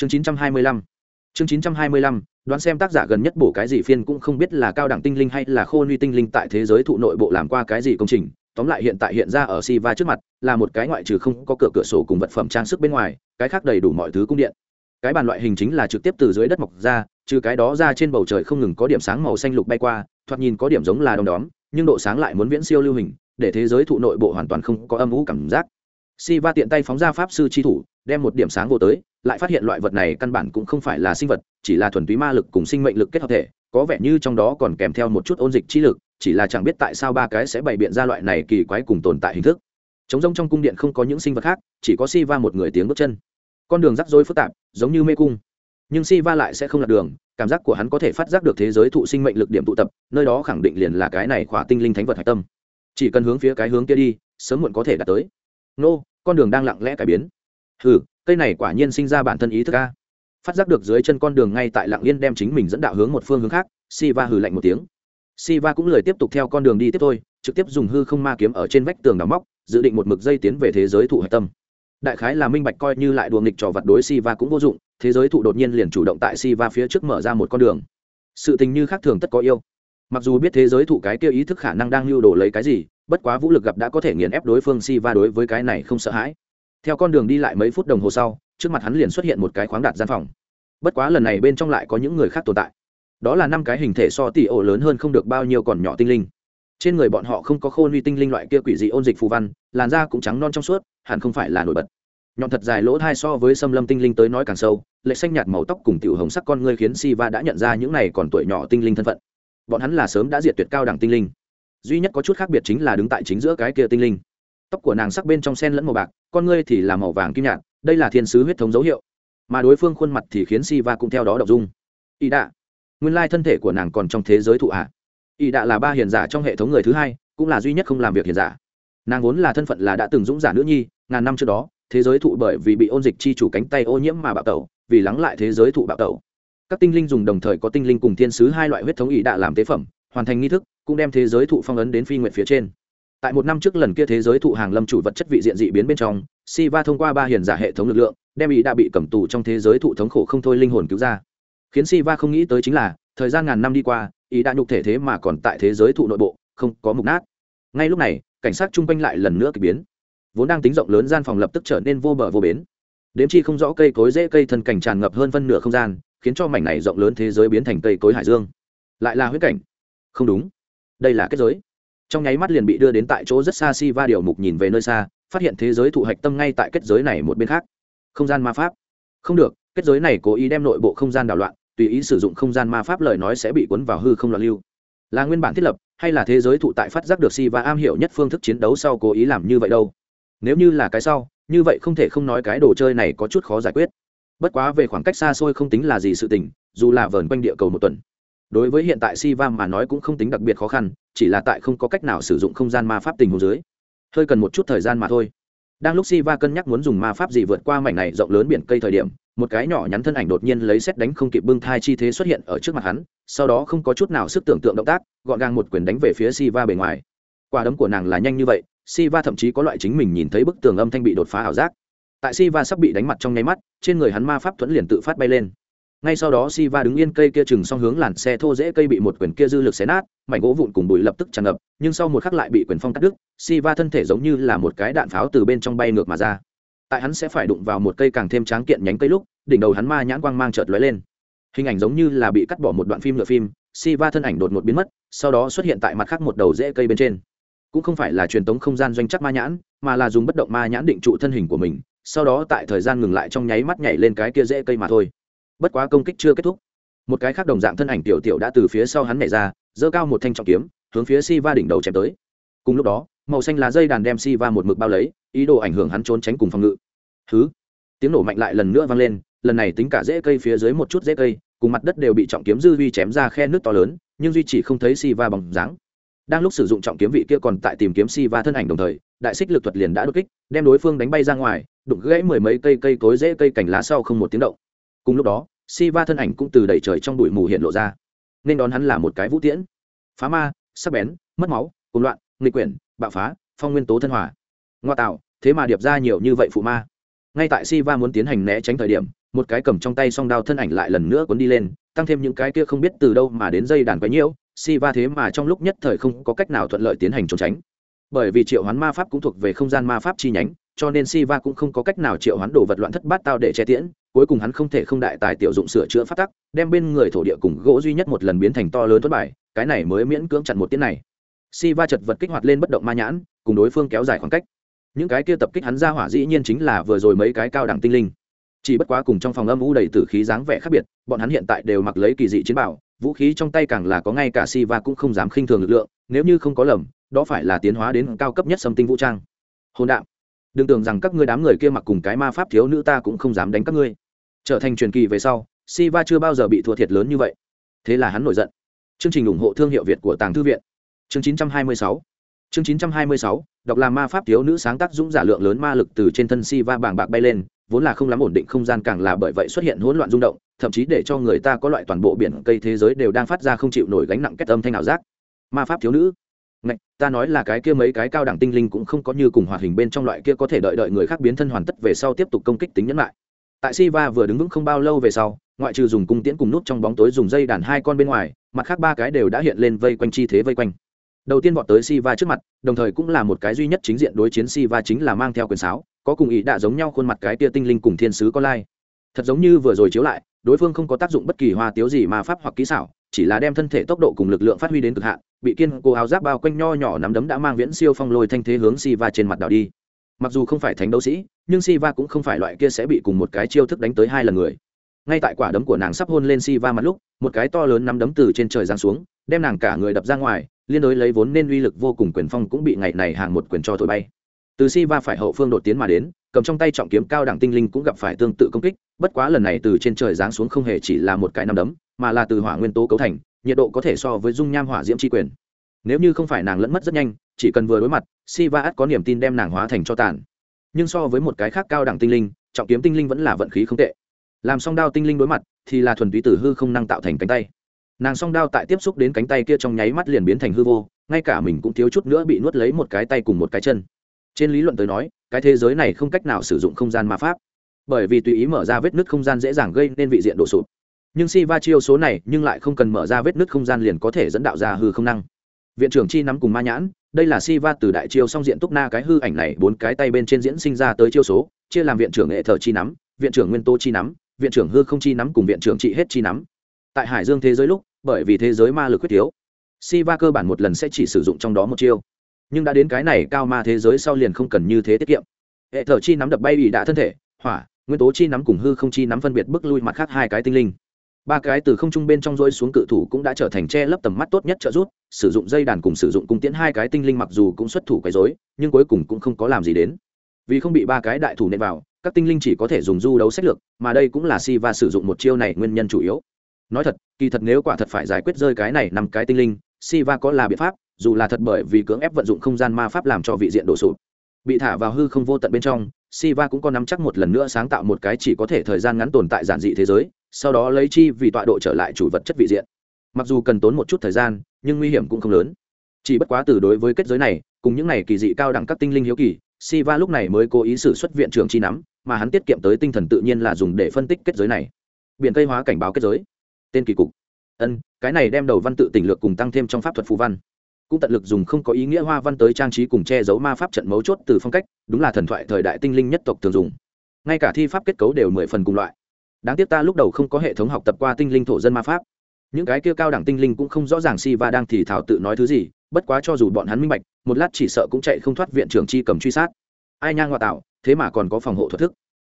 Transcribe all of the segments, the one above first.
chương 925 chương 925 đoán xem tác giả gần nhất bổ cái gì phiên cũng không biết là cao đẳng tinh linh hay là khô nuy tinh linh tại thế giới thụ nội bộ làm qua cái gì công trình. Tóm lại hiện tại hiện ra ở Siva trước mặt, là một cái ngoại trừ không có cửa cửa sổ cùng vật phẩm trang sức bên ngoài, cái khác đầy đủ mọi thứ cung điện. Cái bàn loại hình chính là trực tiếp từ dưới đất mọc ra, trừ cái đó ra trên bầu trời không ngừng có điểm sáng màu xanh lục bay qua, thoạt nhìn có điểm giống là đom đóm, nhưng độ sáng lại muốn viễn siêu lưu hình, để thế giới thụ nội bộ hoàn toàn không có âm u cảm giác. Siva tiện tay phóng ra pháp sư chi thủ đem một điểm sáng vô tới, lại phát hiện loại vật này căn bản cũng không phải là sinh vật, chỉ là thuần túy ma lực cùng sinh mệnh lực kết hợp thể, có vẻ như trong đó còn kèm theo một chút ôn dịch chi lực, chỉ là chẳng biết tại sao ba cái sẽ bày biện ra loại này kỳ quái cùng tồn tại hình thức. Trống rông trong cung điện không có những sinh vật khác, chỉ có si va một người tiếng bước chân. Con đường rắc rối phức tạp, giống như mê cung. Nhưng si va lại sẽ không lạc đường, cảm giác của hắn có thể phát giác được thế giới thụ sinh mệnh lực điểm tụ tập, nơi đó khẳng định liền là cái này khỏa tinh linh thánh vật hạch tâm. Chỉ cần hướng phía cái hướng kia đi, sớm muộn có thể đạt tới. Nô, con đường đang lặng lẽ cải biến ừ cây này quả nhiên sinh ra bản thân ý thức ca phát giác được dưới chân con đường ngay tại lặng yên đem chính mình dẫn đạo hướng một phương hướng khác si va hừ lạnh một tiếng. Si va cũng lời tiếp tục theo con đường đi tiếp thôi, trực tiếp dùng hư không ma kiếm ở trên vách tường đào móc, dự định một mực dây tiến về thế giới thụ hạch tâm. Đại khái là minh bạch coi như lại đùa nghịch trò vật đối si va cũng vô dụng, thế giới thụ đột nhiên liền chủ động tại si va phía trước mở ra một con đường. Sự tình như khác thường tất có yêu. Mặc dù biết thế giới thụ cái kia ý thức khả năng đang lưu đồ lấy cái gì, bất quá vũ lực gặp đã có thể nghiền ép đối phương si va đối với cái này không sợ hãi theo con đường đi lại mấy phút đồng hồ sau, trước mặt hắn liền xuất hiện một cái khoáng đạt gian phòng. Bất quá lần này bên trong lại có những người khác tồn tại. Đó là năm cái hình thể so tỷ ổ lớn hơn không được bao nhiêu còn nhỏ tinh linh. Trên người bọn họ không có khôn uy tinh linh loại kia quỷ dị ôn dịch phù văn, làn da cũng trắng non trong suốt, hẳn không phải là nổi bật. Nhọn thật dài lỗ thai so với xâm lâm tinh linh tới nói càng sâu lệ xanh nhạt màu tóc cùng tiểu hồng sắc con ngươi khiến si va đã nhận ra những này còn tuổi nhỏ tinh linh thân phận. Bọn hắn là sớm đã diệt tuyệt cao đẳng tinh linh. Duy nhất có chút khác biệt chính là đứng tại chính giữa cái kia tinh linh tóc của nàng sắc bên trong sen lẫn màu bạc, con ngươi thì là màu vàng kim nhạt, đây là thiên sứ huyết thống dấu hiệu. Mà đối phương khuôn mặt thì khiến si va cũng theo đó đọc dung. Ỷ đạ, nguyên lai thân thể của nàng còn trong thế giới thụ ạ. Ỷ đạ là ba hiền giả trong hệ thống người thứ hai, cũng là duy nhất không làm việc hiền giả. Nàng vốn là thân phận là đã từng dũng giả nữ nhi, ngàn năm trước đó, thế giới thụ bởi vì bị ôn dịch chi chủ cánh tay ô nhiễm mà bạo tẩu, vì lắng lại thế giới thụ bạo tẩu. Các tinh linh dùng đồng thời có tinh linh cùng thiên sứ hai loại huyết thống ỷ đạ làm tế phẩm, hoàn thành nghi thức, cũng đem thế giới thụ phong ấn đến phi nguyện phía trên tại một năm trước lần kia thế giới thụ hàng lâm chủ vật chất vị diện dị biến bên trong, Siva thông qua ba hiền giả hệ thống lực lượng, đem ý đã bị cầm tù trong thế giới thụ thống khổ không thôi linh hồn cứu ra. Khiến Siva không nghĩ tới chính là, thời gian ngàn năm đi qua, ý đã nhục thể thế mà còn tại thế giới thụ nội bộ, không có mục nát. Ngay lúc này, cảnh sát chung quanh lại lần nữa k ỳ biến. Vốn đang tính rộng lớn gian phòng lập tức trở nên vô bờ vô bến. Đếm chi không rõ cây cối dễ cây thân cảnh tràn ngập hơn phân nửa không gian, khiến cho mảnh này rộng lớn thế giới biến thành cây cối hải dương. Lại là huyết cảnh. Không đúng. Đây là kết giới trong nháy mắt liền bị đưa đến tại chỗ rất xa si va điều mục nhìn về nơi xa, phát hiện thế giới thụ hạch tâm ngay tại kết giới này một bên khác. Không gian ma pháp. Không được, kết giới này cố ý đem nội bộ không gian đảo loạn, tùy ý sử dụng không gian ma pháp lời nói sẽ bị cuốn vào hư không loạn lưu. Là nguyên bản thiết lập, hay là thế giới thụ tại phát giác được si Va am hiểu nhất phương thức chiến đấu sau cố ý làm như vậy đâu? Nếu như là cái sau, như vậy không thể không nói cái đồ chơi này có chút khó giải quyết. Bất quá về khoảng cách xa xôi không tính là gì sự tình, dù là vờn quanh địa cầu một tuần. Đối với hiện tại si va mà nói cũng không tính đặc biệt khó khăn chỉ là tại không có cách nào sử dụng không gian ma pháp tình hồ dưới. Hơi cần một chút thời gian mà thôi. Đang lúc si va cân nhắc muốn dùng ma pháp gì vượt qua mảnh này rộng lớn biển cây thời điểm, một cái nhỏ nhắn thân ảnh đột nhiên lấy xét đánh không kịp bưng thai chi thế xuất hiện ở trước mặt hắn, sau đó không có chút nào sức tưởng tượng động tác, gọn gàng một quyền đánh về phía si va bề ngoài. Quả đấm của nàng là nhanh như vậy si va thậm chí có loại chính mình nhìn thấy bức tường âm thanh bị đột phá ảo giác. Tại si va sắp bị đánh mặt trong nháy mắt, trên người hắn ma pháp thuẫn liền tự phát bay lên ngay sau đó si va đứng yên cây kia chừng xong hướng làn xe thô dễ cây bị một quyền kia dư lực xé nát, mảnh gỗ vụn cùng bụi lập tức tràn ngập, nhưng sau một khắc lại bị quyền phong cắt đứt si va thân thể giống như là một cái đạn pháo từ bên trong bay ngược mà ra. Tại hắn sẽ phải đụng vào một cây càng thêm tráng kiện nhánh cây lúc, đỉnh đầu hắn ma nhãn quang mang chợt lóe lên. Hình ảnh giống như là bị cắt bỏ một đoạn phim lựa phim si va thân ảnh đột ngột biến mất, sau đó xuất hiện tại mặt khác một đầu rễ cây bên trên. Cũng không phải là truyền tống không gian doanh chắc ma nhãn, mà là dùng bất động ma nhãn định trụ thân hình của mình, sau đó tại thời gian ngừng lại trong nháy mắt nhảy lên cái kia rễ cây mà thôi bất quá công kích chưa kết thúc. Một cái khác đồng dạng thân ảnh tiểu tiểu đã từ phía sau hắn nhảy ra, giơ cao một thanh trọng kiếm, hướng phía si va đỉnh đầu chém tới. Cùng lúc đó, màu xanh lá dây đàn đem si va một mực bao lấy, ý đồ ảnh hưởng hắn trốn tránh cùng phòng ngự. Thứ tiếng nổ mạnh lại lần nữa vang lên, lần này tính cả rễ cây phía dưới một chút rễ cây, cùng mặt đất đều bị trọng kiếm dư vi chém ra khe nước to lớn, nhưng duy chỉ không thấy si va bằng dáng. Đang lúc sử dụng trọng kiếm vị kia còn tại tìm kiếm si va thân ảnh đồng thời, đại xích lực thuật liền đã đột kích, đem đối phương đánh bay ra ngoài, đụng gãy mười mấy cây cây cối rễ cây cành lá sau không một tiếng động cùng lúc đó si va thân ảnh cũng từ đầy trời trong bụi mù hiện lộ ra. Nên đón hắn là một cái vũ tiễn. Phá ma, sắc bén, mất máu cùng loạn, nghịch quyển, bạo phá, phong nguyên tố thân hòa. Ngoa tạo, thế mà điệp ra nhiều như vậy phụ ma. Ngay tại si va muốn tiến hành né tránh thời điểm, một cái cầm trong tay song đao thân ảnh lại lần nữa cuốn đi lên, tăng thêm những cái kia không biết từ đâu mà đến dây đàn quấy nhiễu. Si va thế mà trong lúc nhất thời không có cách nào thuận lợi tiến hành trốn tránh. Bởi vì triệu hoán ma pháp cũng thuộc về không gian ma pháp chi nhánh, cho nên si va cũng không có cách nào triệu hoán đồ vật loạn thất bát tao để che tiễn cuối cùng hắn không thể không đại tài tiểu dụng sửa chữa phát tắc, đem bên người thổ địa cùng gỗ duy nhất một lần biến thành to lớn thất bại. cái này mới miễn cưỡng chặn một tiếng này. Si va chật vật kích hoạt lên bất động ma nhãn, cùng đối phương kéo dài khoảng cách. Những cái kia tập kích hắn ra hỏa dĩ nhiên chính là vừa rồi mấy cái cao đẳng tinh linh. Chỉ bất quá cùng trong phòng âm u đầy tử khí dáng vẻ khác biệt, bọn hắn hiện tại đều mặc lấy kỳ dị chiến bảo, vũ khí trong tay càng là có ngay cả si va cũng không dám khinh thường lực lượng, nếu như không có lầm, đó phải là tiến hóa đến cao cấp nhất xâm tinh vũ trang. Hồn đạm, đừng tưởng rằng các ngươi đám người kia mặc cùng cái ma pháp thiếu nữ ta cũng không dám đánh các ngươi trở thành truyền kỳ về sau si va chưa bao giờ bị thua thiệt lớn như vậy. Thế là hắn nổi giận. Chương trình ủng hộ thương hiệu việt của tàng thư viện. Chương 926 chương 926 đọc làm ma pháp thiếu nữ sáng tác dũng giả lượng lớn ma lực từ trên thân si va bàng bạc bay lên vốn là không lắm ổn định không gian càng là bởi vậy xuất hiện hỗn loạn rung động thậm chí để cho người ta có loại toàn bộ biển cây thế giới đều đang phát ra không chịu nổi gánh nặng kết âm thanh ảo giác. Ma pháp thiếu nữ. Ngạch, ta nói là cái kia mấy cái cao đẳng tinh linh cũng không có như cùng hoạt hình bên trong loại kia có thể đợi đợi người khác biến thân hoàn tất về sau tiếp tục công kích tính nhẫn lại. Tại Siva vừa đứng vững không bao lâu về sau, ngoại trừ dùng cung tiễn cùng nút trong bóng tối dùng dây đàn hai con bên ngoài, mặt khác ba cái đều đã hiện lên vây quanh chi thế vây quanh. Đầu tiên vọt tới Siva trước mặt, đồng thời cũng là một cái duy nhất chính diện đối chiến Siva chính là mang theo quyền sáo, có cùng ý đã giống nhau khuôn mặt cái tia tinh linh cùng thiên sứ con lai. Thật giống như vừa rồi chiếu lại, đối phương không có tác dụng bất kỳ hoa tiếu gì mà pháp hoặc kỹ xảo, chỉ là đem thân thể tốc độ cùng lực lượng phát huy đến cực hạn bị kiên cố áo giáp bao quanh nho nhỏ nắm đấm đã mang viễn siêu phong lôi thanh thế hướng Si Va trên mặt đảo đi. Mặc dù không phải thánh đấu sĩ, nhưng Siva cũng không phải loại kia sẽ bị cùng một cái chiêu thức đánh tới hai lần người. Ngay tại quả đấm của nàng sắp hôn lên Siva mặt lúc, một cái to lớn nắm đấm từ trên trời giáng xuống, đem nàng cả người đập ra ngoài, liên đối lấy vốn nên uy lực vô cùng quyền phong cũng bị ngày này hàng một quyền cho thổi bay. Từ Siva phải hậu phương đột tiến mà đến, cầm trong tay trọng kiếm cao đẳng tinh linh cũng gặp phải tương tự công kích, bất quá lần này từ trên trời giáng xuống không hề chỉ là một cái nắm đấm, mà là từ hỏa nguyên tố cấu thành, nhiệt độ có thể so với dung nham hỏa diễm chi quyền nếu như không phải nàng lẫn mất rất nhanh chỉ cần vừa đối mặt Siva va có niềm tin đem nàng hóa thành cho tàn nhưng so với một cái khác cao đẳng tinh linh, trọng kiếm tinh linh vẫn là vận khí không tệ. Làm song đao tinh linh đối mặt, thì là thuần túy tử hư không năng tạo thành cánh tay. Nàng song đao tại tiếp xúc đến cánh tay kia trong nháy mắt liền biến thành hư vô, ngay cả mình cũng thiếu chút nữa bị nuốt lấy một cái tay cùng một cái chân. Trên lý luận tới nói, cái thế giới này không cách nào sử dụng không gian ma pháp. Bởi vì tùy ý mở ra vết nứt không gian dễ dàng gây nên vị diện đổ sụp. Nhưng si va chiêu số này nhưng lại không cần mở ra vết nứt không gian liền có thể dẫn đạo ra hư không năng. Viện trưởng chi nắm cùng ma nhãn đây là si va từ đại chiêu song diện túc na cái hư ảnh này, bốn cái tay bên trên diễn sinh ra tới chiêu số, chia làm viện trưởng hệ thờ chi nắm, viện trưởng nguyên tố chi nắm, viện trưởng hư không chi nắm cùng viện trưởng trị hết chi nắm. Tại hải dương thế giới lúc, bởi vì thế giới ma lực quyết thiếu si va cơ bản một lần sẽ chỉ sử dụng trong đó một chiêu. Nhưng đã đến cái này cao ma thế giới sau liền không cần như thế tiết kiệm. Hệ thờ chi nắm đập bay bị đã thân thể, hỏa, nguyên tố chi nắm cùng hư không chi nắm phân biệt bước lui mặt khác hai cái tinh linh ba cái từ không trung bên trong rơi xuống cự thủ cũng đã trở thành che lấp tầm mắt tốt nhất trợ giúp, sử dụng dây đàn cùng sử dụng cung tiễn hai cái tinh linh mặc dù cũng xuất thủ quấy rối, nhưng cuối cùng cũng không có làm gì đến. Vì không bị ba cái đại thủ nện vào, các tinh linh chỉ có thể dùng du đấu sách lược, mà đây cũng là si va sử dụng một chiêu này nguyên nhân chủ yếu. Nói thật, kỳ thật nếu quả thật phải giải quyết rơi cái này nằm cái tinh linh si va có là biện pháp, dù là thật bởi vì cưỡng ép vận dụng không gian ma pháp làm cho vị diện đổ sụp, bị thả vào hư không vô tận bên trong Siva cũng có nắm chắc một lần nữa sáng tạo một cái chỉ có thể thời gian ngắn tồn tại giản dị thế giới, sau đó lấy chi vì tọa độ trở lại chủ vật chất vị diện. Mặc dù cần tốn một chút thời gian, nhưng nguy hiểm cũng không lớn. Chỉ bất quá từ đối với kết giới này, cùng những này kỳ dị cao đẳng các tinh linh hiếu kỳ, Siva lúc này mới cố ý sử xuất viện trưởng chi nắm, mà hắn tiết kiệm tới tinh thần tự nhiên là dùng để phân tích kết giới này. Biển cây hóa cảnh báo kết giới. Tên kỳ cục. Ân, cái này đem đầu văn tự tỉnh lược cùng tăng thêm trong pháp thuật phù văn cũng tận lực dùng không có ý nghĩa hoa văn tới trang trí cùng che giấu ma pháp trận mấu chốt từ phong cách, đúng là thần thoại thời đại tinh linh nhất tộc thường dùng. Ngay cả thi pháp kết cấu đều mười phần cùng loại. Đáng tiếc ta lúc đầu không có hệ thống học tập qua tinh linh thổ dân ma pháp. Những cái kia cao đẳng tinh linh cũng không rõ ràng si va đang thì thảo tự nói thứ gì, bất quá cho dù bọn hắn minh bạch, một lát chỉ sợ cũng chạy không thoát viện trưởng chi cầm truy sát. Ai nhang ngoại tạo, thế mà còn có phòng hộ thuật thức.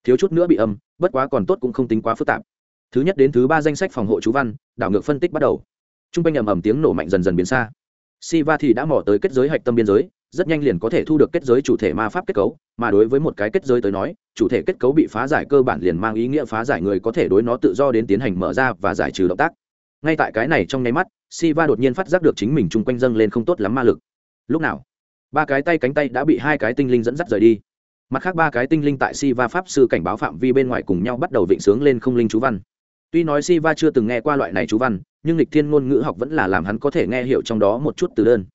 Thiếu chút nữa bị âm, bất quá còn tốt cũng không tính quá phức tạp. Thứ nhất đến thứ ba danh sách phòng hộ chú văn, đảo ngược phân tích bắt đầu. T r u n g quanh ầm ầm tiếng nổ mạnh dần dần biến xa. Siva thì đã mò tới kết giới hạch tâm biên giới, rất nhanh liền có thể thu được kết giới chủ thể ma pháp kết cấu, mà đối với một cái kết giới tới nói, chủ thể kết cấu bị phá giải cơ bản liền mang ý nghĩa phá giải người có thể đối nó tự do đến tiến hành mở ra và giải trừ động tác. Ngay tại cái này trong nháy mắt, Siva đột nhiên phát giác được chính mình trung quanh dâng lên không tốt lắm ma lực. Lúc nào, ba cái tay cánh tay đã bị hai cái tinh linh dẫn dắt rời đi. Mặt khác ba cái tinh linh tại Siva pháp sư cảnh báo phạm vi bên ngoài cùng nhau bắt đầu vịnh sướng lên không linh chú văn. Tuy nói Siva chưa từng nghe qua loại này chú văn, nhưng lịch thiên ngôn ngữ học vẫn là làm hắn có thể nghe hiểu trong đó một chút từ đơn.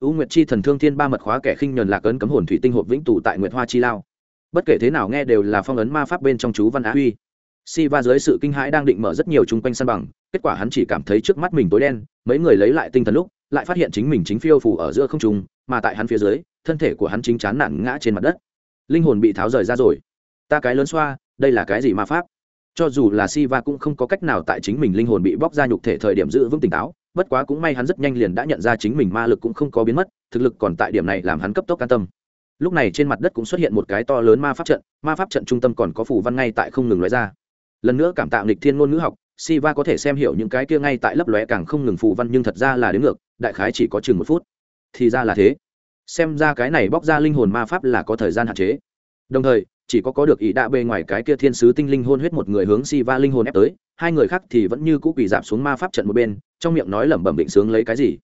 U nguyệt chi thần thương thiên ba mật khóa kẻ khinh nhờn lạc ấn cấm hồn thủy tinh hộp vĩnh tụ tại nguyệt hoa chi lao. Bất kể thế nào nghe đều là phong ấn ma pháp bên trong chú văn á huy. Si va dưới sự kinh hãi đang định mở rất nhiều chung quanh săn bằng kết quả hắn chỉ cảm thấy trước mắt mình tối đen mấy người lấy lại tinh thần lúc lại phát hiện chính mình chính phiêu phủ ở giữa không trung mà tại hắn phía dưới thân thể của hắn chính chán nản ngã trên mặt đất. Linh hồn bị tháo rời ra rồi. Ta cái lớn xoa đây là cái gì ma pháp? Cho dù là si va cũng không có cách nào tại chính mình linh hồn bị bóc ra nhục thể thời điểm giữ vững tỉnh táo bất quá cũng may hắn rất nhanh liền đã nhận ra chính mình ma lực cũng không có biến mất thực lực còn tại điểm này làm hắn cấp tốc can tâm lúc này trên mặt đất cũng xuất hiện một cái to lớn ma pháp trận ma pháp trận trung tâm còn có phủ văn ngay tại không ngừng lóe ra lần nữa cảm tạo lịch thiên ngôn ngữ học Siva có thể xem hiểu những cái kia ngay tại lấp lóe càng không ngừng phù văn nhưng thật ra là đến ngược, đại khái chỉ có chừng một phút. Thì ra là thế. Xem ra cái này bóc ra linh hồn ma pháp là có thời gian hạn chế. Đồng thời, chỉ có có được ý đạ bề ngoài cái kia thiên sứ tinh linh hôn huyết một người hướng Siva linh hồn ép tới, hai người khác thì vẫn như cũ quỳ dạp xuống ma pháp trận một bên, trong miệng nói lẩm bẩm định sướng lấy cái gì.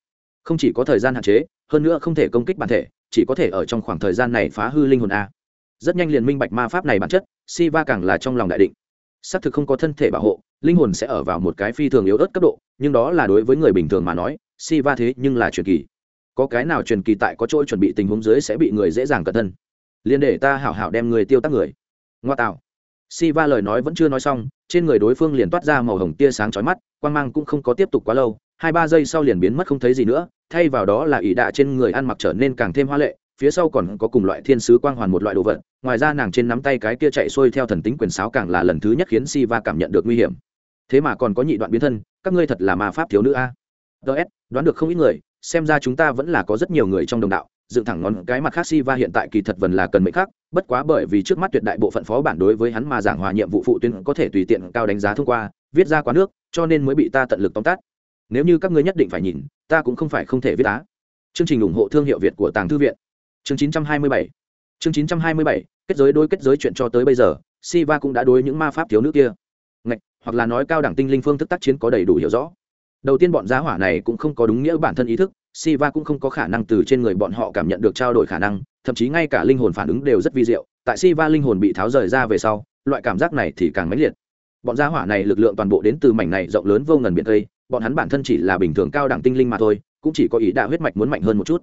Không chỉ có thời gian hạn chế, hơn nữa không thể công kích bản thể, chỉ có thể ở trong khoảng thời gian này phá hư linh hồn a. Rất nhanh liền minh bạch ma pháp này bản chất, Siva càng là trong lòng đại định xác thực không có thân thể bảo hộ linh hồn sẽ ở vào một cái phi thường yếu ớt cấp độ nhưng đó là đối với người bình thường mà nói si va thế nhưng là truyền kỳ có cái nào truyền kỳ tại có chỗ chuẩn bị tình huống dưới sẽ bị người dễ dàng cẩn thân liền để ta hảo hảo đem người tiêu tác người. Ngoa tạo. Si va lời nói vẫn chưa nói xong, trên người đối phương liền toát ra màu hồng tia sáng chói mắt quan mang cũng không có tiếp tục quá lâu, hai ba giây sau liền biến mất không thấy gì nữa, thay vào đó là ỷ đạ trên người ăn mặc trở nên càng thêm hoa lệ, phía sau còn có cùng loại thiên sứ quang hoàn một loại đồ vật, ngoài ra nàng trên nắm tay cái kia chạy xuôi theo thần tính quyền sáo càng là lần thứ nhất khiến si va cảm nhận được nguy hiểm. Thế mà còn có nhị đoạn biến thân, các ngươi thật là ma pháp thiếu nữ a. Ts đoán được không ít người, xem ra chúng ta vẫn là có rất nhiều người trong đồng đạo dựng thẳng ngón cái mặt khác si va hiện tại kỳ thật vần là cần mệnh khác bất quá bởi vì trước mắt tuyệt đại bộ phận phó bản đối với hắn mà giảng hòa nhiệm vụ phụ tuyến có thể tùy tiện cao đánh giá thông qua, viết ra quá nước, cho nên mới bị ta tận lực tóm tắt. Nếu như các ngươi nhất định phải nhìn, ta cũng không phải không thể viết á. Chương trình ủng hộ thương hiệu việt của tàng thư viện. Chương 927 chương 927 kết giới đối kết giới chuyện cho tới bây giờ, Siva cũng đã đối những ma pháp thiếu nữ kia. Ngạch, hoặc là nói cao đẳng tinh linh phương thức tác chiến có đầy đủ hiểu rõ đầu tiên bọn giá hỏa này cũng không có đúng nghĩa bản thân ý thức, Siva cũng không có khả năng từ trên người bọn họ cảm nhận được trao đổi khả năng, thậm chí ngay cả linh hồn phản ứng đều rất vi diệu, tại Siva linh hồn bị tháo rời ra về sau, loại cảm giác này thì càng mãnh liệt. Bọn giá hỏa này lực lượng toàn bộ đến từ mảnh này rộng lớn vô ngần biển tây bọn hắn bản thân chỉ là bình thường cao đẳng tinh linh mà thôi, cũng chỉ có ý đạo huyết mạch muốn mạnh hơn một chút.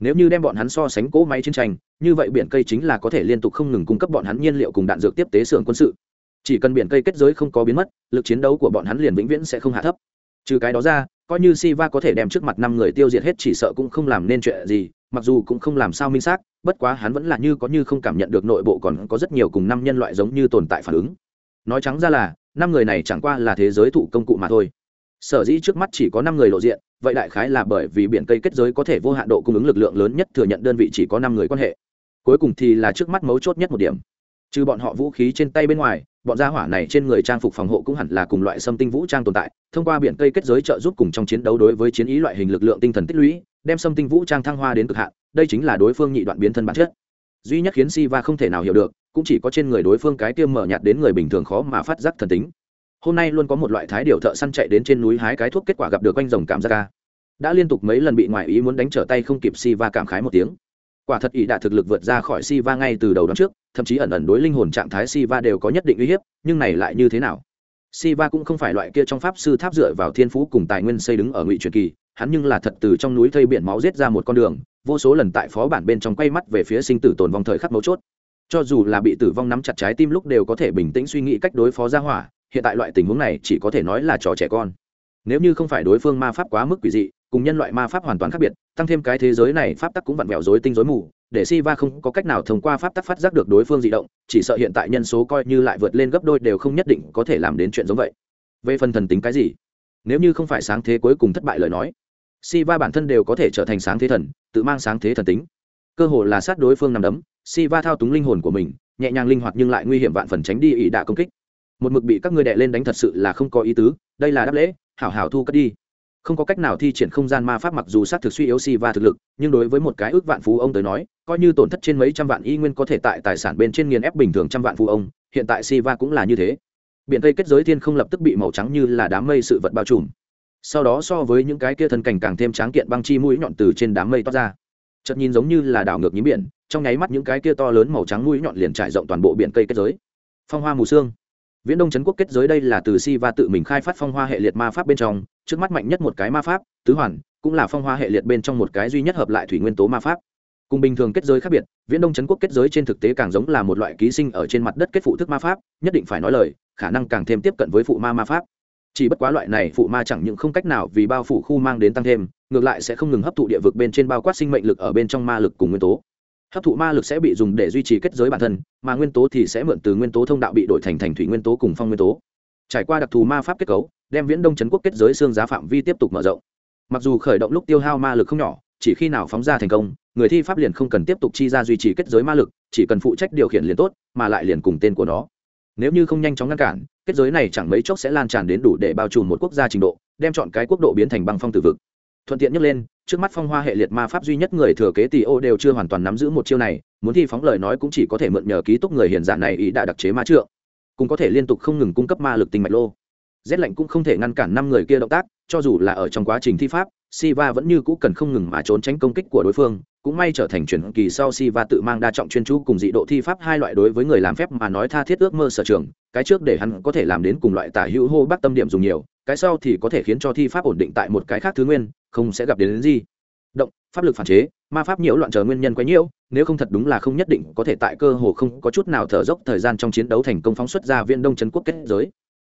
Nếu như đem bọn hắn so sánh cỗ máy chiến tranh, như vậy biển cây chính là có thể liên tục không ngừng cung cấp bọn hắn nhiên liệu cùng đạn dược tiếp tế xưởng quân sự. Chỉ cần biển cây kết giới không có biến mất, lực chiến đấu của bọn hắn liền vĩnh viễn sẽ không hạ thấp trừ cái đó ra, coi như siva có thể đem trước mặt năm người tiêu diệt hết chỉ sợ cũng không làm nên chuyện gì, mặc dù cũng không làm sao minh xác, bất quá hắn vẫn là như có như không cảm nhận được nội bộ còn có rất nhiều cùng năm nhân loại giống như tồn tại phản ứng. Nói trắng ra là, năm người này chẳng qua là thế giới thụ công cụ mà thôi. Sở dĩ trước mắt chỉ có năm người lộ diện, vậy đại khái là bởi vì biển cây kết giới có thể vô hạn độ cung ứng lực lượng lớn nhất thừa nhận đơn vị chỉ có năm người quan hệ. Cuối cùng thì là trước mắt mấu chốt nhất một điểm. Trừ bọn họ vũ khí trên tay bên ngoài bọn gia hỏa này trên người trang phục phòng hộ cũng hẳn là cùng loại xâm tinh vũ trang tồn tại, thông qua biển cây kết giới trợ giúp cùng trong chiến đấu đối với chiến ý loại hình lực lượng tinh thần tích lũy, đem xâm tinh vũ trang thăng hoa đến cực hạn, đây chính là đối phương nhị đoạn biến thân bản chất. Duy nhất khiến si va không thể nào hiểu được, cũng chỉ có trên người đối phương cái tiêm mở nhạt đến người bình thường khó mà phát giác thần tính. Hôm nay luôn có một loại thái điều thợ săn chạy đến trên núi hái cái thuốc kết quả gặp được quanh rồng cảm giác ca. Đã liên tục mấy lần bị ngoại ý muốn đánh trở tay không kịp si va cảm khái một tiếng quả thật ỷ đã thực lực vượt ra khỏi si va ngay từ đầu đón trước, thậm chí ẩn ẩn đối linh hồn trạng thái si va đều có nhất định uy hiếp, nhưng này lại như thế nào? Si va cũng không phải loại kia trong pháp sư tháp dựa vào thiên phú cùng tài nguyên xây đứng ở ngụy truyền kỳ, hắn nhưng là thật từ trong núi thây biển máu giết ra một con đường, vô số lần tại phó bản bên trong quay mắt về phía sinh tử tồn vong thời khắc mấu chốt. Cho dù là bị tử vong nắm chặt trái tim lúc đều có thể bình tĩnh suy nghĩ cách đối phó ra hỏa, hiện tại loại tình huống này chỉ có thể nói là trò trẻ con. Nếu như không phải đối phương ma pháp quá mức quỷ dị cùng nhân loại ma pháp hoàn toàn khác biệt, tăng thêm cái thế giới này pháp tắc cũng vặn vẹo rối tinh rối mù, để si va không có cách nào thông qua pháp tắc phát giác được đối phương di động, chỉ sợ hiện tại nhân số coi như lại vượt lên gấp đôi đều không nhất định có thể làm đến chuyện giống vậy. Về phần thần tính cái gì? Nếu như không phải sáng thế cuối cùng thất bại lời nói si va bản thân đều có thể trở thành sáng thế thần, tự mang sáng thế thần tính. Cơ hồ là sát đối phương nằm đấm si va thao túng linh hồn của mình, nhẹ nhàng linh hoạt nhưng lại nguy hiểm vạn phần tránh đi ỷ đạ công kích. Một mực bị các ngươi đệ lên đánh thật sự là không có ý tứ, đây là đáp lễ, hảo hảo thu cất đi không có cách nào thi triển không gian ma pháp mặc dù sát thực suy yếu si va thực lực, nhưng đối với một cái ước vạn phú ông tới nói, coi như tổn thất trên mấy trăm vạn y nguyên có thể tại tài sản bên trên nghiền ép bình thường trăm vạn phú ông, hiện tại si va cũng là như thế. Biển tây kết giới thiên không lập tức bị màu trắng như là đám mây sự vật bao trùm. Sau đó so với những cái kia thân cảnh càng thêm tráng kiện băng chi mũi nhọn từ trên đám mây toát ra. Chợt nhìn giống như là đảo ngược nhím biển, trong nháy mắt những cái kia to lớn màu trắng mũi nhọn liền trải rộng toàn bộ biển cây kết giới. Phong hoa mù sương viễn đông trấn quốc kết giới đây là từ si va tự mình khai phát phong hoa hệ liệt ma pháp bên trong, trước mắt mạnh nhất một cái ma pháp, tứ hoàn, cũng là phong hoa hệ liệt bên trong một cái duy nhất hợp lại thủy nguyên tố ma pháp. Cùng bình thường kết giới khác biệt, viễn đông trấn quốc kết giới trên thực tế càng giống là một loại ký sinh ở trên mặt đất kết phụ thức ma pháp, nhất định phải nói lời, khả năng càng thêm tiếp cận với phụ ma ma pháp. Chỉ bất quá loại này phụ ma chẳng những không cách nào vì bao phủ khu mang đến tăng thêm, ngược lại sẽ không ngừng hấp thụ địa vực bên trên bao quát sinh mệnh lực ở bên trong ma lực cùng nguyên tố hấp thụ ma lực sẽ bị dùng để duy trì kết giới bản thân, mà nguyên tố thì sẽ mượn từ nguyên tố thông đạo bị đổi thành thành thủy nguyên tố cùng phong nguyên tố. Trải qua đặc thù ma pháp kết cấu, đem viễn đông trấn quốc kết giới xương giá phạm vi tiếp tục mở rộng. Mặc dù khởi động lúc tiêu hao ma lực không nhỏ, chỉ khi nào phóng ra thành công, người thi pháp liền không cần tiếp tục chi ra duy trì kết giới ma lực, chỉ cần phụ trách điều khiển liền tốt, mà lại liền cùng tên của nó. Nếu như không nhanh chóng ngăn cản, kết giới này chẳng mấy chốc sẽ lan tràn đến đủ để bao trùm một quốc gia trình độ, đem chọn cái quốc độ biến thành băng phong từ vực. Thuận tiện nhất lên trước mắt phong hoa hệ liệt ma pháp duy nhất người thừa kế tỷ ô đều chưa hoàn toàn nắm giữ một chiêu này, muốn thi phóng lời nói cũng chỉ có thể mượn nhờ ký túc người hiền giả này ý đã đặc chế ma trượng, cũng có thể liên tục không ngừng cung cấp ma lực tinh mạch lô. Rét lạnh cũng không thể ngăn cản năm người kia động tác, cho dù là ở trong quá trình thi pháp, siva vẫn như cũ cần không ngừng mà trốn tránh công kích của đối phương, cũng may trở thành chuyển kỳ sau siva tự mang đa trọng chuyên chú cùng dị độ thi pháp hai loại đối với người làm phép mà nói tha thiết ước mơ sở trường, cái trước để hắn có thể làm đến cùng loại tả hữu hô bác tâm điểm dùng nhiều, cái sau thì có thể khiến cho thi pháp ổn định tại một cái khác thứ nguyên không sẽ gặp đến, đến gì. Động pháp lực phản chế ma pháp nhiễu loạn chờ nguyên nhân quấy nhiễu nếu không thật đúng là không nhất định có thể tại cơ hồ không có chút nào thở dốc thời gian trong chiến đấu thành công phóng xuất ra viên đông trấn quốc kết giới.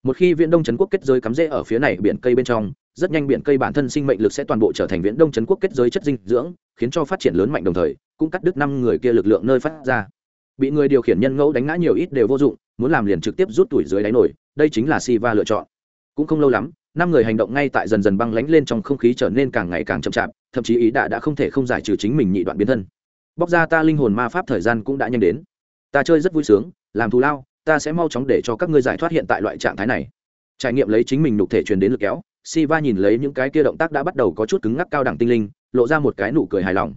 Một khi viễn đông trấn quốc kết giới cắm rễ ở phía này biển cây bên trong rất nhanh biển cây bản thân sinh mệnh lực sẽ toàn bộ trở thành viễn đông trấn quốc kết giới chất dinh dưỡng khiến cho phát triển lớn mạnh đồng thời cũng cắt đứt năm người kia lực lượng nơi phát ra. Bị người điều khiển nhân ngẫu đánh ngã nhiều ít đều vô dụng muốn làm liền trực tiếp rút tuổi dưới đáy nổi đây chính là si va lựa chọn. Cũng không lâu lắm năm người hành động ngay tại dần dần băng lánh lên trong không khí trở nên càng ngày càng chậm chạp thậm chí ý đã đã không thể không giải trừ chính mình nhị đoạn biến thân bóc ra ta linh hồn ma pháp thời gian cũng đã nhanh đến ta chơi rất vui sướng làm thù lao ta sẽ mau chóng để cho các ngươi giải thoát hiện tại loại trạng thái này trải nghiệm lấy chính mình nhục thể truyền đến lực kéo Siva nhìn lấy những cái kia động tác đã bắt đầu có chút cứng ngắc cao đẳng tinh linh, lộ ra một cái nụ cười hài lòng.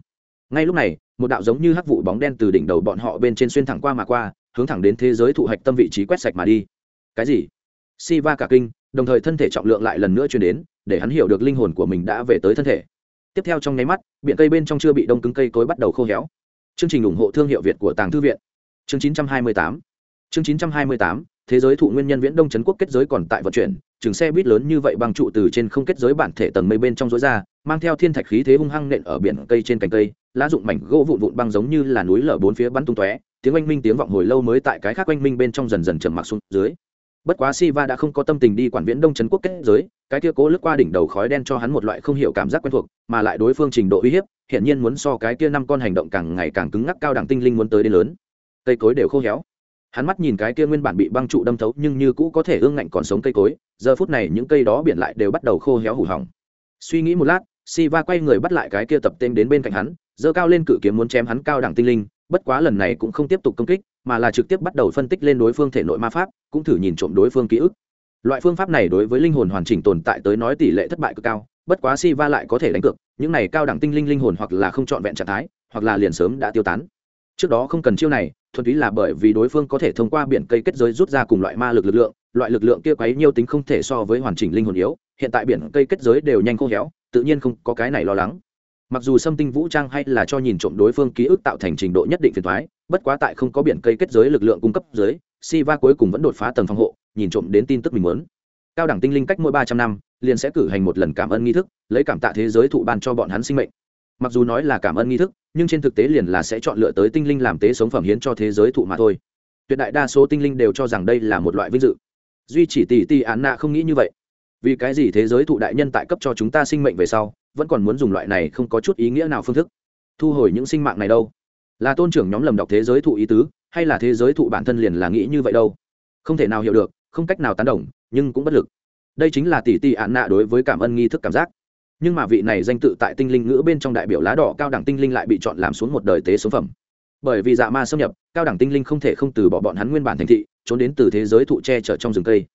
Ngay lúc này, một đạo giống như hắc vụ bóng đen từ đỉnh đầu bọn họ bên trên xuyên thẳng qua mà qua, hướng thẳng đến thế giới thụ hạch tâm vị trí quét sạch mà đi. Cái gì? Siva cả kinh, đồng thời thân thể trọng lượng lại lần nữa truyền đến, để hắn hiểu được linh hồn của mình đã về tới thân thể. Tiếp theo trong nháy mắt, biển cây bên trong chưa bị đông cứng cây cối bắt đầu khô héo. Chương trình ủng hộ thương hiệu Việt của Tàng Thư viện. Chương 928 chương 928, thế giới thụ nguyên nhân viễn đông trấn quốc kết giới còn tại vận chuyển chừng xe buýt lớn như vậy băng trụ từ trên không kết giới bản thể tầng mây bên trong rối ra mang theo thiên thạch khí thế hung hăng nện ở biển cây trên cành cây lá dụng mảnh gỗ vụn vụn băng giống như là núi lở bốn phía bắn tung tóe tiếng oanh minh tiếng vọng hồi lâu mới tại cái khác oanh minh bên trong dần dần trầm mặc xuống dưới bất quá Siva đã không có tâm tình đi quản viễn đông trấn quốc kết giới, cái kia cố lướt qua đỉnh đầu khói đen cho hắn một loại không hiểu cảm giác quen thuộc, mà lại đối phương trình độ uy hiếp hiện nhiên muốn so cái kia năm con hành động càng ngày càng cứng ngắc cao đẳng tinh linh muốn tới đến lớn. Cây cối đều khô héo. Hắn mắt nhìn cái kia nguyên bản bị băng trụ đâm thấu nhưng như cũ có thể ương ngạnh còn sống cây cối, giờ phút này những cây đó biển lại đều bắt đầu khô héo hủ hỏng. Suy nghĩ một lát si va quay người bắt lại cái kia tập tên đến bên cạnh hắn, giơ cao lên cự kiếm muốn chém hắn cao đẳng tinh linh bất quá lần này cũng không tiếp tục công kích, mà là trực tiếp bắt đầu phân tích lên đối phương thể nội ma pháp, cũng thử nhìn trộm đối phương ký ức. Loại phương pháp này đối với linh hồn hoàn chỉnh tồn tại tới nói tỷ lệ thất bại cực cao, bất quá si va lại có thể đánh cược, những này cao đẳng tinh linh linh hồn hoặc là không trọn vẹn trạng thái, hoặc là liền sớm đã tiêu tán. Trước đó không cần chiêu này, thuần túy là bởi vì đối phương có thể thông qua biển cây kết giới rút ra cùng loại ma lực lực lượng, loại lực lượng kia quấy nhiêu tính không thể so với hoàn chỉnh linh hồn yếu, hiện tại biển cây kết giới đều nhanh khô héo, tự nhiên không có cái này lo lắng mặc dù xâm tinh vũ trang hay là cho nhìn trộm đối phương ký ức tạo thành trình độ nhất định phiền thoái bất quá tại không có biển cây kết giới lực lượng cung cấp dưới si va cuối cùng vẫn đột phá tầng phòng hộ, nhìn trộm đến tin tức mình muốn. Cao đẳng tinh linh cách mỗi ba trăm năm, liền sẽ cử hành một lần cảm ơn nghi thức, lấy cảm tạ thế giới thụ ban cho bọn hắn sinh mệnh. Mặc dù nói là cảm ơn nghi thức, nhưng trên thực tế liền là sẽ chọn lựa tới tinh linh làm tế sống phẩm hiến cho thế giới thụ mà thôi. Tuyệt đại đa số tinh linh đều cho rằng đây là một loại vinh dự. Duy chỉ tỷ tỷ án nạ không nghĩ như vậy. Vì cái gì thế giới thụ đại nhân tại cấp cho chúng ta sinh mệnh về sau vẫn còn muốn dùng loại này không có chút ý nghĩa nào phương thức thu hồi những sinh mạng này đâu? Là tôn trưởng nhóm lầm đọc thế giới thụ ý tứ, hay là thế giới thụ bản thân liền là nghĩ như vậy đâu? Không thể nào hiểu được, không cách nào tán đồng, nhưng cũng bất lực. Đây chính là tỷ tỷ ạn nạ đối với cảm ơn nghi thức cảm giác. Nhưng mà vị này danh tự tại tinh linh ngữ bên trong đại biểu lá đỏ cao đẳng tinh linh lại bị chọn làm xuống một đời tế số phẩm. Bởi vì dạ ma xâm nhập, cao đẳng tinh linh không thể không từ bỏ bọn hắn nguyên bản thành thị, trốn đến từ thế giới thụ tre trở trong rừng cây.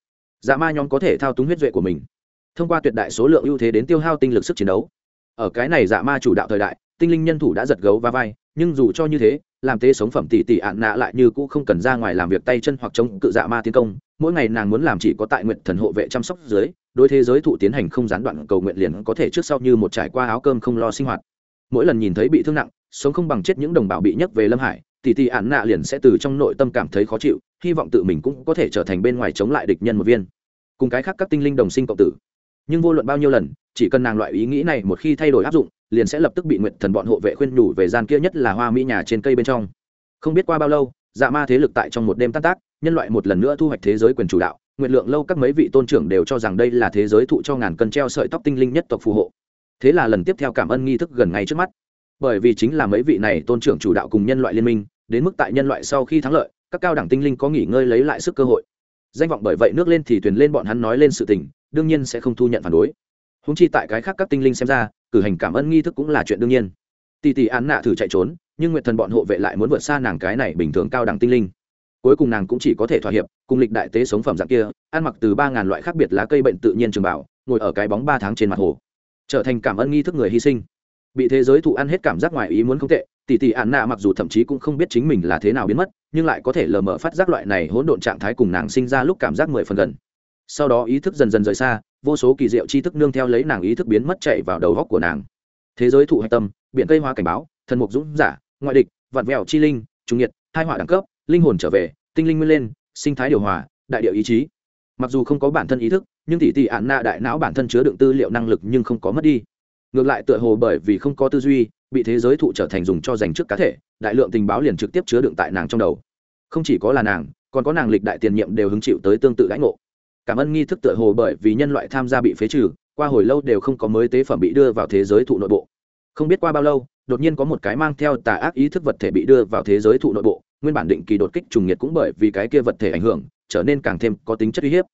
Dạ ma nhóm có thể thao túng huyết duệ của mình thông qua tuyệt đại số lượng ưu thế đến tiêu hao tinh lực sức chiến đấu. Ở cái này dạ ma chủ đạo thời đại, tinh linh nhân thủ đã giật gấu và vai, nhưng dù cho như thế, làm tế sống phẩm tỷ tỷ ạn nạ lại như cũ không cần ra ngoài làm việc tay chân hoặc chống cự dạ ma tiến công, mỗi ngày nàng muốn làm chỉ có tại nguyện thần hộ vệ chăm sóc dưới, đối thế giới thụ tiến hành không gián đoạn cầu nguyện liền có thể trước sau như một trải qua áo cơm không lo sinh hoạt. Mỗi lần nhìn thấy bị thương nặng, sống không bằng chết những đồng bào bị nhấc về lâm hải, tỷ tỷ ạn nạ liền sẽ từ trong nội tâm cảm thấy khó chịu, hy vọng tự mình cũng có thể trở thành bên ngoài chống lại địch nhân một viên. Cùng cái khác các tinh linh đồng sinh cộng tử nhưng vô luận bao nhiêu lần, chỉ cần nàng loại ý nghĩ này một khi thay đổi áp dụng, liền sẽ lập tức bị nguyện thần bọn hộ vệ khuyên nhủ về gian kia nhất là hoa mỹ nhà trên cây bên trong. Không biết qua bao lâu dạ ma thế lực tại trong một đêm tan tác, nhân loại một lần nữa thu hoạch thế giới quyền chủ đạo nguyện lượng lâu các mấy vị tôn trưởng đều cho rằng đây là thế giới thụ cho ngàn cân treo sợi tóc tinh linh nhất tộc phù hộ. Thế là lần tiếp theo cảm ơn nghi thức gần ngay trước mắt. Bởi vì chính là mấy vị này tôn trưởng chủ đạo cùng nhân loại liên minh, đến mức tại nhân loại sau khi thắng lợi, các cao đẳng tinh linh có nghỉ ngơi lấy lại sức cơ hội. Danh vọng bởi vậy nước lên thì thuyền lên bọn hắn nói lên sự tình đương nhiên sẽ không thu nhận phản đối. Húng chi tại cái khác các tinh linh xem ra, cử hành cảm ơn nghi thức cũng là chuyện đương nhiên. Tỷ tỷ án nạ thử chạy trốn, nhưng nguyện thần bọn hộ vệ lại muốn vượt xa nàng cái này bình thường cao đẳng tinh linh. Cuối cùng nàng cũng chỉ có thể thỏa hiệp, cùng lịch đại tế sống phẩm dạng kia, ăn mặc từ ba ngàn loại khác biệt lá cây bệnh tự nhiên trường bảo, ngồi ở cái bóng ba tháng trên mặt hồ. Trở thành cảm ơn nghi thức người hy sinh. Bị thế giới thụ ăn hết cảm giác ngoài ý muốn không tệ tỷ tỷ ạn nạ mặc dù thậm chí cũng không biết chính mình là thế nào biến mất, nhưng lại có thể lờ mờ phát giác loại này hỗn độn trạng thái cùng nàng sinh ra lúc cảm giác mười phần gần sau đó ý thức dần dần rời xa, vô số kỳ diệu tri thức nương theo lấy nàng ý thức biến mất chạy vào đầu góc của nàng. Thế giới thụ hạch tâm biện cây hoa cảnh báo, thần mục dũng giả, ngoại địch, vạn vẹo chi linh, trung nhiệt hai họa đẳng cấp, linh hồn trở về, tinh linh nguyên lên, sinh thái điều hòa, đại điệu ý chí. Mặc dù không có bản thân ý thức, nhưng tỷ tỷ ạn nạ đại não bản thân chứa đựng tư liệu năng lực nhưng không có mất đi. Ngược lại tựa hồ bởi vì không có tư duy, bị thế giới thụ trở thành dùng cho dành trước cá thể, đại lượng tình báo liền trực tiếp chứa đựng tại nàng trong đầu. Không chỉ có là nàng, còn có nàng lịch đại tiền nhiệm đều hứng chịu tới tương tự đãi ngộ cảm ơn nghi thức tựa hồ bởi vì nhân loại tham gia bị phế trừ, qua hồi lâu đều không có mới tế phẩm bị đưa vào thế giới thụ nội bộ. Không biết qua bao lâu, đột nhiên có một cái mang theo tà ác ý thức vật thể bị đưa vào thế giới thụ nội bộ, nguyên bản định kỳ đột kích trùng nhiệt cũng bởi vì cái kia vật thể ảnh hưởng, trở nên càng thêm có tính chất uy hiếp.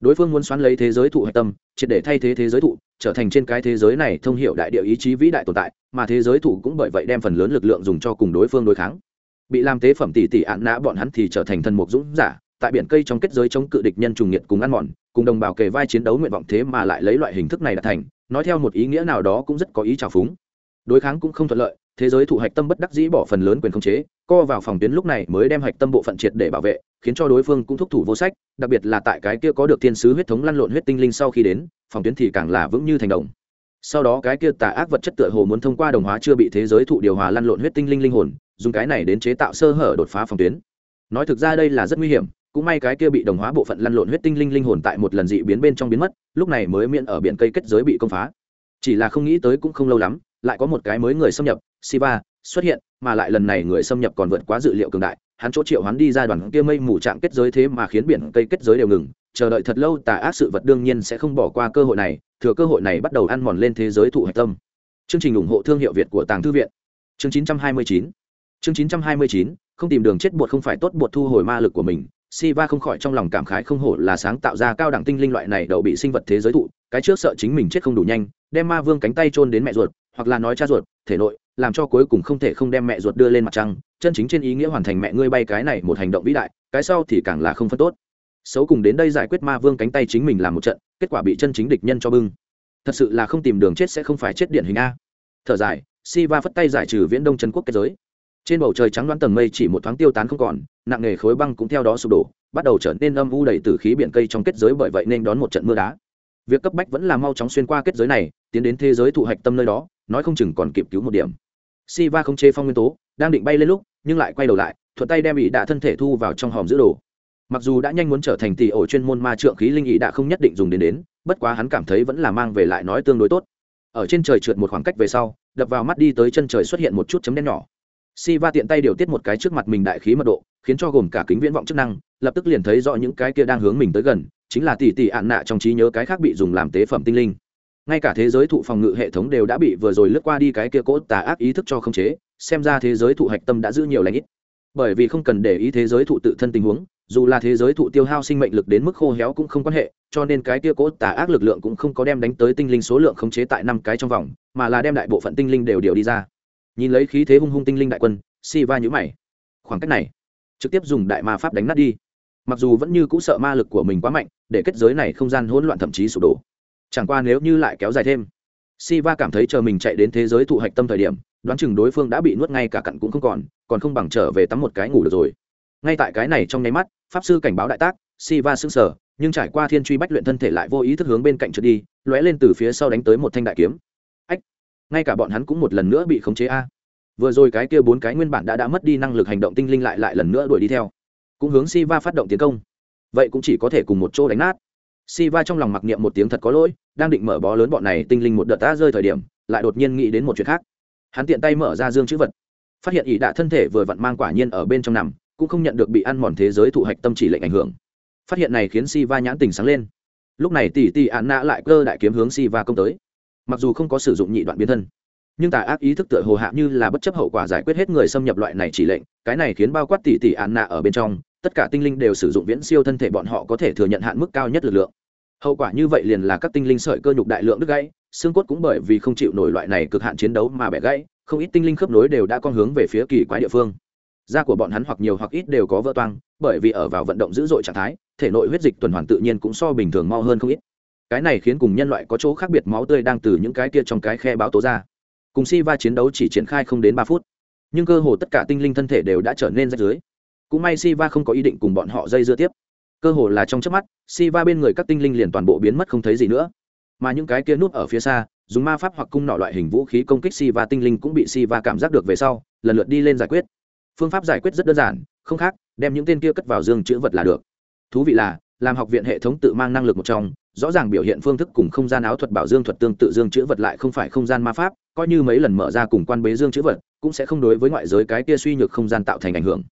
Đối phương muốn xoắn lấy thế giới thụ hạch tâm, triệt để thay thế thế giới thụ, trở thành trên cái thế giới này thông hiệu đại địa ý chí vĩ đại tồn tại, mà thế giới thụ cũng bởi vậy đem phần lớn lực lượng dùng cho cùng đối phương đối kháng. Bị làm tế phẩm tỷ tỷ ạn nã bọn hắn thì trở thành thần mục dũng giả tại biển cây trong kết giới chống cự địch nhân trùng nhiệt cùng ăn mòn, cùng đồng bào kề vai chiến đấu nguyện vọng thế mà lại lấy loại hình thức này đạt thành, nói theo một ý nghĩa nào đó cũng rất có ý trào phúng. Đối kháng cũng không thuận lợi, thế giới thụ hạch tâm bất đắc dĩ bỏ phần lớn quyền khống chế, co vào phòng tuyến lúc này mới đem hạch tâm bộ phận triệt để bảo vệ, khiến cho đối phương cũng thúc thủ vô sách, đặc biệt là tại cái kia có được thiên sứ huyết thống lăn lộn huyết tinh linh sau khi đến, phòng tuyến thì càng là vững như thành đồng. Sau đó cái kia tà ác vật chất tựa hồ muốn thông qua đồng hóa chưa bị thế giới thụ điều hòa lăn lộn huyết tinh linh linh hồn, dùng cái này đến chế tạo sơ hở đột phá phòng tuyến. Nói thực ra đây là rất nguy hiểm cũng may cái kia bị đồng hóa bộ phận lăn lộn huyết tinh linh linh hồn tại một lần dị biến bên trong biến mất, lúc này mới miễn ở biển cây kết giới bị công phá. Chỉ là không nghĩ tới cũng không lâu lắm, lại có một cái mới người xâm nhập, siva, xuất hiện, mà lại lần này người xâm nhập còn vượt quá dự liệu cường đại, hắn chỗ triệu hắn đi ra đoàn kia mây mù trạng kết giới thế mà khiến biển cây kết giới đều ngừng, chờ đợi thật lâu tà ác sự vật đương nhiên sẽ không bỏ qua cơ hội này, thừa cơ hội này bắt đầu ăn mòn lên thế giới thụ hạch tâm. Chương trình ủng hộ thương hiệu việt của tàng thư viện. Chương 929 chương 929 không tìm đường chết buộc không phải tốt buộc thu hồi ma lực của mình Siva không khỏi trong lòng cảm khái không hổ là sáng tạo ra cao đẳng tinh linh loại này đậu bị sinh vật thế giới thụ, cái trước sợ chính mình chết không đủ nhanh, đem ma vương cánh tay chôn đến mẹ ruột, hoặc là nói cha ruột, thể nội, làm cho cuối cùng không thể không đem mẹ ruột đưa lên mặt trăng, chân chính trên ý nghĩa hoàn thành mẹ ngươi bay cái này một hành động vĩ đại, cái sau thì càng là không phân tốt. Xấu cùng đến đây giải quyết ma vương cánh tay chính mình làm một trận, kết quả bị chân chính địch nhân cho bưng. Thật sự là không tìm đường chết sẽ không phải chết điện hình a. Thở dài, Siva phất tay giải trừ Viễn Đông chân quốc kết giới trên bầu trời trắng đoán tầng mây chỉ một thoáng tiêu tán không còn, nặng nề khối băng cũng theo đó sụp đổ, bắt đầu trở nên âm u đầy từ khí biển cây trong kết giới bởi vậy nên đón một trận mưa đá. Việc cấp bách vẫn là mau chóng xuyên qua kết giới này, tiến đến thế giới thụ hạch tâm nơi đó, nói không chừng còn kịp cứu một điểm. Si va không chê phong nguyên tố, đang định bay lên lúc, nhưng lại quay đầu lại, thuận tay đem ỷ đạ thân thể thu vào trong hòm giữ đồ. Mặc dù đã nhanh muốn trở thành tỷ ổ chuyên môn ma trượng khí linh ỷ đạ không nhất định dùng đến đến, bất quá hắn cảm thấy vẫn là mang về lại nói tương đối tốt. Ở trên trời trượt một khoảng cách về sau, đập vào mắt đi tới chân trời xuất hiện một chút chấm đen nhỏ si va tiện tay điều tiết một cái trước mặt mình đại khí mật độ, khiến cho gồm cả kính viễn vọng chức năng, lập tức liền thấy rõ những cái kia đang hướng mình tới gần, chính là tỷ tỷ ạn nạ trong trí nhớ cái khác bị dùng làm tế phẩm tinh linh. Ngay cả thế giới thụ phòng ngự hệ thống đều đã bị vừa rồi lướt qua đi cái kia cốt tà ác ý thức cho khống chế, xem ra thế giới thụ hạch tâm đã giữ nhiều lãnh ít. Bởi vì không cần để ý thế giới thụ tự thân tình huống, dù là thế giới thụ tiêu hao sinh mệnh lực đến mức khô héo cũng không quan hệ, cho nên cái kia cốt tà ác lực lượng cũng không có đem đánh tới tinh linh số lượng khống chế tại năm cái trong vòng, mà là đem đại bộ phận tinh linh đều điều đi ra nhìn lấy khí thế hung hung tinh linh đại quân, si va nhữ mày. Khoảng cách này, trực tiếp dùng đại ma pháp đánh nát đi. Mặc dù vẫn như cũ sợ ma lực của mình quá mạnh, để kết giới này không gian hỗn loạn thậm chí sụp đổ. Chẳng qua nếu như lại kéo dài thêm, si va cảm thấy chờ mình chạy đến thế giới thụ hạch tâm thời điểm, đoán chừng đối phương đã bị nuốt ngay cả cặn cũng không còn còn không bằng trở về tắm một cái ngủ được rồi. Ngay tại cái này trong nháy mắt, pháp sư cảnh báo đại tác, si va sững sờ, nhưng trải qua thiên truy bách luyện thân thể lại vô ý thức hướng bên cạnh trượt đi, lóe lên từ phía sau đánh tới một thanh đại kiếm ngay cả bọn hắn cũng một lần nữa bị khống chế a. Vừa rồi cái kia bốn cái nguyên bản đã đã mất đi năng lực hành động tinh linh lại lại lần nữa đuổi đi theo. Cũng hướng si va phát động tiến công. Vậy cũng chỉ có thể cùng một chỗ đánh nát. Si va trong lòng mặc niệm một tiếng thật có lỗi, đang định mở bó lớn bọn này tinh linh một đợt ta rơi thời điểm, lại đột nhiên nghĩ đến một chuyện khác. Hắn tiện tay mở ra dương chữ vật. Phát hiện ỷ đạ thân thể vừa vặn mang quả nhiên ở bên trong nằm, cũng không nhận được bị ăn mòn thế giới thụ hạch tâm chỉ lệnh ảnh hưởng. Phát hiện này khiến si va nhãn tình sáng lên. Lúc này tỷ tỷ ạn nạ lại cơ đại kiếm hướng si va công tới mặc dù không có sử dụng nhị đoạn biến thân, nhưng tà ác ý thức tựa hồ hạ như là bất chấp hậu quả giải quyết hết người xâm nhập loại này chỉ lệnh, cái này khiến bao quát tỷ tỷ án nạ ở bên trong, tất cả tinh linh đều sử dụng viễn siêu thân thể bọn họ có thể thừa nhận hạn mức cao nhất lực lượng. Hậu quả như vậy liền là các tinh linh sợi cơ nhục đại lượng đứt gãy, xương cốt cũng bởi vì không chịu nổi loại này cực hạn chiến đấu mà bẻ gãy, không ít tinh linh khớp nối đều đã con hướng về phía kỳ quái địa phương. Da của bọn hắn hoặc nhiều hoặc ít đều có vỡ toang, bởi vì ở vào vận động dữ dội trạng thái, thể nội huyết dịch tuần hoàn tự nhiên cũng so bình thường mau hơn không ít cái này khiến cùng nhân loại có chỗ khác biệt máu tươi đang từ những cái kia trong cái khe báo tố ra. Cùng si va chiến đấu chỉ triển khai không đến ba phút, nhưng cơ hồ tất cả tinh linh thân thể đều đã trở nên rách dưới cũng may si va không có ý định cùng bọn họ dây dưa tiếp. Cơ hồ là trong chớp mắt, si va bên người các tinh linh liền toàn bộ biến mất không thấy gì nữa. Mà những cái kia núp ở phía xa, dùng ma pháp hoặc cung nọ loại hình vũ khí công kích si va tinh linh cũng bị si va cảm giác được về sau, lần lượt đi lên giải quyết. Phương pháp giải quyết rất đơn giản, không khác, đem những tên kia cất vào dương chữ vật là được. Thú vị là, làm học viện hệ thống tự mang năng lực một trong rõ ràng biểu hiện phương thức cùng không gian áo thuật bảo dương thuật tương tự dương chữ vật lại không phải không gian ma pháp, coi như mấy lần mở ra cùng quan bế dương chữ vật, cũng sẽ không đối với ngoại giới cái kia suy nhược không gian tạo thành ảnh hưởng.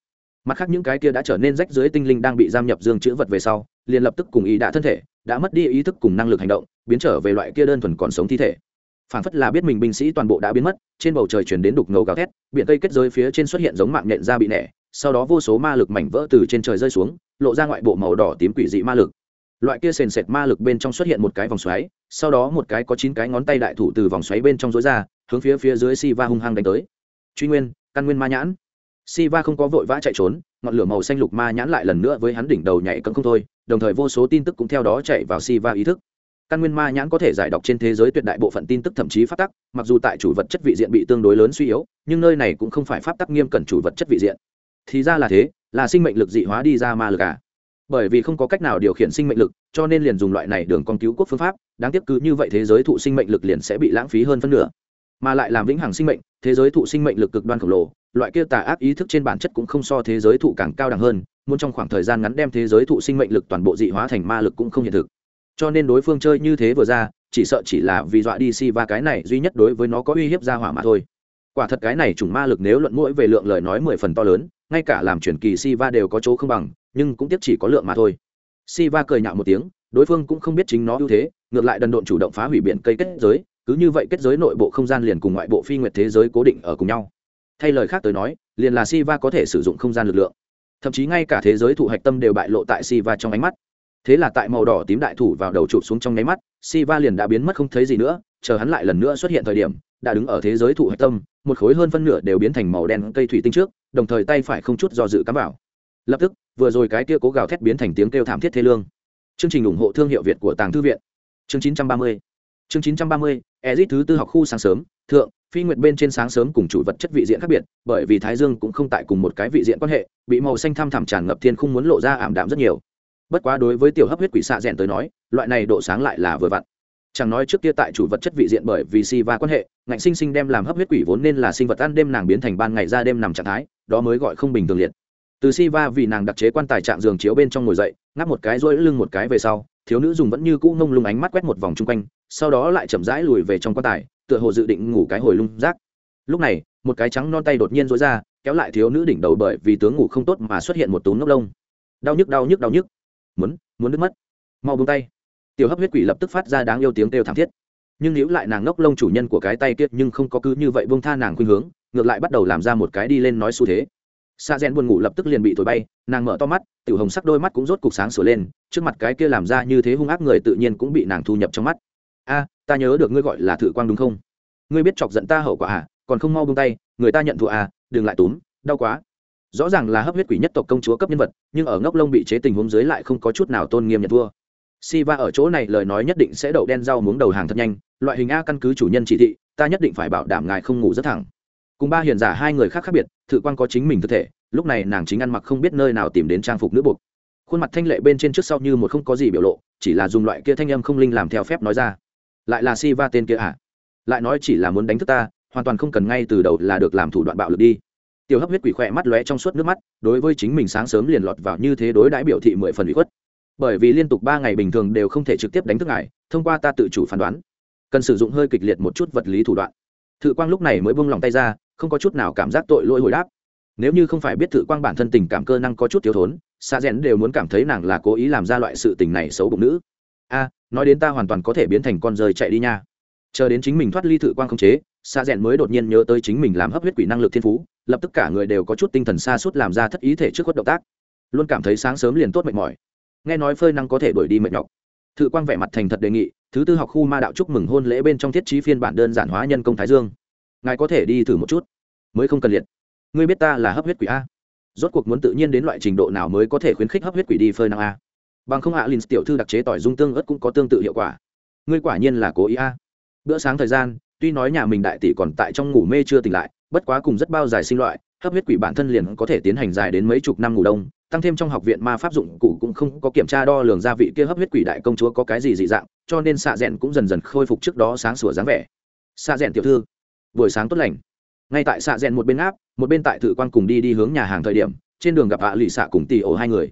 Mặt khác những cái kia đã trở nên rách dưới tinh linh đang bị giam nhập dương chữ vật về sau, liền lập tức cùng ý đã thân thể, đã mất đi ý thức cùng năng lực hành động, biến trở về loại kia đơn thuần còn sống thi thể. Phản phất là biết mình binh sĩ toàn bộ đã biến mất, trên bầu trời chuyển đến đục ngầu gào thét, biển cây kết giới phía trên xuất hiện giống mạng nhện ra bị nẻ, sau đó vô số ma lực mảnh vỡ từ trên trời rơi xuống, lộ ra ngoại bộ màu đỏ tím quỷ dị ma lực loại kia sền sệt ma lực bên trong xuất hiện một cái vòng xoáy, sau đó một cái có chín cái ngón tay đại thủ từ vòng xoáy bên trong rối ra, hướng phía phía dưới si va hung hăng đánh tới. Truy nguyên, căn nguyên ma nhãn. Si va không có vội vã chạy trốn, ngọn lửa màu xanh lục ma nhãn lại lần nữa với hắn đỉnh đầu nhảy cấm không thôi, đồng thời vô số tin tức cũng theo đó chạy vào si va ý thức. Căn nguyên ma nhãn có thể giải đọc trên thế giới tuyệt đại bộ phận tin tức thậm chí pháp tắc, mặc dù tại chủ vật chất vị diện bị tương đối lớn suy yếu, nhưng nơi này cũng không phải pháp tắc nghiêm cẩn chủ vật chất vị diện. Thì ra là thế, là sinh mệnh lực dị hóa đi ra ma lực à? Bởi vì không có cách nào điều khiển sinh mệnh lực, cho nên liền dùng loại này đường con cứu quốc phương pháp, đáng tiếc cứ như vậy thế giới thụ sinh mệnh lực liền sẽ bị lãng phí hơn phân nửa. Mà lại làm vĩnh hằng sinh mệnh, thế giới thụ sinh mệnh lực cực đoan khổng lồ, loại kia tà ác ý thức trên bản chất cũng không so thế giới thụ càng cao đẳng hơn, muốn trong khoảng thời gian ngắn đem thế giới thụ sinh mệnh lực toàn bộ dị hóa thành ma lực cũng không hiện thực. Cho nên đối phương chơi như thế vừa ra, chỉ sợ chỉ là vì dọa đi si va cái này duy nhất đối với nó có uy hiếp ra hỏa mà thôi. Quả thật cái này chủng ma lực nếu luận mũi về lượng lời nói mười phần to lớn, ngay cả làm chuyển kỳ si va đều có chỗ không bằng nhưng cũng tiếc chỉ có lượng mà thôi. Si va cười nhạo một tiếng, đối phương cũng không biết chính nó ưu thế, ngược lại đần độn chủ động phá hủy biển cây kết giới, cứ như vậy kết giới nội bộ không gian liền cùng ngoại bộ phi nguyệt thế giới cố định ở cùng nhau. Thay lời khác tới nói, liền là si va có thể sử dụng không gian lực lượng. Thậm chí ngay cả thế giới thụ hạch tâm đều bại lộ tại si va trong ánh mắt. Thế là tại màu đỏ tím đại thủ vào đầu chụp xuống trong nháy mắt si va liền đã biến mất không thấy gì nữa, chờ hắn lại lần nữa xuất hiện thời điểm, đã đứng ở thế giới thụ hạch tâm, một khối hơn phân nửa đều biến thành màu đen cây thủy tinh trước, đồng thời tay phải không chút do dự cắm vào lập tức, vừa rồi cái kia cố gào thét biến thành tiếng kêu thảm thiết thế lương. Chương trình ủng hộ thương hiệu việt của tàng thư viện. Chương 930 chương 930 ezit thứ tư học khu sáng sớm, thượng, phi nguyệt bên trên sáng sớm cùng chủ vật chất vị diện khác biệt, bởi vì thái dương cũng không tại cùng một cái vị diện quan hệ, bị màu xanh thăm thẳm tràn ngập thiên không muốn lộ ra ảm đạm rất nhiều. Bất quá đối với tiểu hấp huyết quỷ xạ rèn tới nói, loại này độ sáng lại là vừa vặn. Chẳng nói trước kia tại chủ vật chất vị diện bởi vì si va quan hệ, ngạnh sinh sinh đem làm hấp huyết quỷ vốn nên là sinh vật ăn đêm nàng biến thành ban ngày ra đêm nằm trạng thái, đó mới gọi không bình thường liệt từ si va vì nàng đặc chế quan tài trạng giường chiếu bên trong ngồi dậy, ngáp một cái rỗi lưng một cái về sau, thiếu nữ dùng vẫn như cũ ngông lung ánh mắt quét một vòng chung quanh, sau đó lại chậm rãi lùi về trong quan tài, tựa hồ dự định ngủ cái hồi lung rác. Lúc này, một cái trắng non tay đột nhiên rối ra, kéo lại thiếu nữ đỉnh đầu bởi vì tướng ngủ không tốt mà xuất hiện một tốn ngốc lông. Đau nhức đau nhức đau nhức. Muốn muốn đứt mất. Mau buông tay. Tiểu hấp huyết quỷ lập tức phát ra đáng yêu tiếng kêu thảm thiết. Nhưng nếu lại nàng ngốc lông chủ nhân của cái tay kia nhưng không có cứ như vậy buông tha nàng khuynh hướng, ngược lại bắt đầu làm ra một cái đi lên nói xu thế xa rèn buồn ngủ lập tức liền bị thổi bay, nàng mở to mắt, tiểu hồng sắc đôi mắt cũng rốt cục sáng sửa lên, trước mặt cái kia làm ra như thế hung ác người tự nhiên cũng bị nàng thu nhập trong mắt. A, ta nhớ được ngươi gọi là thử quang đúng không? Ngươi biết chọc giận ta hậu quả à? Còn không mau buông tay, người ta nhận thua à? Đừng lại túm, đau quá. Rõ ràng là hấp huyết quỷ nhất tộc công chúa cấp nhân vật, nhưng ở ngốc lông bị chế tình huống dưới lại không có chút nào tôn nghiêm nhận thua. Si va ở chỗ này lời nói nhất định sẽ đậu đen rau muống đầu hàng thật nhanh, loại hình a căn cứ chủ nhân chỉ thị, ta nhất định phải bảo đảm ngài không ngủ rất thẳng cùng ba hiền giả hai người khác khác biệt, thự quan có chính mình thực thể, lúc này nàng chính ăn mặc không biết nơi nào tìm đến trang phục nữ buộc. Khuôn mặt thanh lệ bên trên trước sau như một không có gì biểu lộ, chỉ là dùng loại kia thanh âm không linh làm theo phép nói ra. Lại là si va tên kia à? Lại nói chỉ là muốn đánh thức ta, hoàn toàn không cần ngay từ đầu là được làm thủ đoạn bạo lực đi. Tiểu hấp huyết quỷ khỏe mắt lóe trong suốt nước mắt, đối với chính mình sáng sớm liền lọt vào như thế đối đãi biểu thị mười phần bị khuất. Bởi vì liên tục ba ngày bình thường đều không thể trực tiếp đánh thức ngài, thông qua ta tự chủ phán đoán, cần sử dụng hơi kịch liệt một chút vật lý thủ đoạn. Thự quang lúc này mới buông lòng tay ra không có chút nào cảm giác tội lỗi hồi đáp. Nếu như không phải biết thử quang bản thân tình cảm cơ năng có chút thiếu thốn xa rẽn đều muốn cảm thấy nàng là cố ý làm ra loại sự tình này xấu bụng nữ. A, nói đến ta hoàn toàn có thể biến thành con rơi chạy đi nha. Chờ đến chính mình thoát ly thử quang không chế xa rẽn mới đột nhiên nhớ tới chính mình làm hấp huyết quỷ năng lực thiên phú, lập tức cả người đều có chút tinh thần xa suốt làm ra thất ý thể trước khuất động tác. Luôn cảm thấy sáng sớm liền tốt mệt mỏi. Nghe nói phơi năng có thể đuổi đi mệt nhọc. Thự quang vẻ mặt thành thật đề nghị, thứ tư học khu ma đạo chúc mừng hôn lễ bên trong thiết trí phiên bản đơn giản hóa nhân công thái dương ngài có thể đi thử một chút. Mới không cần liệt. Ngươi biết ta là hấp huyết quỷ a. Rốt cuộc muốn tự nhiên đến loại trình độ nào mới có thể khuyến khích hấp huyết quỷ đi phơi năng a? Bằng không hạ à, tiểu thư đặc chế tỏi dung tương ớt cũng có tương tự hiệu quả. Ngươi quả nhiên là cố ý a. Bữa sáng thời gian tuy nói nhà mình đại tỷ còn tại trong ngủ mê chưa tỉnh lại bất quá cùng rất bao dài sinh loại hấp huyết quỷ bản thân liền có thể tiến hành dài đến mấy chục năm ngủ đông tăng thêm trong học viện ma pháp dụng cụ cũng không có kiểm tra đo lường gia vị kia hấp huyết quỷ đại công chúa có cái gì dị dạng cho nên xạ rẽn cũng dần dần khôi phục trước đó sáng sủa dáng vẻ. Xạ rẽn tiểu thư buổi sáng tốt lành. Ngay tại xạ rèn một bên áp một bên tại thử quan cùng đi đi hướng nhà hàng thời điểm, trên đường gặp ạ lì xạ cùng tỷ ổ hai người.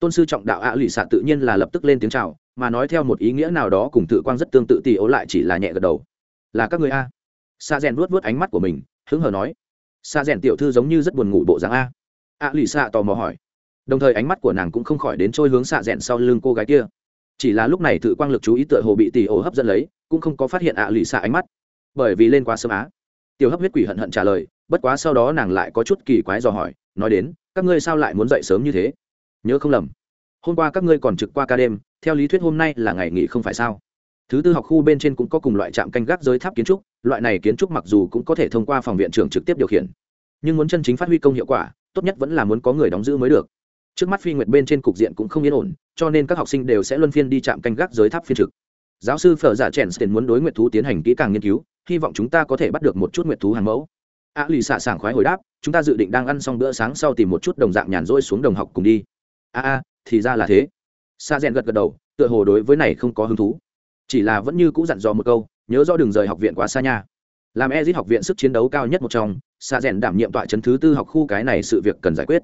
Tôn sư trọng đạo ạ lì xạ tự nhiên là lập tức lên tiếng chào, mà nói theo một ý nghĩa nào đó cùng tự quan rất tương tự tỷ ổ lại chỉ là nhẹ gật đầu. Là các người a? Xạ rèn vuốt vuốt ánh mắt của mình, hứng hờ nói. Xạ rèn tiểu thư giống như rất buồn ngủ bộ dáng a. Ạ lì xạ tò mò hỏi. Đồng thời ánh mắt của nàng cũng không khỏi đến trôi hướng xạ rèn sau lưng cô gái kia. Chỉ là lúc này tự quang lực chú ý tựa hồ bị tỷ ổ hấp dẫn lấy, cũng không có phát hiện ạ lì xạ ánh mắt. Bởi vì lên quá sớm á tiểu hấp huyết quỷ hận hận trả lời, bất quá sau đó nàng lại có chút kỳ quái dò hỏi, nói đến, các ngươi sao lại muốn dậy sớm như thế? Nhớ không lầm. Hôm qua các ngươi còn trực qua ca đêm, theo lý thuyết hôm nay là ngày nghỉ không phải sao? Thứ tư học khu bên trên cũng có cùng loại trạm canh gác giới tháp kiến trúc, loại này kiến trúc mặc dù cũng có thể thông qua phòng viện trưởng trực tiếp điều khiển, nhưng muốn chân chính phát huy công hiệu quả, tốt nhất vẫn là muốn có người đóng giữ mới được. Trước mắt phi nguyệt bên trên cục diện cũng không yên ổn, cho nên các học sinh đều sẽ luân phiên đi chạm canh gác giới tháp phiên trực. Giáo sư phở giả chèn tiền muốn đối nguyệt thú tiến hành kỹ càng nghiên cứu hy vọng chúng ta có thể bắt được một chút nguyệt thú hàng mẫu. A lì xạ sảng khoái hồi đáp, chúng ta dự định đang ăn xong bữa sáng sau tìm một chút đồng dạng nhàn rỗi xuống đồng học cùng đi. A a, thì ra là thế. Sa rèn gật gật đầu, tựa hồ đối với này không có hứng thú. Chỉ là vẫn như cũ dặn dò một câu, nhớ rõ đường rời học viện quá xa nha. Làm ezit học viện sức chiến đấu cao nhất một trong, sa rèn đảm nhiệm tọa chấn thứ tư học khu cái này sự việc cần giải quyết.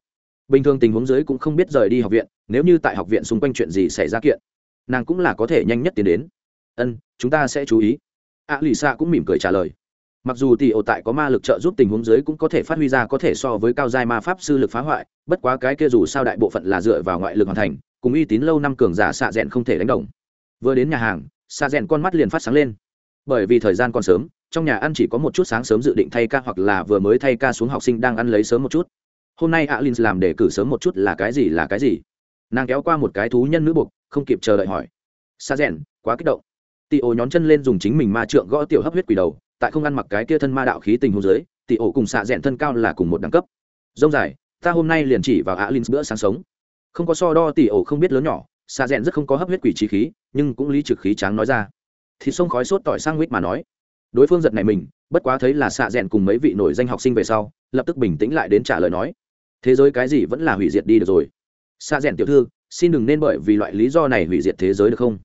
Bình thường tình huống dưới cũng không biết rời đi học viện, nếu như tại học viện xung quanh chuyện gì xảy ra kiện, nàng cũng là có thể nhanh nhất tiến đến. Ân, chúng ta sẽ chú ý a lì xa cũng mỉm cười trả lời. Mặc dù tỷ ổ tại có ma lực trợ giúp tình huống dưới cũng có thể phát huy ra có thể so với cao giai ma pháp sư lực phá hoại, bất quá cái kia dù sao đại bộ phận là dựa vào ngoại lực hoàn thành, cùng uy tín lâu năm cường giả xạ rẽn không thể đánh đồng. Vừa đến nhà hàng xạ rẽn con mắt liền phát sáng lên. Bởi vì thời gian còn sớm, trong nhà ăn chỉ có một chút sáng sớm dự định thay ca hoặc là vừa mới thay ca xuống học sinh đang ăn lấy sớm một chút. Hôm nay alin làm để cử sớm một chút là cái gì là cái gì? Nàng kéo qua một cái thú nhân nữ buộc không kịp chờ đợi hỏi. Xa rẽn quá kích động tị ổ nhón chân lên dùng chính mình ma trượng gõ tiểu hấp huyết quỷ đầu, tại không ăn mặc cái kia thân ma đạo khí tình hôn giới tị ổ cùng xạ rẽn thân cao là cùng một đẳng cấp. Dông dài, ta hôm nay liền chỉ vào Á Linh bữa sáng sống. Không có so đo, tị ổ không biết lớn nhỏ, xạ rẽn rất không có hấp huyết quỷ trí khí, nhưng cũng lý trực khí tráng nói ra. Thì sông khói sốt tỏi sang huyết mà nói. Đối phương giật này mình, bất quá thấy là xạ rẽn cùng mấy vị nổi danh học sinh về sau, lập tức bình tĩnh lại đến trả lời nói. Thế giới cái gì vẫn là hủy diệt đi được rồi. Xạ rẽn tiểu thư, xin đừng nên bởi vì loại lý do này hủy diệt thế giới được không?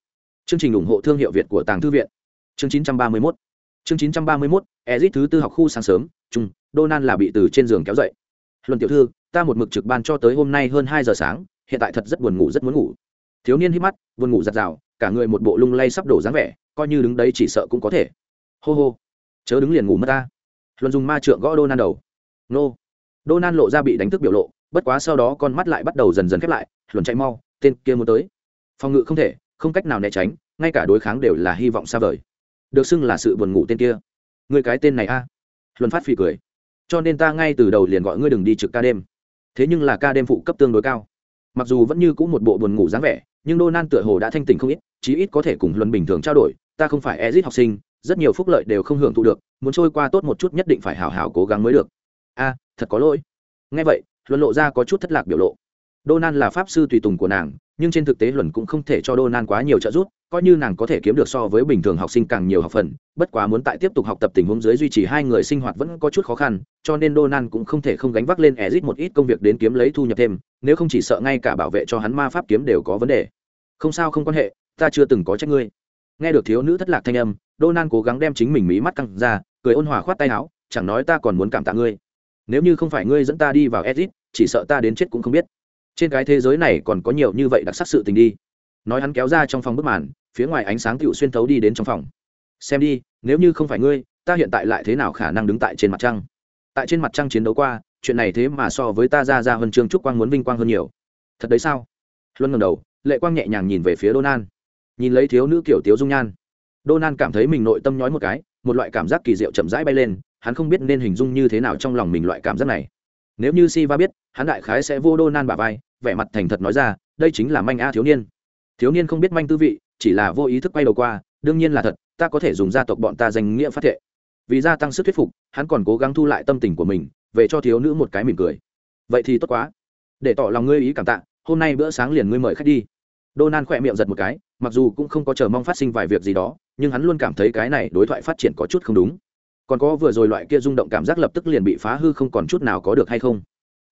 Chương trình ủng hộ thương hiệu việt của tàng thư viện. Chương 931 chương 931 ezit thứ tư học khu sáng sớm, trung donan là bị từ trên giường kéo dậy. Luân tiểu thư, ta một mực trực ban cho tới hôm nay hơn hai giờ sáng, hiện tại thật rất buồn ngủ, rất muốn ngủ. Thiếu niên hít mắt, buồn ngủ giặt rào, cả người một bộ lung lay sắp đổ dáng vẻ, coi như đứng đấy chỉ sợ cũng có thể. Hô hô, chớ đứng liền ngủ mất ta. Luân dùng ma trượng gõ donan đầu. Nô. Donan lộ ra bị đánh thức biểu lộ, bất quá sau đó con mắt lại bắt đầu dần dần khép lại Luân chạy mau, tên kia muốn tới. Phòng ngự không thể không cách nào né tránh, ngay cả đối kháng đều là hy vọng xa vời. Được xưng là sự buồn ngủ tên kia. Người cái tên này a. Luân phát phì cười. Cho nên ta ngay từ đầu liền gọi ngươi đừng đi trực ca đêm. Thế nhưng là ca đêm phụ cấp tương đối cao. Mặc dù vẫn như c ũ một bộ buồn ngủ dáng vẻ, nhưng đô nan tựa hồ đã thanh tỉnh không ít, chí ít có thể cùng luân bình thường trao đổi, ta không phải ezit học sinh, rất nhiều phúc lợi đều không hưởng thụ được, muốn trôi qua tốt một chút nhất định phải hào hào cố gắng mới được. A, thật có lỗi. Ngay vậy, Luân lộ ra có chút thất lạc biểu lộ. Đô nan là pháp sư tùy tùng của nàng nhưng trên thực tế luận cũng không thể cho đô nan quá nhiều trợ giúp, coi như nàng có thể kiếm được so với bình thường học sinh càng nhiều học phần, bất quá muốn tại tiếp tục học tập tình huống dưới duy trì hai người sinh hoạt vẫn có chút khó khăn, cho nên đô nan cũng không thể không gánh vác lên ezit một ít công việc đến kiếm lấy thu nhập thêm, nếu không chỉ sợ ngay cả bảo vệ cho hắn ma pháp kiếm đều có vấn đề. Không sao không quan hệ, ta chưa từng có trách ngươi. Nghe được thiếu nữ thất lạc thanh âm, đô nan cố gắng đem chính mình mí mắt căng ra, cười ôn hòa khoát tay áo, chẳng nói ta còn muốn cảm tạ ngươi. Nếu như không phải ngươi dẫn ta đi vào edit chỉ sợ ta đến chết cũng không biết trên cái thế giới này còn có nhiều như vậy đặc sắc sự tình đi. Nói hắn kéo ra trong phòng bức màn, phía ngoài ánh sáng tựu xuyên thấu đi đến trong phòng. Xem đi, nếu như không phải ngươi, ta hiện tại lại thế nào khả năng đứng tại trên mặt trăng? Tại trên mặt trăng chiến đấu qua, chuyện này thế mà so với ta ra ra huân trương trúc quang muốn vinh quang hơn nhiều. Thật đấy sao? Luân ngầm đầu, lệ quang nhẹ nhàng nhìn về phía đô nan nhìn lấy thiếu nữ kiểu tiếu dung nhan. Đô nan cảm thấy mình nội tâm nhói một cái, một loại cảm giác kỳ diệu chậm rãi bay lên, hắn không biết nên hình dung như thế nào trong lòng mình loại cảm giác này nếu như si va biết, hắn đại khái sẽ vô đô nan bà vai, vẻ mặt thành thật nói ra, đây chính là manh a thiếu niên. Thiếu niên không biết manh tư vị, chỉ là vô ý thức quay đầu qua, đương nhiên là thật, ta có thể dùng gia tộc bọn ta danh nghĩa phát thệ. Vì gia tăng sức thuyết phục, hắn còn cố gắng thu lại tâm tình của mình, về cho thiếu nữ một cái mỉm cười. Vậy thì tốt quá. Để tỏ lòng ngươi ý cảm tạ, hôm nay bữa sáng liền ngươi mời khách đi. Đô nan khỏe miệng giật một cái, mặc dù cũng không có chờ mong phát sinh vài việc gì đó, nhưng hắn luôn cảm thấy cái này đối thoại phát triển có chút không đúng còn có vừa rồi loại kia rung động cảm giác lập tức liền bị phá hư không còn chút nào có được hay không?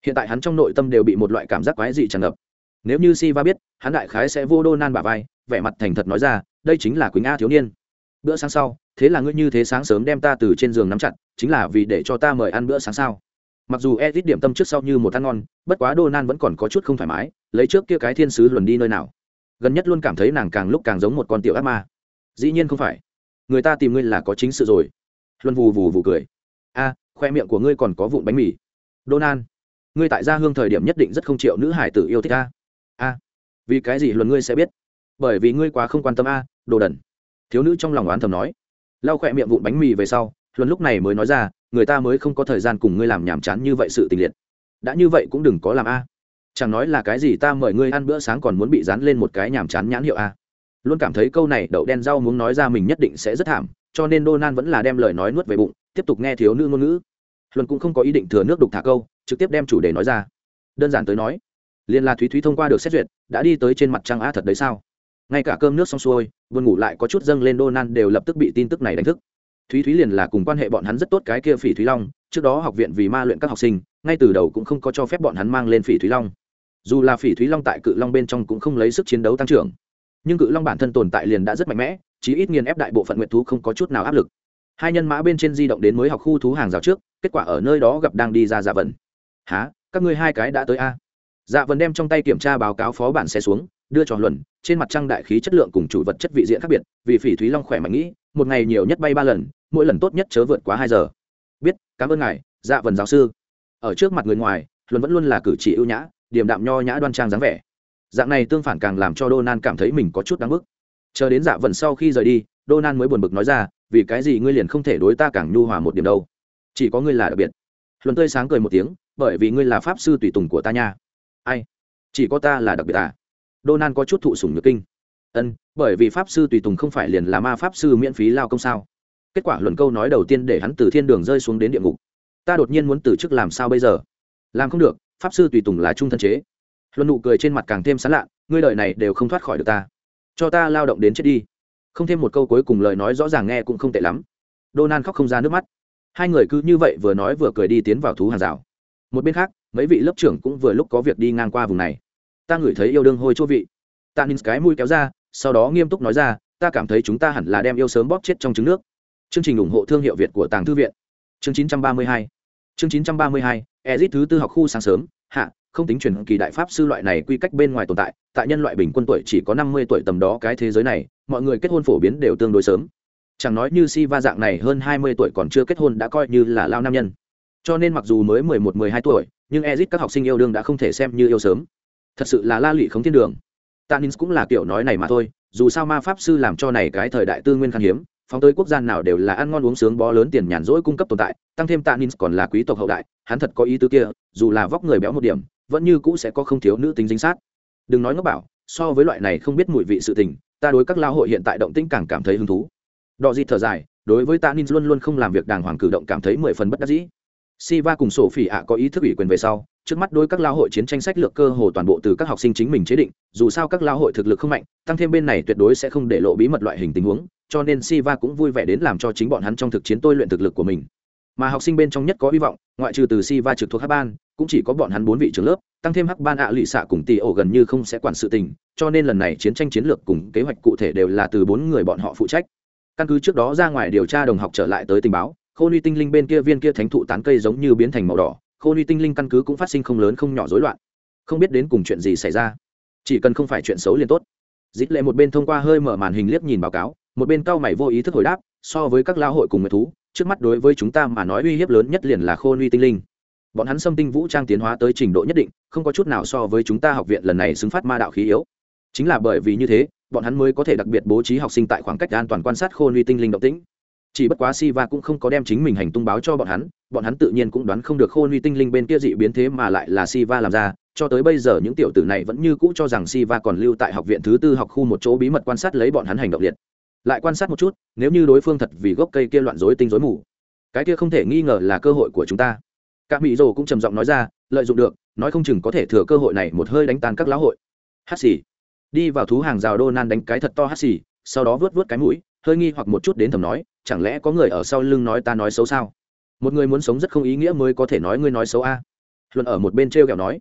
Hiện tại hắn trong nội tâm đều bị một loại cảm giác quái dị tràn ngập. Nếu như si va biết, hắn đại khái sẽ vô đô nan bà vai, vẻ mặt thành thật nói ra, đây chính là quỳnh a thiếu niên. Bữa sáng sau, thế là ngươi như thế sáng sớm đem ta từ trên giường nắm chặt, chính là vì để cho ta mời ăn bữa sáng sao? Mặc dù edit điểm tâm trước sau như một ăn ngon, bất quá đô nan vẫn còn có chút không thoải mái, lấy trước kia cái thiên sứ luồn đi nơi nào? Gần nhất luôn cảm thấy nàng càng lúc càng giống một con tiểu ác ma. Dĩ nhiên không phải. Người ta tìm ngươi là có chính sự rồi luân vù vù vù cười. A, khoe miệng của ngươi còn có vụn bánh mì. Donan ngươi tại gia hương thời điểm nhất định rất không chịu nữ hải tử yêu thích a a, vì cái gì luận ngươi sẽ biết? Bởi vì ngươi quá không quan tâm a, đồ đần. Thiếu nữ trong lòng oán thầm nói. Lau khoe miệng vụn bánh mì về sau, luân lúc này mới nói ra, người ta mới không có thời gian cùng ngươi làm nhàm chán như vậy sự tình liệt. Đã như vậy cũng đừng có làm a. Chẳng nói là cái gì ta mời ngươi ăn bữa sáng còn muốn bị dán lên một cái nhàm chán nhãn hiệu a. Luôn cảm thấy câu này đậu đen rau muốn nói ra mình nhất định sẽ rất thảm cho nên Donan vẫn là đem lời nói nuốt về bụng, tiếp tục nghe thiếu nữ ngôn ngữ. Luân cũng không có ý định thừa nước đục thả câu, trực tiếp đem chủ đề nói ra. Đơn giản tới nói, liên la thúy thúy thông qua được xét duyệt, đã đi tới trên mặt trăng á thật đấy sao? Ngay cả cơm nước xong xuôi, buồn ngủ lại có chút dâng lên Donan đều lập tức bị tin tức này đánh thức. Thúy Thúy liền là cùng quan hệ bọn hắn rất tốt cái kia Phỉ Thúy Long, trước đó học viện vì ma luyện các học sinh, ngay từ đầu cũng không có cho phép bọn hắn mang lên Phỉ Thúy Long. Dù là Phỉ Thúy Long tại Cự Long bên trong cũng không lấy sức chiến đấu tăng trưởng, nhưng Cự Long bản thân tồn tại liền đã rất mạnh mẽ, chí ít nghiền ép đại bộ phận nguyện thú không có chút nào áp lực. Hai nhân mã bên trên di động đến mới học khu thú hàng rào trước, kết quả ở nơi đó gặp đang đi ra dạ vần. Há các ngươi hai cái đã tới a? Dạ vần đem trong tay kiểm tra báo cáo phó bản xe xuống, đưa cho luận, trên mặt trăng đại khí chất lượng cùng chủ vật chất vị diện khác biệt, vì phỉ thúy long khỏe mạnh nghĩ, một ngày nhiều nhất bay ba lần, mỗi lần tốt nhất chớ vượt quá hai giờ. Biết, cảm ơn ngài dạ vần giáo sư. Ở trước mặt người ngoài, luận vẫn luôn là cử chỉ ưu nhã, điềm đạm nho nhã đoan trang dáng vẻ. Dạng này tương phản càng làm cho đô nan cảm thấy mình có chút đáng bức chờ đến dạ vần sau khi rời đi đô nan mới buồn bực nói ra, vì cái gì ngươi liền không thể đối ta càng nhu hòa một điểm đâu? Chỉ có ngươi là đặc biệt. Luân tươi sáng cười một tiếng, bởi vì ngươi là pháp sư tùy tùng của ta nha. Ai? Chỉ có ta là đặc biệt à? Đô nan có chút thụ sủng nhược kinh. Ân, bởi vì pháp sư tùy tùng không phải liền là ma pháp sư miễn phí lao công sao? Kết quả luận câu nói đầu tiên để hắn từ thiên đường rơi xuống đến địa ngục. Ta đột nhiên muốn từ chức làm sao bây giờ? Làm không được, pháp sư tùy tùng là trung thân chế. Luận nụ cười trên mặt càng thêm sán lạ, ngươi đợi này đều không thoát khỏi được ta cho ta lao động đến chết đi. Không thêm một câu cuối cùng lời nói rõ ràng nghe cũng không tệ lắm. Donan khóc không ra nước mắt. Hai người cứ như vậy vừa nói vừa cười đi tiến vào thú hàng rào. Một bên khác, mấy vị lớp trưởng cũng vừa lúc có việc đi ngang qua vùng này. Ta ngửi thấy yêu đương hôi chua vị. Ta nín cái mũi kéo ra, sau đó nghiêm túc nói ra, ta cảm thấy chúng ta hẳn là đem yêu sớm bóp chết trong trứng nước. Chương trình ủng hộ thương hiệu việt của tàng thư viện. Chương 932 chương 932 ezit thứ tư học khu sáng sớm. Hạ không tính truyền kỳ đại pháp sư loại này quy cách bên ngoài tồn tại tại nhân loại bình quân tuổi chỉ có năm mươi tuổi tầm đó cái thế giới này, mọi người kết hôn phổ biến đều tương đối sớm. Chẳng nói như si va dạng này hơn hai mươi tuổi còn chưa kết hôn đã coi như là lao nam nhân. Cho nên mặc dù mới mười một, mười hai tuổi, nhưng ezit các học sinh yêu đương đã không thể xem như yêu sớm. Thật sự là la lụy không thiên đường. Tanins cũng là kiểu nói này mà thôi, dù sao ma pháp sư làm cho này cái thời đại tư nguyên khan hiếm, phóng tới quốc gia nào đều là ăn ngon uống sướng bó lớn tiền nhàn rỗi cung cấp tồn tại, tăng thêm tanins còn là quý tộc hậu đại, hắn thật có ý tứ kia, dù là vóc người béo một điểm vẫn như cũ sẽ có không thiếu nữ tính dính sát. Đừng nói ngốc bảo, so với loại này không biết mùi vị sự tình, ta đối các lao hội hiện tại động tĩnh càng cảm thấy hứng thú. Đọ dịt thở dài, đối với ta ninh luôn luôn không làm việc đàng hoàng cử động cảm thấy mười phần bất đắc dĩ. Siva cùng sổ phỉ ạ có ý thức ủy quyền về sau, trước mắt đối các lao hội chiến tranh sách lược cơ hồ toàn bộ từ các học sinh chính mình chế định, dù sao các lao hội thực lực không mạnh, tăng thêm bên này tuyệt đối sẽ không để lộ bí mật loại hình tình huống, cho nên Siva cũng vui vẻ đến làm cho chính bọn hắn trong thực chiến tôi luyện thực lực của mình mà học sinh bên trong nhất có hy vọng, ngoại trừ từ Siva trực thuộc hắc ban, cũng chỉ có bọn hắn bốn vị trưởng lớp, tăng thêm hắc ban ạ lụy xạ cùng tỷ ổ gần như không sẽ quản sự tình, cho nên lần này chiến tranh chiến lược cùng kế hoạch cụ thể đều là từ bốn người bọn họ phụ trách. Căn cứ trước đó ra ngoài điều tra đồng học trở lại tới tình báo, khô nuy tinh linh bên kia viên kia thánh thụ tán cây giống như biến thành màu đỏ, khô nuy tinh linh căn cứ cũng phát sinh không lớn không nhỏ rối loạn. Không biết đến cùng chuyện gì xảy ra. Chỉ cần không phải chuyện xấu liền tốt. Dít lệ một bên thông qua hơi mở màn hình liếc nhìn báo cáo, một bên cao mày vô ý thức hồi đáp, so với các lao hội cùng người thú trước mắt đối với chúng ta mà nói uy hiếp lớn nhất liền là khô uy tinh linh. Bọn hắn xâm tinh vũ trang tiến hóa tới trình độ nhất định, không có chút nào so với chúng ta học viện lần này xứng phát ma đạo khí yếu. Chính là bởi vì như thế, bọn hắn mới có thể đặc biệt bố trí học sinh tại khoảng cách an toàn quan sát khôn uy tinh linh động tĩnh. Chỉ bất quá si va cũng không có đem chính mình hành tung báo cho bọn hắn bọn hắn tự nhiên cũng đoán không được khôn uy tinh linh bên kia dị biến thế mà lại là si va làm ra, cho tới bây giờ những tiểu tử này vẫn như cũ cho rằng si va còn lưu tại học viện thứ tư học khu một chỗ bí mật quan sát lấy bọn hắn hành động liệt lại quan sát một chút, nếu như đối phương thật vì gốc cây kia loạn rối tinh rối mù, cái kia không thể nghi ngờ là cơ hội của chúng ta. Cả mỹ rồ cũng trầm giọng nói ra, lợi dụng được, nói không chừng có thể thừa cơ hội này một hơi đánh tan các lão hội. Hát xì. Đi vào thú hàng rào đô nan đánh cái thật to hát xì, sau đó vớt vớt cái mũi, hơi nghi hoặc một chút đến thầm nói, chẳng lẽ có người ở sau lưng nói ta nói xấu sao? Một người muốn sống rất không ý nghĩa mới có thể nói ngươi nói xấu a. À. luận ở một bên t r e o kẹo nói,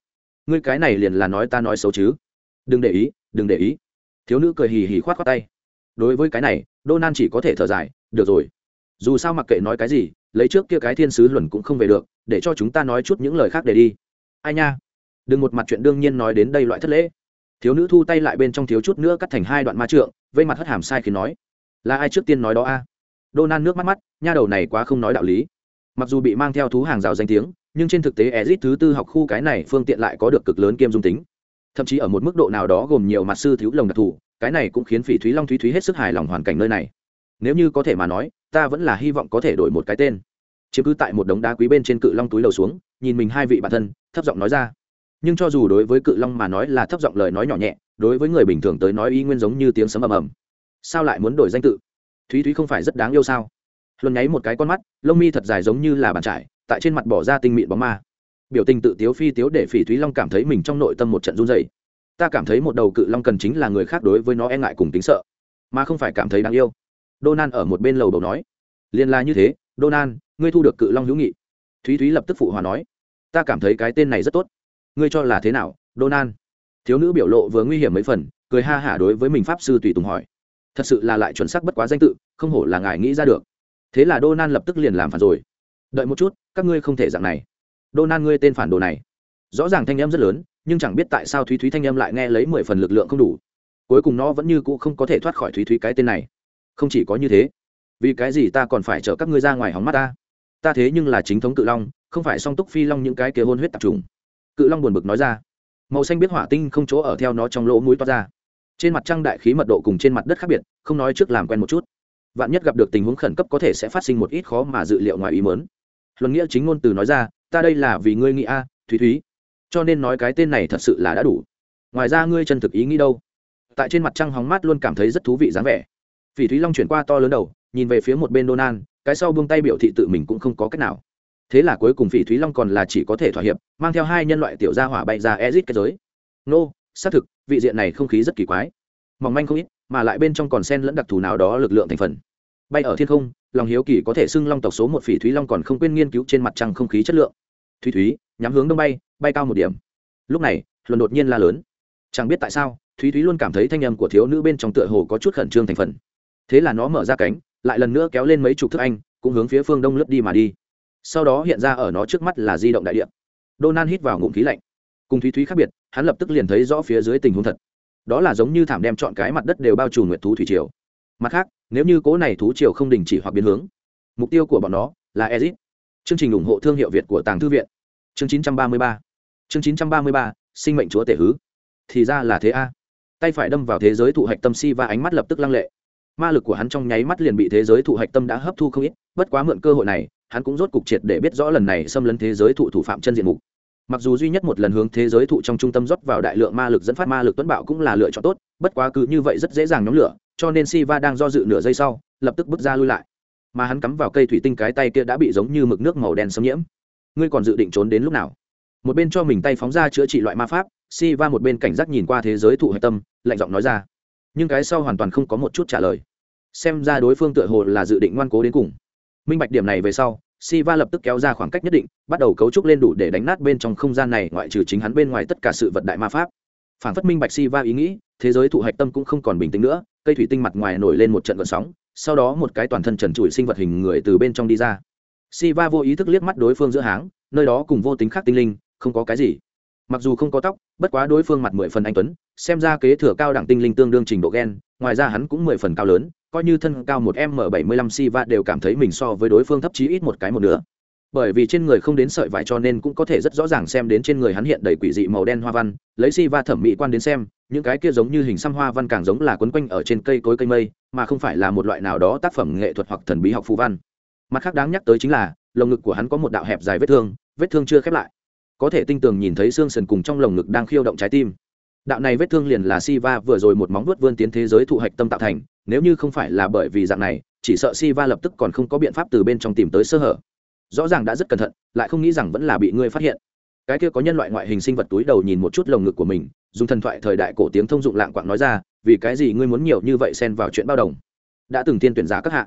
ngươi cái này liền là nói ta nói xấu chứ? Đừng để ý, đừng để ý. Thiếu nữ cười hì hì khoát khoát tay đối với cái này donan chỉ có thể thở dài, được rồi. Dù sao mặc kệ nói cái gì, lấy trước kia cái thiên sứ luận cũng không về được, để cho chúng ta nói chút những lời khác để đi. Ai nha. Đừng một mặt chuyện đương nhiên nói đến đây loại thất lễ. Thiếu nữ thu tay lại bên trong thiếu chút nữa cắt thành hai đoạn ma trượng, vây mặt hất hàm sai khi nói, là ai trước tiên nói đó a? Đô nan nước mắt mắt, nha đầu này quá không nói đạo lý. Mặc dù bị mang theo thú hàng rào danh tiếng, nhưng trên thực tế ezit thứ tư học khu cái này phương tiện lại có được cực lớn kiêm dung tính. Thậm chí ở một mức độ nào đó gồm nhiều mặt sư thiếu lồng đặc thù cái này cũng khiến phỉ thúy long thúy thúy hết sức hài lòng hoàn cảnh nơi này nếu như có thể mà nói ta vẫn là hy vọng có thể đổi một cái tên chiếm cứ tại một đống đá quý bên trên cự long túi đầu xuống nhìn mình hai vị bản thân thấp giọng nói ra nhưng cho dù đối với cự long mà nói là thấp giọng lời nói nhỏ nhẹ đối với người bình thường tới nói y nguyên giống như tiếng sấm ầm ầm sao lại muốn đổi danh tự thúy thúy không phải rất đáng yêu sao luân nháy một cái con mắt lông mi thật dài giống như là bàn trải tại trên mặt bỏ ra tinh mịn bóng ma biểu tình tự tiếu phi tiếu để phỉ thúy long cảm thấy mình trong nội tâm một trận run dày ta cảm thấy một đầu cự long cần chính là người khác đối với nó e ngại cùng tính sợ, mà không phải cảm thấy đáng yêu. Donan ở một bên lầu đầu nói. Liên la như thế Donan ngươi thu được cự long hữu nghị. Thúy thúy lập tức phụ hòa nói. Ta cảm thấy cái tên này rất tốt. Ngươi cho là thế nào Donan thiếu nữ biểu lộ vừa nguy hiểm mấy phần, cười ha hả đối với mình pháp sư tùy tùng hỏi. Thật sự là lại chuẩn xác bất quá danh tự, không hổ là ngài nghĩ ra được. Thế là Donan lập tức liền làm phản rồi. Đợi một chút, các ngươi không thể dạng này. Donan ngươi tên phản đồ này rõ ràng thanh em rất lớn, nhưng chẳng biết tại sao thúy thúy thanh em lại nghe lấy mười phần lực lượng không đủ. Cuối cùng nó vẫn như cũ không có thể thoát khỏi thúy thúy cái tên này. Không chỉ có như thế, vì cái gì ta còn phải chở các ngươi ra ngoài hóng mắt ta? Ta thế nhưng là chính thống cự long, không phải song túc phi long những cái kia hôn huyết tạp trùng cự long buồn bực nói ra. Màu xanh biết hỏa tinh không chỗ ở theo nó trong lỗ mũi toát ra. Trên mặt trăng đại khí mật độ cùng trên mặt đất khác biệt, không nói trước làm quen một chút. Vạn nhất gặp được tình huống khẩn cấp có thể sẽ phát sinh một ít khó mà dự liệu ngoài ý mớn luận nghĩa chính ngôn từ nói ra, ta đây là vì ngươi nghĩ a, thúy thúy cho nên nói cái tên này thật sự là đã đủ. Ngoài ra ngươi chân thực ý nghĩ đâu? Tại trên mặt trăng hóng mát luôn cảm thấy rất thú vị dáng vẻ. Phỉ thúy long chuyển qua to lớn đầu, nhìn về phía một bên donan cái sau buông tay biểu thị tự mình cũng không có cách nào. Thế là cuối cùng phỉ thúy long còn là chỉ có thể thỏa hiệp, mang theo hai nhân loại tiểu gia hỏa bay ra exit cái giới. Nô, xác thực, vị diện này không khí rất kỳ quái. Mỏng manh không ít, mà lại bên trong còn sen lẫn đặc thù nào đó lực lượng thành phần. Bay ở thiên không, lòng hiếu kỳ có thể xưng long tộc số một phỉ thúy long còn không quên nghiên cứu trên mặt trăng không khí chất lượng. Thúy thúy, nhắm hướng đông bay bay cao một điểm. Lúc này luận đột nhiên la lớn. Chẳng biết tại sao, thúy thúy luôn cảm thấy thanh âm của thiếu nữ bên trong tựa hồ có chút khẩn trương thành phần. Thế là nó mở ra cánh, lại lần nữa kéo lên mấy chục thước anh, cũng hướng phía phương đông lướt đi mà đi. Sau đó hiện ra ở nó trước mắt là di động đại điện. Donan hít vào ngụm khí lạnh. Cùng thúy thúy khác biệt, hắn lập tức liền thấy rõ phía dưới tình huống thật. Đó là giống như thảm đem chọn cái mặt đất đều bao trùm nguyệt thú thủy triều. Mặt khác, nếu như cố này thú triều không đình chỉ hoặc biến hướng, mục tiêu của bọn nó là exit chương trình ủng hộ thương hiệu việt của tàng thư viện. Chương 933 chương 933 sinh mệnh chúa tể hứ. Thì ra là thế a. Tay phải đâm vào thế giới thụ hạch tâm si và ánh mắt lập tức lăng lệ. Ma lực của hắn trong nháy mắt liền bị thế giới thụ hạch tâm đã hấp thu không ít, bất quá mượn cơ hội này, hắn cũng rốt cục triệt để biết rõ lần này xâm lấn thế giới thụ thủ phạm chân diện mục. Mặc dù duy nhất một lần hướng thế giới thụ trong trung tâm rót vào đại lượng ma lực dẫn phát ma lực tuấn bạo cũng là lựa chọn tốt, bất quá cứ như vậy rất dễ dàng nhóm lửa, cho nên si va đang do dự nửa giây sau, lập tức bước ra lui lại. Mà hắn cắm vào cây thủy tinh cái tay kia đã bị giống như mực nước màu đen xâm nhiễm. Ngươi còn dự định trốn đến lúc nào? Một bên cho mình tay phóng ra chữa trị loại ma pháp siva một bên cảnh giác nhìn qua thế giới thụ hạch tâm lạnh giọng nói ra nhưng cái sau hoàn toàn không có một chút trả lời xem ra đối phương tựa hồ là dự định ngoan cố đến cùng minh bạch điểm này về sau Siva lập tức kéo ra khoảng cách nhất định, bắt đầu cấu trúc lên đủ để đánh nát bên trong không gian này ngoại trừ chính hắn bên ngoài tất cả sự vật đại ma pháp. Phản phất minh bạch Siva ý nghĩ, thế giới thụ hạch tâm cũng không còn bình tĩnh nữa, cây thủy tinh mặt ngoài nổi lên một trận vận sóng, sau đó một cái toàn thân trần trụi sinh vật hình người từ bên trong đi ra. Siva vô ý thức liếc mắt đối phương giữa háng, nơi đó cùng vô tính khác tinh linh, không có cái gì. Mặc dù không có tóc, bất quá đối phương mặt mười phần anh tuấn, xem ra kế thừa cao đẳng tinh linh tương đương trình độ gen, ngoài ra hắn cũng mười phần cao lớn, coi như thân cao một m bảy mươi lăm si va đều cảm thấy mình so với đối phương thấp chí ít một cái một nữa bởi vì trên người không đến sợi vải cho nên cũng có thể rất rõ ràng xem đến trên người hắn hiện đầy quỷ dị màu đen hoa văn lấy si va thẩm mỹ quan đến xem những cái kia giống như hình xăm hoa văn càng giống là quấn quanh ở trên cây cối cây mây mà không phải là một loại nào đó tác phẩm nghệ thuật hoặc thần bí học phù văn. Mặt khác đáng nhắc tới chính là lồng ngực của hắn có một đạo hẹp dài vết thương vết thương chưa khép lại có thể tinh tường nhìn thấy xương sần cùng trong lồng ngực đang khiêu động trái tim. Đạo này vết thương liền là si va vừa rồi một móng vuốt vươn tiến thế giới thụ hạch tâm tạo thành, nếu như không phải là bởi vì dạng này, chỉ sợ si va lập tức còn không có biện pháp từ bên trong tìm tới sơ hở. Rõ ràng đã rất cẩn thận, lại không nghĩ rằng vẫn là bị ngươi phát hiện. Cái kia có nhân loại ngoại hình sinh vật túi đầu nhìn một chút lồng ngực của mình, dùng thần thoại thời đại cổ tiếng thông dụng lạng quạng nói ra, vì cái gì ngươi muốn nhiều như vậy xen vào chuyện bao đồng? Đã từng tiên tuyển giả các hạ,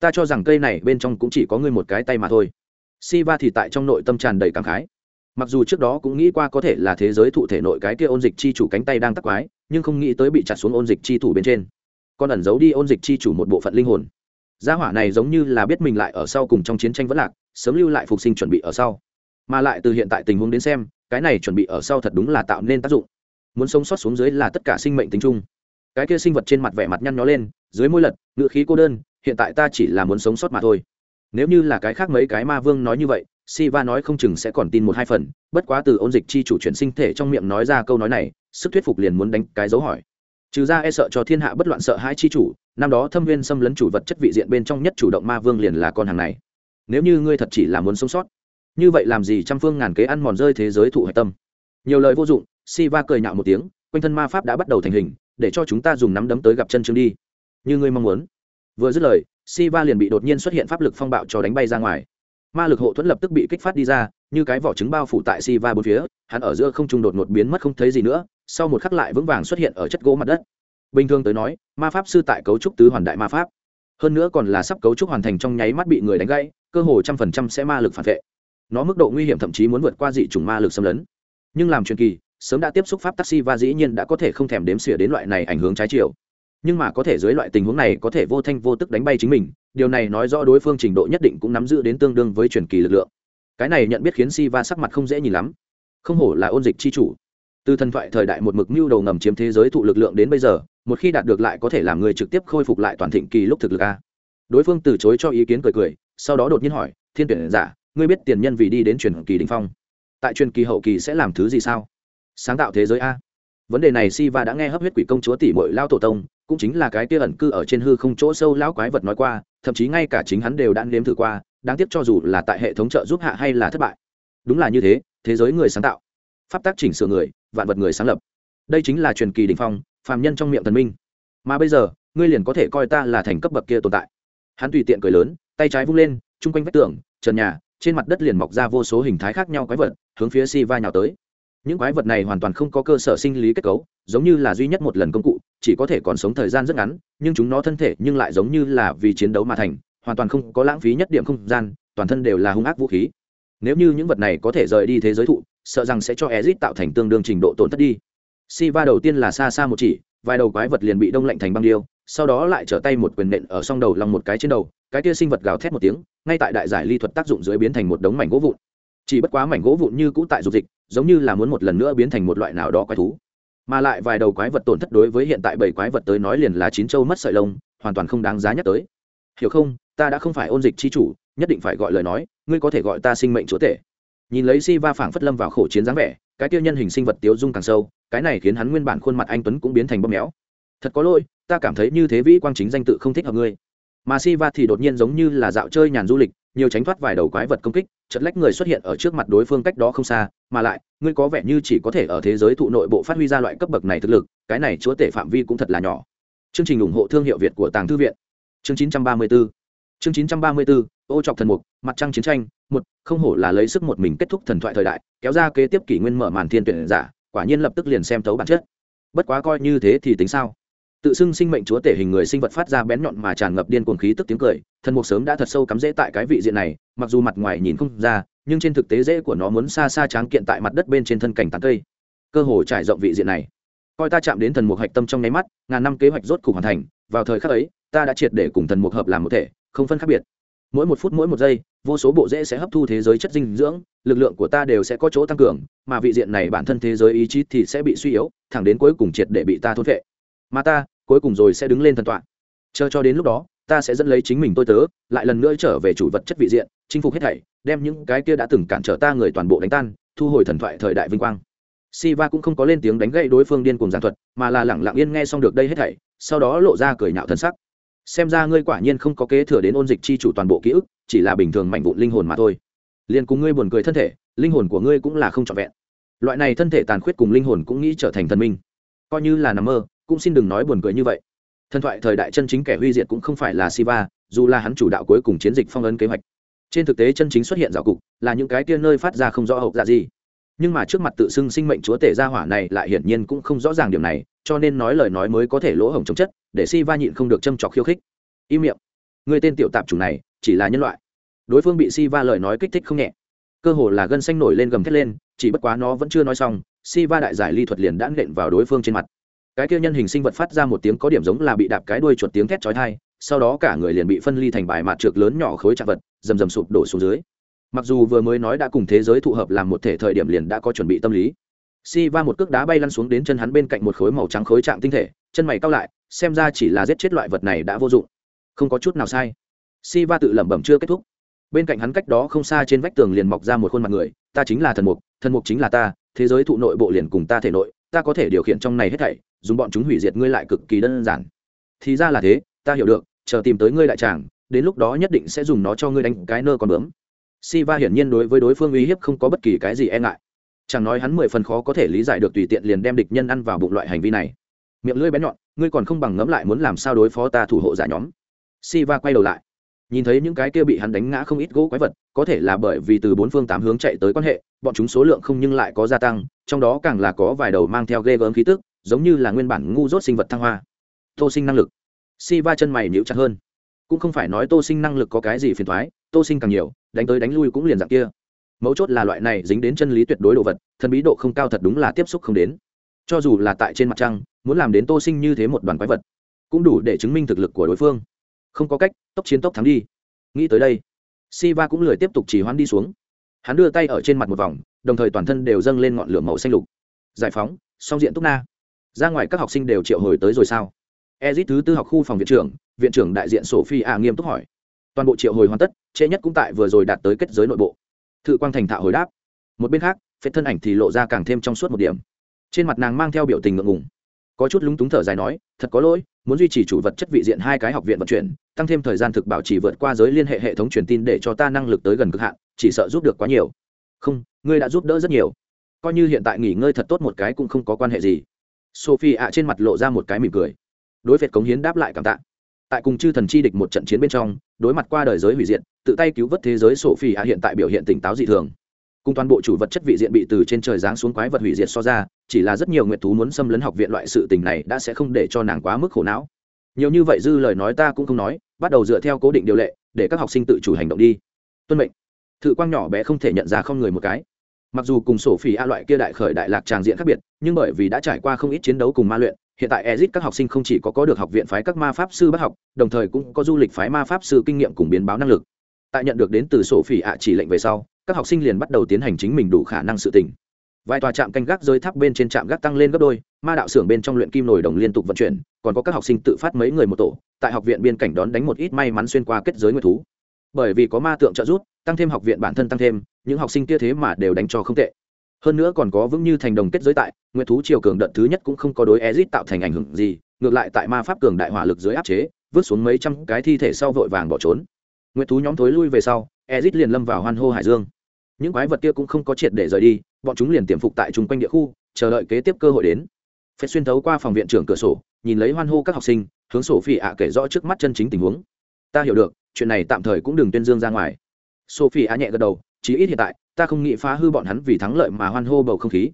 ta cho rằng cây này bên trong cũng chỉ có ngươi một cái tay mà thôi. Si va thì tại trong nội tâm tràn đầy cảm khái mặc dù trước đó cũng nghĩ qua có thể là thế giới thụ thể nội cái kia ôn dịch chi chủ cánh tay đang tắc quái, nhưng không nghĩ tới bị chặt xuống ôn dịch chi thủ bên trên. Còn ẩn giấu đi ôn dịch chi chủ một bộ phận linh hồn. Gia hỏa này giống như là biết mình lại ở sau cùng trong chiến tranh vẫn lạc, sớm lưu lại phục sinh chuẩn bị ở sau. Mà lại từ hiện tại tình huống đến xem, cái này chuẩn bị ở sau thật đúng là tạo nên tác dụng. Muốn sống sót xuống dưới là tất cả sinh mệnh tính chung. Cái kia sinh vật trên mặt vẻ mặt nhăn nhó lên, dưới môi lật ngự khí cô đơn, hiện tại ta chỉ là muốn sống sót mà thôi. Nếu như là cái khác mấy cái ma vương nói như vậy Siva nói không chừng sẽ còn tin một hai phần, bất quá từ ôn dịch chi chủ chuyển sinh thể trong miệng nói ra câu nói này, sức thuyết phục liền muốn đánh cái dấu hỏi. Trừ ra e sợ cho thiên hạ bất loạn sợ hai chi chủ, năm đó Thâm Nguyên xâm lấn chủ vật chất vị diện bên trong nhất chủ động ma vương liền là con hàng này. Nếu như ngươi thật chỉ là muốn sống sót, như vậy làm gì trăm phương ngàn kế ăn mòn rơi thế giới thụ hải tâm. Nhiều lời vô dụng, Siva cười nhạo một tiếng, quanh thân ma pháp đã bắt đầu thành hình, để cho chúng ta dùng nắm đấm tới gặp chân chương đi. Như ngươi mong muốn. Vừa dứt lời, Siva liền bị đột nhiên xuất hiện pháp lực phong bạo cho đánh bay ra ngoài ma lực hộ thuẫn lập tức bị kích phát đi ra, như cái vỏ trứng bao phủ tại si va bốn phía, hắn ở giữa không trung đột ngột biến mất không thấy gì nữa, sau một khắc lại vững vàng xuất hiện ở chất gỗ mặt đất. Bình thường tới nói, ma pháp sư tại cấu trúc tứ hoàn đại ma pháp, hơn nữa còn là sắp cấu trúc hoàn thành trong nháy mắt bị người đánh gãy, cơ hồ trăm phần trăm sẽ ma lực phản vệ. Nó mức độ nguy hiểm thậm chí muốn vượt qua dị chủng ma lực xâm lấn. Nhưng làm truyền kỳ, sớm đã tiếp xúc pháp taxi và dĩ nhiên đã có thể không thèm đếm xỉa đến loại này ảnh hưởng trái chiều nhưng mà có thể dưới loại tình huống này có thể vô thanh vô tức đánh bay chính mình, điều này nói rõ đối phương trình độ nhất định cũng nắm giữ đến tương đương với truyền kỳ lực lượng. Cái này nhận biết khiến si va sắc mặt không dễ nhìn lắm. Không hổ là ôn dịch c h i chủ. Từ thần thoại thời đại một mực mưu đầu ngầm chiếm thế giới thụ lực lượng đến bây giờ, một khi đạt được lại có thể làm người trực tiếp khôi phục lại toàn thịnh kỳ lúc thực lực a. Đối phương từ chối cho ý kiến cười cười, sau đó đột nhiên hỏi, thiên tuyển giả, ngươi biết tiền nhân vì đi đến truyền kỳ đình phong, tại truyền kỳ hậu kỳ sẽ làm thứ gì sao? Sáng tạo thế giới a. Vấn đề này si va đã nghe hấp huyết quỷ công chúa tỷ mội lao tổ tông cũng chính là cái kia ẩn cư ở trên hư không chỗ sâu lão quái vật nói qua, thậm chí ngay cả chính hắn đều đã nếm thử qua, đáng tiếc cho dù là tại hệ thống trợ giúp hạ hay là thất bại. Đúng là như thế thế giới người sáng tạo. Pháp tác chỉnh sửa người, vạn vật người sáng lập. Đây chính là truyền kỳ đình phong, phàm nhân trong miệng thần minh. Mà bây giờ, ngươi liền có thể coi ta là thành cấp bậc kia tồn tại. Hắn tùy tiện cười lớn, tay trái vung lên, chung quanh vách tường, trần nhà, trên mặt đất liền mọc ra vô số hình thái khác nhau quái vật, hướng phía si va nhào tới. Những quái vật này hoàn toàn không có cơ sở sinh lý kết cấu, giống như là duy nhất một lần công cụ chỉ có thể còn sống thời gian rất ngắn, nhưng chúng nó thân thể nhưng lại giống như là vì chiến đấu mà thành, hoàn toàn không có lãng phí nhất điểm không gian, toàn thân đều là hung ác vũ khí. Nếu như những vật này có thể rời đi thế giới thụ, sợ rằng sẽ cho ezit tạo thành tương đương trình độ tổn thất đi. Si va đầu tiên là xa xa một chỉ, vài đầu quái vật liền bị đông lạnh thành băng điêu, sau đó lại trở tay một quyền nện ở song đầu lòng một cái trên đầu, cái kia sinh vật gào thét một tiếng, ngay tại đại giải ly thuật tác dụng dưới biến thành một đống mảnh gỗ vụn. Chỉ bất quá mảnh gỗ vụn như cũ tại dục dịch, giống như là muốn một lần nữa biến thành một loại nào đó quái thú mà lại vài đầu quái vật tổn thất đối với hiện tại bảy quái vật tới nói liền là chín châu mất sợi lông, hoàn toàn không đáng giá nhắc tới. Hiểu không, ta đã không phải ôn dịch chi chủ, nhất định phải gọi lời nói, ngươi có thể gọi ta sinh mệnh chúa tể. Nhìn lấy si va phảng phất lâm vào khổ chiến dáng vẻ, cái tiêu nhân hình sinh vật tiếu dung càng sâu, cái này khiến hắn nguyên bản khuôn mặt anh tuấn cũng biến thành bóp méo. Thật có lỗi, ta cảm thấy như thế vĩ quang chính danh tự không thích hợp ngươi. Mà si va thì đột nhiên giống như là dạo chơi nhàn du lịch nhiều tránh thoát vài đầu quái vật công kích, chật lách người xuất hiện ở trước mặt đối phương cách đó không xa, mà lại, ngươi có vẻ như chỉ có thể ở thế giới thụ nội bộ phát huy ra loại cấp bậc này thực lực, cái này chúa tể phạm vi cũng thật là nhỏ. Chương trình ủng hộ thương hiệu việt của tàng thư viện. Chương 934 chương 934 ô trọc thần mục, mặt trăng chiến tranh, một, không hổ là lấy sức một mình kết thúc thần thoại thời đại, kéo ra kế tiếp kỷ nguyên mở màn thiên tuyển giả, quả nhiên lập tức liền xem thấu bản chất. Bất quá coi như thế thì tính sao? Tự xưng sinh mệnh chúa tể hình người sinh vật phát ra bén nhọn mà tràn ngập điên cuồng khí tức tiếng cười, thần mục sớm đã thật sâu cắm rễ tại cái vị diện này, mặc dù mặt ngoài nhìn không ra, nhưng trên thực tế rễ của nó muốn xa xa tráng kiện tại mặt đất bên trên thân cảnh tán cây. Cơ hồ trải rộng vị diện này. Coi ta chạm đến thần mục hạch tâm trong nháy mắt, ngàn năm kế hoạch rốt cục hoàn thành, vào thời khắc ấy, ta đã triệt để cùng thần mục hợp làm một thể, không phân khác biệt. Mỗi một phút mỗi một giây, vô số bộ rễ sẽ hấp thu thế giới chất dinh dưỡng, lực lượng của ta đều sẽ có chỗ tăng cường, mà vị diện này bản thân thế giới ý chí thì sẽ bị suy yếu, thẳng đến cuối cùng triệt để bị ta thôn vệ mà ta cuối cùng rồi sẽ đứng lên thần tọa chờ cho đến lúc đó ta sẽ dẫn lấy chính mình tôi tớ lại lần nữa trở về chủ vật chất vị diện chinh phục hết thảy đem những cái kia đã từng cản trở ta người toàn bộ đánh tan thu hồi thần thoại thời đại vinh quang Siva cũng không có lên tiếng đánh gậy đối phương điên cuồng giảng thuật, mà là lẳng lặng yên nghe xong được đây hết thảy, sau đó lộ ra cười nhạo thân sắc. Xem ra ngươi quả nhiên không có kế thừa đến ôn dịch chi chủ toàn bộ ký ức, chỉ là bình thường mảnh vụn linh hồn mà thôi. Liên cùng ngươi buồn cười thân thể, linh hồn của ngươi cũng là không trọn vẹn. Loại này thân thể tàn khuyết cùng linh hồn cũng nghĩ trở thành thần minh. Coi như là nằm mơ, cũng xin đừng nói buồn cười như vậy. Thần thoại thời đại chân chính kẻ huy diệt cũng không phải là Siva, dù là hắn chủ đạo cuối cùng chiến dịch phong ấn kế hoạch. Trên thực tế chân chính xuất hiện rào cục, là những cái tia nơi phát ra không rõ hậu dạ gì. Nhưng mà trước mặt tự xưng sinh mệnh chúa tể gia hỏa này lại hiển nhiên cũng không rõ ràng điểm này cho nên nói lời nói mới có thể lỗ hổng chống chất để si va nhịn không được châm trọc khiêu khích. Im miệng. Người tên tiểu tạp chủng này chỉ là nhân loại. Đối phương bị si va lời nói kích thích không nhẹ. Cơ hồ là gân xanh nổi lên gầm thét lên chỉ bất quá nó vẫn chưa nói xong si va đại giải ly thuật liền đã nện vào đối phương trên mặt cái kia nhân hình sinh vật phát ra một tiếng có điểm giống là bị đạp cái đuôi chuột tiếng thét chói tai, sau đó cả người liền bị phân ly thành bài mạt trượt lớn nhỏ khối trạng vật, rầm rầm sụp đổ xuống dưới. Mặc dù vừa mới nói đã cùng thế giới thụ hợp làm một thể thời điểm liền đã có chuẩn bị tâm lý. Si va một cước đá bay lăn xuống đến chân hắn bên cạnh một khối màu trắng khối trạng tinh thể, chân mày cao lại, xem ra chỉ là giết chết loại vật này đã vô dụng. Không có chút nào sai. Si va tự lẩm bẩm chưa kết thúc. Bên cạnh hắn cách đó không xa trên vách tường liền mọc ra một khuôn mặt người, ta chính là thần mục thần mục chính là ta, thế giới thụ nội bộ liền cùng ta thể nội, ta có thể điều khiển trong này hết thảy dùng bọn chúng hủy diệt ngươi lại cực kỳ đơn giản thì ra là thế ta hiểu được chờ tìm tới ngươi đại tràng đến lúc đó nhất định sẽ dùng nó cho ngươi đánh cái nơ còn bướm Siva hiển nhiên đối với đối phương uy hiếp không có bất kỳ cái gì e ngại. Chẳng nói hắn mười phần khó có thể lý giải được tùy tiện liền đem địch nhân ăn vào bụng loại hành vi này. Miệng lưỡi bén nhọn, ngươi còn không bằng ngẫm lại muốn làm sao đối phó ta thủ hộ giả nhóm. Siva quay đầu lại, nhìn thấy những cái kia bị hắn đánh ngã không ít gỗ quái vật, có thể là bởi vì từ bốn phương tám hướng chạy tới quan hệ, bọn chúng số lượng không nhưng lại có gia tăng, trong đó càng là có vài đầu mang theo ghê gớm khí tức, giống như là nguyên bản ngu dốt sinh vật thăng hoa. Tô sinh năng lực. Siva chân mày nhịu chặt hơn. Cũng không phải nói Tô sinh năng lực có cái gì phiền toái, Tô sinh càng nhiều, đánh tới đánh lui cũng liền dạng kia. Mấu chốt là loại này dính đến chân lý tuyệt đối đồ vật thần bí độ không cao thật đúng là tiếp xúc không đến. Cho dù là tại trên mặt trăng muốn làm đến tô sinh như thế một đoàn quái vật cũng đủ để chứng minh thực lực của đối phương. Không có cách tốc chiến tốc thắng đi. Nghĩ tới đây Siva cũng lười tiếp tục chỉ hoãn đi xuống. Hắn đưa tay ở trên mặt một vòng đồng thời toàn thân đều dâng lên ngọn lửa màu xanh lục. Giải phóng song diện túc na ra ngoài các học sinh đều triệu hồi tới rồi sao? Ezit thứ tư học khu phòng viện trưởng viện trưởng đại diện sophie a nghiêm túc hỏi. Toàn bộ triệu hồi hoàn tất, trễ nhất cũng tại vừa rồi đạt tới kết giới nội bộ. Thự quang thành thạo hồi đáp. Một bên khác, phết thân ảnh thì lộ ra càng thêm trong suốt một điểm. Trên mặt nàng mang theo biểu tình ngượng ngùng. Có chút lúng túng thở dài nói, thật có lỗi, muốn duy trì chủ vật chất vị diện hai cái học viện vận chuyển, tăng thêm thời gian thực bảo trì vượt qua giới liên hệ hệ thống truyền tin để cho ta năng lực tới gần cực hạn, chỉ sợ giúp được quá nhiều. Không, ngươi đã giúp đỡ rất nhiều. Coi như hiện tại nghỉ ngơi thật tốt một cái cũng không có quan hệ gì sophie ạ trên mặt lộ ra một cái mỉm cười. Đối việt cống hiến đáp lại cảm tạ. Tại cùng chư thần chi địch một trận chiến bên trong, đối mặt qua đời giới hủy diệt, tự tay cứu vớt thế giới Sophie ạ hiện tại biểu hiện tỉnh táo dị thường. Cùng toàn bộ chủ vật chất vị diện bị từ trên trời giáng xuống quái vật hủy diệt so ra, chỉ là rất nhiều nguyện thú muốn xâm lấn học viện loại sự tình này đã sẽ không để cho nàng quá mức khổ não. Nhiều như vậy dư lời nói ta cũng không nói, bắt đầu dựa theo cố định điều lệ, để các học sinh tự chủ hành động đi. Tuân mệnh. Thự quang nhỏ bé không thể nhận ra không người một cái mặc dù cùng sổ phỉ a loại kia đại khởi đại lạc tràng diện khác biệt nhưng bởi vì đã trải qua không ít chiến đấu cùng ma luyện hiện tại ezit các học sinh không chỉ có có được học viện phái các ma pháp sư bắt học, đồng thời cũng có du lịch phái ma pháp sư kinh nghiệm cùng biến báo năng lực. Tại nhận được đến từ sổ phỉ ạ chỉ lệnh về sau, các học sinh liền bắt đầu tiến hành chính mình đủ khả năng sự tình. Vài tòa trạm canh gác rơi tháp bên trên trạm gác tăng lên gấp đôi, ma đạo xưởng bên trong luyện kim nổi đồng liên tục vận chuyển, còn có các học sinh tự phát mấy người một tổ, tại học viện biên cảnh đón đánh một ít may mắn xuyên qua kết giới nguyệt thú. Bởi vì có ma tượng trợ giúp, tăng thêm học viện bản thân tăng thêm, những học sinh kia thế mà đều đánh cho không tệ. Hơn nữa còn có vững như thành đồng kết giới tại nguyện thú triều cường đợt thứ nhất cũng không có đối ezit tạo thành ảnh hưởng gì, ngược lại tại ma pháp cường đại hỏa lực dưới áp chế, vứt xuống mấy trăm cái thi thể sau vội vàng bỏ trốn. Nguyện thú nhóm thối lui về sau, ezit liền lâm vào hoan hô hải dương. Những quái vật kia cũng không có triệt để rời đi, bọn chúng liền tiềm phục tại chung quanh địa khu, chờ đợi kế tiếp cơ hội đến. Phép xuyên thấu qua phòng viện trưởng cửa sổ, nhìn lấy hoan hô các học sinh, hướng sổ phi ạ kể rõ trước mắt chân chính tình huống. Ta hiểu được, chuyện này tạm thời cũng đừng tuyên dương ra ngoài. Sophie á nhẹ gật đầu chí ít hiện tại, ta không nghĩ phá hư bọn hắn vì thắng lợi mà hoan hô bầu không khí.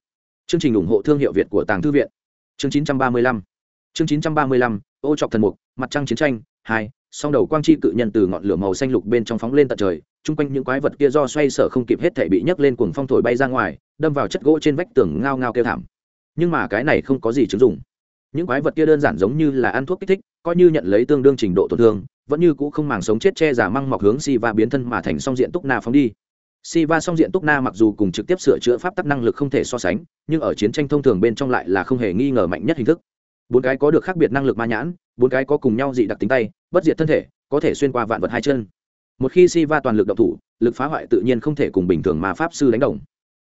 Chương trình ủng hộ thương hiệu việt của tàng thư viện. Chương 935 chương 935 ô trọc thần mục, mặt trăng chiến tranh, hai, song đầu quang chi cự nhân từ ngọn lửa màu xanh lục bên trong phóng lên tận trời, chung quanh những quái vật kia do xoay sở không kịp hết thể bị nhấc lên cuồng phong thổi bay ra ngoài, đâm vào chất gỗ trên vách tường ngao ngao kêu thảm. Nhưng mà cái này không có gì chứng dụng. Những quái vật kia đơn giản giống như là ăn thuốc kích thích, coi như nhận lấy tương đương trình độ tổn thương, vẫn như cũ không màng sống chết che giả măng mọc hướng si và biến thân mà thành song diện túc na phóng đi. Siva song diện Túc Na mặc dù cùng trực tiếp sửa chữa pháp tắc năng lực không thể so sánh, nhưng ở chiến tranh thông thường bên trong lại là không hề nghi ngờ mạnh nhất hình thức. Bốn cái có được khác biệt năng lực ma nhãn, bốn cái có cùng nhau dị đặc tính tay, bất diệt thân thể, có thể xuyên qua vạn vật hai chân. một khi si va toàn lực động thủ lực phá hoại tự nhiên không thể cùng bình thường mà pháp sư đánh đồng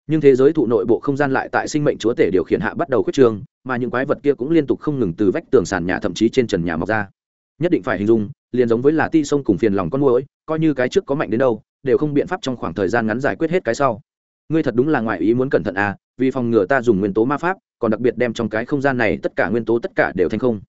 nhưng thế giới thụ nội bộ không gian lại tại sinh mệnh chúa tể điều khiển hạ bắt đầu khuyết trương mà những quái vật kia cũng liên tục không ngừng từ vách tường sàn nhà thậm chí trên trần nhà mọc ra nhất định phải hình dung, liền giống với là ti sông cùng phiền lòng con mũi coi như cái trước có mạnh đến đâu, đều không biện pháp trong khoảng thời gian ngắn giải quyết hết cái sau. Ngươi thật đúng là ngoại ý muốn cẩn thận à vì phòng ngừa ta dùng nguyên tố ma pháp, còn đặc biệt đem trong cái không gian này tất cả nguyên tố tất cả đều thành không.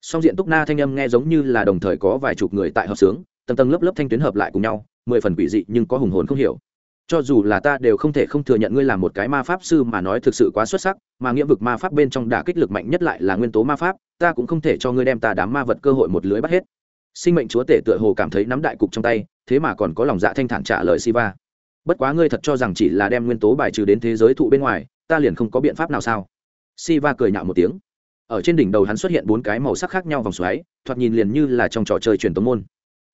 Song diện túc na thanh âm nghe giống như là đồng thời có vài chục người tại hợp sướng, tầng tầng lớp lớp thanh tuyến hợp lại cùng nhau, mười phần quỷ dị nhưng có hùng hồn không hiểu. Cho dù là ta đều không thể không thừa nhận ngươi là một cái ma pháp sư mà nói thực sự quá xuất sắc, mà nghĩa vực ma pháp bên trong đả kích lực mạnh nhất lại là nguyên tố ma pháp ta cũng không thể cho ngươi đem ta đám ma vật cơ hội một lưới bắt hết. Sinh mệnh chúa tể tựa hồ cảm thấy nắm đại cục trong tay, thế mà còn có lòng dạ thanh thản trả lời siva. Bất quá ngươi thật cho rằng chỉ là đem nguyên tố bài trừ đến thế giới thụ bên ngoài, ta liền không có biện pháp nào sao? Siva cười nhạo một tiếng. Ở trên đỉnh đầu hắn xuất hiện bốn cái màu sắc khác nhau vòng xoáy, thoạt nhìn liền như là trong trò chơi truyền tống môn.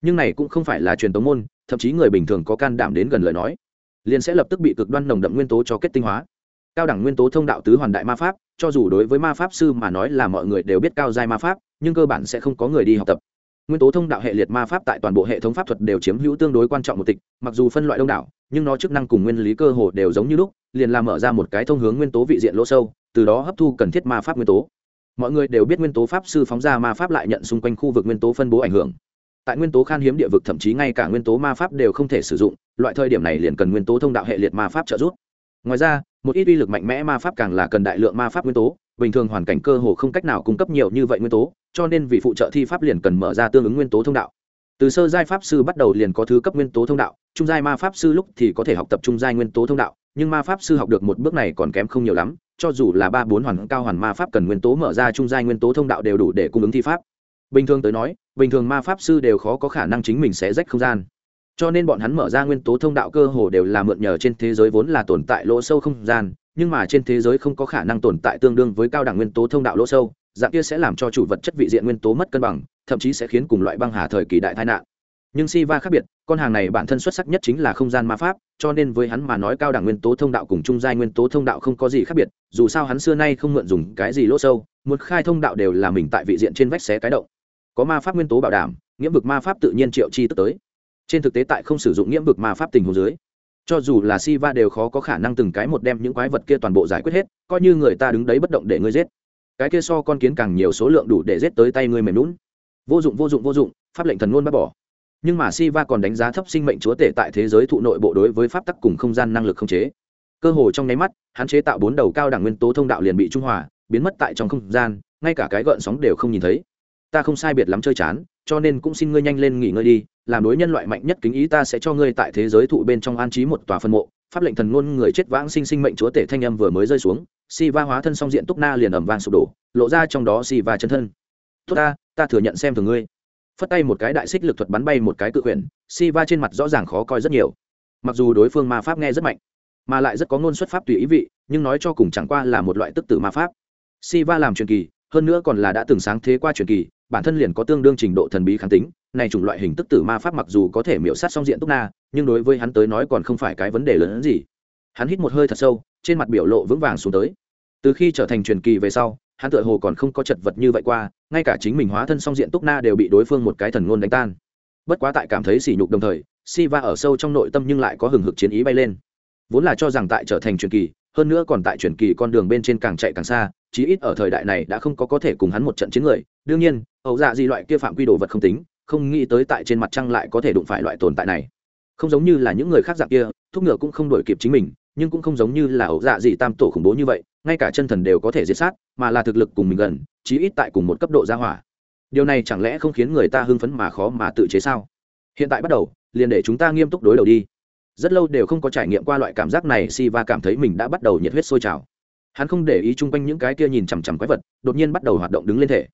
Nhưng này cũng không phải là truyền tống môn, thậm chí người bình thường có can đảm đến gần lời nói, liền sẽ lập tức bị cực đoan nồng đậm nguyên tố cho kết tinh hóa. Cao đẳng nguyên tố thông đạo tứ hoàn đại ma pháp cho dù đối với ma pháp sư mà nói là mọi người đều biết cao giai ma pháp, nhưng cơ bản sẽ không có người đi học tập. Nguyên tố thông đạo hệ liệt ma pháp tại toàn bộ hệ thống pháp thuật đều chiếm hữu tương đối quan trọng một tịch, mặc dù phân loại đông đảo, nhưng nó chức năng cùng nguyên lý cơ hồ đều giống như lúc, liền làm mở ra một cái thông hướng nguyên tố vị diện lỗ sâu, từ đó hấp thu cần thiết ma pháp nguyên tố. Mọi người đều biết nguyên tố pháp sư phóng ra ma pháp lại nhận xung quanh khu vực nguyên tố phân bố ảnh hưởng. Tại nguyên tố khan hiếm địa vực thậm chí ngay cả nguyên tố ma pháp đều không thể sử dụng, loại thời điểm này liền cần nguyên tố thông đạo hệ liệt ma pháp trợ giúp. Ngoài ra một ít uy lực mạnh mẽ ma pháp càng là cần đại lượng ma pháp nguyên tố, bình thường hoàn cảnh cơ hồ không cách nào cung cấp nhiều như vậy nguyên tố, cho nên vị phụ trợ thi pháp liền cần mở ra tương ứng nguyên tố thông đạo. Từ sơ giai pháp sư bắt đầu liền có thứ cấp nguyên tố thông đạo, trung giai ma pháp sư lúc thì có thể học tập trung giai nguyên tố thông đạo, nhưng ma pháp sư học được một bước này còn kém không nhiều lắm, cho dù là ba bốn hoàn cao hoàn ma pháp cần nguyên tố mở ra trung giai nguyên tố thông đạo đều đủ để cung ứng thi pháp. Bình thường tới nói, bình thường ma pháp sư đều khó có khả năng chính mình sẽ rách không gian cho nên bọn hắn mở ra nguyên tố thông đạo cơ hồ đều là mượn nhờ trên thế giới vốn là tồn tại lỗ sâu không gian nhưng mà trên thế giới không có khả năng tồn tại tương đương với cao đẳng nguyên tố thông đạo lỗ sâu dạng kia sẽ làm cho chủ vật chất vị diện nguyên tố mất cân bằng thậm chí sẽ khiến cùng loại băng hà thời kỳ đại tai nạn nhưng Siva khác biệt, con hàng này bản thân xuất sắc nhất chính là không gian ma pháp, cho nên với hắn mà nói cao đẳng nguyên tố thông đạo cùng trung giai nguyên tố thông đạo không có gì khác biệt, dù sao hắn xưa nay không mượn dùng cái gì lỗ sâu, một khai thông đạo đều là mình tại vị diện trên vách xé cái động. Có ma pháp nguyên tố bảo đảm, nghĩa vực ma pháp tự nhiên triệu chi tức tới. Trên thực tế tại không sử dụng nghĩa vực ma pháp tình hồ dưới, cho dù là Siva đều khó có khả năng từng cái một đem những quái vật kia toàn bộ giải quyết hết, coi như người ta đứng đấy bất động để ngươi giết. Cái kia so con kiến càng nhiều số lượng đủ để giết tới tay ngươi mềm lún Vô dụng vô dụng vô dụng, pháp lệnh thần luôn bác bỏ nhưng mà Siva còn đánh giá thấp sinh mệnh chúa tể tại thế giới thụ nội bộ đối với pháp tắc cùng không gian năng lực không chế. Cơ hồ trong nháy mắt, hắn chế tạo bốn đầu cao đẳng nguyên tố thông đạo liền bị trung hòa, biến mất tại trong không gian, ngay cả cái gợn sóng đều không nhìn thấy. Ta không sai biệt lắm chơi chán, cho nên cũng xin ngươi nhanh lên nghỉ ngơi đi, làm đối nhân loại mạnh nhất kính ý ta sẽ cho ngươi tại thế giới thụ bên trong an trí một tòa phân mộ. Pháp lệnh thần ngôn người chết vãng sinh sinh mệnh chúa tể thanh âm vừa mới rơi xuống, Siva hóa thân song diện túc na liền ầm vàng sụp đổ, lộ ra trong đó Siva chân thân. "Tốt ta, ta thừa nhận xem thường ngươi." phất tay một cái đại xích lực thuật bắn bay một cái cự quyển si va trên mặt rõ ràng khó coi rất nhiều mặc dù đối phương ma pháp nghe rất mạnh mà lại rất có ngôn xuất pháp tùy ý vị nhưng nói cho cùng chẳng qua là một loại tức tử ma pháp si va làm truyền kỳ hơn nữa còn là đã từng sáng thế qua truyền kỳ bản thân liền có tương đương trình độ thần bí kháng tính, này chủng loại hình tức tử ma pháp mặc dù có thể miễu sát song diện túc na, nhưng đối với hắn tới nói còn không phải cái vấn đề lớn hơn gì. Hắn hít một hơi thật sâu, trên mặt biểu lộ vững vàng xuống tới. Từ khi trở thành truyền kỳ về sau, hắn tựa hồ còn không có chật vật như vậy qua, ngay cả chính mình hóa thân song diện túc na đều bị đối phương một cái thần ngôn đánh tan. Bất quá tại cảm thấy sỉ nhục đồng thời si va ở sâu trong nội tâm nhưng lại có hừng hực chiến ý bay lên. Vốn là cho rằng tại trở thành truyền kỳ hơn nữa còn tại truyền kỳ con đường bên trên càng chạy càng xa, chí ít ở thời đại này đã không có có thể cùng hắn một trận chiến người. Đương nhiên, ẩu dạ gì loại kia phạm quy đồ vật không tính, không nghĩ tới tại trên mặt trăng lại có thể đụng phải loại tồn tại này. Không giống như là những người khác dạng kia, thúc ngựa cũng không đổi kịp chính mình, nhưng cũng không giống như là ẩu dạ gì tam tổ khủng bố như vậy, ngay cả chân thần đều có thể diệt sát, mà là thực lực cùng mình gần, chí ít tại cùng một cấp độ gia hỏa. Điều này chẳng lẽ không khiến người ta hưng phấn mà khó mà tự chế sao? Hiện tại bắt đầu, liền để chúng ta nghiêm túc đối đầu đi rất lâu đều không có trải nghiệm qua loại cảm giác này si va cảm thấy mình đã bắt đầu nhiệt huyết sôi trào. Hắn không để ý chung quanh những cái kia nhìn chằm chằm quái vật, đột nhiên bắt đầu hoạt động đứng lên thể.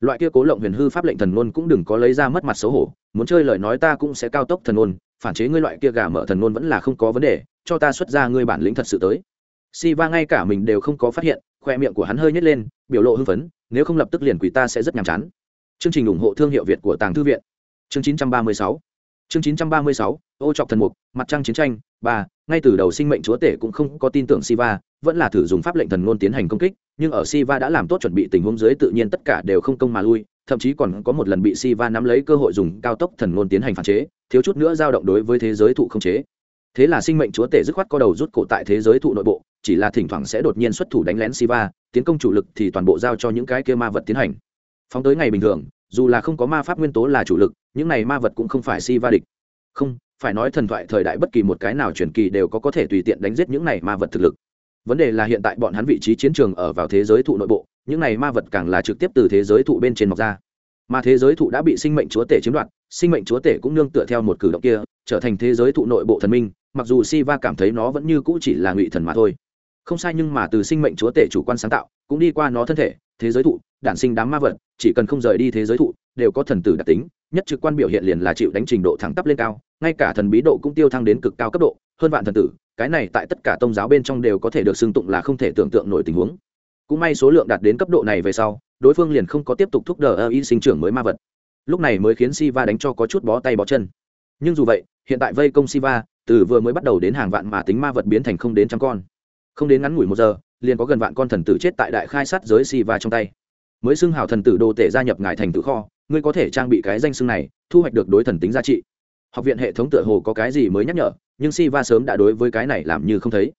Loại kia cố lộng huyền hư pháp lệnh thần ngôn cũng đừng có lấy ra mất mặt xấu hổ, muốn chơi lời nói ta cũng sẽ cao tốc thần ngôn, phản chế ngươi loại kia gà mở thần ngôn vẫn là không có vấn đề, cho ta xuất ra ngươi bản lĩnh thật sự tới. Si va ngay cả mình đều không có phát hiện, khoe miệng của hắn hơi nhếch lên, biểu lộ hưng phấn, nếu không lập tức liền quỷ ta sẽ rất nhàm chán. Chương trình ủng hộ thương hiệu việt của tàng thư viện. Chương 936 chương 936 ô trọc thần mục, mặt trăng chiến tranh, ba, ngay từ đầu sinh mệnh chúa tể cũng không có tin tưởng siva, vẫn là thử dùng pháp lệnh thần ngôn tiến hành công kích, nhưng ở siva đã làm tốt chuẩn bị tình huống dưới tự nhiên tất cả đều không công mà lui, thậm chí còn có một lần bị siva nắm lấy cơ hội dùng cao tốc thần ngôn tiến hành phản chế, thiếu chút nữa dao động đối với thế giới thụ không chế. Thế là sinh mệnh chúa tể dứt khoát co đầu rút cổ tại thế giới thụ nội bộ, chỉ là thỉnh thoảng sẽ đột nhiên xuất thủ đánh lén siva, tiến công chủ lực thì toàn bộ giao cho những cái kia ma vật tiến hành. Phóng tới ngày bình thường dù là không có ma pháp nguyên tố là chủ lực, những này ma vật cũng không phải Si Va địch. Không, phải nói thần thoại thời đại bất kỳ một cái nào truyền kỳ đều có có thể tùy tiện đánh giết những này ma vật thực lực. Vấn đề là hiện tại bọn hắn vị trí chiến trường ở vào thế giới thụ nội bộ, những này ma vật càng là trực tiếp từ thế giới thụ bên trên mọc ra. Mà thế giới thụ đã bị sinh mệnh chúa tể chiếm đoạt, sinh mệnh chúa tể cũng nương tựa theo một cử động kia, trở thành thế giới thụ nội bộ thần minh, mặc dù si va cảm thấy nó vẫn như cũ chỉ là ngụy thần mà thôi. Không sai nhưng mà từ sinh mệnh chúa tể chủ quan sáng tạo, cũng đi qua nó thân thể, thế giới thụ đản sinh đám ma vật, chỉ cần không rời đi thế giới thụ, đều có thần tử đặc tính, nhất trực quan biểu hiện liền là chịu đánh trình độ thẳng tắp lên cao, ngay cả thần bí độ cũng tiêu thăng đến cực cao cấp độ, hơn vạn thần tử, cái này tại tất cả tôn giáo bên trong đều có thể được xưng tụng là không thể tưởng tượng nổi tình huống. Cũng may số lượng đạt đến cấp độ này về sau, đối phương liền không có tiếp tục thúc đờ ơ y sinh trưởng mới ma vật. Lúc này mới khiến siva đánh cho có chút bó tay bó chân. Nhưng dù vậy, hiện tại vây công siva, từ vừa mới bắt đầu đến hàng vạn mà tính ma vật biến thành không đến trăm con. Không đến ngắn ngủi một giờ, liền có gần vạn con thần tử chết tại đại khai sát giới siva trong tay mới xưng hào thần tử đồ tể gia nhập ngài thành tử kho, ngươi có thể trang bị cái danh xưng này, thu hoạch được đối thần tính giá trị. Học viện hệ thống tựa hồ có cái gì mới nhắc nhở, nhưng siva sớm đã đối với cái này làm như không thấy.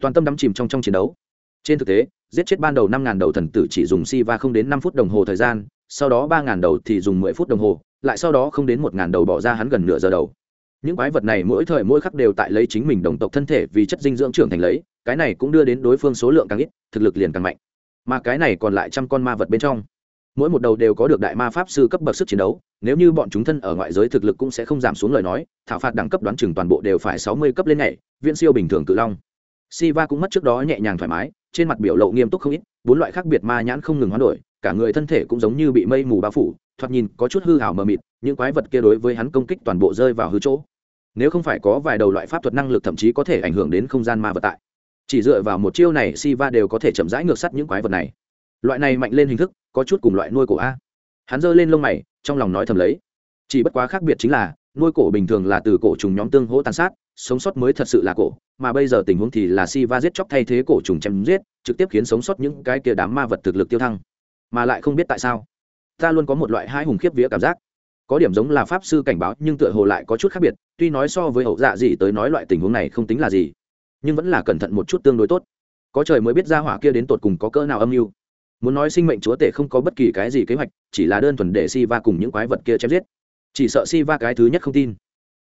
Toàn tâm đắm chìm trong trong chiến đấu. Trên thực tế, giết chết ban đầu năm ngàn đầu thần tử chỉ dùng siva không đến năm phút đồng hồ thời gian, sau đó ba ngàn đầu thì dùng mười phút đồng hồ, lại sau đó không đến một ngàn đầu bỏ ra hắn gần nửa giờ đầu. Những quái vật này mỗi thời mỗi khắc đều tại lấy chính mình đồng tộc thân thể vì chất dinh dưỡng trưởng thành lấy, cái này cũng đưa đến đối phương số lượng càng ít, thực lực liền càng mạnh mà cái này còn lại trăm con ma vật bên trong mỗi một đầu đều có được đại ma pháp sư cấp bậc sức chiến đấu nếu như bọn chúng thân ở ngoại giới thực lực cũng sẽ không giảm xuống lời nói thảo phạt đẳng cấp đoán chừng toàn bộ đều phải sáu mươi cấp lên nhảy viên siêu bình thường cự long Siva cũng mất trước đó nhẹ nhàng thoải mái, trên mặt biểu lộ nghiêm túc không ít, bốn loại khác biệt ma nhãn không ngừng hoán đổi, cả người thân thể cũng giống như bị mây mù bao phủ, thoạt nhìn có chút hư hảo mờ mịt, những quái vật kia đối với hắn công kích toàn bộ rơi vào hư chỗ. Nếu không phải có vài đầu loại pháp thuật năng lực thậm chí có thể ảnh hưởng đến không gian ma vật tại. Chỉ dựa vào một chiêu này Siva đều có thể chậm rãi ngược sát những quái vật này. Loại này mạnh lên hình thức, có chút cùng loại nuôi cổ a. Hắn giơ lên lông mày, trong lòng nói thầm lấy. Chỉ bất quá khác biệt chính là, nuôi cổ bình thường là từ cổ trùng nhóm tương hỗ tàn sát, sống sót mới thật sự là cổ mà bây giờ tình huống thì là si va giết chóc thay thế cổ trùng chém giết trực tiếp khiến sống sót những cái kia đám ma vật thực lực tiêu thăng mà lại không biết tại sao ta luôn có một loại hai hùng khiếp vía cảm giác có điểm giống là pháp sư cảnh báo nhưng tựa hồ lại có chút khác biệt tuy nói so với hậu dạ gì tới nói loại tình huống này không tính là gì nhưng vẫn là cẩn thận một chút tương đối tốt. Có trời mới biết ra hỏa kia đến tột cùng có cỡ nào âm mưu. Muốn nói sinh mệnh chúa tể không có bất kỳ cái gì kế hoạch, chỉ là đơn thuần để si va cùng những quái vật kia chém giết. Chỉ sợ si va cái thứ nhất không tin.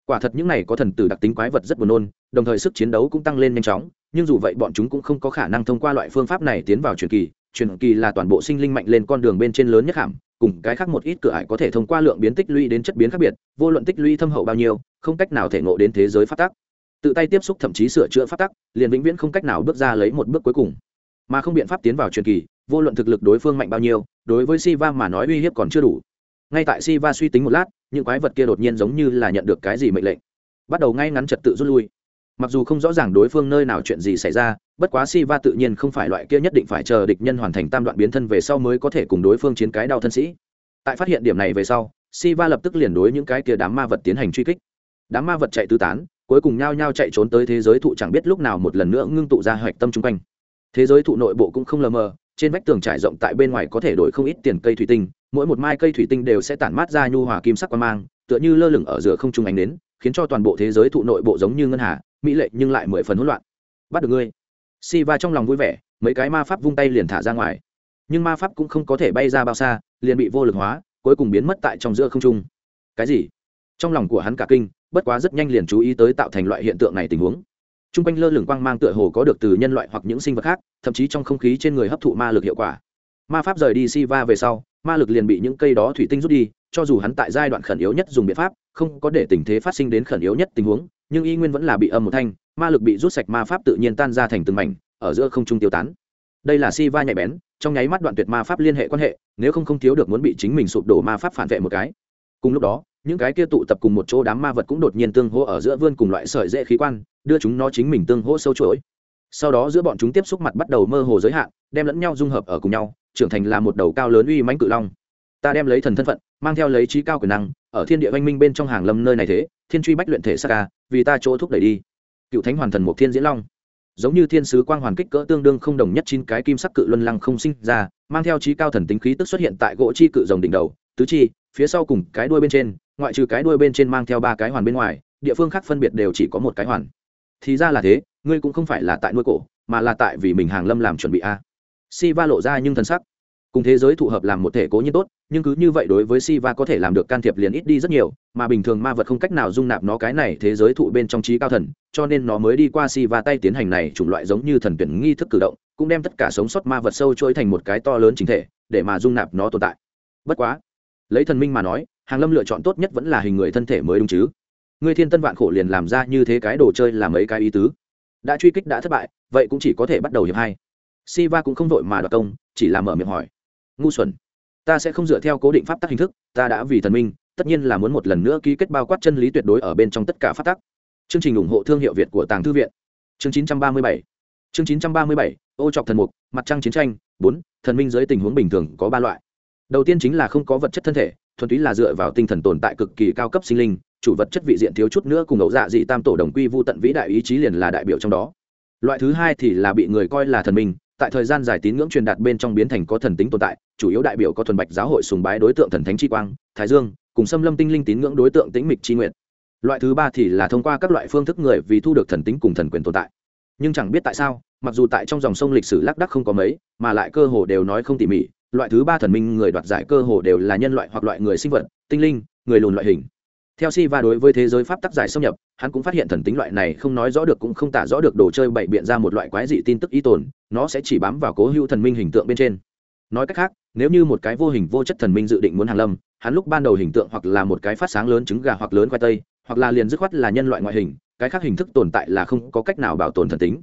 Quả thật những này có thần tử đặc tính quái vật rất buồn nôn, đồng thời sức chiến đấu cũng tăng lên nhanh chóng, nhưng dù vậy bọn chúng cũng không có khả năng thông qua loại phương pháp này tiến vào truyền kỳ. Truyền kỳ là toàn bộ sinh linh mạnh lên con đường bên trên lớn nhất hàm, cùng cái khác một ít cửa ải có thể thông qua lượng biến tích lũy đến chất biến khác biệt, vô luận tích lũy thâm hậu bao nhiêu, không cách nào thể ngộ đến thế giới phát tác tự tay tiếp xúc thậm chí sửa chữa pháp tắc, liền vĩnh viễn không cách nào bước ra lấy một bước cuối cùng. Mà không biện pháp tiến vào truyền kỳ, vô luận thực lực đối phương mạnh bao nhiêu, đối với si va mà nói uy hiếp còn chưa đủ. Ngay tại si va suy tính một lát, những quái vật kia đột nhiên giống như là nhận được cái gì mệnh lệnh, bắt đầu ngay ngắn trật tự rút lui. Mặc dù không rõ ràng đối phương nơi nào chuyện gì xảy ra, bất quá si va tự nhiên không phải loại kia nhất định phải chờ địch nhân hoàn thành tam đoạn biến thân về sau mới có thể cùng đối phương chiến cái đau thân sĩ. Tại phát hiện điểm này về sau si va lập tức liền đối những cái kia đám ma vật tiến hành truy kích. Đám ma vật chạy tứ tán cuối cùng nhao nhao chạy trốn tới thế giới thụ chẳng biết lúc nào một lần nữa ngưng tụ ra hoạch tâm chung quanh. Thế giới thụ nội bộ cũng không lờ mờ, trên vách tường trải rộng tại bên ngoài có thể đổi không ít tiền cây thủy tinh, mỗi một mai cây thủy tinh đều sẽ tản mát ra nhu hòa kim sắc quan mang, tựa như lơ lửng ở giữa không trung ánh đến khiến cho toàn bộ thế giới thụ nội bộ giống như ngân hà, mỹ lệ nhưng lại mười phần hỗn loạn. Bắt được ngươi. Si va trong lòng vui vẻ, mấy cái ma pháp vung tay liền thả ra ngoài. Nhưng ma pháp cũng không có thể bay ra bao xa, liền bị vô lực hóa, cuối cùng biến mất tại trong giữa không trung. Cái gì? Trong lòng của hắn cả kinh bất quá rất nhanh liền chú ý tới tạo thành loại hiện tượng này tình huống. T r u n g quanh lơ lửng quang mang tựa hồ có được từ nhân loại hoặc những sinh vật khác, thậm chí trong không khí trên người hấp thụ ma lực hiệu quả. Ma pháp rời đi si va về sau, ma lực liền bị những cây đó thủy tinh rút đi, cho dù hắn tại giai đoạn khẩn yếu nhất dùng biện pháp, không có để tình thế phát sinh đến khẩn yếu nhất tình huống, nhưng y nguyên vẫn là bị âm một thanh, ma lực bị rút sạch ma pháp tự nhiên tan ra thành từng mảnh, ở giữa không trung tiêu tán. Đây là si va nhạy bén, trong nháy mắt đoạn tuyệt ma pháp liên hệ quan hệ, nếu không không thiếu được muốn bị chính mình sụp đổ ma pháp phản vệ một cái. Cùng lúc đó những cái kia tụ tập cùng một chỗ đám ma vật cũng đột nhiên tương hỗ ở giữa vươn cùng loại sợi dễ khí quan, đưa chúng nó chính mình tương hỗ sâu chuỗi. Sau đó giữa bọn chúng tiếp xúc mặt bắt đầu mơ hồ giới hạn, đem lẫn nhau dung hợp ở cùng nhau, trưởng thành là một đầu cao lớn uy mãnh cự long. Ta đem lấy thần thân phận, mang theo lấy trí cao quyền năng, ở thiên địa văn minh bên trong hàng lâm nơi này thế, thiên truy bách luyện thể sa ca, vì ta chỗ thúc đẩy đi. Cựu thánh hoàn thần một thiên diễn long. Giống như thiên sứ quang hoàn kích cỡ tương đương không đồng nhất chín cái kim sắc cự luân lăng không sinh ra, mang theo trí cao thần tính khí tức xuất hiện tại gỗ chi cự rồng đỉnh đầu. Tứ chi, phía sau cùng cái đuôi bên trên ngoại trừ cái đuôi bên trên mang theo ba cái hoàn bên ngoài, địa phương khác phân biệt đều chỉ có một cái hoàn. Thì ra là thế, ngươi cũng không phải là tại nuôi cổ, mà là tại vì mình hàng lâm làm chuẩn bị a. Si va lộ ra nhưng thần sắc. Cùng thế giới thụ hợp làm một thể cố nhiên tốt, nhưng cứ như vậy đối với si va có thể làm được can thiệp liền ít đi rất nhiều, mà bình thường ma vật không cách nào dung nạp nó cái này thế giới thụ bên trong trí cao thần, cho nên nó mới đi qua si va tay tiến hành này chủng loại giống như thần tuyển nghi thức cử động, cũng đem tất cả sống sót ma vật sâu trôi thành một cái to lớn chính thể, để mà dung nạp nó tồn tại. Bất quá, lấy thần minh mà nói hàng lâm lựa chọn tốt nhất vẫn là hình người thân thể mới đúng chứ. Ngươi thiên tân vạn khổ liền làm ra như thế cái đồ chơi là mấy cái ý tứ. Đã truy kích đã thất bại, vậy cũng chỉ có thể bắt đầu hiệp hai. Si va cũng không vội mà đoạt công, chỉ là mở miệng hỏi. Ngu xuẩn, ta sẽ không dựa theo cố định pháp tắc hình thức, ta đã vì thần minh, tất nhiên là muốn một lần nữa ký kết bao quát chân lý tuyệt đối ở bên trong tất cả pháp tắc. Chương trình ủng hộ thương hiệu việt của tàng thư viện. Chương 937 chương 937 ô trọc thần mục, mặt trăng chiến tranh, bốn, thần minh dưới tình huống bình thường có ba loại. Đầu tiên chính là không có vật chất thân thể thuần túy là dựa vào tinh thần tồn tại cực kỳ cao cấp sinh linh, chủ vật chất vị diện thiếu chút nữa cùng ẩu dạ dị tam tổ đồng quy vô tận vĩ đại ý chí liền là đại biểu trong đó. Loại thứ hai thì là bị người coi là thần minh, tại thời gian dài tín ngưỡng truyền đạt bên trong biến thành có thần tính tồn tại, chủ yếu đại biểu có thuần bạch giáo hội sùng bái đối tượng thần thánh chi quang, thái dương, cùng xâm lâm tinh linh tín ngưỡng đối tượng tĩnh mịch chi nguyện. Loại thứ ba thì là thông qua các loại phương thức người vì thu được thần tính cùng thần quyền tồn tại. Nhưng chẳng biết tại sao, mặc dù tại trong dòng sông lịch sử lác đắc không có mấy, mà lại cơ hồ đều nói không tỉ mỉ loại thứ ba thần minh người đoạt giải cơ hồ đều là nhân loại hoặc loại người sinh vật, tinh linh, người lùn loại hình. Theo si va đối với thế giới pháp tắc giải xâm nhập, hắn cũng phát hiện thần tính loại này không nói rõ được cũng không tả rõ được đồ chơi bậy biện ra một loại quái dị tin tức y tồn, nó sẽ chỉ bám vào cố hữu thần minh hình tượng bên trên. Nói cách khác, nếu như một cái vô hình vô chất thần minh dự định muốn hàng lâm, hắn lúc ban đầu hình tượng hoặc là một cái phát sáng lớn trứng gà hoặc lớn khoai tây, hoặc là liền dứt khoát là nhân loại ngoại hình, cái khác hình thức tồn tại là không có cách nào bảo tồn thần tính.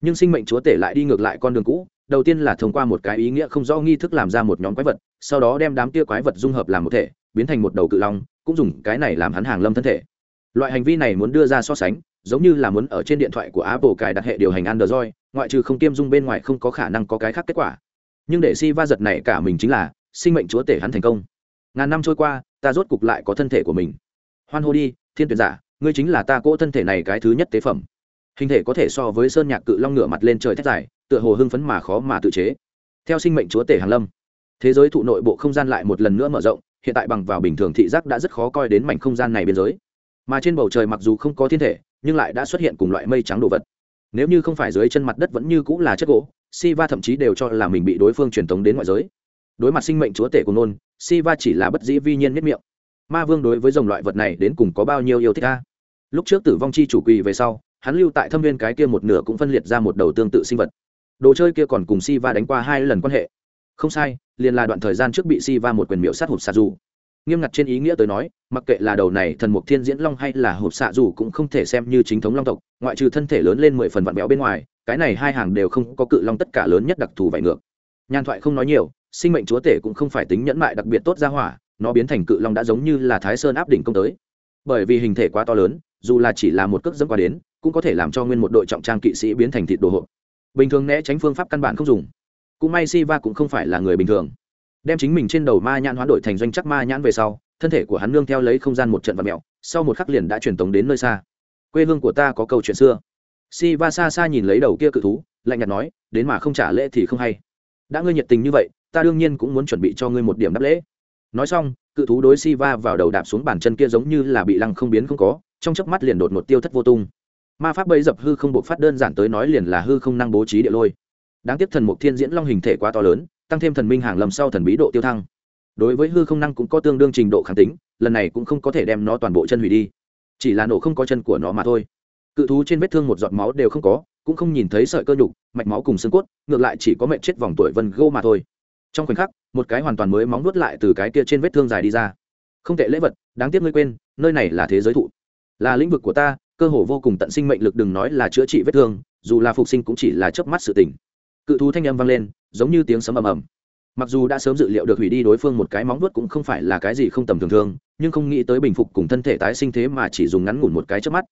Nhưng sinh mệnh chúa tể lại đi ngược lại con đường cũ đầu tiên là thông qua một cái ý nghĩa không rõ nghi thức làm ra một nhóm quái vật, sau đó đem đám kia quái vật dung hợp làm một thể, biến thành một đầu cự long, cũng dùng cái này làm hắn hàng lâm thân thể. Loại hành vi này muốn đưa ra so sánh, giống như là muốn ở trên điện thoại của apple cài đặt hệ điều hành android, ngoại trừ không tiêm dung bên ngoài không có khả năng có cái khác kết quả. Nhưng để si va giật này cả mình chính là, sinh mệnh chúa tể hắn thành công. Ngàn năm trôi qua, ta rốt cục lại có thân thể của mình. Hoan hô đi, thiên tuyển giả, ngươi chính là ta cỗ thân thể này cái thứ nhất tế phẩm hình thể có thể so với sơn nhạc cự long ngửa mặt lên trời thét dài, tựa hồ hưng phấn mà khó mà tự chế. Theo sinh mệnh chúa tể hàn lâm, thế giới thụ nội bộ không gian lại một lần nữa mở rộng, hiện tại bằng vào bình thường thị giác đã rất khó coi đến mảnh không gian này biên giới. Mà trên bầu trời mặc dù không có thiên thể, nhưng lại đã xuất hiện cùng loại mây trắng đồ vật. Nếu như không phải dưới chân mặt đất vẫn như cũng là chất gỗ, Siva thậm chí đều cho là mình bị đối phương truyền tống đến ngoại giới. Đối mặt sinh mệnh chúa tể của nôn, Siva chỉ là bất dĩ vi nhiên nhất miệng. Ma vương đối với dòng loại vật này đến cùng có bao nhiêu yêu thích ta lúc trước tử vong chi chủ quỳ về sau hắn lưu tại thâm viên cái kia một nửa cũng phân liệt ra một đầu tương tự sinh vật. Đồ chơi kia còn cùng Siva đánh qua hai lần quan hệ. Không sai, liền là đoạn thời gian trước bị Siva một quyền miệu sát hụt xạ dù. Nghiêm ngặt trên ý nghĩa tới nói, mặc kệ là đầu này thần mục thiên diễn long hay là hộp xạ dù cũng không thể xem như chính thống long tộc, ngoại trừ thân thể lớn lên mười phần vạn béo bên ngoài, cái này hai hàng đều không có cự long tất cả lớn nhất đặc thù vậy ngược. Nhàn thoại không nói nhiều, sinh mệnh chúa tể cũng không phải tính nhẫn mại đặc biệt tốt ra hỏa, nó biến thành cự long đã giống như là thái sơn áp đỉnh công tới. Bởi vì hình thể quá to lớn, dù là chỉ là một cước dẫm qua đến cũng có thể làm cho nguyên một đội trọng trang kỵ sĩ biến thành thịt đồ hộp. Bình thường né tránh phương pháp căn bản không dùng. Cũng may si va cũng không phải là người bình thường. Đem chính mình trên đầu ma nhãn hoán đổi thành doanh chắc ma nhãn về sau, thân thể của hắn nương theo lấy không gian một trận vật mẹo sau một khắc liền đã truyền tống đến nơi xa. Quê hương của ta có câu chuyện xưa. Si va xa xa nhìn lấy đầu kia cự thú, lạnh nhạt nói, đến mà không trả lễ thì không hay. Đã ngươi nhiệt tình như vậy, ta đương nhiên cũng muốn chuẩn bị cho ngươi một điểm đáp lễ. Nói xong, cự thú đối si va vào đầu đạp xuống bàn chân kia giống như là bị lăng không biến không có, trong chớp mắt liền đột một tiêu thất vô tung ma pháp bấy dập hư không buộc phát đơn giản tới nói liền là hư không năng bố trí địa lôi. Đáng tiếc thần mục thiên diễn long hình thể quá to lớn, tăng thêm thần minh hàng lầm sau thần bí độ tiêu thăng. Đối với hư không năng cũng có tương đương trình độ kháng tính, lần này cũng không có thể đem nó toàn bộ chân hủy đi. Chỉ là nổ không có chân của nó mà thôi. Cự thú trên vết thương một giọt máu đều không có, cũng không nhìn thấy sợi cơ nhục, mạch máu cùng xương cốt, ngược lại chỉ có mệnh chết vòng tuổi vân gô mà thôi. Trong khoảnh khắc, một cái hoàn toàn mới móng nuốt lại từ cái kia trên vết thương dài đi ra. Không tệ lễ vật, đáng tiếc ngươi quên, nơi này là thế giới thụ. Là lĩnh vực của ta cơ hồ vô cùng tận sinh mệnh lực đừng nói là chữa trị vết thương, dù là phục sinh cũng chỉ là chớp mắt sự tỉnh cự thú thanh âm vang lên, giống như tiếng sấm ầm ầm. Mặc dù đã sớm dự liệu được hủy đi đối phương một cái móng vuốt cũng không phải là cái gì không tầm thường thường nhưng không nghĩ tới bình phục cùng thân thể tái sinh thế mà chỉ dùng ngắn ngủn một cái trước mắt.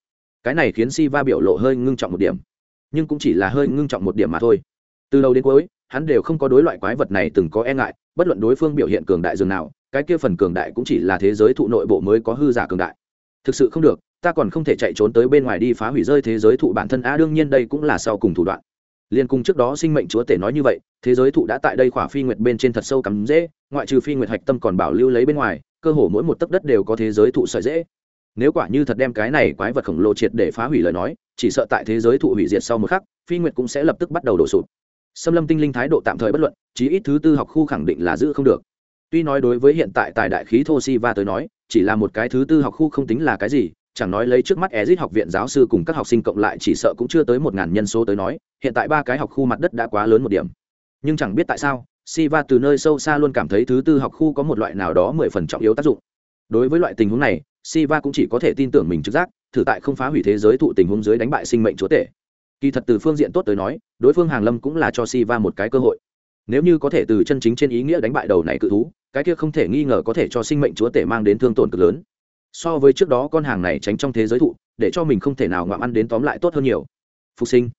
Cái này khiến si va biểu lộ hơi ngưng trọng một điểm, nhưng cũng chỉ là hơi ngưng trọng một điểm mà thôi. Từ đầu đến cuối, hắn đều không có đối loại quái vật này từng có e ngại, bất luận đối phương biểu hiện cường đại dường nào, cái kia phần cường đại cũng chỉ là thế giới thụ nội bộ mới có hư giả cường đại thực sự không được, ta còn không thể chạy trốn tới bên ngoài đi phá hủy rơi thế giới thụ bản thân. A, đương nhiên đây cũng là sau cùng thủ đoạn. Liên cùng trước đó sinh mệnh chúa tể nói như vậy, thế giới thụ đã tại đây khỏa phi nguyệt bên trên thật sâu cắm dễ, ngoại trừ phi nguyệt hạch tâm còn bảo lưu lấy bên ngoài, cơ hồ mỗi một tấc đất đều có thế giới thụ sợi dễ. Nếu quả như thật đem cái này quái vật khổng lồ triệt để phá hủy lời nói, chỉ sợ tại thế giới thụ hủy diệt sau một khắc, phi nguyệt cũng sẽ lập tức bắt đầu đổ sụp. Xâm lâm tinh linh thái độ tạm thời bất luận, chí ít thứ tư học khu khẳng định là giữ không được. Tuy nói đối với hiện tại tài đại khí thô si va tới nói chỉ là một cái thứ tư học khu không tính là cái gì chẳng nói lấy trước mắt ezit học viện giáo sư cùng các học sinh cộng lại chỉ sợ cũng chưa tới một ngàn nhân số tới nói hiện tại ba cái học khu mặt đất đã quá lớn một điểm nhưng chẳng biết tại sao Siva từ nơi sâu xa luôn cảm thấy thứ tư học khu có một loại nào đó mười phần trọng yếu tác dụng. Đối với loại tình huống này, Siva cũng chỉ có thể tin tưởng mình trực giác, thử tại không phá hủy thế giới thụ tình huống dưới đánh bại sinh mệnh chúa tể. Kỳ thật từ phương diện tốt tới nói, đối phương Hàng Lâm cũng là cho Siva một cái cơ hội. Nếu như có thể từ chân chính trên ý nghĩa đánh bại đầu này cự thú, cái kia không thể nghi ngờ có thể cho sinh mệnh chúa tể mang đến thương tổn cực lớn. So với trước đó con hàng này tránh trong thế giới thụ, để cho mình không thể nào ngoạm ăn đến tóm lại tốt hơn nhiều. Phục sinh,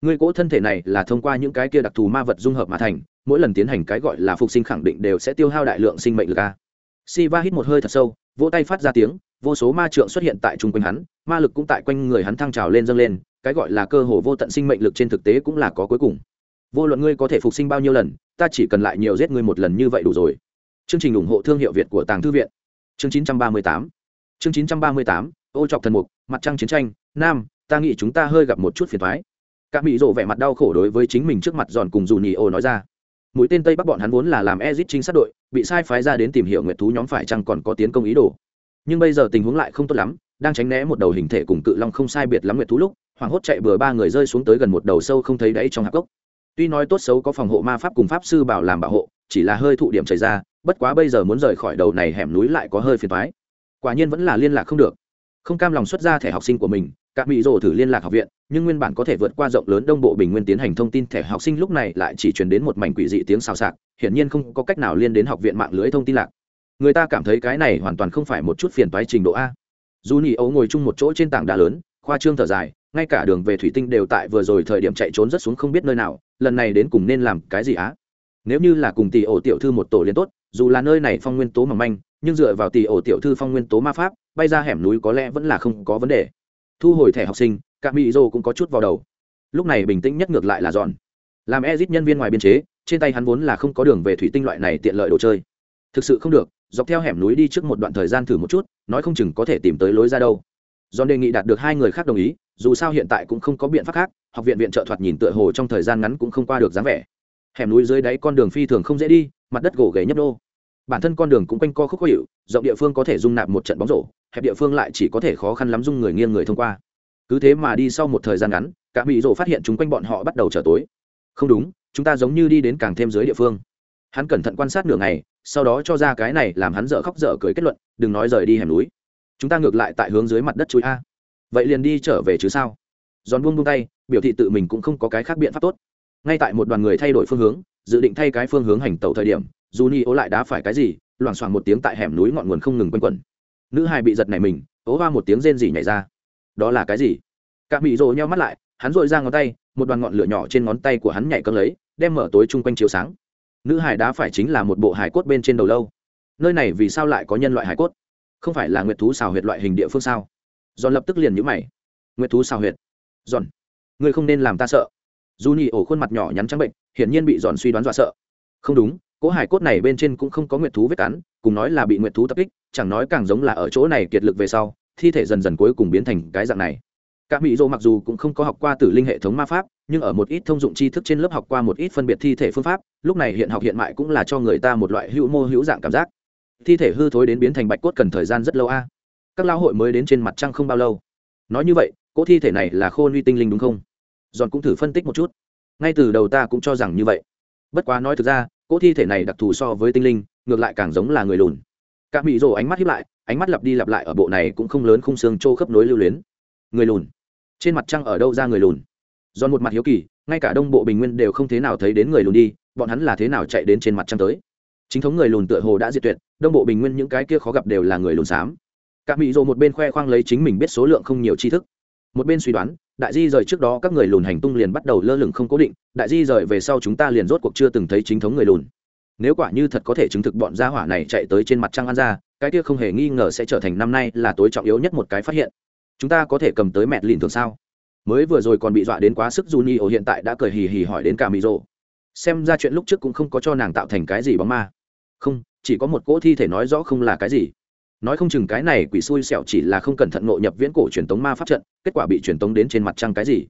ngươi cỗ thân thể này là thông qua những cái kia đặc thù ma vật dung hợp mà thành, mỗi lần tiến hành cái gọi là phục sinh khẳng định đều sẽ tiêu hao đại lượng sinh mệnh lực a Siva hít một hơi thật sâu vỗ tay phát ra tiếng vô số ma trượng xuất hiện tại trung quanh hắn ma lực cũng tại quanh người hắn thăng trào lên dâng lên cái gọi là cơ hồ vô tận sinh mệnh lực trên thực tế cũng là có cuối cùng vô luận ngươi có thể phục sinh bao nhiêu lần, ta chỉ cần lại nhiều giết ngươi một lần như vậy đủ rồi. Chương trình ủng hộ thương hiệu việt của tàng thư viện. Chương 938 chương 938 ô chọc thần mục, mặt trăng chiến tranh, nam, ta nghĩ chúng ta hơi gặp một chút phiền thoái. Các mỹ rộ vẻ mặt đau khổ đối với chính mình trước mặt giòn cùng dù nhì ô nói ra. Mũi tên tây bắc bọn hắn vốn là làm exit trinh sát đội, bị sai phái ra đến tìm hiểu nguyệt thú nhóm phải chăng còn có tiến công ý đồ. Nhưng bây giờ tình huống lại không tốt lắm, đang tránh né một đầu hình thể cùng cự long không sai biệt lắm nguyệt thú lúc, hoảng hốt chạy bừa ba người rơi xuống tới gần một đầu sâu không thấy đáy trong hạp gốc tuy nói tốt xấu có phòng hộ ma pháp cùng pháp sư bảo làm bảo hộ, chỉ là hơi thụ điểm chảy ra, bất quá bây giờ muốn rời khỏi đầu này hẻm núi lại có hơi phiền thoái quả nhiên vẫn là liên lạc không được. Không cam lòng xuất ra thẻ học sinh của mình, các mỹ rồ thử liên lạc học viện, nhưng nguyên bản có thể vượt qua rộng lớn đông bộ bình nguyên tiến hành thông tin thẻ học sinh lúc này lại chỉ truyền đến một mảnh quỷ dị tiếng xào xạc, hiển nhiên không có cách nào liên đến học viện mạng lưới thông tin lạc. Người ta cảm thấy cái này hoàn toàn không phải một chút phiền toái trình độ a. Dù nhị ấu ngồi chung một chỗ trên tảng đá lớn, khoa trương thở dài ngay cả đường về thủy tinh đều tại vừa rồi thời điểm chạy trốn rất xuống không biết nơi nào, lần này đến cùng nên làm cái gì á? Nếu như là cùng tỷ ổ tiểu thư một tổ liên tốt, dù là nơi này phong nguyên tố mỏng manh, nhưng dựa vào tỷ ổ tiểu thư phong nguyên tố ma pháp, bay ra hẻm núi có lẽ vẫn là không có vấn đề. Thu hồi thẻ học sinh, cả mỹ dô cũng có chút vào đầu. Lúc này bình tĩnh nhất ngược lại là dọn. Làm ezit nhân viên ngoài biên chế, trên tay hắn vốn là không có đường về thủy tinh loại này tiện lợi đồ chơi. Thực sự không được, dọc theo hẻm núi đi trước một đoạn thời gian thử một chút, nói không chừng có thể tìm tới lối ra đâu. Dọn đề nghị đạt được hai người khác đồng ý dù sao hiện tại cũng không có biện pháp khác, học viện viện trợ thoạt nhìn tựa hồ trong thời gian ngắn cũng không qua được dáng vẻ. Hẻm núi dưới đáy con đường phi thường không dễ đi, mặt đất gỗ ghề nhấp đô bản thân con đường cũng quanh co khúc khó hiệu rộng địa phương có thể dung nạp một trận bóng rổ, hẹp địa phương lại chỉ có thể khó khăn lắm dung người nghiêng người thông qua. Cứ thế mà đi sau một thời gian ngắn, cả mỹ rổ phát hiện chúng quanh bọn họ bắt đầu trở tối. Không đúng, chúng ta giống như đi đến càng thêm dưới địa phương. Hắn cẩn thận quan sát nửa ngày, sau đó cho ra cái này làm hắn dở khóc dở cười kết luận, đừng nói rời đi hẻm núi. Chúng ta ngược lại tại hướng dưới mặt đất chuối a vậy liền đi trở về chứ sao? Giòn buông buông tay, biểu thị tự mình cũng không có cái khác biện pháp tốt. Ngay tại một đoàn người thay đổi phương hướng, dự định thay cái phương hướng hành tẩu thời điểm, dù ni ố lại đá phải cái gì, loảng xoảng một tiếng tại hẻm núi ngọn nguồn không ngừng quanh quẩn. Nữ hai bị giật này mình, ố hoa một tiếng rên rỉ nhảy ra. Đó là cái gì? Cả bị rồ nhau mắt lại, hắn dội ra ngón tay, một đoàn ngọn lửa nhỏ trên ngón tay của hắn nhảy cơn lấy, đem mở tối chung quanh chiếu sáng. Nữ hải đá phải chính là một bộ hải cốt bên trên đầu lâu. Nơi này vì sao lại có nhân loại hải cốt? Không phải là nguyệt thú xào huyệt loại hình địa phương sao? Giòn lập tức liền nhũ mày. Nguyệt thú xào huyệt? Giòn ngươi không nên làm ta sợ. Dù nhị ổ khuôn mặt nhỏ nhắn trắng bệnh, hiển nhiên bị giòn suy đoán dọa sợ. Không đúng, cỗ hải cốt này bên trên cũng không có nguyệt thú vết cắn, cùng nói là bị nguyệt thú tập kích, chẳng nói càng giống là ở chỗ này kiệt lực về sau, thi thể dần dần cuối cùng biến thành cái dạng này. Cả mỹ dô mặc dù cũng không có học qua tử linh hệ thống ma pháp, nhưng ở một ít thông dụng tri thức trên lớp học qua một ít phân biệt thi thể phương pháp, lúc này hiện học hiện mại cũng là cho người ta một loại hữu mô hữu dạng cảm giác. Thi thể hư thối đến biến thành bạch cốt cần thời gian rất lâu a các lao hội mới đến trên mặt trăng không bao lâu. Nói như vậy, cỗ thi thể này là khôn uy tinh linh đúng không? Giòn cũng thử phân tích một chút. Ngay từ đầu ta cũng cho rằng như vậy. Bất quá nói thực ra, cỗ thi thể này đặc thù so với tinh linh, ngược lại càng giống là người lùn. Cả mỹ rồ ánh mắt hiếp lại, ánh mắt lặp đi lặp lại ở bộ này cũng không lớn khung xương trô khớp nối lưu luyến. Người lùn. Trên mặt trăng ở đâu ra người lùn? Do một mặt hiếu kỳ, ngay cả đông bộ bình nguyên đều không thế nào thấy đến người lùn đi, bọn hắn là thế nào chạy đến trên mặt trăng tới? Chính thống người lùn tựa hồ đã diệt tuyệt, đông bộ bình nguyên những cái kia khó gặp đều là người lùn xám. Cả mỹ rồ một bên khoe khoang lấy chính mình biết số lượng không nhiều tri thức. Một bên suy đoán, đại di rời trước đó các người lùn hành tung liền bắt đầu lơ lửng không cố định, đại di rời về sau chúng ta liền rốt cuộc chưa từng thấy chính thống người lùn. Nếu quả như thật có thể chứng thực bọn gia hỏa này chạy tới trên mặt trăng ăn ra, cái kia không hề nghi ngờ sẽ trở thành năm nay là tối trọng yếu nhất một cái phát hiện. Chúng ta có thể cầm tới mẹ lìn thường sao? Mới vừa rồi còn bị dọa đến quá sức j u n i o hiện tại đã cười hì hì hỏi đến cả mỹ rô. xem ra chuyện lúc trước cũng không có cho nàng tạo thành cái gì bóng ma. Không, chỉ có một cỗ thi thể nói rõ không là cái gì nói không chừng cái này quỷ xui xẻo chỉ là không cẩn thận ngộ nhập viễn cổ truyền tống ma pháp trận, kết quả bị truyền tống đến trên mặt trăng cái gì?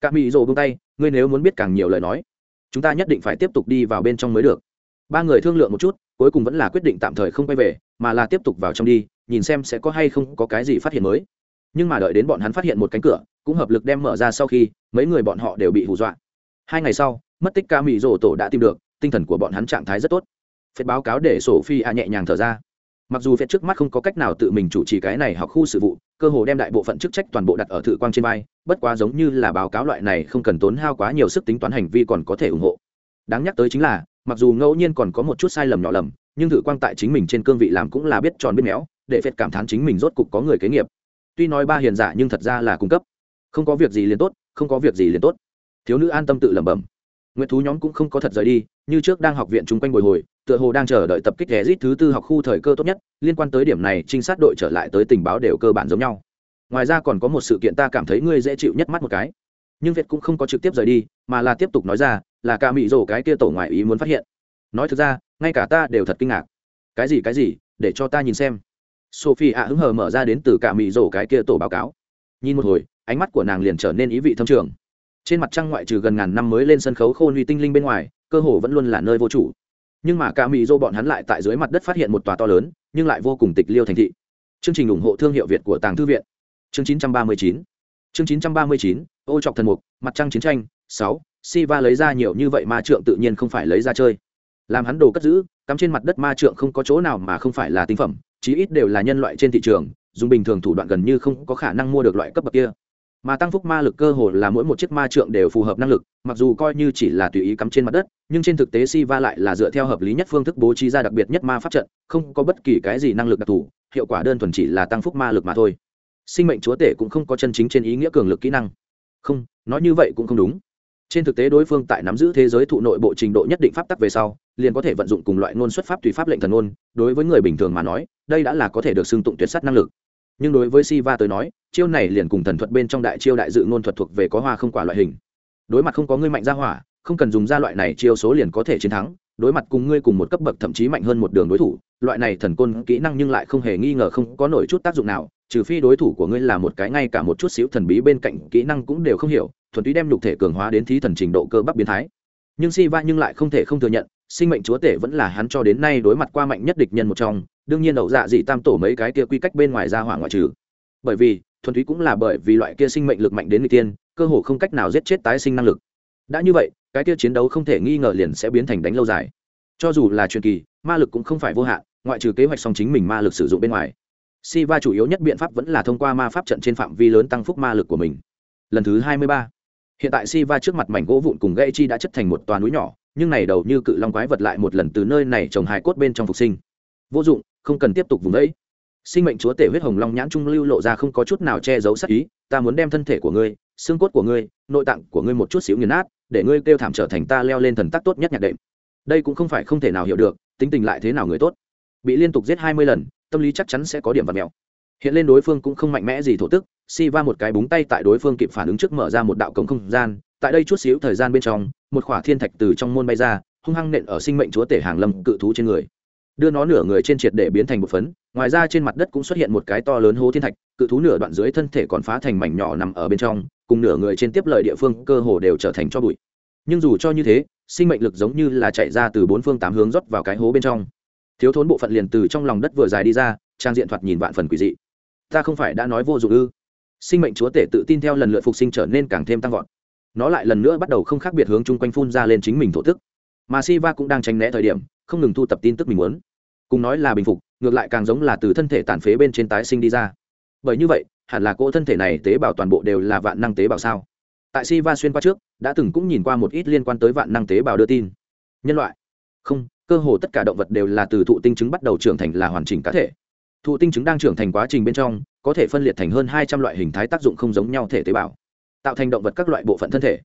Cả mỹ rồ buông tay, ngươi nếu muốn biết càng nhiều lời nói, chúng ta nhất định phải tiếp tục đi vào bên trong mới được. Ba người thương lượng một chút, cuối cùng vẫn là quyết định tạm thời không quay về, mà là tiếp tục vào trong đi, nhìn xem sẽ có hay không có cái gì phát hiện mới. Nhưng mà đợi đến bọn hắn phát hiện một cánh cửa, cũng hợp lực đem mở ra sau khi, mấy người bọn họ đều bị hù dọa. Hai ngày sau, mất tích ca mỹ rồ tổ đã tìm được, tinh thần của bọn hắn trạng thái rất tốt. Phép báo cáo để sổ phi a nhẹ nhàng thở ra mặc dù phết trước mắt không có cách nào tự mình chủ trì cái này học khu sự vụ, cơ hồ đem đại bộ phận chức trách toàn bộ đặt ở thự quang trên vai, bất quá giống như là báo cáo loại này không cần tốn hao quá nhiều sức tính toán hành vi còn có thể ủng hộ. Đáng nhắc tới chính là, mặc dù ngẫu nhiên còn có một chút sai lầm nhỏ lầm, nhưng thự quang tại chính mình trên cương vị làm cũng là biết tròn biết méo, để phết cảm thán chính mình rốt cục có người kế nghiệp. Tuy nói ba hiền giả nhưng thật ra là cung cấp. Không có việc gì liền tốt, không có việc gì liền tốt. Thiếu nữ an tâm tự lẩm bẩm. Nguyễn thú nhóm cũng không có thật rời đi, như trước đang học viện chung quanh bồi hồi tựa hồ đang chờ đợi tập kích Ezit thứ tư học khu thời cơ tốt nhất, liên quan tới điểm này, trinh sát đội trở lại tới tình báo đều cơ bản giống nhau. Ngoài ra còn có một sự kiện ta cảm thấy ngươi dễ chịu nhất mắt một cái. Nhưng việt cũng không có trực tiếp rời đi, mà là tiếp tục nói ra, là cả mỹ rồ cái kia tổ ngoại ý muốn phát hiện. Nói thực ra, ngay cả ta đều thật kinh ngạc. Cái gì cái gì? Để cho ta nhìn xem. Sophie ạ hứng hờ mở ra đến từ cả mỹ rồ cái kia tổ báo cáo. Nhìn một hồi, ánh mắt của nàng liền trở nên ý vị thâm trường. Trên mặt trăng ngoại trừ gần ngàn năm mới lên sân khấu khôn huy tinh linh bên ngoài, cơ hồ vẫn luôn là nơi vô chủ nhưng mà cả mỹ dô bọn hắn lại tại dưới mặt đất phát hiện một tòa to lớn, nhưng lại vô cùng tịch liêu thành thị. Chương trình ủng hộ thương hiệu việt của tàng thư viện. Chương 939 chương 939 ô trọc thần mục, mặt trăng chiến tranh, sáu, Siva lấy ra nhiều như vậy ma trượng tự nhiên không phải lấy ra chơi. Làm hắn đồ cất giữ, cắm trên mặt đất ma trượng không có chỗ nào mà không phải là tinh phẩm, chí ít đều là nhân loại trên thị trường, dùng bình thường thủ đoạn gần như không có khả năng mua được loại cấp bậc kia mà tăng phúc ma lực cơ hồ là mỗi một chiếc ma trượng đều phù hợp năng lực, mặc dù coi như chỉ là tùy ý cắm trên mặt đất, nhưng trên thực tế si va lại là dựa theo hợp lý nhất phương thức bố trí ra đặc biệt nhất ma pháp trận, không có bất kỳ cái gì năng lực đặc thù, hiệu quả đơn thuần chỉ là tăng phúc ma lực mà thôi. Sinh mệnh chúa tể cũng không có chân chính trên ý nghĩa cường lực kỹ năng. Không, nói như vậy cũng không đúng. Trên thực tế đối phương tại nắm giữ thế giới thụ nội bộ trình độ nhất định pháp tắc về sau, liền có thể vận dụng cùng loại ngôn xuất pháp tùy pháp lệnh thần ngôn, đối với người bình thường mà nói, đây đã là có thể được xưng tụng tuyệt sát năng lực nhưng đối với Siva tới nói, chiêu này liền cùng thần thuật bên trong đại chiêu đại dự ngôn thuật thuộc về có hoa không quả loại hình. Đối mặt không có ngươi mạnh ra hỏa, không cần dùng ra loại này chiêu số liền có thể chiến thắng, đối mặt cùng ngươi cùng một cấp bậc thậm chí mạnh hơn một đường đối thủ, loại này thần côn kỹ năng nhưng lại không hề nghi ngờ không có nổi chút tác dụng nào, trừ phi đối thủ của ngươi là một cái ngay cả một chút xíu thần bí bên cạnh kỹ năng cũng đều không hiểu, thuần túy đem nhục thể cường hóa đến thí thần trình độ cơ bắp biến thái. Nhưng Si Va nhưng lại không thể không thừa nhận, sinh mệnh chúa tể vẫn là hắn cho đến nay đối mặt qua mạnh nhất địch nhân một trong, đương nhiên ẩu dạ dị tam tổ mấy cái kia quy cách bên ngoài ra hỏa ngoại trừ. Bởi vì, thuần túy cũng là bởi vì loại kia sinh mệnh lực mạnh đến người tiên, cơ hồ không cách nào giết chết tái sinh năng lực. Đã như vậy, cái kia chiến đấu không thể nghi ngờ liền sẽ biến thành đánh lâu dài. Cho dù là truyền kỳ, ma lực cũng không phải vô hạn, ngoại trừ kế hoạch song chính mình ma lực sử dụng bên ngoài. Si va chủ yếu nhất biện pháp vẫn là thông qua ma pháp trận trên phạm vi lớn tăng phúc ma lực của mình. Lần thứ hai mươi ba. Hiện tại si va trước mặt mảnh gỗ vụn cùng gãy chi đã chất thành một toàn núi nhỏ, nhưng này đầu như cự long quái vật lại một lần từ nơi này trồng hài cốt bên trong phục sinh. Vô dụng không cần tiếp tục vùng đấy sinh mệnh chúa tể huyết hồng long nhãn trung lưu lộ ra không có chút nào che giấu sắc ý, ta muốn đem thân thể của ngươi, xương cốt của ngươi, nội tạng của ngươi một chút xíu nghiền nát, để ngươi kêu thảm trở thành ta leo lên thần tắc tốt nhất nhạc đệm. Đây cũng không phải không thể nào hiểu được, tính tình lại thế nào người tốt. Bị liên tục giết hai mươi lần, tâm lý chắc chắn sẽ có điểm vật mèo hiện lên đối phương cũng không mạnh mẽ gì thổ tức, si va một cái búng tay tại đối phương kịp phản ứng trước mở ra một đạo cống không gian, tại đây chút xíu thời gian bên trong, một khỏa thiên thạch từ trong môn bay ra, hung hăng nện ở sinh mệnh chúa tể hàng lâm cự thú trên người đưa nó nửa người trên triệt để biến thành một phấn, ngoài ra trên mặt đất cũng xuất hiện một cái to lớn hố thiên thạch, cự thú nửa đoạn dưới thân thể còn phá thành mảnh nhỏ nằm ở bên trong, cùng nửa người trên tiếp lời địa phương cơ hồ đều trở thành cho bụi. Nhưng dù cho như thế, sinh mệnh lực giống như là chạy ra từ bốn phương tám hướng rót vào cái hố bên trong. Thiếu thốn bộ phận liền từ trong lòng đất vừa dài đi ra, trang diện thoạt nhìn vạn phần quỷ dị. Ta không phải đã nói vô dụng ư? Sinh mệnh chúa tể tự tin theo lần lượt phục sinh trở nên càng thêm tăng vọt. Nó lại lần nữa bắt đầu không khác biệt hướng chung quanh phun ra lên chính mình thổ tức mà si va cũng đang tránh né thời điểm không ngừng thu tập tin tức mình muốn. Cùng nói là bình phục, ngược lại càng giống là từ thân thể tàn phế bên trên tái sinh đi ra. Bởi như vậy, hẳn là cỗ thân thể này tế bào toàn bộ đều là vạn năng tế bào sao? Tại si va xuyên qua trước, đã từng cũng nhìn qua một ít liên quan tới vạn năng tế bào đưa tin. Nhân loại. Không, cơ hồ tất cả động vật đều là từ thụ tinh trứng bắt đầu trưởng thành là hoàn chỉnh cá thể. Thụ tinh trứng đang trưởng thành quá trình bên trong, có thể phân liệt thành hơn hai trăm loại hình thái tác dụng không giống nhau thể tế bào, tạo thành động vật các loại bộ phận thân thể.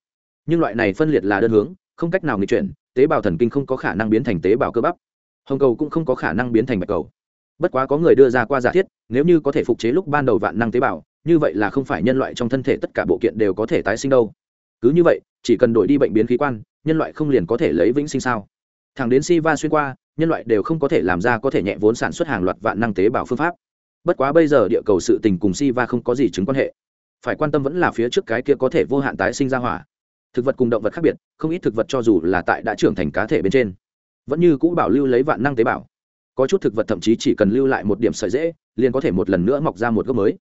Nhưng loại này phân liệt là đơn hướng không cách nào nghịch chuyển, tế bào thần kinh không có khả năng biến thành tế bào cơ bắp. Hồng cầu cũng không có khả năng biến thành bạch cầu. Bất quá có người đưa ra qua giả thiết, nếu như có thể phục chế lúc ban đầu vạn năng tế bào, như vậy là không phải nhân loại trong thân thể tất cả bộ kiện đều có thể tái sinh đâu. Cứ như vậy, chỉ cần đổi đi bệnh biến khí quan, nhân loại không liền có thể lấy vĩnh sinh sao? Thẳng đến si va xuyên qua, nhân loại đều không có thể làm ra có thể nhẹ vốn sản xuất hàng loạt vạn năng tế bào phương pháp. Bất quá bây giờ địa cầu sự tình cùng si va không có gì chứng quan hệ. Phải quan tâm vẫn là phía trước cái kia có thể vô hạn tái sinh ra hỏa thực vật cùng động vật khác biệt không ít thực vật cho dù là tại đã trưởng thành cá thể bên trên vẫn như cũ bảo lưu lấy vạn năng tế bào có chút thực vật thậm chí chỉ cần lưu lại một điểm sợi dễ liền có thể một lần nữa mọc ra một gốc mới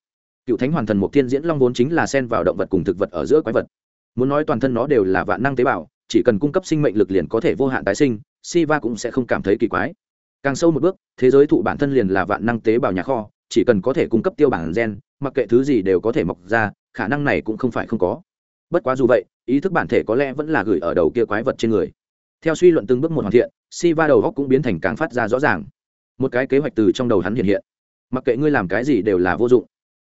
cựu thánh hoàn thần mục thiên diễn long vốn chính là sen vào động vật cùng thực vật ở giữa quái vật muốn nói toàn thân nó đều là vạn năng tế bào chỉ cần cung cấp sinh mệnh lực liền có thể vô hạn tái sinh Siva cũng sẽ không cảm thấy kỳ quái. Càng sâu một bước, thế giới thụ bản thân liền là vạn năng tế bào nhà kho, chỉ cần có thể cung cấp tiêu bản gen, mặc kệ thứ gì đều có thể mọc ra, khả năng này cũng không phải không có. Bất quá dù vậy, ý thức bản thể có lẽ vẫn là gửi ở đầu kia quái vật trên người. Theo suy luận từng bước một hoàn thiện, Siva đầu góc cũng biến thành càng phát ra rõ ràng. Một cái kế hoạch từ trong đầu hắn hiện hiện. Mặc kệ ngươi làm cái gì đều là vô dụng.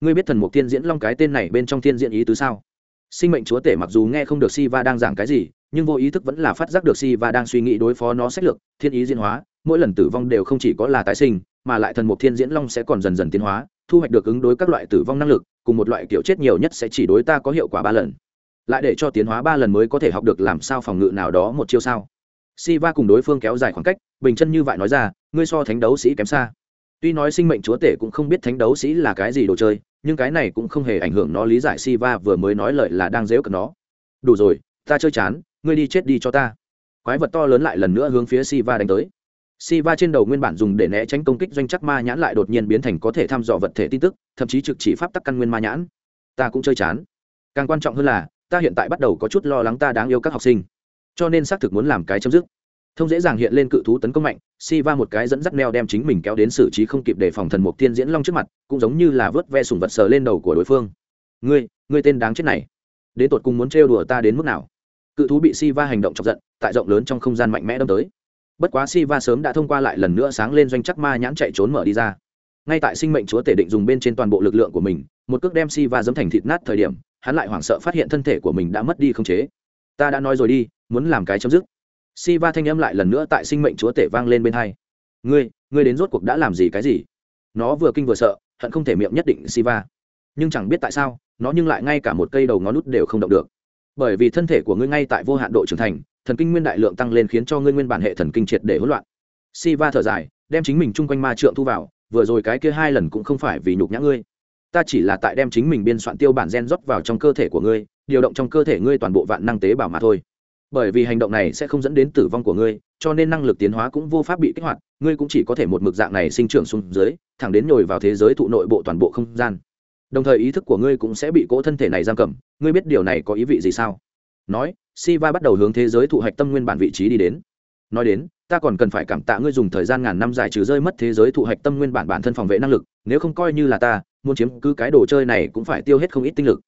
Ngươi biết thần mục tiên diễn long cái tên này bên trong tiên diễn ý tứ sao? Sinh mệnh chúa tể mặc dù nghe không được Siva đang giảng cái gì, nhưng vô ý thức vẫn là phát giác được si va đang suy nghĩ đối phó nó sách lược thiên ý diễn hóa mỗi lần tử vong đều không chỉ có là tái sinh mà lại thần mục thiên diễn long sẽ còn dần dần tiến hóa thu hoạch được ứng đối các loại tử vong năng lực cùng một loại kiểu chết nhiều nhất sẽ chỉ đối ta có hiệu quả ba lần lại để cho tiến hóa ba lần mới có thể học được làm sao phòng ngự nào đó một chiêu sao. Si va cùng đối phương kéo dài khoảng cách, bình chân như vậy nói ra, ngươi so thánh đấu sĩ kém xa. Tuy nói sinh mệnh chúa tể cũng không biết thánh đấu sĩ là cái gì đồ chơi, nhưng cái này cũng không hề ảnh hưởng nó lý giải si va vừa mới nói lời là đang dễu cận nó. Đủ rồi, ta chơi chán, ngươi đi chết đi cho ta. Quái vật to lớn lại lần nữa hướng phía Siva đánh tới. Siva trên đầu nguyên bản dùng để né tránh công kích doanh chắc ma nhãn lại đột nhiên biến thành có thể thăm dò vật thể tin tức, thậm chí trực chỉ pháp tắc căn nguyên ma nhãn. Ta cũng chơi chán. Càng quan trọng hơn là ta hiện tại bắt đầu có chút lo lắng ta đáng yêu các học sinh. Cho nên xác thực muốn làm cái chấm dứt. Thông dễ dàng hiện lên cự thú tấn công mạnh, Siva một cái dẫn dắt neo đem chính mình kéo đến xử trí không kịp để phòng thần mục tiên diễn long trước mặt, cũng giống như là vớt ve sùng vật sờ lên đầu của đối phương. Ngươi ngươi tên đáng chết này. Đến tột cùng muốn trêu đùa ta đến mức nào? Cự thú bị si va hành động chọc giận, tại rộng lớn trong không gian mạnh mẽ đâm tới. Bất quá si va sớm đã thông qua lại lần nữa sáng lên doanh chắc ma nhãn chạy trốn mở đi ra. Ngay tại sinh mệnh chúa tể định dùng bên trên toàn bộ lực lượng của mình, một cước đem si va dấm thành thịt nát thời điểm hắn lại hoảng sợ phát hiện thân thể của mình đã mất đi không chế. Ta đã nói rồi đi, muốn làm cái chấm dứt. Si va thanh âm lại lần nữa tại sinh mệnh chúa tể vang lên bên hai. Ngươi ngươi đến rốt cuộc đã làm gì cái gì? Nó vừa kinh vừa sợ, hận không thể miệng nhất định si va nhưng chẳng biết tại sao, nó nhưng lại ngay cả một cây đầu ngón nút đều không động được. Bởi vì thân thể của ngươi ngay tại vô hạn độ trưởng thành, thần kinh nguyên đại lượng tăng lên khiến cho ngươi nguyên bản hệ thần kinh triệt để hỗn loạn. Si va thở dài, đem chính mình chung quanh ma trượng thu vào, vừa rồi cái kia hai lần cũng không phải vì nhục nhã ngươi ta chỉ là tại đem chính mình biên soạn tiêu bản gen rót vào trong cơ thể của ngươi, điều động trong cơ thể ngươi toàn bộ vạn năng tế bào mà thôi. Bởi vì hành động này sẽ không dẫn đến tử vong của ngươi, cho nên năng lực tiến hóa cũng vô pháp bị kích hoạt, ngươi cũng chỉ có thể một mực dạng này sinh trưởng xuống dưới, thẳng đến nhồi vào thế giới thụ nội bộ toàn bộ không gian. Đồng thời ý thức của ngươi cũng sẽ bị cỗ thân thể này giam cầm, ngươi biết điều này có ý vị gì sao? Nói, Siva bắt đầu hướng thế giới thụ hạch tâm nguyên bản vị trí đi đến. Nói đến, ta còn cần phải cảm tạ ngươi dùng thời gian ngàn năm dài trừ rơi mất thế giới thụ hạch tâm nguyên bản bản thân phòng vệ năng lực, nếu không coi như là ta muốn chiếm cứ cái đồ chơi này cũng phải tiêu hết không ít tinh lực.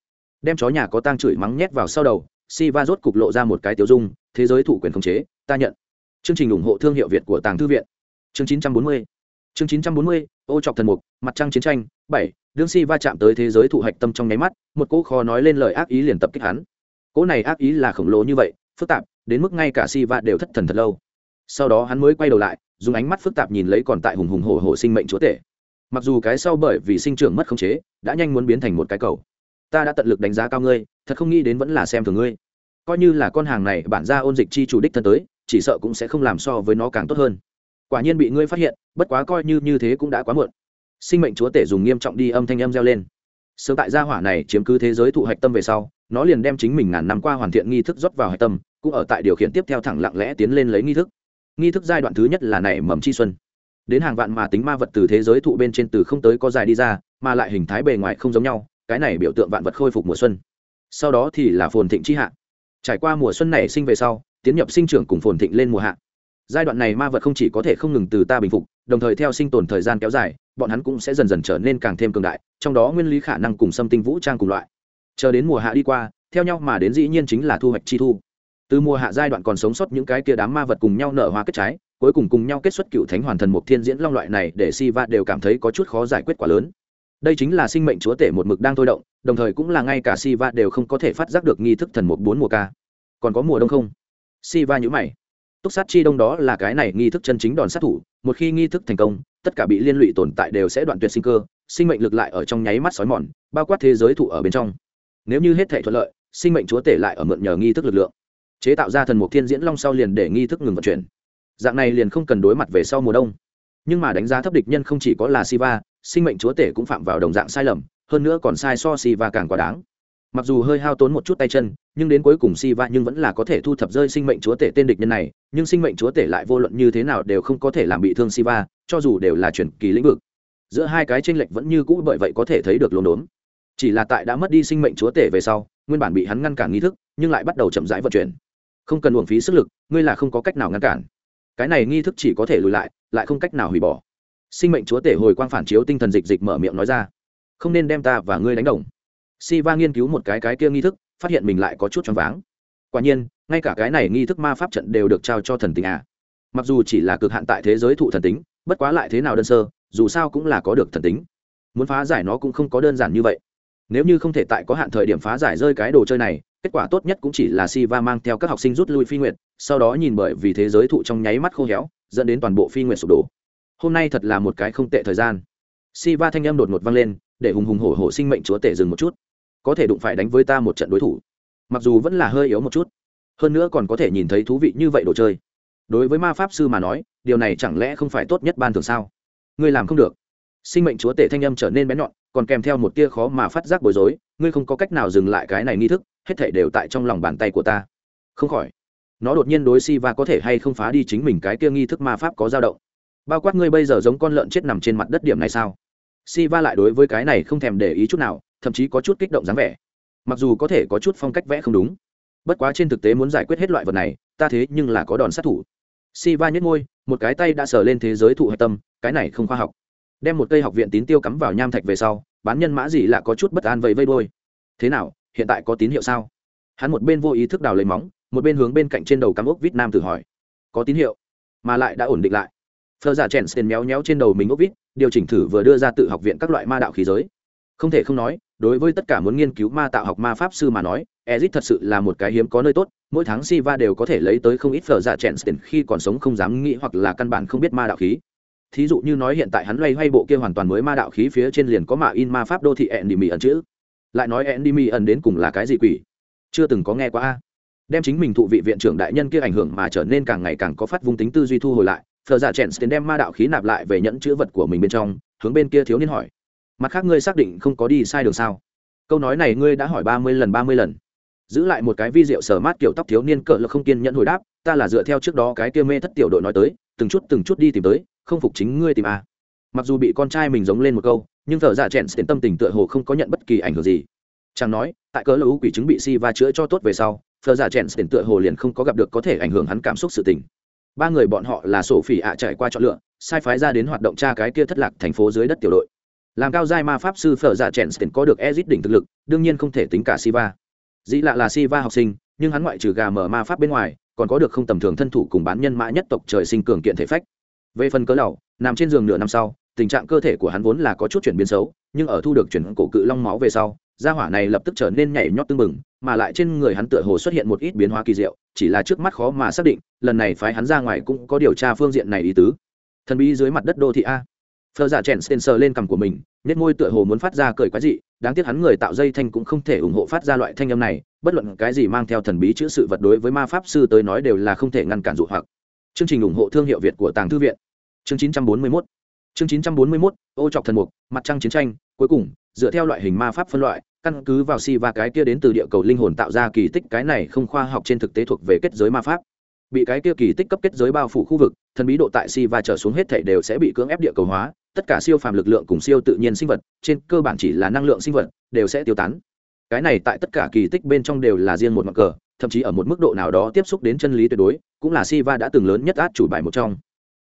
Đem chó nhà có tang chửi mắng nhét vào sau đầu, Siva rốt cục lộ ra một cái tiêu dung, thế giới thủ quyền khống chế, ta nhận. Chương trình ủng hộ thương hiệu việt của tàng thư viện. Chương 940 chương 940 ô chọc thần mục, mặt trăng chiến tranh, bảy, đương si va chạm tới thế giới thụ hạch tâm trong nháy mắt, một cỗ khó nói lên lời ác ý liền tập kích hắn. Cỗ này ác ý là khổng lồ như vậy, phức tạp, đến mức ngay cả si va đều thất thần thật lâu. Sau đó hắn mới quay đầu lại, dùng ánh mắt phức tạp nhìn lấy còn tại hùng hùng hổ hổ sinh mệnh chúa tể mặc dù cái sau bởi vì sinh trưởng mất khống chế, đã nhanh muốn biến thành một cái cầu. Ta đã tận lực đánh giá cao ngươi, thật không nghĩ đến vẫn là xem thường ngươi. Coi như là con hàng này, bản ra ôn dịch chi chủ đích thân tới, chỉ sợ cũng sẽ không làm so với nó càng tốt hơn. Quả nhiên bị ngươi phát hiện, bất quá coi như như thế cũng đã quá muộn. Sinh mệnh chúa tể dùng nghiêm trọng đi âm thanh âm reo lên. Sớm tại gia hỏa này chiếm cứ thế giới thụ hạch tâm về sau, nó liền đem chính mình ngàn năm qua hoàn thiện nghi thức rót vào hạch tâm, cũng ở tại điều khiển tiếp theo thẳng lặng lẽ tiến lên lấy nghi thức. Nghi thức giai đoạn thứ nhất là nảy mầm chi xuân đến hàng vạn mà tính ma vật từ thế giới thụ bên trên từ không tới có dài đi ra, mà lại hình thái bề ngoài không giống nhau, cái này biểu tượng vạn vật khôi phục mùa xuân. Sau đó thì là phồn thịnh chi hạ. Trải qua mùa xuân này sinh về sau, tiến nhập sinh trưởng cùng phồn thịnh lên mùa hạ. Giai đoạn này ma vật không chỉ có thể không ngừng từ ta bình phục, đồng thời theo sinh tồn thời gian kéo dài, bọn hắn cũng sẽ dần dần trở nên càng thêm cường đại, trong đó nguyên lý khả năng cùng xâm tinh vũ trang cùng loại. Chờ đến mùa hạ đi qua, theo nhau mà đến dĩ nhiên chính là thu hoạch chi thu. Từ mùa hạ giai đoạn còn sống sót những cái kia đám ma vật cùng nhau nở hoa kết trái cuối cùng cùng nhau kết xuất cựu thánh hoàn thần mục thiên diễn long loại này để si va đều cảm thấy có chút khó giải quyết quả lớn. Đây chính là sinh mệnh chúa tể một mực đang thôi động, đồng thời cũng là ngay cả si va đều không có thể phát giác được nghi thức thần mục bốn mùa ca. Còn có mùa đông không? Si va nhữ mày. Túc sát chi đông đó là cái này nghi thức chân chính đòn sát thủ, một khi nghi thức thành công, tất cả bị liên lụy tồn tại đều sẽ đoạn tuyệt sinh cơ, sinh mệnh lực lại ở trong nháy mắt sói mòn, bao quát thế giới thụ ở bên trong. Nếu như hết thể thuận lợi, sinh mệnh chúa tể lại ở mượn nhờ nghi thức lực lượng. Chế tạo ra thần mục thiên diễn long sau liền để nghi thức ngừng vận chuyển dạng này liền không cần đối mặt về sau mùa đông. Nhưng mà đánh giá thấp địch nhân không chỉ có là siva, sinh mệnh chúa tể cũng phạm vào đồng dạng sai lầm, hơn nữa còn sai so siva càng quá đáng. Mặc dù hơi hao tốn một chút tay chân, nhưng đến cuối cùng siva nhưng vẫn là có thể thu thập rơi sinh mệnh chúa tể tên địch nhân này, nhưng sinh mệnh chúa tể lại vô luận như thế nào đều không có thể làm bị thương siva, cho dù đều là chuyển kỳ lĩnh vực. Giữa hai cái tranh lệch vẫn như cũ bởi vậy có thể thấy được lồn đốn. Chỉ là tại đã mất đi sinh mệnh chúa tể về sau, nguyên bản bị hắn ngăn cản nghi thức, nhưng lại bắt đầu chậm rãi vận chuyển. Không cần uổng phí sức lực, ngươi là không có cách nào ngăn cản cái này nghi thức chỉ có thể lùi lại lại không cách nào hủy bỏ. Sinh mệnh chúa tể hồi quang phản chiếu tinh thần dịch dịch mở miệng nói ra. Không nên đem ta và ngươi đánh đồng. Si va nghiên cứu một cái cái kia nghi thức, phát hiện mình lại có chút choáng váng. Quả nhiên, ngay cả cái này nghi thức ma pháp trận đều được trao cho thần tính à. Mặc dù chỉ là cực hạn tại thế giới thụ thần tính, bất quá lại thế nào đơn sơ, dù sao cũng là có được thần tính. Muốn phá giải nó cũng không có đơn giản như vậy nếu như không thể tại có hạn thời điểm phá giải rơi cái đồ chơi này kết quả tốt nhất cũng chỉ là si va mang theo các học sinh rút lui phi Nguyệt, sau đó nhìn bởi vì thế giới thụ trong nháy mắt khô héo dẫn đến toàn bộ phi Nguyệt sụp đổ. Hôm nay thật là một cái không tệ thời gian. Si va thanh âm đột ngột vang lên để hùng hùng hổ hổ sinh mệnh chúa tể dừng một chút. Có thể đụng phải đánh với ta một trận đối thủ. Mặc dù vẫn là hơi yếu một chút hơn nữa còn có thể nhìn thấy thú vị như vậy đồ chơi. Đối với ma pháp sư mà nói điều này chẳng lẽ không phải tốt nhất ban thường sao? Ngươi làm không được. Sinh mệnh chúa tể thanh âm trở nên bén nhọn còn kèm theo một tia khó mà phát giác bối rối, ngươi không có cách nào dừng lại cái này nghi thức, hết thể đều tại trong lòng bàn tay của ta. Không khỏi, nó đột nhiên đối si và có thể hay không phá đi chính mình cái kia nghi thức ma pháp có dao động. Bao quát ngươi bây giờ giống con lợn chết nằm trên mặt đất điểm này sao? Si va lại đối với cái này không thèm để ý chút nào, thậm chí có chút kích động dáng vẻ. Mặc dù có thể có chút phong cách vẽ không đúng, bất quá trên thực tế muốn giải quyết hết loại vật này, ta thế nhưng là có đòn sát thủ. Si va nhếch môi, một cái tay đã sờ lên thế giới thụ hạch tâm, cái này không khoa học đem một cây học viện tín tiêu cắm vào nham thạch về sau, bán nhân mã gì là có chút bất an vẫy vây đôi thế nào, hiện tại có tín hiệu sao? Hắn một bên vô ý thức đào lấy móng, một bên hướng bên cạnh trên đầu cắm ốc vít nam thử hỏi. Có tín hiệu, mà lại đã ổn định lại. Phờ giả chèn tiền méo méo trên đầu mình ốc vít, điều chỉnh thử vừa đưa ra tự học viện các loại ma đạo khí giới. Không thể không nói, đối với tất cả muốn nghiên cứu ma tạo học ma pháp sư mà nói, ezit thật sự là một cái hiếm có nơi tốt, mỗi tháng si va đều có thể lấy tới không ít phở giả chèn tiền khi còn sống không dám nghĩ hoặc là căn bản không biết ma đạo khí thí dụ như nói hiện tại hắn loay hoay bộ kia hoàn toàn mới ma đạo khí phía trên liền có mạ in ma pháp đô thị ẹn đi mì ẩn chữ. Lại nói ẹn đi mì ẩn đến cùng là cái gì quỷ? Chưa từng có nghe qua a. Đem chính mình thụ vị viện trưởng đại nhân kia ảnh hưởng mà trở nên càng ngày càng có phát vung tính tư duy thu hồi lại thờ giả dạ chèn tiền đem ma đạo khí nạp lại về nhẫn chữ vật của mình bên trong, hướng bên kia thiếu niên hỏi. Mặt khác ngươi xác định không có đi sai đường sao? Câu nói này ngươi đã hỏi ba mươi lần, ba mươi lần. Giữ lại một cái vi rượu sở mát kiểu tóc thiếu niên cỡ là không kiên nhẫn hồi đáp, ta là dựa theo trước đó cái kia mê thất tiểu đội nói tới, từng chút từng chút đi tìm tới không phục chính ngươi tìm a. Mặc dù bị con trai mình giống lên một câu, nhưng thợ dạ chèn tiền tâm tình tựa hồ không có nhận bất kỳ ảnh hưởng gì. Chàng nói, tại cớ lũ quỷ chứng bị si va chữa cho tốt về sau thợ dạ chèn tiền tựa hồ liền không có gặp được có thể ảnh hưởng hắn cảm xúc sự tình. Ba người bọn họ là sổ phỉ ạ trải qua chọn lựa, sai phái ra đến hoạt động tra cái kia thất lạc thành phố dưới đất tiểu đội. Làm cao giai ma pháp sư phở dạ chèn tiền có được ezit đỉnh thực lực, đương nhiên không thể tính cả siva dĩ lạ là siva học sinh, nhưng hắn ngoại trừ gà mở ma pháp bên ngoài, còn có được không tầm thường thân thủ cùng bán nhân mã nhất tộc trời sinh cường kiện thể phách về phần cớ lầu nằm trên giường nửa năm sau, tình trạng cơ thể của hắn vốn là có chút chuyển biến xấu, nhưng ở thu được chuyển cổ cự long máu về sau, gia hỏa này lập tức trở nên nhảy nhót tưng bừng, mà lại trên người hắn tựa hồ xuất hiện một ít biến hóa kỳ diệu, chỉ là trước mắt khó mà xác định, lần này phái hắn ra ngoài cũng có điều tra phương diện này ý tứ. Thần bí dưới mặt đất đô thị a. Phờ giả chèn sten sờ lên cằm của mình nét môi tựa hồ muốn phát ra cười quái dị, đáng tiếc hắn người tạo dây thanh cũng không thể ủng hộ phát ra loại thanh âm này, bất luận cái gì mang theo thần bí chữ sự vật đối với ma pháp sư tới nói đều là không thể ngăn cản dụ hoặc. Chương trình ủng hộ thương hiệu việt của tàng thư viện chương 941 chương 941 ô trọc thần mục, mặt trăng chiến tranh, cuối cùng, dựa theo loại hình ma pháp phân loại, căn cứ vào si và cái kia đến từ địa cầu linh hồn tạo ra kỳ tích cái này không khoa học trên thực tế thuộc về kết giới ma pháp. Bị cái kia kỳ tích cấp kết giới bao phủ khu vực, thần bí độ tại si và trở xuống hết thể đều sẽ bị cưỡng ép địa cầu hóa, tất cả siêu phàm lực lượng cùng siêu tự nhiên sinh vật, trên cơ bản chỉ là năng lượng sinh vật, đều sẽ tiêu tán. Cái này tại tất cả kỳ tích bên trong đều là riêng một mặt cờ, thậm chí ở một mức độ nào đó tiếp xúc đến chân lý tuyệt đối, cũng là si va đã từng lớn nhất át chủ bài một trong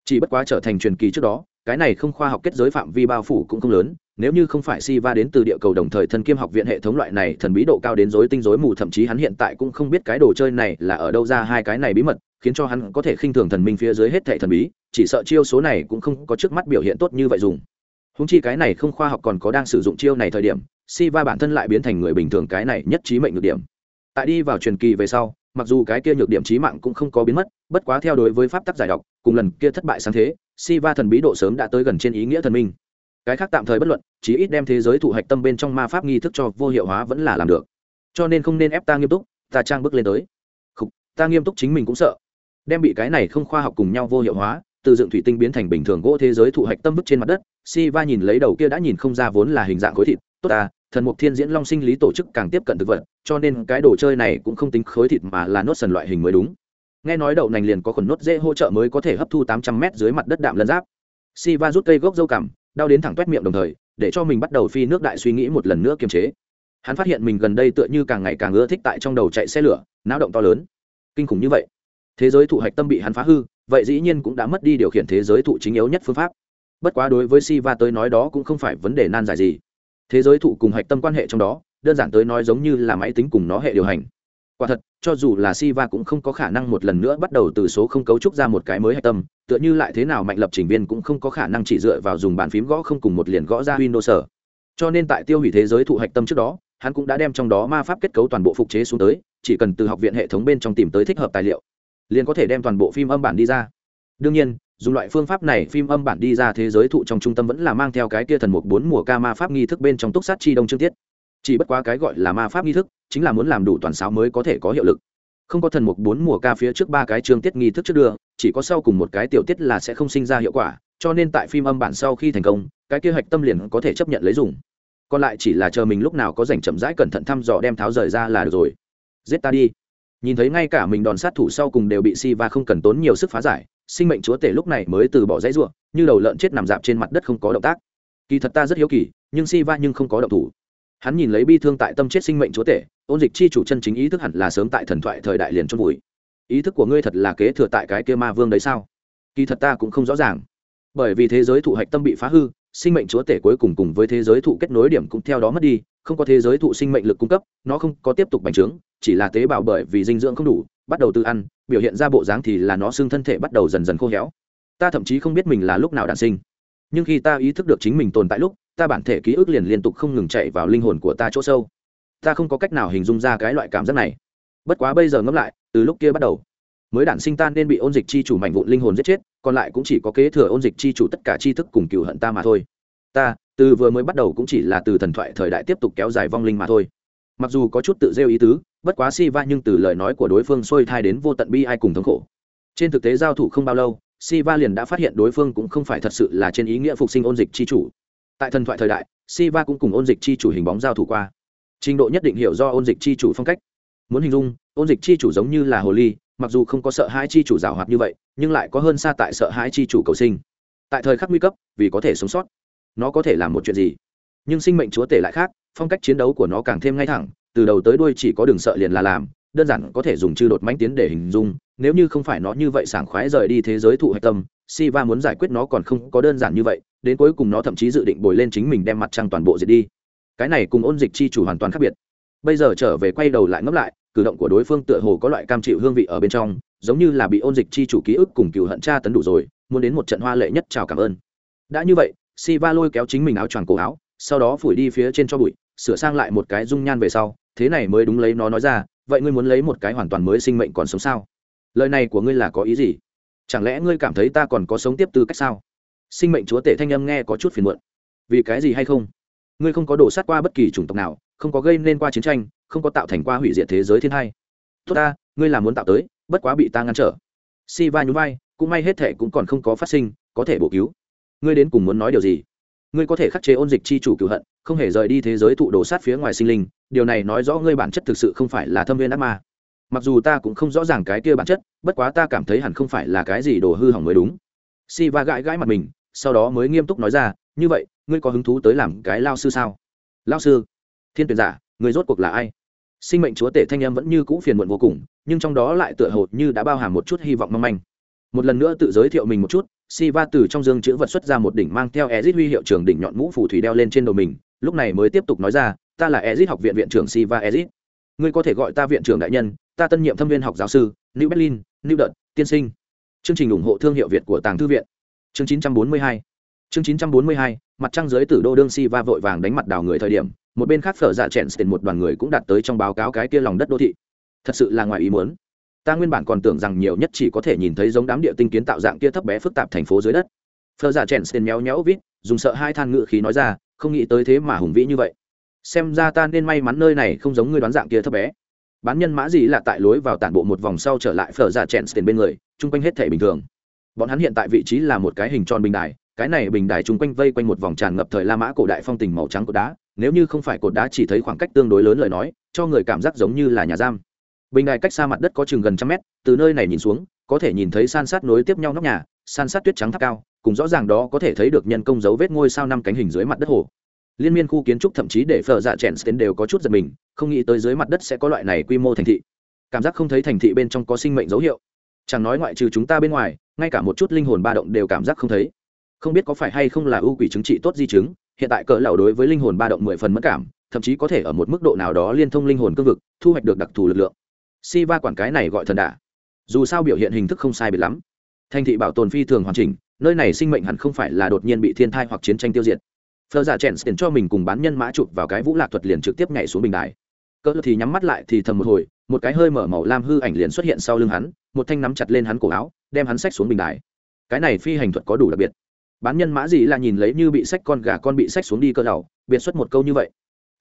chỉ bất quá trở thành truyền kỳ trước đó, cái này không khoa học kết giới phạm vi bao phủ cũng không lớn, nếu như không phải si va đến từ địa cầu đồng thời thân kiêm học viện hệ thống loại này thần bí độ cao đến dối tinh dối mù, thậm chí hắn hiện tại cũng không biết cái đồ chơi này là ở đâu ra hai cái này bí mật, khiến cho hắn có thể khinh thường thần minh phía dưới hết thệ thần bí, chỉ sợ chiêu số này cũng không có trước mắt biểu hiện tốt như vậy dùng. Húng chi cái này không khoa học còn có đang sử dụng chiêu này thời điểm si va bản thân lại biến thành người bình thường cái này nhất trí mệnh nhược điểm. Tại đi vào truyền kỳ về sau mặc dù cái kia nhược điểm trí mạng cũng không có biến mất bất quá theo đối với pháp tắc giải độc cùng lần kia thất bại sáng thế si va thần bí độ sớm đã tới gần trên ý nghĩa thần minh. Cái khác tạm thời bất luận chí ít đem thế giới thụ hạch tâm bên trong ma pháp nghi thức cho vô hiệu hóa vẫn là làm được. Cho nên không nên ép ta nghiêm túc ta trang bước lên tới. Khúc, ta nghiêm túc chính mình cũng sợ. Đem bị cái này không khoa học cùng nhau vô hiệu hóa từ dựng thủy tinh biến thành bình thường gỗ thế giới thụ hạch tâm bức trên mặt đất si va nhìn lấy đầu kia đã nhìn không ra vốn là hình dạng khối thịt. Tốt ta thần mục thiên diễn long sinh lý tổ chức càng tiếp cận thực vật, cho nên cái đồ chơi này cũng không tính khối thịt mà là nốt sần loại hình mới đúng. Nghe nói đậu nành liền có khuẩn nốt dễ hỗ trợ mới có thể hấp thu tám trăm m dưới mặt đất đạm lân giáp. Si va rút cây gốc dâu cằm, đau đến thẳng t miệng đồng thời, để cho mình bắt đầu phi nước đại suy nghĩ một lần nữa kiềm chế. Hắn phát hiện mình gần đây tựa như càng ngày càng ưa thích tại trong đầu chạy xe lửa náo động to lớn. Kinh khủng như vậy. Thế giới thụ hạch tâm bị hắn phá hư, vậy dĩ nhiên cũng đã mất đi điều khiển thế giới thụ chính yếu nhất phương pháp. Bất quá đối với si va tới nói đó cũng không phải vấn đề nan giải gì thế giới thụ cùng hạch tâm quan hệ trong đó, đơn giản tới nói giống như là máy tính cùng nó hệ điều hành. Quả thật, cho dù là si va cũng không có khả năng một lần nữa bắt đầu từ số không cấu trúc ra một cái mới hạch tâm, tựa như lại thế nào mạnh lập trình viên cũng không có khả năng chỉ dựa vào dùng bàn phím gõ không cùng một liền gõ ra windows cho nên tại tiêu hủy thế giới thụ hạch tâm trước đó, hắn cũng đã đem trong đó ma pháp kết cấu toàn bộ phục chế xuống tới, chỉ cần từ học viện hệ thống bên trong tìm tới thích hợp tài liệu, liền có thể đem toàn bộ phim âm bản đi ra. Đương nhiên dùng loại phương pháp này phim âm bản đi ra thế giới thụ trong trung tâm vẫn là mang theo cái kia thần mục bốn mùa ca ma pháp nghi thức bên trong túc sát chi đông chương tiết. Chỉ bất quá cái gọi là ma pháp nghi thức, chính là muốn làm đủ toàn sáo mới có thể có hiệu lực. Không có thần mục bốn mùa ca phía trước ba cái chương tiết nghi thức trước đưa, chỉ có sau cùng một cái tiểu tiết là sẽ không sinh ra hiệu quả, cho nên tại phim âm bản sau khi thành công, cái kia hạch tâm liền có thể chấp nhận lấy dùng. Còn lại chỉ là chờ mình lúc nào có dành chậm rãi cẩn thận thăm dò đem tháo rời ra là được rồi. Giết ta đi. Nhìn thấy ngay cả mình đòn sát thủ sau cùng đều bị si và không cần tốn nhiều sức phá giải sinh mệnh chúa tể lúc này mới từ bỏ dãy ruộng như đầu lợn chết nằm dạp trên mặt đất không có động tác. Kỳ thật ta rất hiếu kỳ, nhưng si va nhưng không có động thủ. Hắn nhìn lấy bi thương tại tâm chết sinh mệnh chúa tể, ôn dịch chi chủ chân chính ý thức hẳn là sớm tại thần thoại thời đại liền chôn vùi. Ý thức của ngươi thật là kế thừa tại cái kia ma vương đấy sao? Kỳ thật ta cũng không rõ ràng. Bởi vì thế giới thụ hạch tâm bị phá hư, sinh mệnh chúa tể cuối cùng cùng với thế giới thụ kết nối điểm cũng theo đó mất đi, không có thế giới thụ sinh mệnh lực cung cấp, nó không có tiếp tục bành trướng, chỉ là tế bào bởi vì dinh dưỡng không đủ bắt đầu tự ăn, biểu hiện ra bộ dáng thì là nó xương thân thể bắt đầu dần dần khô héo. Ta thậm chí không biết mình là lúc nào đản sinh. Nhưng khi ta ý thức được chính mình tồn tại lúc, ta bản thể ký ức liền liên tục không ngừng chạy vào linh hồn của ta chỗ sâu. Ta không có cách nào hình dung ra cái loại cảm giác này. Bất quá bây giờ ngẫm lại, từ lúc kia bắt đầu, mới đản sinh ta nên bị ôn dịch chi chủ mạnh vụn linh hồn giết chết, còn lại cũng chỉ có kế thừa ôn dịch chi chủ tất cả tri thức cùng cựu hận ta mà thôi. Ta, từ vừa mới bắt đầu cũng chỉ là từ thần thoại thời đại tiếp tục kéo dài vong linh mà thôi mặc dù có chút tự rêu ý tứ, bất quá si va nhưng từ lời nói của đối phương xuôi thai đến vô tận bi ai cùng thống khổ. Trên thực tế giao thủ không bao lâu si va liền đã phát hiện đối phương cũng không phải thật sự là trên ý nghĩa phục sinh ôn dịch chi chủ. Tại thần thoại thời đại si va cũng cùng ôn dịch chi chủ hình bóng giao thủ qua. Trình độ nhất định hiểu do ôn dịch chi chủ phong cách. Muốn hình dung, ôn dịch chi chủ giống như là hồ ly, mặc dù không có sợ hãi chi chủ rào hoạt như vậy, nhưng lại có hơn xa tại sợ hãi chi chủ cầu sinh. Tại thời khắc nguy cấp, vì có thể sống sót, nó có thể làm một chuyện gì? Nhưng sinh mệnh chúa tể lại khác phong cách chiến đấu của nó càng thêm ngay thẳng từ đầu tới đuôi chỉ có đường sợ liền là làm đơn giản có thể dùng chư đột mãnh tiến để hình dung nếu như không phải nó như vậy sảng khoái rời đi thế giới thụ hạch tâm Siva muốn giải quyết nó còn không có đơn giản như vậy, đến cuối cùng nó thậm chí dự định bồi lên chính mình đem mặt trăng toàn bộ diệt đi. Cái này cùng ôn dịch chi chủ hoàn toàn khác biệt. Bây giờ trở về quay đầu lại ngẫm lại, cử động của đối phương tựa hồ có loại cam chịu hương vị ở bên trong, giống như là bị ôn dịch chi chủ ký ức cùng cựu hận tra tấn đủ rồi, muốn đến một trận hoa lệ nhất chào cảm ơn. Đã như vậy, Siva lôi kéo chính mình áo choàng cổ áo, sau đó phủi đi phía trên cho bụi, sửa sang lại một cái dung nhan về sau, thế này mới đúng lấy nó nói ra, vậy ngươi muốn lấy một cái hoàn toàn mới sinh mệnh còn sống sao? Lời này của ngươi là có ý gì? chẳng lẽ ngươi cảm thấy ta còn có sống tiếp tư cách sao? Sinh mệnh chúa tể thanh âm nghe có chút phiền muộn. Vì cái gì hay không? Ngươi không có đổ sát qua bất kỳ chủng tộc nào không có gây nên qua chiến tranh không có tạo thành qua hủy diệt thế giới thiên hai. Tốt ta ngươi là muốn tạo tới bất quá bị ta ngăn trở. Si va nhún vai cũng may hết thể cũng còn không có phát sinh có thể bổ cứu. Ngươi đến cùng muốn nói điều gì? Ngươi có thể khắc chế ôn dịch chi chủ cửu hận, không hề rời đi thế giới thụ đồ sát phía ngoài sinh linh, điều này nói rõ ngươi bản chất thực sự không phải là thâm viên ác ma. Mặc dù ta cũng không rõ ràng cái kia bản chất, bất quá ta cảm thấy hẳn không phải là cái gì đồ hư hỏng mới đúng. Si va gãi gãi mặt mình, sau đó mới nghiêm túc nói ra, như vậy, ngươi có hứng thú tới làm cái lao sư sao? Lao sư? Thiên tuyển giả người rốt cuộc là ai? Sinh mệnh chúa tể thanh em vẫn như cũ phiền muộn vô cùng, nhưng trong đó lại tựa hồ như đã bao hàm một chút hy vọng mong manh. Một lần nữa tự giới thiệu mình một chút si va từ trong dương chữ vật xuất ra một đỉnh mang theo ezit huy hiệu trưởng đỉnh nhọn mũ phù thủy đeo lên trên đầu mình, lúc này mới tiếp tục nói ra, ta là ezit học viện viện trưởng si va ezit. Ngươi có thể gọi ta viện trưởng đại nhân, ta tân nhiệm thâm viên học giáo sư, new berlin, new đợt, tiên sinh. Chương trình ủng hộ thương hiệu việt của tàng thư viện. Chương 942 chương 942 mặt trăng dưới tử đô đương si va vội vàng đánh mặt đào người thời điểm, một bên khác phở dạ chèn tiền một đoàn người cũng đạt tới trong báo cáo cái kia lòng đất đô thị. Thật sự là ngoài ý muốn ta nguyên bản còn tưởng rằng nhiều nhất chỉ có thể nhìn thấy giống đám địa tinh kiến tạo dạng kia thấp bé phức tạp thành phố dưới đất. Phở giả chèn tiền méo nhéo vít, dùng sợ hai than ngự khí nói ra, không nghĩ tới thế mà hùng vĩ như vậy. Xem ra ta nên may mắn nơi này không giống ngươi đoán dạng kia thấp bé. Bán nhân mã gì là tại lối vào tản bộ một vòng sau trở lại phở giả chèn tiền bên người, chung quanh hết thể bình thường. Bọn hắn hiện tại vị trí là một cái hình tròn bình đài, cái này bình đài chung quanh vây quanh một vòng tràn ngập thời la mã cổ đại phong tình màu trắng cột đá, nếu như không phải cột đá chỉ thấy khoảng cách tương đối lớn lời nói, cho người cảm giác giống như là nhà giam bình đài cách xa mặt đất có chừng gần trăm mét, từ nơi này nhìn xuống, có thể nhìn thấy san sát nối tiếp nhau nóc nhà, san sát tuyết trắng tháp cao, cùng rõ ràng đó có thể thấy được nhân công dấu vết ngôi sao năm cánh hình dưới mặt đất hồ. Liên miên khu kiến trúc thậm chí để phở dạ chèn tiến đều có chút giật mình, không nghĩ tới dưới mặt đất sẽ có loại này quy mô thành thị. Cảm giác không thấy thành thị bên trong có sinh mệnh dấu hiệu. Chẳng nói ngoại trừ chúng ta bên ngoài, ngay cả một chút linh hồn ba động đều cảm giác không thấy. Không biết có phải hay không là ưu quỷ chứng trị tốt di chứng, hiện tại cỡ lão đối với linh hồn ba động mười phần mất cảm, thậm chí có thể ở một mức độ nào đó liên thông linh hồn cương vực, thu hoạch được đặc thù lực lượng si va quản cái này gọi thần đà dù sao biểu hiện hình thức không sai biệt lắm. Thành thị bảo tồn phi thường hoàn chỉnh, nơi này sinh mệnh hẳn không phải là đột nhiên bị thiên thai hoặc chiến tranh tiêu diệt. Phờ giả chèn tiền cho mình cùng bán nhân mã chụp vào cái vũ lạc thuật liền trực tiếp nhảy xuống bình đài. Cỡ thì nhắm mắt lại thì thầm một hồi, một cái hơi mở màu lam hư ảnh liền xuất hiện sau lưng hắn, một thanh nắm chặt lên hắn cổ áo, đem hắn xách xuống bình đài. Cái này phi hành thuật có đủ đặc biệt. Bán nhân mã gì là nhìn lấy như bị xách con gà con bị xách xuống đi cơ đầu biệt xuất một câu như vậy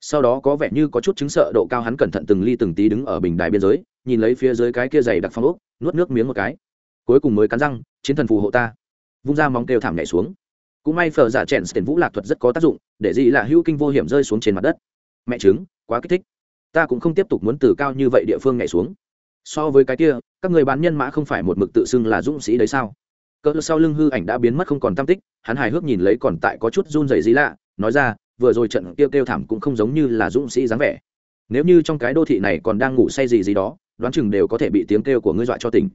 sau đó có vẻ như có chút chứng sợ độ cao hắn cẩn thận từng ly từng tí đứng ở bình đài biên giới, nhìn lấy phía dưới cái kia dày đặc phong ốc, nuốt nước miếng một cái. Cuối cùng mới cắn răng, chiến thần phù hộ ta. Vung ra móng kêu thảm nhảy xuống. Cũng may phở giả chèn tiền vũ lạc thuật rất có tác dụng, để gì là hữu kinh vô hiểm rơi xuống trên mặt đất. Mẹ chứng quá kích thích. Ta cũng không tiếp tục muốn từ cao như vậy địa phương nhảy xuống. So với cái kia, các người bán nhân mã không phải một mực tự xưng là dũng sĩ đấy sao? Cỡ sau lưng hư ảnh đã biến mất không còn tam tích, hắn hài hước nhìn lấy còn tại có chút run rẩy gì lạ, nói ra vừa rồi trận kêu kêu thảm cũng không giống như là dũng sĩ dáng vẻ. Nếu như trong cái đô thị này còn đang ngủ say gì gì đó, đoán chừng đều có thể bị tiếng kêu của ngươi dọa cho tỉnh.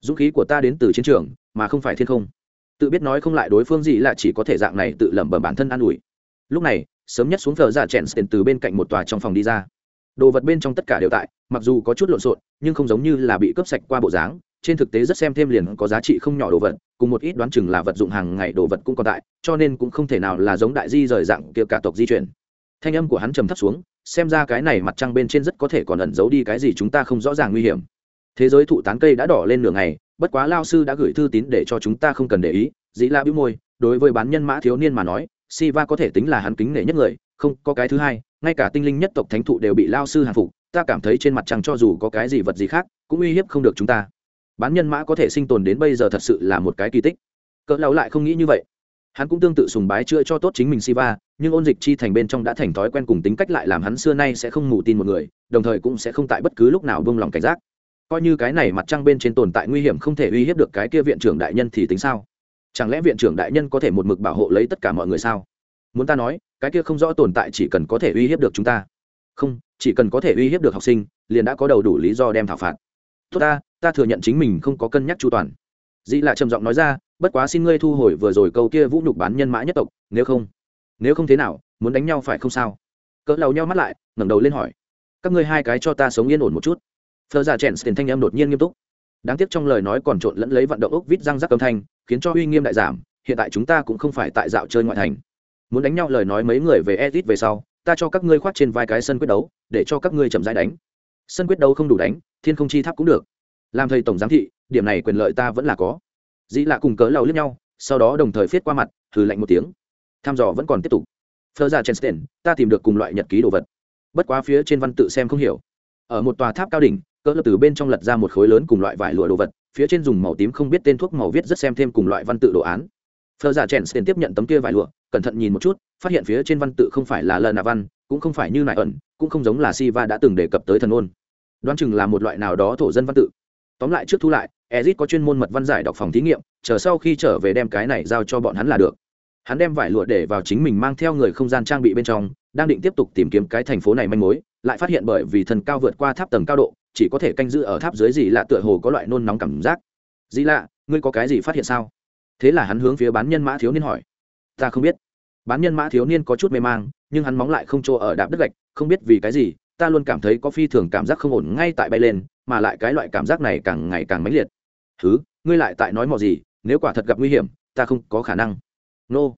Dũng khí của ta đến từ chiến trường, mà không phải thiên không. Tự biết nói không lại đối phương gì là chỉ có thể dạng này tự lẩm bẩm bản thân an ủi. Lúc này, sớm nhất xuống thờ ra chèn tiền từ bên cạnh một tòa trong phòng đi ra. Đồ vật bên trong tất cả đều tại, mặc dù có chút lộn xộn, nhưng không giống như là bị cướp sạch qua bộ dáng trên thực tế rất xem thêm liền có giá trị không nhỏ đồ vật cùng một ít đoán chừng là vật dụng hàng ngày đồ vật cũng còn tại cho nên cũng không thể nào là giống đại di rời dạng kia cả tộc di chuyển thanh âm của hắn trầm thấp xuống xem ra cái này mặt trăng bên trên rất có thể còn ẩn giấu đi cái gì chúng ta không rõ ràng nguy hiểm thế giới thụ tán cây đã đỏ lên nửa ngày bất quá lao sư đã gửi thư tín để cho chúng ta không cần để ý dĩ la bĩu môi đối với bán nhân mã thiếu niên mà nói Siva có thể tính là hắn kính nể nhất người, không, có cái thứ hai, ngay cả tinh linh nhất tộc thánh thụ đều bị lao sư hàng phục, ta cảm thấy trên mặt trăng cho dù có cái gì vật gì khác, cũng uy hiếp không được chúng ta. Bán nhân mã có thể sinh tồn đến bây giờ thật sự là một cái kỳ tích. Cỡ lão lại không nghĩ như vậy. Hắn cũng tương tự sùng bái chữa cho tốt chính mình Siva, nhưng ôn dịch chi thành bên trong đã thành thói quen cùng tính cách lại làm hắn xưa nay sẽ không ngủ tin một người, đồng thời cũng sẽ không tại bất cứ lúc nào buông lòng cảnh giác. Coi như cái này mặt trăng bên trên tồn tại nguy hiểm không thể uy hiếp được cái kia viện trưởng đại nhân thì tính sao? chẳng lẽ viện trưởng đại nhân có thể một mực bảo hộ lấy tất cả mọi người sao muốn ta nói cái kia không rõ tồn tại chỉ cần có thể uy hiếp được chúng ta không chỉ cần có thể uy hiếp được học sinh liền đã có đầu đủ lý do đem thảo phạt tốt ta ta thừa nhận chính mình không có cân nhắc chu toàn. Dĩ lạ trầm giọng nói ra, bất quá xin ngươi thu hồi vừa rồi câu kia vũ nhục bán nhân mã nhất tộc, nếu không nếu không thế nào, muốn đánh nhau phải không sao? Cỡ lầu nhau mắt lại, ngẩng đầu lên hỏi, các ngươi hai cái cho ta sống yên ổn một chút. Phờ giả chèn tiền thanh em đột nhiên nghiêm túc. Đáng tiếc trong lời nói còn trộn lẫn lấy vận động ốc vít răng rắc âm thanh, khiến cho uy nghiêm đại giảm, hiện tại chúng ta cũng không phải tại dạo chơi ngoại thành. Muốn đánh nhau lời nói mấy người về edit về sau, ta cho các ngươi khoác trên vai cái sân quyết đấu, để cho các ngươi chậm rãi đánh sân quyết đấu không đủ đánh, thiên không chi tháp cũng được. Làm thầy tổng giám thị, điểm này quyền lợi ta vẫn là có. Dĩ lạ cùng cớ lầu lướt nhau, sau đó đồng thời viết qua mặt thử lạnh một tiếng. Tham dò vẫn còn tiếp tục. Phơ ra chen ta tìm được cùng loại nhật ký đồ vật. Bất quá phía trên văn tự xem không hiểu. Ở một tòa tháp cao đỉnh cỡ từ bên trong lật ra một khối lớn cùng loại vải lụa đồ vật, phía trên dùng màu tím không biết tên thuốc màu viết rất xem thêm cùng loại văn tự đồ án. Phờ giả chèn tiền tiếp nhận tấm kia vải lụa, cẩn thận nhìn một chút, phát hiện phía trên văn tự không phải là lần nà văn cũng không phải như nại ẩn, cũng không giống là si va đã từng đề cập tới thần ôn. Đoán chừng là một loại nào đó thổ dân văn tự. Tóm lại trước thu lại, ezit có chuyên môn mật văn giải đọc phòng thí nghiệm, chờ sau khi trở về đem cái này giao cho bọn hắn là được. Hắn đem vải lụa để vào chính mình mang theo người không gian trang bị bên trong, đang định tiếp tục tìm kiếm cái thành phố này manh mối, lại phát hiện bởi vì thần cao vượt qua tháp tầng cao độ, chỉ có thể canh giữ ở tháp dưới gì lạ tựa hồ có loại nôn nóng cảm giác. Gì lạ, ngươi có cái gì phát hiện sao? Thế là hắn hướng phía bán nhân mã thiếu niên hỏi. Ta không biết bán nhân mã thiếu niên có chút mê mang, nhưng hắn móng lại không chỗ ở đạp đất gạch, không biết vì cái gì, ta luôn cảm thấy có phi thường cảm giác không ổn ngay tại bay lên, mà lại cái loại cảm giác này càng ngày càng mãnh liệt. Thứ, ngươi lại tại nói mò gì, nếu quả thật gặp nguy hiểm, ta không có khả năng. Nô、no.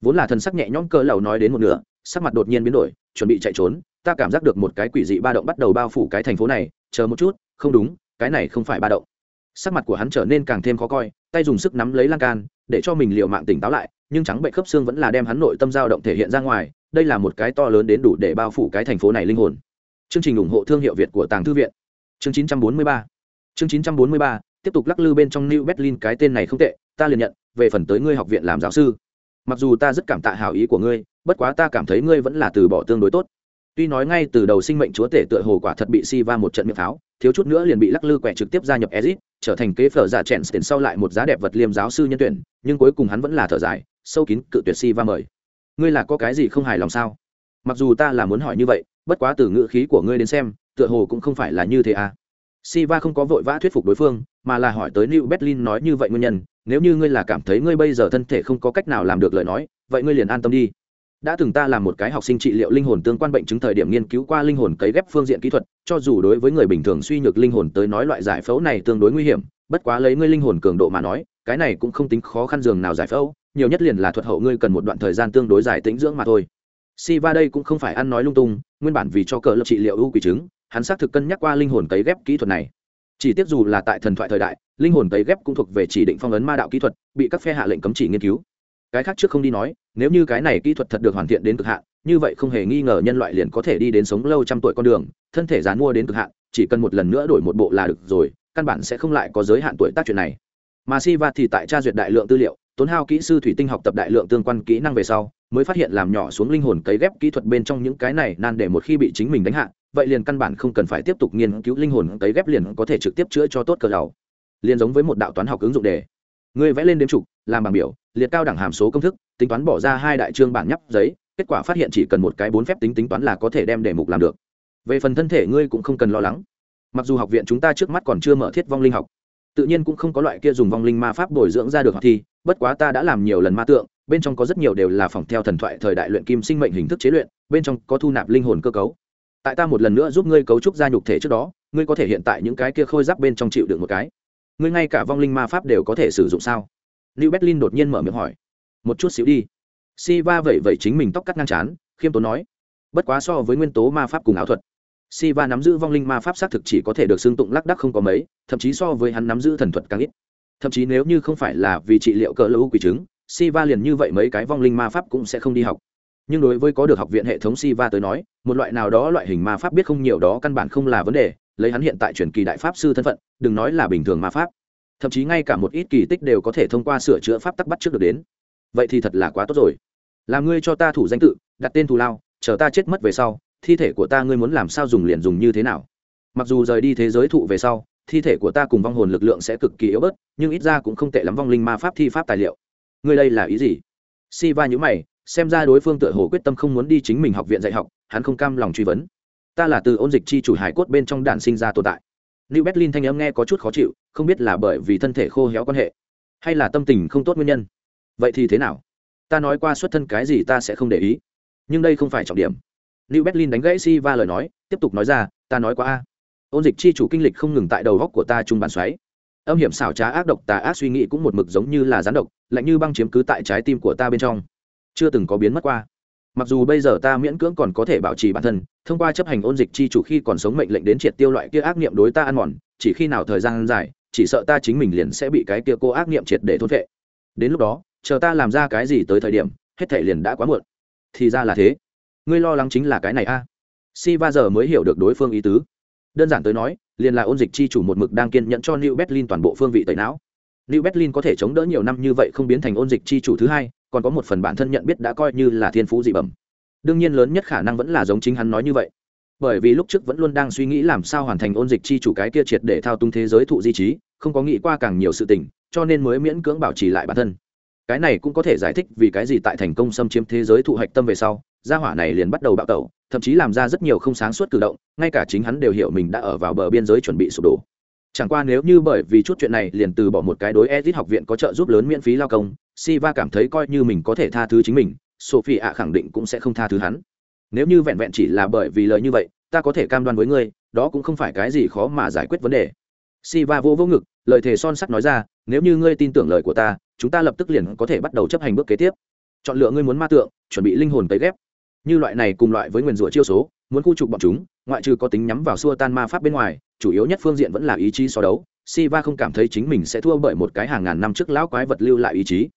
vốn là thần sắc nhẹ nhõm cơ lầu nói đến một nửa, sắc mặt đột nhiên biến đổi, chuẩn bị chạy trốn, ta cảm giác được một cái quỷ dị ba động bắt đầu bao phủ cái thành phố này, chờ một chút, không đúng, cái này không phải ba động. Sắc mặt của hắn trở nên càng thêm khó coi, tay dùng sức nắm lấy lan can, để cho mình liệu mạng tỉnh táo lại nhưng trắng bệnh khớp xương vẫn là đem hắn nội tâm dao động thể hiện ra ngoài, đây là một cái to lớn đến đủ để bao phủ cái thành phố này linh hồn. Chương trình ủng hộ thương hiệu việt của tàng thư viện. Chương 943 chương 943 tiếp tục lắc lư bên trong new berlin, cái tên này không tệ, ta liền nhận, về phần tới ngươi học viện làm giáo sư. Mặc dù ta rất cảm tạ hảo ý của ngươi, bất quá ta cảm thấy ngươi vẫn là từ bỏ tương đối tốt. Tuy nói ngay từ đầu sinh mệnh chúa tể tựa hồ quả thật bị si va một trận miệng pháo, thiếu chút nữa liền bị lắc lư quẹ trực tiếp gia nhập ezit trở thành kế phở giả chèn tiền sau lại một giá đẹp vật liêm giáo sư nhân tuyển, nhưng cuối cùng hắn vẫn là thở dài sâu kín cự tuyệt si va mời. Ngươi là có cái gì không hài lòng sao? Mặc dù ta là muốn hỏi như vậy bất quá từ ngữ khí của ngươi đến xem tựa hồ cũng không phải là như thế à. Siva không có vội vã thuyết phục đối phương, mà là hỏi tới New Berlin nói như vậy nguyên nhân, nếu như ngươi là cảm thấy ngươi bây giờ thân thể không có cách nào làm được lời nói, vậy ngươi liền an tâm đi. Đã từng ta làm một cái học sinh trị liệu linh hồn tương quan bệnh chứng thời điểm nghiên cứu qua linh hồn cấy ghép phương diện kỹ thuật, cho dù đối với người bình thường suy nhược linh hồn tới nói loại giải phẫu này tương đối nguy hiểm, bất quá lấy ngươi linh hồn cường độ mà nói, cái này cũng không tính khó khăn dường nào giải phẫu, nhiều nhất liền là thuật hậu ngươi cần một đoạn thời gian tương đối dài tĩnh dưỡng mà thôi. Siva đây cũng không phải ăn nói lung tung, nguyên bản vì cho cờ lập trị liệu ưu quỷ chứng, hắn xác thực cân nhắc qua linh hồn cấy ghép kỹ thuật này. Chỉ tiếc dù là tại thần thoại thời đại linh hồn cấy ghép cũng thuộc về chỉ định phong ấn ma đạo kỹ thuật bị các phe hạ lệnh cấm chỉ nghiên cứu. Cái khác trước không đi nói nếu như cái này kỹ thuật thật được hoàn thiện đến cực hạn như vậy không hề nghi ngờ nhân loại liền có thể đi đến sống lâu trăm tuổi con đường thân thể dán mua đến cực hạn chỉ cần một lần nữa đổi một bộ là được rồi căn bản sẽ không lại có giới hạn tuổi tác chuyện này. Mà si va thì tại tra duyệt đại lượng tư liệu tốn hao kỹ sư thủy tinh học tập đại lượng tương quan kỹ năng về sau, mới phát hiện làm nhỏ xuống linh hồn cấy ghép kỹ thuật bên trong những cái này nan để một khi bị chính mình đánh hạ, vậy liền căn bản không cần phải tiếp tục nghiên cứu linh hồn cấy ghép liền có thể trực tiếp chữa cho tốt cờ đầu liền giống với một đạo toán học ứng dụng đề. Người vẽ lên đếm trục, làm bảng biểu, liệt cao đẳng hàm số công thức, tính toán bỏ ra hai đại chương bản nhắp giấy, kết quả phát hiện chỉ cần một cái bốn phép tính tính toán là có thể đem đề mục làm được. Về phần thân thể ngươi cũng không cần lo lắng. Mặc dù học viện chúng ta trước mắt còn chưa mở thiết vong linh học tự nhiên cũng không có loại kia dùng vong linh ma pháp bồi dưỡng ra được học thi, bất quá ta đã làm nhiều lần ma tượng, bên trong có rất nhiều đều là phòng theo thần thoại thời đại luyện kim sinh mệnh hình thức chế luyện, bên trong có thu nạp linh hồn cơ cấu. Tại ta một lần nữa giúp ngươi cấu trúc ra nhục thể trước đó, ngươi có thể hiện tại những cái kia khôi giáp bên trong chịu được một cái. Ngươi ngay cả vong linh ma pháp đều có thể sử dụng sao? New berlin đột nhiên mở miệng hỏi. Một chút xíu đi. Si va vẩy vẩy chính mình tóc cắt ngang chán khiêm tốn nói. Bất quá so với nguyên tố ma pháp cùng ảo thuật si va nắm giữ vong linh ma pháp xác thực chỉ có thể được xưng tụng lác đắc không có mấy thậm chí so với hắn nắm giữ thần thuật càng ít thậm chí nếu như không phải là vì trị liệu cỡ lũ quỷ chứng si va liền như vậy mấy cái vong linh ma pháp cũng sẽ không đi học nhưng đối với có được học viện hệ thống Siva tới nói, một loại nào đó loại hình ma pháp biết không nhiều đó căn bản không là vấn đề, lấy hắn hiện tại truyền kỳ đại pháp sư thân phận, đừng nói là bình thường ma pháp, thậm chí ngay cả một ít kỳ tích đều có thể thông qua sửa chữa pháp tắc bắt trước được đến. Vậy thì thật là quá tốt rồi. Làm ngươi cho ta thủ danh tự, đặt tên thù lao, chờ ta chết mất về sau, thi thể của ta ngươi muốn làm sao dùng liền dùng như thế nào? Mặc dù rời đi thế giới thụ về sau, thi thể của ta cùng vong hồn lực lượng sẽ cực kỳ yếu bớt, nhưng ít ra cũng không tệ lắm vong linh ma pháp thi pháp tài liệu. Ngươi đây là ý gì? Siva nhữ mày, xem ra đối phương tựa hồ quyết tâm không muốn đi chính mình học viện dạy học hắn không cam lòng truy vấn ta là từ ôn dịch chi chủ hải cốt bên trong đạn sinh ra tồn tại new berlin thanh âm nghe có chút khó chịu không biết là bởi vì thân thể khô héo quan hệ hay là tâm tình không tốt nguyên nhân vậy thì thế nào ta nói qua xuất thân cái gì ta sẽ không để ý nhưng đây không phải trọng điểm new berlin đánh gãy si va lời nói, tiếp tục nói ra, ta nói quá a. Ôn dịch chi chủ kinh lịch không ngừng tại đầu góc của ta trung bàn xoáy. Âm hiểm xảo trá ác độc tà ác suy nghĩ cũng một mực giống như là gián độc, lạnh như băng chiếm cứ tại trái tim của ta bên trong. Chưa từng có biến mất qua. Mặc dù bây giờ ta miễn cưỡng còn có thể bảo trì bản thân, thông qua chấp hành ôn dịch chi chủ khi còn sống mệnh lệnh đến triệt tiêu loại kia ác niệm đối ta ăn mòn, chỉ khi nào thời gian dài, chỉ sợ ta chính mình liền sẽ bị cái kia cô ác niệm triệt để thôn vệ đến lúc đó, chờ ta làm ra cái gì tới thời điểm, hết thảy liền đã quá muộn. Thì ra là thế ngươi lo lắng chính là cái này a. Si va giờ mới hiểu được đối phương ý tứ. Đơn giản tới nói, liền là ôn dịch chi chủ một mực đang kiên nhẫn cho new berlin toàn bộ phương vị tẩy não. New berlin có thể chống đỡ nhiều năm như vậy không biến thành ôn dịch chi chủ thứ hai, còn có một phần bản thân nhận biết đã coi như là thiên phú dị bẩm. Đương nhiên lớn nhất khả năng vẫn là giống chính hắn nói như vậy. Bởi vì lúc trước vẫn luôn đang suy nghĩ làm sao hoàn thành ôn dịch chi chủ cái kia triệt để thao túng thế giới thụ di trí, không có nghĩ qua càng nhiều sự tình, cho nên mới miễn cưỡng bảo trì lại bản thân. Cái này cũng có thể giải thích vì cái gì tại thành công xâm chiếm thế giới thụ hạch tâm về sau gia hỏa này liền bắt đầu bạo tẩu thậm chí làm ra rất nhiều không sáng suốt cử động ngay cả chính hắn đều hiểu mình đã ở vào bờ biên giới chuẩn bị sụp đổ chẳng qua nếu như bởi vì chút chuyện này liền từ bỏ một cái đối edit học viện có trợ giúp lớn miễn phí lao công Siva cảm thấy coi như mình có thể tha thứ chính mình, Sophie ạ khẳng định cũng sẽ không tha thứ hắn. Nếu như vẹn vẹn chỉ là bởi vì lời như vậy, ta có thể cam đoan với ngươi, đó cũng không phải cái gì khó mà giải quyết vấn đề. Siva vô vô ngực, lời thề son sắt nói ra, nếu như ngươi tin tưởng lời của ta, chúng ta lập tức liền có thể bắt đầu chấp hành bước kế tiếp. Chọn lựa ngươi muốn ma tượng, chuẩn bị linh hồn tấy ghép. Như loại này cùng loại với nguyên rủa chiêu số, muốn khu trục bọn chúng, ngoại trừ có tính nhắm vào xua tan ma pháp bên ngoài, chủ yếu nhất phương diện vẫn là ý chí so đấu. Siva không cảm thấy chính mình sẽ thua bởi một cái hàng ngàn năm trước lão quái vật lưu lại ý chí.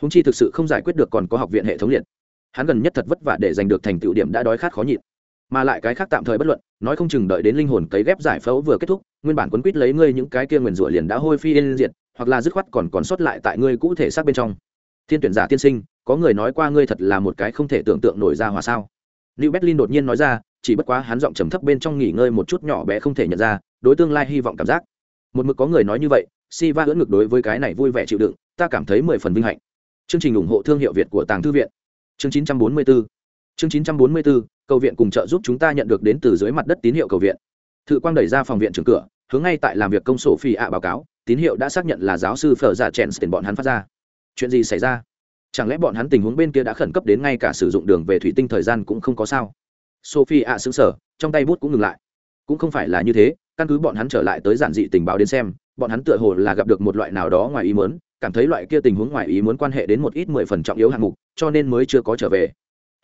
Húng chi thực sự không giải quyết được còn có học viện hệ thống liệt. Hắn gần nhất thật vất vả để giành được thành tựu điểm đã đói khát khó nhịn. Mà lại cái khác tạm thời bất luận nói không chừng đợi đến linh hồn cấy ghép giải phẫu vừa kết thúc nguyên bản quấn quýt lấy ngươi những cái kia nguyền rủa liền đã hôi phi yên diệt hoặc là dứt khoát còn còn sót lại tại ngươi cũ thể xác bên trong. Thiên tuyển giả tiên sinh có người nói qua ngươi thật là một cái không thể tưởng tượng nổi ra hòa sao Lưu Berlin đột nhiên nói ra, chỉ bất quá hắn giọng trầm thấp bên trong nghỉ ngơi một chút nhỏ bé không thể nhận ra, đối tương lai hy vọng cảm giác. Một mực có người nói như vậy, Siva ưỡn ngực đối với cái này vui vẻ chịu đựng, ta cảm thấy mười phần vinh hạnh. Chương trình ủng hộ thương hiệu Việt của Tàng Thư viện. Chương 944. Chương 944, cầu viện cùng trợ giúp chúng ta nhận được đến từ dưới mặt đất tín hiệu cầu viện. Thự Quang đẩy ra phòng viện trưởng cửa, hướng ngay tại làm việc công sổ phi ạ báo cáo, tín hiệu đã xác nhận là giáo sư Phở giả Chèn tiền bọn hắn phát ra. Chuyện gì xảy ra? Chẳng lẽ bọn hắn tình huống bên kia đã khẩn cấp đến ngay cả sử dụng đường về thủy tinh thời gian cũng không có sao? Sophie ạ xứng sở trong tay bút cũng ngừng lại. Cũng không phải là như thế, căn cứ bọn hắn trở lại tới giản dị tình báo đến xem, bọn hắn tựa hồ là gặp được một loại nào đó ngoài ý muốn, cảm thấy loại kia tình huống ngoài ý muốn quan hệ đến một ít mười phần trọng yếu hạng mục, cho nên mới chưa có trở về.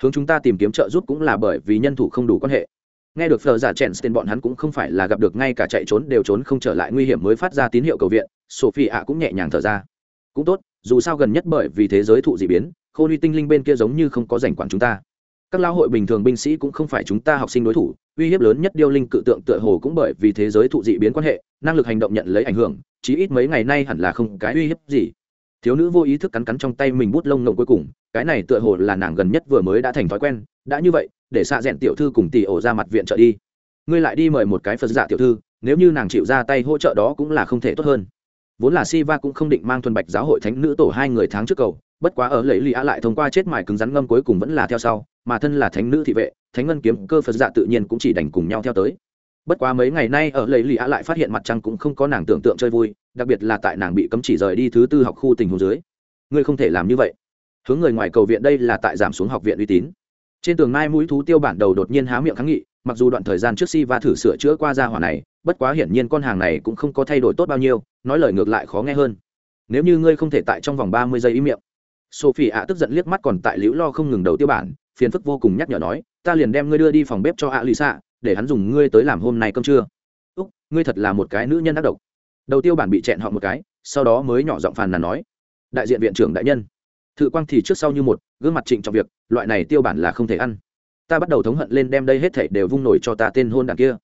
Hướng chúng ta tìm kiếm trợ giúp cũng là bởi vì nhân thủ không đủ quan hệ. Nghe được phờ giả chèn tên bọn hắn cũng không phải là gặp được ngay cả chạy trốn đều trốn không trở lại nguy hiểm mới phát ra tín hiệu cầu viện, Sophie ạ cũng nhẹ nhàng thở ra. Cũng tốt, dù sao gần nhất bởi vì thế giới thụ dị biến, Khôn Uy tinh linh bên kia giống như không có rảnh quản chúng ta. Các lao hội bình thường binh sĩ cũng không phải chúng ta học sinh đối thủ uy hiếp lớn nhất điêu linh cự tượng tựa hồ cũng bởi vì thế giới thụ dị biến quan hệ năng lực hành động nhận lấy ảnh hưởng chí ít mấy ngày nay hẳn là không cái uy hiếp gì. Thiếu nữ vô ý thức cắn cắn trong tay mình bút lông ngộng cuối cùng cái này tựa hồ là nàng gần nhất vừa mới đã thành thói quen đã như vậy để xạ rẽn tiểu thư cùng tỷ ổ ra mặt viện trợ đi. Ngươi lại đi mời một cái phật giả tiểu thư nếu như nàng chịu ra tay hỗ trợ đó cũng là không thể tốt hơn vốn là si va cũng không định mang thuần bạch giáo hội thánh nữ tổ hai người tháng trước cầu, bất quá ở lấy lì a lại thông qua chết mài cứng rắn ngâm cuối cùng vẫn là theo sau, mà thân là thánh nữ thị vệ, thánh ngân kiếm cơ phật dạ tự nhiên cũng chỉ đành cùng nhau theo tới. Bất quá mấy ngày nay ở lấy lì a lại phát hiện mặt trăng cũng không có nàng tưởng tượng chơi vui, đặc biệt là tại nàng bị cấm chỉ rời đi thứ tư học khu tình hồ dưới. Ngươi không thể làm như vậy. Hướng người ngoài cầu viện đây là tại giảm xuống học viện uy tín. Trên tường mai mũi thú tiêu bản đầu đột nhiên há miệng kháng nghị mặc dù đoạn thời gian trước si va thử sửa chữa qua gia hỏa này, bất quá hiển nhiên con hàng này cũng không có thay đổi tốt bao nhiêu, nói lời ngược lại khó nghe hơn. Nếu như ngươi không thể tại trong vòng ba mươi giây ý miệng. Sophie ạ tức giận liếc mắt còn tại liễu lo không ngừng đầu tiêu bản, phiền phức vô cùng nhắc nhở nói, ta liền đem ngươi đưa đi phòng bếp cho ạ lì xạ để hắn dùng ngươi tới làm hôm nay cơm trưa. Úc, ngươi thật là một cái nữ nhân ác độc. Đầu tiêu bản bị chẹn họ một cái, sau đó mới nhỏ giọng phàn nàn nói, đại diện viện trưởng đại nhân. Thự quang thì trước sau như một, gương mặt trịnh trọng việc, loại này tiêu bản là không thể ăn ta bắt đầu thống hận lên đem đây hết thảy đều vung nổi cho ta tên hôn đàn kia.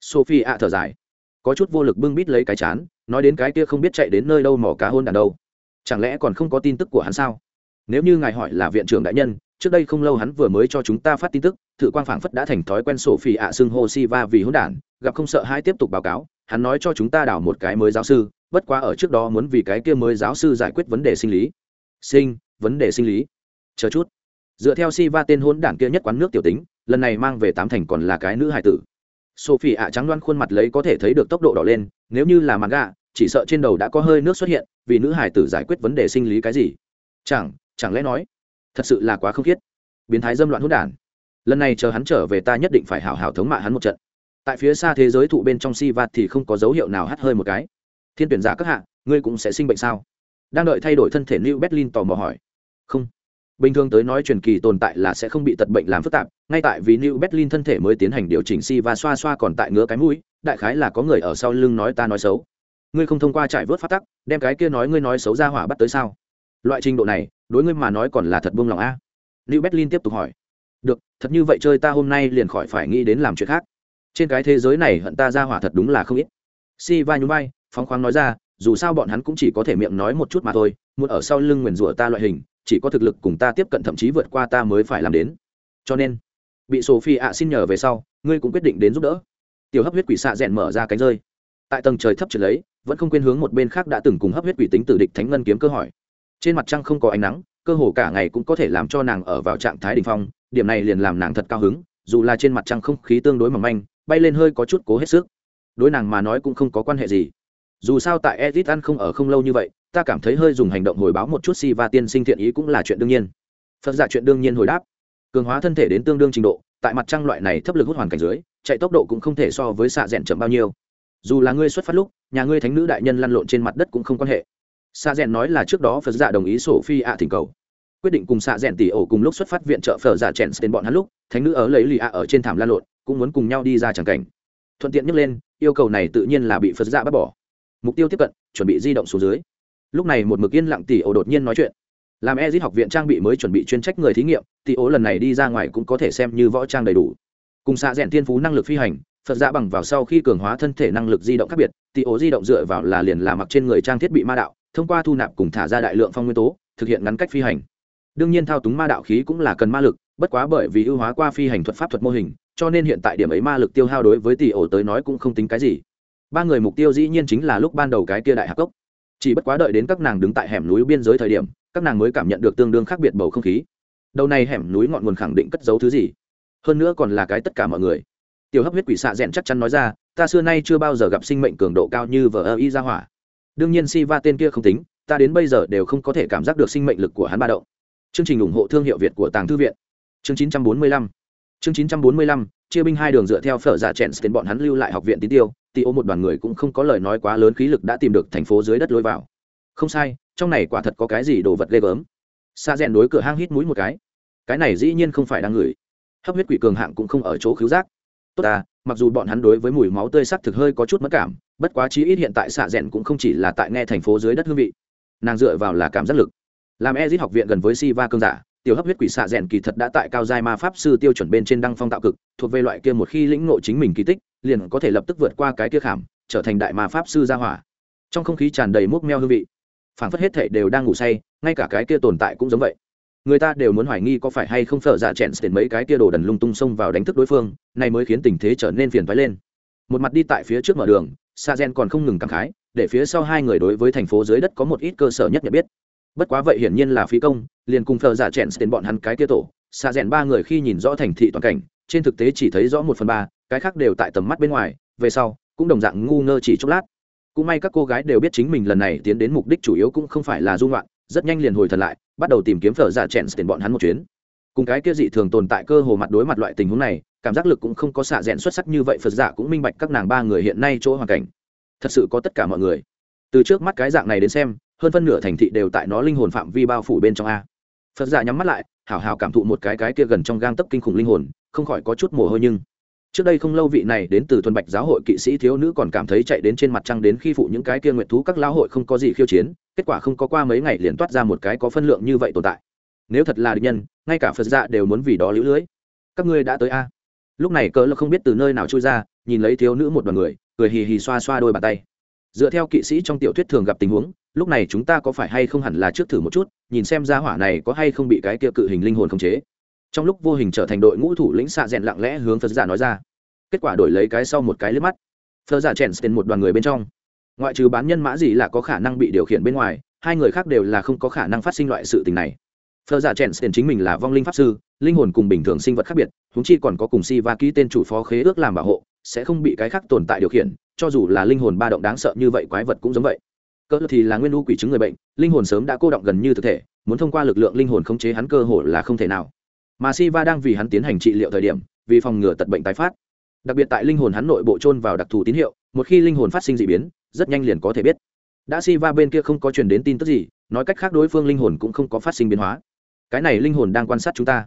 Sophie ạ thở dài. Có chút vô lực bưng bít lấy cái chán, nói đến cái kia không biết chạy đến nơi đâu mỏ cá hôn đàn đâu. Chẳng lẽ còn không có tin tức của hắn sao? Nếu như ngài hỏi là viện trưởng đại nhân, trước đây không lâu hắn vừa mới cho chúng ta phát tin tức thử quang phảng phất đã thành thói quen sổ phỉ ạ xưng hô si va vì hôn đản gặp không sợ hai tiếp tục báo cáo, hắn nói cho chúng ta đảo một cái mới giáo sư, bất quá ở trước đó muốn vì cái kia mới giáo sư giải quyết vấn đề sinh lý. Sinh, vấn đề sinh lý. Chờ chút dựa theo si va tên hôn đảng kia nhất quán nước tiểu tính lần này mang về tám thành còn là cái nữ hải tử. Sophie ạ trắng đoan khuôn mặt lấy có thể thấy được tốc độ đỏ lên nếu như là mặt gà, chỉ sợ trên đầu đã có hơi nước xuất hiện vì nữ hải tử giải quyết vấn đề sinh lý cái gì? Chẳng chẳng lẽ nói thật sự là quá không khiết. Biến thái dâm loạn hôn đản lần này chờ hắn trở về ta nhất định phải hảo hảo thống mạ hắn một trận. Tại phía xa thế giới thụ bên trong si vạt thì không có dấu hiệu nào hắt hơi một cái. Thiên tuyển giả các hạ ngươi cũng sẽ sinh bệnh sao? Đang đợi thay đổi thân thể new berlin tò mò hỏi. Không bình thường tới nói truyền kỳ tồn tại là sẽ không bị tật bệnh làm phức tạp, ngay tại vì new berlin thân thể mới tiến hành điều chỉnh si và xoa xoa còn tại ngứa cái mũi, đại khái là có người ở sau lưng nói ta nói xấu. Ngươi không thông qua trải vớt phát tắc, đem cái kia nói ngươi nói xấu ra hỏa bắt tới sao? Loại trình độ này, đối ngươi mà nói còn là thật buông lòng a. New berlin tiếp tục hỏi. Được, thật như vậy chơi ta hôm nay liền khỏi phải nghĩ đến làm chuyện khác. Trên cái thế giới này hận ta ra hỏa thật đúng là không ít. Si va nhún vai, phóng khoáng nói ra, dù sao bọn hắn cũng chỉ có thể miệng nói một chút mà thôi, muốn ở sau lưng nguyền rủa ta loại hình chỉ có thực lực cùng ta tiếp cận thậm chí vượt qua ta mới phải làm đến. Cho nên, bị sophie ạ xin nhờ về sau, ngươi cũng quyết định đến giúp đỡ. Tiểu hấp huyết quỷ xạ rèn mở ra cánh rơi. Tại tầng trời thấp trượt lấy, vẫn không quên hướng một bên khác đã từng cùng hấp huyết quỷ tính tử địch thánh ngân kiếm cơ hỏi. Trên mặt trăng không có ánh nắng, cơ hồ cả ngày cũng có thể làm cho nàng ở vào trạng thái đ ỉ n h phong, điểm này liền làm nàng thật cao hứng, dù là trên mặt trăng không khí tương đối mỏng manh, bay lên hơi có chút cố hết sức. Đối nàng mà nói cũng không có quan hệ gì. Dù sao tại edit ăn không ở không lâu như vậy ta cảm thấy hơi dùng hành động hồi báo một chút si và tiên sinh thiện ý cũng là chuyện đương nhiên. Phật giả chuyện đương nhiên hồi đáp. Cường hóa thân thể đến tương đương trình độ, tại mặt trăng loại này thấp lực hút hoàn cảnh dưới, chạy tốc độ cũng không thể so với xạ rẽn chậm bao nhiêu. Dù là ngươi xuất phát lúc, nhà ngươi thánh nữ đại nhân lăn lộn trên mặt đất cũng không quan hệ. Xạ rẽn nói là trước đó phật giả đồng ý sổ phi ạ thỉnh cầu. Quyết định cùng xạ rẽn tỉ ổ cùng lúc xuất phát viện trợ phở giả chèn đến bọn hắn lúc, thánh nữ ở lấy lì ạ ở trên thảm lan lộn, cũng muốn cùng nhau đi ra tràng cảnh. Thuận tiện nhắc lên, yêu cầu này tự nhiên là bị phật giả bác bỏ. Mục tiêu tiếp cận, chuẩn bị di động xuống dưới lúc này một mực yên lặng tỷ ổ đột nhiên nói chuyện. Làm ezit học viện trang bị mới chuẩn bị chuyên trách người thí nghiệm tỷ ổ lần này đi ra ngoài cũng có thể xem như võ trang đầy đủ. Cùng xạ rẽn thiên phú năng lực phi hành, phật dạ bằng vào sau khi cường hóa thân thể năng lực di động khác biệt tỷ ố di động dựa vào là liền là mặc trên người trang thiết bị ma đạo, thông qua thu nạp cùng thả ra đại lượng phong nguyên tố, thực hiện ngắn cách phi hành. Đương nhiên thao túng ma đạo khí cũng là cần ma lực, bất quá bởi vì ưu hóa qua phi hành thuật pháp thuật mô hình, cho nên hiện tại điểm ấy ma lực tiêu hao đối với tỷ ổ tới nói cũng không tính cái gì. Ba người mục tiêu dĩ nhiên chính là lúc ban đầu cái kia đại hạc cốc chỉ bất quá đợi đến các nàng đứng tại hẻm núi biên giới thời điểm, các nàng mới cảm nhận được tương đương khác biệt bầu không khí. Đầu này hẻm núi ngọn nguồn khẳng định cất giấu thứ gì? Hơn nữa còn là cái tất cả mọi người. Tiểu hấp huyết quỷ xạ rẽn chắc chắn nói ra, ta xưa nay chưa bao giờ gặp sinh mệnh cường độ cao như vờ ơ y ra hỏa. Đương nhiên si va tên kia không tính, ta đến bây giờ đều không có thể cảm giác được sinh mệnh lực của hắn ba động. Chương trình ủng hộ thương hiệu việt của tàng thư viện. Chương 945 chương 945 chia binh hai đường dựa theo phở giả chèn tiền bọn hắn lưu lại học viện tín tiêu tì ô một đoàn người cũng không có lời nói quá lớn khí lực đã tìm được thành phố dưới đất lối vào. Không sai, trong này quả thật có cái gì đồ vật ghê gớm. Xa rèn đối cửa hang hít mũi một cái. Cái này dĩ nhiên không phải đang ngửi. Hấp huyết quỷ cường hạng cũng không ở chỗ khứu giác. Tốt à mặc dù bọn hắn đối với mùi máu tươi sắc thực hơi có chút mất cảm, bất quá chí ít hiện tại xạ rẽn cũng không chỉ là tại nghe thành phố dưới đất hương vị. Nàng dựa vào là cảm giác lực. Làm ezit học viện gần với si va cương giả, tiểu hấp huyết quỷ xạ rẽn kỳ thật đã tại cao giai ma pháp sư tiêu chuẩn bên trên đăng phong tạo cực, thuộc về loại kia một khi lĩnh ngộ chính mình kỳ tích liền có thể lập tức vượt qua cái kia khảm, trở thành đại ma pháp sư gia hỏa. Trong không khí tràn đầy múc meo hương vị phản phất hết thể đều đang ngủ say, ngay cả cái kia tồn tại cũng giống vậy. Người ta đều muốn hoài nghi có phải hay không phở dạ chèn tiền mấy cái kia đồ đần lung tung xông vào đánh thức đối phương này mới khiến tình thế trở nên phiền phái lên. Một mặt đi tại phía trước mở đường, sa gen còn không ngừng cảm khái, để phía sau hai người đối với thành phố dưới đất có một ít cơ sở nhất nhận biết. Bất quá vậy hiển nhiên là phí công, liền cùng phở dạ chèn tiền bọn hắn cái kia tổ, sa gen ba người khi nhìn rõ thành thị toàn cảnh trên thực tế chỉ thấy rõ một phần ba cái khác đều tại tầm mắt bên ngoài về sau cũng đồng dạng ngu ngơ chỉ chốc lát. Cũng may các cô gái đều biết chính mình lần này tiến đến mục đích chủ yếu cũng không phải là dung loạn, rất nhanh liền hồi thần lại bắt đầu tìm kiếm phở giả chèn tiền bọn hắn một chuyến. Cùng cái kia dị thường tồn tại cơ hồ mặt đối mặt loại tình huống này cảm giác lực cũng không có xạ rẽn xuất sắc như vậy phật giả cũng minh bạch các nàng ba người hiện nay chỗ hoàn cảnh. Thật sự có tất cả mọi người. Từ trước mắt cái dạng này đến xem hơn phân nửa thành thị đều tại nó linh hồn phạm vi bao phủ bên trong a. Phật giả nhắm mắt lại hào hào cảm thụ một cái cái kia gần trong gang tấp kinh khủng linh hồn không khỏi có chút mồ hôi nhưng trước đây không lâu vị này đến từ thuần bạch giáo hội kỵ sĩ thiếu nữ còn cảm thấy chạy đến trên mặt trăng đến khi phụ những cái kia nguyện thú các lão hội không có gì khiêu chiến, kết quả không có qua mấy ngày liền toát ra một cái có phân lượng như vậy tồn tại. Nếu thật là địch nhân, ngay cả phật dạ đều muốn vì đó lũ lưới. Các ngươi đã tới a? Lúc này cỡ là không biết từ nơi nào trôi ra, nhìn lấy thiếu nữ một đoàn người, cười hì hì xoa xoa đôi bàn tay. Dựa theo kỵ sĩ trong tiểu thuyết thường gặp tình huống, lúc này chúng ta có phải hay không hẳn là trước thử một chút, nhìn xem ra hỏa này có hay không bị cái kia cự hình linh hồn khống chế trong lúc vô hình trở thành đội ngũ thủ lĩnh xạ rèn lặng lẽ hướng phật giả nói ra. Kết quả đổi lấy cái sau một cái liếc mắt. Phật giả chèn tên một đoàn người bên trong. Ngoại trừ bán nhân mã gì là có khả năng bị điều khiển bên ngoài, hai người khác đều là không có khả năng phát sinh loại sự tình này. Phật giả chèn tiền chính mình là vong linh pháp sư, linh hồn cùng bình thường sinh vật khác biệt húng chi còn có cùng si và ký tên chủ phó khế ước làm bảo hộ, sẽ không bị cái khác tồn tại điều khiển, cho dù là linh hồn ba động đáng sợ như vậy quái vật cũng giống vậy. Cơ thì là nguyên u quỷ chứng người bệnh, linh hồn sớm đã cô động gần như thực thể, muốn thông qua lực lượng linh hồn khống chế hắn cơ hồ là không thể nào mà si va đang vì hắn tiến hành trị liệu thời điểm, vì phòng ngừa tật bệnh tái phát. Đặc biệt tại linh hồn hắn nội bộ trôn vào đặc thù tín hiệu, một khi linh hồn phát sinh d ị biến, rất nhanh liền có thể biết. Đã si va bên kia không có truyền đến tin tức gì, nói cách khác đối phương linh hồn cũng không có phát sinh biến hóa. Cái này linh hồn đang quan sát chúng ta.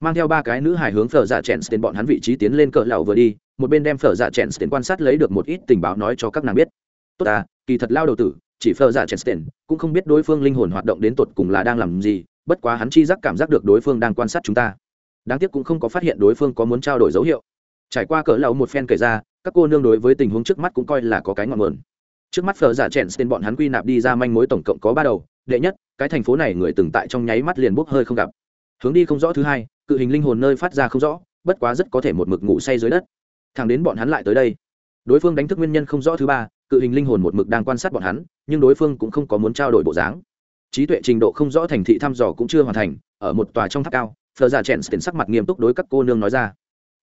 Mang theo ba cái nữ hài hướng phở dạ chèn đến bọn hắn vị trí tiến lên cỡ lầu vừa đi, một bên đem phở dạ chèn đến quan sát lấy được một ít tình báo nói cho các nàng biết. Tốt à kỳ thật lao đầu tử, chỉ phở dạ chèn cũng không biết đối phương linh hồn hoạt động đến tột cùng là đang làm gì bất quá hắn chi giác cảm giác được đối phương đang quan sát chúng ta. Đáng tiếc cũng không có phát hiện đối phương có muốn trao đổi dấu hiệu. Trải qua cỡ lầu một phen kể ra, các cô nương đối với tình huống trước mắt cũng coi là có cái ngọn nguồn. Trước mắt phở giả chèn tên bọn hắn quy nạp đi ra manh mối tổng cộng có ba đầu, đệ nhất, cái thành phố này người từng tại trong nháy mắt liền bốc hơi không gặp. Hướng đi không rõ thứ hai, cự hình linh hồn nơi phát ra không rõ, bất quá rất có thể một mực ngủ say dưới đất. Thằng đến bọn hắn lại tới đây. Đối phương đánh thức nguyên nhân không rõ thứ ba, cự hình linh hồn một mực đang quan sát bọn hắn, nhưng đối phương cũng không có muốn trao đổi bộ dáng trí tuệ trình độ không rõ thành thị thăm dò cũng chưa hoàn thành, ở một tòa trong tháp cao phờ giả dạ chèn tiền sắc mặt nghiêm túc đối các cô nương nói ra.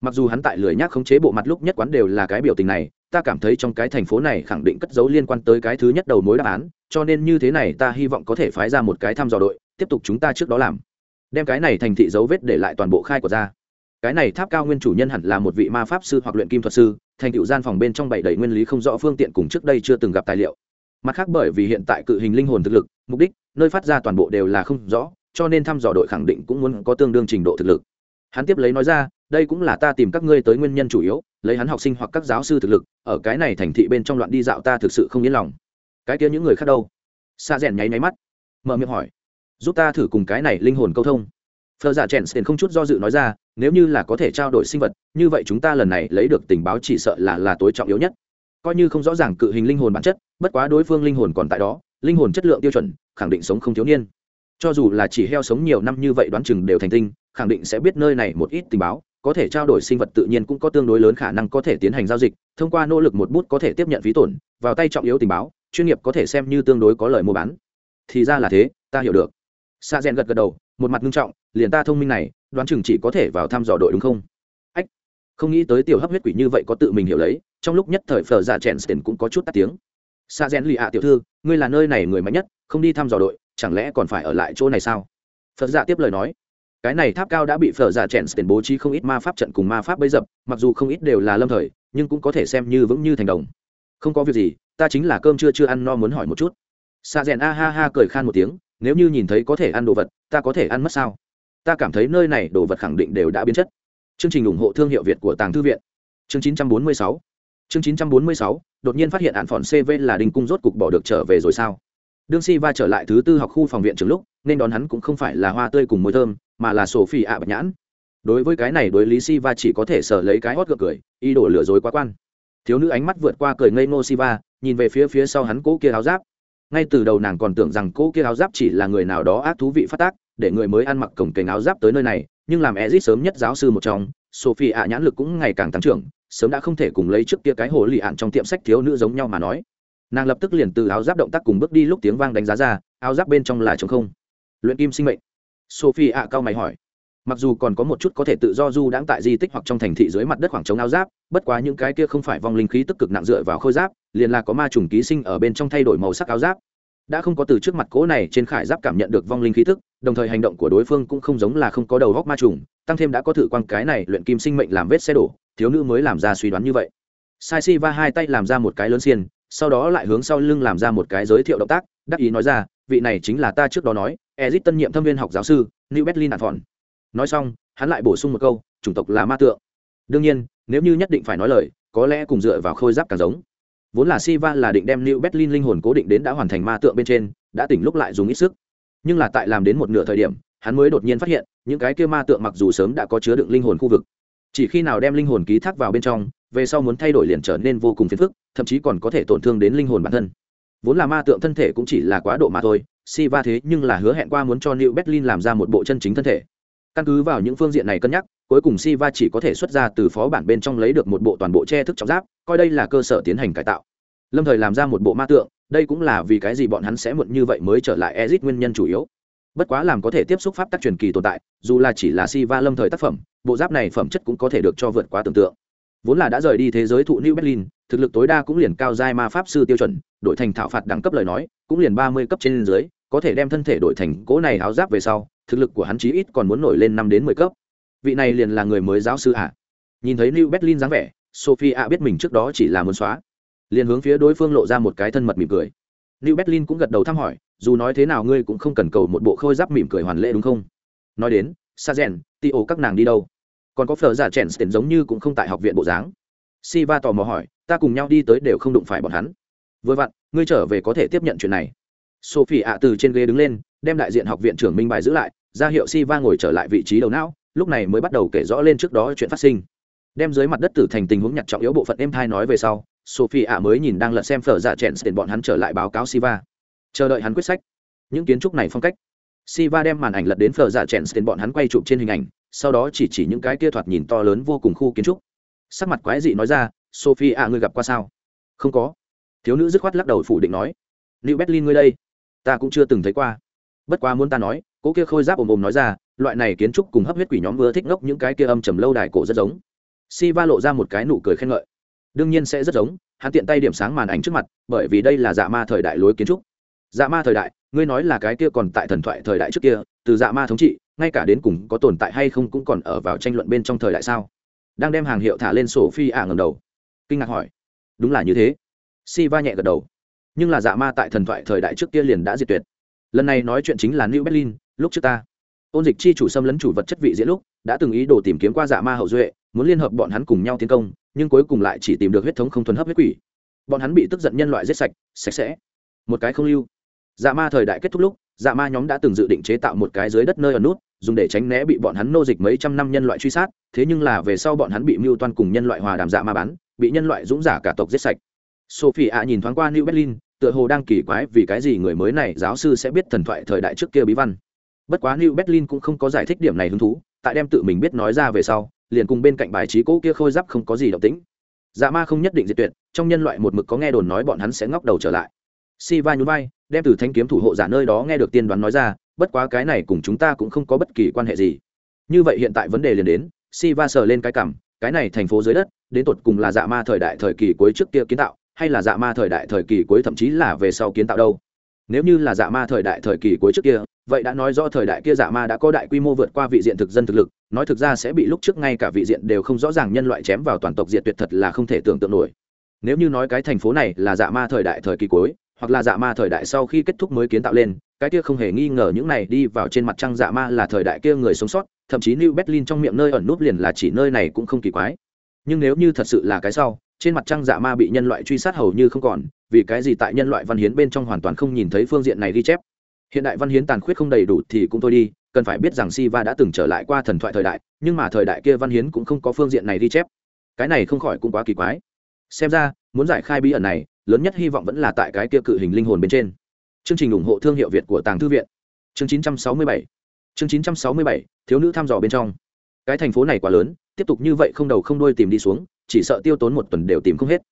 Mặc dù hắn tại lười nhác khống chế bộ mặt lúc nhất quán đều là cái biểu tình này, ta cảm thấy trong cái thành phố này khẳng định cất dấu liên quan tới cái thứ nhất đầu mối đáp án, cho nên như thế này ta hy vọng có thể phái ra một cái thăm dò đội, tiếp tục chúng ta trước đó làm. Đem cái này thành thị dấu vết để lại toàn bộ khai của ra. Cái này tháp cao nguyên chủ nhân hẳn là một vị ma pháp sư hoặc luyện kim thuật sư, thành tựu gian phòng bên trong bảy đầy nguyên lý không rõ phương tiện cùng trước đây chưa từng gặp tài liệu mặt khác bởi vì hiện tại cự hình linh hồn thực lực, mục đích, nơi phát ra toàn bộ đều là không rõ, cho nên thăm dò đội khẳng định cũng muốn có tương đương trình độ thực lực. Hắn tiếp lấy nói ra, đây cũng là ta tìm các ngươi tới nguyên nhân chủ yếu, lấy hắn học sinh hoặc các giáo sư thực lực, ở cái này thành thị bên trong loạn đi dạo ta thực sự không yên lòng. Cái kia những người khác đâu? Xa rèn nháy nháy mắt, mở miệng hỏi. Giúp ta thử cùng cái này linh hồn câu thông. Phở giả dạ chèn tiền không chút do dự nói ra, nếu như là có thể trao đổi sinh vật, như vậy chúng ta lần này lấy được tình báo chỉ sợ là là tối trọng yếu nhất coi như không rõ ràng cự hình linh hồn bản chất, bất quá đối phương linh hồn còn tại đó, linh hồn chất lượng tiêu chuẩn, khẳng định sống không thiếu niên. Cho dù là chỉ heo sống nhiều năm như vậy đoán chừng đều thành tinh, khẳng định sẽ biết nơi này một ít tình báo, có thể trao đổi sinh vật tự nhiên cũng có tương đối lớn khả năng có thể tiến hành giao dịch, thông qua nỗ lực một bút có thể tiếp nhận phí tổn, vào tay trọng yếu tình báo, chuyên nghiệp có thể xem như tương đối có lời mua bán. Thì ra là thế, ta hiểu được. Sa rèn gật gật đầu, một mặt nghiêm trọng, liền ta thông minh này, đoán chừng chỉ có thể vào thăm dò đội đúng không? Ách, không nghĩ tới tiểu hấp huyết quỷ như vậy có tự mình hiểu lấy trong lúc nhất thời phở dạ chèn tiền cũng có chút tắt tiếng. Xa rẽn lì ạ, tiểu thư, ngươi là nơi này người mạnh nhất, không đi thăm dò đội, chẳng lẽ còn phải ở lại chỗ này sao? Phật dạ tiếp lời nói. Cái này tháp cao đã bị phở dạ chèn tiền bố trí không ít ma pháp trận cùng ma pháp bấy dập, mặc dù không ít đều là lâm thời, nhưng cũng có thể xem như vững như thành đồng. Không có việc gì, ta chính là cơm chưa chưa ăn no muốn hỏi một chút. Xa rẽn a ha ha cười khan một tiếng, nếu như nhìn thấy có thể ăn đồ vật, ta có thể ăn mất sao? Ta cảm thấy nơi này đồ vật khẳng định đều đã biến chất. Chương trình ủng hộ thương hiệu việt của tàng thư viện. Chương 946 chương 946 đột nhiên phát hiện ạn phòn cv là đình cung rốt cục bỏ được trở về rồi sao? Đương si va trở lại thứ tư học khu phòng viện trường lúc, nên đón hắn cũng không phải là hoa tươi cùng mùi thơm, mà là sổ phi ạ bạch nhãn. Đối với cái này đối lý si va chỉ có thể sở lấy cái hót gượng cười y đổ lừa dối quá quan. Thiếu nữ ánh mắt vượt qua cười ngây ngô si va, nhìn về phía phía sau hắn cỗ kia áo giáp. Ngay từ đầu nàng còn tưởng rằng cỗ kia áo giáp chỉ là người nào đó ác thú vị phát tác để người mới ăn mặc cổng kềnh áo giáp tới nơi này, nhưng làm ezit sớm nhất giáo sư một trong sophie ạ nhãn lực cũng ngày càng tăng trưởng, sớm đã không thể cùng lấy trước kia cái hồ lì ạn trong tiệm sách thiếu nữ giống nhau mà nói. Nàng lập tức liền từ áo giáp động tác cùng bước đi lúc tiếng vang đánh giá ra, áo giáp bên trong là trống không. Luyện kim sinh mệnh. Sophie ạ cao mày hỏi. Mặc dù còn có một chút có thể tự do du đãng tại di tích hoặc trong thành thị dưới mặt đất khoảng trống áo giáp, bất quá những cái kia không phải vong linh khí tức cực nặng dựa vào khôi giáp, liền là có ma trùng ký sinh ở bên trong thay đổi màu sắc áo giáp đã không có từ trước mặt cỗ này trên khải giáp cảm nhận được vong linh khí tức, đồng thời hành động của đối phương cũng không giống là không có đầu góc ma trùng, tăng thêm đã có thử quan cái này luyện kim sinh mệnh làm vết xe đổ, thiếu nữ mới làm ra suy đoán như vậy. Sai si va hai tay làm ra một cái lớn xiên, sau đó lại hướng sau lưng làm ra một cái giới thiệu động tác, đắc ý nói ra, vị này chính là ta trước đó nói ezit tân nhiệm thâm viên học giáo sư, new berlin đạt phòn nói xong, hắn lại bổ sung một câu, chủng tộc là ma tượng. Đương nhiên, nếu như nhất định phải nói lời, có lẽ cùng dựa vào khôi giáp càng giống vốn là siva là định đem new berlin linh hồn cố định đến đã hoàn thành ma tượng bên trên, đã tỉnh lúc lại dùng ít sức. Nhưng là tại làm đến một nửa thời điểm, hắn mới đột nhiên phát hiện, những cái kia ma tượng mặc dù sớm đã có chứa đựng linh hồn khu vực, chỉ khi nào đem linh hồn ký thác vào bên trong, về sau muốn thay đổi liền trở nên vô cùng phiền phức, thậm chí còn có thể tổn thương đến linh hồn bản thân. Vốn là ma tượng thân thể cũng chỉ là quá độ mà thôi, Siva thế nhưng là hứa hẹn qua muốn cho New Berlin làm ra một bộ chân chính thân thể. Căn cứ vào những phương diện này cân nhắc cuối cùng Siva chỉ có thể xuất ra từ phó bản bên trong lấy được một bộ toàn bộ che thức trọng giáp, coi đây là cơ sở tiến hành cải tạo. Lâm thời làm ra một bộ ma tượng, đây cũng là vì cái gì bọn hắn sẽ muộn như vậy mới trở lại exit nguyên nhân chủ yếu. Bất quá làm có thể tiếp xúc pháp tắc truyền kỳ tồn tại, dù là chỉ là Siva lâm thời tác phẩm, bộ giáp này phẩm chất cũng có thể được cho vượt quá tưởng tượng. Vốn là đã rời đi thế giới thụ new berlin, thực lực tối đa cũng liền cao giai ma pháp sư tiêu chuẩn, đổi thành thảo phạt đẳng cấp lời nói, cũng liền ba mươi cấp trên dưới, có thể đem thân thể đổi thành cỗ này áo giáp về sau, thực lực của hắn chí ít còn muốn nổi lên năm đến mười cấp vị này liền là người mới giáo sư ạ. Nhìn thấy new berlin dáng vẻ sophie ạ biết mình trước đó chỉ là muốn xóa. Liền hướng phía đối phương lộ ra một cái thân mật mỉm cười. New berlin cũng gật đầu thăm hỏi, dù nói thế nào ngươi cũng không cần cầu một bộ khôi giáp mỉm cười hoàn lễ đúng không? Nói đến sa rèn ti ổ các nàng đi đâu? Còn có phở giả chèn tiền giống như cũng không tại học viện bộ dáng. Si va tò mò hỏi, ta cùng nhau đi tới đều không đụng phải bọn hắn. Vừa vặn, ngươi trở về có thể tiếp nhận chuyện này. Sophie ạ từ trên ghế đứng lên, đem đại diện học viện trưởng minh bài giữ lại, ra hiệu si va ngồi trở lại vị trí đầu não lúc này mới bắt đầu kể rõ lên trước đó chuyện phát sinh. Đem dưới mặt đất tử thành tình huống nhặt trọng yếu bộ phận em thai nói về sau, sophie ạ mới nhìn đang lật xem phở giả chèn tiền bọn hắn trở lại báo cáo siva. Chờ đợi hắn quyết sách. Những kiến trúc này phong cách. Siva đem màn ảnh lật đến phở giả chèn tiền bọn hắn quay chụp trên hình ảnh, sau đó chỉ chỉ những cái kia thoạt nhìn to lớn vô cùng khu kiến trúc. Sắc mặt quái dị nói ra, sophie ạ, ngươi gặp qua sao? Không có. Thiếu nữ dứt khoát lắc đầu phủ định nói, new berlin ngươi đây, ta cũng chưa từng thấy qua. Bất quá muốn ta nói cỗ kia khôi giáp ồm ồm nói ra loại này kiến trúc cùng hấp huyết quỷ nhóm vừa thích ngốc những cái kia âm trầm lâu đài cổ rất giống. Si va lộ ra một cái nụ cười khen ngợi. Đương nhiên sẽ rất giống, hắn tiện tay điểm sáng màn ảnh trước mặt, bởi vì đây là dạ ma thời đại lối kiến trúc. Dạ ma thời đại, ngươi nói là cái kia còn tại thần thoại thời đại trước kia, từ dạ ma thống trị, ngay cả đến cùng có tồn tại hay không cũng còn ở vào tranh luận bên trong thời đại sao? Đang đem hàng hiệu thả lên sổ phi ả ngầm đầu. Kinh ngạc hỏi. Đúng là như thế. Si va nhẹ gật đầu. Nhưng là dạ ma tại thần thoại thời đại trước kia liền đã diệt tuyệt. Lần này nói chuyện chính là new berlin, lúc trước ta ôn dịch chi chủ xâm lấn chủ vật chất vị diễn lúc, đã từng ý đồ tìm kiếm qua dạ ma hậu duệ, muốn liên hợp bọn hắn cùng nhau tiến công, nhưng cuối cùng lại chỉ tìm được huyết thống không thuần hấp huyết quỷ. Bọn hắn bị tức giận nhân loại giết sạch sạch sẽ. Một cái không lưu. Dạ ma thời đại kết thúc lúc dạ ma nhóm đã từng dự định chế tạo một cái dưới đất nơi ở nút, dùng để tránh né bị bọn hắn nô dịch mấy trăm năm nhân loại truy sát, thế nhưng là về sau bọn hắn bị mưu toan cùng nhân loại hòa đàm dạ ma bán, bị nhân loại dũng giả cả tộc giết sạch. Sophie ạ nhìn thoáng qua new berlin, tựa hồ đang kỳ quái vì cái gì người mới này giáo sư sẽ biết thần thoại thời đại trước kia bí văn bất quá new berlin cũng không có giải thích điểm này hứng thú, tại đem tự mình biết nói ra về sau, liền cùng bên cạnh bài trí cỗ kia khôi giáp không có gì động tĩnh. Dạ ma không nhất định diệt tuyệt, trong nhân loại một mực có nghe đồn nói bọn hắn sẽ ngóc đầu trở lại. Si va nhún vai, đem từ thanh kiếm thủ hộ giả nơi đó nghe được tiên đoán nói ra, bất quá cái này cùng chúng ta cũng không có bất kỳ quan hệ gì. Như vậy hiện tại vấn đề liền đến si va sờ lên cái cảm cái này thành phố dưới đất, đến tột cùng là dạ ma thời đại thời kỳ cuối trước kia kiến tạo, hay là dạ ma thời đại thời kỳ cuối, thậm chí là về sau kiến tạo đâu? Nếu như là dạ ma thời đại thời kỳ cuối trước kia vậy đã nói rõ thời đại kia dạ ma đã có đại quy mô vượt qua vị diện thực dân thực lực, nói thực ra sẽ bị lúc trước ngay cả vị diện đều không rõ ràng nhân loại chém vào toàn tộc diện tuyệt thật là không thể tưởng tượng nổi. Nếu như nói cái thành phố này là dạ ma thời đại thời kỳ cuối, hoặc là dạ ma thời đại sau khi kết thúc mới kiến tạo lên, cái kia không hề nghi ngờ những này đi vào trên mặt trăng dạ ma là thời đại kia người sống sót, thậm chí new berlin trong miệng nơi ẩn núp liền là chỉ nơi này cũng không kỳ quái. Nhưng nếu như thật sự là cái sau, trên mặt trăng dạ ma bị nhân loại truy sát hầu như không còn, vì cái gì tại nhân loại văn hiến bên trong hoàn toàn không nhìn thấy phương diện này ghi chép? Hiện đại văn hiến tàn khuyết không đầy đủ thì cũng thôi đi cần phải biết rằng Siva đã từng trở lại qua thần thoại thời đại, nhưng mà thời đại kia văn hiến cũng không có phương diện này ghi chép. Cái này không khỏi cũng quá kỳ quái. Xem ra, muốn giải khai bí ẩn này, lớn nhất hy vọng vẫn là tại cái kia cự hình linh hồn bên trên. Chương trình ủng hộ thương hiệu Việt của Tàng Thư viện. Chương 967. Chương 967, thiếu nữ thăm dò bên trong. Cái thành phố này quá lớn, tiếp tục như vậy không đầu không đuôi tìm đi xuống, chỉ sợ tiêu tốn một tuần đều tìm không hết.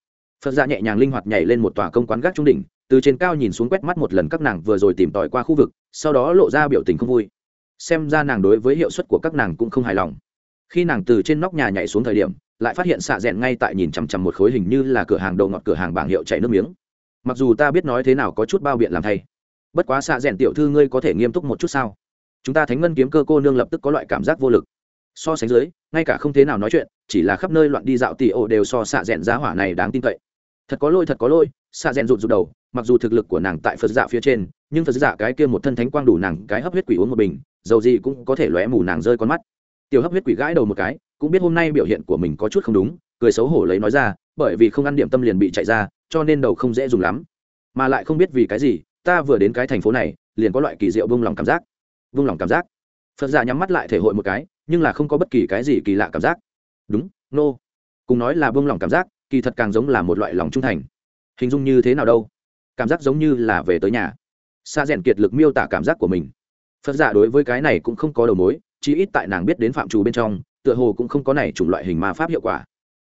Phật ra nhẹ nhàng linh hoạt nhảy lên một tòa công quán gác trung đỉnh, từ trên cao nhìn xuống quét mắt một lần các nàng vừa rồi tìm tòi qua khu vực, sau đó lộ ra biểu tình không vui. Xem ra nàng đối với hiệu suất của các nàng cũng không hài lòng. Khi nàng từ trên nóc nhà nhảy xuống thời điểm lại phát hiện xạ rẽn ngay tại nhìn chằm chằm một khối hình như là cửa hàng đầu ngọt cửa hàng bảng hiệu chảy nước miếng. Mặc dù ta biết nói thế nào có chút bao biện làm thay bất quá xạ rẽn tiểu thư ngươi có thể nghiêm túc một chút sao? Chúng ta thánh ngân kiếm cơ cô nương lập tức có loại cảm giác vô lực. So sánh dưới ngay cả không thế nào nói chuyện chỉ là khắp nơi loạn đi dạo tỉ ổ đều so xạ rẽn giá hỏa này đáng tin cậy. Thật có lôi thật có lôi xạ rẽn rụt rụt đầu mặc dù thực lực của nàng tại phật dạ phía trên, nhưng phật dạ cái kia một thân thánh quang đủ nàng cái hấp huyết quỷ uống một bình, dầu gì cũng có thể lóe mù nàng rơi con mắt. Tiểu hấp huyết quỷ gãi đầu một cái, cũng biết hôm nay biểu hiện của mình có chút không đúng, cười xấu hổ lấy nói ra, bởi vì không ăn điểm tâm liền bị chạy ra, cho nên đầu không dễ dùng lắm. Mà lại không biết vì cái gì, ta vừa đến cái thành phố này, liền có loại kỳ diệu vung lòng cảm giác. Vung lòng cảm giác. Phật giả nhắm mắt lại thể hội một cái, nhưng là không có bất kỳ cái gì kỳ lạ cảm giác. Đúng, nô、no. cùng nói là vung lòng cảm giác, kỳ thật càng giống là một loại lòng trung thành. Hình dung như thế nào đâu? Cảm giác giống như là về tới nhà. Xa rèn kiệt lực miêu tả cảm giác của mình. Phật giả đối với cái này cũng không có đầu mối, chí ít tại nàng biết đến phạm trù bên trong, tựa hồ cũng không có này chủng loại hình ma pháp hiệu quả.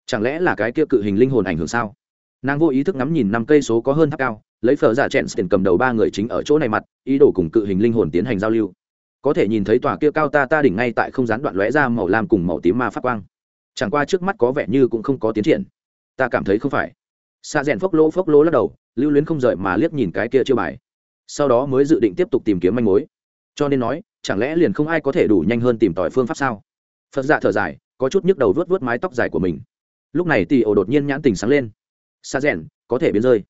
Chẳng lẽ là cái kia cự hình linh hồn ảnh hưởng sao? Nàng vô ý thức ngắm nhìn năm cây số có hơn tháp cao, lấy phở giả chẹn tiền cầm đầu ba người chính ở chỗ này mặt, ý đồ cùng cự hình linh hồn tiến hành giao lưu. Có thể nhìn thấy tòa kia cao ta ta đỉnh ngay tại không gián đoạn lóe ra màu lam cùng màu tím ma pháp quang. Chẳng qua trước mắt có vẻ như cũng không có tiến triển. Ta cảm thấy không phải xa rèn phốc lỗ phốc lỗ lắc đầu, lưu luyến không rời mà liếc nhìn cái kia chưa bài. Sau đó mới dự định tiếp tục tìm kiếm manh mối. Cho nên nói, chẳng lẽ liền không ai có thể đủ nhanh hơn tìm tòi phương pháp sao? Phật dạ thở dài, có chút nhức đầu vớt vớt mái tóc dài của mình. Lúc này tì ổ đột nhiên nhãn tình sáng lên. Xa rèn, có thể biến rơi.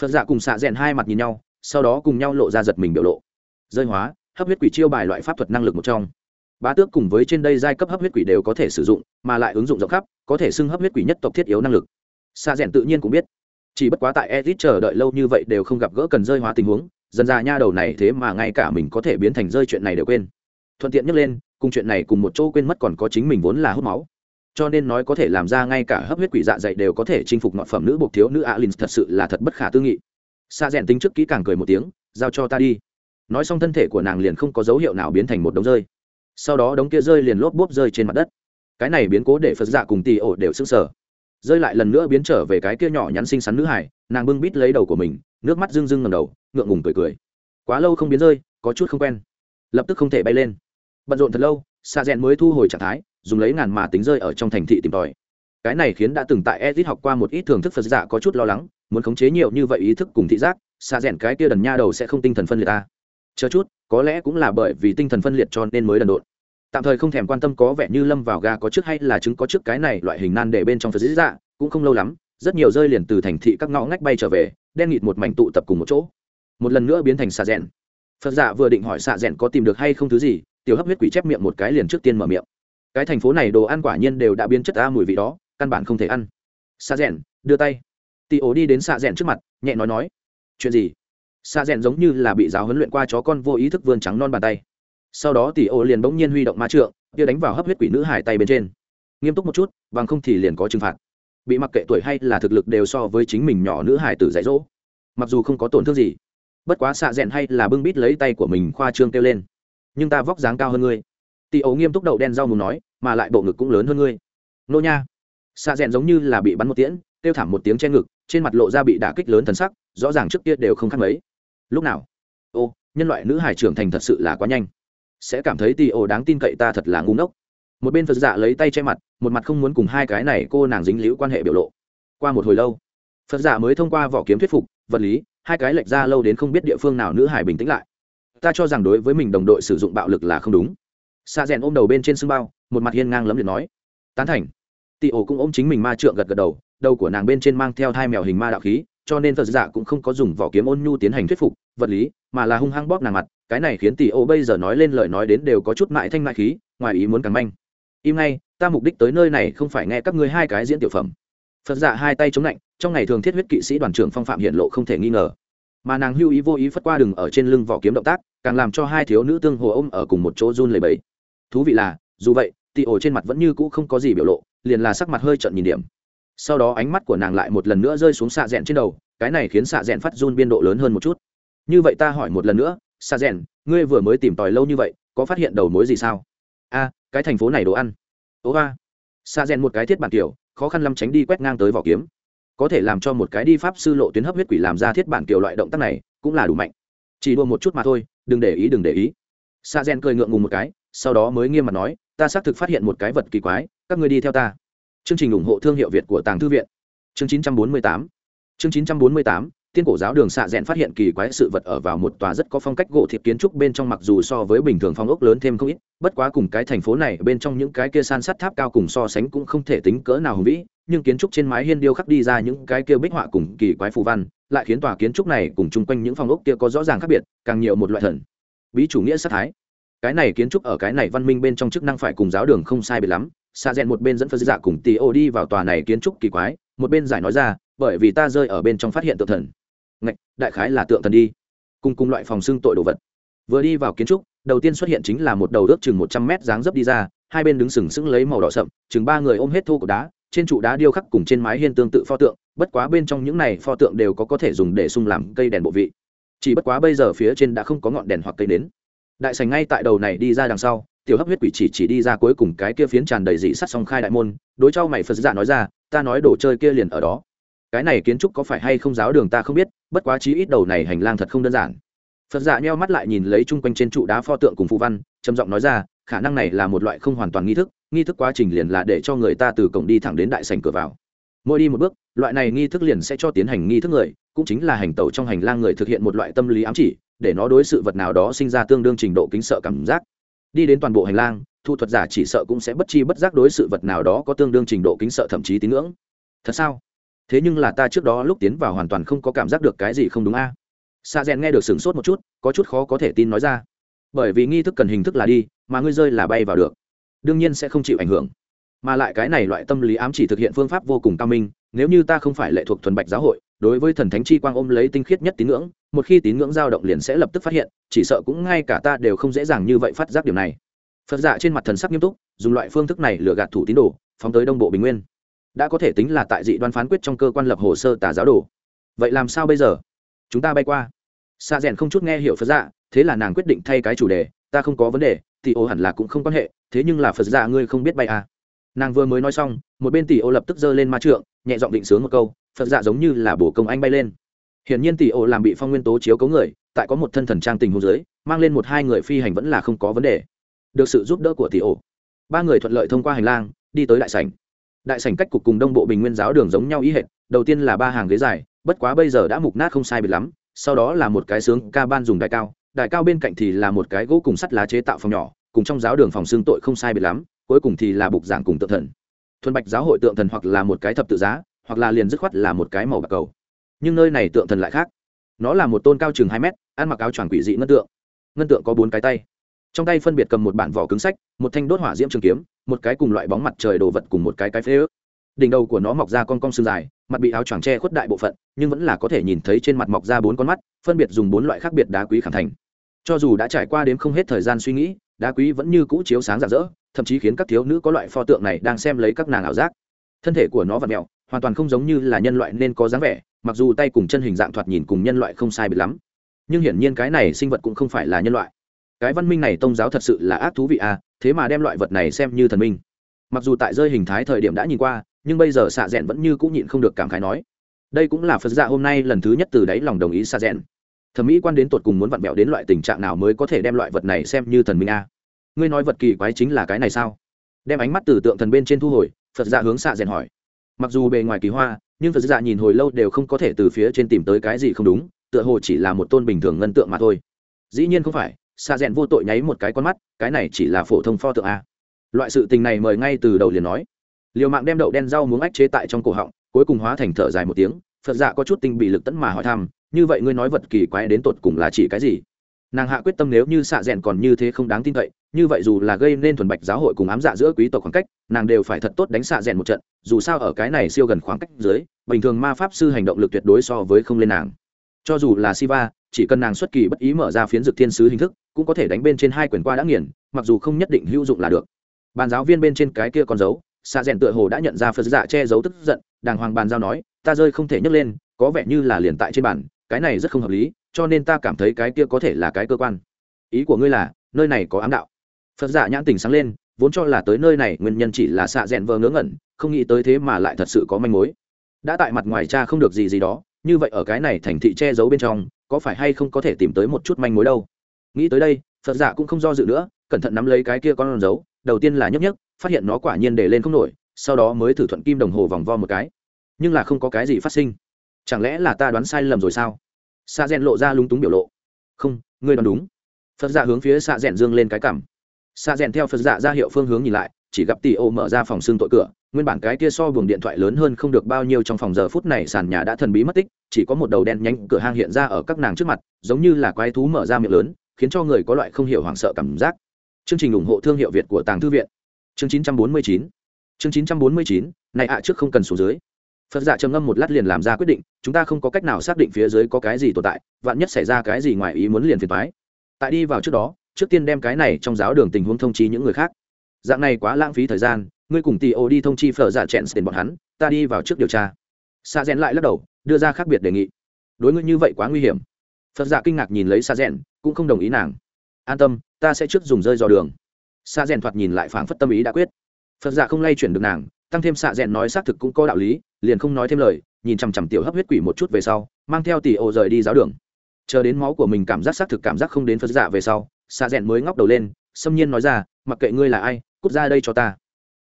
Phật dạ cùng xạ rèn hai mặt nhìn nhau, sau đó cùng nhau lộ ra giật mình biểu lộ. Rơi hóa, hấp huyết quỷ chiêu bài loại pháp thuật năng lực một trong. Bá tước cùng với trên đây giai cấp hấp huyết quỷ đều có thể sử dụng, mà lại ứng dụng rộng khắp, có thể xưng hấp huyết quỷ nhất tộc thiết yếu năng lực. Xa rèn tự nhiên cũng biết chỉ bất quá tại edit chờ đợi lâu như vậy đều không gặp gỡ cần rơi hóa tình huống, dần ra nha đầu này thế mà ngay cả mình có thể biến thành rơi chuyện này đều quên. Thuận tiện nhắc lên, cùng chuyện này cùng một chỗ quên mất còn có chính mình vốn là hút máu. Cho nên nói có thể làm ra ngay cả hấp huyết quỷ dạ dày đều có thể chinh phục ngọn phẩm nữ buộc thiếu nữ alin thật sự là thật bất khả tư nghị. Xa rèn tính trước kỹ càng cười một tiếng, giao cho ta đi. Nói xong thân thể của nàng liền không có dấu hiệu nào biến thành một đống rơi. Sau đó đống kia rơi liền lốp bốp rơi trên mặt đất. Cái này biến cố để phật dạ cùng tì ổ đều s ư n g sở rơi lại lần nữa biến trở về cái kia nhỏ nhắn xinh xắn nữ hải, nàng bưng bít lấy đầu của mình, nước mắt rưng rưng ngầm đầu, ngượng ngùng cười cười. Quá lâu không biến rơi, có chút không quen. Lập tức không thể bay lên. Bận rộn thật lâu xa rèn mới thu hồi trạng thái, dùng lấy ngàn mà tính rơi ở trong thành thị tìm tòi. Cái này khiến đã từng tại edit học qua một ít thưởng thức phật giả có chút lo lắng, muốn khống chế nhiều như vậy ý thức cùng thị giác xa rèn cái kia đần nha đầu sẽ không tinh thần phân liệt ta. Chờ chút, có lẽ cũng là bởi vì tinh thần phân liệt cho nên mới đần độn tạm thời không thèm quan tâm có vẻ như lâm vào ga có trước hay là trứng có trước cái này loại hình nan để bên trong phật dạ cũng không lâu lắm, rất nhiều rơi liền từ thành thị các ngõ ngách bay trở về, đen nghịt một mảnh tụ tập cùng một chỗ. Một lần nữa biến thành xạ rẽn phật dạ vừa định hỏi xạ rẽn có tìm được hay không thứ gì, tiểu hấp huyết quỷ chép miệng một cái liền trước tiên mở miệng. Cái thành phố này đồ ăn quả nhiên đều đã biến chất a mùi vị đó, căn bản không thể ăn. Xạ rẽn đưa tay. Tị ố đi đến xạ rẽn trước mặt, nhẹ nói nói. Chuyện gì? Xạ rẽn giống như là bị giáo huấn luyện qua chó con vô ý thức vươn trắng non bàn tay sau đó tỷ ô liền bỗng nhiên huy động ma trượng, kia đánh vào hấp huyết quỷ nữ hải tay bên trên. Nghiêm túc một chút, bằng không thì liền có trừng phạt. Bị mặc kệ tuổi hay là thực lực đều so với chính mình nhỏ nữ hải tử dạy dỗ. Mặc dù không có tổn thương gì, bất quá xạ rẽn hay là bưng bít lấy tay của mình khoa trương kêu lên. Nhưng ta vóc dáng cao hơn ngươi. Tỷ ấu nghiêm túc đậu đen rau mù nói, mà lại bộ ngực cũng lớn hơn ngươi. Nô nha. Xạ rẽn giống như là bị bắn một tiễn, kêu thảm một tiếng che ngực, trên mặt lộ ra bị đả kích lớn thần sắc, rõ ràng trước kia đều không khác mấy. Lúc nào? Ô, nhân loại nữ hải trưởng thành thật sự là quá nhanh sẽ cảm thấy tỷ ổ đáng tin cậy ta thật là ngu ngốc. Một bên phật dạ lấy tay che mặt, một mặt không muốn cùng hai cái này cô nàng dính liễu quan hệ biểu lộ. Qua một hồi lâu, phật dạ mới thông qua vỏ kiếm thuyết phục, vật lý, hai cái lệch ra lâu đến không biết địa phương nào nữ hải bình tĩnh lại. Ta cho rằng đối với mình đồng đội sử dụng bạo lực là không đúng. Xa rèn ôm đầu bên trên sưng bao, một mặt hiên ngang lấm liệt nói. Tán thành. Tị ổ cũng ôm chính mình ma trượng gật gật đầu đầu của nàng bên trên mang theo hai mèo hình ma đạo khí, cho nên phật dạ cũng không có dùng vỏ kiếm ôn nhu tiến hành thuyết phục, vật lý, mà là hung hăng bóp nàng mặt cái này khiến tỷ ô bây giờ nói lên lời nói đến đều có chút mại thanh mại khí, ngoài ý muốn càng manh. Im ngay, ta mục đích tới nơi này không phải nghe các ngươi hai cái diễn tiểu phẩm. Phật dạ hai tay chống lạnh, trong ngày thường thiết huyết kỵ sĩ đoàn trưởng phong phạm hiện lộ không thể nghi ngờ. Mà nàng hưu ý vô ý phất qua đừng ở trên lưng vỏ kiếm động tác, càng làm cho hai thiếu nữ tương hồ ôm ở cùng một chỗ run lầy bẫy thú vị là, dù vậy tị ổ trên mặt vẫn như cũ không có gì biểu lộ, liền là sắc mặt hơi trận nhìn điểm. Sau đó ánh mắt của nàng lại một lần nữa rơi xuống xạ rẽn trên đầu, cái này khiến xạ rẽn phát run biên độ lớn hơn một chút. Như vậy ta hỏi một lần nữa sa rèn ngươi vừa mới tìm tòi lâu như vậy, có phát hiện đầu mối gì sao? A, cái thành phố này đồ ăn. Ố ba. Sa rèn một cái thiết bản kiểu, khó khăn lắm tránh đi quét ngang tới vỏ kiếm. Có thể làm cho một cái đi pháp sư lộ tuyến hấp huyết quỷ làm ra thiết bản kiểu loại động tác này, cũng là đủ mạnh. Chỉ đua một chút mà thôi, đừng để ý, đừng để ý. Sa rèn cười ngượng ngùng một cái, sau đó mới nghiêm mặt nói, ta xác thực phát hiện một cái vật kỳ quái, các ngươi đi theo ta. Chương trình ủng hộ thương hiệu việt của tàng thư viện. Chương 948 chương 948 tiên cổ giáo đường xạ rẽn phát hiện kỳ quái sự vật ở vào một tòa rất có phong cách gỗ thiệp kiến trúc bên trong mặc dù so với bình thường phong ốc lớn thêm không ít, bất quá cùng cái thành phố này bên trong những cái kia san sắt tháp cao cùng so sánh cũng không thể tính cỡ nào hùng vĩ, nhưng kiến trúc trên mái hiên điêu khắc đi ra những cái kia bích họa cùng kỳ quái phù văn, lại khiến tòa kiến trúc này cùng chung quanh những phong ốc kia có rõ ràng khác biệt, càng nhiều một loại thần. Bí chủ nghĩa sát thái. Cái này kiến trúc ở cái này văn minh bên trong chức năng phải cùng giáo đường không sai biệt lắm. Xa rèn một bên dẫn phật dạ cùng tì ô đi vào tòa này kiến trúc kỳ quái, một bên giải nói ra, bởi vì ta rơi ở bên trong phát hiện tự thần ngạch, đại khái là tượng thần đi. Cùng cùng loại phòng xương tội đồ vật. Vừa đi vào kiến trúc, đầu tiên xuất hiện chính là một đầu ước chừng một trăm mét dáng dấp đi ra, hai bên đứng sừng sững lấy màu đỏ sậm, chừng ba người ôm hết thô của đá, trên trụ đá điêu khắc cùng trên mái hiên tương tự pho tượng, bất quá bên trong những này pho tượng đều có có thể dùng để sung làm cây đèn bộ vị. Chỉ bất quá bây giờ phía trên đã không có ngọn đèn hoặc cây nến. Đại sành ngay tại đầu này đi ra đằng sau, tiểu hấp huyết quỷ chỉ chỉ đi ra cuối cùng cái kia phiến tràn đầy dị sắt song khai đại môn, đối trao mày phật dạ nói ra, ta nói đồ chơi kia liền ở đó cái này kiến trúc có phải hay không giáo đường ta không biết, bất quá chí ít đầu này hành lang thật không đơn giản. Phật giả nheo mắt lại nhìn lấy chung quanh trên trụ đá pho tượng cùng phù văn, trầm giọng nói ra, khả năng này là một loại không hoàn toàn nghi thức nghi thức quá trình liền là để cho người ta từ cổng đi thẳng đến đại sành cửa vào. Mỗi đi một bước, loại này nghi thức liền sẽ cho tiến hành nghi thức người, cũng chính là hành tẩu trong hành lang người thực hiện một loại tâm lý ám chỉ, để nó đối sự vật nào đó sinh ra tương đương trình độ kính sợ cảm giác. Đi đến toàn bộ hành lang, thu thuật giả chỉ sợ cũng sẽ bất chi bất giác đối sự vật nào đó có tương đương trình độ kính sợ thậm chí tín ngưỡng. Thật sao? Thế nhưng là ta trước đó lúc tiến vào hoàn toàn không có cảm giác được cái gì không đúng a. À? sa rèn nghe được sửng sốt một chút, có chút khó có thể tin nói ra. Bởi vì nghi thức cần hình thức là đi, mà ngươi rơi là bay vào được. Đương nhiên sẽ không chịu ảnh hưởng. Mà lại cái này loại tâm lý ám chỉ thực hiện phương pháp vô cùng cao minh, nếu như ta không phải lệ thuộc thuần bạch giáo hội, đối với thần thánh chi quang ôm lấy tinh khiết nhất tín ngưỡng, một khi tín ngưỡng dao động liền sẽ lập tức phát hiện, chỉ sợ cũng ngay cả ta đều không dễ dàng như vậy phát giác điều này. Phật giả trên mặt thần sắc nghiêm túc, dùng loại phương thức này lừa gạt thủ tín đồ, phóng tới đông bộ bình nguyên đã có thể tính là tại dị đoan phán quyết trong cơ quan lập hồ sơ tà giáo đồ. Vậy làm sao bây giờ? Chúng ta bay qua. Xa rèn không chút nghe hiểu phật dạ thế là nàng quyết định thay cái chủ đề, ta không có vấn đề thì ô hẳn là cũng không quan hệ, thế nhưng là phật dạ ngươi không biết bay à. nàng vừa mới nói xong, một bên tỷ ô lập tức giơ lên ma trượng, nhẹ giọng định sướng một câu, phật dạ giống như là bổ công anh bay lên. Hiển nhiên tỷ ô làm bị phong nguyên tố chiếu cấu người, tại có một thân thần trang tình hồ dưới, mang lên một hai người phi hành vẫn là không có vấn đề. Được sự giúp đỡ của tỷ ô. Ba người thuận lợi thông qua hành lang, đi tới đại sảnh đại sảnh cách cục cùng đông bộ bình nguyên giáo đường giống nhau ý hệt, đầu tiên là ba hàng ghế dài, bất quá bây giờ đã mục nát không sai biệt lắm, sau đó là một cái sướng ca ban dùng đại cao đại cao bên cạnh thì là một cái gỗ cùng sắt lá chế tạo phòng nhỏ, cùng trong giáo đường phòng xương tội không sai biệt lắm, cuối cùng thì là bục giảng cùng tượng thần. Thuần bạch giáo hội tượng thần hoặc là một cái thập tự giá, hoặc là liền dứt khoát là một cái màu bạc cầu. Nhưng nơi này tượng thần lại khác. Nó là một tôn cao chừng hai mét, ăn mặc áo choàng quỷ dị ngân tượng. Ngân tượng có bốn cái tay. Trong tay phân biệt cầm một bản vỏ cứng sách, một thanh đốt hỏa diễm trường kiếm một cái cùng loại bóng mặt trời đồ vật cùng một cái cái phế ước. Đỉnh đầu của nó mọc ra con cong xương dài, mặt bị áo choàng che khuất đại bộ phận, nhưng vẫn là có thể nhìn thấy trên mặt mọc ra bốn con mắt, phân biệt dùng bốn loại khác biệt đá quý khảm thành. Cho dù đã trải qua đến không hết thời gian suy nghĩ, đá quý vẫn như cũ chiếu sáng rạng rỡ, thậm chí khiến các thiếu nữ có loại pho tượng này đang xem lấy các nàng ảo giác. Thân thể của nó và mẹo hoàn toàn không giống như là nhân loại nên có dáng vẻ, mặc dù tay cùng chân hình dạng thoạt nhìn cùng nhân loại không sai biệt lắm. Nhưng hiển nhiên cái này sinh vật cũng không phải là nhân loại. Cái văn minh này tôn giáo thật sự là ác thú vị à thế mà đem loại vật này xem như thần minh. Mặc dù tại rơi hình thái thời điểm đã nhìn qua, nhưng bây giờ xạ rẽn vẫn như cũng nhịn không được cảm khái nói, đây cũng là phật dạ hôm nay lần thứ nhất từ đáy lòng đồng ý xạ rẽn thẩm mỹ quan đến tột cùng muốn vặn vẹo đến loại tình trạng nào mới có thể đem loại vật này xem như thần minh a? Ngươi nói vật kỳ quái chính là cái này sao? Đem ánh mắt từ tượng thần bên trên thu hồi, phật dạ hướng xạ rẽn hỏi. Mặc dù bề ngoài kỳ hoa, nhưng phật dạ nhìn hồi lâu đều không có thể từ phía trên tìm tới cái gì không đúng, tựa hồ chỉ là một tôn bình thường ngân tượng mà thôi. Dĩ nhiên không phải xa rẽn vô tội nháy một cái con mắt, cái này chỉ là phổ thông pho tượng a. Loại sự tình này mời ngay từ đầu liền nói. Liều mạng đem đậu đen rau muống ách chế tại trong cổ họng, cuối cùng hóa thành thở dài một tiếng, phật dạ có chút tinh bị lực tẫn mà hỏi thăm, như vậy ngươi nói vật kỳ quái đến tột cùng là chỉ cái gì? Nàng hạ quyết tâm nếu như xạ rẽn còn như thế không đáng tin cậy, như vậy dù là gây nên thuần bạch giáo hội cùng ám dạ giữa quý tộc khoảng cách, nàng đều phải thật tốt đánh xạ rẽn một trận, dù sao ở cái này siêu gần khoảng cách dưới, bình thường ma pháp sư hành động lực tuyệt đối so với không lên nàng. Cho dù là siva chỉ cần nàng xuất kỳ bất ý mở ra phiến dược thiên sứ hình thức, cũng có thể đánh bên trên hai quyển qua đã nghiền, mặc dù không nhất định hữu dụng là được. Bàn giáo viên bên trên cái kia còn giấu xạ rèn tựa hồ đã nhận ra phật dạ che giấu tức giận, đàng hoàng bàn giao nói, ta rơi không thể nhấc lên, có vẻ như là liền tại trên bàn, cái này rất không hợp lý, cho nên ta cảm thấy cái kia có thể là cái cơ quan. Ý của ngươi là, nơi này có ám đạo. Phật dạ nhãn tình sáng lên, vốn cho là tới nơi này nguyên nhân chỉ là xạ rèn vờ ngớ ngẩn, không nghĩ tới thế mà lại thật sự có manh mối. Đã tại mặt ngoài cha không được gì gì đó, như vậy ở cái này thành thị che giấu bên trong có phải hay không có thể tìm tới một chút manh mối đâu? Nghĩ tới đây, phật dạ cũng không do dự nữa, cẩn thận nắm lấy cái kia con dấu, đầu tiên là nhấp nhấp phát hiện nó quả nhiên để lên không nổi, sau đó mới thử thuận kim đồng hồ vòng vo một cái. Nhưng là không có cái gì phát sinh. Chẳng lẽ là ta đoán sai lầm rồi sao? Xạ rẽn lộ ra lúng túng biểu lộ. Không, ngươi đoán đúng. Phật dạ hướng phía xạ rẽn dương lên cái cảm xạ rẽn theo phật dạ ra hiệu phương hướng nhìn lại, chỉ gặp tỷ ô mở ra phòng xương tội cửa nguyên bản cái kia so buồng điện thoại lớn hơn không được bao nhiêu trong phòng giờ phút này sàn nhà đã thần bí mất tích, chỉ có một đầu đen nhánh cửa hang hiện ra ở các nàng trước mặt, giống như là quái thú mở ra miệng lớn, khiến cho người có loại không hiểu hoảng sợ cảm giác. Chương trình ủng hộ thương hiệu việt của tàng thư viện. Chương 949 chương 949 này ạ à, trước không cần xuống dưới. Phật giả trầm ngâm một lát liền làm ra quyết định, chúng ta không có cách nào xác định phía dưới có cái gì tồn tại, vạn nhất xảy ra cái gì ngoài ý muốn liền phiền thoái tại đi vào trước đó, trước tiên đem cái này trong giáo đường tình huống thông chi những người khác. Dạng này quá lãng phí thời gian ngươi cùng tì ô đi thông chi phở dạ giả chèn tiền bọn hắn, ta đi vào trước điều tra. Sa rèn lại lắc đầu, đưa ra khác biệt đề nghị. Đối ngươi như vậy quá nguy hiểm. Phật giả dạ kinh ngạc nhìn lấy sa rèn, cũng không đồng ý nàng. An tâm, ta sẽ trước dùng rơi dò đường. Sa rèn thoạt nhìn lại phảng phất tâm ý đã quyết. Phật giả dạ không lay chuyển được nàng, tăng thêm xạ rèn nói xác thực cũng có đạo lý, liền không nói thêm lời, nhìn chằm chằm tiểu hấp huyết quỷ một chút về sau, mang theo tỷ ô rời đi giáo đường. Chờ đến máu của mình cảm giác xác thực cảm giác không đến phật giả về sau xạ rèn mới ngóc đầu lên, xâm nhiên nói ra, mặc kệ ngươi là ai, cút ra đây cho ta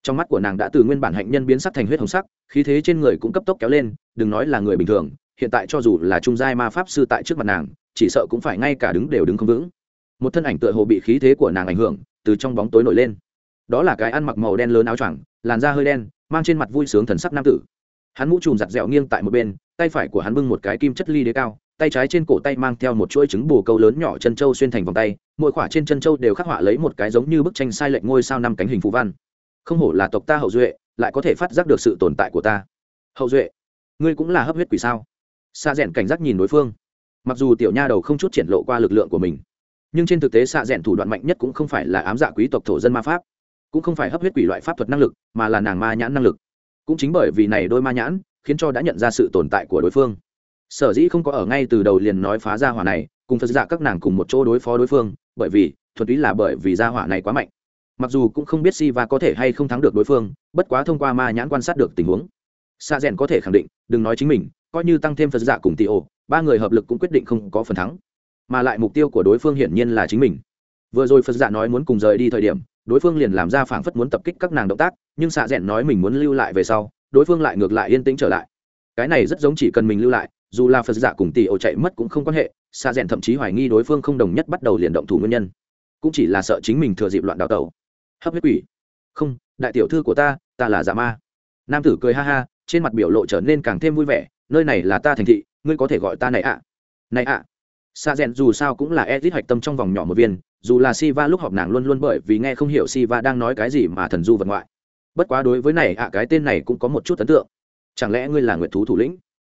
trong mắt của nàng đã từ nguyên bản hạnh nhân biến sắc thành huyết hồng sắc, khí thế trên người cũng cấp tốc kéo lên, đừng nói là người bình thường, hiện tại cho dù là trung giai ma pháp sư tại trước mặt nàng, chỉ sợ cũng phải ngay cả đứng đều đứng không vững. Một thân ảnh tựa hồ bị khí thế của nàng ảnh hưởng, từ trong bóng tối nổi lên. Đó là cái ăn mặc màu đen lớn áo choàng, làn da hơi đen, mang trên mặt vui sướng thần sắc nam tử. Hắn mũ trùm giặt dẹo nghiêng tại một bên, tay phải của hắn bưng một cái kim chất ly đế cao, tay trái trên cổ tay mang theo một chuỗi trứng bù câu lớn nhỏ chân trâu xuyên thành vòng tay, mỗi khỏa trên chân trâu đều khắc họa lấy một cái giống như bức tranh sai lệch ngôi sao năm cánh hình phú văn không hổ là tộc ta hậu duệ, lại có thể phát giác được sự tồn tại của ta. Hậu duệ, ngươi cũng là hấp huyết quỷ sao? Xa rẽn cảnh giác nhìn đối phương. Mặc dù tiểu nha đầu không chút triển lộ qua lực lượng của mình, nhưng trên thực tế xạ rẽn thủ đoạn mạnh nhất cũng không phải là ám dạ quý tộc thổ dân ma pháp, cũng không phải hấp huyết quỷ loại pháp thuật năng lực, mà là nàng ma nhãn năng lực. Cũng chính bởi vì này đôi ma nhãn, khiến cho đã nhận ra sự tồn tại của đối phương. Sở dĩ không có ở ngay từ đầu liền nói phá ra hỏa này, cùng phật dạ các nàng cùng một chỗ đối phó đối phương, bởi vì thuật ý là bởi vì gia hỏa này quá mạnh mặc dù cũng không biết si va có thể hay không thắng được đối phương, bất quá thông qua ma nhãn quan sát được tình huống. Xa rèn có thể khẳng định, đừng nói chính mình, coi như tăng thêm phật dạ cùng Tỷ ổ, ba người hợp lực cũng quyết định không có phần thắng. Mà lại mục tiêu của đối phương hiển nhiên là chính mình. Vừa rồi phật dạ nói muốn cùng rời đi thời điểm, đối phương liền làm ra phảng phất muốn tập kích các nàng động tác, nhưng xạ rẽn nói mình muốn lưu lại về sau, đối phương lại ngược lại yên tĩnh trở lại. Cái này rất giống chỉ cần mình lưu lại, dù là phật dạ cùng tỷ ổ chạy mất cũng không quan hệ xạ rẽn thậm chí hoài nghi đối phương không đồng nhất bắt đầu liền động thủ nguyên nhân. Cũng chỉ là sợ chính mình thừa dịp loạn đào tẩu hấp huyết quỷ không đại tiểu thư của ta ta là giả ma nam tử cười ha ha trên mặt biểu lộ trở nên càng thêm vui vẻ nơi này là ta thành thị ngươi có thể gọi ta này ạ này ạ xa rèn dù sao cũng là edit hoạch tâm trong vòng nhỏ một viên, dù là si va lúc họp nàng luôn luôn bởi vì nghe không hiểu si va đang nói cái gì mà thần du vật ngoại. Bất quá đối với này ạ cái tên này cũng có một chút ấn tượng. Chẳng lẽ ngươi là Nguyệt thú thủ lĩnh?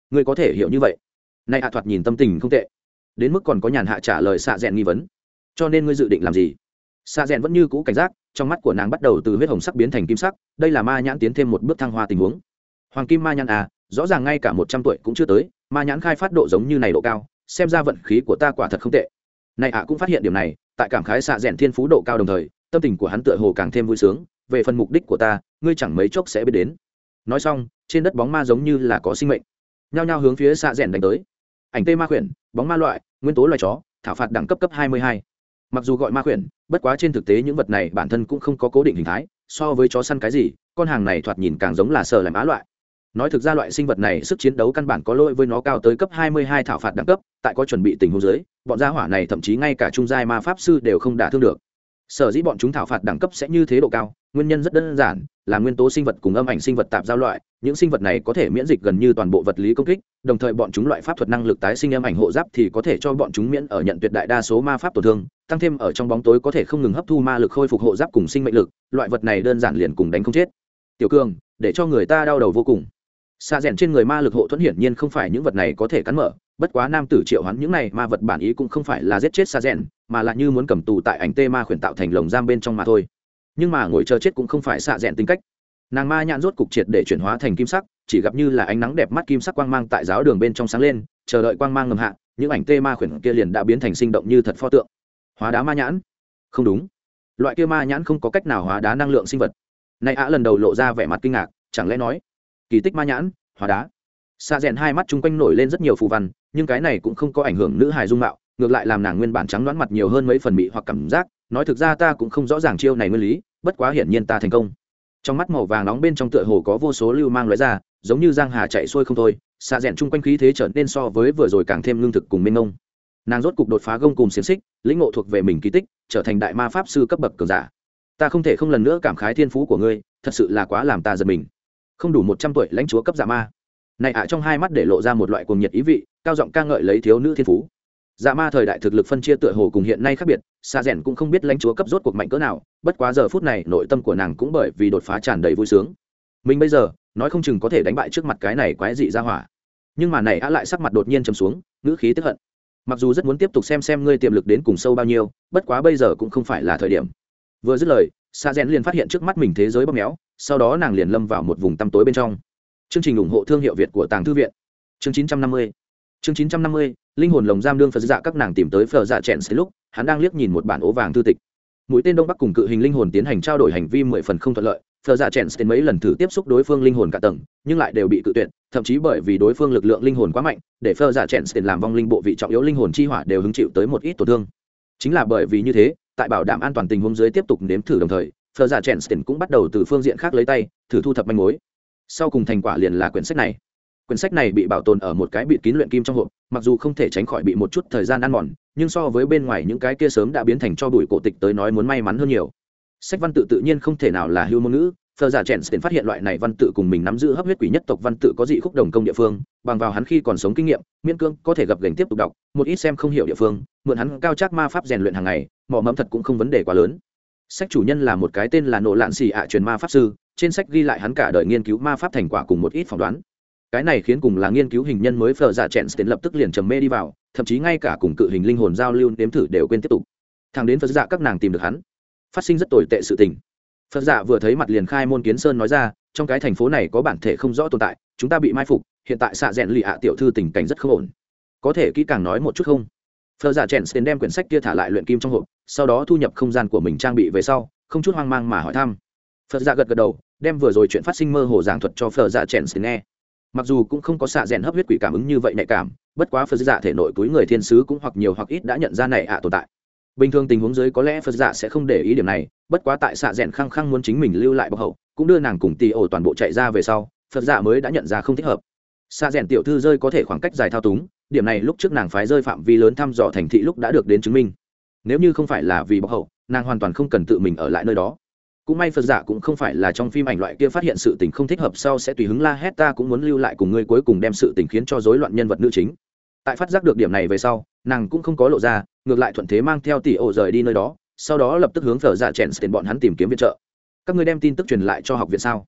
Ngươi có thể hiểu như vậy? Này ạ thoạt nhìn tâm tình không tệ. Đến mức còn có nhàn hạ trả lời xạ rèn nghi vấn. Cho nên ngươi dự định làm gì? Xa rèn vẫn như cũ cảnh giác, trong mắt của nàng bắt đầu từ huyết hồng sắc biến thành kim sắc, đây là ma nhãn tiến thêm một bước thăng hoa tình huống. Hoàng kim ma nhãn à rõ ràng ngay cả một trăm tuổi cũng chưa tới, ma nhãn khai phát độ giống như này độ cao, xem ra vận khí của ta quả thật không tệ. Này ạ cũng phát hiện điểm này, tại cảm khái xạ rèn thiên phú độ cao đồng thời, tâm tình của hắn tựa hồ càng thêm vui sướng, về phần mục đích của ta, ngươi chẳng mấy chốc sẽ biết đến. Nói xong, trên đất bóng ma giống như là có sinh mệnh. Nhao nhao hướng phía xạ rèn đánh tới. Ảnh tê ma khuyển, bóng ma loại, nguyên tố loài chó, thảo phạt đẳng cấp cấp hai mươi hai mặc dù gọi ma khuyển, bất quá trên thực tế những vật này bản thân cũng không có cố định hình thái, so với chó săn cái gì, con hàng này thoạt nhìn càng giống là sờ làm á loại. Nói thực ra loại sinh vật này sức chiến đấu căn bản có lỗi với nó cao tới cấp 22 thảo phạt đẳng cấp, tại có chuẩn bị tình huống dưới, bọn gia hỏa này thậm chí ngay cả trung giai ma pháp sư đều không đả thương được. Sở dĩ bọn chúng thảo phạt đẳng cấp sẽ như thế độ cao, nguyên nhân rất đơn giản, là nguyên tố sinh vật cùng âm ảnh sinh vật tạp giao loại, những sinh vật này có thể miễn dịch gần như toàn bộ vật lý công kích, đồng thời bọn chúng loại pháp thuật năng lực tái sinh âm ảnh hộ giáp thì có thể cho bọn chúng miễn ở nhận tuyệt đại đa số ma pháp tổn thương tăng thêm ở trong bóng tối có thể không ngừng hấp thu ma lực khôi phục hộ giáp cùng sinh mệnh lực, loại vật này đơn giản liền cùng đánh không chết. Tiểu cường, để cho người ta đau đầu vô cùng. Xa rèn trên người ma lực hộ thuẫn hiển nhiên không phải những vật này có thể cắn mở, bất quá nam tử triệu hoán những này ma vật bản ý cũng không phải là giết chết xa rèn, mà là như muốn cầm tù tại ảnh tê ma khuyển tạo thành lồng giam bên trong mà thôi. Nhưng mà ngồi chờ chết cũng không phải xa rẽn tính cách. Nàng ma nhãn rốt cục triệt để chuyển hóa thành kim sắc, chỉ gặp như là ánh nắng đẹp mắt kim sắc quang mang tại giáo đường bên trong sáng lên, chờ đợi quang mang ngầm hạ, những ảnh tê ma khuyển kia liền đã biến thành sinh động như thật pho tượng hóa đá ma nhãn. Không đúng. Loại kia ma nhãn không có cách nào hóa đá năng lượng sinh vật. Này ạ lần đầu lộ ra vẻ mặt kinh ngạc, chẳng lẽ nói, kỳ tích ma nhãn, hóa đá. Xa rèn hai mắt chung quanh nổi lên rất nhiều phù văn, nhưng cái này cũng không có ảnh hưởng nữ hài dung mạo, ngược lại làm nàng nguyên bản trắng đoán mặt nhiều hơn mấy phần mị hoặc cảm giác, nói thực ra ta cũng không rõ ràng chiêu này nguyên lý, bất quá hiển nhiên ta thành công. Trong mắt màu vàng nóng bên trong tựa hồ có vô số lưu mang lóe ra, giống như giang hà chạy xuôi không thôi xa rèn chung quanh khí thế trở nên so với vừa rồi càng thêm lương thực cùng minh ngông nàng rốt cục đột phá gông cùng xiềng xích, lĩnh ngộ thuộc về mình kỳ tích, trở thành đại ma pháp sư cấp bậc cường giả. Ta không thể không lần nữa cảm khái thiên phú của ngươi, thật sự là quá làm ta giật mình. Không đủ một trăm tuổi lãnh chúa cấp giả ma. Này ạ, trong hai mắt để lộ ra một loại cuồng nhiệt ý vị, cao giọng ca ngợi lấy thiếu nữ thiên phú. Dạ ma thời đại thực lực phân chia tựa hồ cùng hiện nay khác biệt xa rèn cũng không biết lãnh chúa cấp rốt cuộc mạnh cỡ nào, bất quá giờ phút này nội tâm của nàng cũng bởi vì đột phá tràn đầy vui sướng. Mình bây giờ, nói không chừng có thể đánh bại trước mặt cái này quái dị ra hỏa. Nhưng mà này ạ lại sắc mặt đột nhiên chầm xuống, ngữ khí tức hận mặc dù rất muốn tiếp tục xem xem ngươi tiềm lực đến cùng sâu bao nhiêu, bất quá bây giờ cũng không phải là thời điểm. Vừa dứt lời xa rèn liền phát hiện trước mắt mình thế giới bóp méo, sau đó nàng liền lâm vào một vùng tăm tối bên trong. Chương trình ủng hộ thương hiệu việt của tàng thư viện. Chương 950 chương 950 linh hồn lồng giam đương phật dạ các nàng tìm tới phở dạ chèn lúc, hắn đang liếc nhìn một bản ố vàng thư tịch. Mũi tên đông bắc cùng cự hình linh hồn tiến hành trao đổi hành vi mười phần không thuận lợi thờ dạ chèn mấy lần thử tiếp xúc đối phương linh hồn cả tầng, nhưng lại đều bị cự tuyệt, thậm chí bởi vì đối phương lực lượng linh hồn quá mạnh, để thờ dạ chèn làm vong linh bộ vị trọng yếu linh hồn chi hỏa đều hứng chịu tới một ít tổn thương. Chính là bởi vì như thế, tại bảo đảm an toàn tình huống dưới tiếp tục nếm thử đồng thời thờ dạ chèn cũng bắt đầu từ phương diện khác lấy tay, thử thu thập manh mối. Sau cùng thành quả liền là quyển sách này. Quyển sách này bị bảo tồn ở một cái bịt kín luyện kim trong hộp, mặc dù không thể tránh khỏi bị một chút thời gian ăn mòn, nhưng so với bên ngoài những cái kia sớm đã biến thành cho bụi cổ tịch tới nói muốn may mắn hơn nhiều sách văn tự tự nhiên không thể nào là hưu môn ngữ. Phờ giả chèn tiền phát hiện loại này văn tự cùng mình nắm giữ hấp huyết quỷ nhất tộc văn tự có dị khúc đồng công địa phương, bằng vào hắn khi còn sống kinh nghiệm, miễn cương có thể gặp gành tiếp tục đọc, một ít xem không hiểu địa phương, mượn hắn cao chắc ma pháp rèn luyện hàng ngày, mỏ mẫm thật cũng không vấn đề quá lớn. Sách chủ nhân là một cái tên là Nộ Lạn xì ạ truyền ma pháp sư, trên sách ghi lại hắn cả đời nghiên cứu ma pháp thành quả cùng một ít phỏng đoán. Cái này khiến cùng là nghiên cứu hình nhân mới phờ giả chèn tiến lập tức liền trầm mê đi vào thậm chí ngay cả cùng cự hình linh hồn giao lưu nếm thử đều quên tiếp tục. Thằng đến phật dạ các nàng tìm được hắn phát sinh rất tồi tệ sự tình. Phật giả vừa thấy mặt liền khai môn kiến sơn nói ra, trong cái thành phố này có bản thể không rõ tồn tại, chúng ta bị mai phục, hiện tại xạ rẽn lì ạ tiểu thư tình cảnh rất không ổn. Có thể kỹ càng nói một chút không? Phờ giả chèn tiền đem quyển sách kia thả lại luyện kim trong hộp, sau đó thu nhập không gian của mình trang bị về sau, không chút hoang mang mà hỏi thăm. Phật giả gật gật đầu, đem vừa rồi chuyện phát sinh mơ hồ giảng thuật cho phờ giả chèn nghe. Mặc dù cũng không có xạ rèn hấp huyết quỷ cảm ứng như vậy nhạy cảm, bất quá phật giả thể nội túi người thiên sứ cũng hoặc nhiều hoặc ít đã nhận ra này ạ tồn tại bình thường tình huống dưới có lẽ phật dạ sẽ không để ý điểm này, bất quá tại xạ rèn khăng khăng muốn chính mình lưu lại bọc hậu, cũng đưa nàng cùng tì ổ toàn bộ chạy ra về sau, phật dạ mới đã nhận ra không thích hợp. Xạ rèn tiểu thư rơi có thể khoảng cách dài thao túng, điểm này lúc trước nàng phái rơi phạm vi lớn thăm dò thành thị lúc đã được đến chứng minh. Nếu như không phải là vì bọc hậu, nàng hoàn toàn không cần tự mình ở lại nơi đó. Cũng may phật giả cũng không phải là trong phim ảnh loại kia phát hiện sự tình không thích hợp sau sẽ tùy hứng la hét ta cũng muốn lưu lại cùng ngươi cuối cùng đem sự tình khiến cho rối loạn nhân vật nữ chính. Tại phát giác được điểm này về sau nàng cũng không có lộ ra, ngược lại thuận thế mang theo tỷ ổ rời đi nơi đó, sau đó lập tức hướng phở giả chèn tiền bọn hắn tìm kiếm viện trợ. Các ngươi đem tin tức truyền lại cho học viện sao?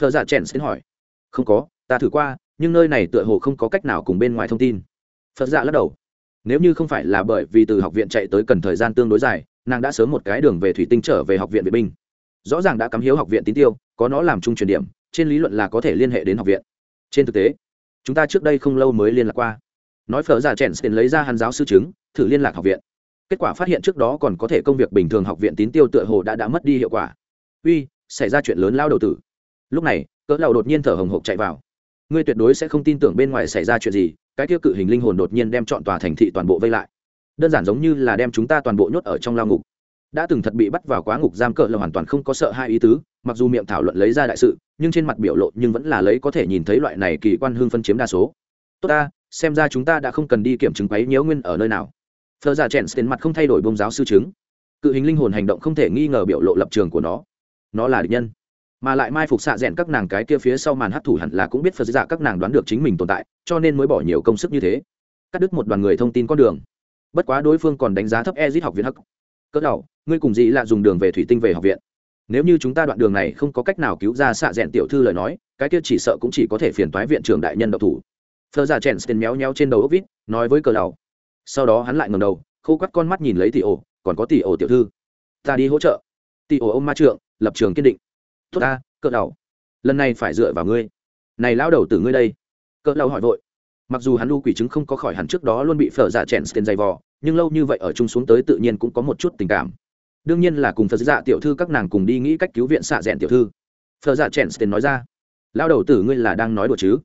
Phở giả chèn xin hỏi. Không có, ta thử qua, nhưng nơi này tựa hồ không có cách nào cùng bên ngoài thông tin. Phật giả lắc đầu. Nếu như không phải là bởi vì từ học viện chạy tới cần thời gian tương đối dài, nàng đã sớm một cái đường về thủy tinh trở về học viện vệ binh. Rõ ràng đã cắm hiếu học viện tín tiêu, có nó làm chung truyền điểm, trên lý luận là có thể liên hệ đến học viện. Trên thực tế, chúng ta trước đây không lâu mới liên lạc qua nói phở giả chèn tiền lấy ra hắn giáo sư chứng, thử liên lạc học viện. Kết quả phát hiện trước đó còn có thể công việc bình thường học viện tín tiêu tựa hồ đã đã mất đi hiệu quả. Uy, xảy ra chuyện lớn lao đầu tử. Lúc này, cỡ lầu đột nhiên thở hồng hộc chạy vào. Ngươi tuyệt đối sẽ không tin tưởng bên ngoài xảy ra chuyện gì, cái tiêu cự hình linh hồn đột nhiên đem chọn tòa thành thị toàn bộ vây lại. Đơn giản giống như là đem chúng ta toàn bộ nhốt ở trong lao ngục. Đã từng thật bị bắt vào quá ngục giam cỡ là hoàn toàn không có sợ hai ý tứ, mặc dù miệng thảo luận lấy ra đại sự, nhưng trên mặt biểu lộ nhưng vẫn là lấy có thể nhìn thấy loại này kỳ quan hương phân chiếm đa số. Tốt ta xem ra chúng ta đã không cần đi kiểm chứng quấy nhiễu nguyên ở nơi nào. Phờ giả chèn tiền mặt không thay đổi bông giáo sư chứng. Cự hình linh hồn hành động không thể nghi ngờ biểu lộ lập trường của nó. Nó là địch nhân. Mà lại mai phục xạ rẽn các nàng cái kia phía sau màn hấp thủ hẳn là cũng biết phật giả các nàng đoán được chính mình tồn tại, cho nên mới bỏ nhiều công sức như thế. Cắt đứt một đoàn người thông tin con đường. Bất quá đối phương còn đánh giá thấp ezit học viện hắc. Cỡ đầu, ngươi cùng gì là dùng đường về thủy tinh về học viện? Nếu như chúng ta đoạn đường này không có cách nào cứu ra xạ rẽn tiểu thư lời nói, cái kia chỉ sợ cũng chỉ có thể phiền toái viện trưởng đại nhân độc thủ phờ giả chèn tiền méo méo trên đầu ốc vít nói với cờ Lào. sau đó hắn lại ngầm đầu khô quắt con mắt nhìn lấy tỷ ổ còn có tỷ ổ tiểu thư. Ta đi hỗ trợ. Tỷ ổ ông ma trượng lập trường kiên định. Tốt ta Cờ Lào, lần này phải dựa vào ngươi. Này lao đầu từ ngươi đây. Cờ Lào hỏi vội. Mặc dù hắn lưu quỷ chứng không có khỏi hẳn trước đó luôn bị phở dạ chèn tiền dày vò nhưng lâu như vậy ở chung xuống tới tự nhiên cũng có một chút tình cảm. Đương nhiên là cùng phật dạ tiểu thư các nàng cùng đi nghĩ cách cứu viện xạ rẽn tiểu thư. Phở dạ chèn tiền nói ra. Lao đầu tử ngươi là đang nói đùa chứ?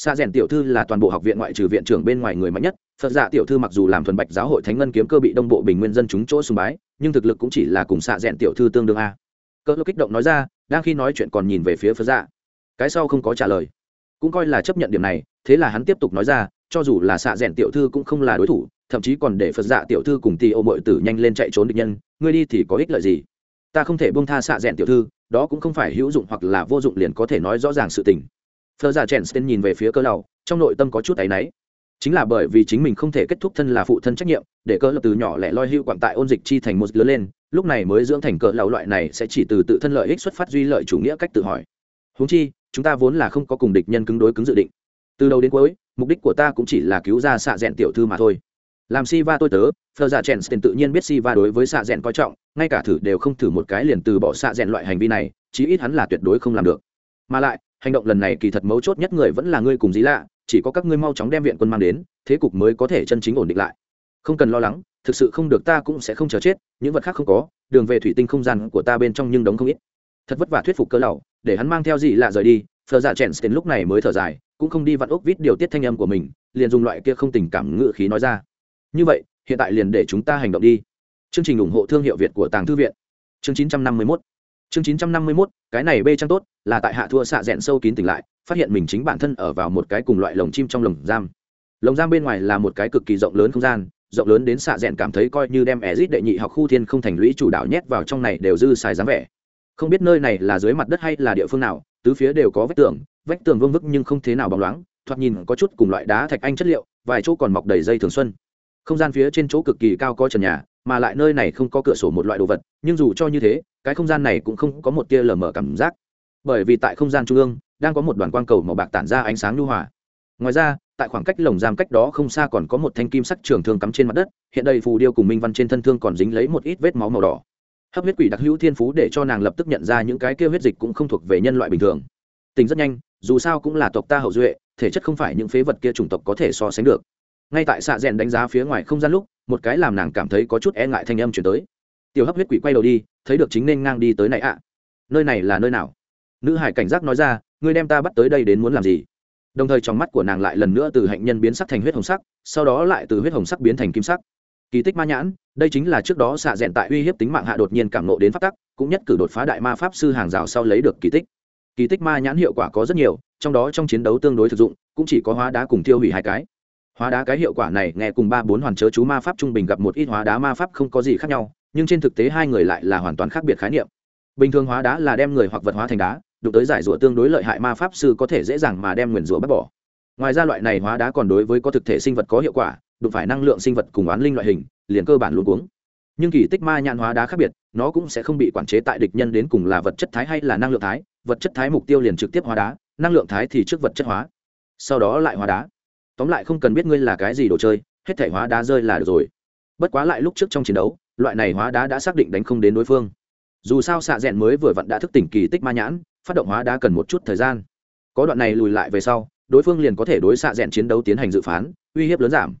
Xa rèn tiểu thư là toàn bộ học viện ngoại trừ viện trưởng bên ngoài người mạnh nhất. Phật dạ tiểu thư mặc dù làm thuần bạch giáo hội thánh ngân kiếm cơ bị đông bộ bình nguyên dân chúng chỗ sùng bái, nhưng thực lực cũng chỉ là cùng xạ rèn tiểu thư tương đương a. Cỡ kích động nói ra, đang khi nói chuyện còn nhìn về phía phật dạ. Cái sau không có trả lời. Cũng coi là chấp nhận điểm này, thế là hắn tiếp tục nói ra, cho dù là xạ rèn tiểu thư cũng không là đối thủ, thậm chí còn để phật dạ tiểu thư cùng tì ô mội tử nhanh lên chạy trốn địch nhân, ngươi đi thì có ích lợi gì? Ta không thể bông tha xạ rèn tiểu thư, đó cũng không phải hữu dụng hoặc là vô dụng liền có thể nói rõ ràng sự tình phật dạ chèn sten nhìn về phía cơ lầu, trong nội tâm có chút áy náy. Chính là bởi vì chính mình không thể kết thúc thân là phụ thân trách nhiệm, để cơ lập từ nhỏ lẻ loi hưu quặng tại ôn dịch chi thành một lớn lên, lúc này mới dưỡng thành cỡ lão loại này sẽ chỉ từ tự thân lợi ích xuất phát duy lợi chủ nghĩa cách tự hỏi. Huống chi, chúng ta vốn là không có cùng địch nhân cứng đối cứng dự định. Từ đầu đến cuối, mục đích của ta cũng chỉ là cứu ra xạ rẽn tiểu thư mà thôi. Làm si va tôi tớ phờ giả chèn tiền tự nhiên biết si va đối với xạ rẽn coi trọng, ngay cả thử đều không thử một cái liền từ bỏ xạ rẽn loại hành vi này, chí ít hắn là tuyệt đối không làm được. Mà lại hành động lần này kỳ thật mấu chốt nhất người vẫn là ngươi cùng dí lạ, chỉ có các ngươi mau chóng đem viện quân mang đến, thế cục mới có thể chân chính ổn định lại. Không cần lo lắng, thực sự không được ta cũng sẽ không chờ chết, những vật khác không có, đường về thủy tinh không gian của ta bên trong nhưng đống không ít. Thật vất vả thuyết phục cơ lầu để hắn mang theo gì lạ rời đi thờ giả dạ chèn đến lúc này mới thở dài, cũng không đi vặn ốc vít điều tiết thanh âm của mình, liền dùng loại kia không tình cảm ngự khí nói ra. Như vậy, hiện tại liền để chúng ta hành động đi. Chương trình ủng hộ thương hiệu việt của tàng thư viện. Chương 951 chương 951 cái này bê trang tốt, là tại hạ thua xạ rẽn sâu kín tỉnh lại, phát hiện mình chính bản thân ở vào một cái cùng loại lồng chim trong lồng giam. Lồng giam bên ngoài là một cái cực kỳ rộng lớn không gian, rộng lớn đến xạ rẽn cảm thấy coi như đem ezit đệ nhị học khu thiên không thành lũy chủ đạo nhét vào trong này đều dư xài dáng vẻ. Không biết nơi này là dưới mặt đất hay là địa phương nào, tứ phía đều có vách tường vách tường vương vức nhưng không thế nào bóng loáng, thoạt nhìn có chút cùng loại đá thạch anh chất liệu, vài chỗ còn mọc đầy dây thường xuân. Không gian phía trên chỗ cực kỳ cao có trần nhà, mà lại nơi này không có cửa sổ một loại đồ vật, nhưng dù cho như thế cái không gian này cũng không có một tia lờ mờ cảm giác. Bởi vì tại không gian trung ương, đang có một đoàn quang cầu màu bạc tản ra ánh sáng nhu hòa. Ngoài ra, tại khoảng cách lồng giam cách đó không xa còn có một thanh kim sắc trường thương cắm trên mặt đất, hiện đây phù điêu cùng minh văn trên thân thương còn dính lấy một ít vết máu màu đỏ. Hấp huyết quỷ đặc hữu thiên phú để cho nàng lập tức nhận ra những cái kia huyết dịch cũng không thuộc về nhân loại bình thường. Tình rất nhanh, dù sao cũng là tộc ta hậu duệ, thể chất không phải những phế vật kia chủng tộc có thể so sánh được. Ngay tại xạ rèn đánh giá phía ngoài không gian lúc, một cái làm nàng cảm thấy có chút e ngại thanh âm chuyển tới. Tiểu hấp huyết quỷ quay đầu đi thấy được chính nên ngang đi tới này ạ. Nơi này là nơi nào? Nữ hải cảnh giác nói ra, ngươi đem ta bắt tới đây đến muốn làm gì? Đồng thời trong mắt của nàng lại lần nữa từ hạnh nhân biến sắc thành huyết hồng sắc, sau đó lại từ huyết hồng sắc biến thành kim sắc. Kỳ tích ma nhãn, đây chính là trước đó xạ rẽn tại uy hiếp tính mạng hạ đột nhiên cảm nộ đến phát tắc, cũng nhất cử đột phá đại ma pháp sư hàng rào sau lấy được kỳ tích. Kỳ tích ma nhãn hiệu quả có rất nhiều, trong đó trong chiến đấu tương đối thực dụng, cũng chỉ có hóa đá cùng tiêu hủy hai cái. Hóa đá cái hiệu quả này nghe cùng ba bốn hoàn chớ chú ma pháp trung bình gặp một ít hóa đá ma pháp không có gì khác nhau nhưng trên thực tế hai người lại là hoàn toàn khác biệt khái niệm. Bình thường hóa đá là đem người hoặc vật hóa thành đá, đụng tới giải rủa tương đối lợi hại ma pháp sư có thể dễ dàng mà đem nguyền rủa bắt bỏ. Ngoài ra loại này hóa đá còn đối với có thực thể sinh vật có hiệu quả, đụng phải năng lượng sinh vật cùng oán linh loại hình, liền cơ bản luôn cuống. Nhưng kỳ tích ma nhãn hóa đá khác biệt, nó cũng sẽ không bị quản chế tại địch nhân đến cùng là vật chất thái hay là năng lượng thái, vật chất thái mục tiêu liền trực tiếp hóa đá, năng lượng thái thì trước vật chất hóa. Sau đó lại hóa đá. Tóm lại không cần biết ngươi là cái gì đồ chơi, hết thể hóa đá rơi là được rồi. Bất quá lại lúc trước trong chiến đấu loại này hóa đá đã xác định đánh không đến đối phương. Dù sao xạ rẽn mới vừa vặn đã thức tỉnh kỳ tích ma nhãn, phát động hóa đá cần một chút thời gian. Có đoạn này lùi lại về sau, đối phương liền có thể đối xạ rẽn chiến đấu tiến hành dự phán, uy hiếp lớn giảm.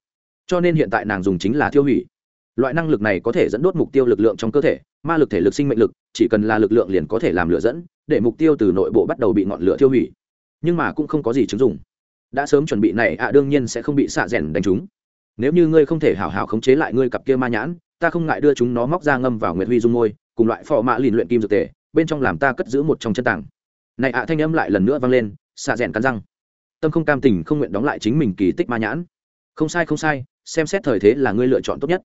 Cho nên hiện tại nàng dùng chính là thiêu hủy. Loại năng lực này có thể dẫn đốt mục tiêu lực lượng trong cơ thể, ma lực thể lực sinh mệnh lực, chỉ cần là lực lượng liền có thể làm lửa dẫn, để mục tiêu từ nội bộ bắt đầu bị ngọn lửa thiêu hủy. Nhưng mà cũng không có gì chứng dụng. Đã sớm chuẩn bị này, ạ, đương nhiên sẽ không bị xạ rẽn đánh trúng. Nếu như ngươi không thể hào hào khống chế lại ngươi cặp kia ma nhãn ta không ngại đưa chúng nó móc ra ngâm vào nguyệt huy dung môi, cùng loại phò mạ lìn luyện kim dược tề, bên trong làm ta cất giữ một trong chân tảng. Này ạ, thanh âm lại lần nữa vang lên, xạ rẽn cắn răng. Tâm không cam tình không nguyện đóng lại chính mình kỳ tích ma nhãn. Không sai không sai, xem xét thời thế là ngươi lựa chọn tốt nhất.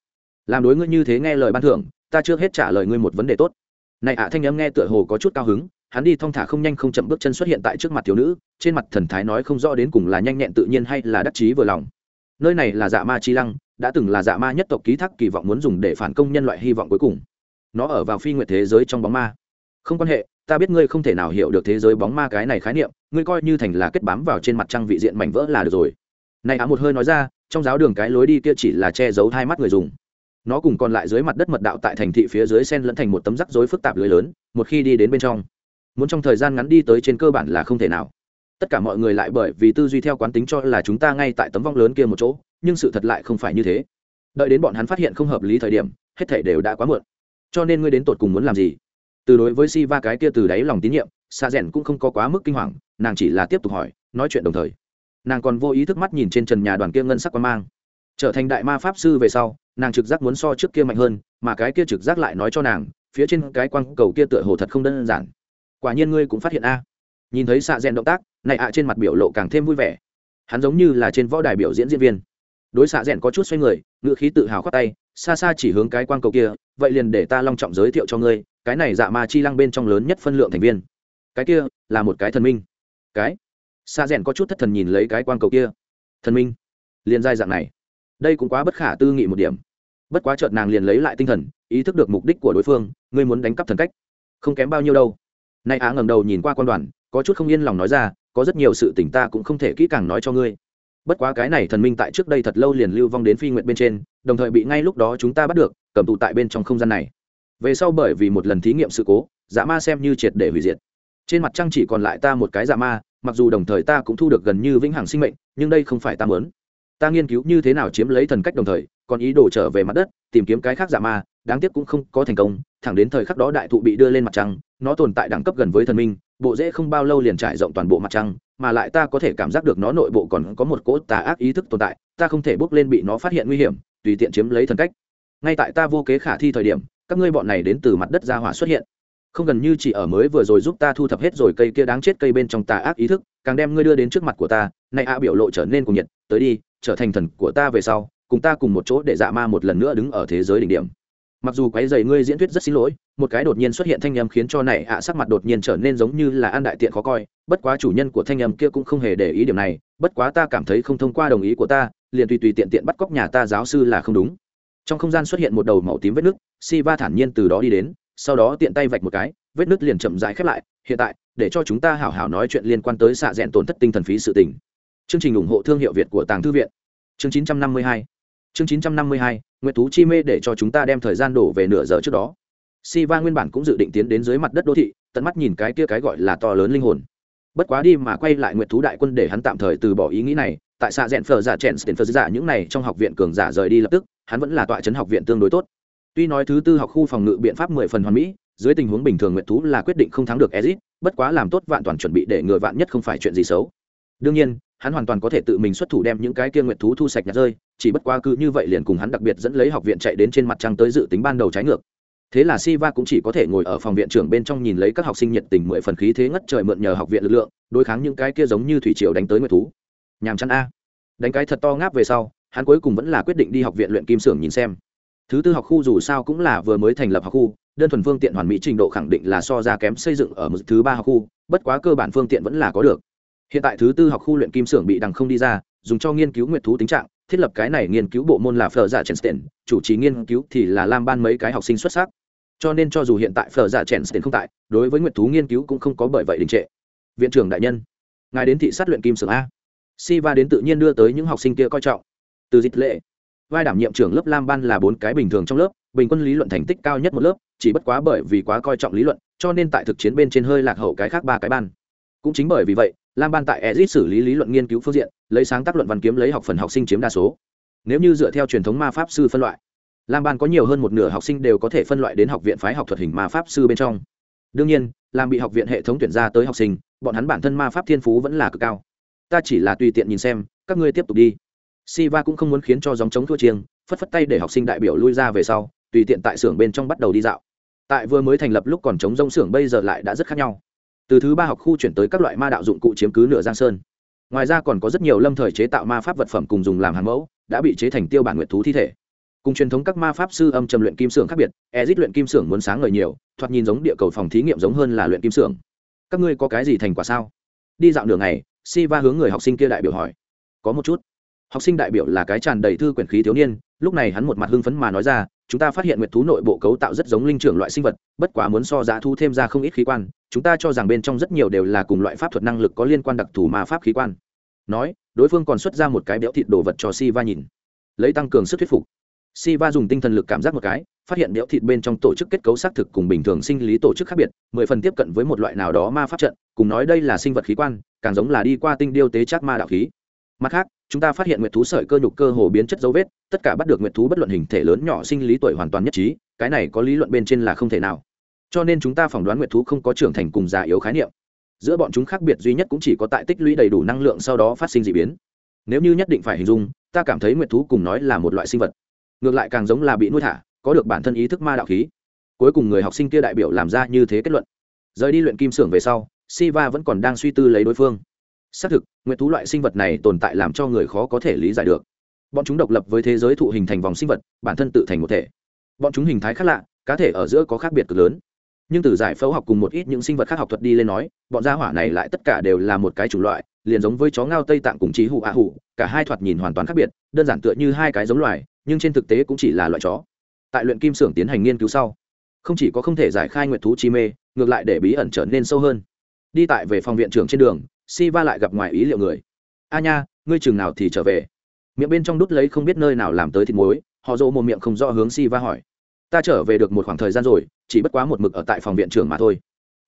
Làm đối ngươi như thế nghe lời ban thưởng, ta chưa hết trả lời ngươi một vấn đề tốt. Này ạ, thanh âm nghe tựa hồ có chút cao hứng, hắn đi thong thả không nhanh không chậm bước chân xuất hiện tại trước mặt thiếu nữ, trên mặt thần thái nói không rõ đến cùng là nhanh nhẹn tự nhiên hay là đắc chí vừa lòng. Nơi này là dạ ma chi lăng đã từng là dạ ma nhất tộc ký thác kỳ vọng muốn dùng để phản công nhân loại hy vọng cuối cùng. Nó ở vào phi nguyệt thế giới trong bóng ma. Không quan hệ, ta biết ngươi không thể nào hiểu được thế giới bóng ma cái này khái niệm, ngươi coi như thành là kết bám vào trên mặt trăng vị diện mảnh vỡ là được rồi. Này á một hơi nói ra, trong giáo đường cái lối đi kia chỉ là che giấu hai mắt người dùng. Nó cùng còn lại dưới mặt đất mật đạo tại thành thị phía dưới sen lẫn thành một tấm rắc rối phức tạp lưới lớn, một khi đi đến bên trong, muốn trong thời gian ngắn đi tới trên cơ bản là không thể nào tất cả mọi người lại bởi vì tư duy theo quán tính cho là chúng ta ngay tại tấm vong lớn kia một chỗ, nhưng sự thật lại không phải như thế. Đợi đến bọn hắn phát hiện không hợp lý thời điểm, hết thể đều đã quá muộn. Cho nên ngươi đến tột cùng muốn làm gì? Từ đối với si va cái kia từ đáy lòng tín nhiệm xa rẽn cũng không có quá mức kinh hoàng, nàng chỉ là tiếp tục hỏi, nói chuyện đồng thời. Nàng còn vô ý thức mắt nhìn trên trần nhà đoàn kia ngân sắc quan mang. Trở thành đại ma pháp sư về sau, nàng trực giác muốn so trước kia mạnh hơn, mà cái kia trực giác lại nói cho nàng, phía trên cái quang cầu kia tựa hồ thật không đơn giản. Quả nhiên ngươi cũng phát hiện a nhìn thấy xạ rèn động tác, này ạ trên mặt biểu lộ càng thêm vui vẻ. Hắn giống như là trên võ đài biểu diễn diễn viên. Đối xạ rèn có chút xoay người ngự khí tự hào khoát tay xa xa chỉ hướng cái quan cầu kia, vậy liền để ta long trọng giới thiệu cho ngươi, cái này dạ ma chi lăng bên trong lớn nhất phân lượng thành viên. Cái kia, là một cái thần minh. Cái? Xa rèn có chút thất thần nhìn lấy cái quan cầu kia. Thần minh? Liền giai dạng này. Đây cũng quá bất khả tư nghị một điểm. Bất quá chợt nàng liền lấy lại tinh thần, ý thức được mục đích của đối phương, ngươi muốn đánh cắp thần cách, không kém bao nhiêu đâu. Nay á ngầm đầu nhìn qua quan đoàn có chút không yên lòng nói ra, có rất nhiều sự tình ta cũng không thể kỹ càng nói cho ngươi. Bất quá cái này thần minh tại trước đây thật lâu liền lưu vong đến phi nguyện bên trên, đồng thời bị ngay lúc đó chúng ta bắt được, cầm tụ tại bên trong không gian này. Về sau bởi vì một lần thí nghiệm sự cố dạ ma xem như triệt để hủy diệt. Trên mặt trăng chỉ còn lại ta một cái dạ ma, mặc dù đồng thời ta cũng thu được gần như vĩnh hằng sinh mệnh, nhưng đây không phải ta muốn. Ta nghiên cứu như thế nào chiếm lấy thần cách đồng thời, còn ý đồ trở về mặt đất, tìm kiếm cái khác dạ ma, đáng tiếc cũng không có thành công, thẳng đến thời khắc đó đại thụ bị đưa lên mặt trăng nó tồn tại đẳng cấp gần với thần minh, bộ dễ không bao lâu liền trải rộng toàn bộ mặt trăng, mà lại ta có thể cảm giác được nó nội bộ còn có một cỗ tà ác ý thức tồn tại, ta không thể bước lên bị nó phát hiện nguy hiểm, tùy tiện chiếm lấy thần cách. Ngay tại ta vô kế khả thi thời điểm, các ngươi bọn này đến từ mặt đất ra hỏa xuất hiện. Không gần như chỉ ở mới vừa rồi giúp ta thu thập hết rồi cây kia đáng chết cây bên trong tà ác ý thức, càng đem ngươi đưa đến trước mặt của ta nay a biểu lộ trở nên cùng nhiệt, tới đi, trở thành thần của ta về sau, cùng ta cùng một chỗ để dạ ma một lần nữa đứng ở thế giới đỉnh điểm mặc dù quái dày ngươi diễn thuyết rất xin lỗi, một cái đột nhiên xuất hiện thanh âm khiến cho này ạ sắc mặt đột nhiên trở nên giống như là an đại tiện khó coi, bất quá chủ nhân của thanh âm kia cũng không hề để ý điểm này, bất quá ta cảm thấy không thông qua đồng ý của ta, liền tùy tùy tiện tiện bắt cóc nhà ta giáo sư là không đúng. Trong không gian xuất hiện một đầu màu tím vết nước si va thản nhiên từ đó đi đến, sau đó tiện tay vạch một cái, vết nước liền chậm rãi khép lại, hiện tại, để cho chúng ta hảo hảo nói chuyện liên quan tới xạ rẽn tổn thất tinh thần phí sự tình. Chương trình ủng hộ thương hiệu việt của tàng thư viện. Chương 952 chương 952 nguyệt thú chi mê để cho chúng ta đem thời gian đổ về nửa giờ trước đó. Siva nguyên bản cũng dự định tiến đến dưới mặt đất đô thị, tận mắt nhìn cái kia cái gọi là to lớn linh hồn. Bất quá đi mà quay lại nguyệt thú đại quân để hắn tạm thời từ bỏ ý nghĩ này, tại xạ rẽn phờ giả chèn tiền phờ giả những này trong học viện cường giả rời đi lập tức, hắn vẫn là tọa trấn học viện tương đối tốt. Tuy nói thứ tư học khu phòng ngự biện pháp mười phần hoàn mỹ, dưới tình huống bình thường nguyệt thú là quyết định không thắng được ezit bất quá làm tốt vạn toàn chuẩn bị để ngừa vạn nhất không phải chuyện gì xấu. Đương nhiên hắn hoàn toàn có thể tự mình xuất thủ đem những cái kia nguyệt thú thu sạch nhặt rơi, chỉ bất quá cứ như vậy liền cùng hắn đặc biệt dẫn lấy học viện chạy đến trên mặt trăng tới dự tính ban đầu trái ngược. Thế là Siva cũng chỉ có thể ngồi ở phòng viện trưởng bên trong nhìn lấy các học sinh nhiệt tình mười phần khí thế ngất trời mượn nhờ học viện lực lượng, đối kháng những cái kia giống như thủy triều đánh tới nguyệt thú. Nhàm chăn a. Đánh cái thật to ngáp về sau, hắn cuối cùng vẫn là quyết định đi học viện luyện kim xưởng nhìn xem. Thứ tư học khu dù sao cũng là vừa mới thành lập học khu, đơn thuần phương tiện hoàn mỹ trình độ khẳng định là so ra kém xây dựng ở mức thứ ba học khu, bất quá cơ bản phương tiện vẫn là có được hiện tại thứ tư học khu luyện kim xưởng bị đằng không đi ra, dùng cho nghiên cứu nguyệt thú tính trạng, thiết lập cái này nghiên cứu bộ môn là phở giả chèn chủ trì nghiên cứu thì là lam ban mấy cái học sinh xuất sắc. Cho nên cho dù hiện tại phở giả chèn không tại, đối với nguyệt thú nghiên cứu cũng không có bởi vậy đình trệ. Viện trưởng đại nhân, ngài đến thị sát luyện kim xưởng a. Si va đến tự nhiên đưa tới những học sinh kia coi trọng. Từ dịch lệ, vai đảm nhiệm trưởng lớp lam ban là bốn cái bình thường trong lớp, bình quân lý luận thành tích cao nhất một lớp, chỉ bất quá bởi vì quá coi trọng lý luận, cho nên tại thực chiến bên trên hơi lạc hậu cái khác ba cái ban. Cũng chính bởi vì vậy lam ban tại ezit xử lý lý luận nghiên cứu phương diện, lấy sáng tác luận văn kiếm lấy học phần học sinh chiếm đa số. Nếu như dựa theo truyền thống ma pháp sư phân loại, lam ban có nhiều hơn một nửa học sinh đều có thể phân loại đến học viện phái học thuật hình ma pháp sư bên trong. Đương nhiên làm bị học viện hệ thống tuyển ra tới học sinh, bọn hắn bản thân ma pháp thiên phú vẫn là cực cao. Ta chỉ là tùy tiện nhìn xem, các ngươi tiếp tục đi. Siva cũng không muốn khiến cho dòng chống thua chiêng, phất phất tay để học sinh đại biểu lui ra về sau, tùy tiện tại xưởng bên trong bắt đầu đi dạo. Tại vừa mới thành lập lúc còn chống rông xưởng bây giờ lại đã rất khác nhau từ thứ ba học khu chuyển tới các loại ma đạo dụng cụ chiếm cứ nửa giang sơn. Ngoài ra còn có rất nhiều lâm thời chế tạo ma pháp vật phẩm cùng dùng làm hàng mẫu, đã bị chế thành tiêu bản nguyện thú thi thể. Cùng truyền thống các ma pháp sư âm trầm luyện kim xưởng khác biệt ezit luyện kim xưởng muốn sáng ngời nhiều, thoạt nhìn giống địa cầu phòng thí nghiệm giống hơn là luyện kim xưởng. Các ngươi có cái gì thành quả sao? Đi dạo đường này si va hướng người học sinh kia đại biểu hỏi. Có một chút. Học sinh đại biểu là cái tràn đầy thư quyển khí thiếu niên lúc này hắn một mặt hưng phấn mà nói ra, chúng ta phát hiện nguyệt thú nội bộ cấu tạo rất giống linh trưởng loại sinh vật, bất quá muốn so giá thu thêm ra không ít khí quan, chúng ta cho rằng bên trong rất nhiều đều là cùng loại pháp thuật năng lực có liên quan đặc thù ma pháp khí quan. Nói, đối phương còn xuất ra một cái béo thịt đồ vật cho si va nhìn. Lấy tăng cường sức thuyết phục. Si va dùng tinh thần lực cảm giác một cái, phát hiện béo thịt bên trong tổ chức kết cấu xác thực cùng bình thường sinh lý tổ chức khác biệt, mười phần tiếp cận với một loại nào đó ma pháp trận, cùng nói đây là sinh vật khí quan, càng giống là đi qua tinh điêu tế chát ma đạo khí. Mặt khác chúng ta phát hiện nguyệt thú sợi cơ nhục cơ hồ biến chất dấu vết, tất cả bắt được nguyệt thú bất luận hình thể lớn nhỏ sinh lý tuổi hoàn toàn nhất trí, cái này có lý luận bên trên là không thể nào. Cho nên chúng ta phỏng đoán nguyệt thú không có trưởng thành cùng già yếu khái niệm. Giữa bọn chúng khác biệt duy nhất cũng chỉ có tại tích lũy đầy đủ năng lượng sau đó phát sinh d ị biến. Nếu như nhất định phải hình dung, ta cảm thấy nguyệt thú cùng nói là một loại sinh vật. Ngược lại càng giống là bị nuôi thả, có được bản thân ý thức ma đạo khí. Cuối cùng người học sinh kia đại biểu làm ra như thế kết luận. Rời đi luyện kim xưởng về sau, siva vẫn còn đang suy tư lấy đối phương xác thực nguyện thú loại sinh vật này tồn tại làm cho người khó có thể lý giải được. Bọn chúng độc lập với thế giới thụ hình thành vòng sinh vật, bản thân tự thành một thể. Bọn chúng hình thái khác lạ, cá thể ở giữa có khác biệt cực lớn. Nhưng từ giải phẫu học cùng một ít những sinh vật khác học thuật đi lên nói, bọn gia hỏa này lại tất cả đều là một cái chủng loại, liền giống với chó ngao tây tạng cùng trí hụ ạ hụ, cả hai thoạt nhìn hoàn toàn khác biệt, đơn giản tựa như hai cái giống loài, nhưng trên thực tế cũng chỉ là loại chó. Tại luyện kim xưởng tiến hành nghiên cứu sau, không chỉ có không thể giải khai nguyện thú chi mê, ngược lại để bí ẩn trở nên sâu hơn. Đi tại về phòng viện trưởng trên đường si va lại gặp ngoài ý liệu người. A nha, ngươi chừng nào thì trở về? Miệng bên trong đút lấy không biết nơi nào làm tới thịt muối, họ dỗ một miệng không rõ hướng si va hỏi. Ta trở về được một khoảng thời gian rồi, chỉ bất quá một mực ở tại phòng viện trưởng mà thôi.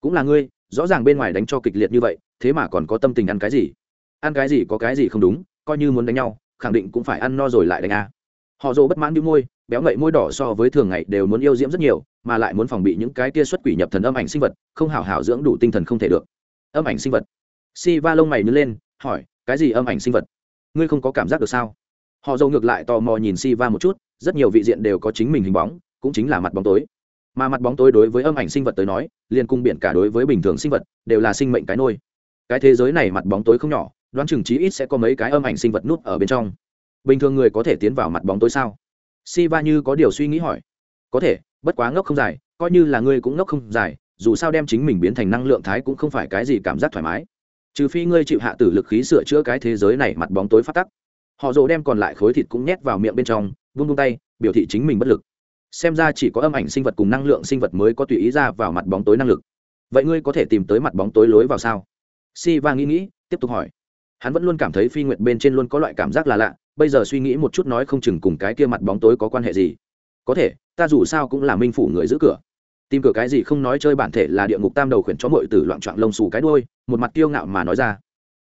Cũng là ngươi, rõ ràng bên ngoài đánh cho kịch liệt như vậy, thế mà còn có tâm tình ăn cái gì? Ăn cái gì có cái gì không đúng, coi như muốn đánh nhau, khẳng định cũng phải ăn no rồi lại đánh a. Họ dỗ bất mãn đĩu môi, béo ngậy môi đỏ so với thường ngày đều muốn yêu diễm rất nhiều, mà lại muốn phòng bị những cái kia xuất quỷ nhập thần âm ảnh sinh vật, không hào hào dưỡng đủ tinh thần không thể được. Âm ảnh sinh vật si va lông mày nhớ lên, hỏi, cái gì âm ảnh sinh vật? Ngươi không có cảm giác được sao? Họ dâu ngược lại tò mò nhìn si va một chút, rất nhiều vị diện đều có chính mình hình bóng, cũng chính là mặt bóng tối. Mà mặt bóng tối đối với âm ảnh sinh vật tới nói, liền cung biển cả đối với bình thường sinh vật, đều là sinh mệnh cái nôi. Cái thế giới này mặt bóng tối không nhỏ, đoán chừng chí ít sẽ có mấy cái âm ảnh sinh vật nút ở bên trong. Bình thường người có thể tiến vào mặt bóng tối sao? Si va như có điều suy nghĩ hỏi. Có thể, bất quá ngốc không dài, coi như là ngươi cũng ngốc không dài, dù sao đem chính mình biến thành năng lượng thái cũng không phải cái gì cảm giác thoải mái trừ phi ngươi chịu hạ tử lực khí sửa chữa cái thế giới này mặt bóng tối phát tắc. Họ rồ đem còn lại khối thịt cũng nhét vào miệng bên trong, vung vung tay, biểu thị chính mình bất lực. Xem ra chỉ có âm ảnh sinh vật cùng năng lượng sinh vật mới có tùy ý ra vào mặt bóng tối năng lực. Vậy ngươi có thể tìm tới mặt bóng tối lối vào sao? Si va nghĩ nghĩ, tiếp tục hỏi. Hắn vẫn luôn cảm thấy phi nguyệt bên trên luôn có loại cảm giác là lạ, bây giờ suy nghĩ một chút nói không chừng cùng cái kia mặt bóng tối có quan hệ gì. Có thể, ta dù sao cũng là minh phủ người giữ cửa tìm cửa cái gì không nói chơi bản thể là địa ngục tam đầu khuyển chó mội từ loạn trọn lông xù cái đôi một mặt kiêu ngạo mà nói ra.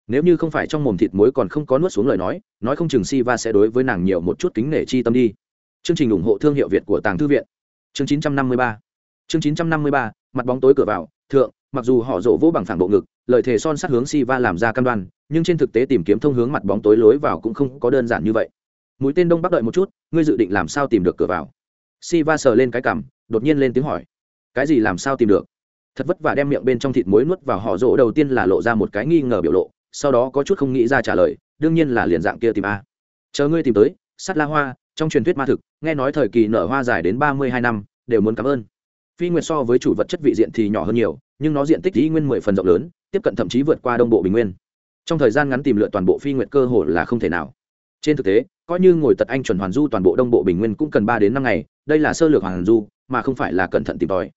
Nếu như không phải trong mồm thịt muối còn không có nuốt xuống lời nói nói không chừng si va sẽ đối với nàng nhiều một chút kính nể chi tâm đi. Chương trình ủng hộ thương hiệu việt của tàng thư viện. Chương 953 chương 953 mặt bóng tối cửa vào, thượng, mặc dù họ rổ vỗ bằng phản bộ ngực lợi thế son sát hướng si va làm ra căn đoan, nhưng trên thực tế tìm kiếm thông hướng mặt bóng tối lối vào cũng không có đơn giản như vậy. Mũi tên đông bắc đợi một chút, ngươi dự định làm sao tìm được cửa vào? Si va sờ lên cái cằm, đột nhiên lên tiếng hỏi cái gì làm sao tìm được? Thật vất vả đem miệng bên trong thịt muối nuốt vào họ rỗ đầu tiên là lộ ra một cái nghi ngờ biểu lộ, sau đó có chút không nghĩ ra trả lời, đương nhiên là liền dạng kia tìm a. Chờ ngươi tìm tới, sắt la hoa, trong truyền thuyết ma thực, nghe nói thời kỳ nở hoa dài đến ba mươi hai năm, đều muốn cảm ơn. Phi nguyệt so với chủ vật chất vị diện thì nhỏ hơn nhiều, nhưng nó diện tích y nguyên mười phần rộng lớn, tiếp cận thậm chí vượt qua đông bộ bình nguyên. Trong thời gian ngắn tìm lựa toàn bộ phi nguyệt cơ hồ là không thể nào. Trên thực tế, coi như ngồi tật anh chuẩn hoàn du toàn bộ đông bộ bình nguyên cũng cần ba đến năm ngày, đây là sơ lược hoàn du, mà không phải là cẩn thận tìm tòi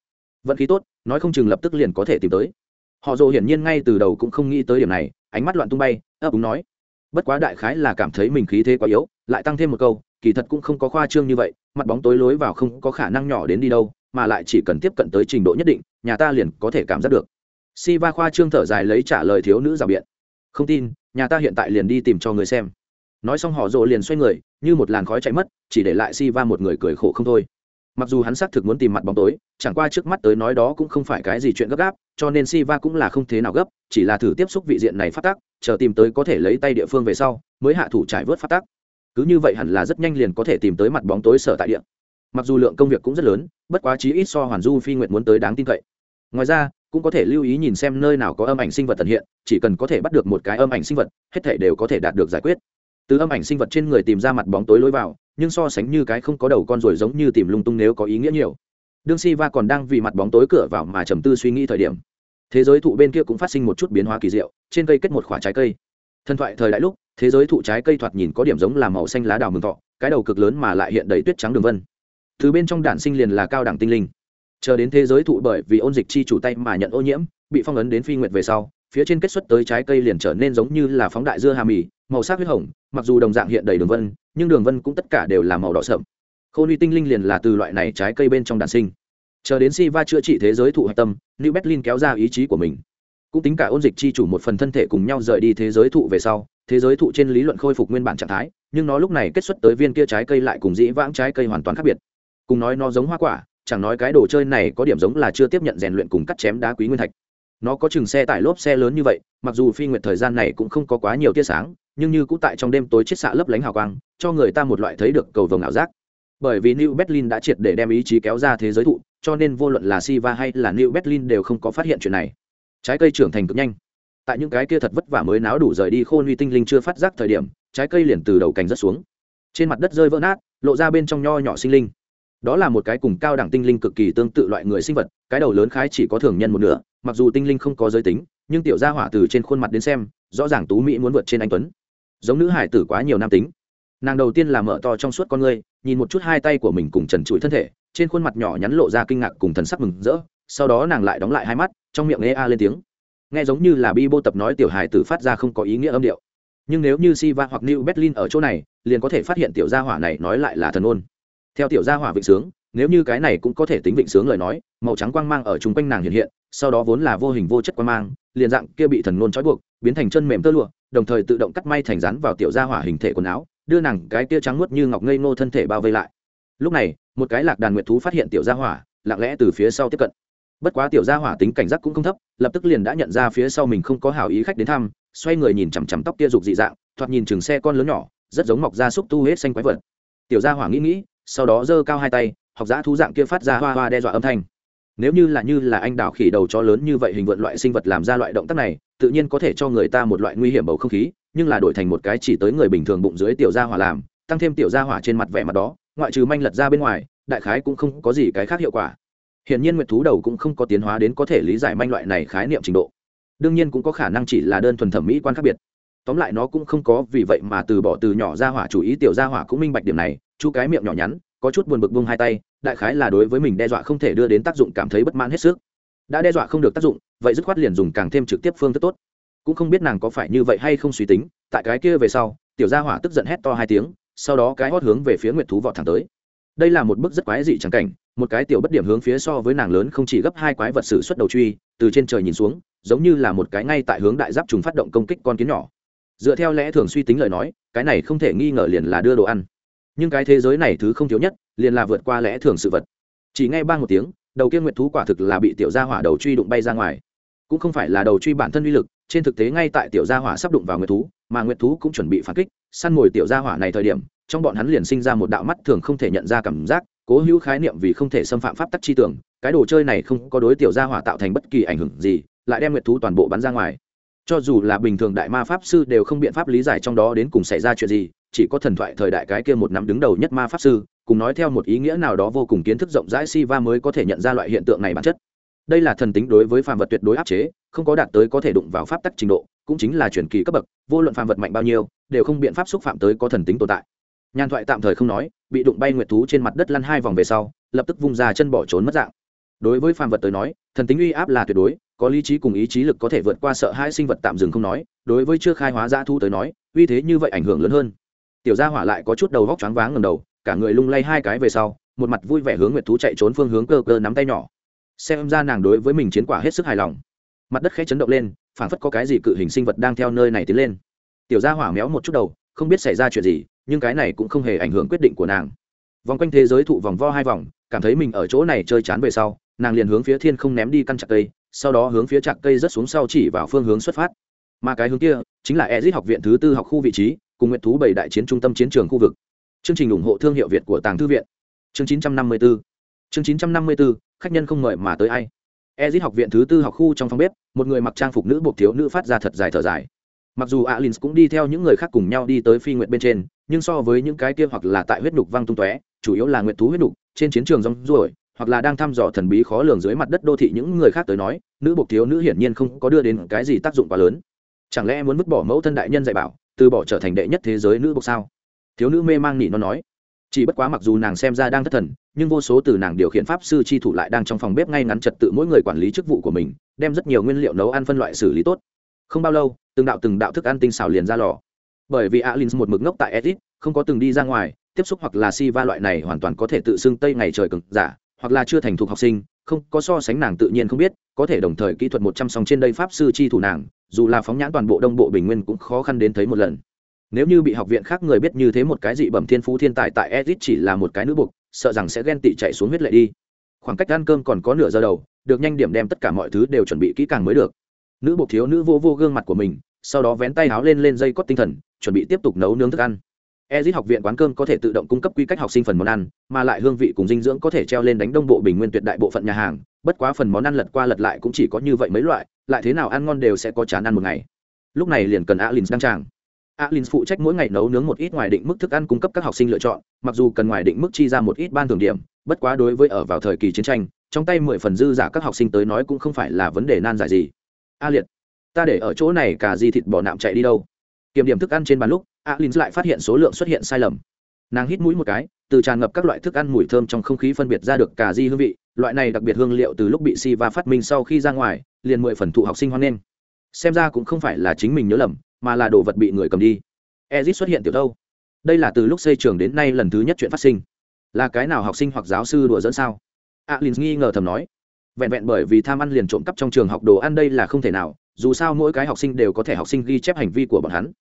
vận khí tốt, nói không chừng lập tức liền có thể tìm tới. Họ dồ hiển nhiên ngay từ đầu cũng không nghĩ tới điểm này, ánh mắt loạn tung bay, ấp úng nói. Bất quá đại khái là cảm thấy mình khí thế quá yếu, lại tăng thêm một câu, kỳ thật cũng không có khoa trương như vậy, mặt bóng tối lối vào không có khả năng nhỏ đến đi đâu, mà lại chỉ cần tiếp cận tới trình độ nhất định, nhà ta liền có thể cảm giác được. Si va khoa trương thở dài lấy trả lời thiếu nữ rào biện. Không tin, nhà ta hiện tại liền đi tìm cho người xem. Nói xong họ rộ liền xoay người, như một làn khói chạy mất, chỉ để lại si va một người cười khổ không thôi mặc dù hắn xác thực muốn tìm mặt bóng tối, chẳng qua trước mắt tới nói đó cũng không phải cái gì chuyện gấp gáp, cho nên si va cũng là không thế nào gấp, chỉ là thử tiếp xúc vị diện này phát tác chờ tìm tới có thể lấy tay địa phương về sau, mới hạ thủ trải vớt phát tác cứ như vậy hẳn là rất nhanh liền có thể tìm tới mặt bóng tối sở tại địa. Mặc dù lượng công việc cũng rất lớn, bất quá chí ít so hoàn du phi nguyện muốn tới đáng tin cậy. Ngoài ra, cũng có thể lưu ý nhìn xem nơi nào có âm ảnh sinh vật tận hiện, chỉ cần có thể bắt được một cái âm ảnh sinh vật, hết thể đều có thể đạt được giải quyết. Từ âm ảnh sinh vật trên người tìm ra mặt bóng tối lối vào nhưng so sánh như cái không có đầu con rồi giống như tìm lung tung nếu có ý nghĩa nhiều. Đương si va còn đang vì mặt bóng tối cửa vào mà trầm tư suy nghĩ thời điểm, thế giới thụ bên kia cũng phát sinh một chút biến hóa kỳ diệu, trên cây kết một khoả trái cây. Thần thoại thời đại lúc, thế giới thụ trái cây thoạt nhìn có điểm giống là màu xanh lá đào mừng thọ, cái đầu cực lớn mà lại hiện đầy tuyết trắng đường vân. Thứ bên trong đản sinh liền là cao đẳng tinh linh. Chờ đến thế giới thụ bởi vì ôn dịch chi chủ tay mà nhận ô nhiễm, bị phong ấn đến phi nguyệt về sau, phía trên kết xuất tới trái cây liền trở nên giống như là phóng đại dưa hà mì, màu sắc huyết hồng, mặc dù đồng dạng hiện đầy đường vân nhưng đường vân cũng tất cả đều là màu đỏ sậm. Khôn uy tinh linh liền là từ loại này trái cây bên trong đàn sinh. Chờ đến si va chữa trị thế giới thụ hạch tâm, new berlin kéo ra ý chí của mình. Cũng tính cả ôn dịch chi chủ một phần thân thể cùng nhau rời đi thế giới thụ về sau, thế giới thụ trên lý luận khôi phục nguyên bản trạng thái, nhưng nó lúc này kết xuất tới viên kia trái cây lại cùng dĩ vãng trái cây hoàn toàn khác biệt. Cùng nói nó giống hoa quả, chẳng nói cái đồ chơi này có điểm giống là chưa tiếp nhận rèn luyện cùng cắt chém đá quý nguyên thạch. Nó có chừng xe tải lốp xe lớn như vậy, mặc dù phi nguyệt thời gian này cũng không có quá nhiều tia sáng nhưng như cũng tại trong đêm tối chết xạ lấp lánh hào quang, cho người ta một loại thấy được cầu vồng ảo giác. Bởi vì new berlin đã triệt để đem ý chí kéo ra thế giới thụ, cho nên vô luận là siva hay là new berlin đều không có phát hiện chuyện này. Trái cây trưởng thành cực nhanh. Tại những cái kia thật vất vả mới náo đủ rời đi khôn huy tinh linh chưa phát giác thời điểm, trái cây liền từ đầu cành rất xuống. Trên mặt đất rơi vỡ nát, lộ ra bên trong nho nhỏ sinh linh. Đó là một cái cùng cao đẳng tinh linh cực kỳ tương tự loại người sinh vật, cái đầu lớn khái chỉ có thường nhân một nửa, mặc dù tinh linh không có giới tính, nhưng tiểu gia hỏa từ trên khuôn mặt đến xem, rõ ràng tú mỹ muốn vượt trên anh tuấn giống nữ hải tử quá nhiều nam tính. Nàng đầu tiên là mở to trong suốt con ngươi, nhìn một chút hai tay của mình cùng trần trụi thân thể, trên khuôn mặt nhỏ nhắn lộ ra kinh ngạc cùng thần sắc mừng rỡ, sau đó nàng lại đóng lại hai mắt, trong miệng nghe a lên tiếng. Nghe giống như là bi bô tập nói tiểu hài tử phát ra không có ý nghĩa âm điệu. Nhưng nếu như si va hoặc new berlin ở chỗ này, liền có thể phát hiện tiểu gia hỏa này nói lại là thần ôn. Theo tiểu gia hỏa vịnh sướng, nếu như cái này cũng có thể tính vịnh sướng lời nói, màu trắng quang mang ở chung quanh nàng hiện hiện, sau đó vốn là vô hình vô chất quang mang, liền dạng kia bị thần nôn trói buộc, biến thành chân mềm tơ lụa đồng thời tự động cắt may thành rắn vào tiểu gia hỏa hình thể quần áo, đưa nàng cái tia trắng nuốt như ngọc ngây ngô thân thể bao vây lại. Lúc này, một cái lạc đàn nguyệt thú phát hiện tiểu gia hỏa, lặng lẽ từ phía sau tiếp cận. Bất quá tiểu gia hỏa tính cảnh giác cũng không thấp, lập tức liền đã nhận ra phía sau mình không có hảo ý khách đến thăm, xoay người nhìn chằm chằm tóc tia dục dị dạng, thoạt nhìn chừng xe con lớn nhỏ, rất giống mọc ra xúc tu hết xanh quái vật. Tiểu gia hỏa nghĩ nghĩ, sau đó giơ cao hai tay, học giã thú dạng kia phát ra hoa hoa đe dọa âm thanh nếu như là như là anh đào khỉ đầu cho lớn như vậy hình vượn loại sinh vật làm ra loại động tác này, tự nhiên có thể cho người ta một loại nguy hiểm bầu không khí, nhưng là đổi thành một cái chỉ tới người bình thường bụng dưới tiểu gia hỏa làm, tăng thêm tiểu gia hỏa trên mặt vẻ mặt đó, ngoại trừ manh lật ra bên ngoài, đại khái cũng không có gì cái khác hiệu quả. Hiện nhiên nguyệt thú đầu cũng không có tiến hóa đến có thể lý giải manh loại này khái niệm trình độ. Đương nhiên cũng có khả năng chỉ là đơn thuần thẩm mỹ quan khác biệt. Tóm lại nó cũng không có vì vậy mà từ bỏ từ nhỏ ra hỏa chủ ý, tiểu gia hỏa cũng minh bạch điểm này chú cái miệng nhỏ nhắn, có chút buồn bực bung hai tay đại khái là đối với mình đe dọa không thể đưa đến tác dụng cảm thấy bất mãn hết sức. Đã đe dọa không được tác dụng, vậy dứt khoát liền dùng càng thêm trực tiếp phương thức tốt. Cũng không biết nàng có phải như vậy hay không suy tính, tại cái kia về sau, tiểu gia hỏa tức giận hét to hai tiếng, sau đó cái hót hướng về phía nguyệt thú vọt thẳng tới. Đây là một bức rất quái dị chẳng cảnh, một cái tiểu bất điểm hướng phía so với nàng lớn không chỉ gấp hai quái vật sử xuất đầu truy, từ trên trời nhìn xuống, giống như là một cái ngay tại hướng đại giáp trùng phát động công kích con kiến nhỏ. Dựa theo lẽ thường suy tính lời nói, cái này không thể nghi ngờ liền là đưa đồ ăn nhưng cái thế giới này thứ không thiếu nhất, liền là vượt qua lẽ thường sự vật. Chỉ ngay ba một tiếng, đầu kia nguyệt thú quả thực là bị tiểu gia hỏa đầu truy đụng bay ra ngoài. Cũng không phải là đầu truy bản thân uy lực, trên thực tế ngay tại tiểu gia hỏa sắp đụng vào nguyệt thú, mà nguyệt thú cũng chuẩn bị phản kích, săn mồi tiểu gia hỏa này thời điểm, trong bọn hắn liền sinh ra một đạo mắt thường không thể nhận ra cảm giác, cố hữu khái niệm vì không thể xâm phạm pháp tắc chi tưởng, cái đồ chơi này không có đối tiểu gia hỏa tạo thành bất kỳ ảnh hưởng gì, lại đem nguyệt thú toàn bộ bắn ra ngoài. Cho dù là bình thường đại ma pháp sư đều không biện pháp lý giải trong đó đến cùng xảy ra chuyện gì chỉ có thần thoại thời đại cái kia một năm đứng đầu nhất ma pháp sư, cùng nói theo một ý nghĩa nào đó vô cùng kiến thức rộng rãi si va mới có thể nhận ra loại hiện tượng này bản chất. Đây là thần tính đối với phàm vật tuyệt đối áp chế, không có đạt tới có thể đụng vào pháp tắc trình độ, cũng chính là chuyển kỳ cấp bậc, vô luận phàm vật mạnh bao nhiêu, đều không biện pháp xúc phạm tới có thần tính tồn tại. Nhàn thoại tạm thời không nói, bị đụng bay nguyệt thú trên mặt đất lăn hai vòng về sau, lập tức vung ra chân bỏ trốn mất dạng. Đối với phàm vật tới nói, thần tính uy áp là tuyệt đối, có lý trí cùng ý chí lực có thể vượt qua sợ hai sinh vật tạm dừng không nói, đối với chưa khai hóa ra thu tới nói, uy thế như vậy ảnh hưởng lớn hơn tiểu gia hỏa lại có chút đầu vóc choáng váng ngầm đầu, cả người lung lay hai cái về sau, một mặt vui vẻ hướng nguyệt thú chạy trốn phương hướng cơ cơ nắm tay nhỏ. Xem ra nàng đối với mình chiến quả hết sức hài lòng. Mặt đất khẽ chấn động lên, phảng phất có cái gì cự hình sinh vật đang theo nơi này tiến lên. Tiểu gia hỏa méo một chút đầu, không biết xảy ra chuyện gì, nhưng cái này cũng không hề ảnh hưởng quyết định của nàng. Vòng quanh thế giới thụ vòng vo hai vòng, cảm thấy mình ở chỗ này chơi chán về sau, nàng liền hướng phía thiên không ném đi căn chặt cây, sau đó hướng phía chặt cây rất xuống sau chỉ vào phương hướng xuất phát. Mà cái hướng kia, chính là ezit học viện thứ tư học khu vị trí cùng nguyện thú bảy đại chiến trung tâm chiến trường khu vực. Chương trình ủng hộ thương hiệu việt của tàng thư viện. Chương 954 chương 954 khách nhân không mời mà tới ai. Ezit học viện thứ tư học khu trong phòng bếp, một người mặc trang phục nữ buộc thiếu nữ phát ra thật dài thở dài. Mặc dù alin cũng đi theo những người khác cùng nhau đi tới phi nguyện bên trên, nhưng so với những cái kia hoặc là tại huyết đục văng tung tóe, chủ yếu là nguyện thú huyết đục trên chiến trường rong ruổi, hoặc là đang thăm dò thần bí khó lường dưới mặt đất đô thị những người khác tới nói, nữ buộc thiếu nữ hiển nhiên không có đưa đến cái gì tác dụng quá lớn. Chẳng lẽ muốn vứt bỏ mẫu thân đại nhân dạy bảo từ bỏ trở thành đệ nhất thế giới nữ bộc sao? Thiếu nữ mê mang nỉ nó nói. Chỉ bất quá mặc dù nàng xem ra đang thất thần, nhưng vô số từ nàng điều khiển pháp sư chi thủ lại đang trong phòng bếp ngay ngắn trật tự mỗi người quản lý chức vụ của mình, đem rất nhiều nguyên liệu nấu ăn phân loại xử lý tốt. Không bao lâu, từng đạo từng đạo thức ăn tinh xảo liền ra lò. Bởi vì alin một mực ngốc tại edit không có từng đi ra ngoài, tiếp xúc hoặc là si va loại này hoàn toàn có thể tự xưng tây ngày trời cực giả, hoặc là chưa thành thục học sinh không có so sánh nàng tự nhiên không biết, có thể đồng thời kỹ thuật một trăm song trên đây pháp sư chi thủ nàng, dù là phóng nhãn toàn bộ đông bộ bình nguyên cũng khó khăn đến thấy một lần. Nếu như bị học viện khác người biết như thế một cái dị bẩm thiên phú thiên tài tại edit chỉ là một cái nữ buộc sợ rằng sẽ ghen tị chạy xuống huyết lệ đi. Khoảng cách ăn cơm còn có nửa giờ đầu, được nhanh điểm đem tất cả mọi thứ đều chuẩn bị kỹ càng mới được. Nữ buộc thiếu nữ vô vô gương mặt của mình, sau đó vén tay áo lên lên dây cót tinh thần, chuẩn bị tiếp tục nấu nướng thức ăn ezit học viện quán cơm có thể tự động cung cấp quy cách học sinh phần món ăn, mà lại hương vị cùng dinh dưỡng có thể treo lên đánh đông bộ bình nguyên tuyệt đại bộ phận nhà hàng. Bất quá phần món ăn lật qua lật lại cũng chỉ có như vậy mấy loại, lại thế nào ăn ngon đều sẽ có chán ăn một ngày. Lúc này liền cần Alins đăng tràng. Alins phụ trách mỗi ngày nấu nướng một ít ngoài định mức thức ăn cung cấp các học sinh lựa chọn, mặc dù cần ngoài định mức chi ra một ít ban thưởng điểm, bất quá đối với ở vào thời kỳ chiến tranh, trong tay mười phần dư giả các học sinh tới nói cũng không phải là vấn đề nan giải gì. A liệt, ta để ở chỗ này cả di thịt bỏ nạm chạy đi đâu? Kiểm điểm thức ăn trên bàn lúc alin lại phát hiện số lượng xuất hiện sai lầm. Nàng hít mũi một cái, từ tràn ngập các loại thức ăn mùi thơm trong không khí phân biệt ra được cả di hương vị, loại này đặc biệt hương liệu từ lúc bị si và phát minh sau khi ra ngoài, liền mười phần thụ học sinh hoan nghênh. Xem ra cũng không phải là chính mình nhớ lầm, mà là đồ vật bị người cầm đi. Ezit xuất hiện tiểu đâu? Đây là từ lúc xây trường đến nay lần thứ nhất chuyện phát sinh. Là cái nào học sinh hoặc giáo sư đùa dẫn sao? Alin nghi ngờ thầm nói. Vẹn vẹn bởi vì tham ăn liền trộm cắp trong trường học đồ ăn đây là không thể nào, dù sao mỗi cái học sinh đều có thể học sinh ghi chép hành vi của bọn hắn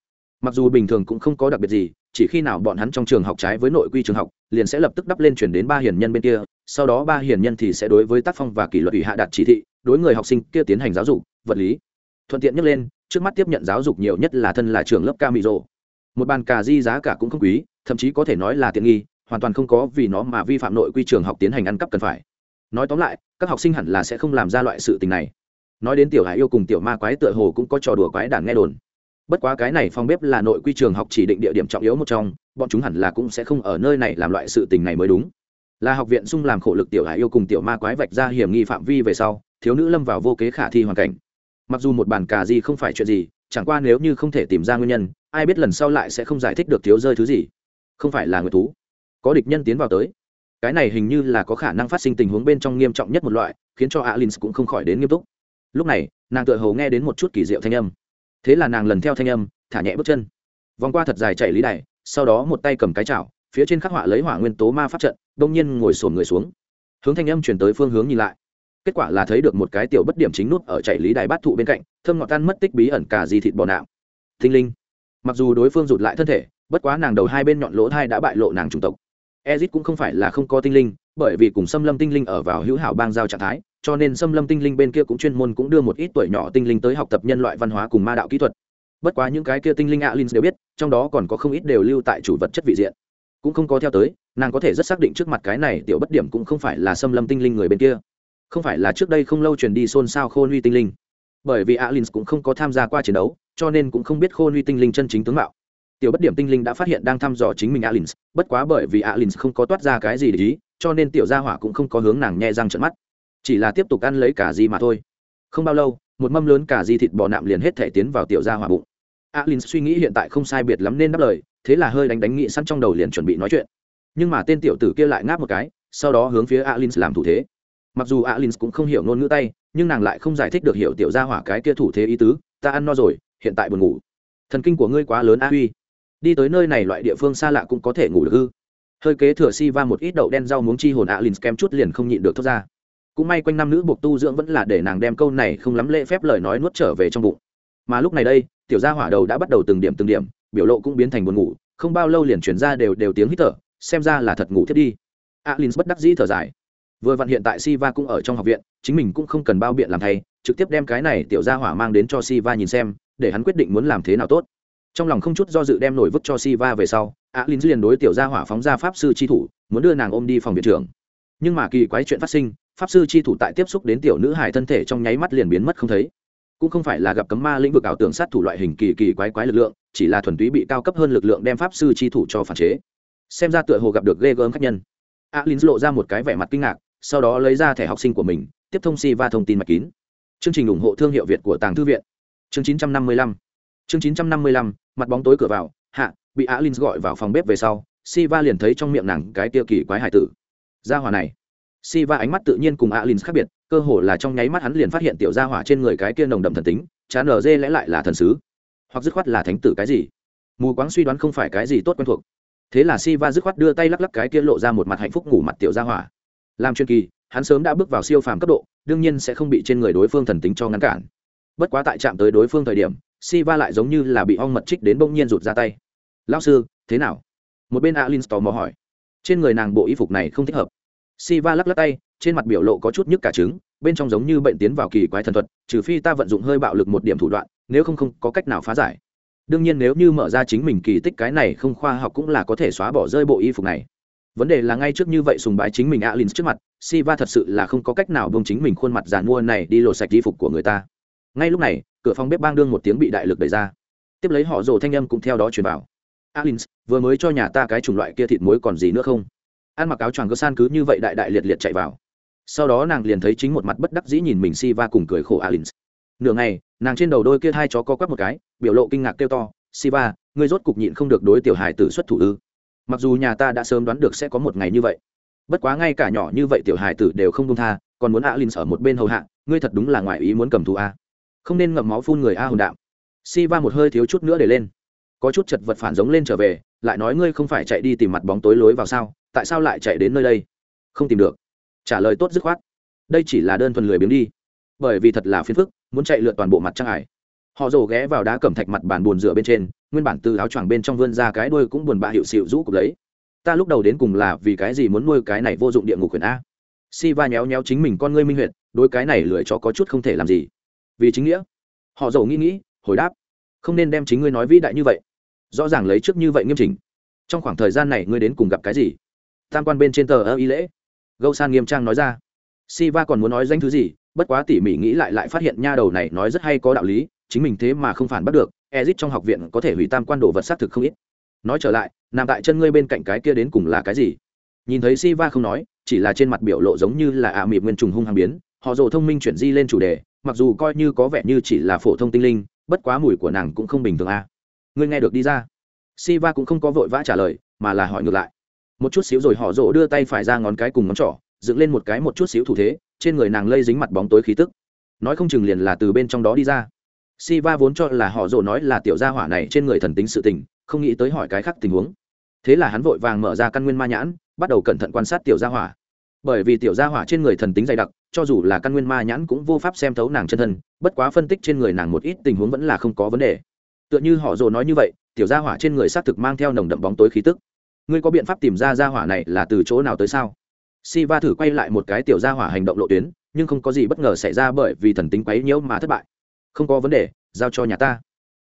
mặc dù bình thường cũng không có đặc biệt gì, chỉ khi nào bọn hắn trong trường học trái với nội quy trường học, liền sẽ lập tức đắp lên chuyển đến ba hiền nhân bên kia, sau đó ba hiền nhân thì sẽ đối với tác phong và kỷ luật ủy hạ đạt chỉ thị, đối người học sinh kia tiến hành giáo dục, vật lý. Thuận tiện nhất lên, trước mắt tiếp nhận giáo dục nhiều nhất là thân là trường lớp ca mỹ rộ một bàn cà di giá cả cũng không quý, thậm chí có thể nói là tiện nghi, hoàn toàn không có vì nó mà vi phạm nội quy trường học tiến hành ăn cắp cần phải. Nói tóm lại, các học sinh hẳn là sẽ không làm ra loại sự tình này. Nói đến tiểu hải yêu cùng tiểu ma quái tựa hồ cũng có trò đùa quái đản nghe đồn bất quá cái này phòng bếp là nội quy trường học chỉ định địa điểm trọng yếu một trong, bọn chúng hẳn là cũng sẽ không ở nơi này làm loại sự tình này mới đúng. Là học viện sung làm khổ lực tiểu hải yêu cùng tiểu ma quái vạch ra hiểm nghi phạm vi về sau, thiếu nữ lâm vào vô kế khả thi hoàn cảnh. Mặc dù một bản cà di không phải chuyện gì, chẳng qua nếu như không thể tìm ra nguyên nhân, ai biết lần sau lại sẽ không giải thích được thiếu rơi thứ gì. Không phải là người thú. Có địch nhân tiến vào tới. Cái này hình như là có khả năng phát sinh tình huống bên trong nghiêm trọng nhất một loại, khiến cho alin cũng không khỏi đến nghiêm túc. Lúc này, nàng tự hồ nghe đến một chút kỳ diệu thanh âm thế là nàng lần theo thanh âm, thả nhẹ bước chân. Vòng qua thật dài chạy lý đài, sau đó một tay cầm cái chảo, phía trên khắc họa lấy hỏa nguyên tố ma pháp trận, đông nhiên ngồi sồn người xuống. Hướng thanh âm chuyển tới phương hướng nhìn lại. Kết quả là thấy được một cái tiểu bất điểm chính nút ở chạy lý đài bát thụ bên cạnh, thơm ngọt tan mất tích bí ẩn cả di thịt bò nạo. Thinh linh. Mặc dù đối phương rụt lại thân thể, bất quá nàng đầu hai bên nhọn lỗ thai đã bại lộ nàng chủng tộc. Ezit cũng không phải là không có tinh linh bởi vì cùng xâm lâm tinh linh ở vào hữu hảo bang giao trạng thái, cho nên xâm lâm tinh linh bên kia cũng chuyên môn cũng đưa một ít tuổi nhỏ tinh linh tới học tập nhân loại văn hóa cùng ma đạo kỹ thuật. Bất quá những cái kia tinh linh alin đều biết, trong đó còn có không ít đều lưu tại chủ vật chất vị diện. Cũng không có theo tới, nàng có thể rất xác định trước mặt cái này tiểu bất điểm cũng không phải là xâm lâm tinh linh người bên kia. Không phải là trước đây không lâu truyền đi xôn xao khôn huy tinh linh. Bởi vì alin cũng không có tham gia qua chiến đấu, cho nên cũng không biết khôn huy tinh linh chân chính tướng mạo tiểu bất điểm tinh linh đã phát hiện đang thăm dò chính mình alin bất quá bởi vì alin không có toát ra cái gì để ý, cho nên tiểu gia hỏa cũng không có hướng nàng nhẹ răng trận mắt. Chỉ là tiếp tục ăn lấy cả gì mà thôi. Không bao lâu, một mâm lớn cả di thịt bò nạm liền hết thể tiến vào tiểu gia hỏa bụng. Alin suy nghĩ hiện tại không sai biệt lắm nên đáp lời, thế là hơi đánh đánh nghị sẵn trong đầu liền chuẩn bị nói chuyện. Nhưng mà tên tiểu tử kia lại ngáp một cái, sau đó hướng phía alin làm thủ thế. Mặc dù alin cũng không hiểu ngôn ngữ tay, nhưng nàng lại không giải thích được hiểu tiểu gia hỏa cái kia thủ thế ý tứ, ta ăn no rồi, hiện tại buồn ngủ. Thần kinh của ngươi quá lớn a huy đi tới nơi này loại địa phương xa lạ cũng có thể ngủ được ư. Hơi kế thừa si va một ít đậu đen rau muống chi hồn alin kem chút liền không nhịn được thoát ra. Cũng may quanh năm nữ buộc tu dưỡng vẫn là để nàng đem câu này không lắm lễ phép lời nói nuốt trở về trong bụng. Mà lúc này đây, tiểu gia hỏa đầu đã bắt đầu từng điểm từng điểm, biểu lộ cũng biến thành buồn ngủ, không bao lâu liền chuyển ra đều đều tiếng hít thở, xem ra là thật ngủ thiết đi. Alin bất đắc dĩ thở dài. Vừa vặn hiện tại si va cũng ở trong học viện, chính mình cũng không cần bao biện làm thay, trực tiếp đem cái này tiểu gia hỏa mang đến cho si va nhìn xem, để hắn quyết định muốn làm thế nào tốt trong lòng không chút do dự đem nổi vứt cho Siva về sau Á alin liền đối tiểu gia hỏa phóng ra pháp sư chi thủ, muốn đưa nàng ôm đi phòng viện trưởng. Nhưng mà kỳ quái chuyện phát sinh, pháp sư chi thủ tại tiếp xúc đến tiểu nữ hải thân thể trong nháy mắt liền biến mất không thấy. Cũng không phải là gặp cấm ma lĩnh vực ảo tưởng sát thủ loại hình kỳ kỳ quái quái lực lượng, chỉ là thuần túy bị cao cấp hơn lực lượng đem pháp sư chi thủ cho phản chế. Xem ra tựa hồ gặp được ghê gớm khách nhân. Á alin lộ ra một cái vẻ mặt kinh ngạc, sau đó lấy ra thẻ học sinh của mình, tiếp thông si va thông tin mạch kín. Chương trình ủng hộ thương hiệu việt của tàng thư viện. Chương 955 chương 955 mặt bóng tối cửa vào, hạ, bị alin gọi vào phòng bếp về sau si va liền thấy trong miệng nàng cái kia kỳ quái hải tử. Gia hỏa này. Si va ánh mắt tự nhiên cùng alin khác biệt, cơ hồ là trong nháy mắt hắn liền phát hiện tiểu gia hỏa trên người cái kia nồng đậm thần tính, chán ở dê lẽ lại là thần sứ. Hoặc dứt khoát là thánh tử cái gì? Mù quáng suy đoán không phải cái gì tốt quen thuộc. Thế là si va dứt khoát đưa tay lắc lắc cái kia lộ ra một mặt hạnh phúc ngủ mặt tiểu gia hỏa. Làm chuyên kỳ, hắn sớm đã bước vào siêu phàm cấp độ, đương nhiên sẽ không bị trên người đối phương thần tính cho ngăn cản. Bất quá tại chạm tới đối phương thời điểm si va lại giống như là bị ong mật trích đến bỗng nhiên rụt ra tay. Lao sư, thế nào? Một bên alin tò mò hỏi. Trên người nàng bộ y phục này không thích hợp. Si va lắc lắc tay, trên mặt biểu lộ có chút nhức cả trứng, bên trong giống như bệnh tiến vào kỳ quái thần thuật, trừ phi ta vận dụng hơi bạo lực một điểm thủ đoạn, nếu không không có cách nào phá giải. Đương nhiên nếu như mở ra chính mình kỳ tích cái này không khoa học cũng là có thể xóa bỏ rơi bộ y phục này. Vấn đề là ngay trước như vậy sùng bái chính mình alin trước mặt, siva thật sự là không có cách nào bông chính mình khuôn mặt giàn mua này đi lột sạch y phục của người ta. Ngay lúc này cửa phòng bếp bang đương một tiếng bị đại lực đẩy ra. Tiếp lấy họ rồ thanh âm cũng theo đó truyền vào. Alin vừa mới cho nhà ta cái chủng loại kia thịt muối còn gì nữa không? Ăn mặc áo choàng cơ san cứ như vậy đại đại liệt liệt chạy vào. Sau đó nàng liền thấy chính một mặt bất đắc dĩ nhìn mình siva cùng cười khổ alin nửa ngày, nàng trên đầu đôi kia hai chó co quắp một cái, biểu lộ kinh ngạc kêu to siva ngươi rốt cục nhịn không được đối tiểu hài tử xuất thủ ư? Mặc dù nhà ta đã sớm đoán được sẽ có một ngày như vậy, bất quá ngay cả nhỏ như vậy tiểu hài tử đều không công tha, còn muốn alin ở một bên hầu hạ, ngươi thật đúng là ngoại ý muốn cầm thù a không nên ngậm máu phun người a hồn đạm. Si va một hơi thiếu chút nữa để lên. Có chút chật vật phản giống lên trở về, lại nói ngươi không phải chạy đi tìm mặt bóng tối lối vào sao, tại sao lại chạy đến nơi đây? Không tìm được. Trả lời tốt dứt khoát. Đây chỉ là đơn thuần lười biếng đi. Bởi vì thật là phiền phức, muốn chạy lượn toàn bộ mặt trăng ải. Họ rồ ghé vào đá cẩm thạch mặt bàn buồn rửa bên trên, nguyên bản từ áo choàng bên trong vươn ra cái đuôi cũng buồn bã hiệu xịu rũ cục lấy. Ta lúc đầu đến cùng là vì cái gì muốn nuôi cái này vô dụng địa ngục huyền a. Si va nhéo nhéo chính mình con ngươi minh huyện đôi cái này lười cho có chút không thể làm gì vì chính nghĩa. Họ giàu nghĩ nghĩ, hồi đáp, không nên đem chính ngươi nói vĩ đại như vậy. Rõ ràng lấy trước như vậy nghiêm chỉnh. Trong khoảng thời gian này ngươi đến cùng gặp cái gì? Tam quan bên trên tờ ơ y lễ. Gâu san nghiêm trang nói ra. Si va còn muốn nói danh thứ gì, bất quá tỉ mỉ nghĩ lại lại phát hiện nha đầu này nói rất hay có đạo lý, chính mình thế mà không phản bắt được, ezit trong học viện có thể hủy tam quan đồ vật xác thực không ít. Nói trở lại, nằm tại chân ngươi bên cạnh cái kia đến cùng là cái gì? Nhìn thấy si va không nói, chỉ là trên mặt biểu lộ giống như là ạ à mịp nguyên trùng hung hăng biến, họ rồ thông minh chuyển di lên chủ đề mặc dù coi như có vẻ như chỉ là phổ thông tinh linh, bất quá mùi của nàng cũng không bình thường a à. ngươi nghe được đi ra. Si va cũng không có vội vã trả lời, mà là hỏi ngược lại. Một chút xíu rồi họ rỗ đưa tay phải ra ngón cái cùng ngón trỏ, dựng lên một cái một chút xíu thủ thế, trên người nàng lây dính mặt bóng tối khí tức. Nói không chừng liền là từ bên trong đó đi ra. Si va vốn cho là họ rỗ nói là tiểu gia hỏa này trên người thần tính sự tình, không nghĩ tới hỏi cái khác tình huống. Thế là hắn vội vàng mở ra căn nguyên ma nhãn, bắt đầu cẩn thận quan sát tiểu gia hỏa. Bởi vì tiểu gia hỏa trên người thần tính dày đặc cho dù là căn nguyên ma nhãn cũng vô pháp xem thấu nàng chân thân, bất quá phân tích trên người nàng một ít tình huống vẫn là không có vấn đề. Tựa như họ rồ nói như vậy, tiểu gia hỏa trên người xác thực mang theo nồng đậm bóng tối khí tức. Ngươi có biện pháp tìm ra gia hỏa này là từ chỗ nào tới sao? Si va thử quay lại một cái tiểu gia hỏa hành động lộ tuyến, nhưng không có gì bất ngờ xảy ra bởi vì thần tính quấy nhiễu mà thất bại. Không có vấn đề, giao cho nhà ta.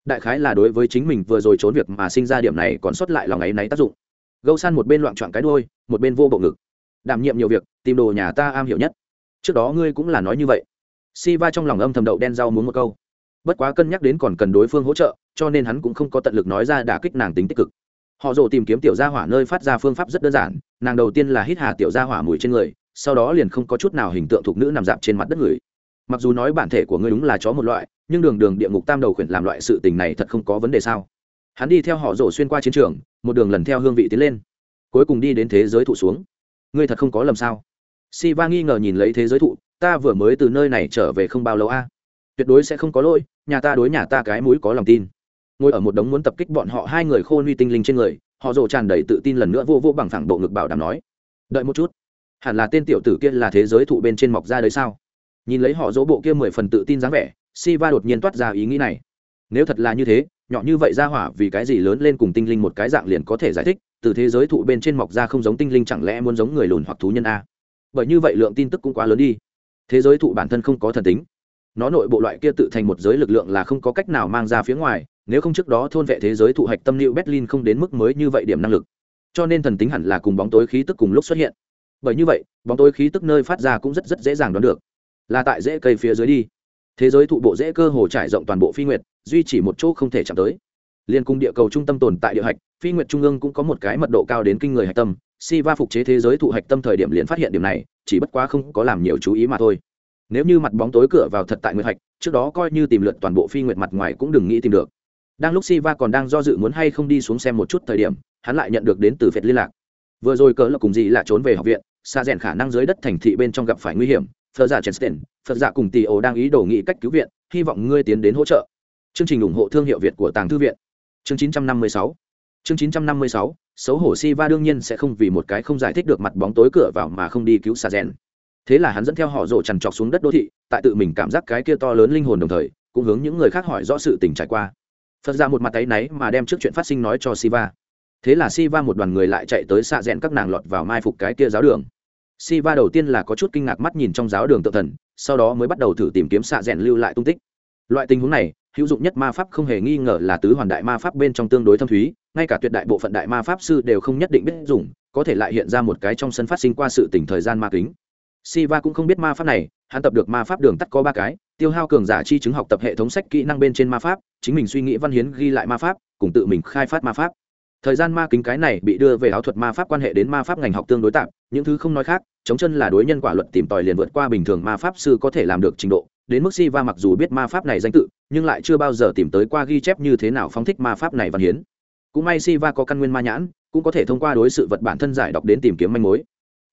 Đại khái là đối với chính mình vừa rồi trốn việc mà sinh ra điểm này còn sót lại lòng ấy náy tác dụng. Gâu san một bên loạn trọn cái đôi một bên vô bộ ngực. Đảm nhiệm nhiều việc, tìm đồ nhà ta am hiểu nhất trước đó ngươi cũng là nói như vậy. Si va trong lòng âm thầm đậu đen rau muốn một câu. Bất quá cân nhắc đến còn cần đối phương hỗ trợ, cho nên hắn cũng không có tận lực nói ra đả kích nàng tính tích cực. Họ rồ tìm kiếm tiểu gia hỏa nơi phát ra phương pháp rất đơn giản, nàng đầu tiên là hít hà tiểu gia hỏa mùi trên người, sau đó liền không có chút nào hình tượng thuộc nữ nằm dạp trên mặt đất người. Mặc dù nói bản thể của ngươi đúng là chó một loại, nhưng đường đường địa ngục tam đầu khuyển làm loại sự tình này thật không có vấn đề sao? Hắn đi theo họ rổ xuyên qua chiến trường, một đường lần theo hương vị tiến lên, cuối cùng đi đến thế giới thụ xuống. Ngươi thật không có lầm sao? Si va nghi ngờ nhìn lấy thế giới thụ, ta vừa mới từ nơi này trở về không bao lâu a. Tuyệt đối sẽ không có lỗi, nhà ta đối nhà ta cái mũi có lòng tin. Ngồi ở một đống muốn tập kích bọn họ hai người khôn uy tinh linh trên người, họ rồ tràn đầy tự tin lần nữa vô vô bằng phẳng bộ ngực bảo đảm nói, đợi một chút. Hẳn là tên tiểu tử kia là thế giới thụ bên trên mọc ra đấy sao? Nhìn lấy họ dỗ bộ kia mười phần tự tin dáng vẻ si va đột nhiên toát ra ý nghĩ này. Nếu thật là như thế, nhỏ như vậy ra hỏa vì cái gì lớn lên cùng tinh linh một cái dạng liền có thể giải thích, từ thế giới thụ bên trên mọc ra không giống tinh linh chẳng lẽ muốn giống người lùn hoặc thú nhân a? Bởi như vậy lượng tin tức cũng quá lớn đi. Thế giới thụ bản thân không có thần tính. Nó nội bộ loại kia tự thành một giới lực lượng là không có cách nào mang ra phía ngoài, nếu không trước đó thôn vệ thế giới thụ hạch tâm liệu berlin không đến mức mới như vậy điểm năng lực. Cho nên thần tính hẳn là cùng bóng tối khí tức cùng lúc xuất hiện. Bởi như vậy, bóng tối khí tức nơi phát ra cũng rất rất dễ dàng đoán được. Là tại rễ cây phía dưới đi. Thế giới thụ bộ rễ cơ hồ trải rộng toàn bộ phi nguyệt, duy chỉ một chỗ không thể chạm tới. Liên cung địa cầu trung tâm tồn tại địa hạch, phi nguyệt trung ương cũng có một cái mật độ cao đến kinh người hạch tâm si va phục chế thế giới thụ hạch tâm thời điểm liền phát hiện điểm này, chỉ bất quá không có làm nhiều chú ý mà thôi. Nếu như mặt bóng tối cửa vào thật tại nguyệt hạch, trước đó coi như tìm lượt toàn bộ phi nguyệt mặt ngoài cũng đừng nghĩ tìm được. Đang lúc si va còn đang do dự muốn hay không đi xuống xem một chút thời điểm, hắn lại nhận được đến từ phệt liên lạc. Vừa rồi cỡ là cùng gì là trốn về học viện, xa rèn khả năng dưới đất thành thị bên trong gặp phải nguy hiểm, phật giả chester, phật giả cùng tỷ ồ đang ý đồ nghĩ cách cứu viện, hy vọng ngươi tiến đến hỗ trợ. Chương trình ủng hộ thương hiệu việt của tàng thư viện. Chương 956 chương 956 xấu hổ si va đương nhiên sẽ không vì một cái không giải thích được mặt bóng tối cửa vào mà không đi cứu xà rèn thế là hắn dẫn theo họ rộ trằn trọc xuống đất đô thị, tại tự mình cảm giác cái kia to lớn linh hồn đồng thời, cũng hướng những người khác hỏi rõ sự tình trải qua. Phật ra một mặt tay náy mà đem trước chuyện phát sinh nói cho siva. Thế là siva một đoàn người lại chạy tới xạ rẽn các nàng lọt vào mai phục cái kia giáo đường. Siva đầu tiên là có chút kinh ngạc mắt nhìn trong giáo đường tự thần, sau đó mới bắt đầu thử tìm kiếm xạ rẽn lưu lại tung tích. Loại tình huống này, hữu dụng nhất ma pháp không hề nghi ngờ là tứ hoàn đại ma pháp bên trong tương đối thâm thúy ngay cả tuyệt đại bộ phận đại ma pháp sư đều không nhất định biết dùng có thể lại hiện ra một cái trong sân phát sinh qua sự tỉnh thời gian ma kính Siva cũng không biết ma pháp này, hắn tập được ma pháp đường tắt có ba cái, tiêu hao cường giả chi chứng học tập hệ thống sách kỹ năng bên trên ma pháp, chính mình suy nghĩ văn hiến ghi lại ma pháp, cùng tự mình khai phát ma pháp. Thời gian ma kính cái này bị đưa về áo thuật ma pháp quan hệ đến ma pháp ngành học tương đối tạm, những thứ không nói khác, chống chân là đối nhân quả luật tìm tòi liền vượt qua bình thường ma pháp sư có thể làm được trình độ, đến mức Siva mặc dù biết ma pháp này danh tự, nhưng lại chưa bao giờ tìm tới qua ghi chép như thế nào phóng thích ma pháp này văn hiến. Cũng may Siva có căn nguyên ma nhãn, cũng có thể thông qua đối sự vật bản thân giải đọc đến tìm kiếm manh mối.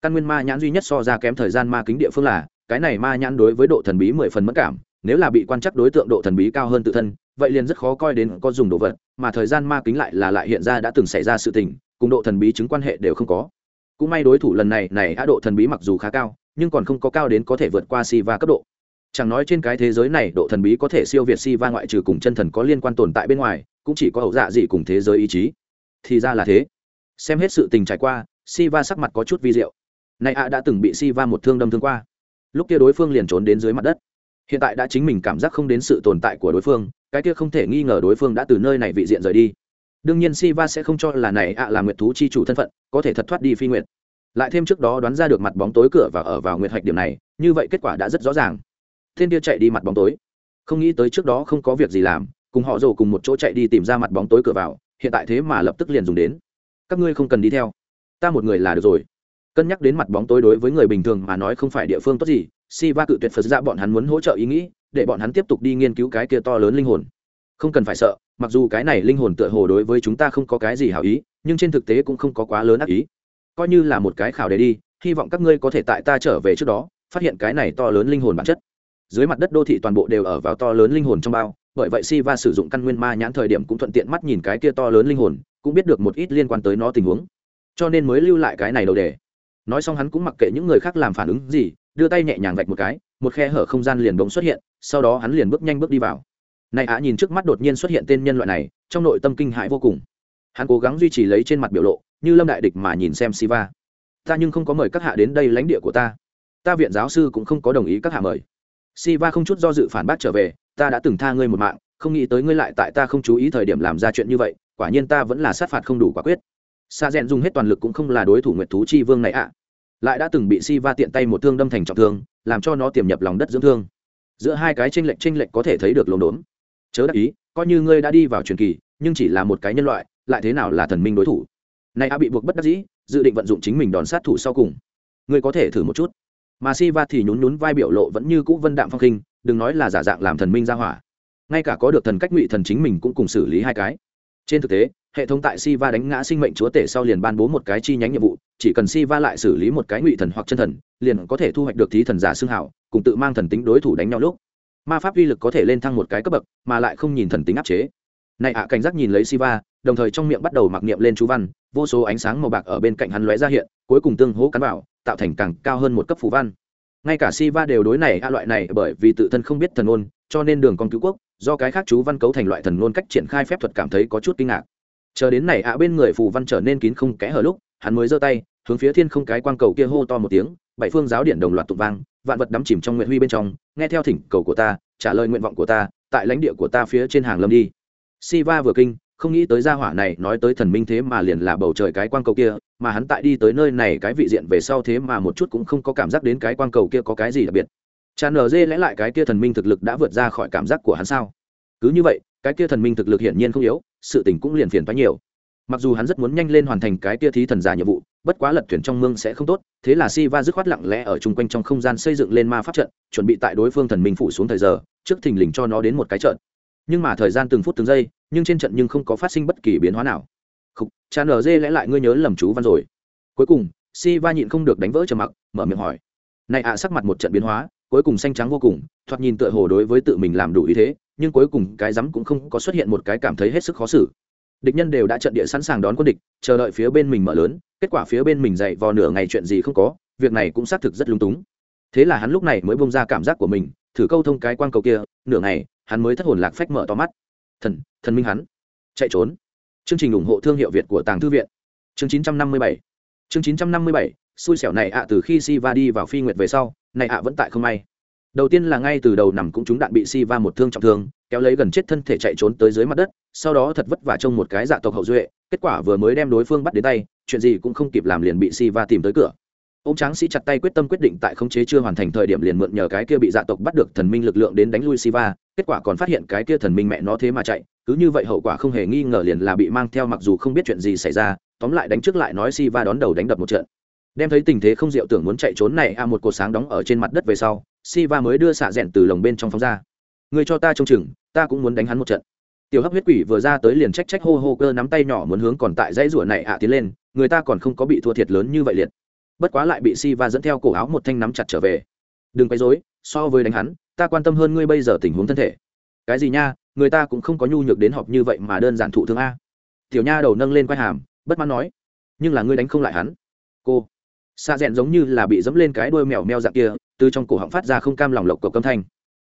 Căn nguyên ma nhãn duy nhất so ra kém thời gian ma kính địa phương là cái này ma nhãn đối với độ thần bí mười phần mất cảm nếu là bị quan chắc đối tượng độ thần bí cao hơn tự thân vậy liền rất khó coi đến có dùng đồ vật mà thời gian ma kính lại là lại hiện ra đã từng xảy ra sự tình cùng độ thần bí chứng quan hệ đều không có. Cũng may đối thủ lần này này á độ thần bí mặc dù khá cao nhưng còn không có cao đến có thể vượt qua si va cấp độ. Chẳng nói trên cái thế giới này độ thần bí có thể siêu việt si va ngoại trừ cùng chân thần có liên quan tồn tại bên ngoài cũng chỉ có hậu dạ gì cùng thế giới ý chí. Thì ra là thế. Xem hết sự tình trải qua si va sắc mặt có chút vi diệu. Này ạ đã từng bị si va một thương đâm thương qua. Lúc kia đối phương liền trốn đến dưới mặt đất. Hiện tại đã chính mình cảm giác không đến sự tồn tại của đối phương, cái kia không thể nghi ngờ đối phương đã từ nơi này vị diện rời đi. Đương nhiên si va sẽ không cho là này ạ là nguyệt thú chi chủ thân phận, có thể thật thoát đi phi nguyệt. Lại thêm trước đó đoán ra được mặt bóng tối cửa và ở vào nguyệt hạch điểm này, như vậy kết quả đã rất rõ ràng. Thiên kia chạy đi mặt bóng tối. Không nghĩ tới trước đó không có việc gì làm cùng họ rồ cùng một chỗ chạy đi tìm ra mặt bóng tối cửa vào, hiện tại thế mà lập tức liền dùng đến. Các ngươi không cần đi theo. Ta một người là được rồi. Cân nhắc đến mặt bóng tối đối với người bình thường mà nói không phải địa phương tốt gì si va cự tuyệt phật ra bọn hắn muốn hỗ trợ ý nghĩ, để bọn hắn tiếp tục đi nghiên cứu cái kia to lớn linh hồn. Không cần phải sợ, mặc dù cái này linh hồn tựa hồ đối với chúng ta không có cái gì hảo ý, nhưng trên thực tế cũng không có quá lớn ác ý. Coi như là một cái khảo đề đi, hy vọng các ngươi có thể tại ta trở về trước đó, phát hiện cái này to lớn linh hồn bản chất. Dưới mặt đất đô thị toàn bộ đều ở vào to lớn linh hồn trong bao bởi vậy si va sử dụng căn nguyên ma nhãn thời điểm cũng thuận tiện mắt nhìn cái kia to lớn linh hồn, cũng biết được một ít liên quan tới nó tình huống. Cho nên mới lưu lại cái này đầu đề. Nói xong hắn cũng mặc kệ những người khác làm phản ứng gì, đưa tay nhẹ nhàng vạch một cái, một khe hở không gian liền bỗng xuất hiện, sau đó hắn liền bước nhanh bước đi vào. Này á nhìn trước mắt đột nhiên xuất hiện tên nhân loại này, trong nội tâm kinh hãi vô cùng. Hắn cố gắng duy trì lấy trên mặt biểu lộ, như lâm đại địch mà nhìn xem siva. Ta nhưng không có mời các hạ đến đây lãnh địa của ta. Ta viện giáo sư cũng không có đồng ý các hạ mời siva không chút do dự phản bác trở về, ta đã từng tha ngươi một mạng, không nghĩ tới ngươi lại tại ta không chú ý thời điểm làm ra chuyện như vậy, quả nhiên ta vẫn là sát phạt không đủ quả quyết. Sa rèn dùng hết toàn lực cũng không là đối thủ nguyệt thú chi vương này ạ. Lại đã từng bị si va tiện tay một thương đâm thành trọng thương, làm cho nó tiềm nhập lòng đất dưỡng thương. Giữa hai cái tranh lệch tranh lệch có thể thấy được lồn đốn. Chớ đắc ý, coi như ngươi đã đi vào truyền kỳ, nhưng chỉ là một cái nhân loại, lại thế nào là thần minh đối thủ? Này a bị buộc bất đắc dĩ, dự định vận dụng chính mình đòn sát thủ sau cùng. Ngươi có thể thử một chút mà si va thì nhún nhún vai biểu lộ vẫn như cũ vân đạm phong khinh đừng nói là giả dạng làm thần minh ra hỏa ngay cả có được thần cách ngụy thần chính mình cũng cùng xử lý hai cái trên thực tế hệ thống tại Siva đánh ngã sinh mệnh chúa tể sau liền ban bố một cái chi nhánh nhiệm vụ, chỉ cần Siva lại xử lý một cái ngụy thần hoặc chân thần, liền có thể thu hoạch được thí thần giả xương hảo, cùng tự mang thần tính đối thủ đánh nhau lúc. Ma pháp uy lực có thể lên thăng một cái cấp bậc, mà lại không nhìn thần tính áp chế. này ạ cảnh giác nhìn lấy siva đồng thời trong miệng bắt đầu mặc niệm lên chú văn vô số ánh sáng màu bạc ở bên cạnh hắn lóe ra hiện cuối cùng tương hỗ cắn vào tạo thành càng cao hơn một cấp phù văn. Ngay cả siva đều đối này a loại này, bởi vì tự thân không biết thần ôn, cho nên đường con cứu quốc, do cái khác chú văn cấu thành loại thần ngôn cách triển khai phép thuật cảm thấy có chút kinh ngạc. Chờ đến này ạ bên người phù văn trở nên kín không kẽ hở lúc, hắn mới giơ tay, hướng phía thiên không cái quang cầu kia hô to một tiếng, bảy phương giáo điện đồng loạt tụng vang, vạn vật đắm chìm trong nguyện huy bên trong, nghe theo thỉnh cầu của ta, trả lời nguyện vọng của ta, tại lãnh địa của ta phía trên hàng lâm đi. Siva vừa kinh, không nghĩ tới gia hỏa này nói tới thần minh thế mà liền là bầu trời cái quang cầu kia mà hắn tại đi tới nơi này cái vị diện về sau thế mà một chút cũng không có cảm giác đến cái quang cầu kia có cái gì đặc biệt. Tràn nở dê lẽ lại cái kia thần minh thực lực đã vượt ra khỏi cảm giác của hắn sao? Cứ như vậy, cái kia thần minh thực lực hiển nhiên không yếu, sự tình cũng liền phiền toái nhiều. Mặc dù hắn rất muốn nhanh lên hoàn thành cái kia thí thần giả nhiệm vụ, bất quá lật thuyền trong mương sẽ không tốt, thế là si va dứt khoát lặng lẽ ở chung quanh trong không gian xây dựng lên ma pháp trận, chuẩn bị tại đối phương thần minh phủ xuống thời giờ, trước thình lình cho nó đến một cái trận. Nhưng mà thời gian từng phút từng giây, nhưng trên trận nhưng không có phát sinh bất kỳ biến hóa nào khục, cha nở dê lẽ lại ngươi nhớ lầm chú văn rồi. Cuối cùng si va nhịn không được đánh vỡ trầm mặc, mở miệng hỏi. Này ạ, sắc mặt một trận biến hóa, cuối cùng xanh trắng vô cùng, thoạt nhìn tựa hồ đối với tự mình làm đủ ý thế, nhưng cuối cùng cái rắm cũng không có xuất hiện một cái cảm thấy hết sức khó xử. Địch nhân đều đã trận địa sẵn sàng đón quân địch, chờ đợi phía bên mình mở lớn, kết quả phía bên mình dậy vò nửa ngày chuyện gì không có, việc này cũng xác thực rất lung túng. Thế là hắn lúc này mới bông ra cảm giác của mình, thử câu thông cái quan cầu kia, nửa ngày, hắn mới thất hồn lạc phách mở to mắt. Thần thần minh hắn, chạy trốn chương trình ủng hộ thương hiệu việt của tàng thư viện. Chương 957 chương 957 xui xẻo này ạ, từ khi si va đi vào phi nguyệt về sau, này ạ vẫn tại không may. Đầu tiên là ngay từ đầu nằm cũng chúng đạn bị si va một thương trọng thương, kéo lấy gần chết thân thể chạy trốn tới dưới mặt đất, sau đó thật vất vả trông một cái dạ tộc hậu duệ, kết quả vừa mới đem đối phương bắt đến tay, chuyện gì cũng không kịp làm liền bị si va tìm tới cửa. Ông tráng sĩ chặt tay quyết tâm quyết định tại khống chế chưa hoàn thành thời điểm liền mượn nhờ cái kia bị dạ tộc bắt được thần minh lực lượng đến đánh lui siva, kết quả còn phát hiện cái kia thần minh mẹ nó thế mà chạy cứ như vậy hậu quả không hề nghi ngờ liền là bị mang theo mặc dù không biết chuyện gì xảy ra, tóm lại đánh trước lại nói si va đón đầu đánh đập một trận. Đem thấy tình thế không diệu tưởng muốn chạy trốn này, a, một cột sáng đóng ở trên mặt đất về sau, si va mới đưa xạ rẽn từ lồng bên trong phóng ra. Người cho ta trông chừng, ta cũng muốn đánh hắn một trận. Tiểu hấp huyết quỷ vừa ra tới liền trách trách hô hô cơ nắm tay nhỏ muốn hướng còn tại dãy rủa này ạ tiến lên, người ta còn không có bị thua thiệt lớn như vậy liệt. Bất quá lại bị si va dẫn theo cổ áo một thanh nắm chặt trở về. Đừng quấy dối so với đánh hắn, ta quan tâm hơn ngươi bây giờ tình huống thân thể. Cái gì nha người ta cũng không có nhu nhược đến họp như vậy mà đơn giản thụ thương a. Tiểu nha đầu nâng lên quai hàm, bất mãn nói, nhưng là ngươi đánh không lại hắn. Cô xa rẽn giống như là bị dẫm lên cái đuôi mèo meo dạng kia, từ trong cổ họng phát ra không cam lòng lộc cầu âm thanh.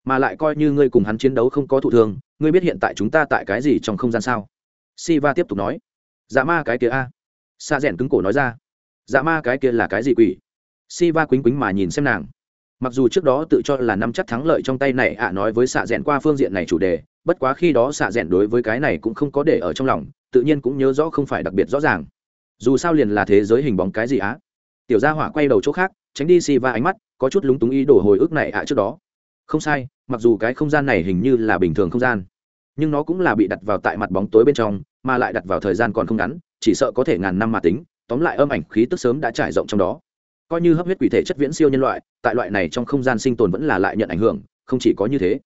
Mà lại coi như ngươi cùng hắn chiến đấu không có thụ thương, ngươi biết hiện tại chúng ta tại cái gì trong không gian sao? Si va tiếp tục nói dạ ma cái kia a. Xa rẽn cứng cổ nói ra dạ ma cái kia là cái gì quỷ? Si va quýnh quýnh mà nhìn xem nàng. Mặc dù trước đó tự cho là năm chắc thắng lợi trong tay này ạ à, nói với xạ rẽn qua phương diện này chủ đề bất quá khi đó xạ rẽn đối với cái này cũng không có để ở trong lòng, tự nhiên cũng nhớ rõ không phải đặc biệt rõ ràng. Dù sao liền là thế giới hình bóng cái gì á? Tiểu gia hỏa quay đầu chỗ khác, tránh đi si va ánh mắt, có chút lúng túng ý đổ hồi ức này ạ trước đó. Không sai, mặc dù cái không gian này hình như là bình thường không gian, nhưng nó cũng là bị đặt vào tại mặt bóng tối bên trong, mà lại đặt vào thời gian còn không ngắn, chỉ sợ có thể ngàn năm mà tính, tóm lại âm ảnh khí tức sớm đã trải rộng trong đó. Coi như hấp huyết quỷ thể chất viễn siêu nhân loại, tại loại này trong không gian sinh tồn vẫn là lại nhận ảnh hưởng, không chỉ có như thế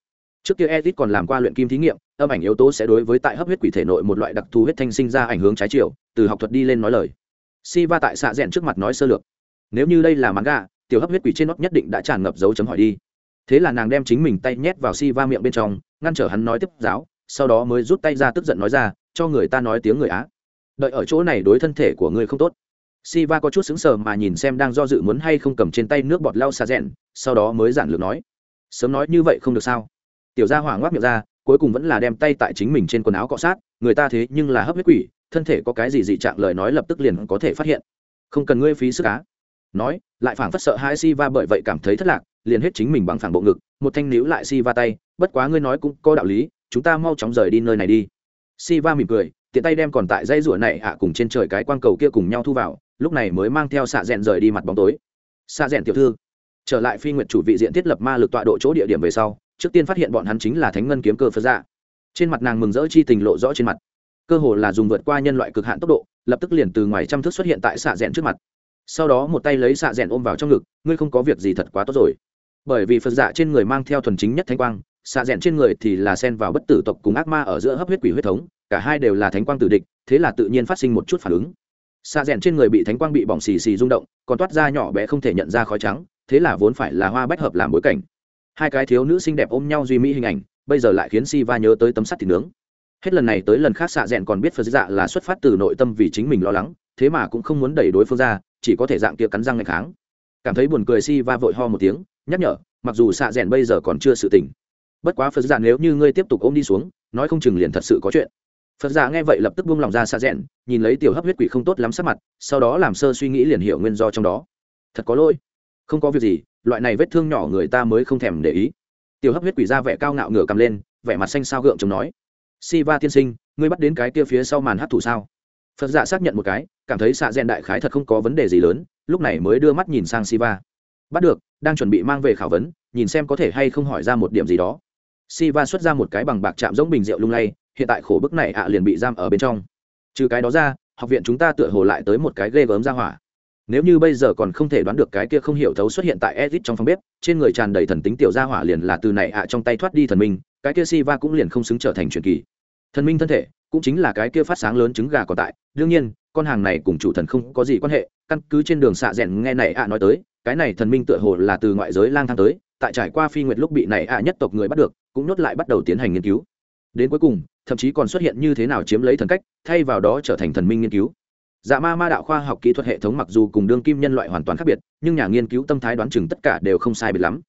trước kia edit còn làm qua luyện kim thí nghiệm âm ảnh yếu tố sẽ đối với tại hấp huyết quỷ thể nội một loại đặc thù huyết thanh sinh ra ảnh hướng trái chiều từ học thuật đi lên nói lời. Si va tại xạ rẽn trước mặt nói sơ lược. Nếu như đây là mắng gà tiểu hấp huyết quỷ trên nóc nhất định đã tràn ngập dấu chấm hỏi đi. Thế là nàng đem chính mình tay nhét vào si va miệng bên trong ngăn trở hắn nói tiếp giáo sau đó mới rút tay ra tức giận nói ra cho người ta nói tiếng người á. Đợi ở chỗ này đối thân thể của ngươi không tốt Siva có chút sững sờ mà nhìn xem đang do dự muốn hay không cầm trên tay nước bọt lau xà rẽn, sau đó mới giản lược nói: "Sớm nói như vậy không được sao?" Tiểu Gia hỏa ngoác miệng ra, cuối cùng vẫn là đem tay tại chính mình trên quần áo cọ sát, người ta thế nhưng là hấp huyết quỷ, thân thể có cái gì dị trạng lời nói lập tức liền có thể phát hiện. Không cần ngươi phí sức á. Nói, lại phảng phất sợ hai Siva bởi vậy cảm thấy thất lạc, liền hết chính mình bằng phẳng bộ ngực, một thanh níu lại Siva tay, bất quá ngươi nói cũng có đạo lý, chúng ta mau chóng rời đi nơi này đi. Siva mỉm cười, tiện tay đem còn tại dây rủa này hạ à cùng trên trời cái quang cầu kia cùng nhau thu vào lúc này mới mang theo xạ rẽn rời đi mặt bóng tối xạ rẽn tiểu thư trở lại phi nguyện chủ vị diện thiết lập ma lực tọa độ chỗ địa điểm về sau trước tiên phát hiện bọn hắn chính là thánh ngân kiếm cơ phật dạ. Trên mặt nàng mừng rỡ chi tình lộ rõ trên mặt. Cơ hồ là dùng vượt qua nhân loại cực hạn tốc độ, lập tức liền từ ngoài trăm thước xuất hiện tại xạ rẽn trước mặt. Sau đó một tay lấy xạ rẽn ôm vào trong ngực, ngươi không có việc gì thật quá tốt rồi. Bởi vì phật dạ trên người mang theo thuần chính nhất thanh quang, xạ rẽn trên người thì là xen vào bất tử tộc cùng ác ma ở giữa hấp huyết quỷ huyết thống, cả hai đều là thánh quang tử địch, thế là tự nhiên phát sinh một chút phản ứng. Xạ rẽn trên người bị thánh quang bị bỏng xì xì rung động, còn toát ra nhỏ bé không thể nhận ra khói trắng, thế là vốn phải là hoa bách hợp làm bối cảnh hai cái thiếu nữ xinh đẹp ôm nhau duy mỹ hình ảnh, bây giờ lại khiến si va nhớ tới tấm sắt thịt nướng. Hết lần này tới lần khác xạ rẽn còn biết phật dạ là xuất phát từ nội tâm vì chính mình lo lắng, thế mà cũng không muốn đẩy đối phương ra, chỉ có thể dạng kia cắn răng ngày kháng. Cảm thấy buồn cười si va vội ho một tiếng, nhắc nhở, mặc dù xạ rẽn bây giờ còn chưa sự tỉnh, bất quá phật dạ nếu như ngươi tiếp tục ôm đi xuống, nói không chừng liền thật sự có chuyện. Phật dạ nghe vậy lập tức buông lòng ra xạ rẽn nhìn lấy tiểu hấp huyết quỷ không tốt lắm sắc mặt, sau đó làm sơ suy nghĩ liền hiểu nguyên do trong đó. Thật có lỗi không có việc gì, loại này vết thương nhỏ người ta mới không thèm để ý. Tiểu hấp huyết quỷ ra vẻ cao ngạo ngửa cầm lên, vẻ mặt xanh sao gượng chồng nói si va tiên sinh, ngươi bắt đến cái kia phía sau màn hát thủ sao? Phật dạ xác nhận một cái, cảm thấy xạ rèn đại khái thật không có vấn đề gì lớn, lúc này mới đưa mắt nhìn sang si va bắt được, đang chuẩn bị mang về khảo vấn, nhìn xem có thể hay không hỏi ra một điểm gì đó. Si va xuất ra một cái bằng bạc chạm giống bình rượu lung lay, hiện tại khổ bức này ạ liền bị giam ở bên trong. Trừ cái đó ra, học viện chúng ta tựa hồ lại tới một cái ghê gớm ra hỏa nếu như bây giờ còn không thể đoán được cái kia không hiểu thấu xuất hiện tại Ezic trong phòng bếp, trên người tràn đầy thần tính tiểu gia hỏa liền là từ này ạ trong tay thoát đi thần minh, cái kia Siva cũng liền không xứng trở thành truyền kỳ. Thần minh thân thể, cũng chính là cái kia phát sáng lớn trứng gà còn tại, đương nhiên, con hàng này cùng chủ thần không có gì quan hệ, căn cứ trên đường xạ rèn nghe này ạ nói tới, cái này thần minh tựa hồ là từ ngoại giới lang thang tới, tại trải qua phi nguyệt lúc bị này ạ nhất tộc người bắt được, cũng nhốt lại bắt đầu tiến hành nghiên cứu. Đến cuối cùng, thậm chí còn xuất hiện như thế nào chiếm lấy thần cách, thay vào đó trở thành thần minh nghiên cứu dạ ma ma đạo khoa học kỹ thuật hệ thống mặc dù cùng đương kim nhân loại hoàn toàn khác biệt, nhưng nhà nghiên cứu tâm thái đoán chừng tất cả đều không sai biệt lắm.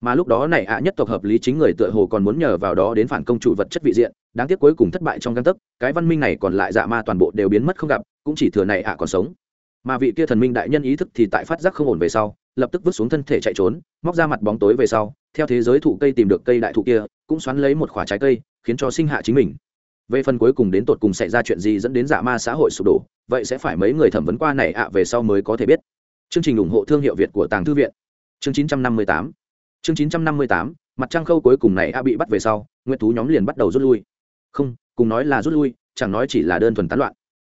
Mà lúc đó này ạ nhất tộc hợp lý chính người tựa hồ còn muốn nhờ vào đó đến phản công chủ vật chất vị diện, đáng tiếc cuối cùng thất bại trong căn tấc, cái văn minh này còn lại dạ ma toàn bộ đều biến mất không gặp, cũng chỉ thừa này ạ còn sống. Mà vị kia thần minh đại nhân ý thức thì tại phát giác không ổn về sau, lập tức vứt xuống thân thể chạy trốn, móc ra mặt bóng tối về sau, theo thế giới thụ cây tìm được cây đại thụ kia, cũng xoắn lấy một khoả trái cây, khiến cho sinh hạ chính mình về phần cuối cùng đến tột cùng xảy ra chuyện gì dẫn đến giả ma xã hội sụp đổ, vậy sẽ phải mấy người thẩm vấn qua này ạ, về sau mới có thể biết. Chương trình ủng hộ thương hiệu việt của tàng thư viện. Chương 958 chương 958 mặt trăng khâu cuối cùng này ạ bị bắt về sau nguyễn thú nhóm liền bắt đầu rút lui. Không, cùng nói là rút lui, chẳng nói chỉ là đơn thuần tán loạn.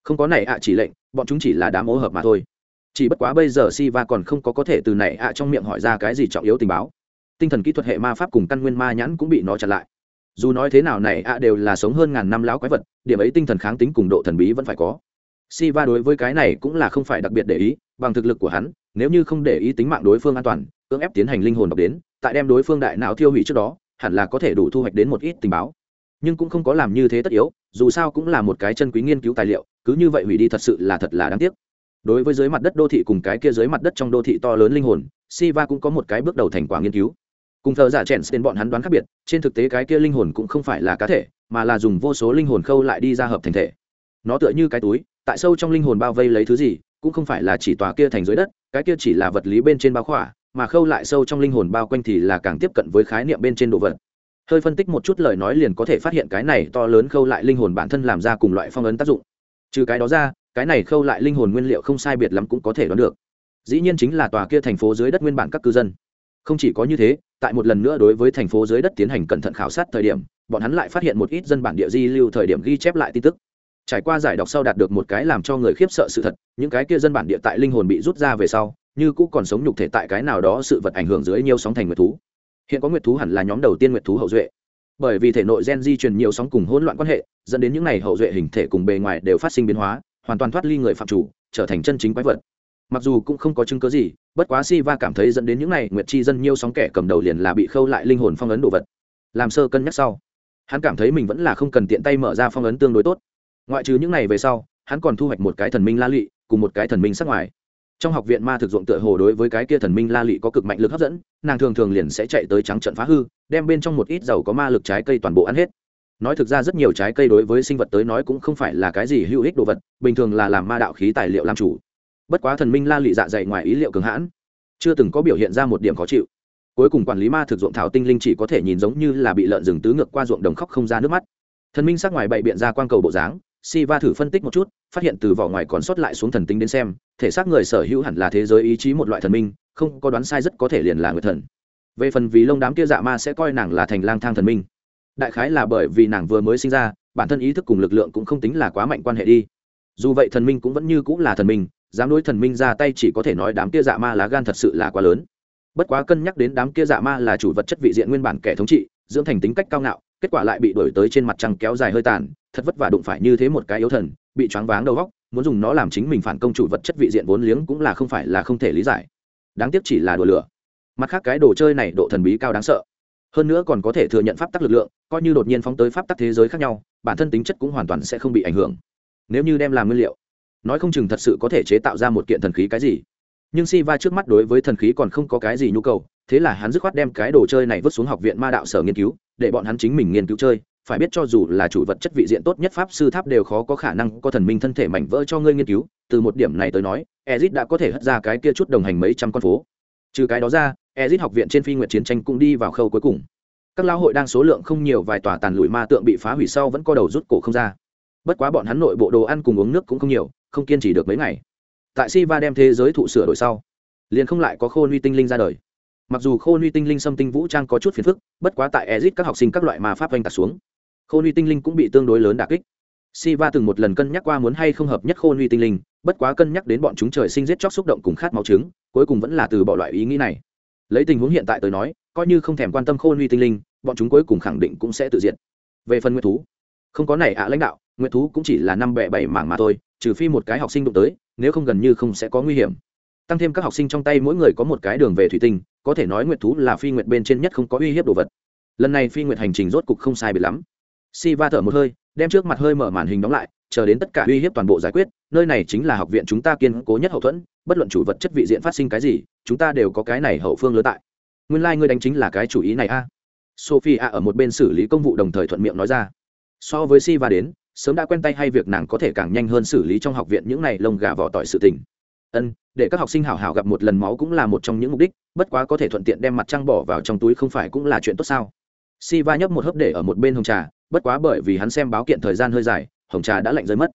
Không có này ạ chỉ lệnh, bọn chúng chỉ là đám ô hợp mà thôi. Chỉ bất quá bây giờ si va còn không có có thể từ này ạ trong miệng hỏi ra cái gì trọng yếu tình báo. Tinh thần kỹ thuật hệ ma pháp cùng căn nguyên ma nhãn cũng bị nó chặn lại dù nói thế nào này, ạ, đều là sống hơn ngàn năm lão quái vật, điểm ấy tinh thần kháng tính cùng độ thần bí vẫn phải có. Si va đối với cái này cũng là không phải đặc biệt để ý, bằng thực lực của hắn, nếu như không để ý tính mạng đối phương an toàn, cưỡng ép tiến hành linh hồn đọc đến, tại đem đối phương đại não thiêu hủy trước đó, hẳn là có thể đủ thu hoạch đến một ít tình báo. Nhưng cũng không có làm như thế tất yếu, dù sao cũng là một cái chân quý nghiên cứu tài liệu, cứ như vậy hủy đi thật sự là thật là đáng tiếc. Đối với dưới mặt đất đô thị cùng cái kia dưới mặt đất trong đô thị to lớn linh hồn, Siva cũng có một cái bước đầu thành quả nghiên cứu cùng thợ giả chèn đến bọn hắn đoán khác biệt, trên thực tế cái kia linh hồn cũng không phải là cá thể, mà là dùng vô số linh hồn khâu lại đi ra hợp thành thể. Nó tựa như cái túi, tại sâu trong linh hồn bao vây lấy thứ gì, cũng không phải là chỉ tòa kia thành dưới đất, cái kia chỉ là vật lý bên trên bao khỏa, mà khâu lại sâu trong linh hồn bao quanh thì là càng tiếp cận với khái niệm bên trên đồ vật. Hơi phân tích một chút lời nói liền có thể phát hiện cái này to lớn khâu lại linh hồn bản thân làm ra cùng loại phong ấn tác dụng. Trừ cái đó ra, cái này khâu lại linh hồn nguyên liệu không sai biệt lắm cũng có thể đoán được. Dĩ nhiên chính là tòa kia thành phố dưới đất nguyên bản các cư dân. Không chỉ có như thế tại một lần nữa đối với thành phố dưới đất tiến hành cẩn thận khảo sát thời điểm, bọn hắn lại phát hiện một ít dân bản địa di lưu thời điểm ghi chép lại tin tức. Trải qua giải đọc sau đạt được một cái làm cho người khiếp sợ sự thật, những cái kia dân bản địa tại linh hồn bị rút ra về sau, như cũ còn sống nhục thể tại cái nào đó sự vật ảnh hưởng dưới nhiều sóng thành nguyệt thú. Hiện có nguyệt thú hẳn là nhóm đầu tiên nguyệt thú hậu duệ. Bởi vì thể nội gen di truyền nhiều sóng cùng hỗn loạn quan hệ, dẫn đến những ngày hậu duệ hình thể cùng bề ngoài đều phát sinh biến hóa, hoàn toàn thoát ly người phạm chủ, trở thành chân chính quái vật mặc dù cũng không có chứng cứ gì, bất quá si va cảm thấy dẫn đến những này nguyệt chi dân nhiều sóng kẻ cầm đầu liền là bị khâu lại linh hồn phong ấn đồ vật. Làm sơ cân nhắc sau, hắn cảm thấy mình vẫn là không cần tiện tay mở ra phong ấn tương đối tốt. Ngoại trừ những này về sau, hắn còn thu hoạch một cái thần minh la lụy cùng một cái thần minh sắc ngoài. Trong học viện ma thực dụng tựa hồ đối với cái kia thần minh la lụy có cực mạnh lực hấp dẫn, nàng thường thường liền sẽ chạy tới trắng trận phá hư, đem bên trong một ít dầu có ma lực trái cây toàn bộ ăn hết. Nói thực ra rất nhiều trái cây đối với sinh vật tới nói cũng không phải là cái gì hữu ích đồ vật, bình thường là làm ma đạo khí tài liệu làm chủ bất quá thần minh la lị dạ dày ngoài ý liệu cường hãn, chưa từng có biểu hiện ra một điểm khó chịu. Cuối cùng quản lý ma thực ruộng thảo tinh linh chỉ có thể nhìn giống như là bị lợn rừng tứ ngược qua ruộng đồng khóc không ra nước mắt. Thần minh sắc ngoài bậy biện ra quang cầu bộ dáng, si va thử phân tích một chút, phát hiện từ vỏ ngoài còn sót lại xuống thần tính đến xem, thể xác người sở hữu hẳn là thế giới ý chí một loại thần minh, không có đoán sai rất có thể liền là người thần. Về phần vì lông đám kia dạ ma sẽ coi nàng là thành lang thang thần minh. Đại khái là bởi vì nàng vừa mới sinh ra, bản thân ý thức cùng lực lượng cũng không tính là quá mạnh quan hệ đi. Dù vậy thần minh cũng vẫn như cũng là thần minh dám đối thần minh ra tay chỉ có thể nói đám kia dạ ma lá gan thật sự là quá lớn. Bất quá cân nhắc đến đám kia dạ ma là chủ vật chất vị diện nguyên bản kẻ thống trị, dưỡng thành tính cách cao ngạo, kết quả lại bị đổi tới trên mặt trăng kéo dài hơi tàn, thật vất vả đụng phải như thế một cái yếu thần, bị choáng váng đầu góc muốn dùng nó làm chính mình phản công chủ vật chất vị diện vốn liếng cũng là không phải là không thể lý giải. Đáng tiếc chỉ là đùa lửa. Mặt khác cái đồ chơi này độ thần bí cao đáng sợ. Hơn nữa còn có thể thừa nhận pháp tắc lực lượng, coi như đột nhiên phóng tới pháp tắc thế giới khác nhau, bản thân tính chất cũng hoàn toàn sẽ không bị ảnh hưởng. Nếu như đem làm nguyên liệu nói không chừng thật sự có thể chế tạo ra một kiện thần khí cái gì. Nhưng si va trước mắt đối với thần khí còn không có cái gì nhu cầu, thế là hắn dứt khoát đem cái đồ chơi này vứt xuống học viện ma đạo sở nghiên cứu, để bọn hắn chính mình nghiên cứu chơi. Phải biết cho dù là chủ vật chất vị diện tốt nhất pháp sư tháp đều khó có khả năng có thần minh thân thể mảnh vỡ cho ngươi nghiên cứu. Từ một điểm này tới nói, ezit đã có thể hất ra cái kia chút đồng hành mấy trăm con phố. Trừ cái đó ra, ezit học viện trên phi nguyện chiến tranh cũng đi vào khâu cuối cùng. Các lão hội đang số lượng không nhiều vài tòa tàn lụi ma tượng bị phá hủy sau vẫn co đầu rút cổ không ra. Bất quá bọn hắn nội bộ đồ ăn cùng uống nước cũng không nhiều không kiên trì được mấy ngày. Tại si va đem thế giới thụ sửa đổi sau, liền không lại có khôn uy tinh linh ra đời. Mặc dù khôn uy tinh linh xâm tinh vũ trang có chút phiền phức, bất quá tại ezit các học sinh các loại ma pháp oanh tạc xuống khôn uy tinh linh cũng bị tương đối lớn đà kích. Si va từng một lần cân nhắc qua muốn hay không hợp nhất khôn uy tinh linh, bất quá cân nhắc đến bọn chúng trời sinh giết chóc xúc động cùng khát máu trứng, cuối cùng vẫn là từ bỏ loại ý nghĩ này. Lấy tình huống hiện tại tới nói, coi như không thèm quan tâm khôn uy tinh linh, bọn chúng cuối cùng khẳng định cũng sẽ tự diệt. Về phần nguyệt thú, không có này ạ lãnh đạo, nguyệt thú cũng chỉ là năm bẻ bảy mảng mà thôi trừ phi một cái học sinh đụng tới, nếu không gần như không sẽ có nguy hiểm. Tăng thêm các học sinh trong tay mỗi người có một cái đường về thủy tinh, có thể nói nguyệt thú là phi nguyệt bên trên nhất không có uy hiếp đồ vật. Lần này phi nguyệt hành trình rốt cục không sai biệt lắm. Si va thở một hơi, đem trước mặt hơi mở màn hình đóng lại, chờ đến tất cả uy hiếp toàn bộ giải quyết, nơi này chính là học viện chúng ta kiên cố nhất hậu thuẫn, bất luận chủ vật chất vị diện phát sinh cái gì, chúng ta đều có cái này hậu phương lứa tại. Nguyên lai、like、ngươi đánh chính là cái chủ ý này a. Sophie a ở một bên xử lý công vụ đồng thời thuận miệng nói ra. So với si va đến sớm đã quen tay hay việc nàng có thể càng nhanh hơn xử lý trong học viện những này lông gà vỏ tỏi sự tình. Ân, để các học sinh hảo hảo gặp một lần máu cũng là một trong những mục đích, bất quá có thể thuận tiện đem mặt trăng bỏ vào trong túi không phải cũng là chuyện tốt sao? Si va nhấp một hớp để ở một bên hồng trà, bất quá bởi vì hắn xem báo kiện thời gian hơi dài, hồng trà đã lạnh rơi mất.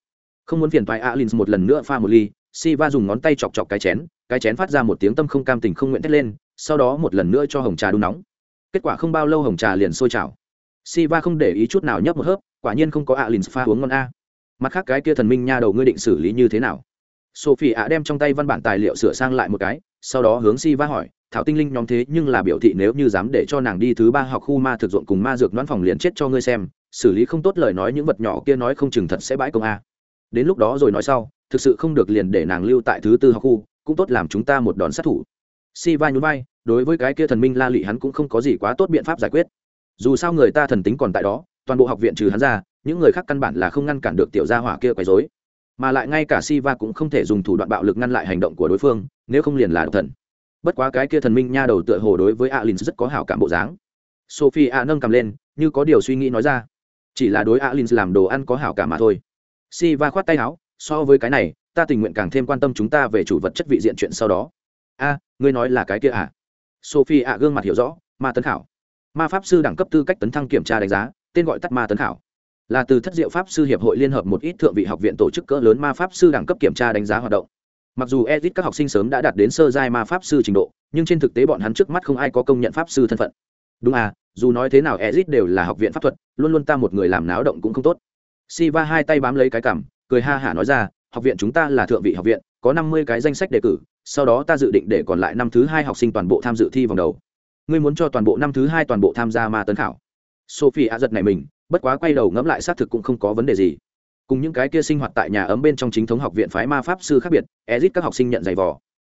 Không muốn phiền thoại alin một lần nữa pha một ly si va dùng ngón tay chọc chọc cái chén cái chén phát ra một tiếng tâm không cam tình không nguyện thét lên, sau đó một lần nữa cho hồng trà đun nóng. Kết quả không bao lâu hồng trà liền sôi trào. Si va không để ý chút nào nhấp một hớp quả nhiên không có alin pha uống ngon a. Mặt khác cái kia thần minh nha đầu ngươi định xử lý như thế nào? Sophie ạ đem trong tay văn bản tài liệu sửa sang lại một cái, sau đó hướng si va hỏi, thảo tinh linh nhóm thế nhưng là biểu thị nếu như dám để cho nàng đi thứ ba học khu ma thực dụng cùng ma dược đoán phòng liền chết cho ngươi xem, xử lý không tốt lời nói những vật nhỏ kia nói không chừng thật sẽ bãi công a. Đến lúc đó rồi nói sau, thực sự không được liền để nàng lưu tại thứ tư học khu, cũng tốt làm chúng ta một đòn sát thủ. Si va nhún vai, đối với cái kia thần minh la lị hắn cũng không có gì quá tốt biện pháp giải quyết. Dù sao người ta thần tính còn tại đó toàn bộ học viện trừ hắn ra, những người khác căn bản là không ngăn cản được tiểu gia hỏa kia quấy rối. Mà lại ngay cả si va cũng không thể dùng thủ đoạn bạo lực ngăn lại hành động của đối phương, nếu không liền là độc thần. Bất quá cái kia thần minh nha đầu tựa hồ đối với alin rất có hảo cảm bộ dáng. Sophie a nâng cầm lên, như có điều suy nghĩ nói ra. Chỉ là đối alin làm đồ ăn có hảo cảm mà thôi. Si va khoát tay áo, so với cái này, ta tình nguyện càng thêm quan tâm chúng ta về chủ vật chất vị diện chuyện sau đó. A, ngươi nói là cái kia à? Sophie a gương mặt hiểu rõ, ma tấn khảo. Ma pháp sư đẳng cấp tư cách tấn thăng kiểm tra đánh giá tên gọi tắt ma tấn khảo. Là từ thất diệu pháp sư hiệp hội liên hợp một ít thượng vị học viện tổ chức cỡ lớn ma pháp sư đẳng cấp kiểm tra đánh giá hoạt động. Mặc dù edit các học sinh sớm đã đạt đến sơ giai ma pháp sư trình độ, nhưng trên thực tế bọn hắn trước mắt không ai có công nhận pháp sư thân phận. Đúng à dù nói thế nào edit đều là học viện pháp thuật, luôn luôn ta một người làm náo động cũng không tốt. Siva hai tay bám lấy cái cằm, cười ha hả nói ra, học viện chúng ta là thượng vị học viện, có năm mươi cái danh sách đề cử, sau đó ta dự định để còn lại năm thứ hai học sinh toàn bộ tham dự thi vòng đầu. Ngươi muốn cho toàn bộ năm thứ hai toàn bộ tham gia ma tấn khảo sophie a giật này mình, bất quá quay đầu ngẫm lại xác thực cũng không có vấn đề gì. Cùng những cái kia sinh hoạt tại nhà ấm bên trong chính thống học viện phái ma pháp sư khác biệt, ezit các học sinh nhận giày vò.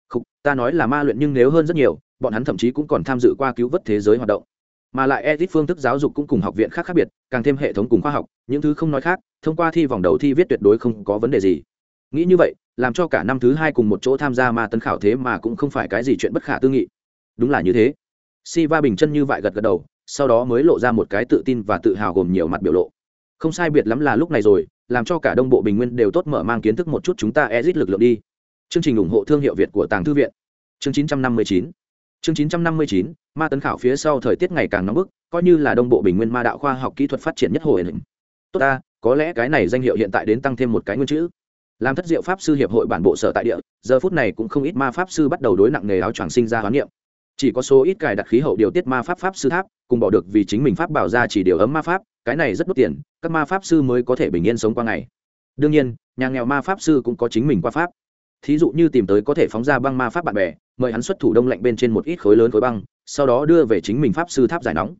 Không ta nói là ma luyện nhưng nếu hơn rất nhiều, bọn hắn thậm chí cũng còn tham dự qua cứu vớt thế giới hoạt động. Mà lại ezit phương thức giáo dục cũng cùng học viện khác khác biệt, càng thêm hệ thống cùng khoa học, những thứ không nói khác, thông qua thi vòng đầu thi viết tuyệt đối không có vấn đề gì. Nghĩ như vậy, làm cho cả năm thứ hai cùng một chỗ tham gia ma tấn khảo thế mà cũng không phải cái gì chuyện bất khả tư nghị. Đúng là như thế. Si va bình chân như vậy gật gật đầu sau đó mới lộ ra một cái tự tin và tự hào gồm nhiều mặt biểu lộ. Không sai biệt lắm là lúc này rồi, làm cho cả đông bộ bình nguyên đều tốt mở mang kiến thức một chút chúng ta ezit lực lượng đi. Chương trình ủng hộ thương hiệu việt của tàng thư viện. Chương 959 chương 959 ma tấn khảo phía sau thời tiết ngày càng nóng bức, coi như là đông bộ bình nguyên ma đạo khoa học kỹ thuật phát triển nhất hồi hình tốt ta, có lẽ cái này danh hiệu hiện tại đến tăng thêm một cái nguyên chữ. Làm thất diệu pháp sư hiệp hội bản bộ sở tại địa, giờ phút này cũng không ít ma pháp sư bắt đầu đối nặng nghề áo choàng sinh ra hoán niệm chỉ có số ít cài đặt khí hậu điều tiết ma pháp pháp sư tháp, cùng bỏ được vì chính mình pháp bảo ra chỉ điều ấm ma pháp, cái này rất đốt tiền, các ma pháp sư mới có thể bình yên sống qua ngày. Đương nhiên, nhà nghèo ma pháp sư cũng có chính mình qua pháp. Thí dụ như tìm tới có thể phóng ra băng ma pháp bạn bè, mời hắn xuất thủ đông lạnh bên trên một ít khối lớn khối băng, sau đó đưa về chính mình pháp sư tháp giải nóng.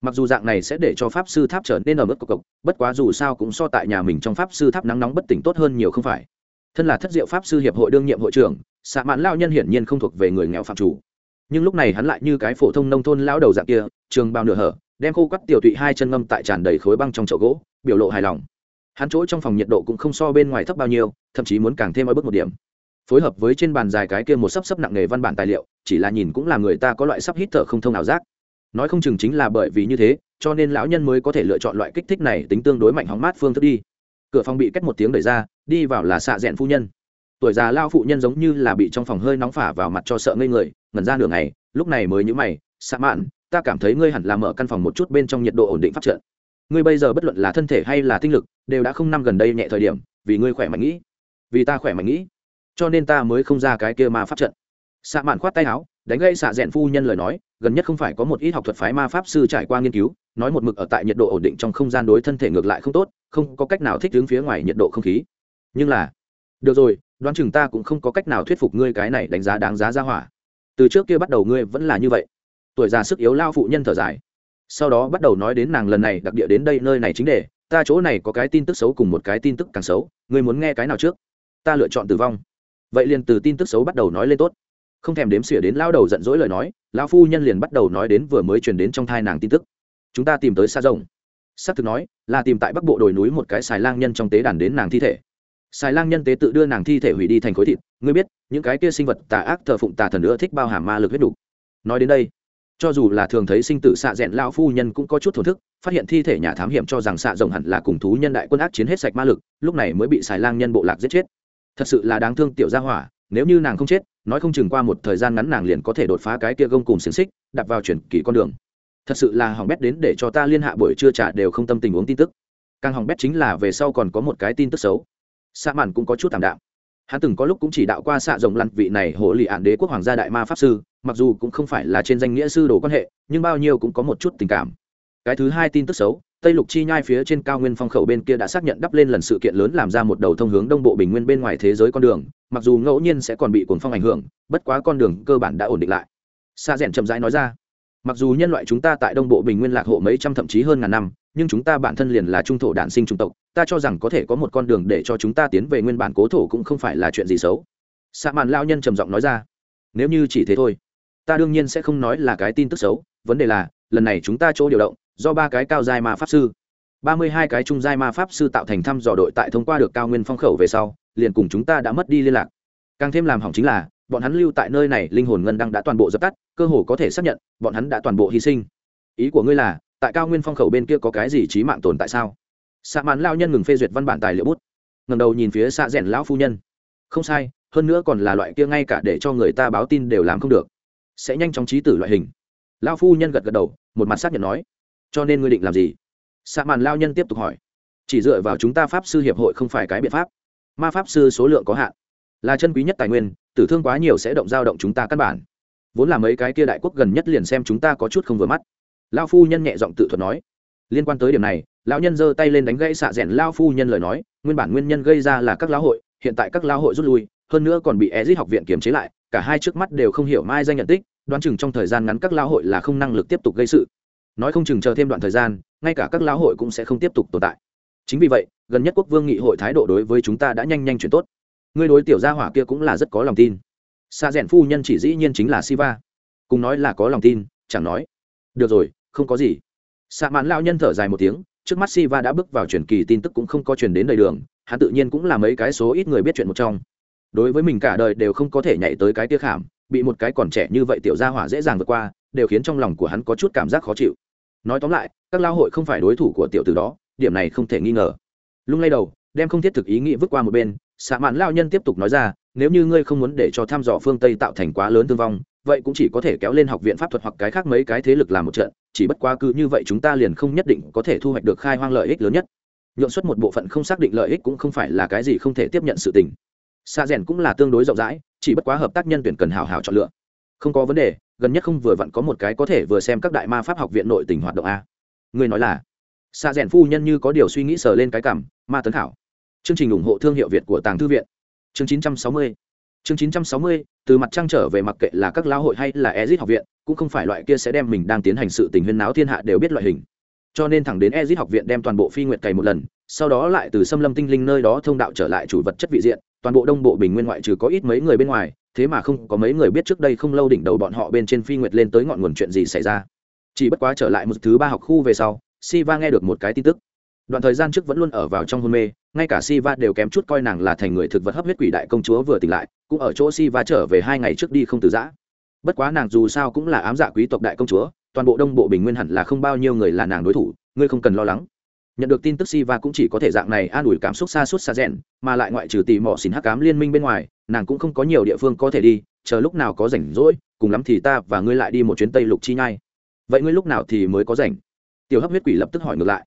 Mặc dù dạng này sẽ để cho pháp sư tháp trở nên ở mức cộc cộc, bất quá dù sao cũng so tại nhà mình trong pháp sư tháp nắng nóng bất tỉnh tốt hơn nhiều không phải. Thân là thất diệu pháp sư hiệp hội đương nhiệm hội trưởng xạ mãn lao nhân hiển nhiên không thuộc về người nghèo phạm chủ nhưng lúc này hắn lại như cái phổ thông nông thôn lão đầu dạng kia, trường bao nửa hở, đem khô quắt tiểu tụy hai chân ngâm tại tràn đầy khối băng trong chậu gỗ, biểu lộ hài lòng. Hắn chỗ trong phòng nhiệt độ cũng không so bên ngoài thấp bao nhiêu, thậm chí muốn càng thêm ở bước một điểm. Phối hợp với trên bàn dài cái kia một sấp sấp nặng nghề văn bản tài liệu, chỉ là nhìn cũng là người ta có loại sắp hít thở không thông nào giác. Nói không chừng chính là bởi vì như thế, cho nên lão nhân mới có thể lựa chọn loại kích thích này tính tương đối mạnh hóng mát phương thức đi. Cửa phòng bị cách một tiếng đẩy ra, đi vào là xạ rẽn phu nhân tuổi già lao phụ nhân giống như là bị trong phòng hơi nóng phả vào mặt cho sợ ngây người, ngẩn ra nửa ngày, lúc này mới nhữ mày xạ mạn, ta cảm thấy ngươi hẳn là mở căn phòng một chút bên trong nhiệt độ ổn định phát trận ngươi bây giờ bất luận là thân thể hay là tinh lực, đều đã không năm gần đây nhẹ thời điểm, vì ngươi khỏe mạnh nghĩ. Vì ta khỏe mạnh nghĩ. Cho nên ta mới không ra cái kia ma pháp trận. Xạ mạn khoát tay áo, đánh gây xạ rẽn phu nhân lời nói, gần nhất không phải có một ít học thuật phái ma pháp sư trải qua nghiên cứu, nói một mực ở tại nhiệt độ ổn định trong không gian đối thân thể ngược lại không tốt, không có cách nào thích ứng phía ngoài nhiệt độ không khí. Nhưng là, được rồi đoán chừng ta cũng không có cách nào thuyết phục ngươi cái này đánh giá đáng giá ra hỏa. Từ trước kia bắt đầu ngươi vẫn là như vậy. Tuổi già sức yếu lao phụ nhân thở dài. Sau đó bắt đầu nói đến nàng lần này đặc địa đến đây nơi này chính để ta chỗ này có cái tin tức xấu cùng một cái tin tức càng xấu, ngươi muốn nghe cái nào trước? Ta lựa chọn tử vong. Vậy liền từ tin tức xấu bắt đầu nói lên tốt. Không thèm đếm xỉa đến lao đầu giận dỗi lời nói, lão phu nhân liền bắt đầu nói đến vừa mới truyền đến trong thai nàng tin tức. Chúng ta tìm tới xa rồng. S ắ c thực nói, là tìm tại bắc bộ đồi núi một cái xài lang nhân trong tế đàn đến nàng thi thể xài lang nhân tế tự đưa nàng thi thể hủy đi thành khối thịt, ngươi biết, những cái kia sinh vật tà ác thờ phụng tà thần nữa thích bao hàm ma lực huyết đủ. nói đến đây, cho dù là thường thấy sinh tử xạ rẽn lao phu nhân cũng có chút thổn thức, phát hiện thi thể nhà thám hiểm cho rằng xạ rồng hẳn là cùng thú nhân đại quân ác chiến hết sạch ma lực, lúc này mới bị xài lang nhân bộ lạc giết chết. Thật sự là đáng thương tiểu gia hỏa, nếu như nàng không chết, nói không chừng qua một thời gian ngắn nàng liền có thể đột phá cái kia gông cùng xiềng xích đặt vào chuyển kỳ con đường. Thật sự là hỏng bét đến để cho ta liên hạ buổi trưa trả đều không tâm tình uống tin tức. Càng hỏng bét chính là về sau còn có một cái tin tức xấu xạ màn cũng có chút thảm đạm. Hắn từng có lúc cũng chỉ đạo qua xạ rồng lăn vị này hộ lì ạn đế quốc hoàng gia đại ma pháp sư, mặc dù cũng không phải là trên danh nghĩa sư đồ quan hệ, nhưng bao nhiêu cũng có một chút tình cảm. Cái thứ hai tin tức xấu, tây lục chi nhai phía trên cao nguyên phong khẩu bên kia đã xác nhận đắp lên lần sự kiện lớn làm ra một đầu thông hướng đông bộ bình nguyên bên ngoài thế giới con đường, mặc dù ngẫu nhiên sẽ còn bị cuồng phong ảnh hưởng, bất quá con đường cơ bản đã ổn định lại. Sa rẽn chậm rãi nói ra, mặc dù nhân loại chúng ta tại đông bộ bình nguyên lạc hộ mấy trăm thậm chí hơn ngàn năm, nhưng chúng ta bản thân liền là trung thổ đản sinh trung tộc ta cho rằng có thể có một con đường để cho chúng ta tiến về nguyên bản cố thổ cũng không phải là chuyện gì xấu. Xạ màn lao nhân trầm giọng nói ra, nếu như chỉ thế thôi, ta đương nhiên sẽ không nói là cái tin tức xấu. Vấn đề là, lần này chúng ta chỗ điều động, do ba cái cao giai ma pháp sư, ba mươi hai cái trung giai ma pháp sư tạo thành thăm dò đội tại thông qua được cao nguyên phong khẩu về sau, liền cùng chúng ta đã mất đi liên lạc. Càng thêm làm hỏng chính là, bọn hắn lưu tại nơi này, linh hồn ngân đăng đã toàn bộ dập tắt, cơ hồ có thể xác nhận, bọn hắn đã toàn bộ hy sinh. Ý của ngươi là, tại cao nguyên phong khẩu bên kia có cái gì trí mạng tồn tại sao? Xạ mạn lao nhân ngừng phê duyệt văn bản tài liệu bút ngầm đầu nhìn phía xạ rẽn lão phu nhân. Không sai, hơn nữa còn là loại kia ngay cả để cho người ta báo tin đều làm không được. Sẽ nhanh chóng trí tử loại hình. Lao phu nhân gật gật đầu, một mặt xác nhận nói, cho nên ngươi định làm gì? Xạ màn lao nhân tiếp tục hỏi, chỉ dựa vào chúng ta pháp sư hiệp hội không phải cái biện pháp. Ma pháp sư số lượng có hạn, là chân quý nhất tài nguyên, tử thương quá nhiều sẽ động dao động chúng ta căn bản. Vốn là mấy cái kia đại quốc gần nhất liền xem chúng ta có chút không vừa mắt. Lao phu nhân nhẹ giọng tự thuật nói, liên quan tới điểm này lão nhân giơ tay lên đánh gãy xạ rẽn lao phu nhân lời nói, nguyên bản nguyên nhân gây ra là các lão hội, hiện tại các lão hội rút lui, hơn nữa còn bị ezit học viện kiềm chế lại, cả hai trước mắt đều không hiểu mai danh nhận tích, đoán chừng trong thời gian ngắn các lão hội là không năng lực tiếp tục gây sự. Nói không chừng chờ thêm đoạn thời gian, ngay cả các lão hội cũng sẽ không tiếp tục tồn tại. Chính vì vậy, gần nhất quốc vương nghị hội thái độ đối với chúng ta đã nhanh nhanh chuyển tốt. Ngươi đối tiểu gia hỏa kia cũng là rất có lòng tin. Xa rèn phu nhân chỉ dĩ nhiên chính là siva. Cùng nói là có lòng tin, chẳng nói. Được rồi, không có gì. Xạ mãn lao nhân thở dài một tiếng trước mắt siva đã bước vào truyền kỳ, tin tức cũng không có truyền đến đầy đường, hắn tự nhiên cũng là mấy cái số ít người biết chuyện một trong. Đối với mình cả đời đều không có thể nhảy tới cái tiếc khảm, bị một cái còn trẻ như vậy tiểu gia hỏa dễ dàng vượt qua, đều khiến trong lòng của hắn có chút cảm giác khó chịu. Nói tóm lại, các lao hội không phải đối thủ của tiểu tử đó, điểm này không thể nghi ngờ. Lung lay đầu, đem không thiết thực ý nghĩ vứt qua một bên xạ mạn lao nhân tiếp tục nói ra, nếu như ngươi không muốn để cho thăm dò phương tây tạo thành quá lớn thương vong, vậy cũng chỉ có thể kéo lên học viện pháp thuật hoặc cái khác mấy cái thế lực làm một trận chỉ bất quá cứ như vậy chúng ta liền không nhất định có thể thu hoạch được khai hoang lợi ích lớn nhất. Nhuộn xuất một bộ phận không xác định lợi ích cũng không phải là cái gì không thể tiếp nhận sự tình. Xa rèn cũng là tương đối rộng rãi, chỉ bất quá hợp tác nhân tuyển cần hào hào chọn lựa. Không có vấn đề, gần nhất không vừa vặn có một cái có thể vừa xem các đại ma pháp học viện nội tình hoạt động a. Người nói là xa rèn phu nhân như có điều suy nghĩ sờ lên cái cảm, ma tấn khảo. Chương trình ủng hộ thương hiệu việt của tàng thư viện. Chương 960 chương 960 từ mặt trăng trở về mặc kệ là các lao hội hay là ezit học viện, cũng không phải loại kia sẽ đem mình đang tiến hành sự tình huyên náo thiên hạ đều biết loại hình. Cho nên thẳng đến ezit học viện đem toàn bộ phi nguyệt cày một lần, sau đó lại từ xâm lâm tinh linh nơi đó thông đạo trở lại chủ vật chất vị diện, toàn bộ đông bộ bình nguyên ngoại trừ có ít mấy người bên ngoài, thế mà không có mấy người biết trước đây không lâu đỉnh đầu bọn họ bên trên phi nguyệt lên tới ngọn nguồn chuyện gì xảy ra. Chỉ bất quá trở lại một thứ ba học khu về sau, siva nghe được một cái tin tức đoạn thời gian trước vẫn luôn ở vào trong hôn mê, ngay cả si va đều kém chút coi nàng là thành người thực vật hấp huyết quỷ đại công chúa vừa tỉnh lại, cũng ở chỗ si va trở về hai ngày trước đi không từ giã. Bất quá nàng dù sao cũng là ám dạ quý tộc đại công chúa, toàn bộ đông bộ bình nguyên hẳn là không bao nhiêu người là nàng đối thủ, ngươi không cần lo lắng. Nhận được tin tức si va cũng chỉ có thể dạng này an ủi cảm xúc xa suốt xa rẽn mà lại ngoại trừ tỉ mỏ xỉn hắc cám liên minh bên ngoài, nàng cũng không có nhiều địa phương có thể đi, chờ lúc nào có rảnh rỗi, cùng lắm thì ta và ngươi lại đi một chuyến tây lục chi nhai. Vậy ngươi lúc nào thì mới có rảnh? Tiểu hấp huyết quỷ lập tức hỏi ngược lại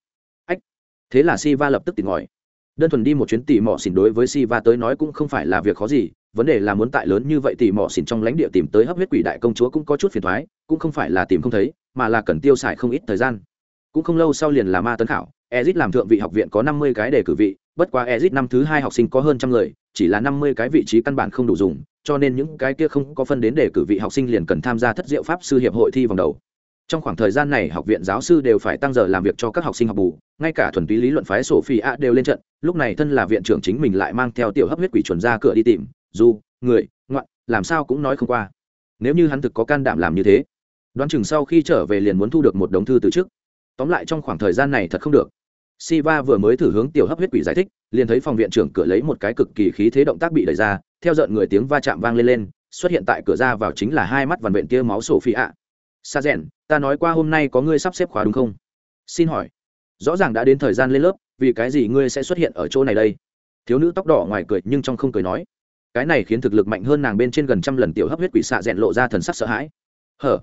thế là si va lập tức tìm ngòi đơn thuần đi một chuyến tỉ mỏ xỉn đối với si va tới nói cũng không phải là việc khó gì, vấn đề là muốn tại lớn như vậy tỉ mỏ xỉn trong lãnh địa tìm tới hấp huyết quỷ đại công chúa cũng có chút phiền thoái cũng không phải là tìm không thấy, mà là cần tiêu xài không ít thời gian. Cũng không lâu sau liền là ma tấn khảo, ezit làm thượng vị học viện có năm mươi cái đề cử vị, bất quá ezit năm thứ hai học sinh có hơn trăm người, chỉ là năm mươi cái vị trí căn bản không đủ dùng, cho nên những cái kia không có phân đến đề cử vị học sinh liền cần tham gia thất diệu pháp sư hiệp hội thi vòng đầu trong khoảng thời gian này, học viện giáo sư đều phải tăng giờ làm việc cho các học sinh học bù, ngay cả thuần túy lý luận phái sổ phi a đều lên trận, lúc này thân là viện trưởng chính mình lại mang theo tiểu hấp huyết quỷ chuẩn ra cửa đi tìm, dù, người, ngoạn, làm sao cũng nói không qua. Nếu như hắn thực có can đảm làm như thế, đoán chừng sau khi trở về liền muốn thu được một đống thư từ trước. Tóm lại trong khoảng thời gian này thật không được. Siva vừa mới thử hướng tiểu hấp huyết quỷ giải thích, liền thấy phòng viện trưởng cửa lấy một cái cực kỳ khí thế động tác bị đẩy ra, theo dợn người tiếng va chạm vang lên lên, xuất hiện tại cửa ra vào chính là hai mắt vằn vện kia máu sổ phi ạ sa rèn ta nói qua hôm nay có ngươi sắp xếp khóa đúng không? Xin hỏi, rõ ràng đã đến thời gian lên lớp, vì cái gì ngươi sẽ xuất hiện ở chỗ này đây? Thiếu nữ tóc đỏ ngoài cười nhưng trong không cười nói, cái này khiến thực lực mạnh hơn nàng bên trên gần trăm lần tiểu hấp huyết quỷ xạ rẽn lộ ra thần sắc sợ hãi. Hở,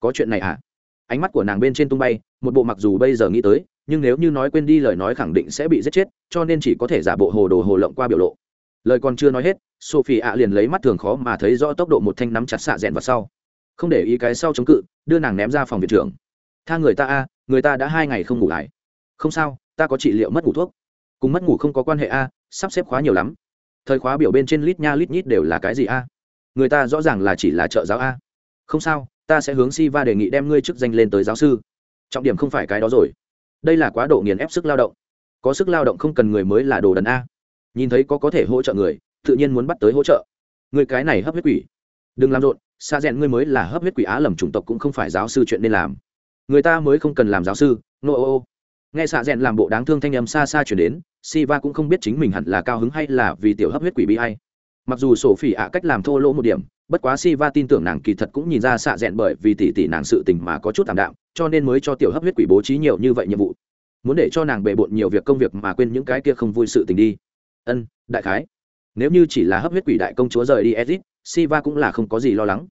có chuyện này à? Ánh mắt của nàng bên trên tung bay, một bộ mặc dù bây giờ nghĩ tới, nhưng nếu như nói quên đi lời nói khẳng định sẽ bị giết chết, cho nên chỉ có thể giả bộ hồ đồ hồ lộng qua biểu lộ. Lời còn chưa nói hết, sophie ạ liền lấy mắt thường khó mà thấy rõ tốc độ một thanh nắm chặt xạ rẽn vào sau không để ý cái sau chống cự, đưa nàng ném ra phòng viện trưởng. Tha người ta a, người ta đã hai ngày không ngủ lại. Không sao, ta có trị liệu mất ngủ thuốc. Cùng mất ngủ không có quan hệ a, sắp xếp khóa nhiều lắm. Thời khóa biểu bên trên lít nha lít nhít đều là cái gì a? Người ta rõ ràng là chỉ là trợ giáo a. Không sao, ta sẽ hướng si va đề nghị đem ngươi chức danh lên tới giáo sư. Trọng điểm không phải cái đó rồi. Đây là quá độ nghiền ép sức lao động. Có sức lao động không cần người mới là đồ đần a. Nhìn thấy có có thể hỗ trợ người, tự nhiên muốn bắt tới hỗ trợ. Người cái này hấp huyết quỷ. Đừng làm rộn xa rèn ngươi mới là hấp huyết quỷ á lầm chủng tộc cũng không phải giáo sư chuyện nên làm. Người ta mới không cần làm giáo sư nô ô ô. Nghe xạ rèn làm bộ đáng thương thanh âm xa xa chuyển đến si va cũng không biết chính mình hẳn là cao hứng hay là vì tiểu hấp huyết quỷ bị hay mặc dù sổ phỉ ạ cách làm thô lỗ một điểm, bất quá si va tin tưởng nàng kỳ thật cũng nhìn ra xạ rẽn bởi vì tỷ tỷ nàng sự tình mà có chút tạm đạm, cho nên mới cho tiểu hấp huyết quỷ bố trí nhiều như vậy nhiệm vụ. Muốn để cho nàng bề bộn nhiều việc công việc mà quên những cái kia không vui sự tình đi. Ân, đại khái. Nếu như chỉ là hấp huyết quỷ đại công chúa rời đi edit siva cũng là không có gì lo lắng.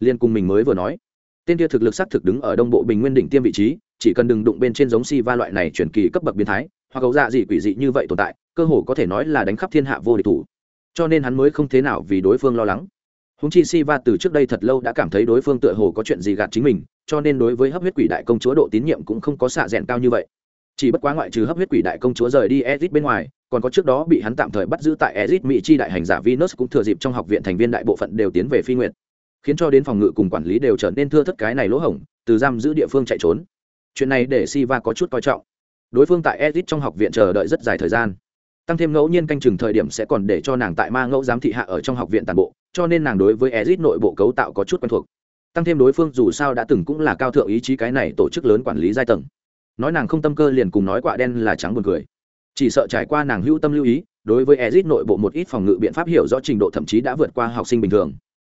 Liên cùng mình mới vừa nói, tên kia thực lực xác thực đứng ở đông bộ bình nguyên đỉnh tiêm vị trí, chỉ cần đừng đụng bên trên giống siva loại này chuyển kỳ cấp bậc biến thái, hoặc gấu dạ gì quỷ dị như vậy tồn tại, cơ hồ có thể nói là đánh khắp thiên hạ vô địch thủ. Cho nên hắn mới không thế nào vì đối phương lo lắng. Húng chi siva từ trước đây thật lâu đã cảm thấy đối phương tựa hồ có chuyện gì gạt chính mình, cho nên đối với hấp huyết quỷ đại công chúa độ tín nhiệm cũng không có xạ rẽn cao như vậy chỉ bất quá ngoại trừ hấp huyết quỷ đại công chúa rời đi ezit bên ngoài, còn có trước đó bị hắn tạm thời bắt giữ tại ezit mỹ chi đại hành giả venus cũng thừa dịp trong học viện thành viên đại bộ phận đều tiến về phi nguyện khiến cho đến phòng ngự cùng quản lý đều trở nên thưa thất cái này lỗ hổng, từ giam giữ địa phương chạy trốn. Chuyện này để siva có chút coi trọng. Đối phương tại ezit trong học viện chờ đợi rất dài thời gian. Tăng thêm ngẫu nhiên canh chừng thời điểm sẽ còn để cho nàng tại ma ngẫu giám thị hạ ở trong học viện toàn bộ, cho nên nàng đối với ezit nội bộ cấu tạo có chút quen thuộc. Tăng thêm đối phương dù sao đã từng cũng là cao thượng ý chí cái này tổ chức lớn quản lý giai tầng nói nàng không tâm cơ liền cùng nói quạ đen là trắng buồn cười. Chỉ sợ trải qua nàng hữu tâm lưu ý, đối với ezit nội bộ một ít phòng ngự biện pháp hiểu rõ trình độ thậm chí đã vượt qua học sinh bình thường.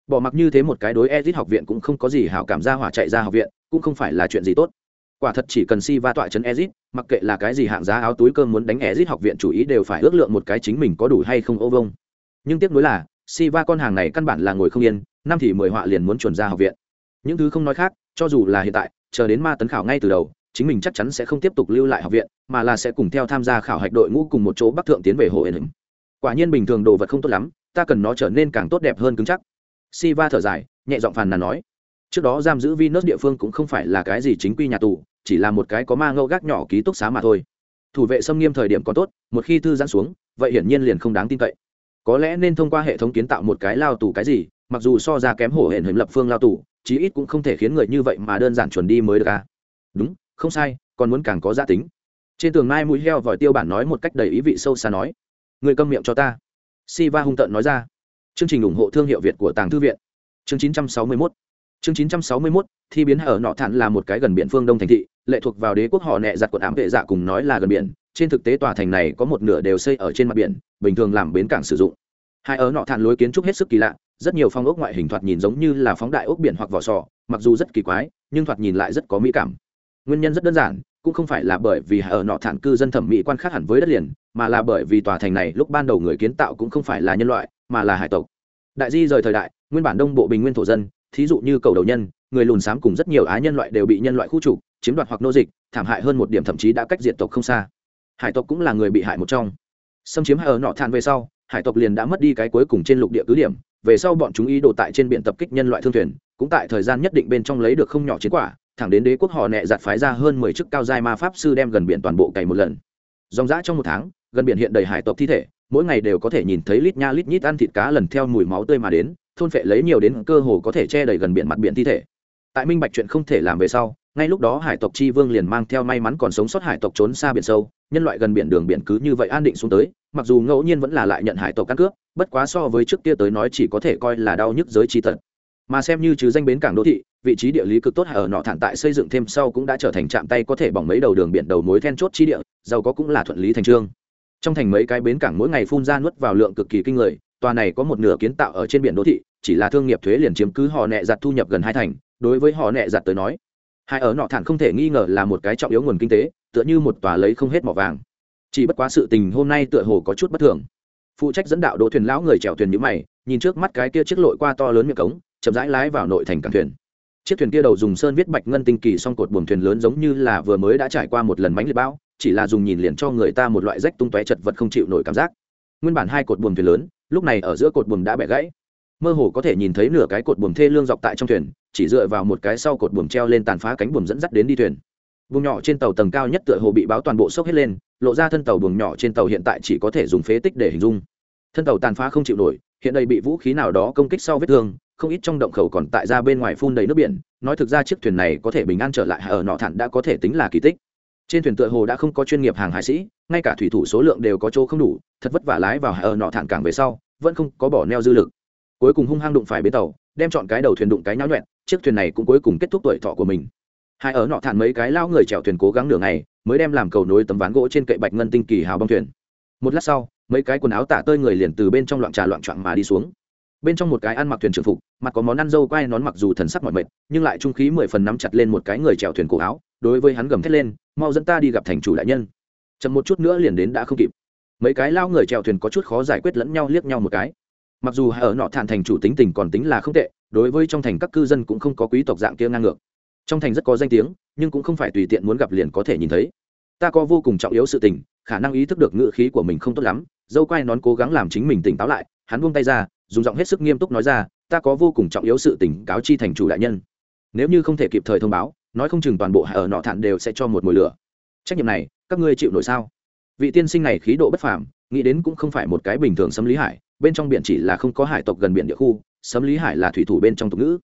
Bỏ mặc như thế một cái đối ezit học viện cũng không có gì hảo cảm ra hỏa chạy ra học viện, cũng không phải là chuyện gì tốt. Quả thật chỉ cần si va tọa chân ezit mặc kệ là cái gì hạng giá áo túi cơm muốn đánh ezit học viện chủ ý đều phải ước lượng một cái chính mình có đủ hay không ô vông. Nhưng tiếc nuối là si va con hàng này căn bản là ngồi không yên, năm thì mười họa liền muốn chuẩn ra học viện. Những thứ không nói khác, cho dù là hiện tại, chờ đến ma tấn khảo ngay từ đầu chính mình chắc chắn sẽ không tiếp tục lưu lại học viện mà là sẽ cùng theo tham gia khảo hạch đội ngũ cùng một chỗ bắc thượng tiến về hồ ẩn hình quả nhiên bình thường đồ vật không tốt lắm ta cần nó trở nên càng tốt đẹp hơn cứng chắc si va thở dài nhẹ giọng phàn nàn nói trước đó giam giữ Vinus địa phương cũng không phải là cái gì chính quy nhà tù, chỉ là một cái có ma ngâu gác nhỏ ký túc xá mà thôi. Thủ vệ xâm nghiêm thời điểm còn tốt, một khi thư giãn xuống, vậy hiển nhiên liền không đáng tin cậy. Có lẽ nên thông qua hệ thống kiến tạo một cái lao tù cái gì, mặc dù so ra kém hổ hển hình lập phương lao tù, chí ít cũng không thể khiến người như vậy mà đơn giản chuẩn đi mới được. À. Đúng, không sai, còn muốn càng có gia tính. Trên tường mai mũi heo vòi tiêu bản nói một cách đầy ý vị sâu xa nói, người câm miệng cho ta. Si va hung tợn nói ra. Chương trình ủng hộ thương hiệu việt của tàng thư viện. Chương 961 chương 961 thi biến ở nọ thản là một cái gần biển phương đông thành thị, lệ thuộc vào đế quốc họ nẹ giặt quận ám vệ dạ cùng nói là gần biển. Trên thực tế tòa thành này có một nửa đều xây ở trên mặt biển, bình thường làm bến cảng sử dụng. Hai ở nọ thản lối kiến trúc hết sức kỳ lạ, rất nhiều phong ốc ngoại hình thoạt nhìn giống như là phóng đại ốc biển hoặc vỏ sò, mặc dù rất kỳ quái, nhưng thoạt nhìn lại rất có mỹ cảm nguyên nhân rất đơn giản, cũng không phải là bởi vì ở nọ thản cư dân thẩm mỹ quan khác hẳn với đất liền, mà là bởi vì tòa thành này lúc ban đầu người kiến tạo cũng không phải là nhân loại, mà là hải tộc. Đại di rời thời đại, nguyên bản đông bộ bình nguyên thổ dân, thí dụ như cầu đầu nhân, người lùn xám cùng rất nhiều á nhân loại đều bị nhân loại khu trục, chiếm đoạt hoặc nô dịch, thảm hại hơn một điểm thậm chí đã cách diện tộc không xa. Hải tộc cũng là người bị hại một trong. Xâm chiếm ở nọ thản về sau, hải tộc liền đã mất đi cái cuối cùng trên lục địa cứ điểm, về sau bọn chúng ý đồ tại trên biển tập kích nhân loại thương thuyền, cũng tại thời gian nhất định bên trong lấy được không nhỏ chiến quả thẳng đến đế quốc họ nẹ giặt phái ra hơn mười chức cao giai ma pháp sư đem gần biển toàn bộ cày một lần. Dòng dã trong một tháng, gần biển hiện đầy hải tộc thi thể, mỗi ngày đều có thể nhìn thấy lít nha lít nhít ăn thịt cá lần theo mùi máu tươi mà đến, thôn phệ lấy nhiều đến cơ hồ có thể che đầy gần biển mặt biển thi thể. Tại minh bạch chuyện không thể làm về sau, ngay lúc đó hải tộc chi vương liền mang theo may mắn còn sống sót hải tộc trốn xa biển sâu, nhân loại gần biển đường biển cứ như vậy an định xuống tới, mặc dù ngẫu nhiên vẫn là lại nhận hải tộc căn cướp bất quá so với trước kia tới nói chỉ có thể coi là đau nhức giới chi tật. Mà xem như chứ danh bến cảng đô thị vị trí địa lý cực tốt ở nọ thản tại xây dựng thêm sau cũng đã trở thành trạm tay có thể bỏng mấy đầu đường biển đầu mối then chốt chi địa, giàu có cũng là thuận lý thành trương. Trong thành mấy cái bến cảng mỗi ngày phun ra nuốt vào lượng cực kỳ kinh người, tòa này có một nửa kiến tạo ở trên biển đô thị, chỉ là thương nghiệp thuế liền chiếm cứ họ nẹ giặt thu nhập gần hai thành, đối với họ nẹ giặt tới nói, hai ở nọ thản không thể nghi ngờ là một cái trọng yếu nguồn kinh tế, tựa như một tòa lấy không hết mỏ vàng. Chỉ bất quá sự tình hôm nay tựa hồ có chút bất thường. Phụ trách dẫn đạo đỗ thuyền lão người chèo thuyền như mày, nhìn trước mắt cái kia chiếc lội qua to lớn miệng cống, chậm rãi lái vào nội thành cảng thuyền chiếc thuyền kia đầu dùng sơn viết bạch ngân tinh kỳ song cột buồm thuyền lớn giống như là vừa mới đã trải qua một lần mánh liệt bão, chỉ là dùng nhìn liền cho người ta một loại rách tung tóe chật vật không chịu nổi cảm giác. Nguyên bản hai cột buồm thuyền lớn, lúc này ở giữa cột buồm đã bẻ gãy. Mơ hồ có thể nhìn thấy nửa cái cột buồm thê lương dọc tại trong thuyền, chỉ dựa vào một cái sau cột buồm treo lên tàn phá cánh buồm dẫn dắt đến đi thuyền. Buồng nhỏ trên tàu tầng cao nhất tựa hồ bị báo toàn bộ sốc hết lên, lộ ra thân tàu buồng nhỏ trên tàu hiện tại chỉ có thể dùng phế tích để hình dung. Thân tàu tàn phá không chịu nổi, hiện đây bị vũ khí nào đó công kích sau vết thương không ít trong động khẩu còn tại ra bên ngoài phun đầy nước biển, nói thực ra chiếc thuyền này có thể bình an trở lại ở nọ thản đã có thể tính là kỳ tích. Trên thuyền tựa hồ đã không có chuyên nghiệp hàng hải sĩ, ngay cả thủy thủ số lượng đều có chỗ không đủ, thật vất vả lái vào ở nọ thản cảng về sau, vẫn không có bỏ neo dư lực. Cuối cùng hung hăng đụng phải bến tàu, đem chọn cái đầu thuyền đụng cái nháo nhuẹn, chiếc thuyền này cũng cuối cùng kết thúc tuổi thọ của mình. Hai ở nọ thản mấy cái lao người chèo thuyền cố gắng nửa ngày, mới đem làm cầu nối tấm ván gỗ trên cậy bạch ngân tinh kỳ hào bong thuyền. Một lát sau, mấy cái quần áo tả tơi người liền từ bên trong loạn trà loạn trọn mà đi xuống bên trong một cái ăn mặc thuyền trưởng phục, mặt có món ăn dâu quai nón mặc dù thần sắc mọi mệt, nhưng lại trung khí mười phần nắm chặt lên một cái người chèo thuyền cổ áo, đối với hắn gầm thét lên, mau dẫn ta đi gặp thành chủ đại nhân. Chậm một chút nữa liền đến đã không kịp. Mấy cái lao người chèo thuyền có chút khó giải quyết lẫn nhau liếc nhau một cái. Mặc dù ở nọ thản thành chủ tính tình còn tính là không tệ, đối với trong thành các cư dân cũng không có quý tộc dạng kia ngang ngược. Trong thành rất có danh tiếng, nhưng cũng không phải tùy tiện muốn gặp liền có thể nhìn thấy. Ta có vô cùng trọng yếu sự tình, khả năng ý thức được ngự khí của mình không tốt lắm, dâu quai nón cố gắng làm chính mình tỉnh táo lại, hắn buông tay ra dùng giọng hết sức nghiêm túc nói ra, ta có vô cùng trọng yếu sự tỉnh cáo chi thành chủ đại nhân. Nếu như không thể kịp thời thông báo, nói không chừng toàn bộ ở nọ thản đều sẽ cho một mùi lửa. Trách nhiệm này, các ngươi chịu nổi sao? Vị tiên sinh này khí độ bất phàm, nghĩ đến cũng không phải một cái bình thường xâm lý hải, bên trong biển chỉ là không có hải tộc gần biển địa khu xâm lý hải là thủy thủ bên trong tục ngữ.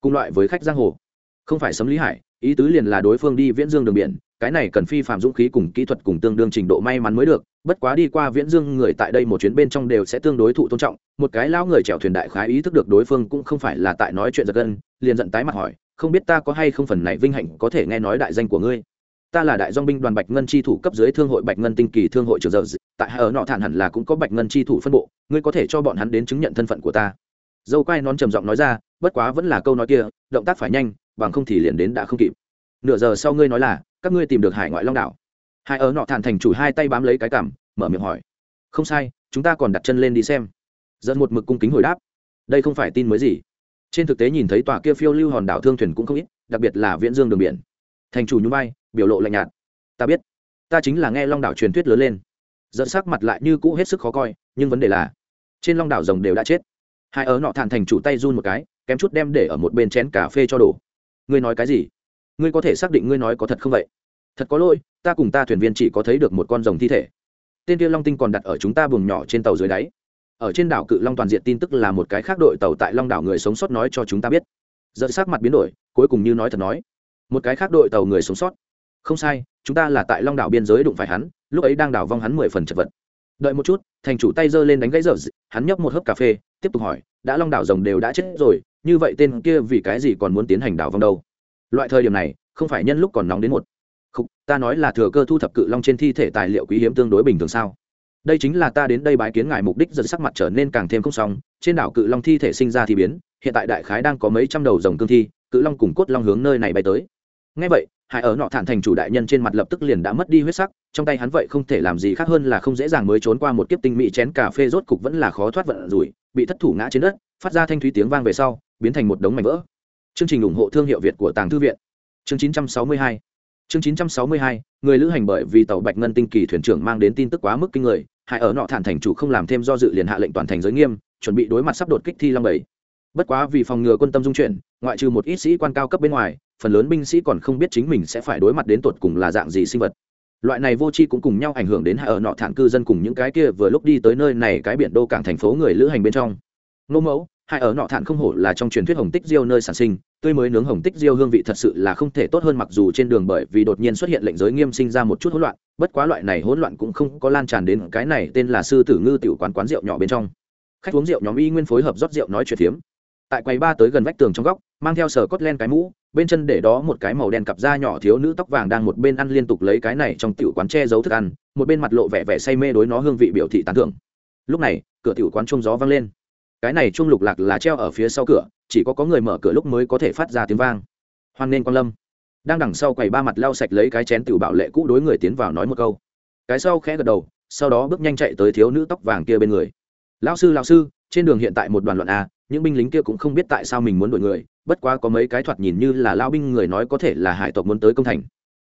Cùng loại với khách giang hồ. Không phải xâm lý hải, ý tứ liền là đối phương đi viễn dương đường biển cái này cần phi phạm dũng khí cùng kỹ thuật cùng tương đương trình độ may mắn mới được, bất quá đi qua viễn dương người tại đây một chuyến bên trong đều sẽ tương đối thụ tôn trọng, một cái lão người chèo thuyền đại khái ý thức được đối phương cũng không phải là tại nói chuyện giật gân, liền giận tái mặt hỏi, không biết ta có hay không phần này vinh hạnh có thể nghe nói đại danh của ngươi? Ta là đại dong binh đoàn bạch ngân chi thủ cấp dưới thương hội bạch ngân tinh kỳ thương hội trường giờ tại ở nọ thản hẳn là cũng có bạch ngân chi thủ phân bộ, ngươi có thể cho bọn hắn đến chứng nhận thân phận của ta. Dâu quai nón trầm giọng nói ra, bất quá vẫn là câu nói kia, động tác phải nhanh, bằng không thì liền đến đã không kịp nửa giờ sau ngươi nói là các ngươi tìm được hải ngoại long đảo. Hai ở nọ thản thành chủ hai tay bám lấy cái cảm, mở miệng hỏi. Không sai chúng ta còn đặt chân lên đi xem. Dẫn một mực cung kính hồi đáp. Đây không phải tin mới gì. Trên thực tế nhìn thấy tòa kia phiêu lưu hòn đảo thương thuyền cũng không ít đặc biệt là viễn dương đường biển. Thành chủ nhún bay, biểu lộ lạnh nhạt. Ta biết. Ta chính là nghe long đảo truyền thuyết lớn lên. Dẫn sắc mặt lại như cũ hết sức khó coi nhưng vấn đề là trên long đảo rồng đều đã chết. Hai ớ nọ thản thành chủ tay run một cái kém chút đem để ở một bên chén cà phê cho đổ. Ngươi nói cái gì? Ngươi có thể xác định ngươi nói có thật không vậy? Thật có lỗi, ta cùng ta thuyền viên chỉ có thấy được một con rồng thi thể. Tên kia long tinh còn đặt ở chúng ta buồng nhỏ trên tàu dưới đáy. Ở trên đảo cự long toàn diện tin tức là một cái khác đội tàu tại long đảo người sống sót nói cho chúng ta biết. Giận sắc mặt biến đổi, cuối cùng như nói thật nói. Một cái khác đội tàu người sống sót. Không sai, chúng ta là tại long đảo biên giới đụng phải hắn, lúc ấy đang đảo vong hắn mười phần chật vật. Đợi một chút, thành chủ tay giơ lên đánh gãy dở hắn nhấp một hớp cà phê, tiếp tục hỏi, đã long đảo rồng đều đã chết rồi, như vậy tên kia vì cái gì còn muốn tiến hành đảo vong đâu? Loại thời điểm này, không phải nhân lúc còn nóng đến một. Không ta nói là thừa cơ thu thập cự long trên thi thể tài liệu quý hiếm tương đối bình thường sao? Đây chính là ta đến đây bái kiến ngài mục đích giật sắc mặt trở nên càng thêm không xong. Trên đảo cự long thi thể sinh ra thì biến, hiện tại đại khái đang có mấy trăm đầu rồng cương thi, cự long cùng cốt long hướng nơi này bay tới. Ngay vậy, hải ở nọ thản thành chủ đại nhân trên mặt lập tức liền đã mất đi huyết sắc, trong tay hắn vậy không thể làm gì khác hơn là không dễ dàng mới trốn qua một kiếp tinh mỹ chén cà phê rốt cục vẫn là khó thoát vận rủi, bị thất thủ ngã trên đất, phát ra thanh thúy tiếng vang về sau, biến thành một đống mảnh vỡ chương trình ủng hộ thương hiệu việt của tàng thư viện. Chương 962 chương 962 người lữ hành bởi vì tàu bạch ngân tinh kỳ thuyền trưởng mang đến tin tức quá mức kinh người hải ở nọ thản thành chủ không làm thêm do dự liền hạ lệnh toàn thành giới nghiêm, chuẩn bị đối mặt sắp đột kích thi long bảy. Bất quá vì phòng ngừa quân tâm dung chuyển, ngoại trừ một ít sĩ quan cao cấp bên ngoài, phần lớn binh sĩ còn không biết chính mình sẽ phải đối mặt đến tột cùng là dạng gì sinh vật. Loại này vô tri cũng cùng nhau ảnh hưởng đến ở nọ thản cư dân cùng những cái kia vừa lúc đi tới nơi này cái biển đô cảng thành phố người lữ hành bên trong. Nô mẫu hai ở nọ thản không hổ là trong truyền thuyết hồng tích diêu nơi sản sinh, tươi mới nướng hồng tích diêu hương vị thật sự là không thể tốt hơn mặc dù trên đường bởi vì đột nhiên xuất hiện lệnh giới nghiêm sinh ra một chút hỗn loạn, bất quá loại này hỗn loạn cũng không có lan tràn đến cái này tên là sư tử ngư tiểu quán quán rượu nhỏ bên trong. Khách uống rượu nhóm y nguyên phối hợp rót rượu nói chuyện phiếm. Tại quầy ba tới gần vách tường trong góc, mang theo sờ cốt len cái mũ, bên chân để đó một cái màu đen cặp da nhỏ thiếu nữ tóc vàng đang một bên ăn liên tục lấy cái này trong tiểu quán che giấu thức ăn, một bên mặt lộ vẻ vẻ say mê đối nó hương vị biểu thị tán thưởng. Lúc này, cửa tiểu quán trông gió vang lên cái này chung lục lạc là treo ở phía sau cửa, chỉ có có người mở cửa lúc mới có thể phát ra tiếng vang. Hoan nên quan lâm. Đang đằng sau quầy ba mặt lau sạch lấy cái chén tiểu bảo lệ cũ đối người tiến vào nói một câu. Cái sau khẽ gật đầu, sau đó bước nhanh chạy tới thiếu nữ tóc vàng kia bên người. Lão sư lão sư, trên đường hiện tại một đoàn loạn a những binh lính kia cũng không biết tại sao mình muốn đuổi người, bất quá có mấy cái thoạt nhìn như là lao binh người nói có thể là hải tộc muốn tới công thành.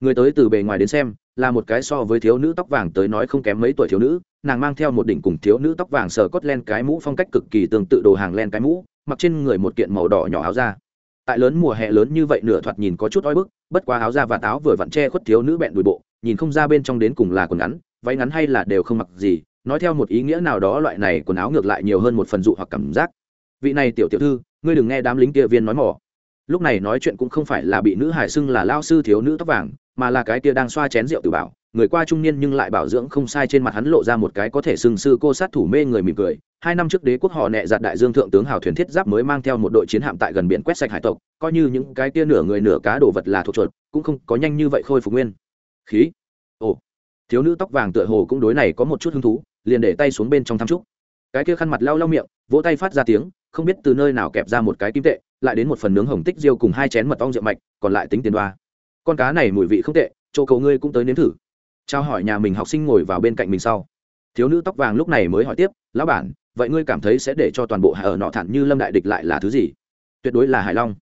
Người tới từ bề ngoài đến xem, là một cái so với thiếu nữ tóc vàng tới nói không kém mấy tuổi thiếu nữ nàng mang theo một đỉnh cùng thiếu nữ tóc vàng sờ cốt len cái mũ phong cách cực kỳ tương tự đồ hàng len cái mũ, mặc trên người một kiện màu đỏ nhỏ áo da. Tại lớn mùa hè lớn như vậy nửa thoạt nhìn có chút oi bức, bất quá áo da và táo vừa vặn che khuất thiếu nữ bẹn đùi bộ, nhìn không ra bên trong đến cùng là quần ngắn, váy ngắn hay là đều không mặc gì, nói theo một ý nghĩa nào đó loại này quần áo ngược lại nhiều hơn một phần dụ hoặc cảm giác. Vị này tiểu tiểu thư, ngươi đừng nghe đám lính kia viên nói mỏ. Lúc này nói chuyện cũng không phải là bị nữ hải xưng là lao sư thiếu nữ tóc vàng, mà là cái kia đang xoa chén rượu từ bảo người qua trung niên nhưng lại bảo dưỡng không sai trên mặt hắn lộ ra một cái có thể sừng sư cô sát thủ mê người mỉm cười. Hai năm trước đế quốc họ nẹ giặt đại dương thượng tướng hào thuyền thiết giáp mới mang theo một đội chiến hạm tại gần biển quét sạch hải tộc, coi như những cái tia nửa người nửa cá đồ vật là thuộc chuột, cũng không có nhanh như vậy khôi phục nguyên. Khí. Ồ. Thiếu nữ tóc vàng tựa hồ cũng đối này có một chút hứng thú, liền để tay xuống bên trong thăm trúc cái kia khăn mặt lau lau miệng, vỗ tay phát ra tiếng, không biết từ nơi nào kẹp ra một cái kim tệ, lại đến một phần nướng hồng tích riêu cùng hai chén mật ong rượu mạch, còn lại tính tiền đoa. Con cá này mùi vị không tệ, chỗ cầu ngươi cũng tới nếm thử trao hỏi nhà mình học sinh ngồi vào bên cạnh mình sau. Thiếu nữ tóc vàng lúc này mới hỏi tiếp, lão bản, vậy ngươi cảm thấy sẽ để cho toàn bộ hải ở nọ thản như lâm đại địch lại là thứ gì? Tuyệt đối là hải long.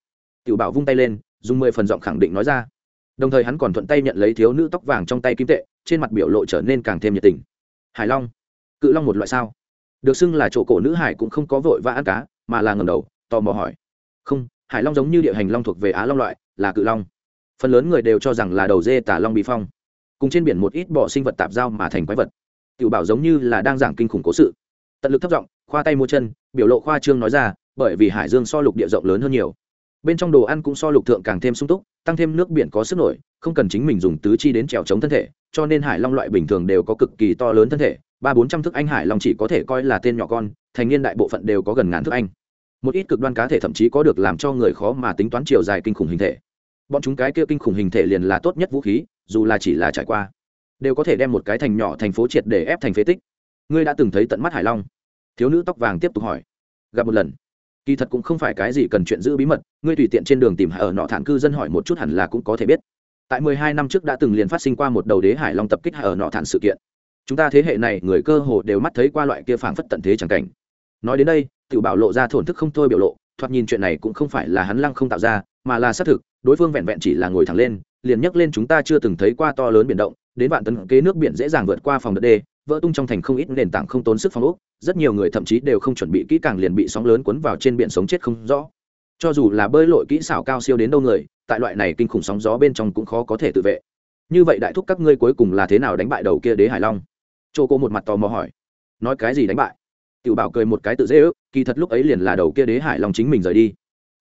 Tiểu bảo vung tay lên, dùng mười phần giọng khẳng định nói ra. Đồng thời hắn còn thuận tay nhận lấy thiếu nữ tóc vàng trong tay kim tệ, trên mặt biểu lộ trở nên càng thêm nhiệt tình. Hải long? Cự long một loại sao? Được xưng là chỗ cổ nữ hải cũng không có vội vã ăn cá, mà là ngầm đầu, tò mò hỏi. Không, hải long giống như địa hành long thuộc về á long loại, là cự long. Phần lớn người đều cho rằng là đầu dê tả long bị phong cùng trên biển một ít bọ sinh vật tạp giao mà thành quái vật. Tiểu bảo giống như là đang giảng kinh khủng cố sự. Tận lực thấp giọng, khoa tay mua chân, biểu lộ khoa trương nói ra, bởi vì hải dương so lục địa rộng lớn hơn nhiều. Bên trong đồ ăn cũng so lục thượng càng thêm sung túc, tăng thêm nước biển có sức nổi, không cần chính mình dùng tứ chi đến trèo chống thân thể, cho nên hải long loại bình thường đều có cực kỳ to lớn thân thể, ba bốn trăm thước anh hải long chỉ có thể coi là tên nhỏ con, thành niên đại bộ phận đều có gần ngàn thước anh. Một ít cực đoan cá thể thậm chí có được làm cho người khó mà tính toán chiều dài kinh khủng hình thể bọn chúng cái kia kinh khủng hình thể liền là tốt nhất vũ khí, dù là chỉ là trải qua, đều có thể đem một cái thành nhỏ thành phố triệt để ép thành phế tích. Ngươi đã từng thấy tận mắt hải long? Thiếu nữ tóc vàng tiếp tục hỏi. Gặp một lần. Kỳ thật cũng không phải cái gì cần chuyện giữ bí mật, ngươi tùy tiện trên đường tìm ở nọ thản cư dân hỏi một chút hẳn là cũng có thể biết. Tại mười hai năm trước đã từng liền phát sinh qua một đầu đế hải long tập kích ở nọ thản sự kiện. Chúng ta thế hệ này, người cơ hồ đều mắt thấy qua loại kia phảng phất tận thế chẳng cảnh. Nói đến đây tự bảo lộ ra thổn thức không thôi biểu lộ, thoạt nhìn chuyện này cũng không phải là hắn lăng không tạo ra mà là xác thực, đối phương vẹn vẹn chỉ là ngồi thẳng lên, liền nhấc lên chúng ta chưa từng thấy qua to lớn biển động, đến vạn tấn kế nước biển dễ dàng vượt qua phòng đất đê, vỡ tung trong thành không ít nền tảng không tốn sức phòng ốc, rất nhiều người thậm chí đều không chuẩn bị kỹ càng liền bị sóng lớn cuốn vào trên biển sống chết không rõ. Cho dù là bơi lội kỹ xảo cao siêu đến đâu người, tại loại này kinh khủng sóng gió bên trong cũng khó có thể tự vệ. Như vậy đại thúc các ngươi cuối cùng là thế nào đánh bại đầu kia đế hải long? Chô cô một mặt tò mò hỏi. Nói cái gì đánh bại? Tiểu bảo cười một cái tự dễ ước, kỳ thật lúc ấy liền là đầu kia đế hải long chính mình rời đi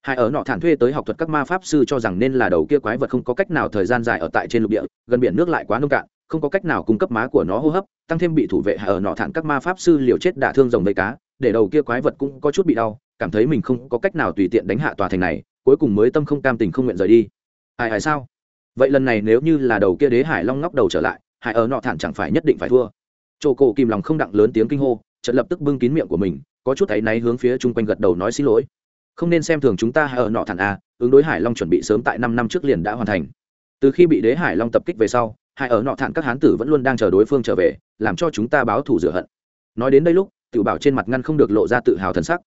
hai ở nọ thản thuê tới học thuật các ma pháp sư cho rằng nên là đầu kia quái vật không có cách nào thời gian dài ở tại trên lục địa, gần biển nước lại quá nông cạn, không có cách nào cung cấp má của nó hô hấp, tăng thêm bị thủ vệ ở nọ thản các ma pháp sư liều chết đả thương rồng vây cá, để đầu kia quái vật cũng có chút bị đau, cảm thấy mình không có cách nào tùy tiện đánh hạ tòa thành này, cuối cùng mới tâm không cam tình không nguyện rời đi. Ai ai sao? Vậy lần này nếu như là đầu kia đế hải long ngóc đầu trở lại hải ở nọ thản chẳng phải nhất định phải thua. Chỗ cổ kìm lòng không đặng lớn tiếng kinh hô, chợt lập tức bưng kín miệng của mình, có chút thấy náy hướng phía chung quanh gật đầu nói xin lỗi không nên xem thường chúng ta ở nọ thản a à, ứng đối hải long chuẩn bị sớm tại năm năm trước liền đã hoàn thành. Từ khi bị đế hải long tập kích về sau hải ở nọ thản các hán tử vẫn luôn đang chờ đối phương trở về, làm cho chúng ta báo thù rửa hận. Nói đến đây lúc, tiểu bảo trên mặt ngăn không được lộ ra tự hào thần sắc.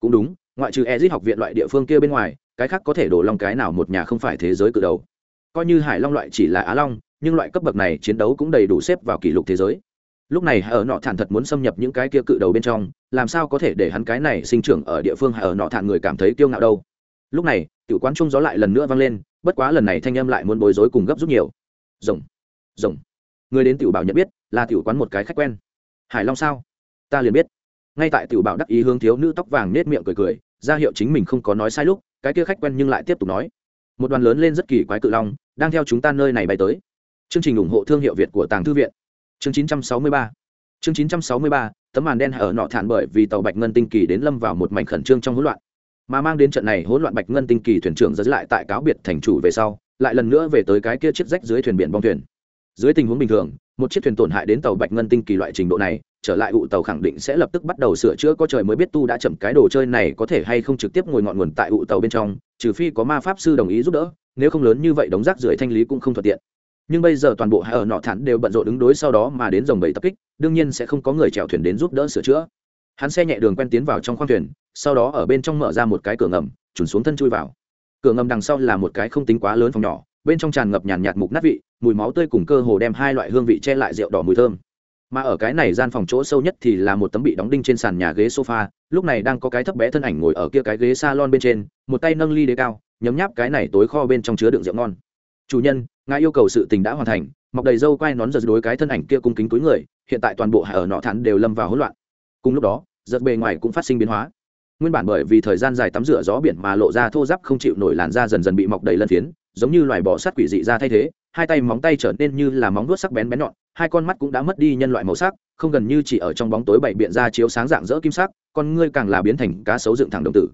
Cũng đúng, ngoại trừ ezit học viện loại địa phương kia bên ngoài, cái khác có thể đổ long cái nào một nhà không phải thế giới cự đầu. Coi như hải long loại chỉ là á long, nhưng loại cấp bậc này chiến đấu cũng đầy đủ xếp vào kỷ lục thế giới lúc này ở nọ thản thật muốn xâm nhập những cái kia cự đầu bên trong, làm sao có thể để hắn cái này sinh trưởng ở địa phương ở nọ thản người cảm thấy kiêu ngạo đâu. Lúc này, tiểu quán trung gió lại lần nữa vang lên, bất quá lần này thanh âm lại muốn bối rối cùng gấp rút nhiều. Rồng rồng. Người đến tiểu bảo nhận biết, là tiểu quán một cái khách quen. Hải long sao? Ta liền biết. Ngay tại tiểu bảo đắc ý hướng thiếu nữ tóc vàng nết miệng cười cười, ra hiệu chính mình không có nói sai lúc, cái kia khách quen nhưng lại tiếp tục nói. Một đoàn lớn lên rất kỳ quái cự long, đang theo chúng ta nơi này bay tới. Chương trình ủng hộ thương hiệu việt của tàng thư viện chương 963 chương 963 tấm màn đen ở nọ thản bởi vì tàu bạch ngân tinh kỳ đến lâm vào một mảnh khẩn trương trong hỗn loạn. Mà mang đến trận này hỗn loạn bạch ngân tinh kỳ thuyền trưởng dẫn lại tại cáo biệt thành chủ về sau, lại lần nữa về tới cái kia chiếc rách dưới thuyền biển bong thuyền. Dưới tình huống bình thường, một chiếc thuyền tổn hại đến tàu bạch ngân tinh kỳ loại trình độ này, trở lại ụ tàu khẳng định sẽ lập tức bắt đầu sửa chữa có trời mới biết tu đã chậm cái đồ chơi này có thể hay không trực tiếp ngồi ngọn nguồn tại ụ tàu bên trong, trừ phi có ma pháp sư đồng ý giúp đỡ, nếu không lớn như vậy đóng rác rưởi thanh lý cũng không thuận tiện nhưng bây giờ toàn bộ hai ở nọ thản đều bận rộn ứng đối sau đó mà đến dòng bầy tập kích, đương nhiên sẽ không có người chèo thuyền đến giúp đỡ sửa chữa. Hắn xe nhẹ đường quen tiến vào trong khoang thuyền, sau đó ở bên trong mở ra một cái cửa ngầm trùn xuống thân chui vào. Cửa ngầm đằng sau là một cái không tính quá lớn phòng nhỏ, bên trong tràn ngập nhàn nhạt mục nát vị, mùi máu tươi cùng cơ hồ đem hai loại hương vị che lại rượu đỏ mùi thơm. Mà ở cái này gian phòng chỗ sâu nhất thì là một tấm bị đóng đinh trên sàn nhà ghế sofa, lúc này đang có cái thấp bé thân ảnh ngồi ở kia cái ghế salon bên trên, một tay nâng ly đế cao, nhấm nháp cái này tối kho bên trong chứa đựng rượu ngon chủ nhân, ngài yêu cầu sự tình đã hoàn thành, mọc đầy dâu quai nón giật đối cái thân ảnh kia cung kính túi người, hiện tại toàn bộ hạ ở nọ thắn đều lâm vào hỗn loạn. Cùng lúc đó, giật bề ngoài cũng phát sinh biến hóa. Nguyên bản bởi vì thời gian dài tắm rửa gió biển mà lộ ra thô giáp không chịu nổi làn da dần dần bị mọc đầy lân phiến, giống như loài bọ sát quỷ dị ra thay thế, hai tay móng tay trở nên như là móng vuốt sắc bén bén nhọn, hai con mắt cũng đã mất đi nhân loại màu sắc, không gần như chỉ ở trong bóng tối bảy biện ra chiếu sáng dạng dỡ kim sắc, con ngươi càng là biến thành cá sấu dựng thẳng đồng tử.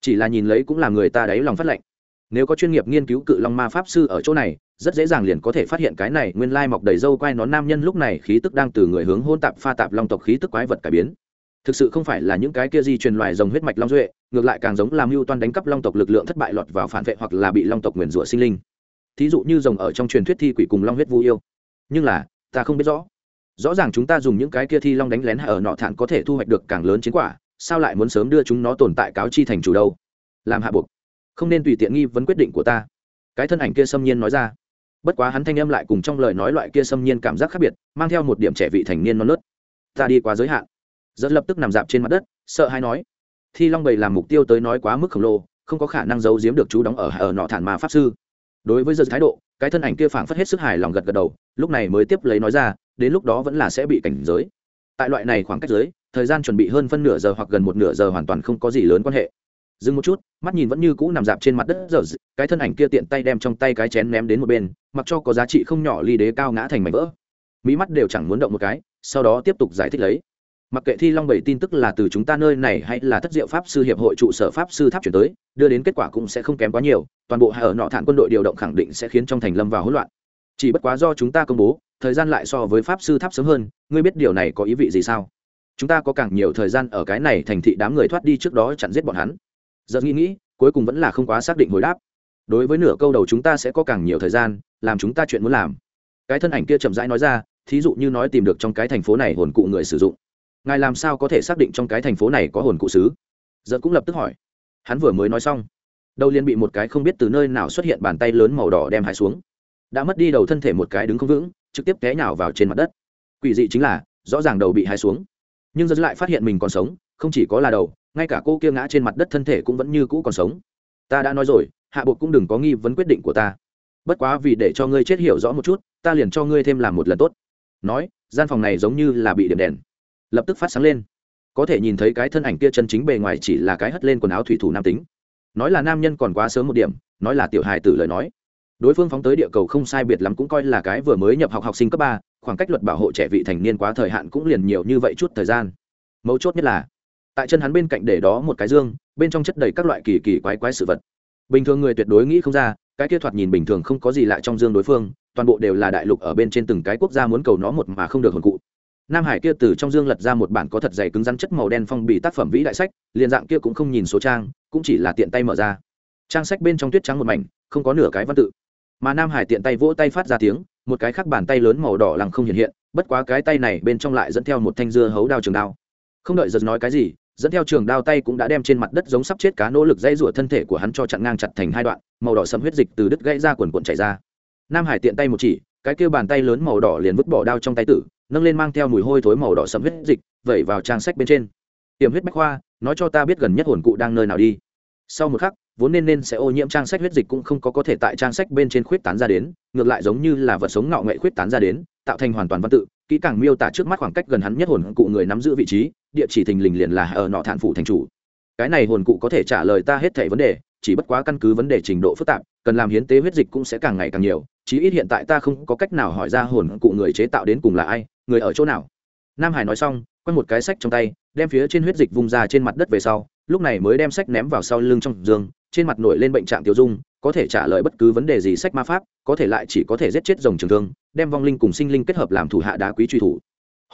Chỉ là nhìn lấy cũng làm người ta đáy lòng phát lạnh nếu có chuyên nghiệp nghiên cứu cự long ma pháp sư ở chỗ này, rất dễ dàng liền có thể phát hiện cái này nguyên lai mọc đầy râu quai nón nam nhân lúc này khí tức đang từ người hướng hôn tạp pha tạp long tộc khí tức quái vật cải biến. Thực sự không phải là những cái kia di truyền loài rồng huyết mạch long duệ, ngược lại càng giống làm mưu toan đánh cắp long tộc lực lượng thất bại lọt vào phản vệ hoặc là bị long tộc nguyền rủa sinh linh. Thí dụ như rồng ở trong truyền thuyết thi quỷ cùng long huyết vu yêu. Nhưng là, ta không biết rõ. Rõ ràng chúng ta dùng những cái kia thi long đánh lén ở nọ thản có thể thu hoạch được càng lớn chiến quả, sao lại muốn sớm đưa chúng nó tồn tại cáo chi thành chủ đâu? Làm hạ buộc không nên tùy tiện nghi vấn quyết định của ta. Cái thân ảnh kia xâm nhiên nói ra. Bất quá hắn thanh âm lại cùng trong lời nói loại kia xâm nhiên cảm giác khác biệt, mang theo một điểm trẻ vị thành niên non nớt. Ta đi quá giới hạn. Dẫn lập tức nằm dạp trên mặt đất, sợ hay nói. Thi long bầy làm mục tiêu tới nói quá mức khổng lồ, không có khả năng giấu giếm được chú đóng ở ở nọ thản mà pháp sư. Đối với giật thái độ, cái thân ảnh kia phảng phất hết sức hài lòng gật gật đầu, lúc này mới tiếp lấy nói ra, đến lúc đó vẫn là sẽ bị cảnh giới. Tại loại này khoảng cách giới, thời gian chuẩn bị hơn phân nửa giờ hoặc gần một nửa giờ hoàn toàn không có gì lớn quan hệ dừng một chút, mắt nhìn vẫn như cũ nằm dạp trên mặt đất giờ cái thân ảnh kia tiện tay đem trong tay cái chén ném đến một bên, mặc cho có giá trị không nhỏ ly đế cao ngã thành mảnh vỡ. Mỹ mắt đều chẳng muốn động một cái, sau đó tiếp tục giải thích lấy. Mặc kệ thi long bảy tin tức là từ chúng ta nơi này hay là thất diệu pháp sư hiệp hội trụ sở pháp sư tháp chuyển tới, đưa đến kết quả cũng sẽ không kém quá nhiều, toàn bộ hạ ở nọ thản quân đội điều động khẳng định sẽ khiến trong thành lâm vào hỗn loạn. Chỉ bất quá do chúng ta công bố, thời gian lại so với pháp sư tháp sớm hơn, ngươi biết điều này có ý vị gì sao? Chúng ta có càng nhiều thời gian ở cái này thành thị đám người thoát đi trước đó chặn giết bọn hắn giật nghĩ nghĩ, cuối cùng vẫn là không quá xác định hồi đáp. Đối với nửa câu đầu chúng ta sẽ có càng nhiều thời gian, làm chúng ta chuyện muốn làm. Cái thân ảnh kia chậm rãi nói ra, thí dụ như nói tìm được trong cái thành phố này hồn cụ người sử dụng. Ngài làm sao có thể xác định trong cái thành phố này có hồn cụ xứ giật cũng lập tức hỏi. Hắn vừa mới nói xong, đầu liền bị một cái không biết từ nơi nào xuất hiện bàn tay lớn màu đỏ đem hai xuống. Đã mất đi đầu thân thể một cái đứng không vững, trực tiếp té nhào vào trên mặt đất. Quỷ dị chính là, rõ ràng đầu bị hai xuống. Nhưng giật lại phát hiện mình còn sống, không chỉ có là đầu ngay cả cô kia ngã trên mặt đất thân thể cũng vẫn như cũ còn sống. Ta đã nói rồi, hạ bộ cũng đừng có nghi vấn quyết định của ta. Bất quá vì để cho ngươi chết hiểu rõ một chút, ta liền cho ngươi thêm làm một lần tốt. Nói, gian phòng này giống như là bị điểm đèn. Lập tức phát sáng lên. Có thể nhìn thấy cái thân ảnh kia chân chính bề ngoài chỉ là cái hất lên quần áo thủy thủ nam tính. Nói là nam nhân còn quá sớm một điểm, nói là tiểu hài tử lời nói. Đối phương phóng tới địa cầu không sai biệt lắm cũng coi là cái vừa mới nhập học học sinh cấp ba, khoảng cách luật bảo hộ trẻ vị thành niên quá thời hạn cũng liền nhiều như vậy chút thời gian. Mấu chốt nhất là tại chân hắn bên cạnh để đó một cái dương, bên trong chất đầy các loại kỳ kỳ quái quái sự vật. Bình thường người tuyệt đối nghĩ không ra, cái kia thoạt nhìn bình thường không có gì lạ trong dương đối phương, toàn bộ đều là đại lục ở bên trên từng cái quốc gia muốn cầu nó một mà không được hồn cụ. Nam hải kia từ trong dương lật ra một bản có thật dày cứng rắn chất màu đen phong bì tác phẩm vĩ đại sách, liền dạng kia cũng không nhìn số trang, cũng chỉ là tiện tay mở ra. Trang sách bên trong tuyết trắng một mảnh, không có nửa cái văn tự. Mà nam hải tiện tay vỗ tay phát ra tiếng, một cái khác bàn tay lớn màu đỏ lằng không hiện hiện, bất quá cái tay này bên trong lại dẫn theo một thanh dưa hấu đao trường đao. Không đợi giật nói cái gì dẫn theo trường đao tay cũng đã đem trên mặt đất giống sắp chết cá nỗ lực dây rủa thân thể của hắn cho chặn ngang chặt thành hai đoạn, màu đỏ sẫm huyết dịch từ đứt gãy ra quần quần chảy ra. Nam hải tiện tay một chỉ, cái kia bàn tay lớn màu đỏ liền vứt bỏ đao trong tay tử, nâng lên mang theo mùi hôi thối màu đỏ sẫm huyết dịch, vẩy vào trang sách bên trên. Tiềm huyết bách khoa, nói cho ta biết gần nhất hồn cụ đang nơi nào đi. Sau một khắc, vốn nên nên sẽ ô nhiễm trang sách huyết dịch cũng không có có thể tại trang sách bên trên khuyết tán ra đến, ngược lại giống như là vật sống ngạo nghệ khuyết tán ra đến, tạo thành hoàn toàn văn tự, kỹ càng miêu tả trước mắt khoảng cách gần hắn nhất hồn cụ người nắm giữ vị trí địa chỉ thình lình liền là ở nọ thản phủ thành chủ. Cái này hồn cụ có thể trả lời ta hết thảy vấn đề, chỉ bất quá căn cứ vấn đề trình độ phức tạp, cần làm hiến tế huyết dịch cũng sẽ càng ngày càng nhiều, chí ít hiện tại ta không có cách nào hỏi ra hồn cụ người chế tạo đến cùng là ai, người ở chỗ nào. Nam hải nói xong quay một cái sách trong tay, đem phía trên huyết dịch vung ra trên mặt đất về sau, lúc này mới đem sách ném vào sau lưng trong giường, trên mặt nổi lên bệnh trạng tiêu dung, có thể trả lời bất cứ vấn đề gì sách ma pháp, có thể lại chỉ có thể giết chết rồng trường thương, đem vong linh cùng sinh linh kết hợp làm thủ hạ đá quý truy thủ.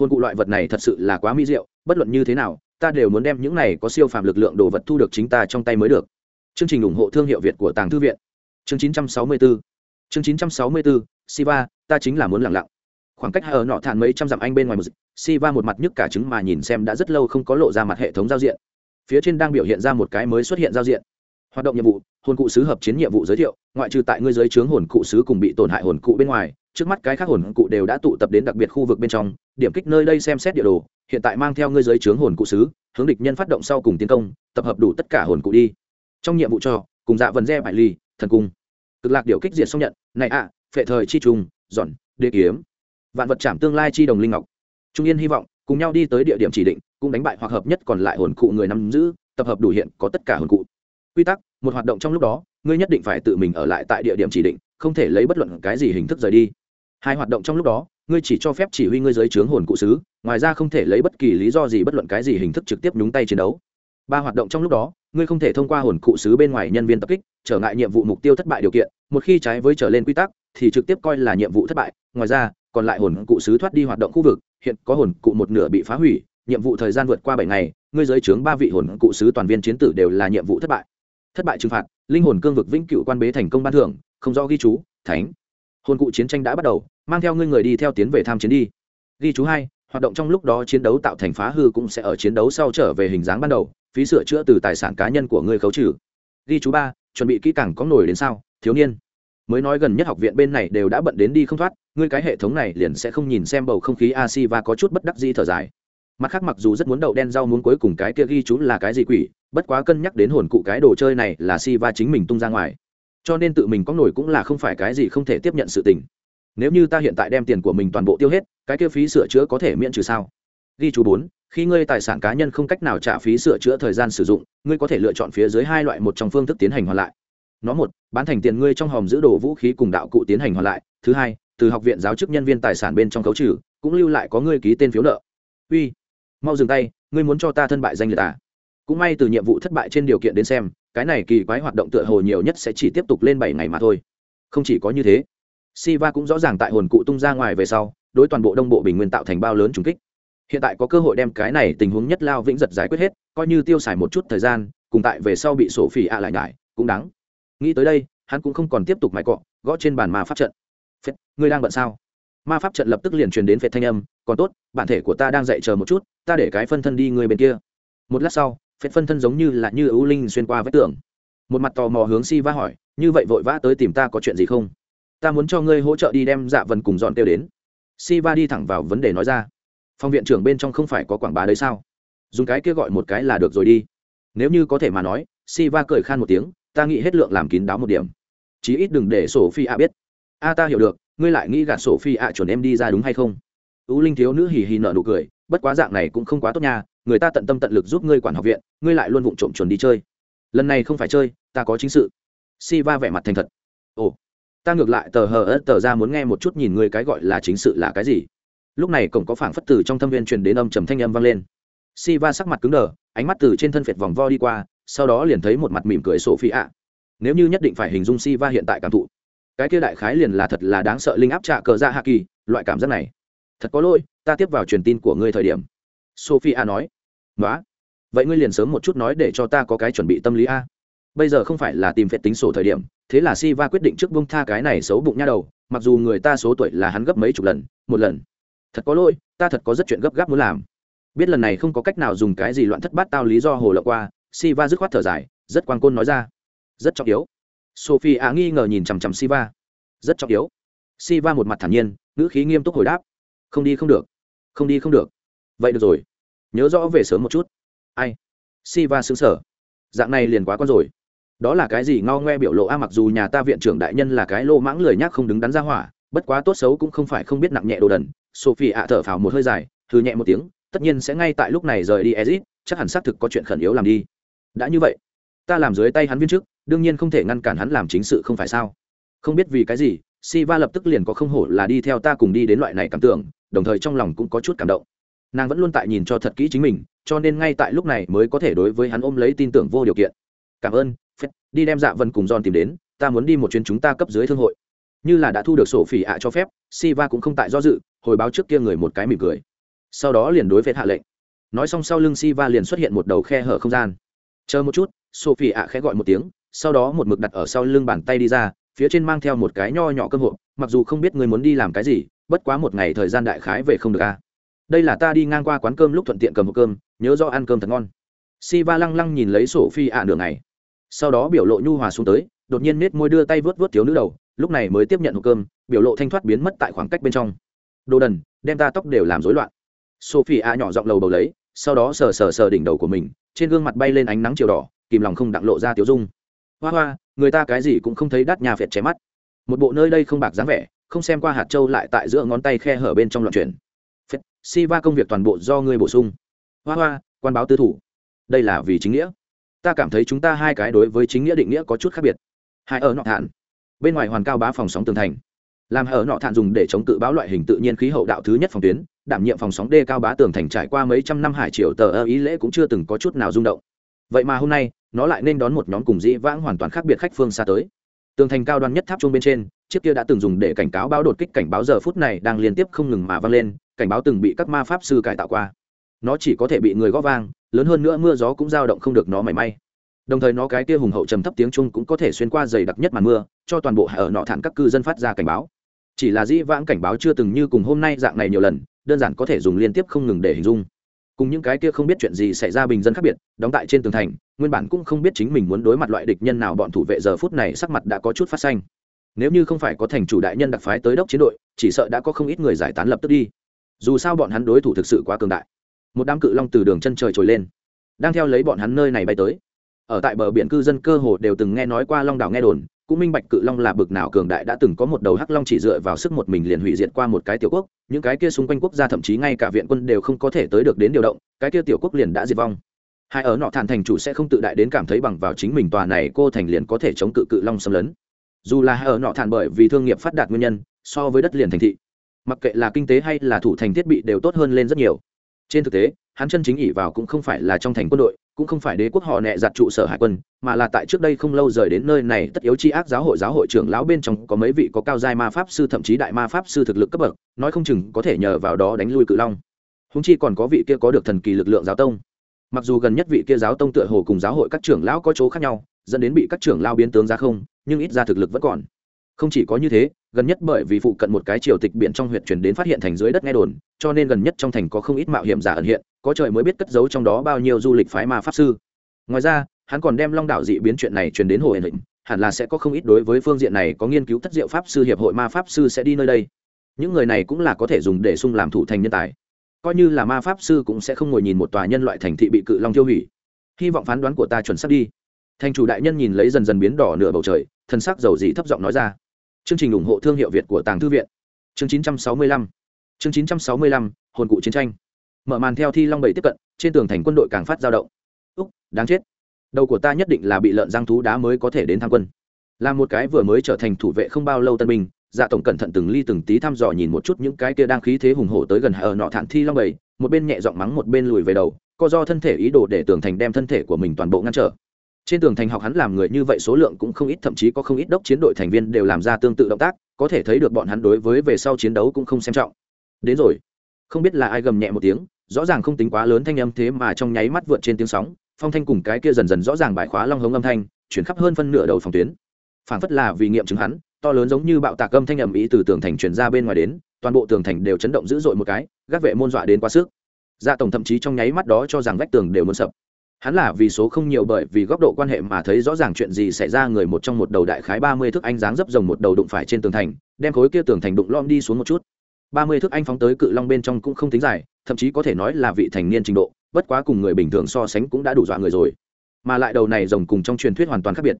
Hồn cụ loại vật này thật sự là quá mỹ diệu bất luận như thế nào, ta đều muốn đem những này có siêu phàm lực lượng đồ vật thu được chính ta trong tay mới được. Chương trình ủng hộ thương hiệu việt của tàng thư viện. Chương 964 chương 964 siva, ta chính là muốn lặng lặng. Khoảng cách hai ở nọ thản mấy trăm dặm anh bên ngoài một siva một mặt nhức cả trứng mà nhìn xem đã rất lâu không có lộ ra mặt hệ thống giao diện. Phía trên đang biểu hiện ra một cái mới xuất hiện giao diện. Hoạt động nhiệm vụ, hồn cụ sứ hợp chiến nhiệm vụ giới thiệu, ngoại trừ tại ngươi giới trướng hồn cụ sứ cùng bị tổn hại hồn cụ bên ngoài, trước mắt cái khác hồn cụ đều đã tụ tập đến đặc biệt khu vực bên trong, điểm kích nơi đây xem xét địa đồ hiện tại mang theo ngươi giới trướng hồn cụ sứ, hướng địch nhân phát động sau cùng tiến công, tập hợp đủ tất cả hồn cụ đi. Trong nhiệm vụ cho, cùng dạ vần re bại ly thần cung. Cực lạc điều kích diệt xong nhận, này ạ, phệ thời chi trùng, giòn, đế kiếm. Vạn vật chạm tương lai chi đồng linh ngọc. Trung yên hy vọng, cùng nhau đi tới địa điểm chỉ định, cũng đánh bại hoặc hợp nhất còn lại hồn cụ người nắm giữ, tập hợp đủ hiện có tất cả hồn cụ. Quy tắc, một hoạt động trong lúc đó, ngươi nhất định phải tự mình ở lại tại địa điểm chỉ định, không thể lấy bất luận cái gì hình thức rời đi. Hai hoạt động trong lúc đó ngươi chỉ cho phép chỉ huy ngươi giới trướng hồn cụ sứ, ngoài ra không thể lấy bất kỳ lý do gì bất luận cái gì hình thức trực tiếp nhúng tay chiến đấu. Ba hoạt động trong lúc đó, ngươi không thể thông qua hồn cụ sứ bên ngoài nhân viên tập kích, trở ngại nhiệm vụ mục tiêu thất bại điều kiện, một khi trái với trở lên quy tắc, thì trực tiếp coi là nhiệm vụ thất bại. Ngoài ra, còn lại hồn cụ sứ thoát đi hoạt động khu vực, hiện có hồn cụ một nửa bị phá hủy, nhiệm vụ thời gian vượt qua bảy ngày, ngươi giới trướng ba vị hồn cụ sứ toàn viên chiến tử đều là nhiệm vụ thất bại. Thất bại trừng phạt, linh hồn cương vực vĩnh cựu quan bế thành công ban thưởng, không do ghi chú, thánh hồn cụ chiến tranh đã bắt đầu, mang theo ngươi người đi theo tiến về tham chiến đi. Ghi chú hai, hoạt động trong lúc đó chiến đấu tạo thành phá hư cũng sẽ ở chiến đấu sau trở về hình dáng ban đầu, phí sửa chữa từ tài sản cá nhân của ngươi khấu trừ. Ghi chú ba, chuẩn bị kỹ càng có nổi đến sao, thiếu niên. Mới nói gần nhất học viện bên này đều đã bận đến đi không thoát, ngươi cái hệ thống này liền sẽ không nhìn xem bầu không khí a si và có chút bất đắc di thở dài. Mặt khác mặc dù rất muốn đậu đen rau muốn cuối cùng cái kia ghi chú là cái gì quỷ, bất quá cân nhắc đến hồn cụ cái đồ chơi này là si va chính mình tung ra ngoài cho nên tự mình có nổi cũng là không phải cái gì không thể tiếp nhận sự tình. Nếu như ta hiện tại đem tiền của mình toàn bộ tiêu hết, cái kia phí sửa chữa có thể miễn trừ sao? Ghi chú bốn, khi ngươi tài sản cá nhân không cách nào trả phí sửa chữa thời gian sử dụng, ngươi có thể lựa chọn phía dưới hai loại một trong phương thức tiến hành hoàn lại. Nó một, bán thành tiền ngươi trong hòm giữ đồ vũ khí cùng đạo cụ tiến hành hoàn lại. Thứ hai, từ học viện giáo chức nhân viên tài sản bên trong khấu trừ, cũng lưu lại có ngươi ký tên phiếu nợ. Uy, mau dừng tay, ngươi muốn cho ta thân bại danh liệt à? Cũng may từ nhiệm vụ thất bại trên điều kiện đến xem cái này kỳ quái hoạt động tựa hồ nhiều nhất sẽ chỉ tiếp tục lên bảy ngày mà thôi. Không chỉ có như thế, siva cũng rõ ràng tại hồn cụ tung ra ngoài về sau, đối toàn bộ đông bộ bình nguyên tạo thành bao lớn trùng kích. Hiện tại có cơ hội đem cái này tình huống nhất lao vĩnh giật giải quyết hết, coi như tiêu xài một chút thời gian, cùng tại về sau bị sổ phỉ ạ lại ngại cũng đáng. Nghĩ tới đây, hắn cũng không còn tiếp tục mãi cọ, gõ trên bàn ma pháp trận. Phết, ngươi đang bận sao? Ma pháp trận lập tức liền truyền đến phệt thanh âm, còn tốt, bản thể của ta đang dậy chờ một chút, ta để cái phân thân đi người bên kia. Một lát sau phệt phân thân giống như là như ưu linh xuyên qua vách tường. Một mặt tò mò hướng si va hỏi, như vậy vội vã tới tìm ta có chuyện gì không? Ta muốn cho ngươi hỗ trợ đi đem dạ vần cùng dọn tiêu đến. Si va đi thẳng vào vấn đề nói ra, phòng viện trưởng bên trong không phải có quảng bá đấy sao? Dùng cái kia gọi một cái là được rồi đi. Nếu như có thể mà nói si va cười khan một tiếng, ta nghĩ hết lượng làm kín đáo một điểm. Chí ít đừng để sổ phi a biết. A, ta hiểu được, ngươi lại nghĩ gạt sổ phi a chuẩn em đi ra đúng hay không? Ưu linh thiếu nữ hì hì nợ nụ cười, bất quá dạng này cũng không quá tốt nha người ta tận tâm tận lực giúp ngươi quản học viện, ngươi lại luôn vụng trộm chuẩn đi chơi. Lần này không phải chơi, ta có chính sự. Si va vẻ mặt thành thật. Ồ, ta ngược lại tờ hờ ớt tờ ra muốn nghe một chút nhìn ngươi cái gọi là chính sự là cái gì. Lúc này cổng có phảng phất từ trong thâm viên truyền đến âm trầm thanh âm vang lên. Si va sắc mặt cứng đờ, ánh mắt từ trên thân phệt vòng vo đi qua, sau đó liền thấy một mặt mỉm cười sổ phi ạ nếu như nhất định phải hình dung si va hiện tại cảm thụ, cái kia đại khái liền là thật là đáng sợ linh áp trạ cờ ra hạ kỳ, loại cảm giác này. Thật có lỗi, ta tiếp vào truyền tin của ngươi thời điểm sophia nói nói vậy ngươi liền sớm một chút nói để cho ta có cái chuẩn bị tâm lý a. Bây giờ không phải là tìm phép tính sổ thời điểm, thế là si va quyết định trước bông tha cái này xấu bụng nha đầu, mặc dù người ta số tuổi là hắn gấp mấy chục lần, một lần. Thật có lỗi, ta thật có rất chuyện gấp gáp muốn làm. Biết lần này không có cách nào dùng cái gì loạn thất bát tao lý do hồ lộng qua si va dứt khoát thở dài, rất quan côn nói ra. Rất trọng yếu. Sophie á nghi ngờ nhìn chằm chằm si va rất trọng yếu. Si va một mặt thản nhiên, ngữ khí nghiêm túc hồi đáp. Không đi không được. Không đi không được vậy được rồi. Nhớ rõ về sớm một chút. Ai? Si va xứng sở dạng này liền quá con rồi. Đó là cái gì ngao ngoe biểu lộ a mặc dù nhà ta viện trưởng đại nhân là cái lô mãng lười nhác không đứng đắn ra hỏa bất quá tốt xấu cũng không phải không biết nặng nhẹ đồ đần. Sophie ạ thở phào một hơi dài thư nhẹ một tiếng tất nhiên sẽ ngay tại lúc này rời đi exit chắc hẳn xác thực có chuyện khẩn yếu làm đi. Đã như vậy ta làm dưới tay hắn viên trước đương nhiên không thể ngăn cản hắn làm chính sự không phải sao? Không biết vì cái gì Siva lập tức liền có không hổ là đi theo ta cùng đi đến loại này cảm tưởng, đồng thời trong lòng cũng có chút cảm động. Nàng vẫn luôn tại nhìn cho thật kỹ chính mình, cho nên ngay tại lúc này mới có thể đối với hắn ôm lấy tin tưởng vô điều kiện. Cảm ơn, phép đi đem Dạ Vân cùng John tìm đến, ta muốn đi một chuyến chúng ta cấp dưới thương hội. Như là đã thu được sổ phỉ ạ cho phép, Siva cũng không tại do dự, hồi báo trước kia người một cái mỉm cười. Sau đó liền đối với hạ lệnh. Nói xong sau lưng Siva liền xuất hiện một đầu khe hở không gian. Chờ một chút, Sophie ạ khẽ gọi một tiếng, sau đó một mực đặt ở sau lưng bàn tay đi ra, phía trên mang theo một cái nho nhỏ cơm hộp mặc dù không biết người muốn đi làm cái gì bất quá một ngày thời gian đại khái về không được a à đây là ta đi ngang qua quán cơm lúc thuận tiện cầm hộp cơm, nhớ do ăn cơm thật ngon. Si va lăng lăng nhìn lấy sổ phi ạ nửa ngày. Sau đó biểu lộ nhu hòa xuống tới, đột nhiên nết môi đưa tay vớt vớt thiếu nữ đầu, lúc này mới tiếp nhận hộp cơm, biểu lộ thanh thoát biến mất tại khoảng cách bên trong. Đồ đần, đem ta tóc đều làm rối loạn. Sophie a nhỏ giọng lầu bầu lấy, sau đó sờ sờ sờ đỉnh đầu của mình, trên gương mặt bay lên ánh nắng chiều đỏ, kìm lòng không đặng lộ ra tiếu dung. Hoa hoa, người ta cái gì cũng không thấy đắt nhà phệt chém mắt. Một bộ nơi đây không bạc dáng vẻ, không xem qua hạt châu lại tại giữa ngón tay khe hở bên trong loạn chuyển si va công việc toàn bộ do ngươi bổ sung. Hoa hoa, quan báo tư thủ. Đây là vì chính nghĩa. Ta cảm thấy chúng ta hai cái đối với chính nghĩa định nghĩa có chút khác biệt. Hai ở nọ thản. Bên ngoài hoàn cao bá phòng sóng tường thành. Làm ở nọ thản dùng để chống cự báo loại hình tự nhiên khí hậu đạo thứ nhất phòng tuyến, đảm nhiệm phòng sóng đê cao bá tường thành trải qua mấy trăm năm hải triệu tờ ơ ý lễ cũng chưa từng có chút nào rung động. Vậy mà hôm nay, nó lại nên đón một nhóm cùng dĩ vãng hoàn toàn khác biệt khách phương xa tới. Tường thành cao đoan nhất tháp chuông bên trên, chiếc kia đã từng dùng để cảnh cáo báo đột kích cảnh báo giờ phút này đang liên tiếp không ngừng mà vang lên cảnh báo từng bị các ma pháp sư cải tạo qua. Nó chỉ có thể bị người góp vang, lớn hơn nữa mưa gió cũng dao động không được nó mảy may. Đồng thời nó cái kia hùng hậu trầm thấp tiếng trung cũng có thể xuyên qua dày đặc nhất màn mưa, cho toàn bộ ở nọ thản các cư dân phát ra cảnh báo. Chỉ là dĩ vãng cảnh báo chưa từng như cùng hôm nay dạng này nhiều lần, đơn giản có thể dùng liên tiếp không ngừng để hình dung. Cùng những cái kia không biết chuyện gì xảy ra bình dân khác biệt, đóng tại trên tường thành, nguyên bản cũng không biết chính mình muốn đối mặt loại địch nhân nào bọn thủ vệ giờ phút này sắc mặt đã có chút phát xanh. Nếu như không phải có thành chủ đại nhân đặc phái tới đốc chiến đội, chỉ sợ đã có không ít người giải tán lập tức đi dù sao bọn hắn đối thủ thực sự quá cường đại. Một đám cự long từ đường chân trời trồi lên, đang theo lấy bọn hắn nơi này bay tới. Ở tại bờ biển cư dân cơ hồ đều từng nghe nói qua long đảo nghe đồn, cũng minh bạch cự long là bực nào cường đại đã từng có một đầu hắc long chỉ dựa vào sức một mình liền hủy diệt qua một cái tiểu quốc, những cái kia xung quanh quốc gia thậm chí ngay cả viện quân đều không có thể tới được đến điều động, cái kia tiểu quốc liền đã diệt vong. Hai ở nọ thản thành chủ sẽ không tự đại đến cảm thấy bằng vào chính mình tòa này cô thành liền có thể chống cự cự long xâm lấn. Dù là hai ở nọ thản bởi vì thương nghiệp phát đạt nguyên nhân, so với đất liền thành thị mặc kệ là kinh tế hay là thủ thành thiết bị đều tốt hơn lên rất nhiều. Trên thực tế, hắn chân chính ỉ vào cũng không phải là trong thành quân đội, cũng không phải đế quốc họ nẹ giặt trụ sở hải quân, mà là tại trước đây không lâu rời đến nơi này tất yếu chi ác giáo hội giáo hội trưởng lão bên trong có mấy vị có cao giai ma pháp sư, thậm chí đại ma pháp sư thực lực cấp bậc, nói không chừng có thể nhờ vào đó đánh lui cự long. Húng chi còn có vị kia có được thần kỳ lực lượng giáo tông. Mặc dù gần nhất vị kia giáo tông tựa hồ cùng giáo hội các trưởng lão có chỗ khác nhau, dẫn đến bị các trưởng lao biến tướng ra không, nhưng ít ra thực lực vẫn còn. Không chỉ có như thế gần nhất bởi vì phụ cận một cái triều tịch biển trong huyện chuyển đến phát hiện thành dưới đất nghe đồn, cho nên gần nhất trong thành có không ít mạo hiểm giả ẩn hiện, có trời mới biết cất giấu trong đó bao nhiêu du lịch phái ma pháp sư. Ngoài ra, hắn còn đem long đạo dị biến chuyện này truyền đến hồ hển định hẳn là sẽ có không ít đối với phương diện này có nghiên cứu thất diệu pháp sư, hiệp hội ma pháp sư sẽ đi nơi đây. Những người này cũng là có thể dùng để sung làm thủ thành nhân tài. Coi như là ma pháp sư cũng sẽ không ngồi nhìn một tòa nhân loại thành thị bị cự long tiêu hủy. Hy vọng phán đoán của ta chuẩn xác đi. Thành chủ đại nhân nhìn lấy dần dần biến đỏ nửa bầu trời thân sắc dầu dị thấp giọng nói ra chương trình ủng hộ thương hiệu việt của tàng thư viện. Chương 965 chương 965 hồn cụ chiến tranh. Mở màn theo thi long bảy tiếp cận, trên tường thành quân đội càng phát dao động. Úc, đáng chết. Đầu của ta nhất định là bị lợn giang thú đá mới có thể đến tham quân. Là một cái vừa mới trở thành thủ vệ không bao lâu tân binh dạ tổng cẩn thận từng ly từng tí thăm dò nhìn một chút những cái kia đang khí thế hùng hổ tới gần ở nọ thản thi long bảy, một bên nhẹ giọng mắng một bên lùi về đầu, co do thân thể ý đồ để tường thành đem thân thể của mình toàn bộ ngăn trở trên tường thành học hắn làm người như vậy số lượng cũng không ít, thậm chí có không ít đốc chiến đội thành viên đều làm ra tương tự động tác, có thể thấy được bọn hắn đối với về sau chiến đấu cũng không xem trọng. Đến rồi. Không biết là ai gầm nhẹ một tiếng, rõ ràng không tính quá lớn thanh âm thế mà trong nháy mắt vượt trên tiếng sóng, phong thanh cùng cái kia dần dần rõ ràng bài khóa long hống âm thanh, chuyển khắp hơn phân nửa đầu phòng tuyến. Phản phất là vì nghiệm chứng hắn, to lớn giống như bạo tạc âm thanh ầm ý từ tường thành chuyển ra bên ngoài đến, toàn bộ tường thành đều chấn động dữ dội một cái, gác vệ môn dọa đến quá sức. Dạ tổng thậm chí trong nháy mắt đó cho rằng vách tường đều muốn sập hắn là vì số không nhiều bởi vì góc độ quan hệ mà thấy rõ ràng chuyện gì xảy ra người một trong một đầu đại khái ba mươi thước anh dáng dấp rồng một đầu đụng phải trên tường thành, đem khối kia tường thành đụng lom đi xuống một chút. ba mươi thước anh phóng tới cự long bên trong cũng không tính dài, thậm chí có thể nói là vị thành niên trình độ, bất quá cùng người bình thường so sánh cũng đã đủ dọa người rồi. Mà lại đầu này rồng cùng trong truyền thuyết hoàn toàn khác biệt.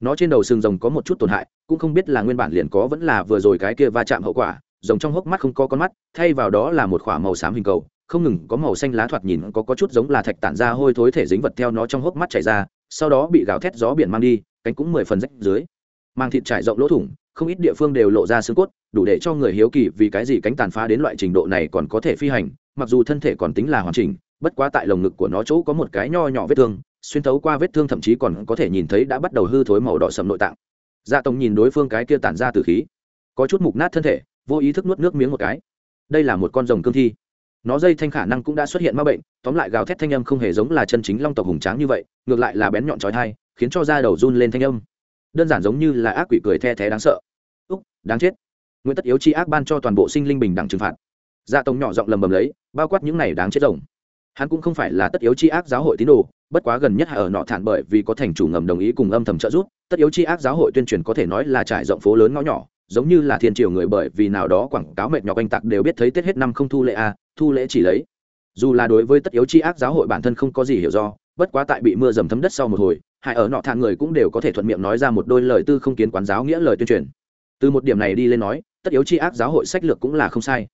Nó trên đầu sừng rồng có một chút tổn hại, cũng không biết là nguyên bản liền có vẫn là vừa rồi cái kia va chạm hậu quả, rồng trong hốc mắt không có con mắt, thay vào đó là một k h ỏ a màu xám hình cầu không ngừng có màu xanh lá thoạt nhìn có, có chút giống là thạch tản ra hôi thối thể dính vật theo nó trong hốc mắt chảy ra sau đó bị gào thét gió biển mang đi cánh cũng mười phần rách dưới. Mang thịt trải rộng lỗ thủng không ít địa phương đều lộ ra xương cốt đủ để cho người hiếu kỳ vì cái gì cánh tàn phá đến loại trình độ này còn có thể phi hành mặc dù thân thể còn tính là hoàn chỉnh bất quá tại lồng ngực của nó chỗ có một cái nho nhỏ vết thương xuyên thấu qua vết thương thậm chí còn có thể nhìn thấy đã bắt đầu hư thối màu đỏ sầm nội tạng. Dạ tổng nhìn đối phương cái kia tản ra từ khí có chút mục nát thân thể vô ý thức nuốt nước miếng một cái. Đây là một con rồng cương thi nó dây thanh khả năng cũng đã xuất hiện ma bệnh, tóm lại gào thét thanh âm không hề giống là chân chính long tộc hùng tráng như vậy, ngược lại là bén nhọn trói thai khiến cho da đầu run lên thanh âm. Đơn giản giống như là ác quỷ cười the thé đáng sợ. Úc, đáng chết. Nguyễn tất yếu chi ác ban cho toàn bộ sinh linh bình đẳng trừng phạt. Dạ tông nhỏ giọng lầm bầm lấy, bao quát những này đáng chết rồng. Hắn cũng không phải là tất yếu chi ác giáo hội tín đồ, bất quá gần nhất ở nọ thản bởi vì có thành chủ ngầm đồng ý cùng âm thầm trợ giúp, tất yếu chi ác giáo hội tuyên truyền có thể nói là trải rộng phố lớn ngõ nhỏ, giống như là thiên triều người bởi vì nào đó quảng cáo mệt nhọc anh tặc đều biết thấy tết hết năm không thu lệ a thu lễ chỉ lấy. Dù là đối với tất yếu chi ác giáo hội bản thân không có gì hiểu do, bất quá tại bị mưa dầm thấm đất sau một hồi hại ở nọ thản người cũng đều có thể thuận miệng nói ra một đôi lời tư không kiến quán giáo nghĩa lời tuyên truyền. Từ một điểm này đi lên nói, tất yếu chi ác giáo hội sách lược cũng là không sai.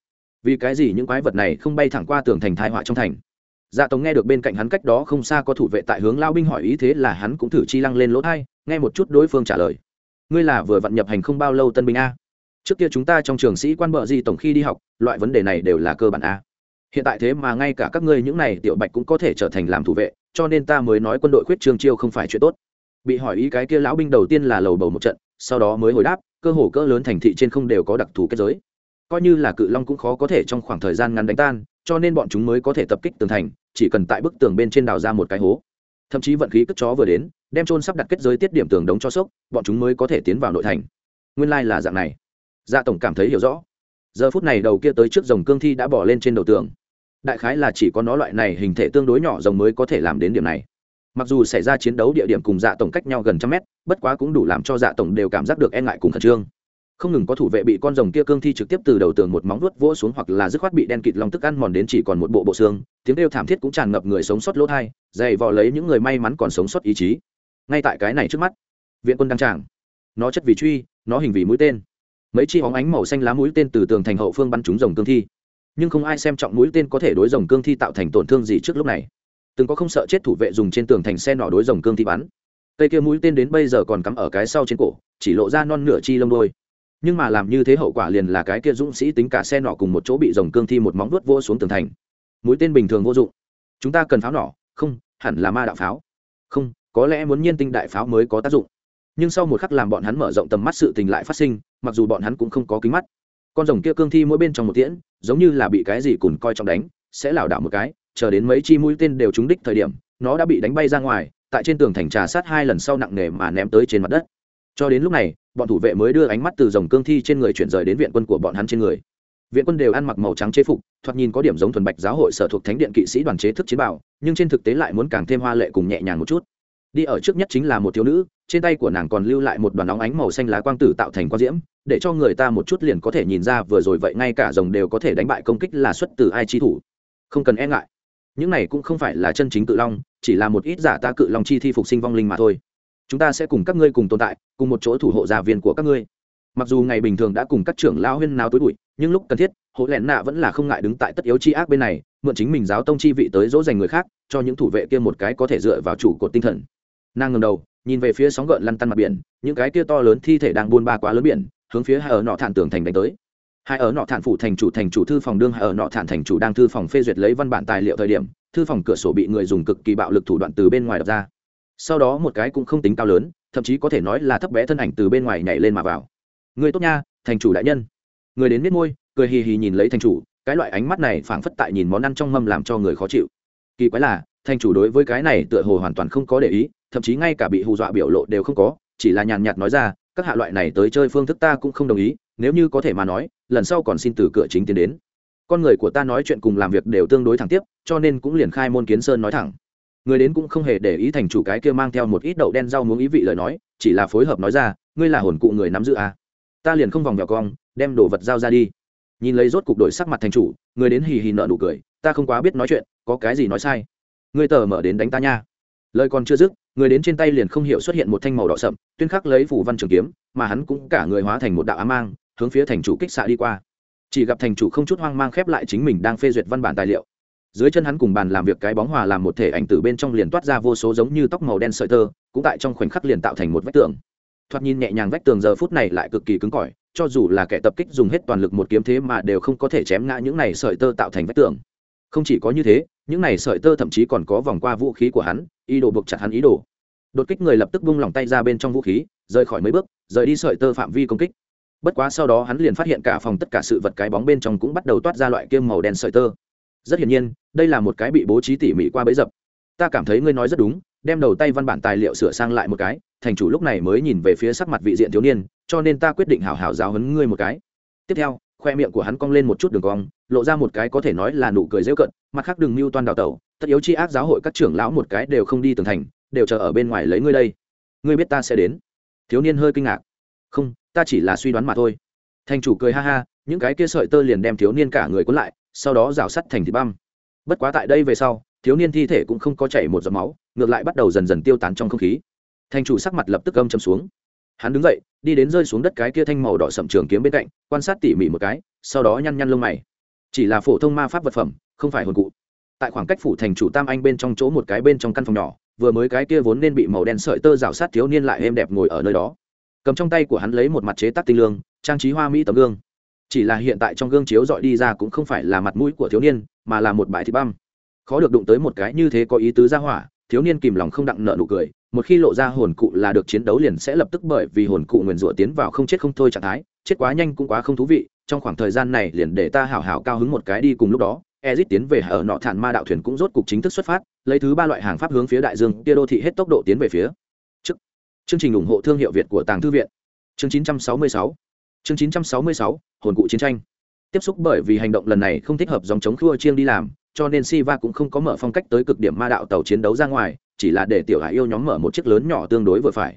Vì cái gì những quái vật này không bay thẳng qua tường thành thai họa trong thành? Dạ tống nghe được bên cạnh hắn cách đó không xa có thủ vệ tại hướng lao binh hỏi ý thế là hắn cũng thử chi lăng lên lỗ thai, nghe một chút đối phương trả lời. Ngươi là vừa vặn nhập hành không bao lâu tân binh a. Trước kia chúng ta trong trường sĩ quan bợ di tổng khi đi học, loại vấn đề này đều là cơ bản a hiện tại thế mà ngay cả các ngươi những này tiểu bạch cũng có thể trở thành làm thủ vệ, cho nên ta mới nói quân đội khuyết trương chiêu không phải chuyện tốt. Bị hỏi ý cái kia lão binh đầu tiên là lầu bầu một trận, sau đó mới hồi đáp, cơ hồ cỡ lớn thành thị trên không đều có đặc thù kết giới. Coi như là cự long cũng khó có thể trong khoảng thời gian ngắn đánh tan, cho nên bọn chúng mới có thể tập kích tường thành, chỉ cần tại bức tường bên trên đào ra một cái hố. Thậm chí vận khí cất chó vừa đến, đem trôn sắp đặt kết giới tiết điểm tường đống cho sốc, bọn chúng mới có thể tiến vào nội thành. Nguyên lai、like、là dạng này. Dạ tổng cảm thấy hiểu rõ. Giờ phút này đầu kia tới trước dòng cương thi đã bỏ lên trên đầu tường đại khái là chỉ có nó loại này hình thể tương đối nhỏ rồng mới có thể làm đến điểm này. Mặc dù xảy ra chiến đấu địa điểm cùng dạ tổng cách nhau gần trăm mét, bất quá cũng đủ làm cho dạ tổng đều cảm giác được e ngại cùng khẩn trương. Không ngừng có thủ vệ bị con rồng kia cương thi trực tiếp từ đầu tường một móng vuốt vỗ xuống hoặc là dứt khoát bị đen kịt lòng tức ăn mòn đến chỉ còn một bộ bộ xương, tiếng kêu thảm thiết cũng tràn ngập người sống sót lỗ thai, dày vò lấy những người may mắn còn sống sót ý chí. Ngay tại cái này trước mắt, viện quân đăng tràng. Nó chất vì truy, nó hình vì mũi tên. Mấy chi hóng ánh màu xanh lá mũi tên từ tường thành hậu phương bắn trúng rồng cương thi nhưng không ai xem trọng mũi tên có thể đối rồng cương thi tạo thành tổn thương gì trước lúc này. Từng có không sợ chết thủ vệ dùng trên tường thành xe nỏ đối rồng cương thi bắn. Cây kia mũi tên đến bây giờ còn cắm ở cái sau trên cổ, chỉ lộ ra non nửa chi lông đôi nhưng mà làm như thế hậu quả liền là cái kia dũng sĩ tính cả xe nỏ cùng một chỗ bị rồng cương thi một móng vuốt vô xuống tường thành. Mũi tên bình thường vô dụng. Chúng ta cần pháo nỏ. Không, hẳn là ma đạo pháo. Không, có lẽ muốn nhiên tinh đại pháo mới có tác dụng. Nhưng sau một khắc làm bọn hắn mở rộng tầm mắt sự tình lại phát sinh, mặc dù bọn hắn cũng không có kính mắt. Con rồng kia cương thi mỗi bên trong một tiễn giống như là bị cái gì cùn coi trọng đánh, sẽ lảo đảo một cái, chờ đến mấy chi mũi tên đều trúng đích thời điểm, nó đã bị đánh bay ra ngoài, tại trên tường thành trà sát hai lần sau nặng nề mà ném tới trên mặt đất. Cho đến lúc này, bọn thủ vệ mới đưa ánh mắt từ dòng cương thi trên người chuyển rời đến viện quân của bọn hắn trên người. Viện quân đều ăn mặc màu trắng chế phục, thoạt nhìn có điểm giống thuần bạch giáo hội sở thuộc thánh điện kỵ sĩ đoàn chế thức chiến bảo nhưng trên thực tế lại muốn càng thêm hoa lệ cùng nhẹ nhàng một chút. Đi ở trước nhất chính là một thiếu nữ trên tay của nàng còn lưu lại một đoàn óng ánh màu xanh lá quang tử tạo thành quang diễm, để cho người ta một chút liền có thể nhìn ra vừa rồi vậy ngay cả rồng đều có thể đánh bại công kích là xuất từ ai chi thủ. Không cần e ngại. Những này cũng không phải là chân chính cự long, chỉ là một ít giả ta cự long chi thi phục sinh vong linh mà thôi. Chúng ta sẽ cùng các ngươi cùng tồn tại, cùng một chỗ thủ hộ gia viên của các ngươi. Mặc dù ngày bình thường đã cùng các trưởng lao huyên nào tối bụi, nhưng lúc cần thiết hộ lẹn nạ vẫn là không ngại đứng tại tất yếu chi ác bên này, mượn chính mình giáo tông chi vị tới dỗ dành người khác, cho những thủ vệ kia một cái có thể dựa vào chủ cột tinh thần nàng ngầm đầu, nhìn về phía sóng gợn lăn tăn mặt biển, những cái kia to lớn thi thể đang buôn ba quá lớn biển, hướng phía hai ở nọ thản tường thành đánh tới. Hai ở nọ thản phủ thành chủ thành chủ thư phòng đương hai ở nọ thản thành chủ đang thư phòng phê duyệt lấy văn bản tài liệu thời điểm, thư phòng cửa sổ bị người dùng cực kỳ bạo lực thủ đoạn từ bên ngoài đập ra. Sau đó một cái cũng không tính cao lớn, thậm chí có thể nói là thấp bé thân ảnh từ bên ngoài nhảy lên mà vào. Người tốt nha, thành chủ đại nhân. Người đến biết môi, cười hì hì nhìn lấy thành chủ, cái loại ánh mắt này phảng phất tại nhìn món ăn trong mâm làm cho người khó chịu. Kỳ quái là, thành chủ đối với cái này tựa hồ hoàn toàn không có để ý thậm chí ngay cả bị hù dọa biểu lộ đều không có, chỉ là nhàn nhạt nói ra, các hạ loại này tới chơi phương thức ta cũng không đồng ý, nếu như có thể mà nói, lần sau còn xin từ cửa chính tiến đến. Con người của ta nói chuyện cùng làm việc đều tương đối thẳng tiếp, cho nên cũng liền khai môn kiến sơn nói thẳng. Người đến cũng không hề để ý thành chủ cái kia mang theo một ít đậu đen rau muống ý vị lời nói, chỉ là phối hợp nói ra, ngươi là hồn cụ người nắm giữ à. ta liền không vòng vèo cong, đem đồ vật giao ra đi. Nhìn lấy rốt cục đổi sắc mặt thành chủ, người đến hì hì nợ nụ cười, ta không quá biết nói chuyện, có cái gì nói sai. Ngươi tờ mở đến đánh ta nha. Lời còn chưa dứt người đến trên tay liền không hiểu xuất hiện một thanh màu đỏ sậm, tuyên khắc lấy phủ văn trường kiếm, mà hắn cũng cả người hóa thành một đạo á mang, hướng phía thành chủ kích xạ đi qua. Chỉ gặp thành chủ không chút hoang mang khép lại chính mình đang phê duyệt văn bản tài liệu. Dưới chân hắn cùng bàn làm việc cái bóng hòa làm một thể ảnh từ bên trong liền toát ra vô số giống như tóc màu đen sợi tơ, cũng tại trong khoảnh khắc liền tạo thành một vách tường. Thoạt nhìn nhẹ nhàng vách tường giờ phút này lại cực kỳ cứng cỏi, cho dù là kẻ tập kích dùng hết toàn lực một kiếm thế mà đều không có thể chém ngã những này sợi tơ tạo thành vách tường. Không chỉ có như thế những này sợi tơ thậm chí còn có vòng qua vũ khí của hắn, ý đồ buộc chặt hắn ý đồ. Đột kích người lập tức bung lòng tay ra bên trong vũ khí, rời khỏi mấy bước, rời đi sợi tơ phạm vi công kích. Bất quá sau đó hắn liền phát hiện cả phòng tất cả sự vật cái bóng bên trong cũng bắt đầu toát ra loại kiêm màu đen sợi tơ. Rất hiển nhiên, đây là một cái bị bố trí tỉ mỉ qua bẫy dập. Ta cảm thấy ngươi nói rất đúng, đem đầu tay văn bản tài liệu sửa sang lại một cái, thành chủ lúc này mới nhìn về phía sắc mặt vị diện thiếu niên, cho nên ta quyết định hào hào giáo hấn ngươi một cái. Tiếp theo khoe miệng của hắn cong lên một chút đường cong, lộ ra một cái có thể nói là nụ cười dễu cận mặt khác đừng mưu toan đào tẩu, tất yếu chi ác giáo hội các trưởng lão một cái đều không đi tường thành, đều chờ ở bên ngoài lấy ngươi đây. Ngươi biết ta sẽ đến. Thiếu niên hơi kinh ngạc. Không, ta chỉ là suy đoán mà thôi. Thành chủ cười ha ha, những cái kia sợi tơ liền đem thiếu niên cả người cuốn lại, sau đó rào sắt thành thịt băm. Bất quá tại đây về sau, thiếu niên thi thể cũng không có chảy một giọt máu, ngược lại bắt đầu dần dần tiêu tán trong không khí. Thành chủ sắc mặt lập tức âm chầm xuống hắn đứng dậy, đi đến rơi xuống đất cái kia thanh màu đỏ sậm trường kiếm bên cạnh, quan sát tỉ mỉ một cái, sau đó nhăn nhăn lông mày. Chỉ là phổ thông ma pháp vật phẩm, không phải hồn cụ. Tại khoảng cách phủ thành chủ tam anh bên trong chỗ một cái bên trong căn phòng nhỏ, vừa mới cái kia vốn nên bị màu đen sợi tơ rào sát thiếu niên lại êm đẹp ngồi ở nơi đó. Cầm trong tay của hắn lấy một mặt chế tác tinh lương, trang trí hoa mỹ tấm gương. Chỉ là hiện tại trong gương chiếu dọi đi ra cũng không phải là mặt mũi của thiếu niên, mà là một bãi thịt băm. Khó được đụng tới một cái như thế có ý tứ ra hỏa, thiếu niên kìm lòng không đặng nợ nụ cười một khi lộ ra hồn cụ là được chiến đấu liền sẽ lập tức bởi vì hồn cụ nguyền rủa tiến vào không chết không thôi trạng thái, chết quá nhanh cũng quá không thú vị, trong khoảng thời gian này liền để ta hảo hảo cao hứng một cái đi cùng lúc đó ezit tiến về ở nọ thản ma đạo thuyền cũng rốt cục chính thức xuất phát, lấy thứ ba loại hàng pháp hướng phía đại dương, kia đô thị hết tốc độ tiến về phía trước. Chương trình ủng hộ thương hiệu việt của tàng thư viện. Chương 966 chương 966 hồn cụ chiến tranh. Tiếp xúc bởi vì hành động lần này không thích hợp dòng chống khua chiêng đi làm cho nên Siva cũng không có mở phong cách tới cực điểm ma đạo tàu chiến đấu ra ngoài, chỉ là để tiểu hải yêu nhóm mở một chiếc lớn nhỏ tương đối vừa phải.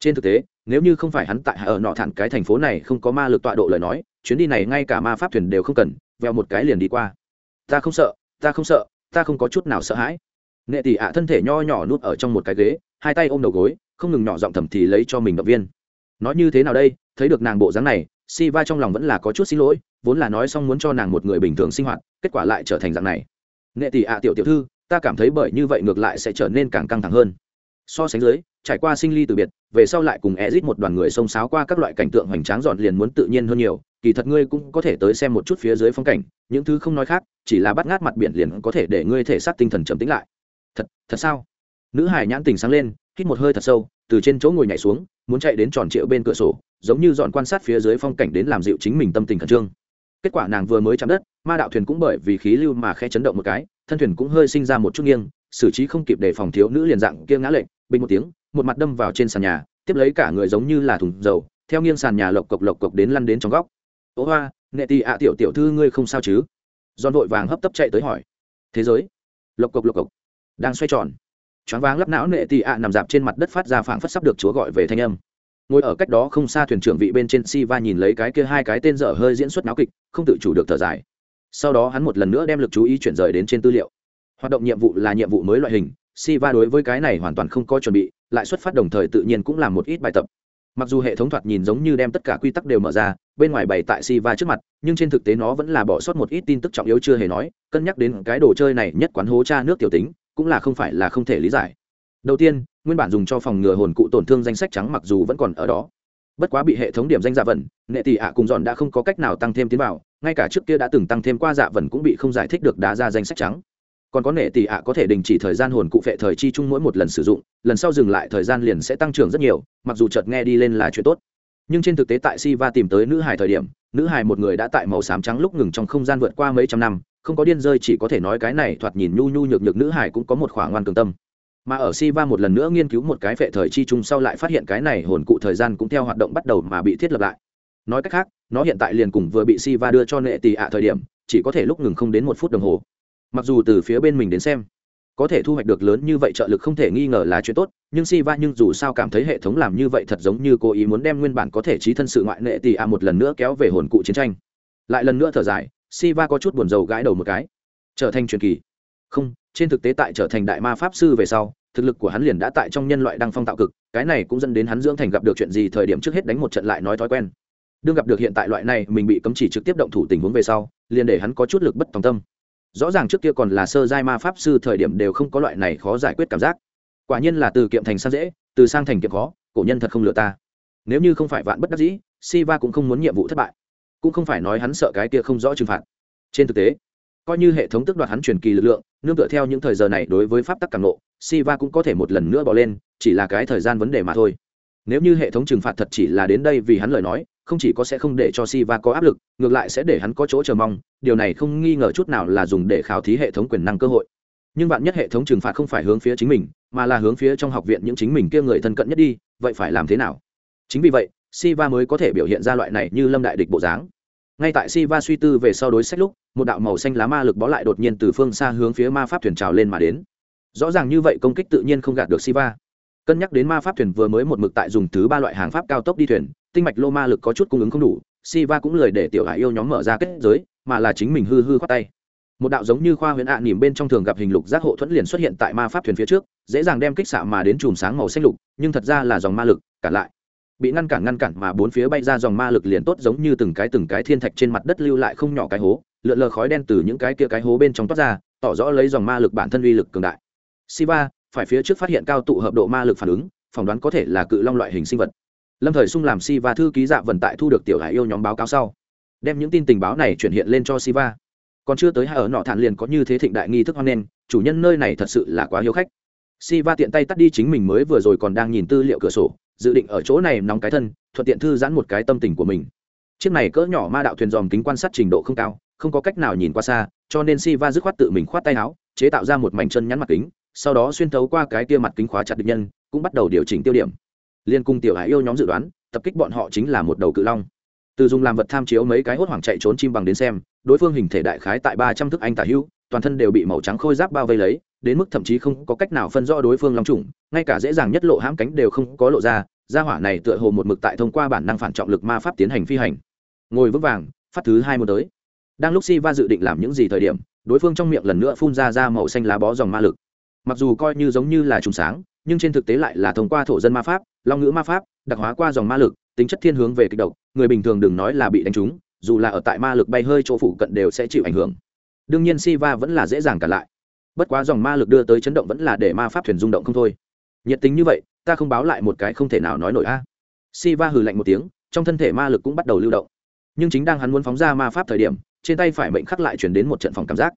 Trên thực tế, nếu như không phải hắn tại ở nọ thản cái thành phố này không có ma lực tọa độ lời nói, chuyến đi này ngay cả ma pháp thuyền đều không cần, veo một cái liền đi qua. Ta không sợ, ta không sợ, ta không có chút nào sợ hãi. Nệ tỷ ạ thân thể nho nhỏ nuốt ở trong một cái ghế, hai tay ôm đầu gối, không ngừng nhỏ giọng thầm thì lấy cho mình động viên. Nói như thế nào đây, thấy được nàng bộ dáng này, Siva trong lòng vẫn là có chút xin lỗi, vốn là nói xong muốn cho nàng một người bình thường sinh hoạt, kết quả lại trở thành dạng này nghệ tỷ ạ, tiểu tiểu thư, ta cảm thấy bởi như vậy ngược lại sẽ trở nên càng căng thẳng hơn. So sánh dưới, trải qua sinh ly từ biệt, về sau lại cùng ezit một đoàn người xông xáo qua các loại cảnh tượng hoành tráng dọn liền muốn tự nhiên hơn nhiều, kỳ thật ngươi cũng có thể tới xem một chút phía dưới phong cảnh, những thứ không nói khác, chỉ là bắt ngát mặt biển liền có thể để ngươi thể xác tinh thần trầm tĩnh lại. Thật thật sao? Nữ hải nhãn tình sáng lên, hít một hơi thật sâu, từ trên chỗ ngồi nhảy xuống, muốn chạy đến tròn triệu bên cửa sổ, giống như dọn quan sát phía dưới phong cảnh đến làm dịu chính mình tâm tình khẩn trương kết quả nàng vừa mới chạm đất, ma đạo thuyền cũng bởi vì khí lưu mà khe chấn động một cái, thân thuyền cũng hơi sinh ra một chút nghiêng, xử trí không kịp để phòng thiếu nữ liền dạng kia ngã lệnh bình một tiếng, một mặt đâm vào trên sàn nhà, tiếp lấy cả người giống như là thùng dầu, theo nghiêng sàn nhà lộc cộc lộc cộc đến lăn đến trong góc. Ố hoa, nệ tì ạ, tiểu tiểu thư ngươi không sao chứ? Giòn vội vàng hấp tấp chạy tới hỏi. Thế giới? Lộc cộc lộc cộc. Đang xoay tròn, choáng váng lắp não nệ tì ạ nằm dạp trên mặt đất phát ra phảng phất sắp được chúa gọi về thanh âm ngồi ở cách đó không xa thuyền trưởng vị bên trên si va nhìn lấy cái kia hai cái tên dở hơi diễn xuất náo kịch, không tự chủ được thở dài. Sau đó hắn một lần nữa đem lực chú ý chuyển rời đến trên tư liệu. Hoạt động nhiệm vụ là nhiệm vụ mới loại hình si va đối với cái này hoàn toàn không có chuẩn bị, lại xuất phát đồng thời tự nhiên cũng làm một ít bài tập. Mặc dù hệ thống thoạt nhìn giống như đem tất cả quy tắc đều mở ra, bên ngoài bày tại si va trước mặt, nhưng trên thực tế nó vẫn là bỏ sót một ít tin tức trọng yếu chưa hề nói, cân nhắc đến cái đồ chơi này nhất quán hố cha nước tiểu tính, cũng là không phải là không thể lý giải. Đầu tiên nguyên bản dùng cho phòng ngừa hồn cụ tổn thương danh sách trắng mặc dù vẫn còn ở đó. Bất quá bị hệ thống điểm danh dạ vần nệ tỷ ạ cùng dọn đã không có cách nào tăng thêm tiến vào, ngay cả trước kia đã từng tăng thêm qua dạ vần cũng bị không giải thích được đá ra danh sách trắng. Còn có nệ tỷ ạ có thể đình chỉ thời gian hồn cụ phệ thời chi chung mỗi một lần sử dụng, lần sau dừng lại thời gian liền sẽ tăng trưởng rất nhiều, mặc dù chợt nghe đi lên là chuyện tốt. Nhưng trên thực tế tại si va tìm tới nữ hải thời điểm, nữ hải một người đã tại màu xám trắng lúc ngừng trong không gian vượt qua mấy trăm năm, không có điên rơi chỉ có thể nói cái này thoạt nhìn nhu nhu nhược nhược nữ hải cũng có một khoảng ngoan cường tâm mà ở si va một lần nữa nghiên cứu một cái phệ thời chi chung sau lại phát hiện cái này hồn cụ thời gian cũng theo hoạt động bắt đầu mà bị thiết lập lại. Nói cách khác, nó hiện tại liền cùng vừa bị si va đưa cho nệ tỷ ạ thời điểm, chỉ có thể lúc ngừng không đến một phút đồng hồ. Mặc dù từ phía bên mình đến xem, có thể thu hoạch được lớn như vậy trợ lực không thể nghi ngờ là chuyện tốt, nhưng si va nhưng dù sao cảm thấy hệ thống làm như vậy thật giống như cố ý muốn đem nguyên bản có thể trí thân sự ngoại nệ tỷ ạ một lần nữa kéo về hồn cụ chiến tranh. Lại lần nữa thở dài si va có chút buồn rầu gãi đầu một cái. Trở thành truyền kỳ không, trên thực tế tại trở thành đại ma pháp sư về sau, thực lực của hắn liền đã tại trong nhân loại đăng phong tạo cực, cái này cũng dẫn đến hắn dưỡng thành gặp được chuyện gì thời điểm trước hết đánh một trận lại nói thói quen. Đương gặp được hiện tại loại này, mình bị cấm chỉ trực tiếp động thủ tình huống về sau, liền để hắn có chút lực bất tòng tâm. Rõ ràng trước kia còn là sơ giai ma pháp sư thời điểm đều không có loại này khó giải quyết cảm giác. Quả nhiên là từ kiệm thành sang dễ, từ sang thành kiệm khó, cổ nhân thật không lừa ta. Nếu như không phải vạn bất đắc dĩ, siva cũng không muốn nhiệm vụ thất bại. Cũng không phải nói hắn sợ cái kia không rõ trừng phạt. Trên thực tế coi như hệ thống tước đoạt hắn truyền kỳ lực lượng nương tựa theo những thời giờ này đối với pháp tắc càng nộ siva cũng có thể một lần nữa bỏ lên chỉ là cái thời gian vấn đề mà thôi nếu như hệ thống trừng phạt thật chỉ là đến đây vì hắn lời nói không chỉ có sẽ không để cho Siva có áp lực, ngược lại sẽ để hắn có chỗ chờ mong, điều này không nghi ngờ chút nào là dùng để khảo thí hệ thống quyền năng cơ hội. Nhưng bạn nhất hệ thống trừng phạt không phải hướng phía chính mình, mà là hướng phía trong học viện những chính mình kia người thân cận nhất đi, vậy phải làm thế nào? Chính vì vậy, Siva mới có thể biểu hiện ra loại này như lâm đại địch bộ dáng. Ngay tại Siva suy tư về sau đối sách lúc, một đạo màu xanh lá ma lực bó lại đột nhiên từ phương xa hướng phía ma pháp thuyền trào lên mà đến. Rõ ràng như vậy công kích tự nhiên không gạt được Siva. Cân nhắc đến ma pháp thuyền vừa mới một mực tại dùng thứ ba loại hàng pháp cao tốc đi thuyền tinh mạch lô ma lực có chút cung ứng không đủ Siva cũng lời để tiểu hải yêu nhóm mở ra kết giới mà là chính mình hư hư khoát tay. Một đạo giống như khoa huyền ạ à nỉm bên trong thường gặp hình lục giác hộ thuẫn liền xuất hiện tại ma pháp thuyền phía trước dễ dàng đem kích xạ mà đến chùm sáng màu xanh lục nhưng thật ra là dòng ma lực cản lại bị ngăn cản ngăn cản mà bốn phía bay ra dòng ma lực liền tốt giống như từng cái từng cái thiên thạch trên mặt đất lưu lại không nhỏ cái hố, lượn lờ khói đen từ những cái kia cái hố bên trong toát ra, tỏ rõ lấy dòng ma lực bản thân uy lực cường đại. Siva, phải phía trước phát hiện cao tụ hợp độ ma lực phản ứng, phỏng đoán có thể là cự long loại hình sinh vật. Lâm thời sung làm Siva thư ký dạ vận tại thu được tiểu hải yêu nhóm báo cáo sau, đem những tin tình báo này chuyển hiện lên cho siva. Còn chưa tới hai ở nọ thản liền có như thế thịnh đại nghi thức hoan nghênh, chủ nhân nơi này thật sự là quá hiếu khách. Siva tiện tay tắt đi chính mình mới vừa rồi còn đang nhìn tư liệu cửa sổ dự định ở chỗ này nóng cái thân, thuận tiện thư giãn một cái tâm tình của mình. Chiếc này cỡ nhỏ ma đạo thuyền dòm kính quan sát trình độ không cao, không có cách nào nhìn qua xa, cho nên siva dứt khoát tự mình khoát tay áo, chế tạo ra một mảnh chân nhắn mặt kính, sau đó xuyên thấu qua cái kia mặt kính khóa chặt địch nhân, cũng bắt đầu điều chỉnh tiêu điểm. Liên cung tiểu hải yêu nhóm dự đoán, tập kích bọn họ chính là một đầu cự long. Từ dùng làm vật tham chiếu mấy cái hốt hoảng chạy trốn chim bằng đến xem, đối phương hình thể đại khái tại ba trăm thước anh tả hữu, toàn thân đều bị màu trắng khôi giáp bao vây lấy đến mức thậm chí không có cách nào phân rõ đối phương long trùng, ngay cả dễ dàng nhất lộ hãm cánh đều không có lộ ra, gia hỏa này tựa hồ một mực tại thông qua bản năng phản trọng lực ma pháp tiến hành phi hành. Ngồi vững vàng, phát thứ hai muốn tới. Đang lúc si va dự định làm những gì thời điểm, đối phương trong miệng lần nữa phun ra ra màu xanh lá bó dòng ma lực. Mặc dù coi như giống như là trùng sáng, nhưng trên thực tế lại là thông qua thổ dân ma pháp, long ngữ ma pháp, đặc hóa qua dòng ma lực, tính chất thiên hướng về kịch độc, người bình thường đừng nói là bị đánh trúng, dù là ở tại ma lực bay hơi chỗ phụ cận đều sẽ chịu ảnh hưởng. Đương nhiên Siva vẫn là dễ dàng cả lại bất quá dòng ma lực đưa tới chấn động vẫn là để ma pháp thuyền rung động không thôi. Nhiệt tính như vậy, ta không báo lại một cái không thể nào nói nổi a. Siva hừ lạnh một tiếng, trong thân thể ma lực cũng bắt đầu lưu động. Nhưng chính đang hắn muốn phóng ra ma pháp thời điểm, trên tay phải mệnh khắc lại chuyển đến một trận phòng cảm giác.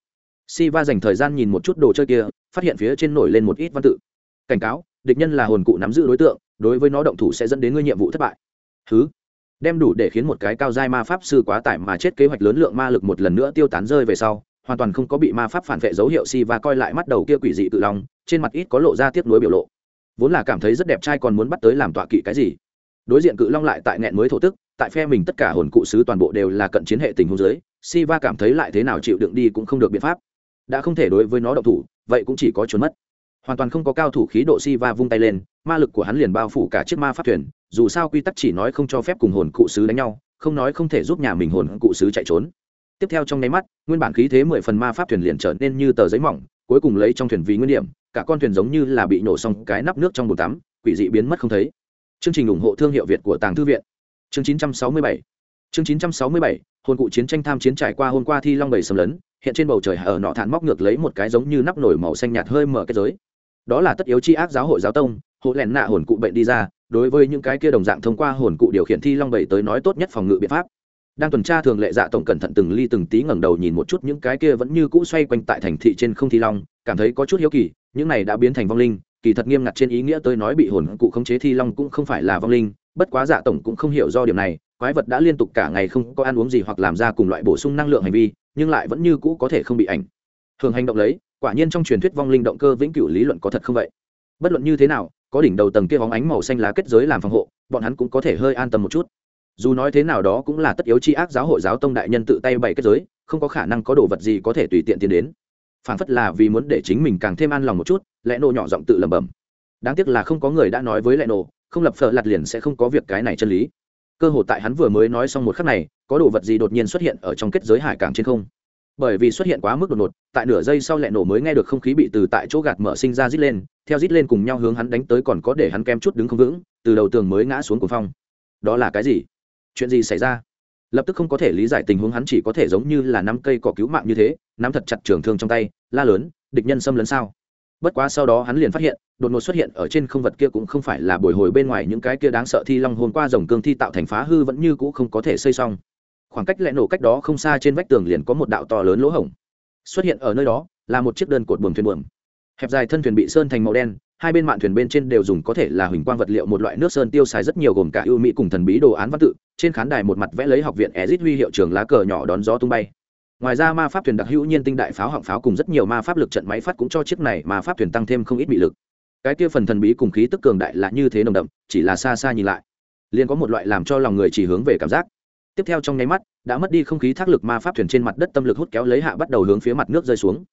Siva dành thời gian nhìn một chút đồ chơi kia, phát hiện phía trên nổi lên một ít văn tự. Cảnh cáo, địch nhân là hồn cụ nắm giữ đối tượng, đối với nó động thủ sẽ dẫn đến ngươi nhiệm vụ thất bại. Thứ đem đủ để khiến một cái cao giai ma pháp sư quá tải mà chết kế hoạch lớn lượng ma lực một lần nữa tiêu tán rơi về sau hoàn toàn không có bị ma pháp phản vệ dấu hiệu si và coi lại mắt đầu kia quỷ dị tự lòng trên mặt ít có lộ ra tiếp nối biểu lộ. Vốn là cảm thấy rất đẹp trai còn muốn bắt tới làm tọa kỵ cái gì. Đối diện cự long lại tại nghẹn mới thổ tức, tại phe mình tất cả hồn cụ sứ toàn bộ đều là cận chiến hệ tình huống giới si va cảm thấy lại thế nào chịu đựng đi cũng không được biện pháp. Đã không thể đối với nó động thủ, vậy cũng chỉ có trốn mất. Hoàn toàn không có cao thủ khí độ si va vung tay lên, ma lực của hắn liền bao phủ cả chiếc ma pháp thuyền, dù sao quy tắc chỉ nói không cho phép cùng hồn cụ sứ đánh nhau, không nói không thể giúp nhà mình hồn cụ sứ chạy trốn tiếp theo trong nháy mắt, nguyên bản khí thế mười phần ma pháp thuyền liền trở nên như tờ giấy mỏng, cuối cùng lấy trong thuyền vì nguyên điểm, cả con thuyền giống như là bị nổ xong cái nắp nước trong bồn tắm, quỷ dị biến mất không thấy. Chương trình ủng hộ thương hiệu việt của tàng thư viện. Chương 967 chương 967 hồn cụ chiến tranh tham chiến trải qua hôm qua thi long bầy sầm lấn, hiện trên bầu trời ở nọ thản móc ngược lấy một cái giống như nắp nổi màu xanh nhạt hơi mở kết giới. Đó là tất yếu chi ác giáo hội giáo tông, hộ lẻn nạ hồn cụ bệnh đi ra, đối với những cái kia đồng dạng thông qua hồn cụ điều khiển thi long bảy tới nói tốt nhất phòng ngự biện pháp đang tuần tra thường lệ dạ tổng cẩn thận từng ly từng tí ngẩng đầu nhìn một chút, những cái kia vẫn như cũ xoay quanh tại thành thị trên không thi long, cảm thấy có chút hiếu kỳ, những này đã biến thành vong linh, kỳ thật nghiêm ngặt trên ý nghĩa tôi nói bị hồn cụ khống chế thi long cũng không phải là vong linh, bất quá dạ tổng cũng không hiểu do điểm này, quái vật đã liên tục cả ngày không có ăn uống gì hoặc làm ra cùng loại bổ sung năng lượng hành vi, nhưng lại vẫn như cũ có thể không bị ảnh thường hành động lấy, quả nhiên trong truyền thuyết vong linh động cơ vĩnh cửu lý luận có thật không vậy? Bất luận như thế nào, có đỉnh đầu tầng kia bóng ánh màu xanh lá kết giới làm phòng hộ, bọn hắn cũng có thể hơi an tâm một chút dù nói thế nào đó cũng là tất yếu chi ác giáo hội giáo tông đại nhân tự tay bày kết giới, không có khả năng có đồ vật gì có thể tùy tiện tiến đến. Phản phất là vì muốn để chính mình càng thêm an lòng một chút, lẽ nộ nhỏ giọng tự lẩm bẩm. Đáng tiếc là không có người đã nói với lẽ nộ không lập phở lặt liền sẽ không có việc cái này chân lý. Cơ hội tại hắn vừa mới nói xong một khắc này, có đồ vật gì đột nhiên xuất hiện ở trong kết giới hải cảng trên không? Bởi vì xuất hiện quá mức đột ngột, tại nửa giây sau lẹ nổ mới nghe được không khí bị từ tại chỗ gạt mở sinh ra rít lên, theo rít lên cùng nhau hướng hắn đánh tới còn có để hắn kem chút đứng không vững, từ đầu tường mới ngã xuống cuồng phong. Đó là cái gì? Chuyện gì xảy ra? Lập tức không có thể lý giải tình huống hắn chỉ có thể giống như là năm cây cỏ cứu mạng như thế, nắm thật chặt trường thương trong tay, la lớn, địch nhân xâm lấn sao? Bất quá sau đó hắn liền phát hiện, đột ngột xuất hiện ở trên không vật kia cũng không phải là bồi hồi bên ngoài những cái kia đáng sợ thi long hồn qua dòng cương thi tạo thành phá hư vẫn như cũ không có thể xây xong. Khoảng cách lẽ nổ cách đó không xa trên vách tường liền có một đạo to lớn lỗ hổng. Xuất hiện ở nơi đó là một chiếc đơn cột buồm thuyền buồm. Hẹp dài thân thuyền bị sơn thành màu đen hai bên mạn thuyền bên trên đều dùng có thể là huỳnh quang vật liệu một loại nước sơn tiêu xài rất nhiều gồm cả ưu mỹ cùng thần bí đồ án văn tự, trên khán đài một mặt vẽ lấy học viện ezit huy hiệu trường lá cờ nhỏ đón gió tung bay. Ngoài ra ma pháp thuyền đặc hữu nhiên tinh đại pháo họng pháo cùng rất nhiều ma pháp lực trận máy phát cũng cho chiếc này ma pháp thuyền tăng thêm không ít bị lực. Cái kia phần thần bí cùng khí tức cường đại là như thế nồng đậm, chỉ là xa xa nhìn lại, liền có một loại làm cho lòng người chỉ hướng về cảm giác. Tiếp theo trong nháy mắt, đã mất đi không khí thác lực ma pháp thuyền trên mặt đất tâm lực hút kéo lấy hạ bắt đầu hướng phía mặt nước rơi xuống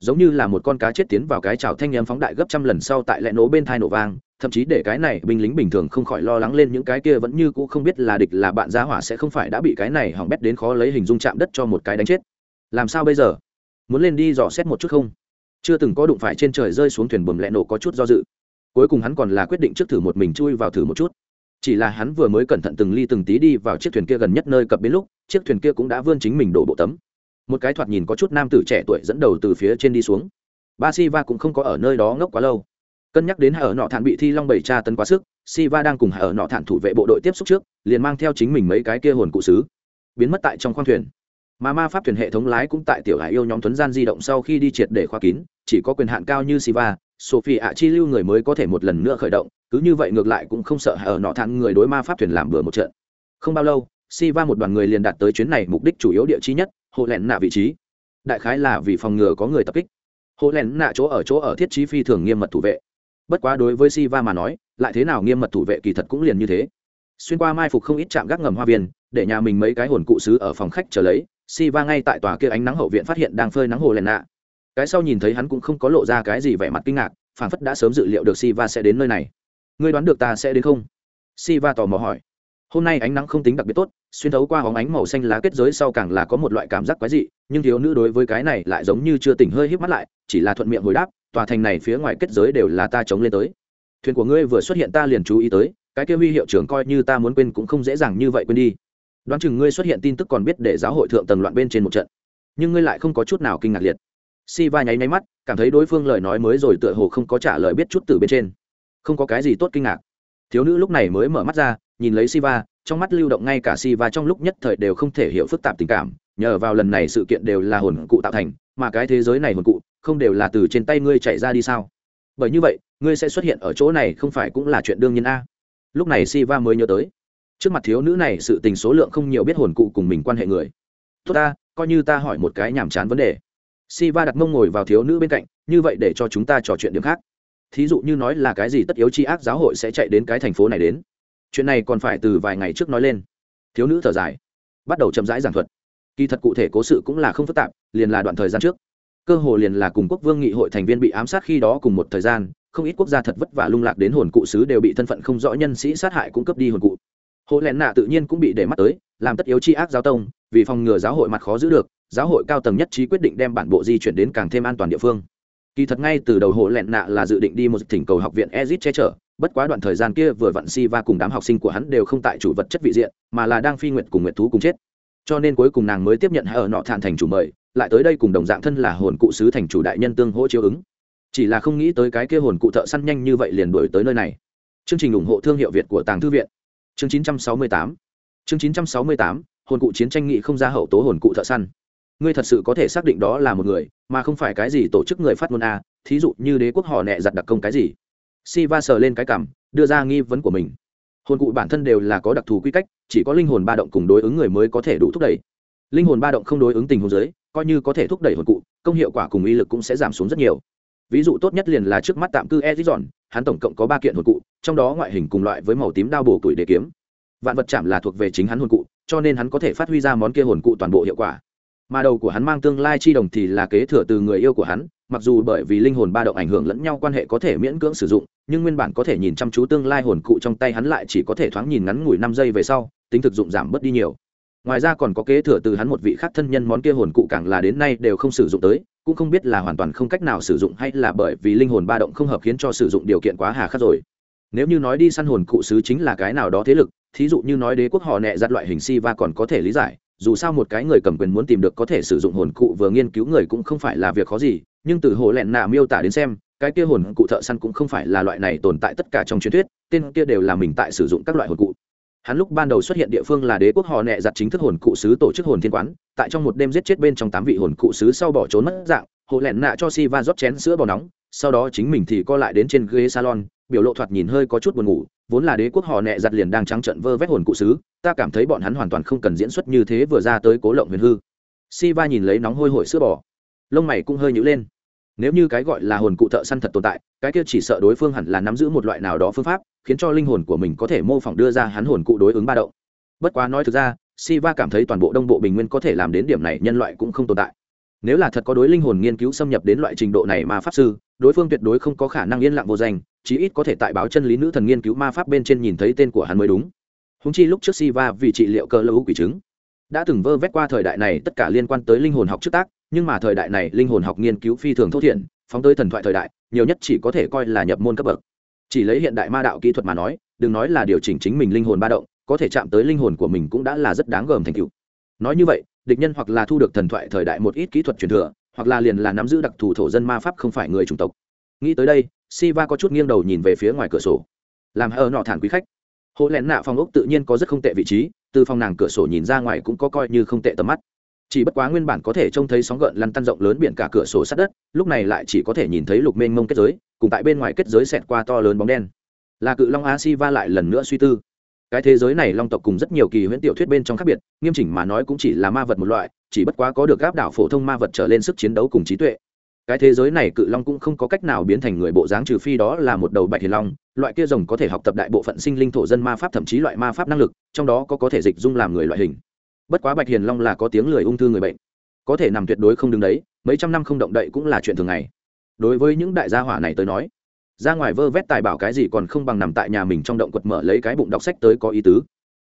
giống như là một con cá chết tiến vào cái chảo thanh em phóng đại gấp trăm lần sau tại lẽ nổ bên thai nổ vang, thậm chí để cái này binh lính bình thường không khỏi lo lắng lên những cái kia vẫn như cũ không biết là địch là bạn gia hỏa sẽ không phải đã bị cái này hỏng bét đến khó lấy hình dung chạm đất cho một cái đánh chết. Làm sao bây giờ? Muốn lên đi dò xét một chút không? Chưa từng có đụng phải trên trời rơi xuống thuyền buồm lẹ nổ có chút do dự. Cuối cùng hắn còn là quyết định trước thử một mình chui vào thử một chút. Chỉ là hắn vừa mới cẩn thận từng ly từng tí đi vào chiếc thuyền kia gần nhất nơi cập bến lúc, chiếc thuyền kia cũng đã vươn chính mình đổ bộ tấm một cái thoạt nhìn có chút nam tử trẻ tuổi dẫn đầu từ phía trên đi xuống. Ba siva cũng không có ở nơi đó ngốc quá lâu. Cân nhắc đến hạ ở nọ thản bị thi long bảy tra tấn quá sức siva đang cùng hạ ở nọ thản thủ vệ bộ đội tiếp xúc trước liền mang theo chính mình mấy cái kia hồn cụ xứ, biến mất tại trong khoang thuyền. Mà ma pháp thuyền hệ thống lái cũng tại tiểu hải yêu nhóm tuấn gian di động sau khi đi triệt để khóa kín chỉ có quyền hạn cao như siva sophie ạ chi lưu người mới có thể một lần nữa khởi động cứ như vậy ngược lại cũng không sợ ở nọ thản người đối ma pháp thuyền làm bừa một trận. Không bao lâu siva một đoàn người liền đạt tới chuyến này mục đích chủ yếu địa chi nhất hộ lẹn nạ vị trí. Đại khái là vì phòng ngừa có người tập kích. Hộ lẹn nạ chỗ ở chỗ ở thiết trí phi thường nghiêm mật thủ vệ. Bất quá đối với siva mà nói, lại thế nào nghiêm mật thủ vệ kỳ thật cũng liền như thế. Xuyên qua mai phục không ít chạm gác ngầm hoa viên, để nhà mình mấy cái hồn cụ sứ ở phòng khách chờ lấy, siva ngay tại tòa kia ánh nắng hậu viện phát hiện đang phơi nắng hồ lẹn nạ. Cái sau nhìn thấy hắn cũng không có lộ ra cái gì vẻ mặt kinh ngạc phản phất đã sớm dự liệu được siva sẽ đến nơi này. Ngươi đoán được ta sẽ đến không? Siva tò mò hỏi hôm nay ánh nắng không tính đặc biệt tốt, xuyên thấu qua hóng ánh màu xanh lá kết giới sau càng là có một loại cảm giác quái dị, nhưng thiếu nữ đối với cái này lại giống như chưa tỉnh hơi híp mắt lại, chỉ là thuận miệng hồi đáp, tòa thành này phía ngoài kết giới đều là ta chống lên tới. Thuyền của ngươi vừa xuất hiện ta liền chú ý tới, cái kia huy hiệu trưởng coi như ta muốn quên cũng không dễ dàng như vậy quên đi. Đoán chừng ngươi xuất hiện tin tức còn biết để giáo hội thượng tầng loạn bên trên một trận. Nhưng ngươi lại không có chút nào kinh ngạc liệt. Si va nháy nháy mắt, cảm thấy đối phương lời nói mới rồi tựa hồ không có trả lời biết chút từ bên trên. Không có cái gì tốt kinh ngạc. Thiếu nữ lúc này mới mở mắt ra nhìn lấy siva, trong mắt lưu động ngay cả siva trong lúc nhất thời đều không thể hiểu phức tạp tình cảm, nhờ vào lần này sự kiện đều là hồn cụ tạo thành, mà cái thế giới này hồn cụ không đều là từ trên tay ngươi chạy ra đi sao? Bởi như vậy, ngươi sẽ xuất hiện ở chỗ này không phải cũng là chuyện đương nhiên a? Lúc này siva mới nhớ tới, trước mặt thiếu nữ này sự tình số lượng không nhiều biết hồn cụ cùng mình quan hệ người. Tốt ta, coi như ta hỏi một cái nhảm chán vấn đề. Siva đặt mông ngồi vào thiếu nữ bên cạnh, như vậy để cho chúng ta trò chuyện điểm khác. Thí dụ như nói là cái gì tất yếu chi ác giáo hội sẽ chạy đến cái thành phố này đến chuyện này còn phải từ vài ngày trước nói lên. Thiếu nữ thở dài, bắt đầu chậm rãi giảng thuật. Kỳ thật cụ thể cố sự cũng là không phức tạp, liền là đoạn thời gian trước. Cơ hồ liền là cùng quốc vương nghị hội thành viên bị ám sát khi đó cùng một thời gian, không ít quốc gia thật vất vả lung lạc đến hồn cụ sứ đều bị thân phận không rõ nhân sĩ sát hại cũng cấp đi hồn cụ. Hộ lẹn nạ tự nhiên cũng bị để mắt tới, làm tất yếu chi ác giao tông, vì phòng ngừa giáo hội mặt khó giữ được, giáo hội cao tầng nhất trí quyết định đem bản bộ di chuyển đến càng thêm an toàn địa phương kỳ thật ngay từ đầu hộ lẹn nạ là dự định đi một thỉnh cầu học viện ezit che chở, bất quá đoạn thời gian kia vừa vặn si va cùng đám học sinh của hắn đều không tại chủ vật chất vị diện, mà là đang phi nguyện cùng nguyện thú cùng chết. Cho nên cuối cùng nàng mới tiếp nhận hai ở nọ thản thành chủ mời, lại tới đây cùng đồng dạng thân là hồn cụ sứ thành chủ đại nhân tương hỗ chiếu ứng. Chỉ là không nghĩ tới cái kia hồn cụ thợ săn nhanh như vậy liền đuổi tới nơi này. Chương trình ủng hộ thương hiệu việt của tàng thư viện. Chương 968 chương 968 hồn cụ chiến tranh nghị không ra hậu tố hồn cụ thợ săn ngươi thật sự có thể xác định đó là một người, mà không phải cái gì tổ chức người phát ngôn a, thí dụ như đế quốc họ nẹ giặt đặc công cái gì. Si va sờ lên cái cảm đưa ra nghi vấn của mình. Hồn cụ bản thân đều là có đặc thù quy cách, chỉ có linh hồn ba động cùng đối ứng người mới có thể đủ thúc đẩy. Linh hồn ba động không đối ứng tình huống giới coi như có thể thúc đẩy hồn cụ, công hiệu quả cùng uy lực cũng sẽ giảm xuống rất nhiều. Ví dụ tốt nhất liền là trước mắt tạm cư e dọn hắn tổng cộng có ba kiện hồn cụ, trong đó ngoại hình cùng loại với màu tím đao bổ tuổi để kiếm. Vạn vật chạm là thuộc về chính hắn hồn cụ, cho nên hắn có thể phát huy ra món kia hồn cụ toàn bộ hiệu quả mà đầu của hắn mang tương lai chi đồng thì là kế thừa từ người yêu của hắn, mặc dù bởi vì linh hồn ba động ảnh hưởng lẫn nhau quan hệ có thể miễn cưỡng sử dụng, nhưng nguyên bản có thể nhìn chăm chú tương lai hồn cụ trong tay hắn lại chỉ có thể thoáng nhìn ngắn ngủi năm giây về sau, tính thực dụng giảm bớt đi nhiều. Ngoài ra còn có kế thừa từ hắn một vị khác thân nhân món kia hồn cụ càng là đến nay đều không sử dụng tới, cũng không biết là hoàn toàn không cách nào sử dụng hay là bởi vì linh hồn ba động không hợp khiến cho sử dụng điều kiện quá hà khắc rồi. Nếu như nói đi săn hồn cụ sứ chính là cái nào đó thế lực, thí dụ như nói đế quốc họ nẹ giặt loại hình si va còn có thể lý giải dù sao một cái người cầm quyền muốn tìm được có thể sử dụng hồn cụ vừa nghiên cứu người cũng không phải là việc khó gì, nhưng từ hồ lẹn nạ miêu tả đến xem, cái kia hồn cụ thợ săn cũng không phải là loại này tồn tại tất cả trong truyền thuyết, tên kia đều là mình tại sử dụng các loại hồn cụ. Hắn lúc ban đầu xuất hiện địa phương là đế quốc họ nẹ giặt chính thức hồn cụ sứ tổ chức hồn thiên quán, tại trong một đêm giết chết bên trong tám vị hồn cụ sứ sau bỏ trốn mất dạng, hồ lẹn nạ cho si va rót chén sữa bò nóng, sau đó chính mình thì co lại đến trên ghế salon biểu lộ thoạt nhìn hơi có chút buồn ngủ, vốn là đế quốc họ nẹ giặt liền đang trắng trận vơ vét hồn cụ sứ, ta cảm thấy bọn hắn hoàn toàn không cần diễn xuất như thế vừa ra tới cố lộng huyền hư. Si va nhìn lấy nóng hôi hổi sữa bò, lông mày cũng hơi nhữ lên. Nếu như cái gọi là hồn cụ thợ săn thật tồn tại, cái kia chỉ sợ đối phương hẳn là nắm giữ một loại nào đó phương pháp, khiến cho linh hồn của mình có thể mô phỏng đưa ra hắn hồn cụ đối ứng ba động. Bất quá nói thực ra, Siva cảm thấy toàn bộ đông bộ bình nguyên có thể làm đến điểm này nhân loại cũng không tồn tại nếu là thật có đối linh hồn nghiên cứu xâm nhập đến loại trình độ này mà pháp sư, đối phương tuyệt đối không có khả năng yên lặng vô danh, chí ít có thể tại báo chân lý nữ thần nghiên cứu ma pháp bên trên nhìn thấy tên của hắn mới đúng. Húng chi lúc trước Siva vì trị liệu cơ lâu quỷ chứng, đã từng vơ vét qua thời đại này tất cả liên quan tới linh hồn học trước tác, nhưng mà thời đại này linh hồn học nghiên cứu phi thường thô thiện phóng tới thần thoại thời đại, nhiều nhất chỉ có thể coi là nhập môn cấp bậc. Chỉ lấy hiện đại ma đạo kỹ thuật mà nói, đừng nói là điều chỉnh chính mình linh hồn ba động, có thể chạm tới linh hồn của mình cũng đã là rất đáng gờm thành tựu. Nói như vậy địch nhân hoặc là thu được thần thoại thời đại một ít kỹ thuật truyền thừa, hoặc là liền là nắm giữ đặc thù thổ dân ma pháp không phải người chủng tộc. Nghĩ tới đây, siva có chút nghiêng đầu nhìn về phía ngoài cửa sổ. Làm hờ nọ thản quý khách. Hộ lén nạ phòng ốc tự nhiên có rất không tệ vị trí, từ phòng nàng cửa sổ nhìn ra ngoài cũng có coi như không tệ tầm mắt. Chỉ bất quá nguyên bản có thể trông thấy sóng gợn lăn tăn rộng lớn biển cả cửa sổ sát đất, lúc này lại chỉ có thể nhìn thấy lục mênh mông kết giới, cùng tại bên ngoài kết giới xẹt qua to lớn bóng đen. Là cự long a si va lại lần nữa suy tư cái thế giới này long tộc cùng rất nhiều kỳ huyễn tiểu thuyết bên trong khác biệt, nghiêm chỉnh mà nói cũng chỉ là ma vật một loại, chỉ bất quá có được gáp đảo phổ thông ma vật trở lên sức chiến đấu cùng trí tuệ. Cái thế giới này cự long cũng không có cách nào biến thành người bộ dáng trừ phi đó là một đầu bạch hiền long, loại kia rồng có thể học tập đại bộ phận sinh linh thổ dân ma pháp thậm chí loại ma pháp năng lực, trong đó có có thể dịch dung làm người loại hình. Bất quá bạch hiền long là có tiếng lười ung thư người bệnh, có thể nằm tuyệt đối không đứng đấy, mấy trăm năm không động đậy cũng là chuyện thường ngày. Đối với những đại gia hỏa này tới nói ra ngoài vơ vét tài bảo cái gì còn không bằng nằm tại nhà mình trong động quật mở lấy cái bụng đọc sách tới có ý tứ.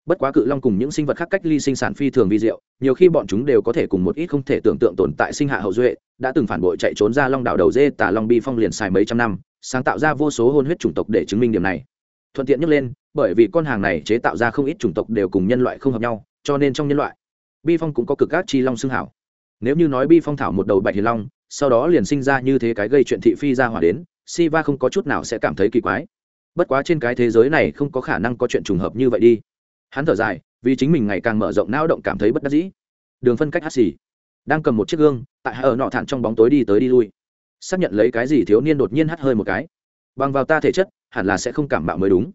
Bất quá cự long cùng những sinh vật khác cách ly sinh sản phi thường vi diệu, nhiều khi bọn chúng đều có thể cùng một ít không thể tưởng tượng tồn tại sinh hạ hậu duệ, đã từng phản bội chạy trốn ra long đảo đầu dê tả long bi phong liền xài mấy trăm năm, sáng tạo ra vô số hôn huyết chủng tộc để chứng minh điểm này. Thuận tiện nhắc lên, bởi vì con hàng này chế tạo ra không ít chủng tộc đều cùng nhân loại không hợp nhau, cho nên trong nhân loại, bi phong cũng có cực các chi long xưng hảo. Nếu như nói bi phong thảo một đầu bạch hiền long, sau đó liền sinh ra như thế cái gây chuyện thị phi ra hỏa đến si va không có chút nào sẽ cảm thấy kỳ quái. Bất quá trên cái thế giới này không có khả năng có chuyện trùng hợp như vậy đi. Hắn thở dài, vì chính mình ngày càng mở rộng não động cảm thấy bất đắc dĩ. Đường phân cách hát xì. Đang cầm một chiếc gương, tại ở nọ thản trong bóng tối đi tới đi lui. Xác nhận lấy cái gì thiếu niên đột nhiên hắt hơi một cái. Bằng vào ta thể chất, hẳn là sẽ không cảm mạo mới đúng.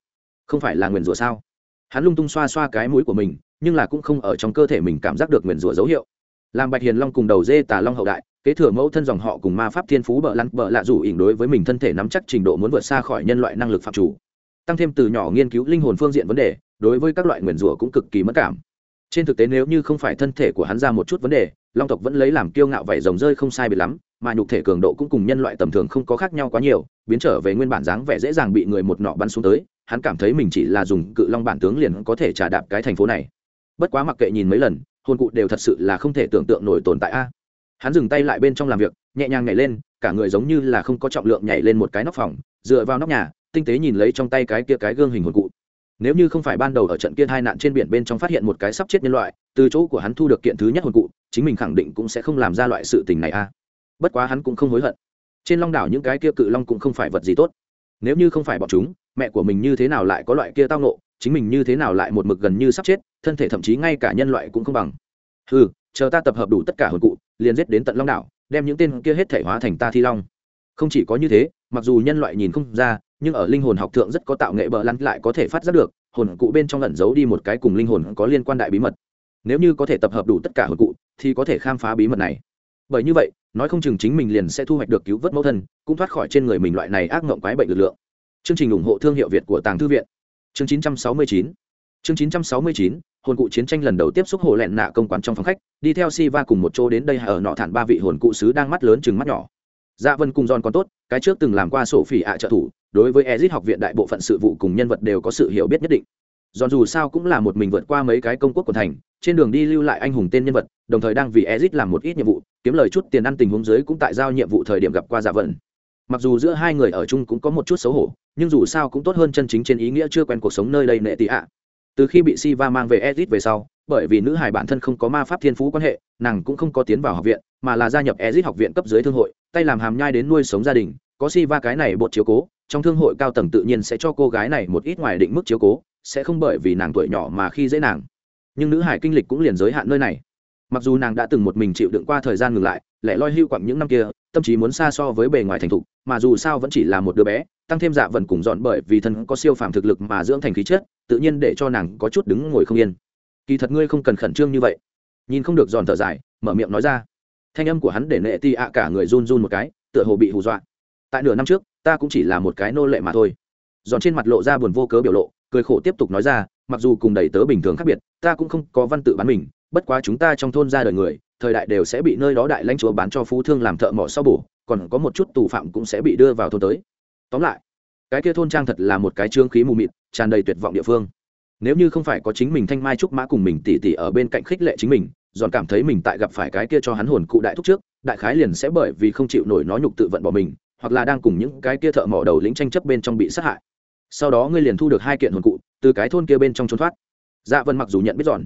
Không phải là nguyền rủa sao? Hắn lung tung xoa xoa cái mũi của mình, nhưng là cũng không ở trong cơ thể mình cảm giác được nguyền rủa dấu hiệu. Làm bạch hiền long cùng đầu dê tà long hậu đại kế thừa mẫu thân dòng họ cùng ma pháp thiên phú bợ lăn, bợ lạ rủ ỉn đối với mình thân thể nắm chắc trình độ muốn vượt xa khỏi nhân loại năng lực phạm chủ. Tăng thêm từ nhỏ nghiên cứu linh hồn phương diện vấn đề, đối với các loại nguyền rủa cũng cực kỳ mất cảm. Trên thực tế nếu như không phải thân thể của hắn ra một chút vấn đề, long tộc vẫn lấy làm kiêu ngạo vảy rồng rơi không sai biệt lắm, mà nhục thể cường độ cũng cùng nhân loại tầm thường không có khác nhau quá nhiều, biến trở về nguyên bản dáng vẻ dễ dàng bị người một nọ bắn xuống tới, hắn cảm thấy mình chỉ là dùng cự long bản tướng liền có thể trả đạp cái thành phố này. Bất quá mặc kệ nhìn mấy lần, hồn cụ đều thật sự là không thể tưởng tượng nổi tồn tại a hắn dừng tay lại bên trong làm việc, nhẹ nhàng nhảy lên, cả người giống như là không có trọng lượng nhảy lên một cái nóc phòng, dựa vào nóc nhà, tinh tế nhìn lấy trong tay cái kia cái gương hình hồn cụ. Nếu như không phải ban đầu ở trận kia hai nạn trên biển bên trong phát hiện một cái sắp chết nhân loại, từ chỗ của hắn thu được kiện thứ nhất hồn cụ, chính mình khẳng định cũng sẽ không làm ra loại sự tình này a. Bất quá hắn cũng không hối hận. Trên long đảo những cái kia cự long cũng không phải vật gì tốt. Nếu như không phải bọn chúng, mẹ của mình như thế nào lại có loại kia tao nộ chính mình như thế nào lại một mực gần như sắp chết, thân thể thậm chí ngay cả nhân loại cũng không bằng. Ừ chờ ta tập hợp đủ tất cả hồn cụ, liền giết đến tận long đảo, đem những tên kia hết thể hóa thành ta thi long. Không chỉ có như thế, mặc dù nhân loại nhìn không ra, nhưng ở linh hồn học thượng rất có tạo nghệ bờ lăn lại có thể phát giác được, hồn cụ bên trong lẩn giấu đi một cái cùng linh hồn có liên quan đại bí mật. Nếu như có thể tập hợp đủ tất cả hồn cụ, thì có thể khám phá bí mật này. Bởi như vậy, nói không chừng chính mình liền sẽ thu hoạch được cứu vớt mẫu thân, cũng thoát khỏi trên người mình loại này ác ngộng quái bệnh lực lượng. Chương trình ủng hộ thương hiệu việt của tàng thư viện. Chương 969 chương 969 hồn cụ chiến tranh lần đầu tiếp xúc hồ lẹn nạ công quán trong phòng khách, đi theo si va cùng một chỗ đến đây ở nọ thản ba vị hồn cụ sứ đang mắt lớn chừng mắt nhỏ. Dạ vân cùng giòn còn tốt, cái trước từng làm qua sổ phỉ ạ trợ thủ, đối với ezit học viện đại bộ phận sự vụ cùng nhân vật đều có sự hiểu biết nhất định. Giòn dù sao cũng là một mình vượt qua mấy cái công quốc của thành, trên đường đi lưu lại anh hùng tên nhân vật, đồng thời đang vì ezit làm một ít nhiệm vụ, kiếm lời chút tiền ăn tình huống dưới cũng tại giao nhiệm vụ thời điểm gặp qua dạ vân. Mặc dù giữa hai người ở chung cũng có một chút xấu hổ, nhưng dù sao cũng tốt hơn chân chính trên ý nghĩa chưa quen cuộc sống nơi đây nệ tị ạ từ khi bị Siva mang về Ezit về sau, bởi vì nữ hải bản thân không có ma pháp thiên phú quan hệ, nàng cũng không có tiến vào học viện, mà là gia nhập Ezit học viện cấp dưới thương hội, tay làm hàm nhai đến nuôi sống gia đình, có Siva cái này bột chiếu cố, trong thương hội cao tầng tự nhiên sẽ cho cô gái này một ít ngoài định mức chiếu cố, sẽ không bởi vì nàng tuổi nhỏ mà khi dễ nàng. Nhưng nữ hải kinh lịch cũng liền giới hạn nơi này. Mặc dù nàng đã từng một mình chịu đựng qua thời gian ngừng lại, lại loi hưu quặng những năm kia, tâm trí muốn xa so với bề ngoài thành thục, mà dù sao vẫn chỉ là một đứa bé, tăng thêm dạ vần cùng dọn bởi vì thân có siêu phàm thực lực mà dưỡng thành khí chất tự nhiên để cho nàng có chút đứng ngồi không yên. Kỳ thật ngươi không cần khẩn trương như vậy. Nhìn không được giòn thở dài mở miệng nói ra. Thanh âm của hắn để nệ ti ạ cả người run run một cái tựa hồ bị hù dọa. Tại nửa năm trước ta cũng chỉ là một cái nô lệ mà thôi. Giòn trên mặt lộ ra buồn vô cớ biểu lộ cười khổ tiếp tục nói ra mặc dù cùng đầy tớ bình thường khác biệt ta cũng không có văn tự bán mình bất quá chúng ta trong thôn ra đời người, thời đại đều sẽ bị nơi đó đại lãnh chúa bán cho phú thương làm thợ mỏ sau bổ, còn có một chút tù phạm cũng sẽ bị đưa vào thôn tới. Tóm lại, cái kia thôn trang thật là một cái trương khí mù mịt, tràn đầy tuyệt vọng địa phương. Nếu như không phải có chính mình thanh mai trúc mã cùng mình tỉ tỉ ở bên cạnh khích lệ chính mình dọn cảm thấy mình tại gặp phải cái kia cho hắn hồn cụ đại thúc trước, đại khái liền sẽ bởi vì không chịu nổi nó nhục tự vận bỏ mình, hoặc là đang cùng những cái kia thợ mỏ đầu lĩnh tranh chấp bên trong bị sát hại. Sau đó ngươi liền thu được hai kiện hồn cụ, từ cái thôn kia bên trong trốn thoát. Dạ vân mặc dù nhận biết dọn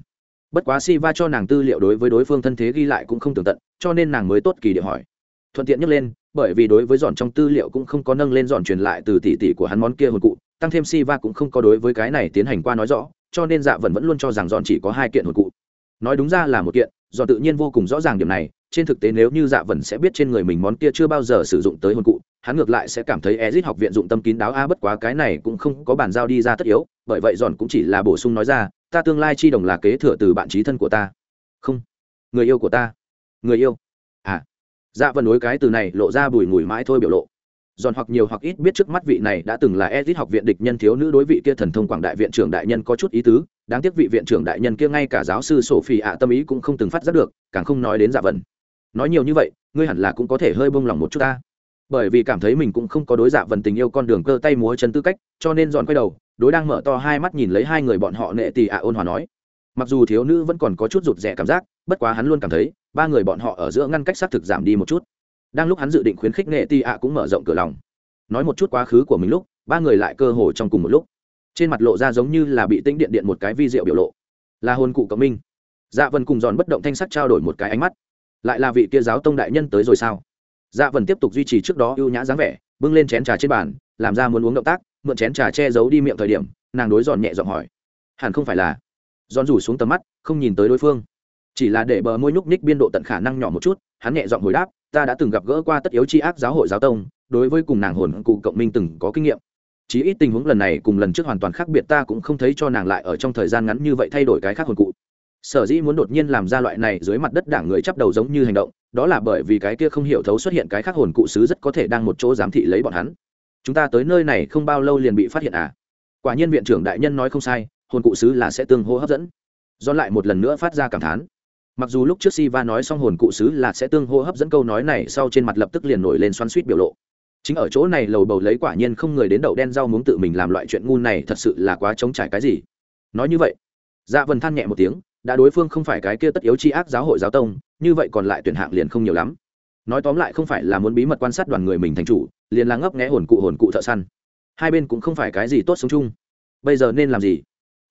bất quá si va cho nàng tư liệu đối với đối phương thân thế ghi lại cũng không tường tận, cho nên nàng mới tốt kỳ để hỏi. Thuận tiện nhắc lên, bởi vì đối với dọn trong tư liệu cũng không có nâng lên dọn truyền lại từ tỷ tỷ của hắn món kia hồn cụ, tăng thêm si va cũng không có đối với cái này tiến hành qua nói rõ, cho nên dạ vẫn vẫn luôn cho rằng dọn chỉ có hai kiện hồn cụ. Nói đúng ra là một kiện, dọn tự nhiên vô cùng rõ ràng điểm này, trên thực tế nếu như dạ vẫn sẽ biết trên người mình món kia chưa bao giờ sử dụng tới hồn cụ, hắn ngược lại sẽ cảm thấy ezit học viện dụng tâm kín đáo, a, bất quá cái này cũng không có bàn giao đi ra tất yếu, bởi vậy dọn cũng chỉ là bổ sung nói ra ta tương lai chi đồng là kế thừa từ bạn trí thân của ta. Không. Người yêu của ta. Người yêu. À. Dạ vân đối cái từ này lộ ra bùi ngùi mãi thôi biểu lộ. Giòn hoặc nhiều hoặc ít biết trước mắt vị này đã từng là Edit học viện địch nhân thiếu nữ đối vị kia thần thông quảng đại viện trưởng đại nhân có chút ý tứ, đáng tiếc vị viện trưởng đại nhân kia ngay cả giáo sư Sophie ạ tâm ý cũng không từng phát giác được, càng không nói đến Dạ Vân. Nói nhiều như vậy, ngươi hẳn là cũng có thể hơi bông lòng một chút ta. Bởi vì cảm thấy mình cũng không có đối Dạ Vân tình yêu con đường cơ tay múa chân tư cách, cho nên giòn quay đầu, đối đang mở to hai mắt nhìn lấy hai người bọn họ nệ tỷ ạ ôn hòa nói. Mặc dù thiếu nữ vẫn còn có chút rụt rè cảm giác, bất quá hắn luôn cảm thấy, ba người bọn họ ở giữa ngăn cách xác thực giảm đi một chút. Đang lúc hắn dự định khuyến khích nghệ ti ạ cũng mở rộng cửa lòng. Nói một chút quá khứ của mình lúc ba người lại cơ hồ trong cùng một lúc. Trên mặt lộ ra giống như là bị tĩnh điện điện một cái vi diệu biểu lộ. Là hôn cụ cộng minh. Dạ vân cùng giòn bất động thanh sắc trao đổi một cái ánh mắt. Lại là vị kia giáo tông đại nhân tới rồi sao? Dạ vân tiếp tục duy trì trước đó ưu nhã dáng vẻ bưng lên chén trà trên bàn làm ra muốn uống động tác mượn chén trà che giấu đi miệng thời điểm, nàng đối giòn nhẹ giọng hỏi. Hẳn không phải là. Giòn rủ xuống tầm mắt, không nhìn tới đối phương. Chỉ là để bờ môi nhúc nhích biên độ tận khả năng nhỏ một chút, hắn nhẹ giọng hồi đáp, ta đã từng gặp gỡ qua tất yếu chi ác giáo hội giáo tông, đối với cùng nàng hồn cụ cộng minh từng có kinh nghiệm. Chí ít tình huống lần này cùng lần trước hoàn toàn khác biệt ta cũng không thấy cho nàng lại ở trong thời gian ngắn như vậy thay đổi cái khác hồn cụ. Sở dĩ muốn đột nhiên làm ra loại này dưới mặt đất đảng người chấp đầu giống như hành động, đó là bởi vì cái kia không hiểu thấu xuất hiện cái khác hồn cụ sứ rất có thể đang một chỗ giám thị lấy bọn hắn chúng ta tới nơi này không bao lâu liền bị phát hiện à? Quả nhiên viện trưởng đại nhân nói không sai, hồn cụ sứ là sẽ tương hô hấp dẫn. Do lại một lần nữa phát ra cảm thán. Mặc dù lúc trước Siva nói xong hồn cụ sứ là sẽ tương hô hấp dẫn câu nói này sau trên mặt lập tức liền nổi lên xoắn suýt biểu lộ. Chính ở chỗ này lầu bầu lấy quả nhiên không người đến đậu đen rau muốn tự mình làm loại chuyện ngu này thật sự là quá trống trải cái gì. Nói như vậy dạ vần than nhẹ một tiếng, đã đối phương không phải cái kia tất yếu chi ác giáo hội giáo tông, như vậy còn lại tuyển hạng liền không nhiều lắm nói tóm lại không phải là muốn bí mật quan sát đoàn người mình thành chủ, liền là ngấp nghẽ hồn cụ hồn cụ thợ săn. Hai bên cũng không phải cái gì tốt sống chung. Bây giờ nên làm gì?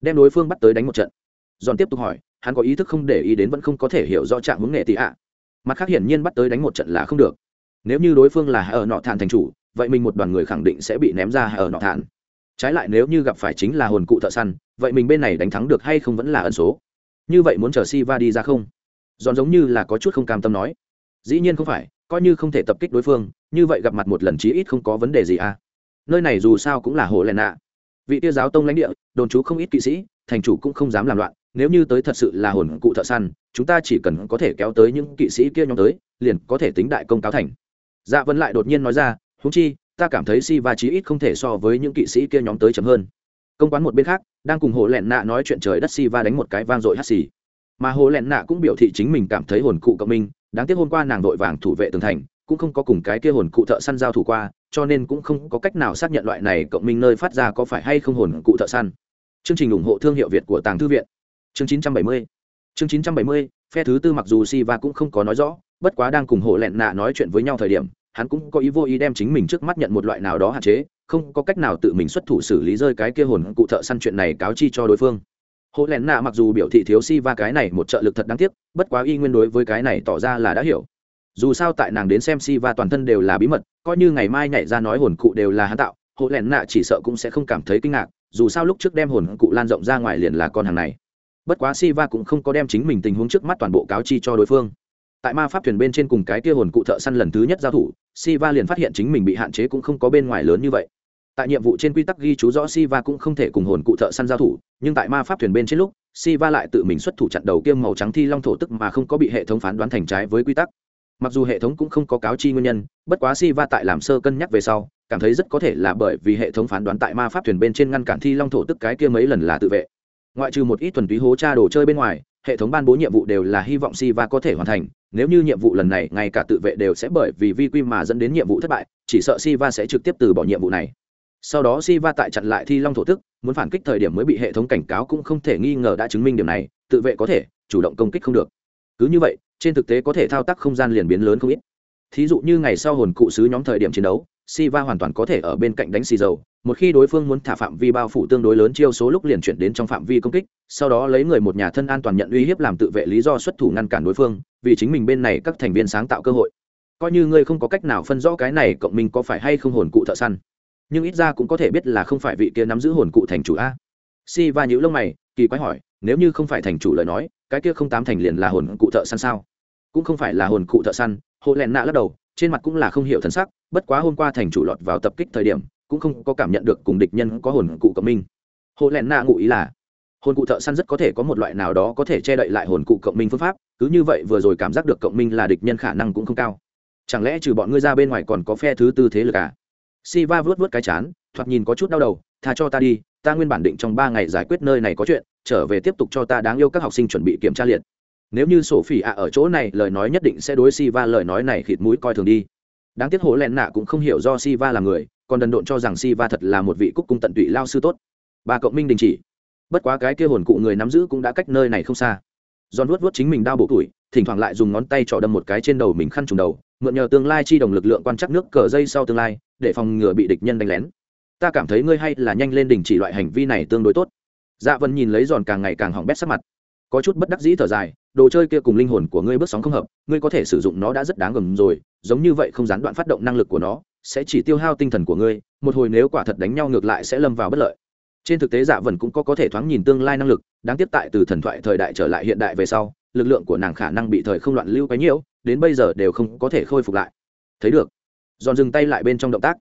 Đem đối phương bắt tới đánh một trận. Giòn tiếp tục hỏi, hắn có ý thức không để ý đến vẫn không có thể hiểu rõ trạng hướng nghệ tị ạ. Mặt khác hiển nhiên bắt tới đánh một trận là không được. Nếu như đối phương là ở nọ thản thành chủ, vậy mình một đoàn người khẳng định sẽ bị ném ra ở nọ thản. Trái lại nếu như gặp phải chính là hồn cụ thợ săn, vậy mình bên này đánh thắng được hay không vẫn là ẩn số. Như vậy muốn chờ si va đi ra không? Giòn giống như là có chút không cam tâm nói dĩ nhiên không phải, coi như không thể tập kích đối phương, như vậy gặp mặt một lần chí ít không có vấn đề gì à. Nơi này dù sao cũng là hồ lèn nạ vị tia giáo tông lãnh địa, đồn trú không ít kỵ sĩ, thành chủ cũng không dám làm loạn, nếu như tới thật sự là hồn cụ thợ săn, chúng ta chỉ cần có thể kéo tới những kỵ sĩ kia nhóm tới, liền có thể tính đại công cáo thành. Dạ vân lại đột nhiên nói ra húng chi, ta cảm thấy si va chí ít không thể so với những kỵ sĩ kia nhóm tới chấm hơn. Công quán một bên khác, đang cùng hồ lẹn nạ nói chuyện trời đất si va đánh một cái vang dội hắt xì. Mà hồ lẹn nạ cũng biểu thị chính mình cảm thấy hồn cụ cộng minh đáng tiếc hôm qua nàng vội vàng thủ vệ tường thành, cũng không có cùng cái kia hồn cụ thợ săn giao thủ qua, cho nên cũng không có cách nào xác nhận loại này cộng minh nơi phát ra có phải hay không hồn cụ thợ săn. Chương trình ủng hộ thương hiệu việt của tàng thư viện. Chương 970 chương 970 phe thứ tư mặc dù si va cũng không có nói rõ, bất quá đang cùng hộ lẹn nạ nói chuyện với nhau thời điểm, hắn cũng có ý vô ý đem chính mình trước mắt nhận một loại nào đó hạn chế, không có cách nào tự mình xuất thủ xử lý rơi cái kia hồn cụ thợ săn chuyện này cáo chi cho đối phương hồ lẹn nạ mặc dù biểu thị thiếu si va cái này một trợ lực thật đáng tiếc, bất quá y nguyên đối với cái này tỏ ra là đã hiểu. Dù sao tại nàng đến xem si va toàn thân đều là bí mật, coi như ngày mai nhảy ra nói hồn cụ đều là hãn tạo, hồ lẹn nạ chỉ sợ cũng sẽ không cảm thấy kinh ngạc, dù sao lúc trước đem hồn cụ lan rộng ra ngoài liền là con hàng này. Bất quá si va cũng không có đem chính mình tình huống trước mắt toàn bộ cáo chi cho đối phương. Tại ma pháp thuyền bên trên cùng cái kia hồn cụ thợ săn lần thứ nhất giao thủ, si va liền phát hiện chính mình bị hạn chế cũng không có bên ngoài lớn như vậy tại nhiệm vụ trên quy tắc ghi chú rõ Siva cũng không thể cùng hồn cụ thợ săn giao thủ, nhưng tại ma pháp thuyền bên trên lúc, Siva lại tự mình xuất thủ chặn đầu kiêm màu trắng thi long thổ tức mà không có bị hệ thống phán đoán thành trái với quy tắc. Mặc dù hệ thống cũng không có cáo chi nguyên nhân, bất quá Siva tại làm sơ cân nhắc về sau, cảm thấy rất có thể là bởi vì hệ thống phán đoán tại ma pháp thuyền bên trên ngăn cản thi long thổ tức cái kia mấy lần là tự vệ. Ngoại trừ một ít thuần túy hố tra đồ chơi bên ngoài, hệ thống ban bố nhiệm vụ đều là hy vọng Siva có thể hoàn thành, nếu như nhiệm vụ lần này ngay cả tự vệ đều sẽ bởi vì vi quy mà dẫn đến nhiệm vụ thất bại, chỉ sợ Siva sẽ trực tiếp từ bỏ nhiệm vụ này sau đó Siva tại chặn lại Thi Long thổ tức, muốn phản kích thời điểm mới bị hệ thống cảnh cáo cũng không thể nghi ngờ đã chứng minh điểm này, tự vệ có thể, chủ động công kích không được. Cứ như vậy, trên thực tế có thể thao tác không gian liền biến lớn không ít. Thí dụ như ngày sau hồn cụ sứ nhóm thời điểm chiến đấu, Siva hoàn toàn có thể ở bên cạnh đánh xì dầu, một khi đối phương muốn thả phạm vi bao phủ tương đối lớn chiêu số lúc liền chuyển đến trong phạm vi công kích, sau đó lấy người một nhà thân an toàn nhận uy hiếp làm tự vệ lý do xuất thủ ngăn cản đối phương, vì chính mình bên này các thành viên sáng tạo cơ hội. Coi như ngươi không có cách nào phân rõ cái này cộng minh có phải hay không hồn cụ thợ săn nhưng ít ra cũng có thể biết là không phải vị kia nắm giữ hồn cụ thành chủ a. Si va nhữ lông mày, kỳ quái hỏi, nếu như không phải thành chủ lời nói, cái kia không tám thành liền là hồn cụ thợ săn sao? Cũng không phải là hồn cụ thợ săn hộ lẹn nạ lắc đầu, trên mặt cũng là không hiểu thân sắc, bất quá hôm qua thành chủ lọt vào tập kích thời điểm, cũng không có cảm nhận được cùng địch nhân có hồn cụ cộng minh. Hộ lẹn nạ ngụ ý là, hồn cụ thợ săn rất có thể có một loại nào đó có thể che đậy lại hồn cụ cộng minh phương pháp, cứ như vậy vừa rồi cảm giác được cộng minh là địch nhân khả năng cũng không cao. Chẳng lẽ trừ bọn ngươi ra bên ngoài còn có phe thứ tư thế lực à? Si va vớt vớt cái chán, thoạt nhìn có chút đau đầu, tha cho ta đi, ta nguyên bản định trong ba ngày giải quyết nơi này có chuyện, trở về tiếp tục cho ta đáng yêu các học sinh chuẩn bị kiểm tra liệt. Nếu như sổ phỉ ạ ở chỗ này, lời nói nhất định sẽ đối si va lời nói này khịt mũi coi thường đi. Đáng tiếc hố lẹn nạ cũng không hiểu do si va là người, còn đần độn cho rằng si va thật là một vị cúc cung tận tụy lao sư tốt. Bà cộng minh đình chỉ. Bất quá cái kia hồn cụ người nắm giữ cũng đã cách nơi này không xa. Giòn vuốt vuốt chính mình đau bộ tuổi thỉnh thoảng lại dùng ngón tay trỏ đâm một cái trên đầu mình khăn trùng đầu, mượn nhờ tương lai chi đồng lực lượng quan trắc nước cờ dây sau tương lai để phòng ngừa bị địch nhân đánh lén. Ta cảm thấy ngươi hay là nhanh lên đình chỉ loại hành vi này tương đối tốt. Dạ vân nhìn lấy giòn càng ngày càng hỏng bét sắc mặt. Có chút bất đắc dĩ thở dài, đồ chơi kia cùng linh hồn của ngươi bước sóng không hợp, ngươi có thể sử dụng nó đã rất đáng gầm rồi, giống như vậy không gián đoạn phát động năng lực của nó, sẽ chỉ tiêu hao tinh thần của ngươi, một hồi nếu quả thật đánh nhau ngược lại sẽ lâm vào bất lợi. Trên thực tế dạ vần cũng có có thể thoáng nhìn tương lai năng lực, đáng tiếp tại từ thần thoại thời đại trở lại hiện đại về sau, lực lượng của nàng khả năng bị thời không loạn lưu cái nhiễu đến bây giờ đều không có thể khôi phục lại. Thấy được giòn dừng tay lại bên trong động tác,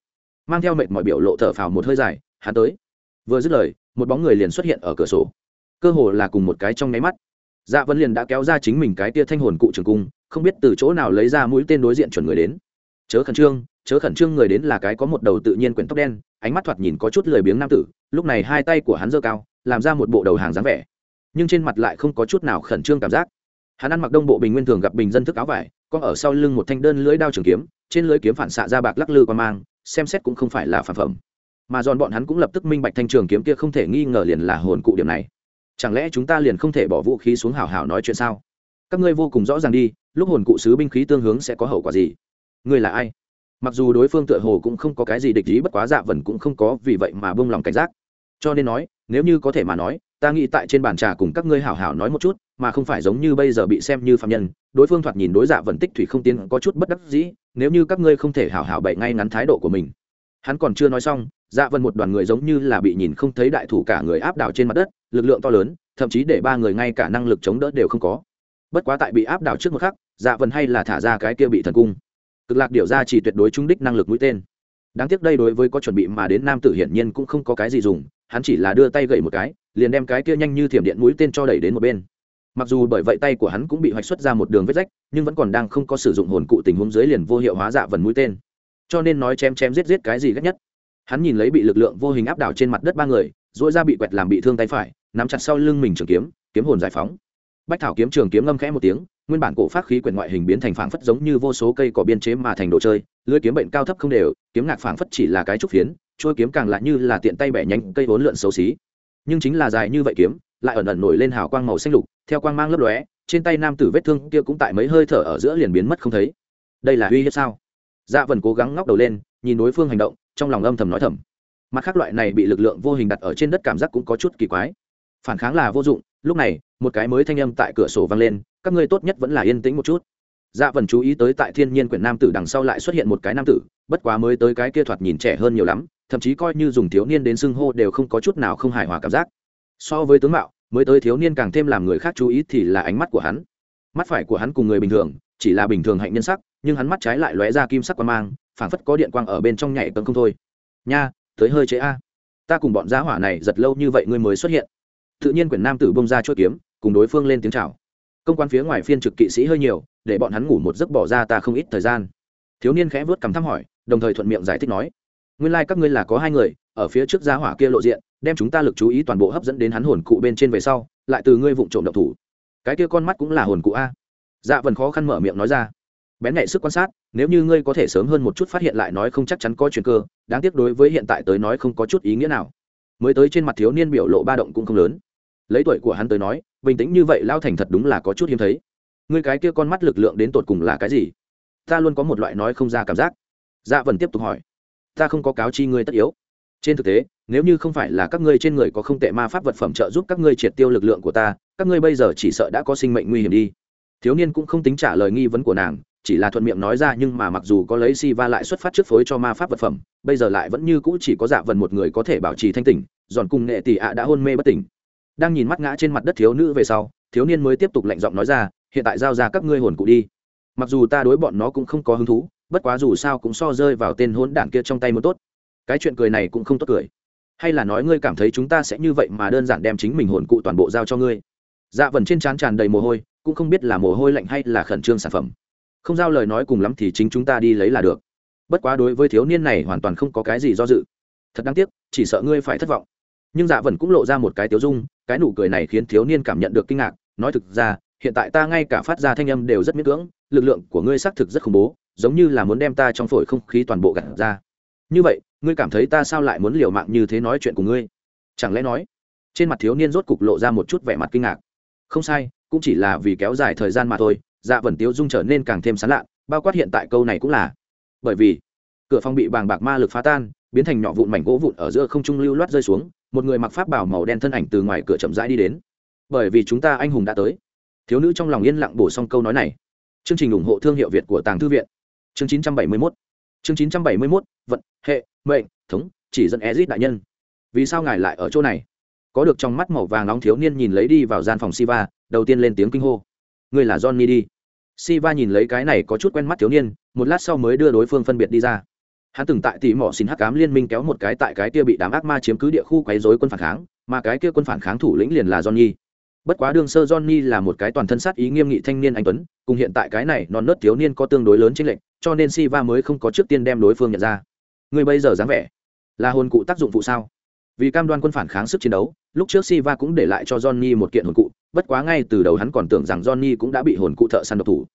mang theo mệt mọi biểu lộ thở phào một hơi dài, hắn tới. Vừa dứt lời, một bóng người liền xuất hiện ở cửa sổ. Cơ hồ là cùng một cái trong nháy mắt. Dạ vân liền đã kéo ra chính mình cái tia thanh hồn cụ trường cung, không biết từ chỗ nào lấy ra mũi tên đối diện chuẩn người đến. Chớ khẩn trương, chớ khẩn trương người đến là cái có một đầu tự nhiên quyển tóc đen, ánh mắt thoạt nhìn có chút lười biếng nam tử, lúc này hai tay của hắn giơ cao, làm ra một bộ đầu hàng dáng vẻ. Nhưng trên mặt lại không có chút nào khẩn trương cảm giác hắn ăn mặc đông bộ bình nguyên thường gặp bình dân thức áo vải, có ở sau lưng một thanh đơn lưỡi đao trường kiếm, trên lưỡi kiếm phản xạ ra bạc lắc lư qua mang, xem xét cũng không phải là phản phẩm. Mà giòn bọn hắn cũng lập tức minh bạch thanh trường kiếm kia không thể nghi ngờ liền là hồn cụ điểm này. Chẳng lẽ chúng ta liền không thể bỏ vũ khí xuống hào hào nói chuyện sao? Các ngươi vô cùng rõ ràng đi, lúc hồn cụ sứ binh khí tương hướng sẽ có hậu quả gì? Ngươi là ai? Mặc dù đối phương tựa hồ cũng không có cái gì địch ý bất quá dạ vần cũng không có vì vậy mà bông lòng cảnh giác. Cho nên nói, nếu như có thể mà nói ta nghĩ tại trên bàn trà cùng các ngươi hảo hảo nói một chút, mà không phải giống như bây giờ bị xem như phạm nhân, đối phương thoạt nhìn đối dạ vần tích thủy không tiên có chút bất đắc dĩ, nếu như các ngươi không thể hảo hảo bậy ngay ngắn thái độ của mình. Hắn còn chưa nói xong dạ vần một đoàn người giống như là bị nhìn không thấy đại thủ cả người áp đảo trên mặt đất, lực lượng to lớn, thậm chí để ba người ngay cả năng lực chống đỡ đều không có. Bất quá tại bị áp đảo trước một khắc dạ vần hay là thả ra cái kia bị thần cung. Cực lạc điều ra chỉ tuyệt đối trung đích năng lực mũi tên đáng tiếc đây đối với có chuẩn bị mà đến nam tử hiển nhiên cũng không có cái gì dùng, hắn chỉ là đưa tay gậy một cái, liền đem cái kia nhanh như thiểm điện mũi tên cho đẩy đến một bên. Mặc dù bởi vậy tay của hắn cũng bị hoạch xuất ra một đường vết rách, nhưng vẫn còn đang không có sử dụng hồn cụ tình huống dưới liền vô hiệu hóa dạ vần mũi tên. Cho nên nói chém chém giết giết cái gì ghét nhất. Hắn nhìn lấy bị lực lượng vô hình áp đảo trên mặt đất ba người dỗi ra bị quẹt làm bị thương tay phải, nắm chặt sau lưng mình trường kiếm kiếm hồn giải phóng. Bách thảo kiếm trường kiếm ngâm khẽ một tiếng nguyên bản cổ pháp khí quyển ngoại hình biến thành phảng phất giống như vô số cây cỏ biên chế mà thành đồ chơi lưỡi kiếm bệnh cao thấp không đều, kiếm ngạc phảng phất chỉ là cái trúc phiến trôi kiếm càng lại như là tiện tay bẻ nhánh cây vốn lượn xấu xí. Nhưng chính là dài như vậy kiếm, lại ẩn ẩn nổi lên hào quang màu xanh lục, theo quang mang lấp lóe, trên tay nam tử vết thương kia cũng tại mấy hơi thở ở giữa liền biến mất không thấy. Đây là uy hiếp sao? Dạ vần cố gắng ngóc đầu lên, nhìn đối phương hành động, trong lòng âm thầm nói thầm. Mặt khác loại này bị lực lượng vô hình đặt ở trên đất cảm giác cũng có chút kỳ quái. Phản kháng là vô dụng, lúc này một cái mới thanh âm tại cửa sổ vang lên, các ngươi tốt nhất vẫn là yên tĩnh một chút. Dạ vần chú ý tới tại thiên nhiên quyển nam tử đằng sau lại xuất hiện một cái nam tử, bất quá mới tới cái kia thoạt nhìn trẻ hơn nhiều lắm, thậm chí coi như dùng thiếu niên đến xưng hô đều không có chút nào không hài hòa cảm giác. So với tướng mạo, mới tới thiếu niên càng thêm làm người khác chú ý thì là ánh mắt của hắn. Mắt phải của hắn cùng người bình thường, chỉ là bình thường hạnh nhân sắc, nhưng hắn mắt trái lại lóe ra kim sắc quang mang, phảng phất có điện quang ở bên trong nhảy cơn không thôi. Nha, tới hơi chế a. Ta cùng bọn giá hỏa này giật lâu như vậy ngươi mới xuất hiện. Tự nhiên quyển nam tử bông ra chuỗi kiếm cùng đối phương lên tiếng chào. Công quan phía ngoài phiên trực kỵ sĩ hơi nhiều, để bọn hắn ngủ một giấc bỏ ra ta không ít thời gian. Thiếu niên khẽ vớt cằm thăm hỏi, đồng thời thuận miệng giải thích nói, nguyên lai、like、các ngươi là có hai người, ở phía trước gia hỏa kia lộ diện, đem chúng ta lực chú ý toàn bộ hấp dẫn đến hắn hồn cụ bên trên về sau, lại từ ngươi vụng trộm độc thủ. Cái kia con mắt cũng là hồn cụ a. Dạ vần khó khăn mở miệng nói ra, bén nhạy sức quan sát, nếu như ngươi có thể sớm hơn một chút phát hiện lại nói không chắc chắn có chuyện cơ, đáng tiếc đối với hiện tại tới nói không có chút ý nghĩa nào. Mới tới trên mặt thiếu niên biểu lộ ba động cũng không lớn. Lấy tuổi của hắn tới nói bình tĩnh như vậy lao thành thật đúng là có chút hiếm thấy. Ngươi cái kia con mắt lực lượng đến tột cùng là cái gì? Ta luôn có một loại nói không ra cảm giác. Dạ vần tiếp tục hỏi. Ta không có cáo chi ngươi tất yếu. Trên thực tế, nếu như không phải là các ngươi trên người có không tệ ma pháp vật phẩm trợ giúp các ngươi triệt tiêu lực lượng của ta, các ngươi bây giờ chỉ sợ đã có sinh mệnh nguy hiểm đi. Thiếu niên cũng không tính trả lời nghi vấn của nàng, chỉ là thuận miệng nói ra nhưng mà mặc dù có lấy si va lại xuất phát trước phối cho ma pháp vật phẩm, bây giờ lại vẫn như cũ chỉ có dạ vần một người có thể bảo trì thanh tỉnh, giòn cùng nghệ tỷ ạ đã hôn mê bất tỉnh đang nhìn mắt ngã trên mặt đất thiếu nữ về sau, thiếu niên mới tiếp tục lạnh giọng nói ra, hiện tại giao ra các ngươi hồn cụ đi. Mặc dù ta đối bọn nó cũng không có hứng thú, bất quá dù sao cũng so rơi vào tên hỗn đản kia trong tay một tốt. Cái chuyện cười này cũng không tốt cười. Hay là nói ngươi cảm thấy chúng ta sẽ như vậy mà đơn giản đem chính mình hồn cụ toàn bộ giao cho ngươi? Dạ vần trên trán tràn đầy mồ hôi, cũng không biết là mồ hôi lạnh hay là khẩn trương sản phẩm. Không giao lời nói cùng lắm thì chính chúng ta đi lấy là được. Bất quá đối với thiếu niên này hoàn toàn không có cái gì do dự. Thật đáng tiếc, chỉ sợ ngươi phải thất vọng. Nhưng dạ vần cũng lộ ra một cái tiếu dung cái nụ cười này khiến thiếu niên cảm nhận được kinh ngạc, nói thực ra, hiện tại ta ngay cả phát ra thanh âm đều rất miễn cưỡng, lực lượng của ngươi xác thực rất khủng bố, giống như là muốn đem ta trong phổi không khí toàn bộ gặt ra. Như vậy, ngươi cảm thấy ta sao lại muốn liều mạng như thế nói chuyện của ngươi? Chẳng lẽ nói, trên mặt thiếu niên rốt cục lộ ra một chút vẻ mặt kinh ngạc. Không sai, cũng chỉ là vì kéo dài thời gian mà thôi dạ vần tiếu dung trở nên càng thêm sán lạn, bao quát hiện tại câu này cũng là. Bởi vì, cửa phòng bị bàng bạc ma lực phá tan, biến thành nhỏ vụn mảnh gỗ vụn ở giữa không trung lưu loát rơi xuống một người mặc pháp bảo màu đen thân ảnh từ ngoài cửa chậm rãi đi đến. Bởi vì chúng ta anh hùng đã tới. Thiếu nữ trong lòng yên lặng bổ xong câu nói này. Chương trình ủng hộ thương hiệu việt của tàng thư viện. Chương 971 chương 971 vận, hệ, mệnh, thống, chỉ dẫn ezit đại nhân. Vì sao ngài lại ở chỗ này? Có được trong mắt màu vàng nóng thiếu niên nhìn lấy đi vào gian phòng siva, đầu tiên lên tiếng kinh hô. Người là johnny đi. Siva nhìn lấy cái này có chút quen mắt thiếu niên, một lát sau mới đưa đối phương phân biệt đi ra hắn từng tại tỉ mỏ xin hắc cám liên minh kéo một cái tại cái kia bị đám ác ma chiếm cứ địa khu quấy rối quân phản kháng, mà cái kia quân phản kháng thủ lĩnh liền là johnny. Bất quá đương sơ johnny là một cái toàn thân sát ý nghiêm nghị thanh niên anh tuấn, cùng hiện tại cái này non nớt thiếu niên có tương đối lớn trên lệnh cho nên siva mới không có trước tiên đem đối phương nhận ra. Người bây giờ dáng vẻ là hồn cụ tác dụng phụ sao? Vì cam đoan quân phản kháng sức chiến đấu, lúc trước siva cũng để lại cho johnny một kiện hồn cụ, bất quá ngay từ đầu hắn còn tưởng rằng johnny cũng đã bị hồn cụ thợ săn độc thủ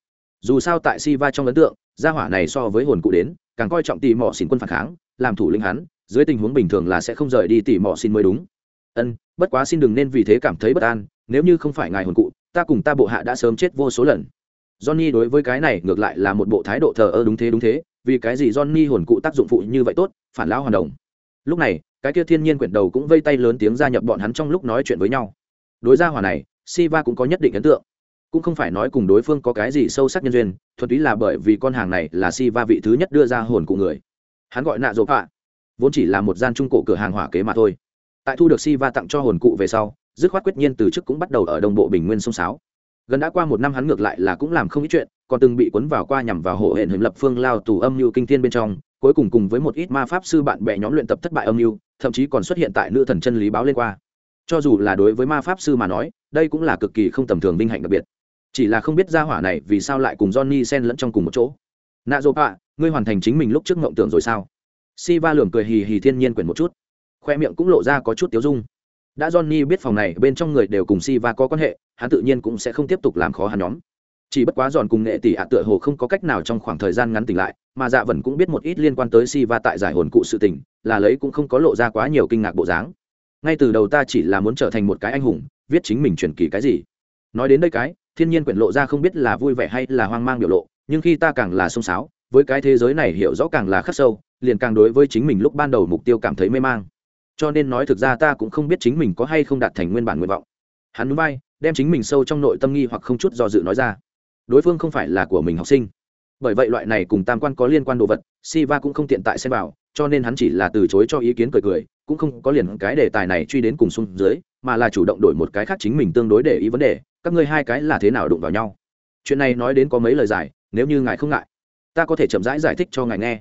dù sao tại siva trong ấn tượng, gia hỏa này so với hồn cụ đến, càng coi trọng tỉ mò xin quân phản kháng, làm thủ lĩnh hắn, dưới tình huống bình thường là sẽ không rời đi tỉ mò xin mới đúng. Ân, bất quá xin đừng nên vì thế cảm thấy bất an, nếu như không phải ngài hồn cụ, ta cùng ta bộ hạ đã sớm chết vô số lần. Johnny đối với cái này ngược lại là một bộ thái độ thờ ơ đúng thế đúng thế, vì cái gì johnny hồn cụ tác dụng phụ như vậy tốt, phản lão hoàn đồng. Lúc này, cái kia thiên nhiên quyển đầu cũng vây tay lớn tiếng gia nhập bọn hắn trong lúc nói chuyện với nhau. Đối gia hỏa này, siva cũng có nhất định ấn tượng cũng không phải nói cùng đối phương có cái gì sâu sắc nhân duyên, thuần túy là bởi vì con hàng này là siva vị thứ nhất đưa ra hồn cụ người. Hắn gọi nạ dỗ hạ vốn chỉ là một gian trung cổ cửa hàng hỏa kế mà thôi. Tại thu được si va tặng cho hồn cụ về sau, dứt khoát quyết nhiên từ chức cũng bắt đầu ở đồng bộ bình nguyên sông sáo. Gần đã qua một năm hắn ngược lại là cũng làm không ít chuyện, còn từng bị cuốn vào qua nhằm vào hộ hển hình lập phương lao tù âm mưu kinh thiên bên trong, cuối cùng cùng với một ít ma pháp sư bạn bè nhóm luyện tập thất bại âm mưu, thậm chí còn xuất hiện tại nữ thần chân lý báo lên qua. Cho dù là đối với ma pháp sư mà nói, đây cũng là cực kỳ không tầm thường vinh hạnh đặc biệt chỉ là không biết gia hỏa này vì sao lại cùng johnny sen lẫn trong cùng một chỗ. Nạ dô pạ, ngươi hoàn thành chính mình lúc trước ngộng tưởng rồi sao? Si va lường cười hì hì thiên nhiên quyển một chút. Khoe miệng cũng lộ ra có chút tiếu dung. Đã johnny biết phòng này bên trong người đều cùng si va có quan hệ, hắn tự nhiên cũng sẽ không tiếp tục làm khó hắn nhóm. Chỉ bất quá giòn cùng nghệ tỷ ạ tựa hồ không có cách nào trong khoảng thời gian ngắn tỉnh lại, mà dạ vẫn cũng biết một ít liên quan tới si va tại giải hồn cụ sự tỉnh là lấy cũng không có lộ ra quá nhiều kinh ngạc bộ dáng. Ngay từ đầu ta chỉ là muốn trở thành một cái anh hùng, viết chính mình truyền kỳ cái gì. Nói đến đây cái thiên nhiên quyển lộ ra không biết là vui vẻ hay là hoang mang biểu lộ, nhưng khi ta càng là xông xáo với cái thế giới này hiểu rõ càng là khắc sâu, liền càng đối với chính mình lúc ban đầu mục tiêu cảm thấy mê mang. Cho nên nói thực ra ta cũng không biết chính mình có hay không đạt thành nguyên bản nguyện vọng. Hắn núi bay, đem chính mình sâu trong nội tâm nghi hoặc không chút do dự nói ra. Đối phương không phải là của mình học sinh. Bởi vậy loại này cùng tam quan có liên quan đồ vật, siva cũng không tiện tại xem vào, cho nên hắn chỉ là từ chối cho ý kiến cười cười, cũng không có liền cái đề tài này truy đến cùng xuống dưới mà là chủ động đổi một cái khác chính mình tương đối để ý vấn đề các ngươi hai cái là thế nào đụng vào nhau? Chuyện này nói đến có mấy lời giải nếu như ngài không ngại ta có thể chậm rãi giải, giải thích cho ngài nghe.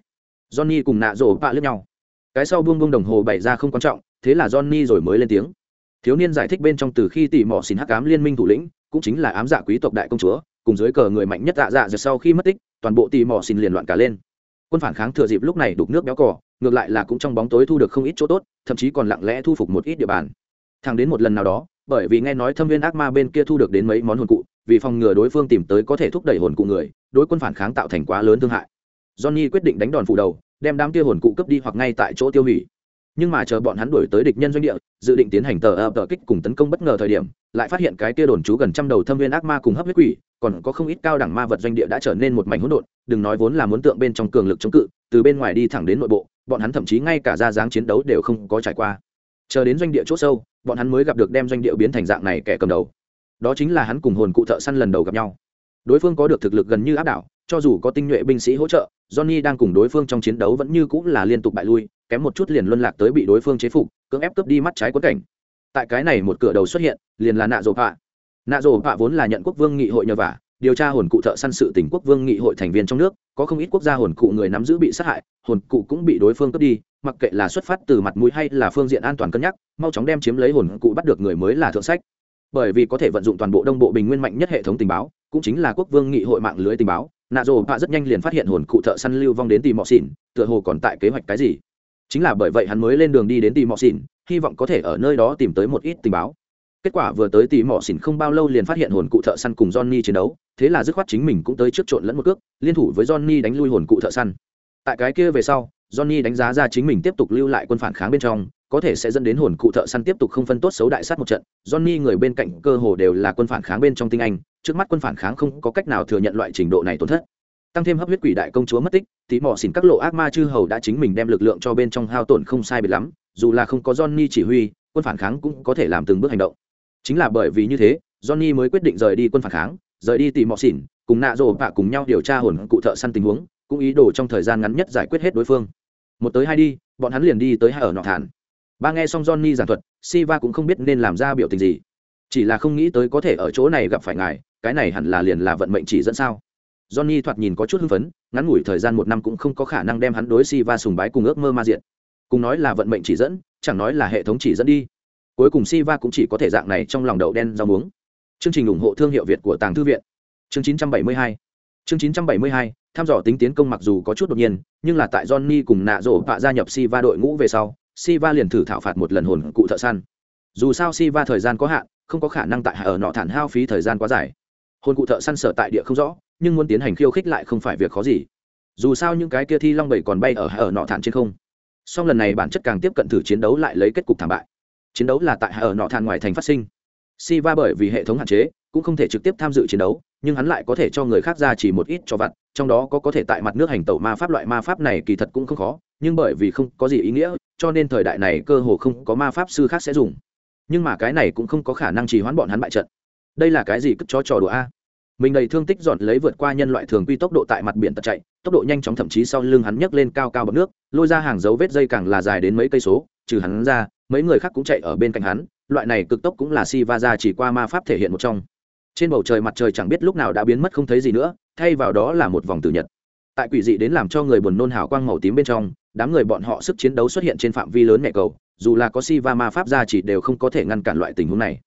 Johnny cùng nạ rổ bạ lướt nhau. Cái sau buông buông đồng hồ bày ra không quan trọng thế là johnny rồi mới lên tiếng. Thiếu niên giải thích bên trong từ khi tỉ mỏ xin hắc ám liên minh thủ lĩnh cũng chính là ám dạ quý tộc đại công chúa cùng dưới cờ người mạnh nhất dạ dạ giờ sau khi mất tích toàn bộ tỉ mỏ xin liền loạn cả lên. Quân phản kháng thừa dịp lúc này đục nước béo cỏ ngược lại là cũng trong bóng tối thu được không ít chỗ tốt thậm chí còn lặng lẽ thu phục một ít địa bàn thẳng đến một lần nào đó, bởi vì nghe nói thâm viên ác ma bên kia thu được đến mấy món hồn cụ, vì phòng ngừa đối phương tìm tới có thể thúc đẩy hồn cụ người, đối quân phản kháng tạo thành quá lớn thương hại. Johnny quyết định đánh đòn phủ đầu, đem đám kia hồn cụ cướp đi hoặc ngay tại chỗ tiêu hủy. Nhưng mà chờ bọn hắn đuổi tới địch nhân doanh địa, dự định tiến hành tờ ập tờ kích cùng tấn công bất ngờ thời điểm, lại phát hiện cái kia đồn trú gần trăm đầu thâm viên ác ma cùng hấp huyết quỷ, còn có không ít cao đẳng ma vật doanh địa đã trở nên một mảnh hỗn độn, đừng nói vốn là muốn tượng bên trong cường lực chống cự, từ bên ngoài đi thẳng đến nội bộ, bọn hắn thậm chí ngay cả ra dáng chiến đấu đều không có trải qua. Chờ đến doanh địa c h ỗ sâu bọn hắn mới gặp được đem doanh địa biến thành dạng này kẻ cầm đầu. Đó chính là hắn cùng hồn cụ thợ săn lần đầu gặp nhau. Đối phương có được thực lực gần như áp đảo, cho dù có tinh nhuệ binh sĩ hỗ trợ, johnny đang cùng đối phương trong chiến đấu vẫn như cũng là liên tục bại lui, kém một chút liền luân lạc tới bị đối phương chế phục, cưỡng ép cướp đi mắt trái quất cảnh. Tại cái này một cửa đầu xuất hiện, liền là nạ rổ pạ. Nạ rổ pạ vốn là nhận quốc vương nghị hội nhờ vả điều tra hồn cụ thợ săn sự tỉnh quốc vương nghị hội thành viên trong nước, có không ít quốc gia hồn cụ người nắm giữ bị sát hại, hồn cụ cũng bị đối phương cướp đi, mặc kệ là xuất phát từ mặt mũi hay là phương diện an toàn cân nhắc, mau chóng đem chiếm lấy hồn cụ bắt được người mới là thượng sách. Bởi vì có thể vận dụng toàn bộ đông bộ bình nguyên mạnh nhất hệ thống tình báo, cũng chính là quốc vương nghị hội mạng lưới tình báo, nạ rồ bạ rất nhanh liền phát hiện hồn cụ thợ săn lưu vong đến tìm mọ xỉn, tựa hồ còn tại kế hoạch cái gì. Chính là bởi vậy hắn mới lên đường đi đến tìm mọ xỉn, hy vọng có thể ở nơi đó tìm tới một ít tình báo kết quả vừa tới tỉ mỏ xỉn không bao lâu liền phát hiện hồn cụ thợ săn cùng johnny chiến đấu, thế là dứt khoát chính mình cũng tới trước trộn lẫn một cước, liên thủ với johnny đánh lui hồn cụ thợ săn. Tại cái kia về sau, johnny đánh giá ra chính mình tiếp tục lưu lại quân phản kháng bên trong, có thể sẽ dẫn đến hồn cụ thợ săn tiếp tục không phân tốt xấu đại sát một trận. Johnny người bên cạnh cơ hồ đều là quân phản kháng bên trong tinh anh, trước mắt quân phản kháng không có cách nào thừa nhận loại trình độ này tổn thất. Tăng thêm hấp huyết quỷ đại công chúa mất tích tí mỏ xỉn các lộ ác ma chư hầu đã chính mình đem lực lượng cho bên trong hao tổn không sai biệt lắm, dù là không có johnny chỉ huy, quân phản kháng cũng có thể làm từng bước hành động chính là bởi vì như thế, johnny mới quyết định rời đi quân phản kháng, rời đi tìm mỏ xỉn, cùng nạ rổ bạ cùng nhau điều tra hồn cụ thợ săn tình huống, cũng ý đồ trong thời gian ngắn nhất giải quyết hết đối phương. Một tới hai đi, bọn hắn liền đi tới hai ở nọ thản. Ba nghe xong johnny giảng thuật, siva cũng không biết nên làm ra biểu tình gì. Chỉ là không nghĩ tới có thể ở chỗ này gặp phải ngài, cái này hẳn là liền là vận mệnh chỉ dẫn sao. Johnny thoạt nhìn có chút hưng phấn, ngắn ngủi thời gian một năm cũng không có khả năng đem hắn đối siva sùng bái cùng ước mơ ma diện. Cùng nói là vận mệnh chỉ dẫn, chẳng nói là hệ thống chỉ dẫn đi cuối cùng siva cũng chỉ có thể dạng này trong lòng đậu đen rau muống. Chương trình ủng hộ thương hiệu việt của tàng thư viện. Chương 972 chương 972 tham dò tính tiến công mặc dù có chút đột nhiên, nhưng là tại johnny cùng nạ rổ vạ gia nhập siva đội ngũ về sau, siva liền thử thảo phạt một lần hồn cụ thợ săn. Dù sao siva thời gian có hạn, không có khả năng tại ở nọ thản hao phí thời gian quá dài. Hồn cụ thợ săn sở tại địa không rõ, nhưng muốn tiến hành khiêu khích lại không phải việc khó gì. Dù sao những cái kia thi long bảy còn bay ở ở nọ thản trên không. Song lần này bản chất càng tiếp cận thử chiến đấu lại lấy kết cục thảm bại chiến đấu là tại ở nọ thản ngoài thành phát sinh. Siva bởi vì hệ thống hạn chế, cũng không thể trực tiếp tham dự chiến đấu, nhưng hắn lại có thể cho người khác ra chỉ một ít cho vặt, trong đó có có thể tại mặt nước hành tẩu ma pháp loại ma pháp này kỳ thật cũng không khó, nhưng bởi vì không có gì ý nghĩa, cho nên thời đại này cơ hồ không có ma pháp sư khác sẽ dùng. Nhưng mà cái này cũng không có khả năng trì hoãn bọn hắn bại trận. Đây là cái gì cất cho trò đùa a. Mình đầy thương tích dọn lấy vượt qua nhân loại thường quy tốc độ tại mặt biển tật chạy, tốc độ nhanh chóng thậm chí sau lưng hắn nhấc lên cao cao bọc nước, lôi ra hàng dấu vết dây càng là dài đến mấy cây số, trừ hắn ra mấy người khác cũng chạy ở bên cạnh hắn, loại này cực tốc cũng là si va ra chỉ qua ma pháp thể hiện một trong. Trên bầu trời mặt trời chẳng biết lúc nào đã biến mất không thấy gì nữa, thay vào đó là một vòng tử nhật. Tại quỷ dị đến làm cho người buồn nôn hào quang màu tím bên trong, đám người bọn họ sức chiến đấu xuất hiện trên phạm vi lớn mẹ cầu, dù là có si va ma pháp ra chỉ đều không có thể ngăn cản loại tình huống này.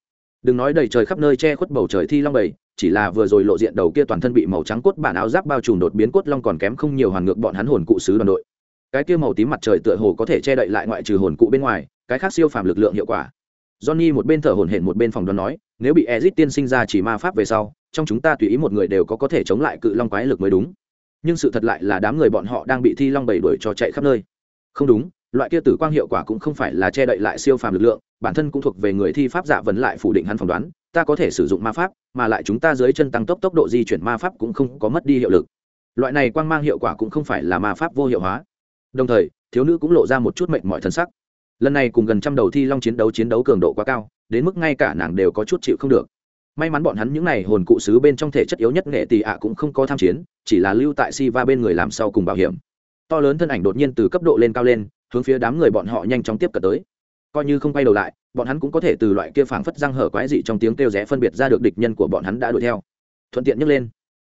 Đừng nói đầy trời khắp nơi che khuất bầu trời thi long bầy, chỉ là vừa rồi lộ diện đầu kia toàn thân bị màu trắng cốt bản áo giáp bao trùm đột biến cốt long còn kém không nhiều hoàn ngược bọn hắn hồn cụ sứ đoàn đội. Cái kia màu tím mặt trời tựa hồ có thể che đậy lại ngoại trừ hồn cụ bên ngoài cái khác siêu phàm lực lượng hiệu quả. Johnny một bên thở hổn hển một bên phòng đoán nói, nếu bị ezit tiên sinh ra chỉ ma pháp về sau, trong chúng ta tùy ý một người đều có có thể chống lại cự long quái lực mới đúng. Nhưng sự thật lại là đám người bọn họ đang bị thi long bầy đuổi cho chạy khắp nơi. Không đúng, loại kia tử quang hiệu quả cũng không phải là che đậy lại siêu phàm lực lượng, bản thân cũng thuộc về người thi pháp dạ giả vấn lại phủ định hắn phỏng đoán, ta có thể sử dụng ma pháp, mà lại chúng ta dưới chân tăng tốc tốc độ di chuyển ma pháp cũng không có mất đi hiệu lực. Loại này quang mang hiệu quả cũng không phải là ma pháp vô hiệu hóa. Đồng thời, thiếu nữ cũng lộ ra một chút mệnh mọi thân sắc lần này cùng gần trăm đầu thi long chiến đấu chiến đấu cường độ quá cao, đến mức ngay cả nàng đều có chút chịu không được. May mắn bọn hắn những n à y hồn cụ sứ bên trong thể chất yếu nhất nghệ tị ạ cũng không có tham chiến, chỉ là lưu tại si va bên người làm sau cùng bảo hiểm. To lớn thân ảnh đột nhiên từ cấp độ lên cao lên, hướng phía đám người bọn họ nhanh chóng tiếp cận tới. Coi như không quay đầu lại, bọn hắn cũng có thể từ loại kia phảng phất răng hở quái dị trong tiếng kêu rẽ phân biệt ra được địch nhân của bọn hắn đã đuổi theo. Thuận tiện nhấc lên.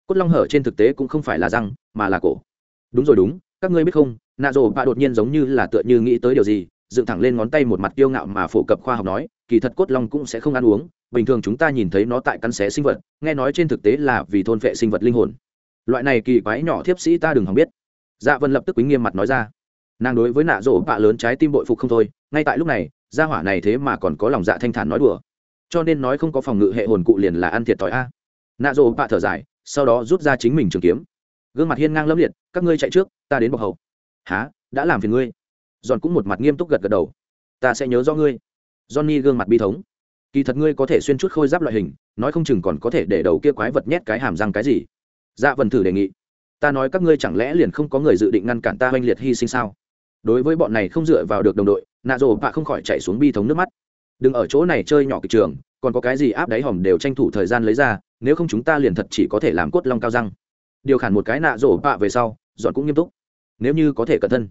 Cốt long hở trên thực tế cũng không phải là răng, mà là cổ. Đúng rồi đúng, các ngươi biết không, nạ rồ bạ đột nhiên giống như là tựa như nghĩ tới điều gì dựng thẳng lên ngón tay một mặt kiêu ngạo mà phổ cập khoa học nói, kỳ thật cốt long cũng sẽ không ăn uống, bình thường chúng ta nhìn thấy nó tại cắn xé sinh vật, nghe nói trên thực tế là vì thôn phệ sinh vật linh hồn. Loại này kỳ quái nhỏ thiếp sĩ ta đừng hòng biết. Dạ vân lập tức quý nghiêm mặt nói ra. Nàng đối với nạ rổ bạ lớn trái tim bội phục không thôi, ngay tại lúc này, gia hỏa này thế mà còn có lòng dạ thanh thản nói đùa. Cho nên nói không có phòng ngự hệ hồn cụ liền là ăn thiệt thòi a. Nạ rổ bạ thở dài, sau đó rút ra chính mình trường kiếm. Gương mặt hiên ngang lâm liệt, các ngươi chạy trước, ta đến bọc hậu há đã làm phiền ngươi? Giòn cũng một mặt nghiêm túc gật gật đầu. Ta sẽ nhớ do ngươi. Johnny gương mặt bi thống. Kỳ thật ngươi có thể xuyên chút khôi giáp loại hình, nói không chừng còn có thể để đầu kia quái vật nhét cái hàm răng cái gì. Dạ vần thử đề nghị. Ta nói các ngươi chẳng lẽ liền không có người dự định ngăn cản ta oanh liệt hy sinh sao? Đối với bọn này không dựa vào được đồng đội, nạ rồ bạ không khỏi chạy xuống bi thống nước mắt. Đừng ở chỗ này chơi nhỏ kịch trường, còn có cái gì áp đáy hòm đều tranh thủ thời gian lấy ra, nếu không chúng ta liền thật chỉ có thể làm cốt long cao răng. Điều khản một cái nạ rổ bạ về sau dọn cũng nghiêm túc. Nếu như có thể cẩn thân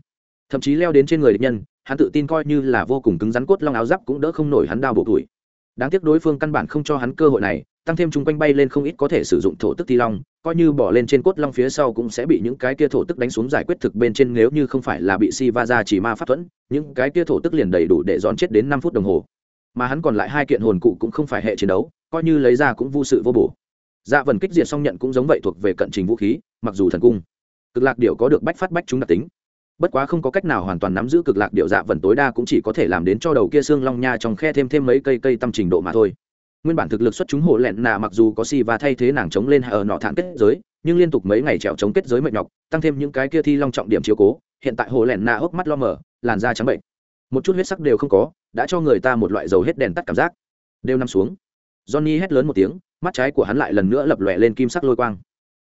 thậm chí leo đến trên người địch nhân, hắn tự tin coi như là vô cùng cứng rắn cốt long áo giáp cũng đỡ không nổi hắn đao bộ tuổi đáng tiếc đối phương căn bản không cho hắn cơ hội này, tăng thêm chung quanh bay lên không ít có thể sử dụng thổ tức thi long, coi như bỏ lên trên cốt long phía sau cũng sẽ bị những cái kia thổ tức đánh xuống giải quyết thực bên trên nếu như không phải là bị si va ra chỉ ma phát thuẫn, những cái kia thổ tức liền đầy đủ để dọn chết đến năm phút đồng hồ. Mà hắn còn lại hai kiện hồn cụ cũng không phải hệ chiến đấu, coi như lấy ra cũng vô sự vô bổ. Dạ vần kích diệt song nhận cũng giống vậy thuộc về cận trình vũ khí, mặc dù thần cung. Cực lạc điệu có được bách phát bách chúng đặc tính bất quá không có cách nào hoàn toàn nắm giữ cực lạc điệu dạ vần tối đa cũng chỉ có thể làm đến cho đầu kia xương long nha trong khe thêm thêm mấy cây cây tâm trình độ mà thôi. Nguyên bản thực lực xuất chúng hồ lẹn nà mặc dù có si và thay thế nàng chống lên ở nọ thản kết giới, nhưng liên tục mấy ngày trèo chống kết giới mệt nhọc, tăng thêm những cái kia thi long trọng điểm chiếu cố, hiện tại hồ lẹn nà hốc mắt lo mở, làn da trắng bệnh. Một chút huyết sắc đều không có, đã cho người ta một loại dầu hết đèn tắt cảm giác. Đều nằm xuống. Johnny hét lớn một tiếng, mắt trái của hắn lại lần nữa lập lòe lên kim sắc lôi quang.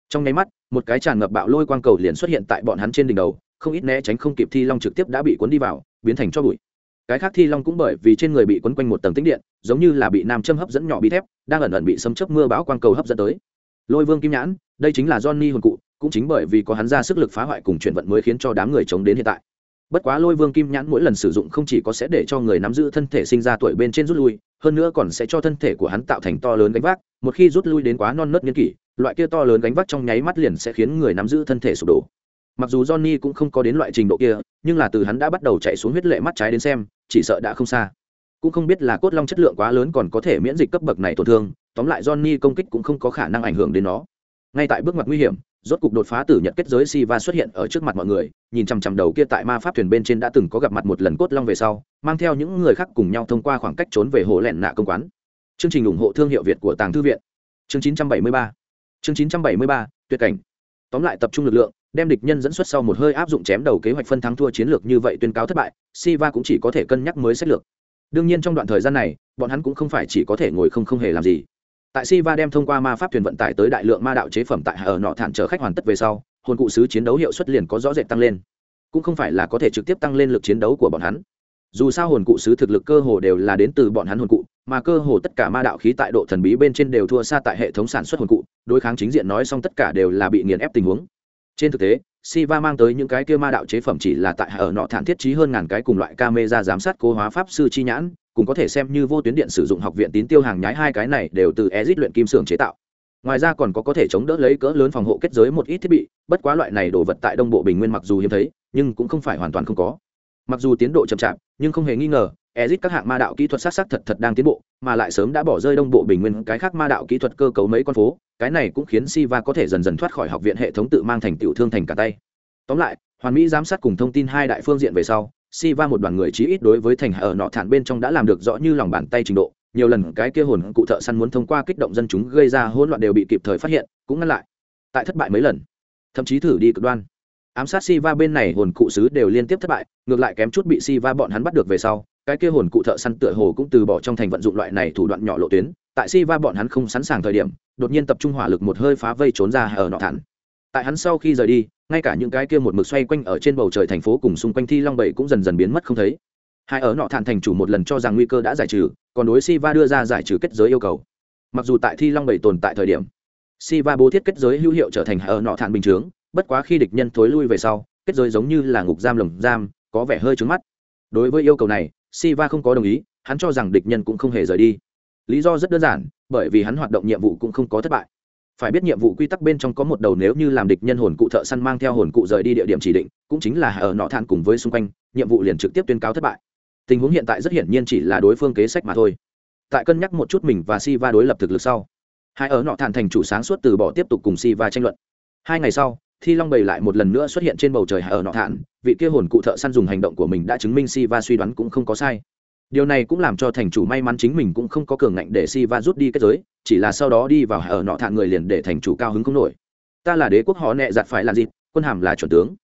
Trong nháy mắt, một cái tràn ngập bạo lôi quang cầu liền xuất hiện tại bọn hắn trên đỉnh đầu không ít né tránh không kịp thi long trực tiếp đã bị cuốn đi vào, biến thành cho bụi. Cái khác thi long cũng bởi vì trên người bị quấn quanh một tầng tĩnh điện, giống như là bị nam châm hấp dẫn nhỏ bị thép, đang ẩn ẩn bị xâm chớp mưa bão quang cầu hấp dẫn tới. Lôi vương kim nhãn, đây chính là johnny hồn cụ, cũng chính bởi vì có hắn ra sức lực phá hoại cùng chuyển vận mới khiến cho đám người chống đến hiện tại. Bất quá lôi vương kim nhãn mỗi lần sử dụng không chỉ có sẽ để cho người nắm giữ thân thể sinh ra tuổi bên trên rút lui, hơn nữa còn sẽ cho thân thể của hắn tạo thành to lớn gánh vác, một khi rút lui đến quá non nớt nghiên kỷ, loại kia to lớn gánh vác trong nháy mắt liền sẽ khiến người nắm giữ thân thể sụp đổ mặc dù johnny cũng không có đến loại trình độ kia, nhưng là từ hắn đã bắt đầu chạy xuống huyết lệ mắt trái đến xem, chỉ sợ đã không xa. Cũng không biết là cốt long chất lượng quá lớn còn có thể miễn dịch cấp bậc này tổn thương, tóm lại johnny công kích cũng không có khả năng ảnh hưởng đến nó. Ngay tại bước ngoặt nguy hiểm, rốt cục đột phá tử nhật kết giới si va xuất hiện ở trước mặt mọi người, nhìn chằm chằm đầu kia tại ma pháp thuyền bên trên đã từng có gặp mặt một lần cốt long về sau, mang theo những người khác cùng nhau thông qua khoảng cách trốn về hồ lẹn nạ công quán. Chương trình ủng hộ thương hiệu việt của tàng thư viện. Chương 973 chương 973 tuyệt cảnh. Tóm lại tập trung lực lượng đem địch nhân dẫn xuất sau một hơi áp dụng chém đầu kế hoạch phân thắng thua chiến lược như vậy tuyên cáo thất bại, siva cũng chỉ có thể cân nhắc mới sách lược. Đương nhiên trong đoạn thời gian này, bọn hắn cũng không phải chỉ có thể ngồi không không hề làm gì. Tại siva đem thông qua ma pháp thuyền vận tải tới đại lượng ma đạo chế phẩm tại ở nọ thản chở khách hoàn tất về sau, hồn cụ sứ chiến đấu hiệu suất liền có rõ rệt tăng lên. Cũng không phải là có thể trực tiếp tăng lên lực chiến đấu của bọn hắn. Dù sao hồn cụ sứ thực lực cơ hồ đều là đến từ bọn hắn hồn cụ, mà cơ hồ tất cả ma đạo khí tại độ thần bí bên trên đều thua xa tại hệ thống sản xuất hồn cụ, đối kháng chính diện nói xong tất cả đều là bị nghiền ép tình huống trên thực tế Siva mang tới những cái kia ma đạo chế phẩm chỉ là tại ở nọ thản thiết trí hơn ngàn cái cùng loại camera giám sát cố hóa pháp sư chi nhãn, cũng có thể xem như vô tuyến điện sử dụng học viện tín tiêu hàng nhái hai cái này đều từ Ezic luyện kim xưởng chế tạo. Ngoài ra còn có có thể chống đỡ lấy cỡ lớn phòng hộ kết giới một ít thiết bị, bất quá loại này đồ vật tại Đông Bộ Bình Nguyên mặc dù hiếm thấy, nhưng cũng không phải hoàn toàn không có. Mặc dù tiến độ chậm chạp, nhưng không hề nghi ngờ, Ezic các hạng ma đạo kỹ thuật sát sắc thật thật đang tiến bộ, mà lại sớm đã bỏ rơi Đông Bộ Bình Nguyên cái khác ma đạo kỹ thuật cơ cấu mấy con phố, cái này cũng khiến Siva có thể dần dần thoát khỏi học viện hệ thống tự mang thành tiểu thương thành cả tay. Tóm lại, hoàn mỹ giám sát cùng thông tin hai đại phương diện về sau, Siva một đoàn người chí ít đối với thành ở nọ thản bên trong đã làm được rõ như lòng bàn tay trình độ. Nhiều lần cái kia hồn cụ thợ săn muốn thông qua kích động dân chúng gây ra hỗn loạn đều bị kịp thời phát hiện, cũng ngăn lại. Tại thất bại mấy lần, thậm chí thử đi cực đoan. Ám sát Siva bên này hồn cụ sứ đều liên tiếp thất bại, ngược lại kém chút bị Siva bọn hắn bắt được về sau, cái kia hồn cụ thợ săn tựa hồ cũng từ bỏ trong thành vận dụng loại này thủ đoạn nhỏ lộ tuyến tại Siva bọn hắn không sẵn sàng thời điểm, đột nhiên tập trung hỏa lực một hơi phá vây trốn ra ở nọ thản. Tại hắn sau khi rời đi, ngay cả những cái kia một mực xoay quanh ở trên bầu trời thành phố cùng xung quanh thi long bảy cũng dần dần biến mất không thấy. Hai ở nọ thản thành chủ một lần cho rằng nguy cơ đã giải trừ, còn đối Siva đưa ra giải trừ kết giới yêu cầu. Mặc dù tại thi long bảy tồn tại thời điểm, Siva bố thiết kết giới hữu hiệu trở thành ở nọ thản bình chướng, bất quá khi địch nhân thối lui về sau, kết giới giống như là ngục giam lồng giam, có vẻ hơi trứng mắt. Đối với yêu cầu này, Siva không có đồng ý, hắn cho rằng địch nhân cũng không hề rời đi lý do rất đơn giản, bởi vì hắn hoạt động nhiệm vụ cũng không có thất bại. Phải biết nhiệm vụ quy tắc bên trong có một đầu nếu như làm địch nhân hồn cụ thợ săn mang theo hồn cụ rời đi địa điểm chỉ định, cũng chính là ở nọ than cùng với xung quanh, nhiệm vụ liền trực tiếp tuyên cáo thất bại. Tình huống hiện tại rất hiển nhiên chỉ là đối phương kế sách mà thôi. Tại cân nhắc một chút mình và si va đối lập thực lực sau, hai ở nọ thản thành chủ sáng suốt từ bỏ tiếp tục cùng si va tranh luận. Hai ngày sau, thi long bầy lại một lần nữa xuất hiện trên bầu trời ở nọ thản, vị kia hồn cụ thợ săn dùng hành động của mình đã chứng minh si va suy đoán cũng không có sai điều này cũng làm cho thành chủ may mắn chính mình cũng không có cường ngạnh để si va rút đi kết giới, chỉ là sau đó đi vào ở nọ thạ người liền để thành chủ cao hứng không nổi. Ta là đế quốc họ nẹ giặt phải là gì? Quân hàm là chuẩn tướng.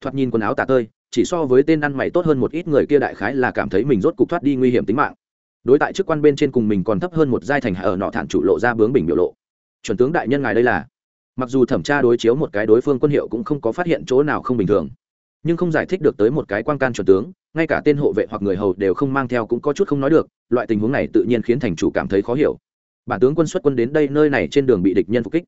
Thoạt nhìn quần áo tả tơi, chỉ so với tên ăn mày tốt hơn một ít người kia đại khái là cảm thấy mình rốt cục thoát đi nguy hiểm tính mạng. Đối tại chức quan bên trên cùng mình còn thấp hơn một giai thành ở nọ thản chủ lộ ra bướng bình biểu lộ. Chuẩn tướng đại nhân ngài đây là? Mặc dù thẩm tra đối chiếu một cái đối phương quân hiệu cũng không có phát hiện chỗ nào không bình thường, nhưng không giải thích được tới một cái quan can chuẩn tướng ngay cả tên hộ vệ hoặc người hầu đều không mang theo cũng có chút không nói được, loại tình huống này tự nhiên khiến thành chủ cảm thấy khó hiểu. Bản tướng quân xuất quân đến đây, nơi này trên đường bị địch nhân phục kích.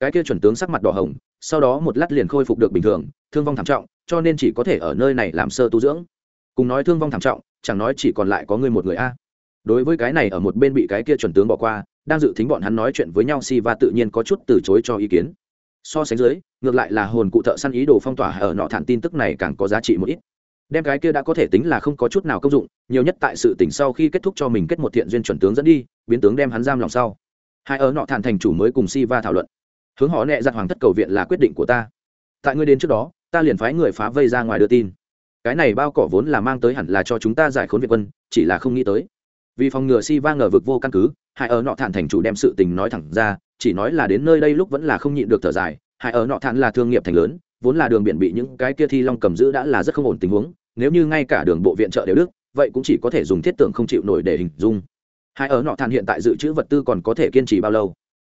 Cái kia chuẩn tướng sắc mặt đỏ hồng, sau đó một lát liền khôi phục được bình thường, thương vong thảm trọng, cho nên chỉ có thể ở nơi này làm sơ tu dưỡng. Cùng nói thương vong thảm trọng, chẳng nói chỉ còn lại có người một người a. Đối với cái này ở một bên bị cái kia chuẩn tướng bỏ qua, đang dự tính bọn hắn nói chuyện với nhau si và tự nhiên có chút từ chối cho ý kiến. So sánh dưới, ngược lại là hồn cụ thợ săn ý đồ phong tỏa ở nọ thản tin tức này càng có giá trị một ít đem cái kia đã có thể tính là không có chút nào công dụng, nhiều nhất tại sự tỉnh sau khi kết thúc cho mình kết một thiện duyên chuẩn tướng dẫn đi, biến tướng đem hắn giam lòng sau. Hai ở nọ thản thành chủ mới cùng si va thảo luận. Hướng họ nẹ giặt hoàng thất cầu viện là quyết định của ta. Tại ngươi đến trước đó, ta liền phái người phá vây ra ngoài đưa tin. Cái này bao cỏ vốn là mang tới hẳn là cho chúng ta giải khốn việt quân, chỉ là không nghĩ tới. Vì phòng ngừa si va ngờ vực vô căn cứ, hai ở nọ thản thành chủ đem sự tình nói thẳng ra, chỉ nói là đến nơi đây lúc vẫn là không nhịn được thở dài. Hai ở nọ thản là thương nghiệp thành lớn vốn là đường biển bị những cái kia thi long cầm giữ đã là rất không ổn tình huống, nếu như ngay cả đường bộ viện trợ đều đức, vậy cũng chỉ có thể dùng thiết tưởng không chịu nổi để hình dung. Hai ở nọ than hiện tại dự trữ vật tư còn có thể kiên trì bao lâu?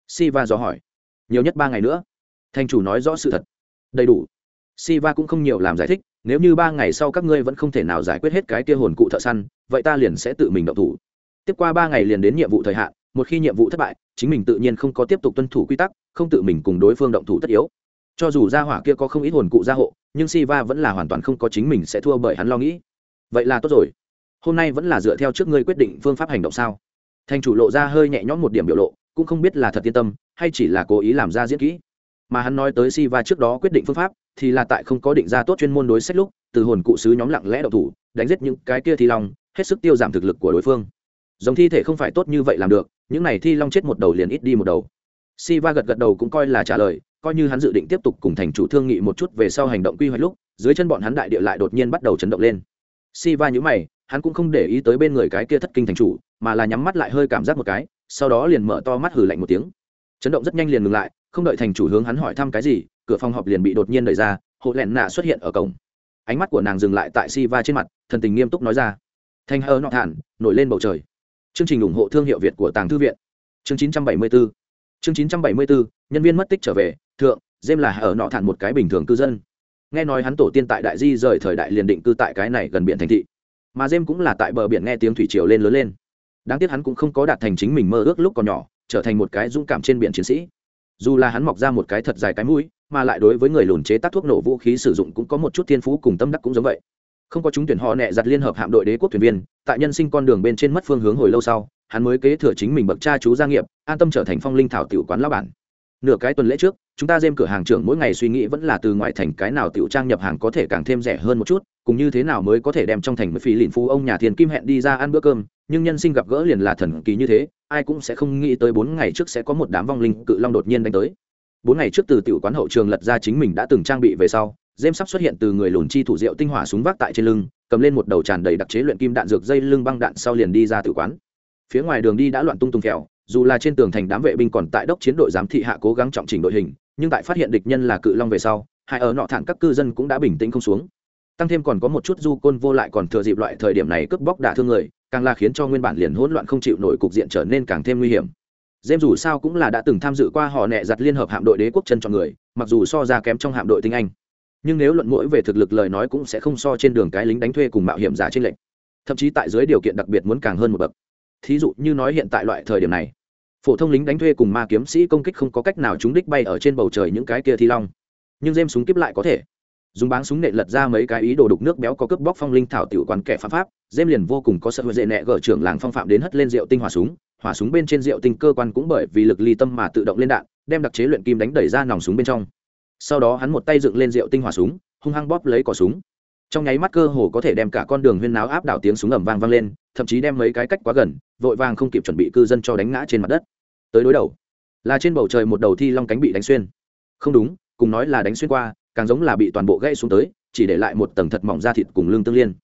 Siva dò hỏi. Nhiều nhất ba ngày nữa. Thành chủ nói rõ sự thật. Đầy đủ. Siva cũng không nhiều làm giải thích, nếu như ba ngày sau các ngươi vẫn không thể nào giải quyết hết cái kia hồn cụ thợ săn, vậy ta liền sẽ tự mình động thủ. Tiếp qua ba ngày liền đến nhiệm vụ thời hạn, một khi nhiệm vụ thất bại, chính mình tự nhiên không có tiếp tục tuân thủ quy tắc, không tự mình cùng đối phương động thủ tất yếu cho dù gia hỏa kia có không ít hồn cụ gia hộ nhưng Siva vẫn là hoàn toàn không có chính mình sẽ thua bởi hắn lo nghĩ. Vậy là tốt rồi. Hôm nay vẫn là dựa theo trước ngươi quyết định phương pháp hành động sao? Thành chủ lộ ra hơi nhẹ nhõm một điểm biểu lộ, cũng không biết là thật yên tâm hay chỉ là cố ý làm ra diễn kỹ. Mà hắn nói tới Siva trước đó quyết định phương pháp, thì là tại không có định ra tốt chuyên môn đối sách lúc, từ hồn cụ sứ nhóm lặng lẽ đậu thủ, đánh giết những cái kia thi long, hết sức tiêu giảm thực lực của đối phương. Giống thi thể không phải tốt như vậy làm được, những này thi long chết một đầu liền ít đi một đầu. Siva gật gật đầu cũng coi là trả lời, coi như hắn dự định tiếp tục cùng thành chủ thương nghị một chút về sau hành động quy hoạch lúc, dưới chân bọn hắn đại địa lại đột nhiên bắt đầu chấn động lên. Si va nhữ mày, hắn cũng không để ý tới bên người cái kia thất kinh thành chủ, mà là nhắm mắt lại hơi cảm giác một cái, sau đó liền mở to mắt hử lạnh một tiếng. Chấn động rất nhanh liền ngừng lại, không đợi thành chủ hướng hắn hỏi thăm cái gì, cửa phòng họp liền bị đột nhiên đẩy ra, hộ lẹn nạ xuất hiện ở cổng. Ánh mắt của nàng dừng lại tại si va trên mặt, thần tình nghiêm túc nói ra. Thanh hơ nọ thản, nổi lên bầu trời. Chương trình ủng hộ thương hiệu việt của tàng thư viện. Chương 974 chương 974 nhân viên mất tích trở về thượng dêm là ở nọ thản một cái bình thường cư dân. Nghe nói hắn tổ tiên tại đại di rời thời đại liền định cư tại cái này gần biển thành thị. Mà dêm cũng là tại bờ biển nghe tiếng thủy triều lên lớn lên. Đáng tiếc hắn cũng không có đạt thành chính mình mơ ước lúc còn nhỏ, trở thành một cái dũng cảm trên biển chiến sĩ. Dù là hắn mọc ra một cái thật dài cái mũi, mà lại đối với người lùn chế tác thuốc nổ vũ khí sử dụng cũng có một chút thiên phú cùng tâm đắc cũng giống vậy. Không có chúng tuyển họ nẹ giặt liên hợp hạm đội đế quốc thuyền viên, tại nhân sinh con đường bên trên mất phương hướng hồi lâu sau, hắn mới kế thừa chính mình bậc cha chú gia nghiệp, an tâm trở thành phong linh thảo tiểu quán lão bản nửa cái tuần lễ trước, chúng ta dêm cửa hàng trưởng mỗi ngày suy nghĩ vẫn là từ ngoại thành cái nào tiểu trang nhập hàng có thể càng thêm rẻ hơn một chút, cùng như thế nào mới có thể đem trong thành mới phí lìn phu ông nhà thiền kim hẹn đi ra ăn bữa cơm, nhưng nhân sinh gặp gỡ liền là thần kỳ như thế, ai cũng sẽ không nghĩ tới bốn ngày trước sẽ có một đám vong linh cự long đột nhiên đánh tới. Bốn ngày trước từ tiểu quán hậu trường lật ra chính mình đã từng trang bị về sau dêm sắp xuất hiện từ người lùn chi thủ rượu tinh hỏa súng vác tại trên lưng, cầm lên một đầu tràn đầy đặc chế luyện kim đạn dược dây lưng băng đạn sau liền đi ra tử quán. Phía ngoài đường đi đã loạn tung tung kẹo dù là trên tường thành đám vệ binh còn tại đốc chiến đội giám thị hạ cố gắng trọng chỉnh đội hình nhưng tại phát hiện địch nhân là cự long về sau hai ở nọ thản các cư dân cũng đã bình tĩnh không xuống tăng thêm còn có một chút du côn vô lại còn thừa dịp loại thời điểm này cướp bóc đả thương người càng là khiến cho nguyên bản liền hỗn loạn không chịu nổi cục diện trở nên càng thêm nguy hiểm Dêm dù sao cũng là đã từng tham dự qua họ nẹ giặt liên hợp hạm đội đế quốc chân cho người, mặc dù so ra kém trong hạm đội tinh anh. Nhưng nếu luận mũi về thực lực lời nói cũng sẽ không so trên đường cái lính đánh thuê cùng mạo hiểm giả trên lệnh. Thậm chí tại dưới điều kiện đặc biệt muốn càng hơn một bậc. Thí dụ như nói hiện tại loại thời điểm này, phổ thông lính đánh thuê cùng ma kiếm sĩ công kích không có cách nào trúng đích bay ở trên bầu trời những cái kia thi long. Nhưng Dêm súng kiếp lại có thể. Dùng báng súng nệ lật ra mấy cái ý đồ đục nước béo có cướp bóc phong linh thảo tiểu quán kẻ phạm pháp dêm liền vô cùng có sợ huệ dễ nẹ gở trưởng làng phong phạm đến hất lên rượu tinh hỏa súng hỏa súng bên trên rượu tinh cơ quan cũng bởi vì lực ly tâm mà tự động lên đạn, đem đặc chế luyện kim đánh đẩy ra nòng súng bên trong. Sau đó hắn một tay dựng lên rượu tinh hỏa súng, hung hăng bóp lấy cỏ súng. Trong nháy mắt cơ hồ có thể đem cả con đường huyên náo áp đảo tiếng súng ẩm vang vang lên, thậm chí đem mấy cái cách quá gần, vội vàng không kịp chuẩn bị cư dân cho đánh ngã trên mặt đất tới đối đầu. Là trên bầu trời một đầu thi long cánh bị đánh xuyên. Không đúng, cùng nói là đánh xuyên qua, càng giống là bị toàn bộ gãy xuống tới, chỉ để lại một tầng thật mỏng da thịt cùng lương tương liên.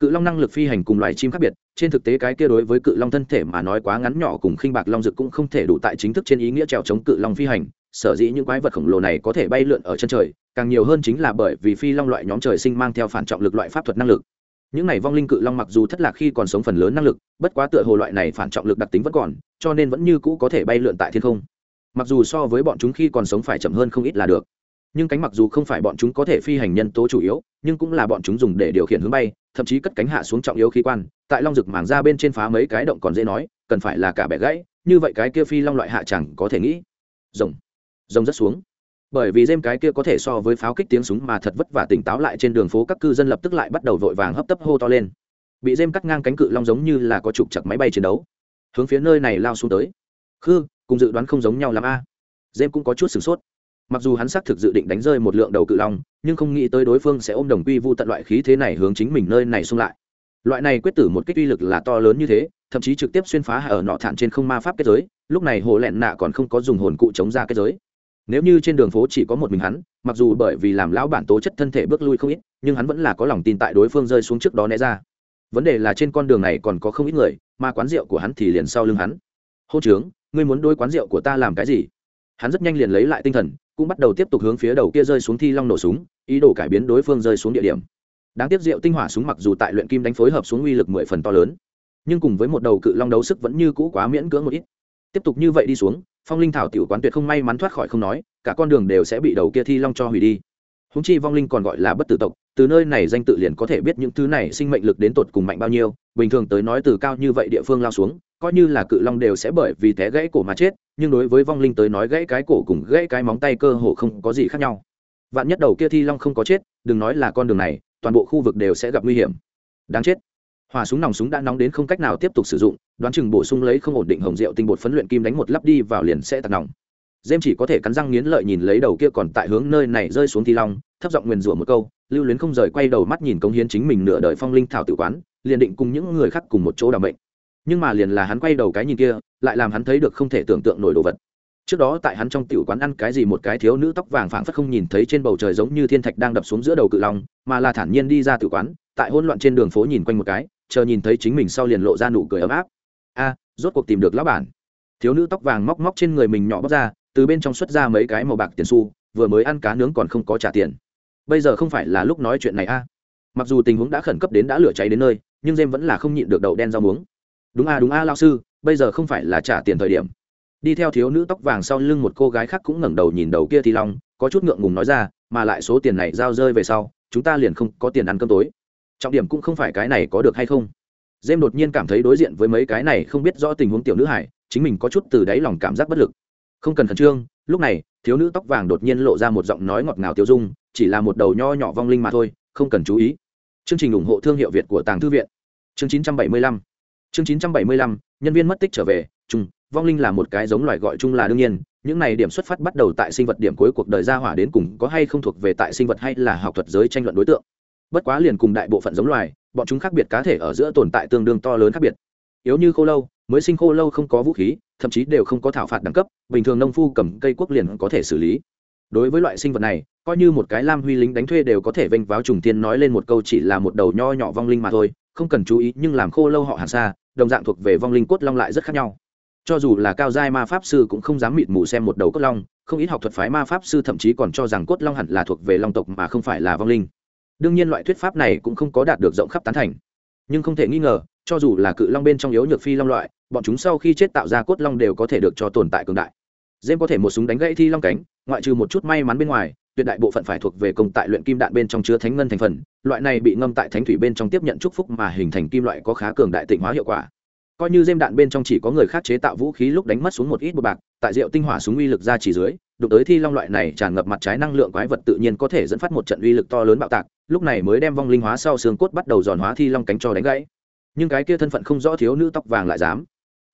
Cự long năng lực phi hành cùng loài chim khác biệt, trên thực tế cái kia đối với cự long thân thể mà nói quá ngắn nhỏ cùng khinh bạc long dực cũng không thể đủ tại chính thức trên ý nghĩa trèo chống cự long phi hành, sở dĩ những quái vật khổng lồ này có thể bay lượn ở chân trời, càng nhiều hơn chính là bởi vì phi long loại nhóm trời sinh mang theo phản trọng lực loại pháp thuật năng lực những này vong linh cự long mặc dù thất lạc khi còn sống phần lớn năng lực, bất quá tựa hồ loại này phản trọng lực đặc tính vẫn còn, cho nên vẫn như cũ có thể bay lượn tại thiên không. Mặc dù so với bọn chúng khi còn sống phải chậm hơn không ít là được, nhưng cánh mặc dù không phải bọn chúng có thể phi hành nhân tố chủ yếu, nhưng cũng là bọn chúng dùng để điều khiển hướng bay, thậm chí cất cánh hạ xuống trọng yếu khí quan, tại long rực mảng ra bên trên phá mấy cái động còn dễ nói, cần phải là cả bẻ gãy, như vậy cái kia phi long loại hạ chẳng có thể nghĩ. Rồng rồng rất xuống bởi vì dêm cái kia có thể so với pháo kích tiếng súng mà thật vất vả tỉnh táo lại trên đường phố, các cư dân lập tức lại bắt đầu vội vàng hấp tấp hô to lên. Bị dêm cắt ngang cánh cự long giống như là có trục chặt máy bay chiến đấu. Hướng phía nơi này lao xuống tới. Khư, cùng dự đoán không giống nhau l a. À. dêm cũng có chút sửng sốt. Mặc dù hắn xác thực dự định đánh rơi một lượng đầu cự long, nhưng không nghĩ tới đối phương sẽ ôm đồng quy vu tận loại khí thế này hướng chính mình nơi này xung lại. Loại này quyết tử một kích uy lực là to lớn như thế, thậm chí trực tiếp xuyên phá ở nọ thản trên không ma pháp kết giới, lúc này hồ lẹn nạ còn không có dùng hồn cụ chống ra kết giới nếu như trên đường phố chỉ có một mình hắn, mặc dù bởi vì làm lão bản tố chất thân thể bước lui không ít, nhưng hắn vẫn là có lòng tin tại đối phương rơi xuống trước đó né ra. Vấn đề là trên con đường này còn có không ít người, mà quán rượu của hắn thì liền sau lưng hắn. Hô trướng ngươi muốn đôi quán rượu của ta làm cái gì? Hắn rất nhanh liền lấy lại tinh thần, cũng bắt đầu tiếp tục hướng phía đầu kia rơi xuống thi long nổ súng, ý đồ cải biến đối phương rơi xuống địa điểm. Đáng tiếc rượu tinh hỏa súng mặc dù tại luyện kim đánh phối hợp xuống uy lực mười phần to lớn, nhưng cùng với một đầu cự long đấu sức vẫn như cũ quá miễn cưỡng một ít tiếp tục như vậy đi xuống, phong linh thảo tiểu quán tuyệt không may mắn thoát khỏi không nói, cả con đường đều sẽ bị đầu kia thi long cho hủy đi. Húng chi vong linh còn gọi là bất tử tộc, từ nơi này danh tự liền có thể biết những thứ này sinh mệnh lực đến tột cùng mạnh bao nhiêu, bình thường tới nói từ cao như vậy địa phương lao xuống, coi như là cự long đều sẽ bởi vì té gãy cổ mà chết, nhưng đối với vong linh tới nói gãy cái cổ cùng gãy cái móng tay cơ hồ không có gì khác nhau. Vạn nhất đầu kia thi long không có chết, đừng nói là con đường này, toàn bộ khu vực đều sẽ gặp nguy hiểm. Đáng chết hỏa súng nòng súng đã nóng đến không cách nào tiếp tục sử dụng, đoán chừng bổ sung lấy không ổn định hồng rượu tinh bột phấn luyện kim đánh một lắp đi vào liền sẽ tạt nòng. Dêm chỉ có thể cắn răng nghiến lợi nhìn lấy đầu kia còn tại hướng nơi này rơi xuống thi long, thấp giọng nguyền rủa một câu, lưu luyến không rời quay đầu mắt nhìn công hiến chính mình nửa đời phong linh thảo tự quán, liền định cùng những người khác cùng một chỗ đảm bệnh nhưng mà liền là hắn quay đầu cái nhìn kia, lại làm hắn thấy được không thể tưởng tượng nổi đồ vật. Trước đó tại hắn trong tiểu quán ăn cái gì một cái thiếu nữ tóc vàng phảng phất không nhìn thấy trên bầu trời giống như thiên thạch đang đập xuống giữa đầu cự long, mà là thản nhiên đi ra tiểu quán, tại hỗn loạn trên đường phố nhìn quanh một cái chờ nhìn thấy chính mình sau liền lộ ra nụ cười ấm áp. A, rốt cuộc tìm được lão bản. Thiếu nữ tóc vàng móc móc trên người mình nhỏ bóc ra, từ bên trong xuất ra mấy cái màu bạc tiền xu, vừa mới ăn cá nướng còn không có trả tiền. Bây giờ không phải là lúc nói chuyện này a. Mặc dù tình huống đã khẩn cấp đến đã lửa cháy đến nơi, nhưng jem vẫn là không nhịn được đậu đen rau muống. Đúng a đúng a lao sư, bây giờ không phải là trả tiền thời điểm. Đi theo thiếu nữ tóc vàng sau lưng một cô gái khác cũng ngẩng đầu nhìn đầu kia thì long, có chút ngượng ngùng nói ra, mà lại số tiền này giao rơi về sau, chúng ta liền không có tiền ăn cơm tối trọng điểm cũng không phải cái này có được hay không. Dêm đột nhiên cảm thấy đối diện với mấy cái này không biết rõ tình huống tiểu nữ hải chính mình có chút từ đáy lòng cảm giác bất lực. Không cần khẩn trương, lúc này, thiếu nữ tóc vàng đột nhiên lộ ra một giọng nói ngọt ngào tiêu dung, chỉ là một đầu nho nhỏ vong linh mà thôi, không cần chú ý. Chương trình ủng hộ thương hiệu việt của tàng thư viện. Chương 975 chương 975 nhân viên mất tích trở về chung vong linh là một cái giống loài gọi chung là đương nhiên, những này điểm xuất phát bắt đầu tại sinh vật điểm cuối cuộc đời gia hỏa đến cùng có hay không thuộc về tại sinh vật hay là học thuật giới tranh luận đối tượng bất quá liền cùng đại bộ phận giống loài, bọn chúng khác biệt cá thể ở giữa tồn tại tương đương to lớn khác biệt. Yếu như khô lâu, mới sinh khô lâu không có vũ khí, thậm chí đều không có thảo phạt đẳng cấp, bình thường nông phu cầm cây quốc liền có thể xử lý. Đối với loại sinh vật này, coi như một cái lam huy lính đánh thuê đều có thể vênh váo trùng tiên nói lên một câu chỉ là một đầu nho nhỏ vong linh mà thôi, không cần chú ý nhưng làm khô lâu họ hàng xa, đồng dạng thuộc về vong linh cốt long lại rất khác nhau. Cho dù là cao giai ma pháp sư cũng không dám mịt mù xem một đầu cốt long, không ít học thuật phái ma pháp sư thậm chí còn cho rằng cốt long hẳn là thuộc về long tộc mà không phải là vong linh đương nhiên loại thuyết pháp này cũng không có đạt được rộng khắp tán thành. Nhưng không thể nghi ngờ, cho dù là cự long bên trong yếu nhược phi long loại, bọn chúng sau khi chết tạo ra cốt long đều có thể được cho tồn tại cường đại. Dêm có thể một súng đánh gãy thi long cánh, ngoại trừ một chút may mắn bên ngoài, tuyệt đại bộ phận phải thuộc về công tại luyện kim đạn bên trong chứa thánh ngân thành phần, loại này bị ngâm tại thánh thủy bên trong tiếp nhận chúc phúc mà hình thành kim loại có khá cường đại tịnh hóa hiệu quả. Coi như dêm đạn bên trong chỉ có người khác chế tạo vũ khí lúc đánh mất xuống một ít bột bạc, tại rượu tinh hỏa súng uy lực ra chỉ dưới, đụng tới thi long loại này tràn ngập mặt trái năng lượng quái vật tự nhiên có thể dẫn phát một trận uy lực to lớn bạo tạc lúc này mới đem vong linh hóa sau xương cốt bắt đầu giòn hóa thi long cánh cho đánh gãy. Nhưng cái kia thân phận không rõ thiếu nữ tóc vàng lại dám.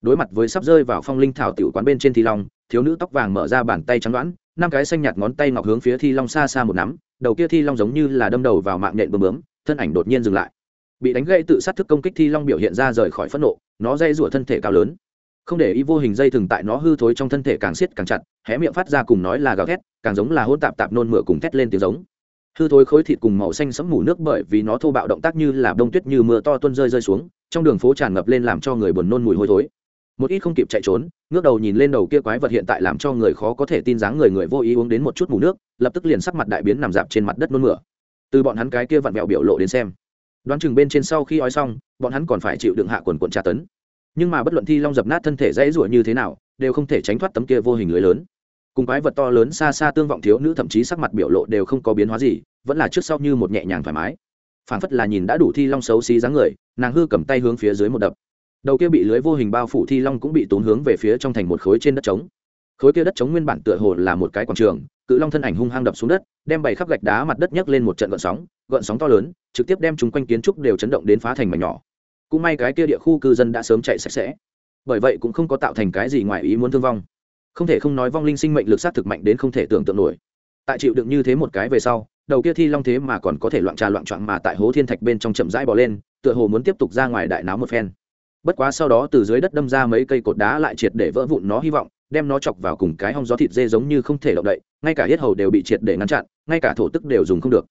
Đối mặt với sắp rơi vào phong linh thảo tiểu quán bên trên thi long, thiếu nữ tóc vàng mở ra bàn tay trắng đoán, năm cái xanh nhạt ngón tay ngọc hướng phía thi long xa xa một nắm, đầu kia thi long giống như là đâm đầu vào mạng nhện bơm bướm, thân ảnh đột nhiên dừng lại. Bị đánh gãy tự sát thức công kích thi long biểu hiện ra rời khỏi phẫn nộ, nó dây rủa thân thể cao lớn. Không để ý vô hình dây thừng tại nó hư thối trong thân thể càng siết càng chặt, hé miệng phát ra cùng nói là gào thét, càng giống là hôn tạp tạp nôn mửa cùng thét lên tiếng giống hư thối khối thịt cùng màu xanh sẫm mù nước bởi vì nó thô bạo động tác như là bông tuyết như mưa to tuôn rơi rơi xuống, trong đường phố tràn ngập lên làm cho người buồn nôn mùi hôi thối. Một ít không kịp chạy trốn, ngước đầu nhìn lên đầu kia quái vật hiện tại làm cho người khó có thể tin dáng người người vô ý uống đến một chút mù nước, lập tức liền sắc mặt đại biến nằm dạp trên mặt đất nôn mửa. Từ bọn hắn cái kia vặn vẹo biểu lộ đến xem, đoán chừng bên trên sau khi ói xong, bọn hắn còn phải chịu đựng hạ quần quần tra tấn. Nhưng mà bất luận thi long dập nát thân thể dãy rủa như thế nào, đều không thể tránh thoát tấm kia vô hình lưới lớn cùng quái vật to lớn xa xa tương vọng thiếu nữ thậm chí sắc mặt biểu lộ đều không có biến hóa gì, vẫn là trước sau như một nhẹ nhàng thoải mái. Phảng phất là nhìn đã đủ thi long xấu xí dáng người, nàng hư cầm tay hướng phía dưới một đập. Đầu kia bị lưới vô hình bao phủ thi long cũng bị tốn hướng về phía trong thành một khối trên đất trống. Khối kia đất trống nguyên bản tựa hồ là một cái quảng trường, cự long thân ảnh hung hăng đập xuống đất, đem bày khắp gạch đá mặt đất nhấc lên một trận gợn sóng gợn sóng to lớn, trực tiếp đem chúng quanh kiến trúc đều chấn động đến phá thành mảnh nhỏ. Cũng may cái kia địa khu cư dân đã sớm chạy sạch sẽ. Bởi vậy cũng không có tạo thành cái gì ngoài ý muốn thương vong không thể không nói vong linh sinh mệnh lực sát thực mạnh đến không thể tưởng tượng nổi. Tại chịu đựng như thế một cái về sau, đầu kia thi long thế mà còn có thể loạn trà loạn trọn mà tại hố thiên thạch bên trong chậm rãi bỏ lên, tựa hồ muốn tiếp tục ra ngoài đại náo một phen. Bất quá sau đó từ dưới đất đâm ra mấy cây cột đá lại triệt để vỡ vụn nó hy vọng, đem nó chọc vào cùng cái hong gió thịt dê giống như không thể động đậy, ngay cả hết hầu đều bị triệt để ngăn chặn, ngay cả thổ tức đều dùng không được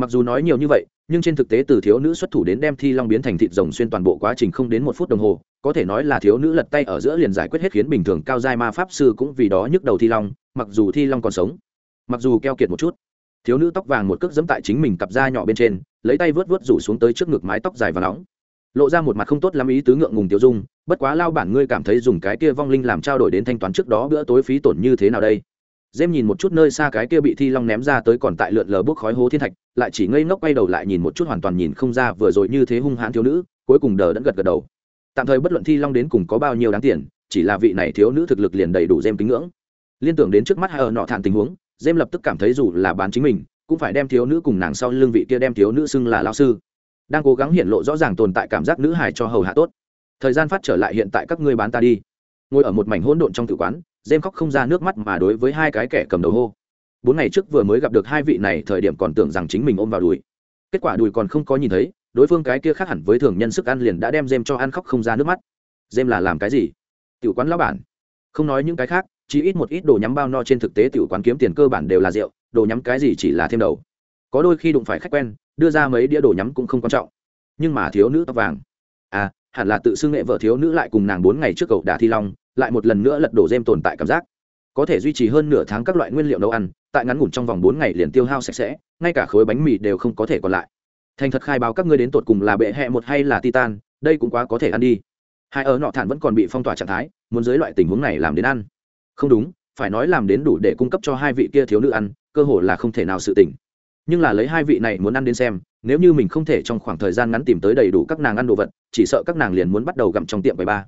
mặc dù nói nhiều như vậy, nhưng trên thực tế từ thiếu nữ xuất thủ đến đem thi long biến thành thịt rồng xuyên toàn bộ quá trình không đến một phút đồng hồ, có thể nói là thiếu nữ lật tay ở giữa liền giải quyết hết khiến bình thường cao giai ma pháp sư cũng vì đó nhức đầu thi long, mặc dù thi long còn sống. Mặc dù keo kiệt một chút, thiếu nữ tóc vàng một cước dẫm tại chính mình cặp da nhỏ bên trên, lấy tay vớt vớt rủ xuống tới trước ngực mái tóc dài và nóng. Lộ ra một mặt không tốt lắm ý tứ ngượng ngùng tiêu dung, bất quá lao bản ngươi cảm thấy dùng cái kia vong linh làm trao đổi đến thanh toán trước đó bữa tối phí tổn như thế nào đây? Dêm nhìn một chút nơi xa cái kia bị thi long ném ra tới còn tại lượn lờ bốc khói hố thiên thạch, lại chỉ ngây ngốc quay đầu lại nhìn một chút hoàn toàn nhìn không ra vừa rồi như thế hung hãn thiếu nữ, cuối cùng đờ đẫn gật gật đầu. Tạm thời bất luận thi long đến cùng có bao nhiêu đáng tiền, chỉ là vị này thiếu nữ thực lực liền đầy đủ dêm kính ngưỡng. Liên tưởng đến trước mắt hai ở nọ thản tình huống dêm lập tức cảm thấy dù là bán chính mình, cũng phải đem thiếu nữ cùng nàng sau lưng vị kia đem thiếu nữ xưng là lao sư. Đang cố gắng hiện lộ rõ ràng tồn tại cảm giác nữ hài cho hầu hạ tốt. Thời gian phát trở lại hiện tại các ngươi bán ta đi. Ngồi ở một mảnh hỗn độn trong tử quán dêm khóc không ra nước mắt mà đối với hai cái kẻ cầm đầu hô. Bốn ngày trước vừa mới gặp được hai vị này, thời điểm còn tưởng rằng chính mình ôm vào đùi. Kết quả đùi còn không có nhìn thấy, đối phương cái kia khác hẳn với thường nhân sức ăn liền đã đem dêm cho ăn khóc không ra nước mắt. Dêm là làm cái gì? Tiểu quán lão bản. Không nói những cái khác, chỉ ít một ít đồ nhắm bao no trên thực tế tiểu quán kiếm tiền cơ bản đều là rượu, đồ nhắm cái gì chỉ là thêm đầu. Có đôi khi đụng phải khách quen, đưa ra mấy đĩa đồ nhắm cũng không quan trọng. Nhưng mà thiếu nữ tóc vàng. À hẳn là tự xưng nghệ vợ thiếu nữ lại cùng nàng bốn ngày trước cậu đả thi long, lại một lần nữa lật đổ dêm tồn tại cảm giác. Có thể duy trì hơn nửa tháng các loại nguyên liệu nấu ăn, tại ngắn ngủn trong vòng bốn ngày liền tiêu hao sạch sẽ, ngay cả khối bánh mì đều không có thể còn lại. Thành thật khai báo các ngươi đến tột cùng là bệ hẹ một hay là titan, đây cũng quá có thể ăn đi. Hai ở nọ thản vẫn còn bị phong tỏa trạng thái, muốn dưới loại tình huống này làm đến ăn. Không đúng, phải nói làm đến đủ để cung cấp cho hai vị kia thiếu nữ ăn, cơ hồ là không thể nào sự tỉnh nhưng là lấy hai vị này muốn ăn đến xem nếu như mình không thể trong khoảng thời gian ngắn tìm tới đầy đủ các nàng ăn đồ vật, chỉ sợ các nàng liền muốn bắt đầu gặm trong tiệm bảy ba.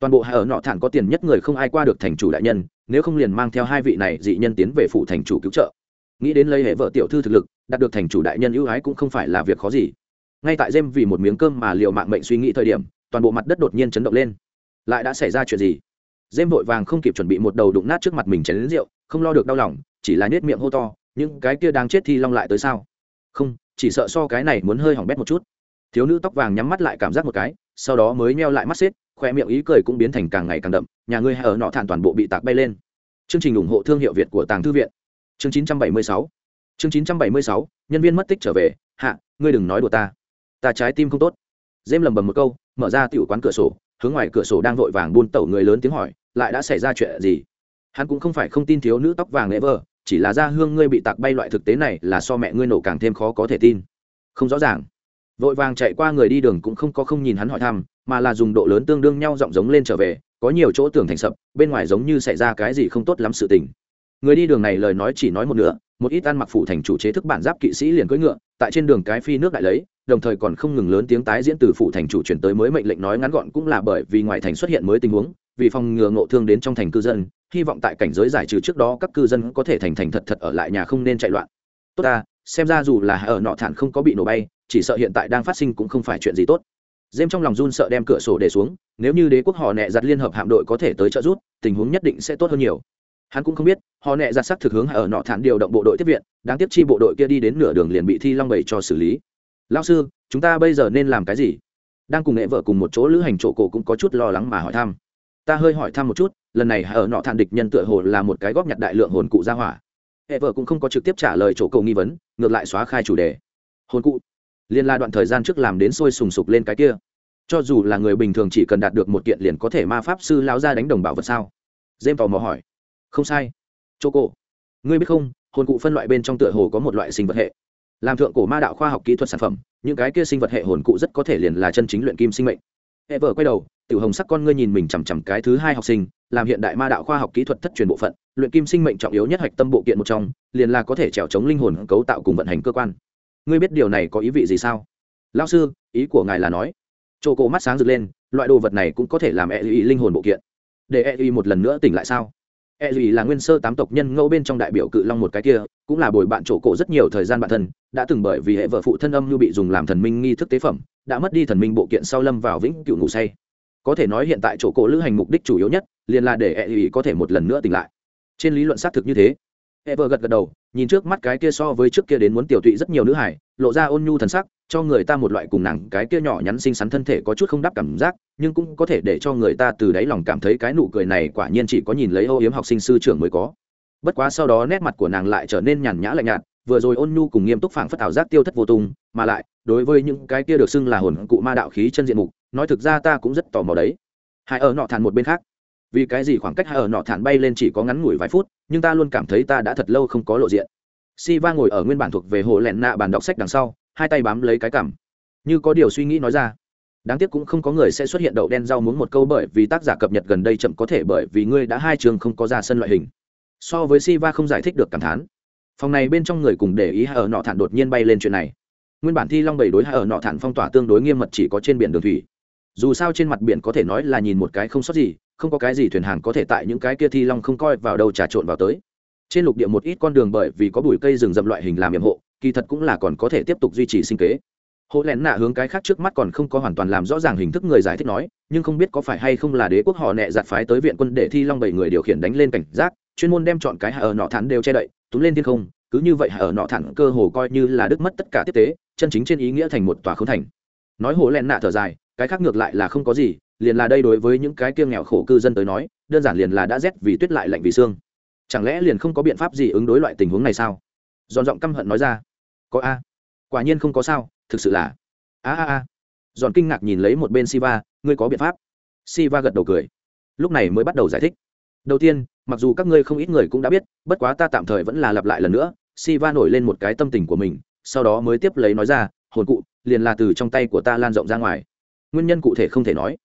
Toàn bộ hai ở nọ thản có tiền nhất người không ai qua được thành chủ đại nhân, nếu không liền mang theo hai vị này dị nhân tiến về phủ thành chủ cứu trợ. Nghĩ đến lấy hệ vợ tiểu thư thực lực, đạt được thành chủ đại nhân ưu ái cũng không phải là việc khó gì. Ngay tại jem vì một miếng cơm mà liệu mạng mệnh suy nghĩ thời điểm, toàn bộ mặt đất đột nhiên chấn động lên. Lại đã xảy ra chuyện gì? Jem vội vàng không kịp chuẩn bị một đầu đụng nát trước mặt mình chén rượu, không lo được đau lòng, chỉ là nết miệng hô to, những cái kia đang chết thì long lại tới sao? Không chỉ sợ so cái này muốn hơi hỏng bét một chút. Thiếu nữ tóc vàng nhắm mắt lại cảm giác một cái, sau đó mới meo lại mắt xếp, khoe miệng ý cười cũng biến thành càng ngày càng đậm, nhà ngươi hay ở nọ thản toàn bộ bị tạc bay lên. Chương trình ủng hộ thương hiệu việt của tàng thư viện. Chương 976 chương 976 nhân viên mất tích trở về, hạ, ngươi đừng nói đùa ta. Ta trái tim không tốt. Dêm lầm bầm một câu, mở ra tiểu quán cửa sổ, hướng ngoài cửa sổ đang vội vàng buôn tẩu người lớn tiếng hỏi, lại đã xảy ra chuyện gì? Hắn cũng không phải không tin thiếu nữ tóc vàng lễ vờ chỉ là ra hương ngươi bị tạc bay loại thực tế này là so mẹ ngươi nổ càng thêm khó có thể tin. Không rõ ràng. Vội vàng chạy qua người đi đường cũng không có không nhìn hắn hỏi thăm, mà là dùng độ lớn tương đương nhau giọng giống lên trở về, có nhiều chỗ tưởng thành sập, bên ngoài giống như xảy ra cái gì không tốt lắm sự tình. Người đi đường này lời nói chỉ nói một nửa, một ít ăn mặc phủ thành chủ chế thức bản giáp kỵ sĩ liền cưỡi ngựa, tại trên đường cái phi nước đại lấy, đồng thời còn không ngừng lớn tiếng tái diễn từ phủ thành chủ chuyển tới mới mệnh lệnh nói ngắn gọn cũng là bởi vì ngoài thành xuất hiện mới tình huống, vì phòng ngừa ngộ thương đến trong thành cư dân hy vọng tại cảnh giới giải trừ trước đó các cư dân có thể thành thành thật thật ở lại nhà không nên chạy loạn. Tốt ta, xem ra dù là ở nọ thản không có bị nổ bay, chỉ sợ hiện tại đang phát sinh cũng không phải chuyện gì tốt. Dêm trong lòng run sợ đem cửa sổ để xuống, nếu như đế quốc họ nẹ giặt liên hợp hạm đội có thể tới trợ giúp, tình huống nhất định sẽ tốt hơn nhiều. Hắn cũng không biết, họ nẹ giặt sắc thực hướng ở nọ thản điều động bộ đội tiếp viện, đáng tiếc chi bộ đội kia đi đến nửa đường liền bị thi long bày cho xử lý. Lao sư, chúng ta bây giờ nên làm cái gì? Đang cùng nghệ vợ cùng một chỗ lữ hành chỗ cổ cũng có chút lo lắng mà hỏi thăm ta hơi hỏi thăm một chút, lần này ở nọ thản địch nhân tựa hồ là một cái góp nhặt đại lượng hồn cụ ra hỏa. Hệ vợ cũng không có trực tiếp trả lời chỗ cầu nghi vấn, ngược lại xóa khai chủ đề. Hồn cụ? Liên la đoạn thời gian trước làm đến sôi sùng sục lên cái kia. Cho dù là người bình thường chỉ cần đạt được một kiện liền có thể ma pháp sư lao ra đánh đồng bảo vật sao? Dêm tò mò hỏi. Không sai. Chỗ cổ ngươi biết không, hồn cụ phân loại bên trong tựa hồ có một loại sinh vật hệ. Làm thượng cổ ma đạo khoa học kỹ thuật sản phẩm, những cái kia sinh vật hệ hồn cụ rất có thể liền là chân chính luyện kim sinh mệnh. Hệ vợ quay đầu tiểu hồng sắc con ngươi nhìn mình chằm chằm cái thứ hai học sinh, làm hiện đại ma đạo khoa học kỹ thuật thất truyền bộ phận, luyện kim sinh mệnh trọng yếu nhất hạch tâm bộ kiện một trong, liền là có thể trèo chống linh hồn cấu tạo cùng vận hành cơ quan. Ngươi biết điều này có ý vị gì sao? Lao sư, ý của ngài là nói. Chỗ cổ mắt sáng rực lên, loại đồ vật này cũng có thể làm e ý linh hồn bộ kiện. Để e ý một lần nữa tỉnh lại sao? E ý là nguyên sơ tám tộc nhân ngẫu bên trong đại biểu cự long một cái kia, cũng là bồi bạn chỗ cổ rất nhiều thời gian bản thân, đã từng bởi vì hệ vợ phụ thân âm như bị dùng làm thần minh nghi thức tế phẩm, đã mất đi thần minh bộ kiện sau lâm vào vĩnh cựu ngủ say có thể nói hiện tại chỗ cổ lữ hành mục đích chủ yếu nhất liền là để e ý có thể một lần nữa tỉnh lại trên lý luận xác thực như thế Ever gật gật đầu, nhìn trước mắt cái kia so với trước kia đến muốn tiểu tụy rất nhiều nữ hải, lộ ra ôn nhu thần sắc, cho người ta một loại cùng nàng cái kia nhỏ nhắn xinh xắn thân thể có chút không đáp cảm giác, nhưng cũng có thể để cho người ta từ đáy lòng cảm thấy cái nụ cười này quả nhiên chỉ có nhìn lấy Âu Yếm học sinh sư trưởng mới có. Bất quá sau đó nét mặt của nàng lại trở nên nhàn nhã lạnh nhạt, vừa rồi ôn nhu cùng nghiêm túc phảng phất ảo giác tiêu thất vô tung, mà lại, đối với những cái kia được xưng là hồn cụ ma đạo khí chân diện mục, nói thực ra ta cũng rất tò mò đấy. Hai ở nọ thản một bên khác, vì cái gì khoảng cách hai ở nọ thản bay lên chỉ có ngắn ngủi vài phút nhưng ta luôn cảm thấy ta đã thật lâu không có lộ diện. Si va ngồi ở nguyên bản thuộc về hồ lẹn nạ bàn đọc sách đằng sau hai tay bám lấy cái cảm như có điều suy nghĩ nói ra. Đáng tiếc cũng không có người sẽ xuất hiện đậu đen rau muốn một câu bởi vì tác giả cập nhật gần đây chậm có thể bởi vì ngươi đã hai trường không có ra sân loại hình. So với si va không giải thích được cảm thán. Phòng này bên trong người cùng để ý hai ở nọ thản đột nhiên bay lên chuyện này. Nguyên bản thi long bảy đối hai ở nọ thản phong tỏa tương đối nghiêm mật chỉ có trên biển đường thủy dù sao trên mặt biển có thể nói là nhìn một cái không sót gì, không có cái gì thuyền hàng có thể tại những cái kia thi long không coi vào đâu trà trộn vào tới. Trên lục địa một ít con đường bởi vì có bụi cây rừng rậm loại hình làm nhiệm hộ, kỳ thật cũng là còn có thể tiếp tục duy trì sinh kế. Hộ lén nạ hướng cái khác trước mắt còn không có hoàn toàn làm rõ ràng hình thức người giải thích nói, nhưng không biết có phải hay không là đế quốc họ nẹ giặt phái tới viện quân để thi long bảy người điều khiển đánh lên cảnh giác, chuyên môn đem chọn cái hạ ở nọ thản đều che đậy, túm lên thiên không, cứ như vậy hạ ở nọ thản cơ hồ coi như là đứt mất tất cả tiếp tế, chân chính trên ý nghĩa thành một tòa không thành. Nói hộ lén nạ thở dài cái khác ngược lại là không có gì, liền là đây đối với những cái kiêng nghèo khổ cư dân tới nói, đơn giản liền là đã rét vì tuyết lại lạnh vì xương. Chẳng lẽ liền không có biện pháp gì ứng đối loại tình huống này sao? Giòn giọng căm hận nói ra. Có a. Quả nhiên không có sao, thực sự là. A a a. Giòn kinh ngạc nhìn lấy một bên siva, ngươi có biện pháp? Siva gật đầu cười. Lúc này mới bắt đầu giải thích. Đầu tiên, mặc dù các ngươi không ít người cũng đã biết, bất quá ta tạm thời vẫn là lặp lại lần nữa. Siva nổi lên một cái tâm tình của mình, sau đó mới tiếp lấy nói ra, hồn cụ, liền là từ trong tay của ta lan rộng ra ngoài nguyên nhân cụ thể không thể nói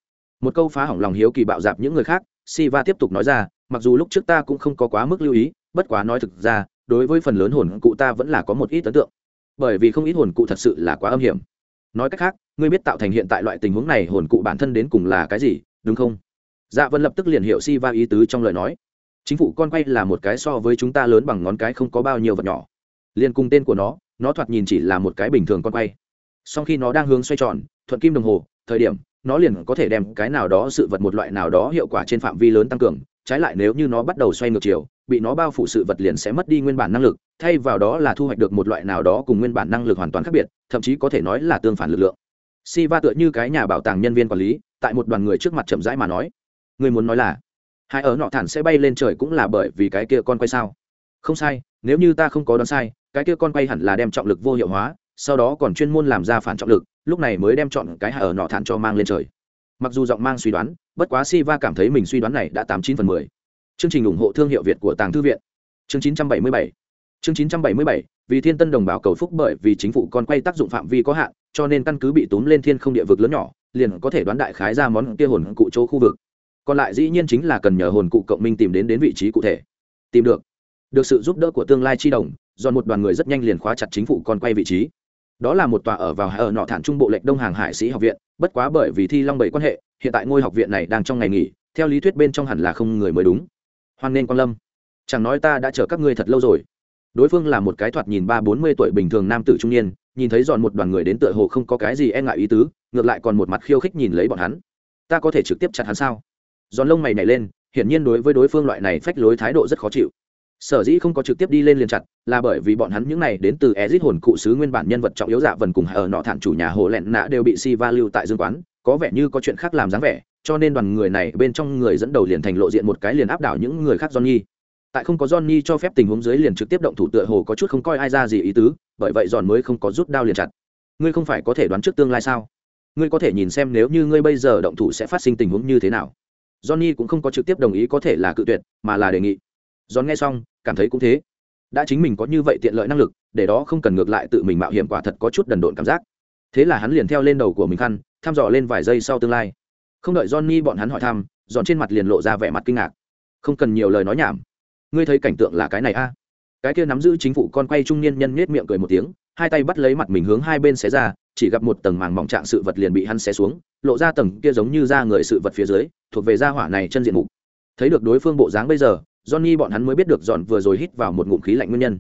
một câu phá hỏng lòng hiếu kỳ bạo dạp những người khác Siva tiếp tục nói ra, mặc dù lúc trước ta cũng không có quá mức lưu ý, bất quá nói thực ra, đối với phần lớn hồn cụ ta vẫn là có một ít ấn tượng. Bởi vì không ít hồn cụ thật sự là quá âm hiểm. Nói cách khác, ngươi biết tạo thành hiện tại loại tình huống này hồn cụ bản thân đến cùng là cái gì, đúng không? dạ vân lập tức liền hiểu si va ý tứ trong lời nói chính phủ con quay là một cái so với chúng ta lớn bằng ngón cái không có bao nhiêu vật nhỏ liền cùng tên của nó nó thoạt nhìn chỉ là một cái bình thường con quay Song khi nó đang hướng xoay tròn thuận kim đồng hồ thời điểm, nó liền có thể đem cái nào đó sự vật một loại nào đó hiệu quả trên phạm vi lớn tăng cường, trái lại nếu như nó bắt đầu xoay ngược chiều, bị nó bao phủ sự vật liền sẽ mất đi nguyên bản năng lực, thay vào đó là thu hoạch được một loại nào đó cùng nguyên bản năng lực hoàn toàn khác biệt, thậm chí có thể nói là tương phản lực lượng. Si va tựa như cái nhà bảo tàng nhân viên quản lý, tại một đoàn người trước mặt chậm rãi mà nói người muốn nói là, hai ở nọ thản sẽ bay lên trời cũng là bởi vì cái kia con quay sao? Không sai, nếu như ta không có đoán sai, cái kia con quay hẳn là đem trọng lực vô hiệu hóa, sau đó còn chuyên môn làm ra phản trọng lực lúc này mới đem chọn cái hạ ở nọ thản cho mang lên trời. Mặc dù giọng mang suy đoán, bất quá si va cảm thấy mình suy đoán này đã tám chín phần mười. Chương trình ủng hộ thương hiệu việt của tàng thư viện. Chương chín trăm bảy mươi bảy. Chương chín trăm bảy mươi bảy, vì thiên tân đồng bào cầu phúc bởi vì chính phủ con quay tác dụng phạm vi có hạn, cho nên căn cứ bị túm lên thiên không địa vực lớn nhỏ, liền có thể đoán đại khái ra món kia hồn cụ chỗ khu vực. Còn lại dĩ nhiên chính là cần nhờ hồn cụ cộng minh tìm đến đến vị trí cụ thể. Tìm được. Được sự giúp đỡ của tương lai chi đồng, do một đoàn người rất nhanh liền khóa chặt chính phủ con quay vị trí đó là một tòa ở vào ở nọ thản trung bộ lệnh đông hàng hải sĩ học viện, bất quá bởi vì thi long bảy quan hệ, hiện tại ngôi học viện này đang trong ngày nghỉ, theo lý thuyết bên trong hẳn là không người mới đúng. Hoan nên quan lâm, chẳng nói ta đã chờ các ngươi thật lâu rồi. Đối phương là một cái thoạt nhìn ba bốn mươi tuổi bình thường nam tử trung niên, nhìn thấy dọn một đoàn người đến tựa hồ không có cái gì e ngại ý tứ, ngược lại còn một mặt khiêu khích nhìn lấy bọn hắn. Ta có thể trực tiếp chặt hắn sao? Giòn lông mày nhảy lên, hiển nhiên đối với đối phương loại này phách lối thái độ rất khó chịu sở dĩ không có trực tiếp đi lên liền chặt, là bởi vì bọn hắn những này đến từ ezit hồn cụ sứ nguyên bản nhân vật trọng yếu dạ vần cùng ở nọ thản chủ nhà hồ lẹn nạ đều bị si va lưu tại dương quán, có vẻ như có chuyện khác làm dáng vẻ, cho nên đoàn người này bên trong người dẫn đầu liền thành lộ diện một cái liền áp đảo những người khác johnny. Tại không có johnny cho phép tình huống dưới liền trực tiếp động thủ tựa hồ có chút không coi ai ra gì ý tứ, bởi vậy giòn mới không có rút đao liền chặt. Ngươi không phải có thể đoán trước tương lai sao? Ngươi có thể nhìn xem nếu như ngươi bây giờ động thủ sẽ phát sinh tình huống như thế nào. Johnny cũng không có trực tiếp đồng ý có thể là cự tuyệt, mà là đề nghị giòn nghe xong, cảm thấy cũng thế. Đã chính mình có như vậy tiện lợi năng lực, để đó không cần ngược lại tự mình mạo hiểm quả thật có chút đần độn cảm giác. Thế là hắn liền theo lên đầu của mình khăn, thăm dò lên vài giây sau tương lai. Không đợi johnny bọn hắn hỏi thăm, giòn trên mặt liền lộ ra vẻ mặt kinh ngạc. Không cần nhiều lời nói nhảm. Ngươi thấy cảnh tượng là cái này a? À? cái kia nắm giữ chính phủ con quay trung niên nhân nhếch miệng cười một tiếng, hai tay bắt lấy mặt mình hướng hai bên xé ra, chỉ gặp một tầng màng mỏng trạng sự vật liền bị hắn xé xuống, lộ ra tầng kia giống như da người sự vật phía dưới, thuộc về da hỏa này chân diện mục. Thấy được đối phương bộ dáng bây giờ johnny bọn hắn mới biết được dọn vừa rồi hít vào một ngụm khí lạnh nguyên nhân.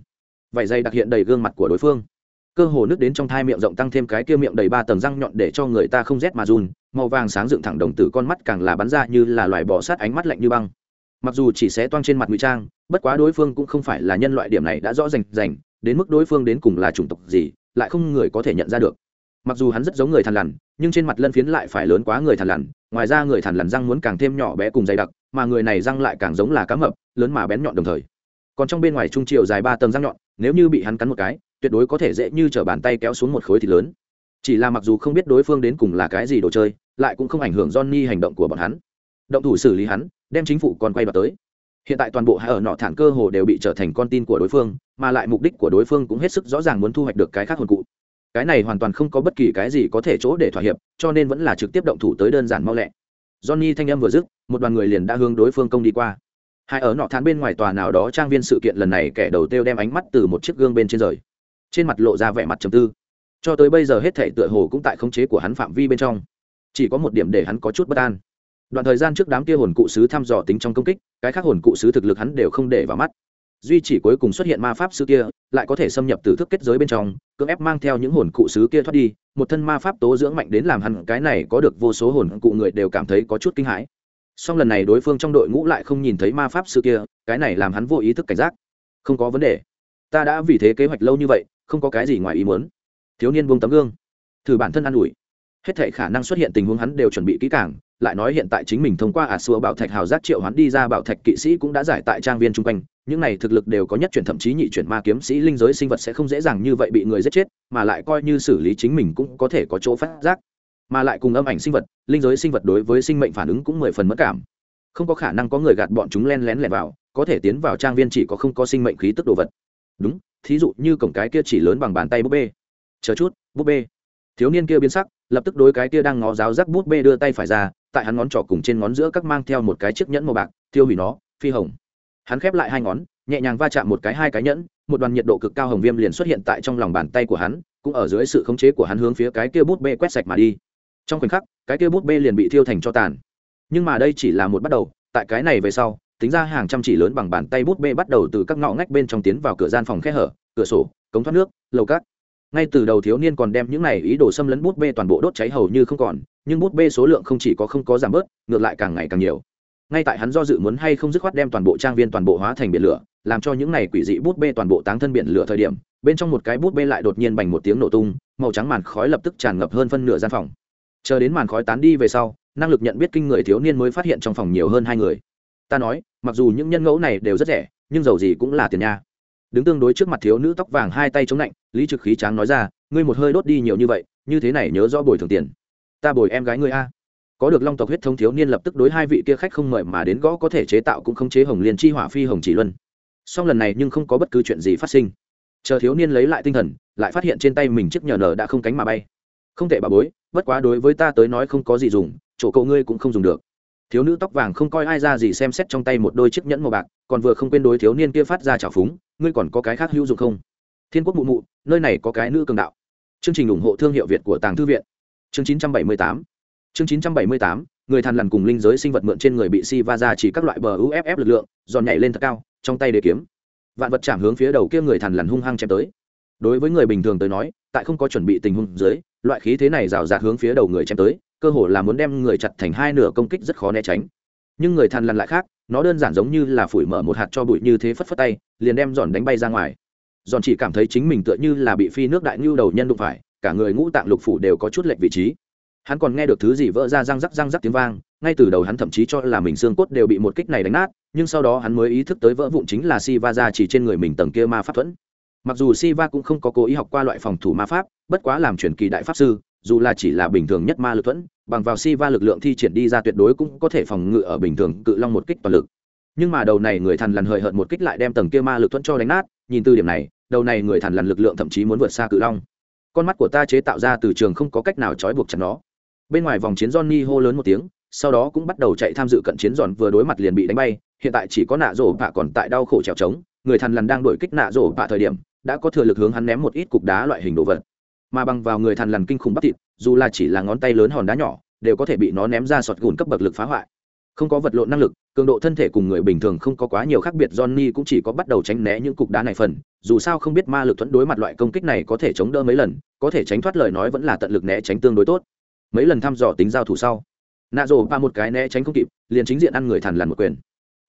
Vài giây đặc hiện đầy gương mặt của đối phương. Cơ hồ nước đến trong thai miệng rộng tăng thêm cái kia miệng đầy ba tầng răng nhọn để cho người ta không rét mà run, màu vàng sáng dựng thẳng đồng tử con mắt càng là bắn ra như là loài bò sát ánh mắt lạnh như băng. Mặc dù chỉ xé toang trên mặt ngụy trang, bất quá đối phương cũng không phải là nhân loại điểm này đã rõ rành rành, đến mức đối phương đến cùng là chủng tộc gì, lại không người có thể nhận ra được. Mặc dù hắn rất giống người thằn lằn, nhưng trên mặt lân phiến lại phải lớn quá người thằn lằn ngoài ra người thằn lằn răng muốn càng thêm nhỏ bé cùng dày đặc, mà người này răng lại càng giống là cá mập, lớn mà bén nhọn đồng thời. Còn trong bên ngoài trung chiều dài ba tầng răng nhọn, nếu như bị hắn cắn một cái, tuyệt đối có thể dễ như t bàn tay kéo xuống một khối thịt lớn. Chỉ là mặc dù không biết đối phương đến cùng là cái gì đồ chơi, lại cũng không ảnh hưởng johnny hành động của bọn hắn. Động thủ xử lý hắn, đem chính phủ còn quay vào tới. Hiện tại toàn bộ hai ở nọ thản cơ hồ đều bị trở thành con tin của đối phương, mà lại mục đích của đối phương cũng hết sức rõ ràng muốn thu hoạch được cái khác hồn cụ cái này hoàn toàn không có bất kỳ cái gì có thể chỗ để thỏa hiệp, cho nên vẫn là trực tiếp động thủ tới đơn giản mau lẹ. Johnny thanh âm vừa dứt, một đoàn người liền đã hướng đối phương công đi qua. Hai ở nọ thán bên ngoài tòa nào đó trang viên sự kiện lần này kẻ đầu tiêu đem ánh mắt từ một chiếc gương bên trên rời. Trên mặt lộ ra vẻ mặt trầm tư. Cho tới bây giờ hết thể tựa hồ cũng tại khống chế của hắn phạm vi bên trong. Chỉ có một điểm để hắn có chút bất an. Đoạn thời gian trước đám kia hồn cụ sứ thăm dò tính trong công kích, cái khác hồn cụ sứ thực lực hắn đều không để vào mắt duy chỉ cuối cùng xuất hiện ma pháp sư kia, lại có thể xâm nhập từ thức kết giới bên trong, cưỡng ép mang theo những hồn cụ sứ kia thoát đi, một thân ma pháp tố dưỡng mạnh đến làm hẳn cái này có được vô số hồn cụ người đều cảm thấy có chút kinh hãi. Song lần này đối phương trong đội ngũ lại không nhìn thấy ma pháp sư kia, cái này làm hắn vô ý thức cảnh giác. Không có vấn đề. Ta đã vì thế kế hoạch lâu như vậy, không có cái gì ngoài ý muốn. Thiếu niên buông tấm gương. Thử bản thân ă n ủi. Hết thể khả năng xuất hiện tình huống hắn đều chuẩn bị kỹ càng, lại nói hiện tại chính mình thông qua ả xua bảo thạch hào giác triệu hắn đi ra bảo thạch kỵ sĩ cũng đã giải tại trang viên chung quanh những này thực lực đều có nhất chuyển thậm chí nhị chuyển ma kiếm sĩ linh giới sinh vật sẽ không dễ dàng như vậy bị người giết chết, mà lại coi như xử lý chính mình cũng có thể có chỗ phát giác. Mà lại cùng âm ảnh sinh vật, linh giới sinh vật đối với sinh mệnh phản ứng cũng mười phần mất cảm. Không có khả năng có người gạt bọn chúng len lén lẻn vào, có thể tiến vào trang viên chỉ có không có sinh mệnh khí tức đồ vật. Đúng, thí dụ như cổng cái kia chỉ lớn bằng bàn tay búp bê. Chờ chút, búp bê. Thiếu niên kia biến sắc, lập tức đối cái kia đang ngó giáo rắc búp bê đưa tay phải ra, tại hắn ngón trỏ cùng trên ngón giữa các mang theo một cái chiếc nhẫn màu bạc tiêu hủy nó, phi hồng hắn khép lại hai ngón, nhẹ nhàng va chạm một cái hai cái nhẫn, một đoàn nhiệt độ cực cao hồng viêm liền xuất hiện tại trong lòng bàn tay của hắn, cũng ở dưới sự khống chế của hắn hướng phía cái kia bút bê quét sạch mà đi. Trong khoảnh khắc, cái kia bút bê liền bị thiêu thành cho tàn. Nhưng mà đây chỉ là một bắt đầu, tại cái này về sau, tính ra hàng trăm chỉ lớn bằng bàn tay bút bê bắt đầu từ các ngõ ngách bên trong tiến vào cửa gian phòng khe hở, cửa sổ, cống thoát nước, lầu cát. Ngay từ đầu thiếu niên còn đem những này ý đồ xâm lấn bút bê toàn bộ đốt cháy hầu như không còn, nhưng bút bê số lượng không chỉ có không có giảm bớt, ngược lại càng ngày càng nhiều ngay tại hắn do dự muốn hay không dứt khoát đem toàn bộ trang viên toàn bộ hóa thành biển lửa, làm cho những này quỷ dị bút bê toàn bộ táng thân biển lửa thời điểm, bên trong một cái bút bê lại đột nhiên bành một tiếng nổ tung, màu trắng màn khói lập tức tràn ngập hơn phân nửa gian phòng. Chờ đến màn khói tán đi về sau, năng lực nhận biết kinh người thiếu niên mới phát hiện trong phòng nhiều hơn hai người. Ta nói, mặc dù những nhân ngẫu này đều rất rẻ, nhưng dầu gì cũng là tiền nha. Đứng tương đối trước mặt thiếu nữ tóc vàng hai tay chống lạnh lý trực khí tráng nói ra, ngươi một hơi đốt đi nhiều như vậy, như thế này nhớ rõ bồi thường tiền. Ta bồi em gái ngươi a có được long tộc huyết thống thiếu niên lập tức đối hai vị kia khách không mời mà đến gõ có thể chế tạo cũng không chế hồng liên chi hỏa phi hồng chỉ luân. Song lần này nhưng không có bất cứ chuyện gì phát sinh. Chờ thiếu niên lấy lại tinh thần, lại phát hiện trên tay mình chiếc nhờ nở đã không cánh mà bay. Không thể bà bối, bất quá đối với ta tới nói không có gì dùng, chỗ cậu ngươi cũng không dùng được. Thiếu nữ tóc vàng không coi ai ra gì xem xét trong tay một đôi chiếc nhẫn màu bạc, còn vừa không quên đối thiếu niên kia phát ra trào phúng, ngươi còn có cái khác hữu dụng không? Thiên quốc mụ mụ, nơi này có cái nữ cường đạo. Chương trình ủng hộ thương hiệu việt của tàng thư viện. Chương 978 chương 978 người thằn lằn cùng linh giới sinh vật mượn trên người bị si va ra chỉ các loại bờ uff lực lượng, giòn nhảy lên thật cao, trong tay để kiếm. Vạn vật chạm hướng phía đầu kia người thằn lằn hung hăng chém tới. Đối với người bình thường tới nói, tại không có chuẩn bị tình huống dưới, loại khí thế này rào rạt hướng phía đầu người chém tới, cơ hồ là muốn đem người chặt thành hai nửa công kích rất khó né tránh. Nhưng người thằn lằn lại khác, nó đơn giản giống như là phủi mở một hạt cho bụi như thế phất phất tay, liền đem giòn đánh bay ra ngoài. Giòn chỉ cảm thấy chính mình tựa như là bị phi nước đại ngưu đầu nhân đụng phải, cả người ngũ tạng lục phủ đều có chút lệch vị trí hắn còn nghe được thứ gì vỡ ra răng rắc răng rắc tiếng vang, ngay từ đầu hắn thậm chí cho là mình xương cốt đều bị một kích này đánh nát, nhưng sau đó hắn mới ý thức tới vỡ vụn chính là si va ra chỉ trên người mình tầng kia ma pháp thuẫn. Mặc dù si va cũng không có cố ý học qua loại phòng thủ ma pháp, bất quá làm truyền kỳ đại pháp sư, dù là chỉ là bình thường nhất ma lực thuẫn, bằng vào si va lực lượng thi triển đi ra tuyệt đối cũng có thể phòng ngự ở bình thường cự long một kích toàn lực. Nhưng mà đầu này người thần lần hời hợt một kích lại đem tầng kia ma lực thuẫn cho đánh nát, nhìn từ điểm này, đầu này người thần lần lực lượng thậm chí muốn vượt xa cự long. Con mắt của ta chế tạo ra từ trường không có cách nào trói buộc chặt nó bên ngoài vòng chiến johnny hô lớn một tiếng, sau đó cũng bắt đầu chạy tham dự cận chiến giòn vừa đối mặt liền bị đánh bay. Hiện tại chỉ có nạ rổ vạ còn tại đau khổ trèo trống, người thằn lằn đang đổi kích nạ rổ vạ thời điểm, đã có thừa lực hướng hắn ném một ít cục đá loại hình đồ vật. Mà bằng vào người thằn lằn kinh khủng bắp thịt, dù là chỉ là ngón tay lớn hòn đá nhỏ, đều có thể bị nó ném ra sọt gùn cấp bậc lực phá hoại. Không có vật lộn năng lực, cường độ thân thể cùng người bình thường không có quá nhiều khác biệt, johnny cũng chỉ có bắt đầu tránh né những cục đá này phần. Dù sao không biết ma lực thuẫn đối mặt loại công kích này có thể chống đỡ mấy lần, có thể tránh thoát lời nói vẫn là tận lực né tránh tương đối tốt mấy lần thăm dò tính giao thủ sau, nạ rổ ba một cái né tránh không kịp, liền chính diện ăn người thằn lằn một quyền.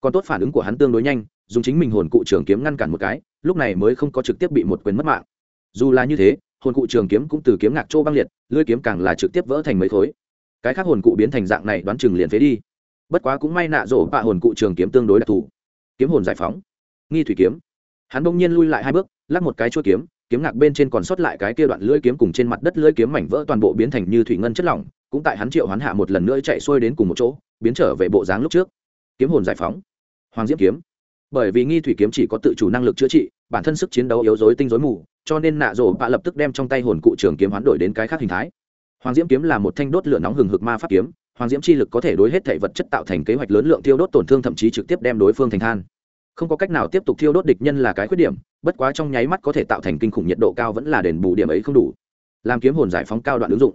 Còn tốt phản ứng của hắn tương đối nhanh, dùng chính mình hồn cụ trường kiếm ngăn cản một cái, lúc này mới không có trực tiếp bị một quyền mất mạng. Dù là như thế, hồn cụ trường kiếm cũng từ kiếm ngạc trô băng liệt, lưỡi kiếm càng là trực tiếp vỡ thành mấy khối. Cái khác hồn cụ biến thành dạng này đoán chừng liền phế đi. Bất quá cũng may nạ rổ bạ hồn cụ trường kiếm tương đối đặc thù. Kiếm hồn giải phóng. Nghi thủy kiếm. Hắn bỗng nhiên lui lại hai bước, lắc một cái chua kiếm kiếm ngạc bên trên còn sót lại cái kia đoạn lưỡi kiếm cùng trên mặt đất lưỡi kiếm mảnh vỡ toàn bộ biến thành như thủy ngân chất lỏng, cũng tại hắn triệu hoán hạ một lần nữa chạy xuôi đến cùng một chỗ, biến trở về bộ dáng lúc trước. Kiếm hồn giải phóng. Hoàng diễm kiếm. Bởi vì nghi thủy kiếm chỉ có tự chủ năng lực chữa trị, bản thân sức chiến đấu yếu dối tinh dối mù, cho nên nạ rổ bạ lập tức đem trong tay hồn cụ trường kiếm hoán đổi đến cái khác hình thái. Hoàng diễm kiếm là một thanh đốt lửa nóng hừng hực ma pháp kiếm, hoàng diễm chi lực có thể đối hết thể vật chất tạo thành kế hoạch lớn lượng tiêu đốt tổn thương thậm chí trực tiếp đem đối phương thành than không có cách nào tiếp tục thiêu đốt địch nhân là cái khuyết điểm, bất quá trong nháy mắt có thể tạo thành kinh khủng nhiệt độ cao vẫn là đền bù điểm ấy không đủ. Làm kiếm hồn giải phóng cao đoạn ứng dụng.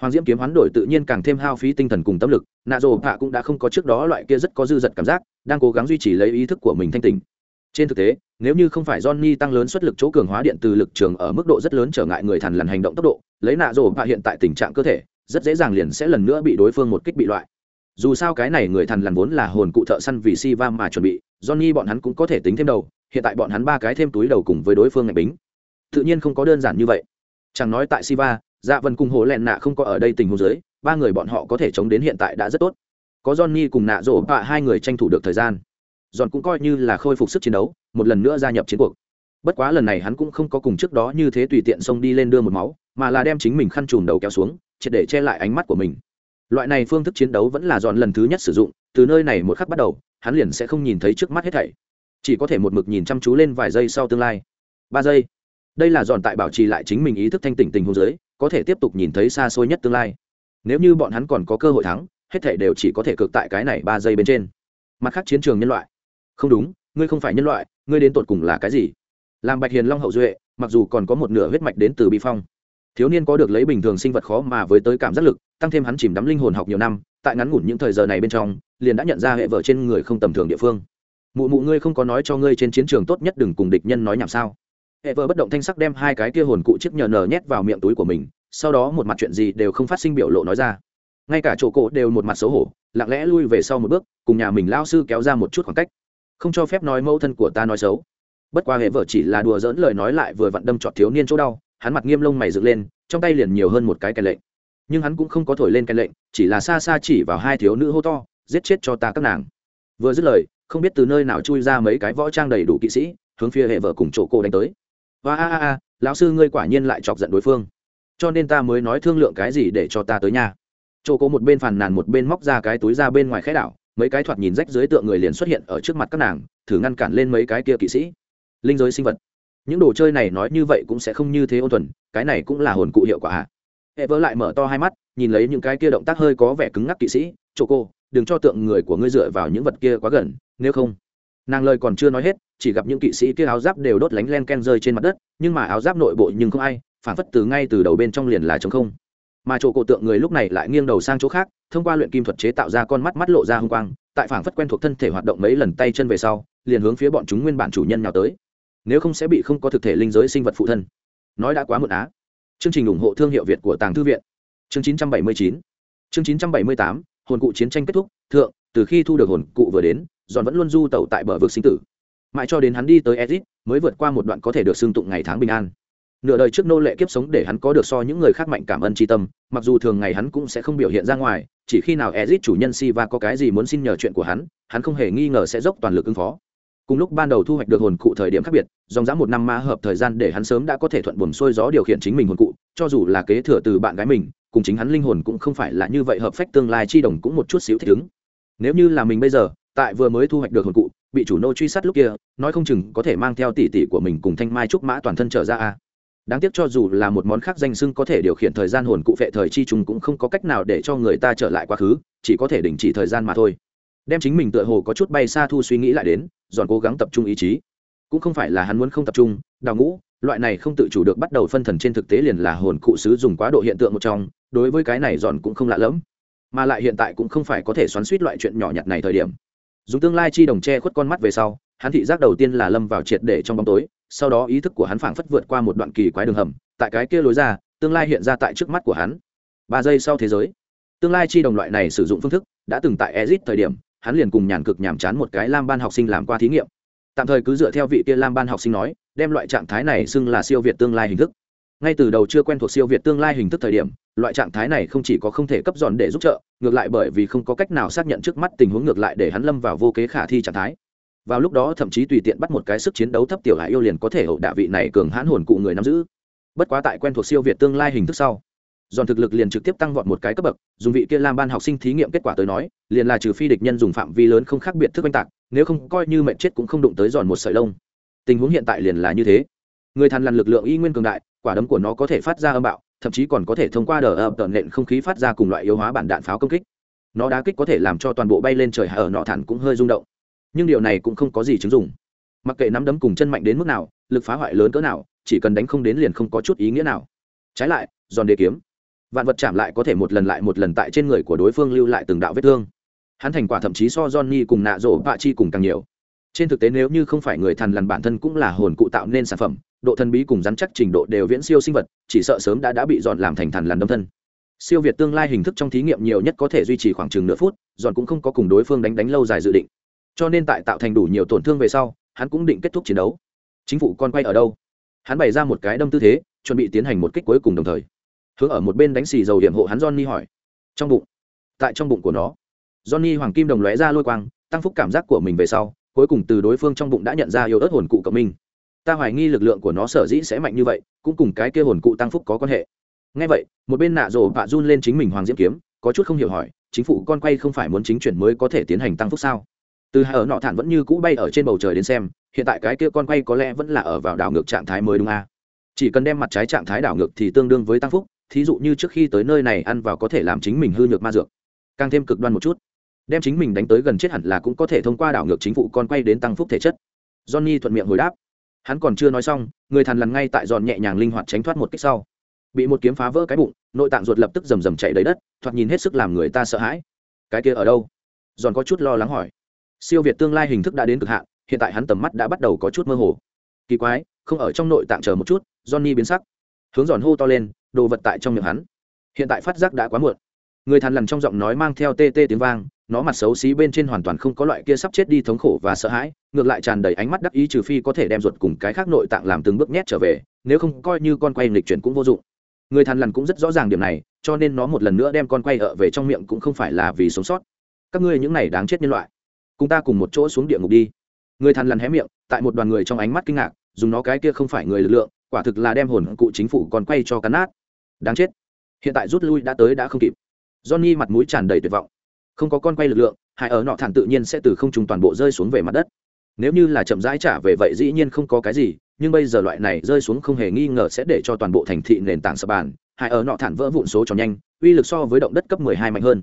Hoàng diễm kiếm hoán đổi tự nhiên càng thêm hao phí tinh thần cùng tâm lực, nạ rồ hạ cũng đã không có trước đó loại kia rất có dư dật cảm giác, đang cố gắng duy trì lấy ý thức của mình thanh tình trên thực tế, nếu như không phải johnny tăng lớn suất lực chỗ cường hóa điện từ lực trường ở mức độ rất lớn trở ngại người thằn lằn hành động tốc độ, lấy nạ rồ hạ hiện tại tình trạng cơ thể, rất dễ dàng liền sẽ lần nữa bị đối phương một kích bị loại. Dù sao cái này người thằn lằn vốn là hồn cụ thợ săn vì si va mà chuẩn bị johnny bọn hắn cũng có thể tính thêm đầu, hiện tại bọn hắn ba cái thêm túi đầu cùng với đối phương ngạch bính. Tự nhiên không có đơn giản như vậy. Chẳng nói tại siva dạ vân cùng hồ lẹn nạ không có ở đây tình huống dưới, ba người bọn họ có thể chống đến hiện tại đã rất tốt. Có johnny cùng nạ rổ và hai người tranh thủ được thời gian. Giòn cũng coi như là khôi phục sức chiến đấu, một lần nữa gia nhập chiến cuộc. Bất quá lần này hắn cũng không có cùng trước đó như thế tùy tiện xông đi lên đưa một máu, mà là đem chính mình khăn trùm đầu kéo xuống, triệt để che lại ánh mắt của mình. Loại này phương thức chiến đấu vẫn là giòn lần thứ nhất sử dụng, từ nơi này một khắc bắt đầu hắn liền sẽ không nhìn thấy trước mắt hết thảy. Chỉ có thể một mực nhìn chăm chú lên vài giây sau tương lai. Ba giây. Đây là dọn tại bảo trì lại chính mình ý thức thanh tỉnh tình hồ dưới, có thể tiếp tục nhìn thấy xa xôi nhất tương lai. Nếu như bọn hắn còn có cơ hội thắng, hết thảy đều chỉ có thể cực tại cái này ba giây bên trên. Mặt khác chiến trường nhân loại. Không đúng, ngươi không phải nhân loại, ngươi đến tột cùng là cái gì? Làm bạch hiền long hậu duệ, mặc dù còn có một nửa huyết mạch đến từ bi phong thiếu niên có được lấy bình thường sinh vật khó mà với tới cảm giác lực, tăng thêm hắn chìm đắm linh hồn học nhiều năm, tại ngắn ngủn những thời giờ này bên trong, liền đã nhận ra hệ vợ trên người không tầm thường địa phương. Mụ mụ ngươi không có nói cho ngươi trên chiến trường tốt nhất đừng cùng địch nhân nói nhảm sao? Hệ vợ bất động thanh sắc đem hai cái kia hồn cụ chiếc nhờ nờ nhét vào miệng túi của mình, sau đó một mặt chuyện gì đều không phát sinh biểu lộ nói ra. Ngay cả chỗ cổ đều một mặt xấu hổ, lặng lẽ lui về sau một bước, cùng nhà mình lao sư kéo ra một chút khoảng cách. Không cho phép nói mẫu thân của ta nói xấu. Bất qua hệ vợ chỉ là đùa dỡn lời nói lại vừa vặn đâm trọt thiếu niên chỗ đau hắn mặt nghiêm lông mày dựng lên, trong tay liền nhiều hơn một cái kèn lệnh. Nhưng hắn cũng không có thổi lên kèn lệnh, chỉ là xa xa chỉ vào hai thiếu nữ hô to, giết chết cho ta các nàng. Vừa dứt lời, không biết từ nơi nào chui ra mấy cái võ trang đầy đủ kỵ sĩ, hướng phía hệ vợ cùng chỗ cô đánh tới. Và a a a, lão sư ngươi quả nhiên lại chọc giận đối phương. Cho nên ta mới nói thương lượng cái gì để cho ta tới nhà. Chỗ cô một bên phàn nàn một bên móc ra cái túi ra bên ngoài khẽ đảo, mấy cái thoạt nhìn rách dưới tượng người liền xuất hiện ở trước mặt các nàng, thử ngăn cản lên mấy cái kia kỵ sĩ. Linh giới sinh vật những đồ chơi này nói như vậy cũng sẽ không như thế ôn thuần, cái này cũng là hồn cụ hiệu quả hạ hệ vỡ lại mở to hai mắt, nhìn lấy những cái kia động tác hơi có vẻ cứng ngắc kỵ sĩ chỗ cô đừng cho tượng người của ngươi dựa vào những vật kia quá gần, nếu không. Nàng lời còn chưa nói hết, chỉ gặp những kỵ sĩ kia áo giáp đều đốt lánh len ken rơi trên mặt đất, nhưng mà áo giáp nội bộ nhưng không ai, phản phất từ ngay từ đầu bên trong liền là trống không. Mà chỗ cổ tượng người lúc này lại nghiêng đầu sang chỗ khác, thông qua luyện kim thuật chế tạo ra con mắt mắt lộ ra h ư n g quang, tại phản phất quen thuộc thân thể hoạt động mấy lần tay chân về sau, liền hướng phía bọn chúng nguyên bản chủ nhân nào tới nếu không sẽ bị không có thực thể linh giới sinh vật phụ thân. Nói đã quá muộn á. Chương trình ủng hộ thương hiệu việt của tàng thư viện. Chương 979 chương 978 hồn cụ chiến tranh kết thúc, thượng, từ khi thu được hồn cụ vừa đến, giòn vẫn luôn du tẩu tại bờ vực sinh tử. Mãi cho đến hắn đi tới ezit mới vượt qua một đoạn có thể được xưng tụng ngày tháng bình an. Nửa đời trước nô lệ kiếp sống để hắn có được so những người khác mạnh cảm ơn tri tâm, mặc dù thường ngày hắn cũng sẽ không biểu hiện ra ngoài, chỉ khi nào ezit chủ nhân si va có cái gì muốn xin nhờ chuyện của hắn hắn không hề nghi ngờ sẽ dốc toàn lực ứng phó cùng lúc ban đầu thu hoạch được hồn cụ thời điểm khác biệt, dòng dã một năm ma hợp thời gian để hắn sớm đã có thể thuận buồm xuôi gió điều khiển chính mình hồn cụ, cho dù là kế thừa từ bạn gái mình, cùng chính hắn linh hồn cũng không phải là như vậy hợp phách tương lai chi đồng cũng một chút xíu thích ứng. Nếu như là mình bây giờ, tại vừa mới thu hoạch được hồn cụ, bị chủ nô truy sát lúc kia, nói không chừng có thể mang theo tỷ tỷ của mình cùng thanh mai trúc mã toàn thân trở ra a. Đáng tiếc cho dù là một món khác danh sưng có thể điều khiển thời gian hồn cụ vệ thời chi trùng cũng không có cách nào để cho người ta trở lại quá khứ, chỉ có thể đình chỉ thời gian mà thôi đem chính mình tựa hồ có chút bay xa thu suy nghĩ lại đến dọn cố gắng tập trung ý chí. Cũng không phải là hắn muốn không tập trung, đào ngũ, loại này không tự chủ được bắt đầu phân thần trên thực tế liền là hồn cụ sử dùng quá độ hiện tượng một trong, đối với cái này dọn cũng không lạ lẫm. Mà lại hiện tại cũng không phải có thể xoắn suýt loại chuyện nhỏ nhặt này thời điểm. Dùng tương lai chi đồng che khuất con mắt về sau, hắn thị giác đầu tiên là lâm vào triệt để trong bóng tối, sau đó ý thức của hắn phảng phất vượt qua một đoạn kỳ quái đường hầm, tại cái kia lối ra, tương lai hiện ra tại trước mắt của hắn. Ba giây sau thế giới, tương lai chi đồng loại này sử dụng phương thức đã từng tại exit thời điểm hắn liền cùng nhàn cực nhàm chán một cái lam ban học sinh làm qua thí nghiệm. Tạm thời cứ dựa theo vị kia lam ban học sinh nói, đem loại trạng thái này xưng là siêu việt tương lai hình thức. Ngay từ đầu chưa quen thuộc siêu việt tương lai hình thức thời điểm, loại trạng thái này không chỉ có không thể cấp giòn để giúp trợ, ngược lại bởi vì không có cách nào xác nhận trước mắt tình huống ngược lại để hắn lâm vào vô kế khả thi trạng thái. Vào lúc đó thậm chí tùy tiện bắt một cái sức chiến đấu thấp tiểu hải yêu liền có thể hậu đạ vị này cường hãn hồn cụ người nắm giữ. Bất quá tại quen thuộc siêu việt tương lai hình thức sau dọn thực lực liền trực tiếp tăng vọt một cái cấp bậc, dùng vị kia lam ban học sinh thí nghiệm kết quả tới nói, liền là trừ phi địch nhân dùng phạm vi lớn không khác biệt thức oanh tạc, nếu không coi như mệnh chết cũng không đụng tới giòn một sợi lông. Tình huống hiện tại liền là như thế. Người thằn lằn lực lượng y nguyên cường đại, quả đấm của nó có thể phát ra âm bạo, thậm chí còn có thể thông qua đờ ập tợn nện không khí phát ra cùng loại yếu hóa bản đạn pháo công kích. Nó đá kích có thể làm cho toàn bộ bay lên trời ở nọ thản cũng hơi rung động. Nhưng điều này cũng không có gì chứng dụng. Mặc kệ nắm đấm cùng chân mạnh đến mức nào, lực phá hoại lớn cỡ nào, chỉ cần đánh không đến liền không có chút ý nghĩa nào. Trái lại, giòn đề kiếm vạn vật chạm lại có thể một lần lại một lần tại trên người của đối phương lưu lại từng đạo vết thương. Hắn thành quả thậm chí so johnny cùng nạ rổ vạ chi cùng càng nhiều. Trên thực tế nếu như không phải người thần lần bản thân cũng là hồn cụ tạo nên sản phẩm, độ thần bí cùng rắn chắc trình độ đều viễn siêu sinh vật, chỉ sợ sớm đã đã bị dọn làm thành thần lần đâm thân. Siêu việt tương lai hình thức trong thí nghiệm nhiều nhất có thể duy trì khoảng chừng nửa phút, dọn cũng không có cùng đối phương đánh đánh lâu dài dự định. Cho nên tại tạo thành đủ nhiều tổn thương về sau, hắn cũng định kết thúc chiến đấu. Chính phủ con quay ở đâu? Hắn bày ra một cái đâm tư thế, chuẩn bị tiến hành một kích cuối cùng đồng thời hướng ở một bên đánh xì dầu hiểm hộ hắn johnny hỏi. Trong bụng. Tại trong bụng của nó. Johnny hoàng kim đồng lóe ra lôi quang, tăng phúc cảm giác của mình về sau, cuối cùng từ đối phương trong bụng đã nhận ra yêu ớt hồn cụ cộng minh. Ta hoài nghi lực lượng của nó sở dĩ sẽ mạnh như vậy, cũng cùng cái kia hồn cụ tăng phúc có quan hệ. Ngay vậy, một bên nạ rổ bạ run lên chính mình hoàng diễm kiếm, có chút không hiểu hỏi, chính phủ con quay không phải muốn chính chuyển mới có thể tiến hành tăng phúc sao? Từ hà ở nọ thản vẫn như cũ bay ở trên bầu trời đến xem, hiện tại cái kia con quay có lẽ vẫn là ở vào đảo ngược trạng thái mới đúng a à? chỉ cần đem mặt trái trạng thái đảo ngược thì tương đương với tăng phúc thí dụ như trước khi tới nơi này ăn vào có thể làm chính mình hư nhược ma dược. Càng thêm cực đoan một chút. Đem chính mình đánh tới gần chết hẳn là cũng có thể thông qua đảo ngược chính phủ con quay đến tăng phúc thể chất. Johnny thuận miệng hồi đáp. Hắn còn chưa nói xong, người thằn lằn ngay tại giòn nhẹ nhàng linh hoạt tránh thoát một cách sau. Bị một kiếm phá vỡ cái bụng, nội tạng ruột lập tức rầm rầm chạy đầy đất, thoạt nhìn hết sức làm người ta sợ hãi. Cái kia ở đâu? Giòn có chút lo lắng hỏi. Siêu việt tương lai hình thức đã đến cực hạn, hiện tại hắn tầm mắt đã bắt đầu có chút mơ hồ. Kỳ quái, không ở trong nội tạng chờ một chút, johnny biến sắc hướng giòn hô to lên, đồ vật tại trong miệng hắn. Hiện tại phát giác đã quá muộn. Người thằn lằn trong giọng nói mang theo tê tê tiếng vang, nó mặt xấu xí bên trên hoàn toàn không có loại kia sắp chết đi thống khổ và sợ hãi, ngược lại tràn đầy ánh mắt đắc ý trừ phi có thể đem ruột cùng cái khác nội tạng làm từng bước nhét trở về, nếu không coi như con quay lịch chuyển cũng vô dụng. Người thằn lằn cũng rất rõ ràng điểm này, cho nên nó một lần nữa đem con quay ở về trong miệng cũng không phải là vì sống sót. Các ngươi những này đáng chết nhân loại, cùng ta cùng một chỗ xuống địa ngục đi. Người thằn lằn hé miệng, tại một đoàn người trong ánh mắt kinh ngạc, dùng nó cái kia không phải người lực lượng quả thực là đem hồn cụ chính phủ còn quay cho cắn nát. Đáng chết. Hiện tại rút lui đã tới đã không kịp. Johnny mặt mũi tràn đầy tuyệt vọng. Không có con quay lực lượng hải ở nọ thản tự nhiên sẽ từ không trùng toàn bộ rơi xuống về mặt đất. Nếu như là chậm rãi trả về vậy dĩ nhiên không có cái gì, nhưng bây giờ loại này rơi xuống không hề nghi ngờ sẽ để cho toàn bộ thành thị nền tảng sập bàn hải ở nọ thản vỡ vụn số tròn nhanh, uy lực so với động đất cấp 12 mạnh hơn.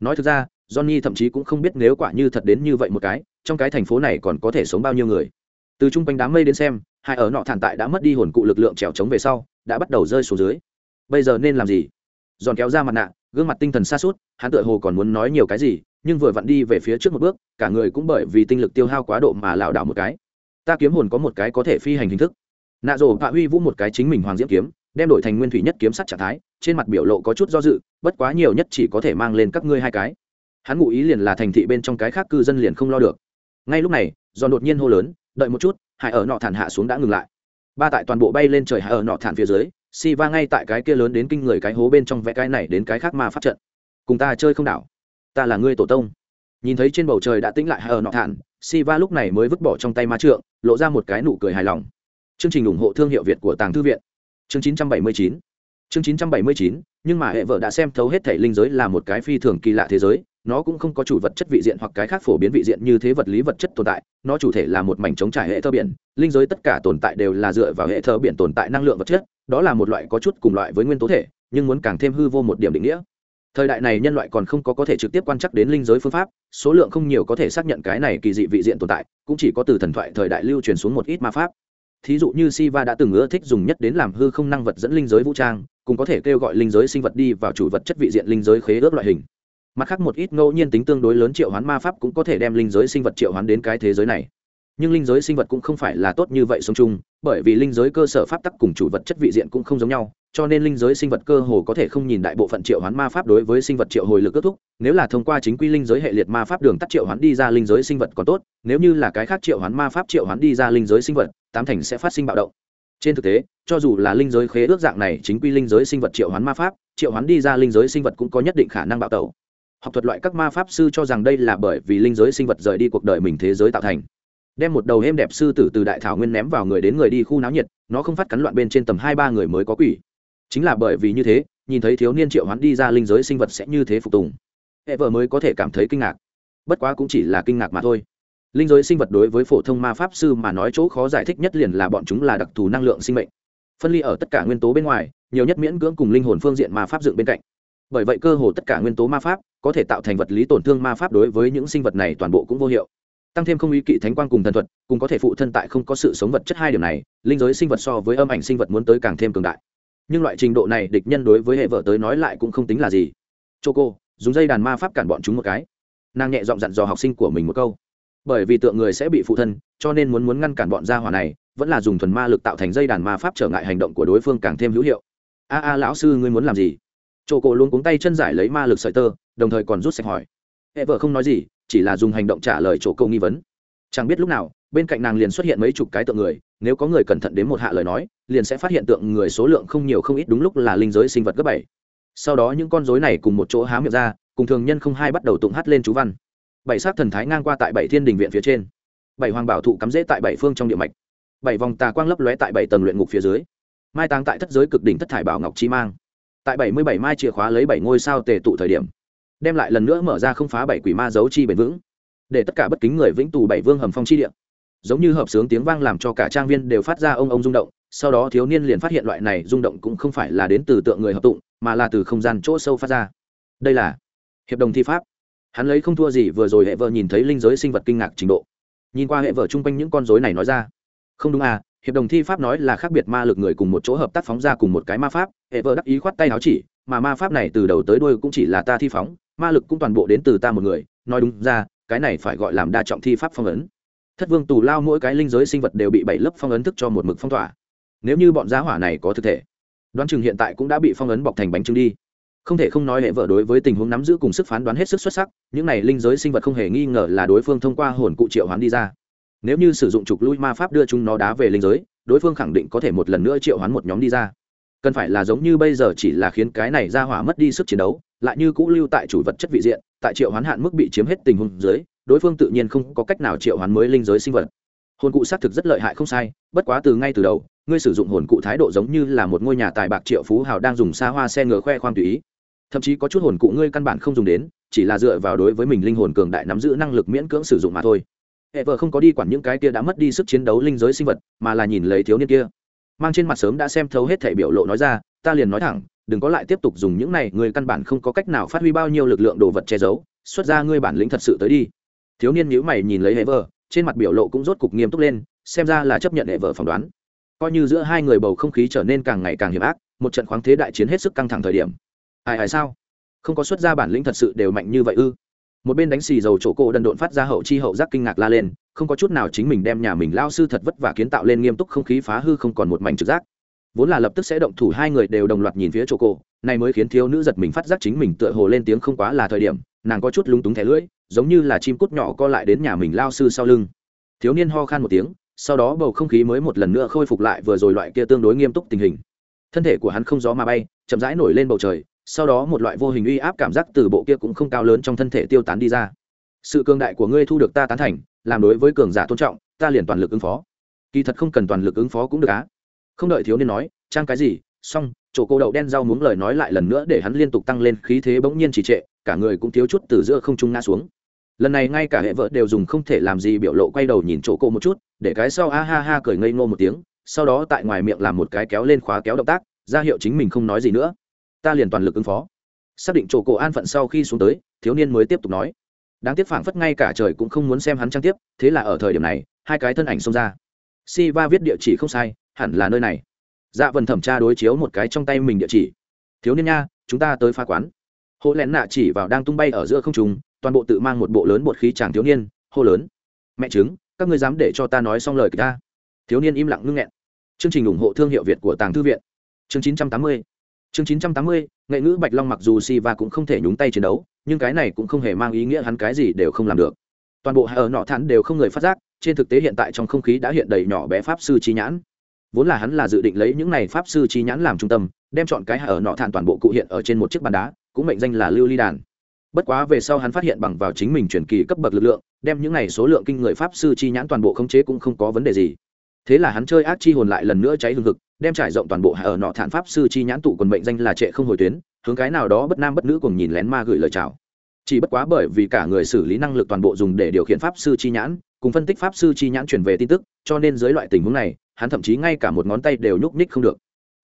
Nói thực ra, johnny thậm chí cũng không biết nếu quả như thật đến như vậy một cái, trong cái thành phố này còn có thể sống bao nhiêu người. Từ trung quanh đám mây đến xem hai ở nọ thản tại đã mất đi hồn cụ lực lượng trèo trống về sau, đã bắt đầu rơi xuống dưới. Bây giờ nên làm gì? Giòn kéo ra mặt nạ, gương mặt tinh thần xa suốt hắn tựa hồ còn muốn nói nhiều cái gì, nhưng vừa vặn đi về phía trước một bước, cả người cũng bởi vì tinh lực tiêu hao quá độ mà lảo đảo một cái. Ta kiếm hồn có một cái có thể phi hành hình thức. Nạ rổ hạ huy vũ một cái chính mình hoàng diễm kiếm, đem đổi thành nguyên thủy nhất kiếm sắt trạng thái, trên mặt biểu lộ có chút do dự, bất quá nhiều nhất chỉ có thể mang lên các ngươi hai cái. Hắn ngụ ý liền là thành thị bên trong cái khác cư dân liền không lo được. Ngay lúc này do đột nhiên hô lớn, đợi một chút hải ở nọ thản hạ xuống đã ngừng lại. Ba tại toàn bộ bay lên trời hải ở nọ thản phía dưới, si va ngay tại cái kia lớn đến kinh người cái hố bên trong vẽ cái này đến cái khác ma phát trận. Cùng ta chơi không đảo. Ta là ngươi tổ tông. Nhìn thấy trên bầu trời đã tĩnh lại hải ở nọ thản, si va lúc này mới vứt bỏ trong tay ma trượng, lộ ra một cái nụ cười hài lòng. Chương trình ủng hộ thương hiệu việt của tàng thư viện. Chương 979 chương 979 nhưng mà hệ vợ đã xem thấu hết thể linh giới là một cái phi thường kỳ lạ thế giới nó cũng không có chủ vật chất vị diện hoặc cái khác phổ biến vị diện như thế vật lý vật chất tồn tại nó chủ thể là một mảnh chống trải hệ thơ biển linh giới tất cả tồn tại đều là dựa vào hệ thơ biển tồn tại năng lượng vật chất đó là một loại có chút cùng loại với nguyên tố thể nhưng muốn càng thêm hư vô một điểm định nghĩa. Thời đại này nhân loại còn không có có thể trực tiếp quan trắc đến linh giới phương pháp số lượng không nhiều có thể xác nhận cái này kỳ dị vị diện tồn tại cũng chỉ có từ thần thoại thời đại lưu truyền xuống một ít ma pháp. Thí dụ như Siva đã từng ưa thích dùng nhất đến làm hư không năng vật dẫn linh giới vũ trang, cũng có thể kêu gọi linh giới sinh vật đi vào chủ vật chất vị diện linh giới khế ước loại hình. Mặt khác một ít ngẫu nhiên tính tương đối lớn triệu hoán ma pháp cũng có thể đem linh giới sinh vật triệu hoán đến cái thế giới này. Nhưng linh giới sinh vật cũng không phải là tốt như vậy sống chung, bởi vì linh giới cơ sở pháp tắc cùng chủ vật chất vị diện cũng không giống nhau, cho nên linh giới sinh vật cơ hồ có thể không nhìn đại bộ phận triệu hoán ma pháp đối với sinh vật triệu hồi lực kết thúc nếu là thông qua chính quy linh giới hệ liệt ma pháp đường tắt triệu hoán đi ra linh giới sinh vật còn tốt nếu như là cái khác triệu hoán ma pháp triệu hoán đi ra linh giới sinh vật tám thành sẽ phát sinh bạo động trên thực tế, cho dù là linh giới khế ước dạng này, chính quy linh giới sinh vật triệu hoán ma pháp, triệu hoán đi ra linh giới sinh vật cũng có nhất định khả năng bạo tẩu. Học thuật loại các ma pháp sư cho rằng đây là bởi vì linh giới sinh vật rời đi cuộc đời mình thế giới tạo thành. Đem một đầu êm đẹp sư tử từ đại thảo nguyên ném vào người đến người đi khu náo nhiệt, nó không phát cắn loạn bên trên tầm hai ba người mới có quỷ. Chính là bởi vì như thế, nhìn thấy thiếu niên triệu hoán đi ra linh giới sinh vật sẽ như thế phục tùng. Hệ vợ mới có thể cảm thấy kinh ngạc. Bất quá cũng chỉ là kinh ngạc mà thôi linh giới sinh vật đối với phổ thông ma pháp sư mà nói chỗ khó giải thích nhất liền là bọn chúng là đặc thù năng lượng sinh mệnh. Phân ly ở tất cả nguyên tố bên ngoài, nhiều nhất miễn cưỡng cùng linh hồn phương diện ma pháp dựng bên cạnh. Bởi vậy cơ hồ tất cả nguyên tố ma pháp có thể tạo thành vật lý tổn thương ma pháp đối với những sinh vật này toàn bộ cũng vô hiệu. Tăng thêm không ý kỵ thánh quang cùng thần thuật, cùng có thể phụ thân tại không có sự sống vật chất hai điểm này, linh giới sinh vật so với âm ảnh sinh vật muốn tới càng thêm cường đại. Nhưng loại trình độ này địch nhân đối với hệ vợ tới nói lại cũng không tính là gì. Chô cô dùng dây đàn ma pháp cản bọn chúng một cái. Nàng nhẹ giọng dặn dò học sinh của mình một câu bởi vì tượng người sẽ bị phụ thân, cho nên muốn muốn ngăn cản bọn gia hỏa này, vẫn là dùng thuần ma lực tạo thành dây đàn ma pháp trở ngại hành động của đối phương càng thêm hữu hiệu. A a lão sư ngươi muốn làm gì? Chỗ cô luôn cuống tay chân giải lấy ma lực sợi tơ, đồng thời còn rút sạch hỏi. Hệ vợ không nói gì, chỉ là dùng hành động trả lời chỗ câu nghi vấn. Chẳng biết lúc nào, bên cạnh nàng liền xuất hiện mấy chục cái tượng người, nếu có người cẩn thận đến một hạ lời nói, liền sẽ phát hiện tượng người số lượng không nhiều không ít đúng lúc là linh giới sinh vật cấp bảy. Sau đó những con rối này cùng một chỗ há miệng ra, cùng thường nhân không hai bắt đầu tụng hát lên chú văn bảy sát thần thái ngang qua tại bảy thiên đình viện phía trên. Bảy hoàng bảo thụ cắm rễ tại bảy phương trong địa mạch. Bảy vòng tà quang lấp lóe tại bảy tầng luyện ngục phía dưới. Mai táng tại thất giới cực đỉnh thất thải bảo ngọc chi mang. Tại bảy mươi bảy mai chìa khóa lấy bảy ngôi sao tề tụ thời điểm, đem lại lần nữa mở ra không phá bảy quỷ ma dấu chi bền vững. Để tất cả bất kính người vĩnh tù bảy vương hầm phong chi địa. Giống như hợp sướng tiếng vang làm cho cả trang viên đều phát ra ông ông rung động, sau đó thiếu niên liền phát hiện loại này rung động cũng không phải là đến từ tượng người hợp tụng, mà là từ không gian chỗ sâu phát ra. Đây là hiệp đồng thi pháp hắn lấy không thua gì vừa rồi hệ vợ nhìn thấy linh giới sinh vật kinh ngạc trình độ. Nhìn qua hệ vợ chung quanh những con dối này nói ra. Không đúng à hiệp đồng thi pháp nói là khác biệt ma lực người cùng một chỗ hợp tác phóng ra cùng một cái ma pháp. Hệ vợ đắc ý khoát tay áo chỉ, mà ma pháp này từ đầu tới đuôi cũng chỉ là ta thi phóng, ma lực cũng toàn bộ đến từ ta một người. Nói đúng ra, cái này phải gọi làm đa trọng thi pháp phong ấn. Thất vương tù lao mỗi cái linh giới sinh vật đều bị bảy lớp phong ấn thức cho một mực phong tỏa. Nếu như bọn giá hỏa này có thực thể, đoán chừng hiện tại cũng đã bị phong ấn bọc thành bánh trưng đi không thể không nói hệ vợ đối với tình huống nắm giữ cùng sức phán đoán hết sức xuất sắc, những này linh giới sinh vật không hề nghi ngờ là đối phương thông qua hồn cụ triệu hoán đi ra. Nếu như sử dụng trục lui ma pháp đưa chúng nó đá về linh giới, đối phương khẳng định có thể một lần nữa triệu hoán một nhóm đi ra. Cần phải là giống như bây giờ chỉ là khiến cái này ra hỏa mất đi sức chiến đấu, lại như cũ lưu tại chủ vật chất vị diện, tại triệu hoán hạn mức bị chiếm hết tình huống dưới, đối phương tự nhiên không có cách nào triệu hoán mới linh giới sinh vật. Hồn cụ xác thực rất lợi hại không sai, bất quá từ ngay từ đầu, ngươi sử dụng hồn cụ thái độ giống như là một ngôi nhà tài bạc triệu phú hào đang dùng xa hoa xe ngựa khoe khoang tùy ý thậm chí có chút hồn cụ ngươi căn bản không dùng đến, chỉ là dựa vào đối với mình linh hồn cường đại nắm giữ năng lực miễn cưỡng sử dụng mà thôi. Hệ vợ không có đi quản những cái kia đã mất đi sức chiến đấu linh giới sinh vật, mà là nhìn lấy thiếu niên kia. Mang trên mặt sớm đã xem thấu hết thể biểu lộ nói ra, ta liền nói thẳng, đừng có lại tiếp tục dùng những này người căn bản không có cách nào phát huy bao nhiêu lực lượng đồ vật che giấu, xuất ra ngươi bản lĩnh thật sự tới đi. Thiếu niên nhíu mày nhìn lấy hệ vợ, trên mặt biểu lộ cũng rốt cục nghiêm túc lên, xem ra là chấp nhận hệ vợ phỏng đoán. Coi như giữa hai người bầu không khí trở nên càng ngày càng hiểm ác, một trận khoáng thế đại chiến hết sức căng thẳng thời điểm ai ai sao? Không có xuất ra bản lĩnh thật sự đều mạnh như vậy ư? Một bên đánh xì dầu chỗ cổ đần độn phát ra hậu chi hậu giác kinh ngạc la lên, không có chút nào chính mình đem nhà mình lao sư thật vất vả kiến tạo lên nghiêm túc không khí phá hư không còn một mảnh trực giác. Vốn là lập tức sẽ động thủ hai người đều đồng loạt nhìn phía chỗ cổ, này mới khiến thiếu nữ giật mình phát giác chính mình tựa hồ lên tiếng không quá là thời điểm, nàng có chút lung túng thẻ lưỡi, giống như là chim cút nhỏ co lại đến nhà mình lao sư sau lưng. Thiếu niên ho khan một tiếng, sau đó bầu không khí mới một lần nữa khôi phục lại vừa rồi loại kia tương đối nghiêm túc tình hình. Thân thể của hắn không gió mà bay, chậm rãi nổi lên bầu trời sau đó một loại vô hình uy áp cảm giác từ bộ kia cũng không cao lớn trong thân thể tiêu tán đi ra. Sự cường đại của ngươi thu được ta tán thành, làm đối với cường giả tôn trọng, ta liền toàn lực ứng phó. Kỳ thật không cần toàn lực ứng phó cũng được á. Không đợi thiếu niên nói, trang cái gì, xong, chỗ cô đậu đen rau muống lời nói lại lần nữa để hắn liên tục tăng lên khí thế bỗng nhiên trì trệ, cả người cũng thiếu chút từ giữa không trung ngã xuống. Lần này ngay cả hệ vợ đều dùng không thể làm gì biểu lộ quay đầu nhìn chỗ cô một chút, để cái sau a ha ha cười ngây ngô một tiếng, sau đó tại ngoài miệng làm một cái kéo lên khóa kéo động tác, ra hiệu chính mình không nói gì nữa ta liền toàn lực ứng phó. Xác định chỗ cổ an phận sau khi xuống tới, thiếu niên mới tiếp tục nói. Đáng tiếc phảng phất ngay cả trời cũng không muốn xem hắn trang tiếp, thế là ở thời điểm này, hai cái thân ảnh xông ra. Si va viết địa chỉ không sai, hẳn là nơi này. Dạ vần thẩm tra đối chiếu một cái trong tay mình địa chỉ. Thiếu niên nha, chúng ta tới phá quán. Hộ lẹn nạ chỉ vào đang tung bay ở giữa không trùng toàn bộ tự mang một bộ lớn bột khí chàng thiếu niên, hô lớn. Mẹ chứng các ngươi dám để cho ta nói xong lời kịch ta. Thiếu niên im lặng ngưng nghẹn. Chương trình ủng hộ thương hiệu việt của tàng thư viện. Chương 980 chương 980 nghệ ngữ bạch long mặc dù si va cũng không thể nhúng tay chiến đấu, nhưng cái này cũng không hề mang ý nghĩa hắn cái gì đều không làm được. Toàn bộ hai ở nọ thản đều không người phát giác, trên thực tế hiện tại trong không khí đã hiện đầy nhỏ bé pháp sư chi nhãn. Vốn là hắn là dự định lấy những này pháp sư chi nhãn làm trung tâm, đem chọn cái hai ở nọ thản toàn bộ cụ hiện ở trên một chiếc bàn đá, cũng mệnh danh là lưu ly đàn. Bất quá về sau hắn phát hiện bằng vào chính mình chuyển kỳ cấp bậc lực lượng, đem những này số lượng kinh người pháp sư chi nhãn toàn bộ khống chế cũng không có vấn đề gì thế là hắn chơi ác chi hồn lại lần nữa cháy hương thực đem trải rộng toàn bộ ở nọ thản pháp sư chi nhãn tụ quần mệnh danh là trệ không hồi tuyến, hướng cái nào đó bất nam bất nữ cùng nhìn lén ma gửi lời chào. Chỉ bất quá bởi vì cả người xử lý năng lực toàn bộ dùng để điều khiển pháp sư chi nhãn, cùng phân tích pháp sư chi nhãn chuyển về tin tức, cho nên dưới loại tình huống này, hắn thậm chí ngay cả một ngón tay đều nhúc nhích không được.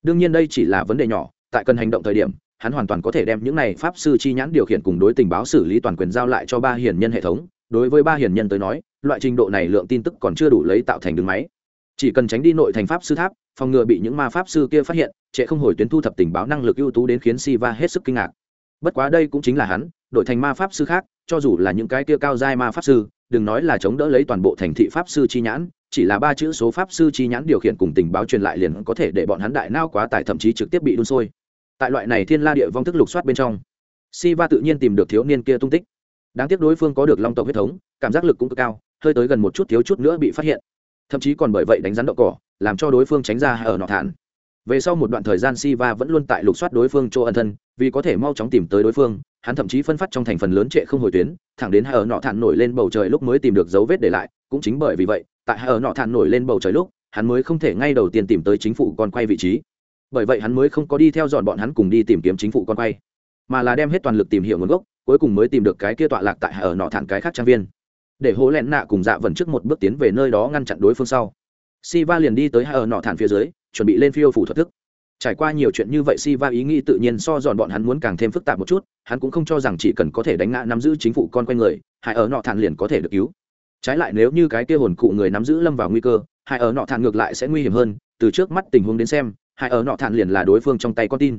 Đương nhiên đây chỉ là vấn đề nhỏ, tại cần hành động thời điểm, hắn hoàn toàn có thể đem những này pháp sư chi nhãn điều khiển cùng đối tình báo xử lý toàn quyền giao lại cho ba hiền nhân hệ thống. Đối với ba hiền nhân tới nói, loại trình độ này lượng tin tức còn chưa đủ lấy tạo thành đường máy chỉ cần tránh đi nội thành pháp sư tháp, phòng ngừa bị những ma pháp sư kia phát hiện, trệ không hồi tuyến thu thập tình báo năng lực ưu tú đến khiến Siva hết sức kinh ngạc. Bất quá đây cũng chính là hắn đội thành ma pháp sư khác, cho dù là những cái kia cao giai ma pháp sư, đừng nói là chống đỡ lấy toàn bộ thành thị pháp sư chi nhãn, chỉ là ba chữ số pháp sư chi nhãn điều khiển cùng tình báo truyền lại liền có thể để bọn hắn đại nao quá tải thậm chí trực tiếp bị đun sôi. Tại loại này thiên la địa vong thức lục soát bên trong, Siva tự nhiên tìm được thiếu niên kia tung tích. Đáng tiếc đối phương có được long tộc huyết thống, cảm giác lực cũng cực cao, hơi tới gần một chút thiếu chút nữa bị phát hiện thậm chí còn bởi vậy đánh rắn đậu cỏ, làm cho đối phương tránh ra ở nọ thản. Về sau một đoạn thời gian Siva vẫn luôn tại lục soát đối phương chỗ ân thân, vì có thể mau chóng tìm tới đối phương, hắn thậm chí phân phát trong thành phần lớn trệ không hồi tuyến, thẳng đến hai ở nọ thản nổi lên bầu trời lúc mới tìm được dấu vết để lại, cũng chính bởi vì vậy, tại hai ở nọ thản nổi lên bầu trời lúc, hắn mới không thể ngay đầu tiên tìm tới chính phủ con quay vị trí. Bởi vậy hắn mới không có đi theo dọn bọn hắn cùng đi tìm kiếm chính phủ con quay, mà là đem hết toàn lực tìm hiểu nguồn gốc, cuối cùng mới tìm được cái kia tọa lạc tại hai ở nọ thản cái khác trang viên để hố lẹn nạ cùng dạ vần trước một bước tiến về nơi đó ngăn chặn đối phương sau. Si va liền đi tới hai ở nọ thản phía dưới, chuẩn bị lên phiêu phủ thuật thức. Trải qua nhiều chuyện như vậy si va ý nghĩ tự nhiên so dọn bọn hắn muốn càng thêm phức tạp một chút, hắn cũng không cho rằng chỉ cần có thể đánh ngã nắm giữ chính phủ con quanh người, hải ở nọ thản liền có thể được cứu. Trái lại nếu như cái kia hồn cụ người nắm giữ lâm vào nguy cơ hai ở nọ thản ngược lại sẽ nguy hiểm hơn, từ trước mắt tình huống đến xem hai ở nọ thản liền là đối phương trong tay con tin.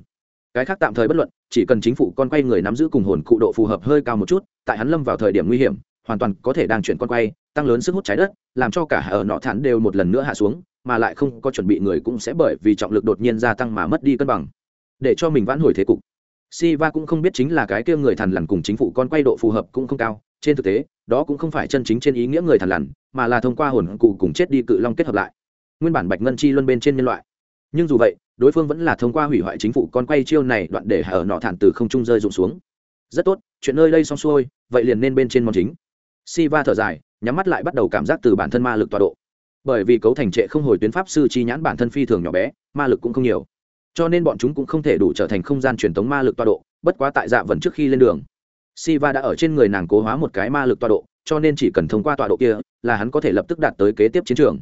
Cái khác tạm thời bất luận, chỉ cần chính phủ con quay người nắm giữ cùng hồn cụ độ phù hợp hơi cao một chút, tại hắn lâm vào thời điểm nguy hiểm hoàn toàn có thể đang chuyển con quay tăng lớn sức hút trái đất làm cho cả ở nọ thản đều một lần nữa hạ xuống mà lại không có chuẩn bị người cũng sẽ bởi vì trọng lực đột nhiên gia tăng mà mất đi cân bằng để cho mình vãn hồi thế cục Siva cũng không biết chính là cái kia người thần lằn cùng chính phủ con quay độ phù hợp cũng không cao, trên thực tế, đó cũng không phải chân chính trên ý nghĩa người thần lằn, mà là thông qua hồn cụ cùng chết đi cự long kết hợp lại. Nguyên bản bạch ngân chi luân bên trên nhân loại. Nhưng dù vậy, đối phương vẫn là thông qua hủy hoại chính phủ con quay chiêu này đoạn để ở nọ thản từ không trung rơi rụng xuống. Rất tốt, chuyện nơi đây xong xuôi, vậy liền nên bên trên món chính. Siva thở dài, nhắm mắt lại bắt đầu cảm giác từ bản thân ma lực tọa độ. Bởi vì cấu thành trệ không hồi tuyến pháp sư chi nhãn bản thân phi thường nhỏ bé, ma lực cũng không nhiều. Cho nên bọn chúng cũng không thể đủ trở thành không gian truyền thống ma lực tọa độ bất quá tại dạ vần trước khi lên đường siva đã ở trên người nàng cố hóa một cái ma lực tọa độ cho nên chỉ cần thông qua tọa độ kia là hắn có thể lập tức đạt tới kế tiếp chiến trường.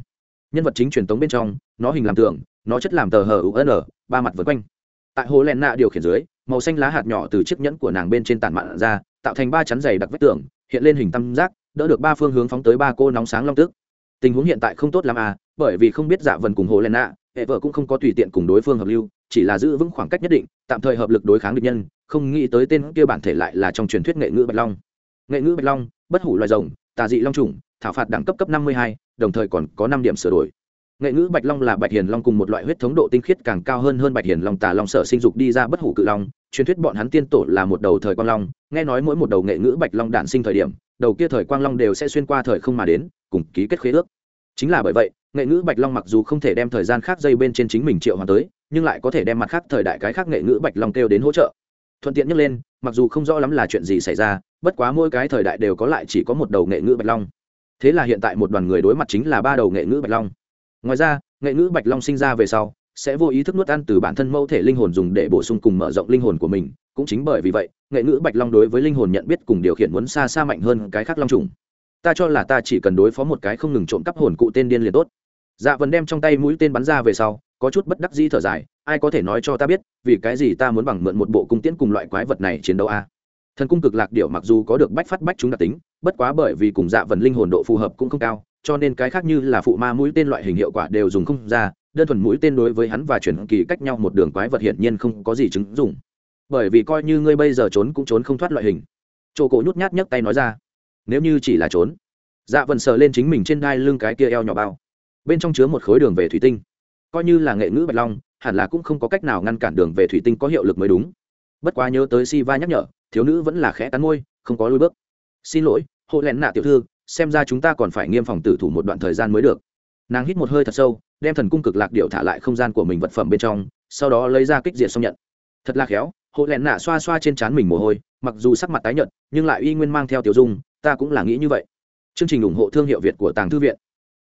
Nhân vật chính truyền thống bên trong nó hình làm tường nó chất làm tờ hờ u n ba mặt vượt quanh. Tại hồ len nạ điều khiển dưới màu xanh lá hạt nhỏ từ chiếc nhẫn của nàng bên trên tản mạn ra tạo thành ba chắn dày đặc vách tường hiện lên hình tam giác, đỡ được ba phương hướng phóng tới ba cô nóng sáng long tức tình huống hiện tại không tốt l à bởi vì không biết dạ vần cùng hồ len nạ hệ vợ cũng không có tùy tiện cùng đối phương hợp lưu, chỉ là giữ vững khoảng cách nhất định, tạm thời hợp lực đối kháng địch nhân, không nghĩ tới tên kia bản thể lại là trong truyền thuyết nghệ ngữ bạch long. Nghệ ngữ bạch long, bất hủ loài rồng, tà dị long trùng thảo phạt đẳng cấp cấp năm mươi hai, đồng thời còn có năm điểm sửa đổi nghệ ngữ bạch long là bạch hiền long cùng một loại huyết thống độ tinh khiết càng cao hơn hơn bạch hiền long tà long sở sinh dục đi ra bất hủ cự long. Truyền thuyết bọn hắn tiên tổ là một đầu thời quang long. Nghe nói mỗi một đầu nghệ ngữ bạch long đản sinh thời điểm, đầu kia thời quang long đều sẽ xuyên qua thời không mà đến, cùng ký kết khế ước. Chính là bởi vậy, nghệ ngữ bạch long mặc dù không thể đem thời gian khác dây bên trên chính mình triệu hoàn tới, nhưng lại có thể đem mặt khác thời đại cái khác nghệ ngữ bạch long kêu đến hỗ trợ. Thuận tiện nhất lên, mặc dù không rõ lắm là chuyện gì xảy ra, bất quá mỗi cái thời đại đều có lại chỉ có một đầu nghệ ngữ bạch long. Thế là hiện tại một đoàn người đối mặt chính là ba đầu nghệ ngữ bạch long ngoài ra, nghệ ngữ bạch long sinh ra về sau, sẽ vô ý thức nuốt ăn từ bản thân mẫu thể linh hồn dùng để bổ sung cùng mở rộng linh hồn của mình, cũng chính bởi vì vậy, nghệ ngữ bạch long đối với linh hồn nhận biết cùng điều khiển muốn xa xa mạnh hơn cái khác long trùng. Ta cho là ta chỉ cần đối phó một cái không ngừng trộm cắp hồn cụ tên điên liền tốt. Dạ vần đem trong tay mũi tên bắn ra về sau, có chút bất đắc dĩ thở dài, ai có thể nói cho ta biết, vì cái gì ta muốn bằng mượn một bộ cung tiễn cùng loại quái vật này chiến đấu a? Thần cung cực lạc điệu mặc dù có được bách phát bách chúng đặc tính, bất quá bởi vì cùng dạ vần linh hồn độ phù hợp cũng không cao cho nên cái khác như là phụ ma mũi tên loại hình hiệu quả đều dùng không ra, đơn thuần mũi tên đối với hắn và chuyển kỳ cách nhau một đường quái vật hiển nhiên không có gì chứng dùng bởi vì coi như ngươi bây giờ trốn cũng trốn không thoát loại hình. Chỗ cổ nhút nhát nhấc tay nói ra, nếu như chỉ là trốn. Dạ vần sờ lên chính mình trên đai lưng cái kia eo nhỏ bao. Bên trong chứa một khối đường về thủy tinh. Coi như là nghệ ngữ bạch long, hẳn là cũng không có cách nào ngăn cản đường về thủy tinh có hiệu lực mới đúng. Bất quá nhớ tới si va nhắc nhở, thiếu nữ vẫn là khẽ cắn môi, không có lôi bước. Xin lỗi hộ lẹn nạ tiểu thư xem ra chúng ta còn phải nghiêm phòng tử thủ một đoạn thời gian mới được. Nàng hít một hơi thật sâu, đem thần cung cực lạc điệu thả lại không gian của mình vật phẩm bên trong, sau đó lấy ra kích diệt xong nhận. Thật là khéo hộ lẹn nạ xoa xoa trên trán mình mồ hôi, mặc dù sắc mặt tái nhợt, nhưng lại uy nguyên mang theo tiểu dung, ta cũng là nghĩ như vậy. Chương trình ủng hộ thương hiệu việt của tàng thư viện.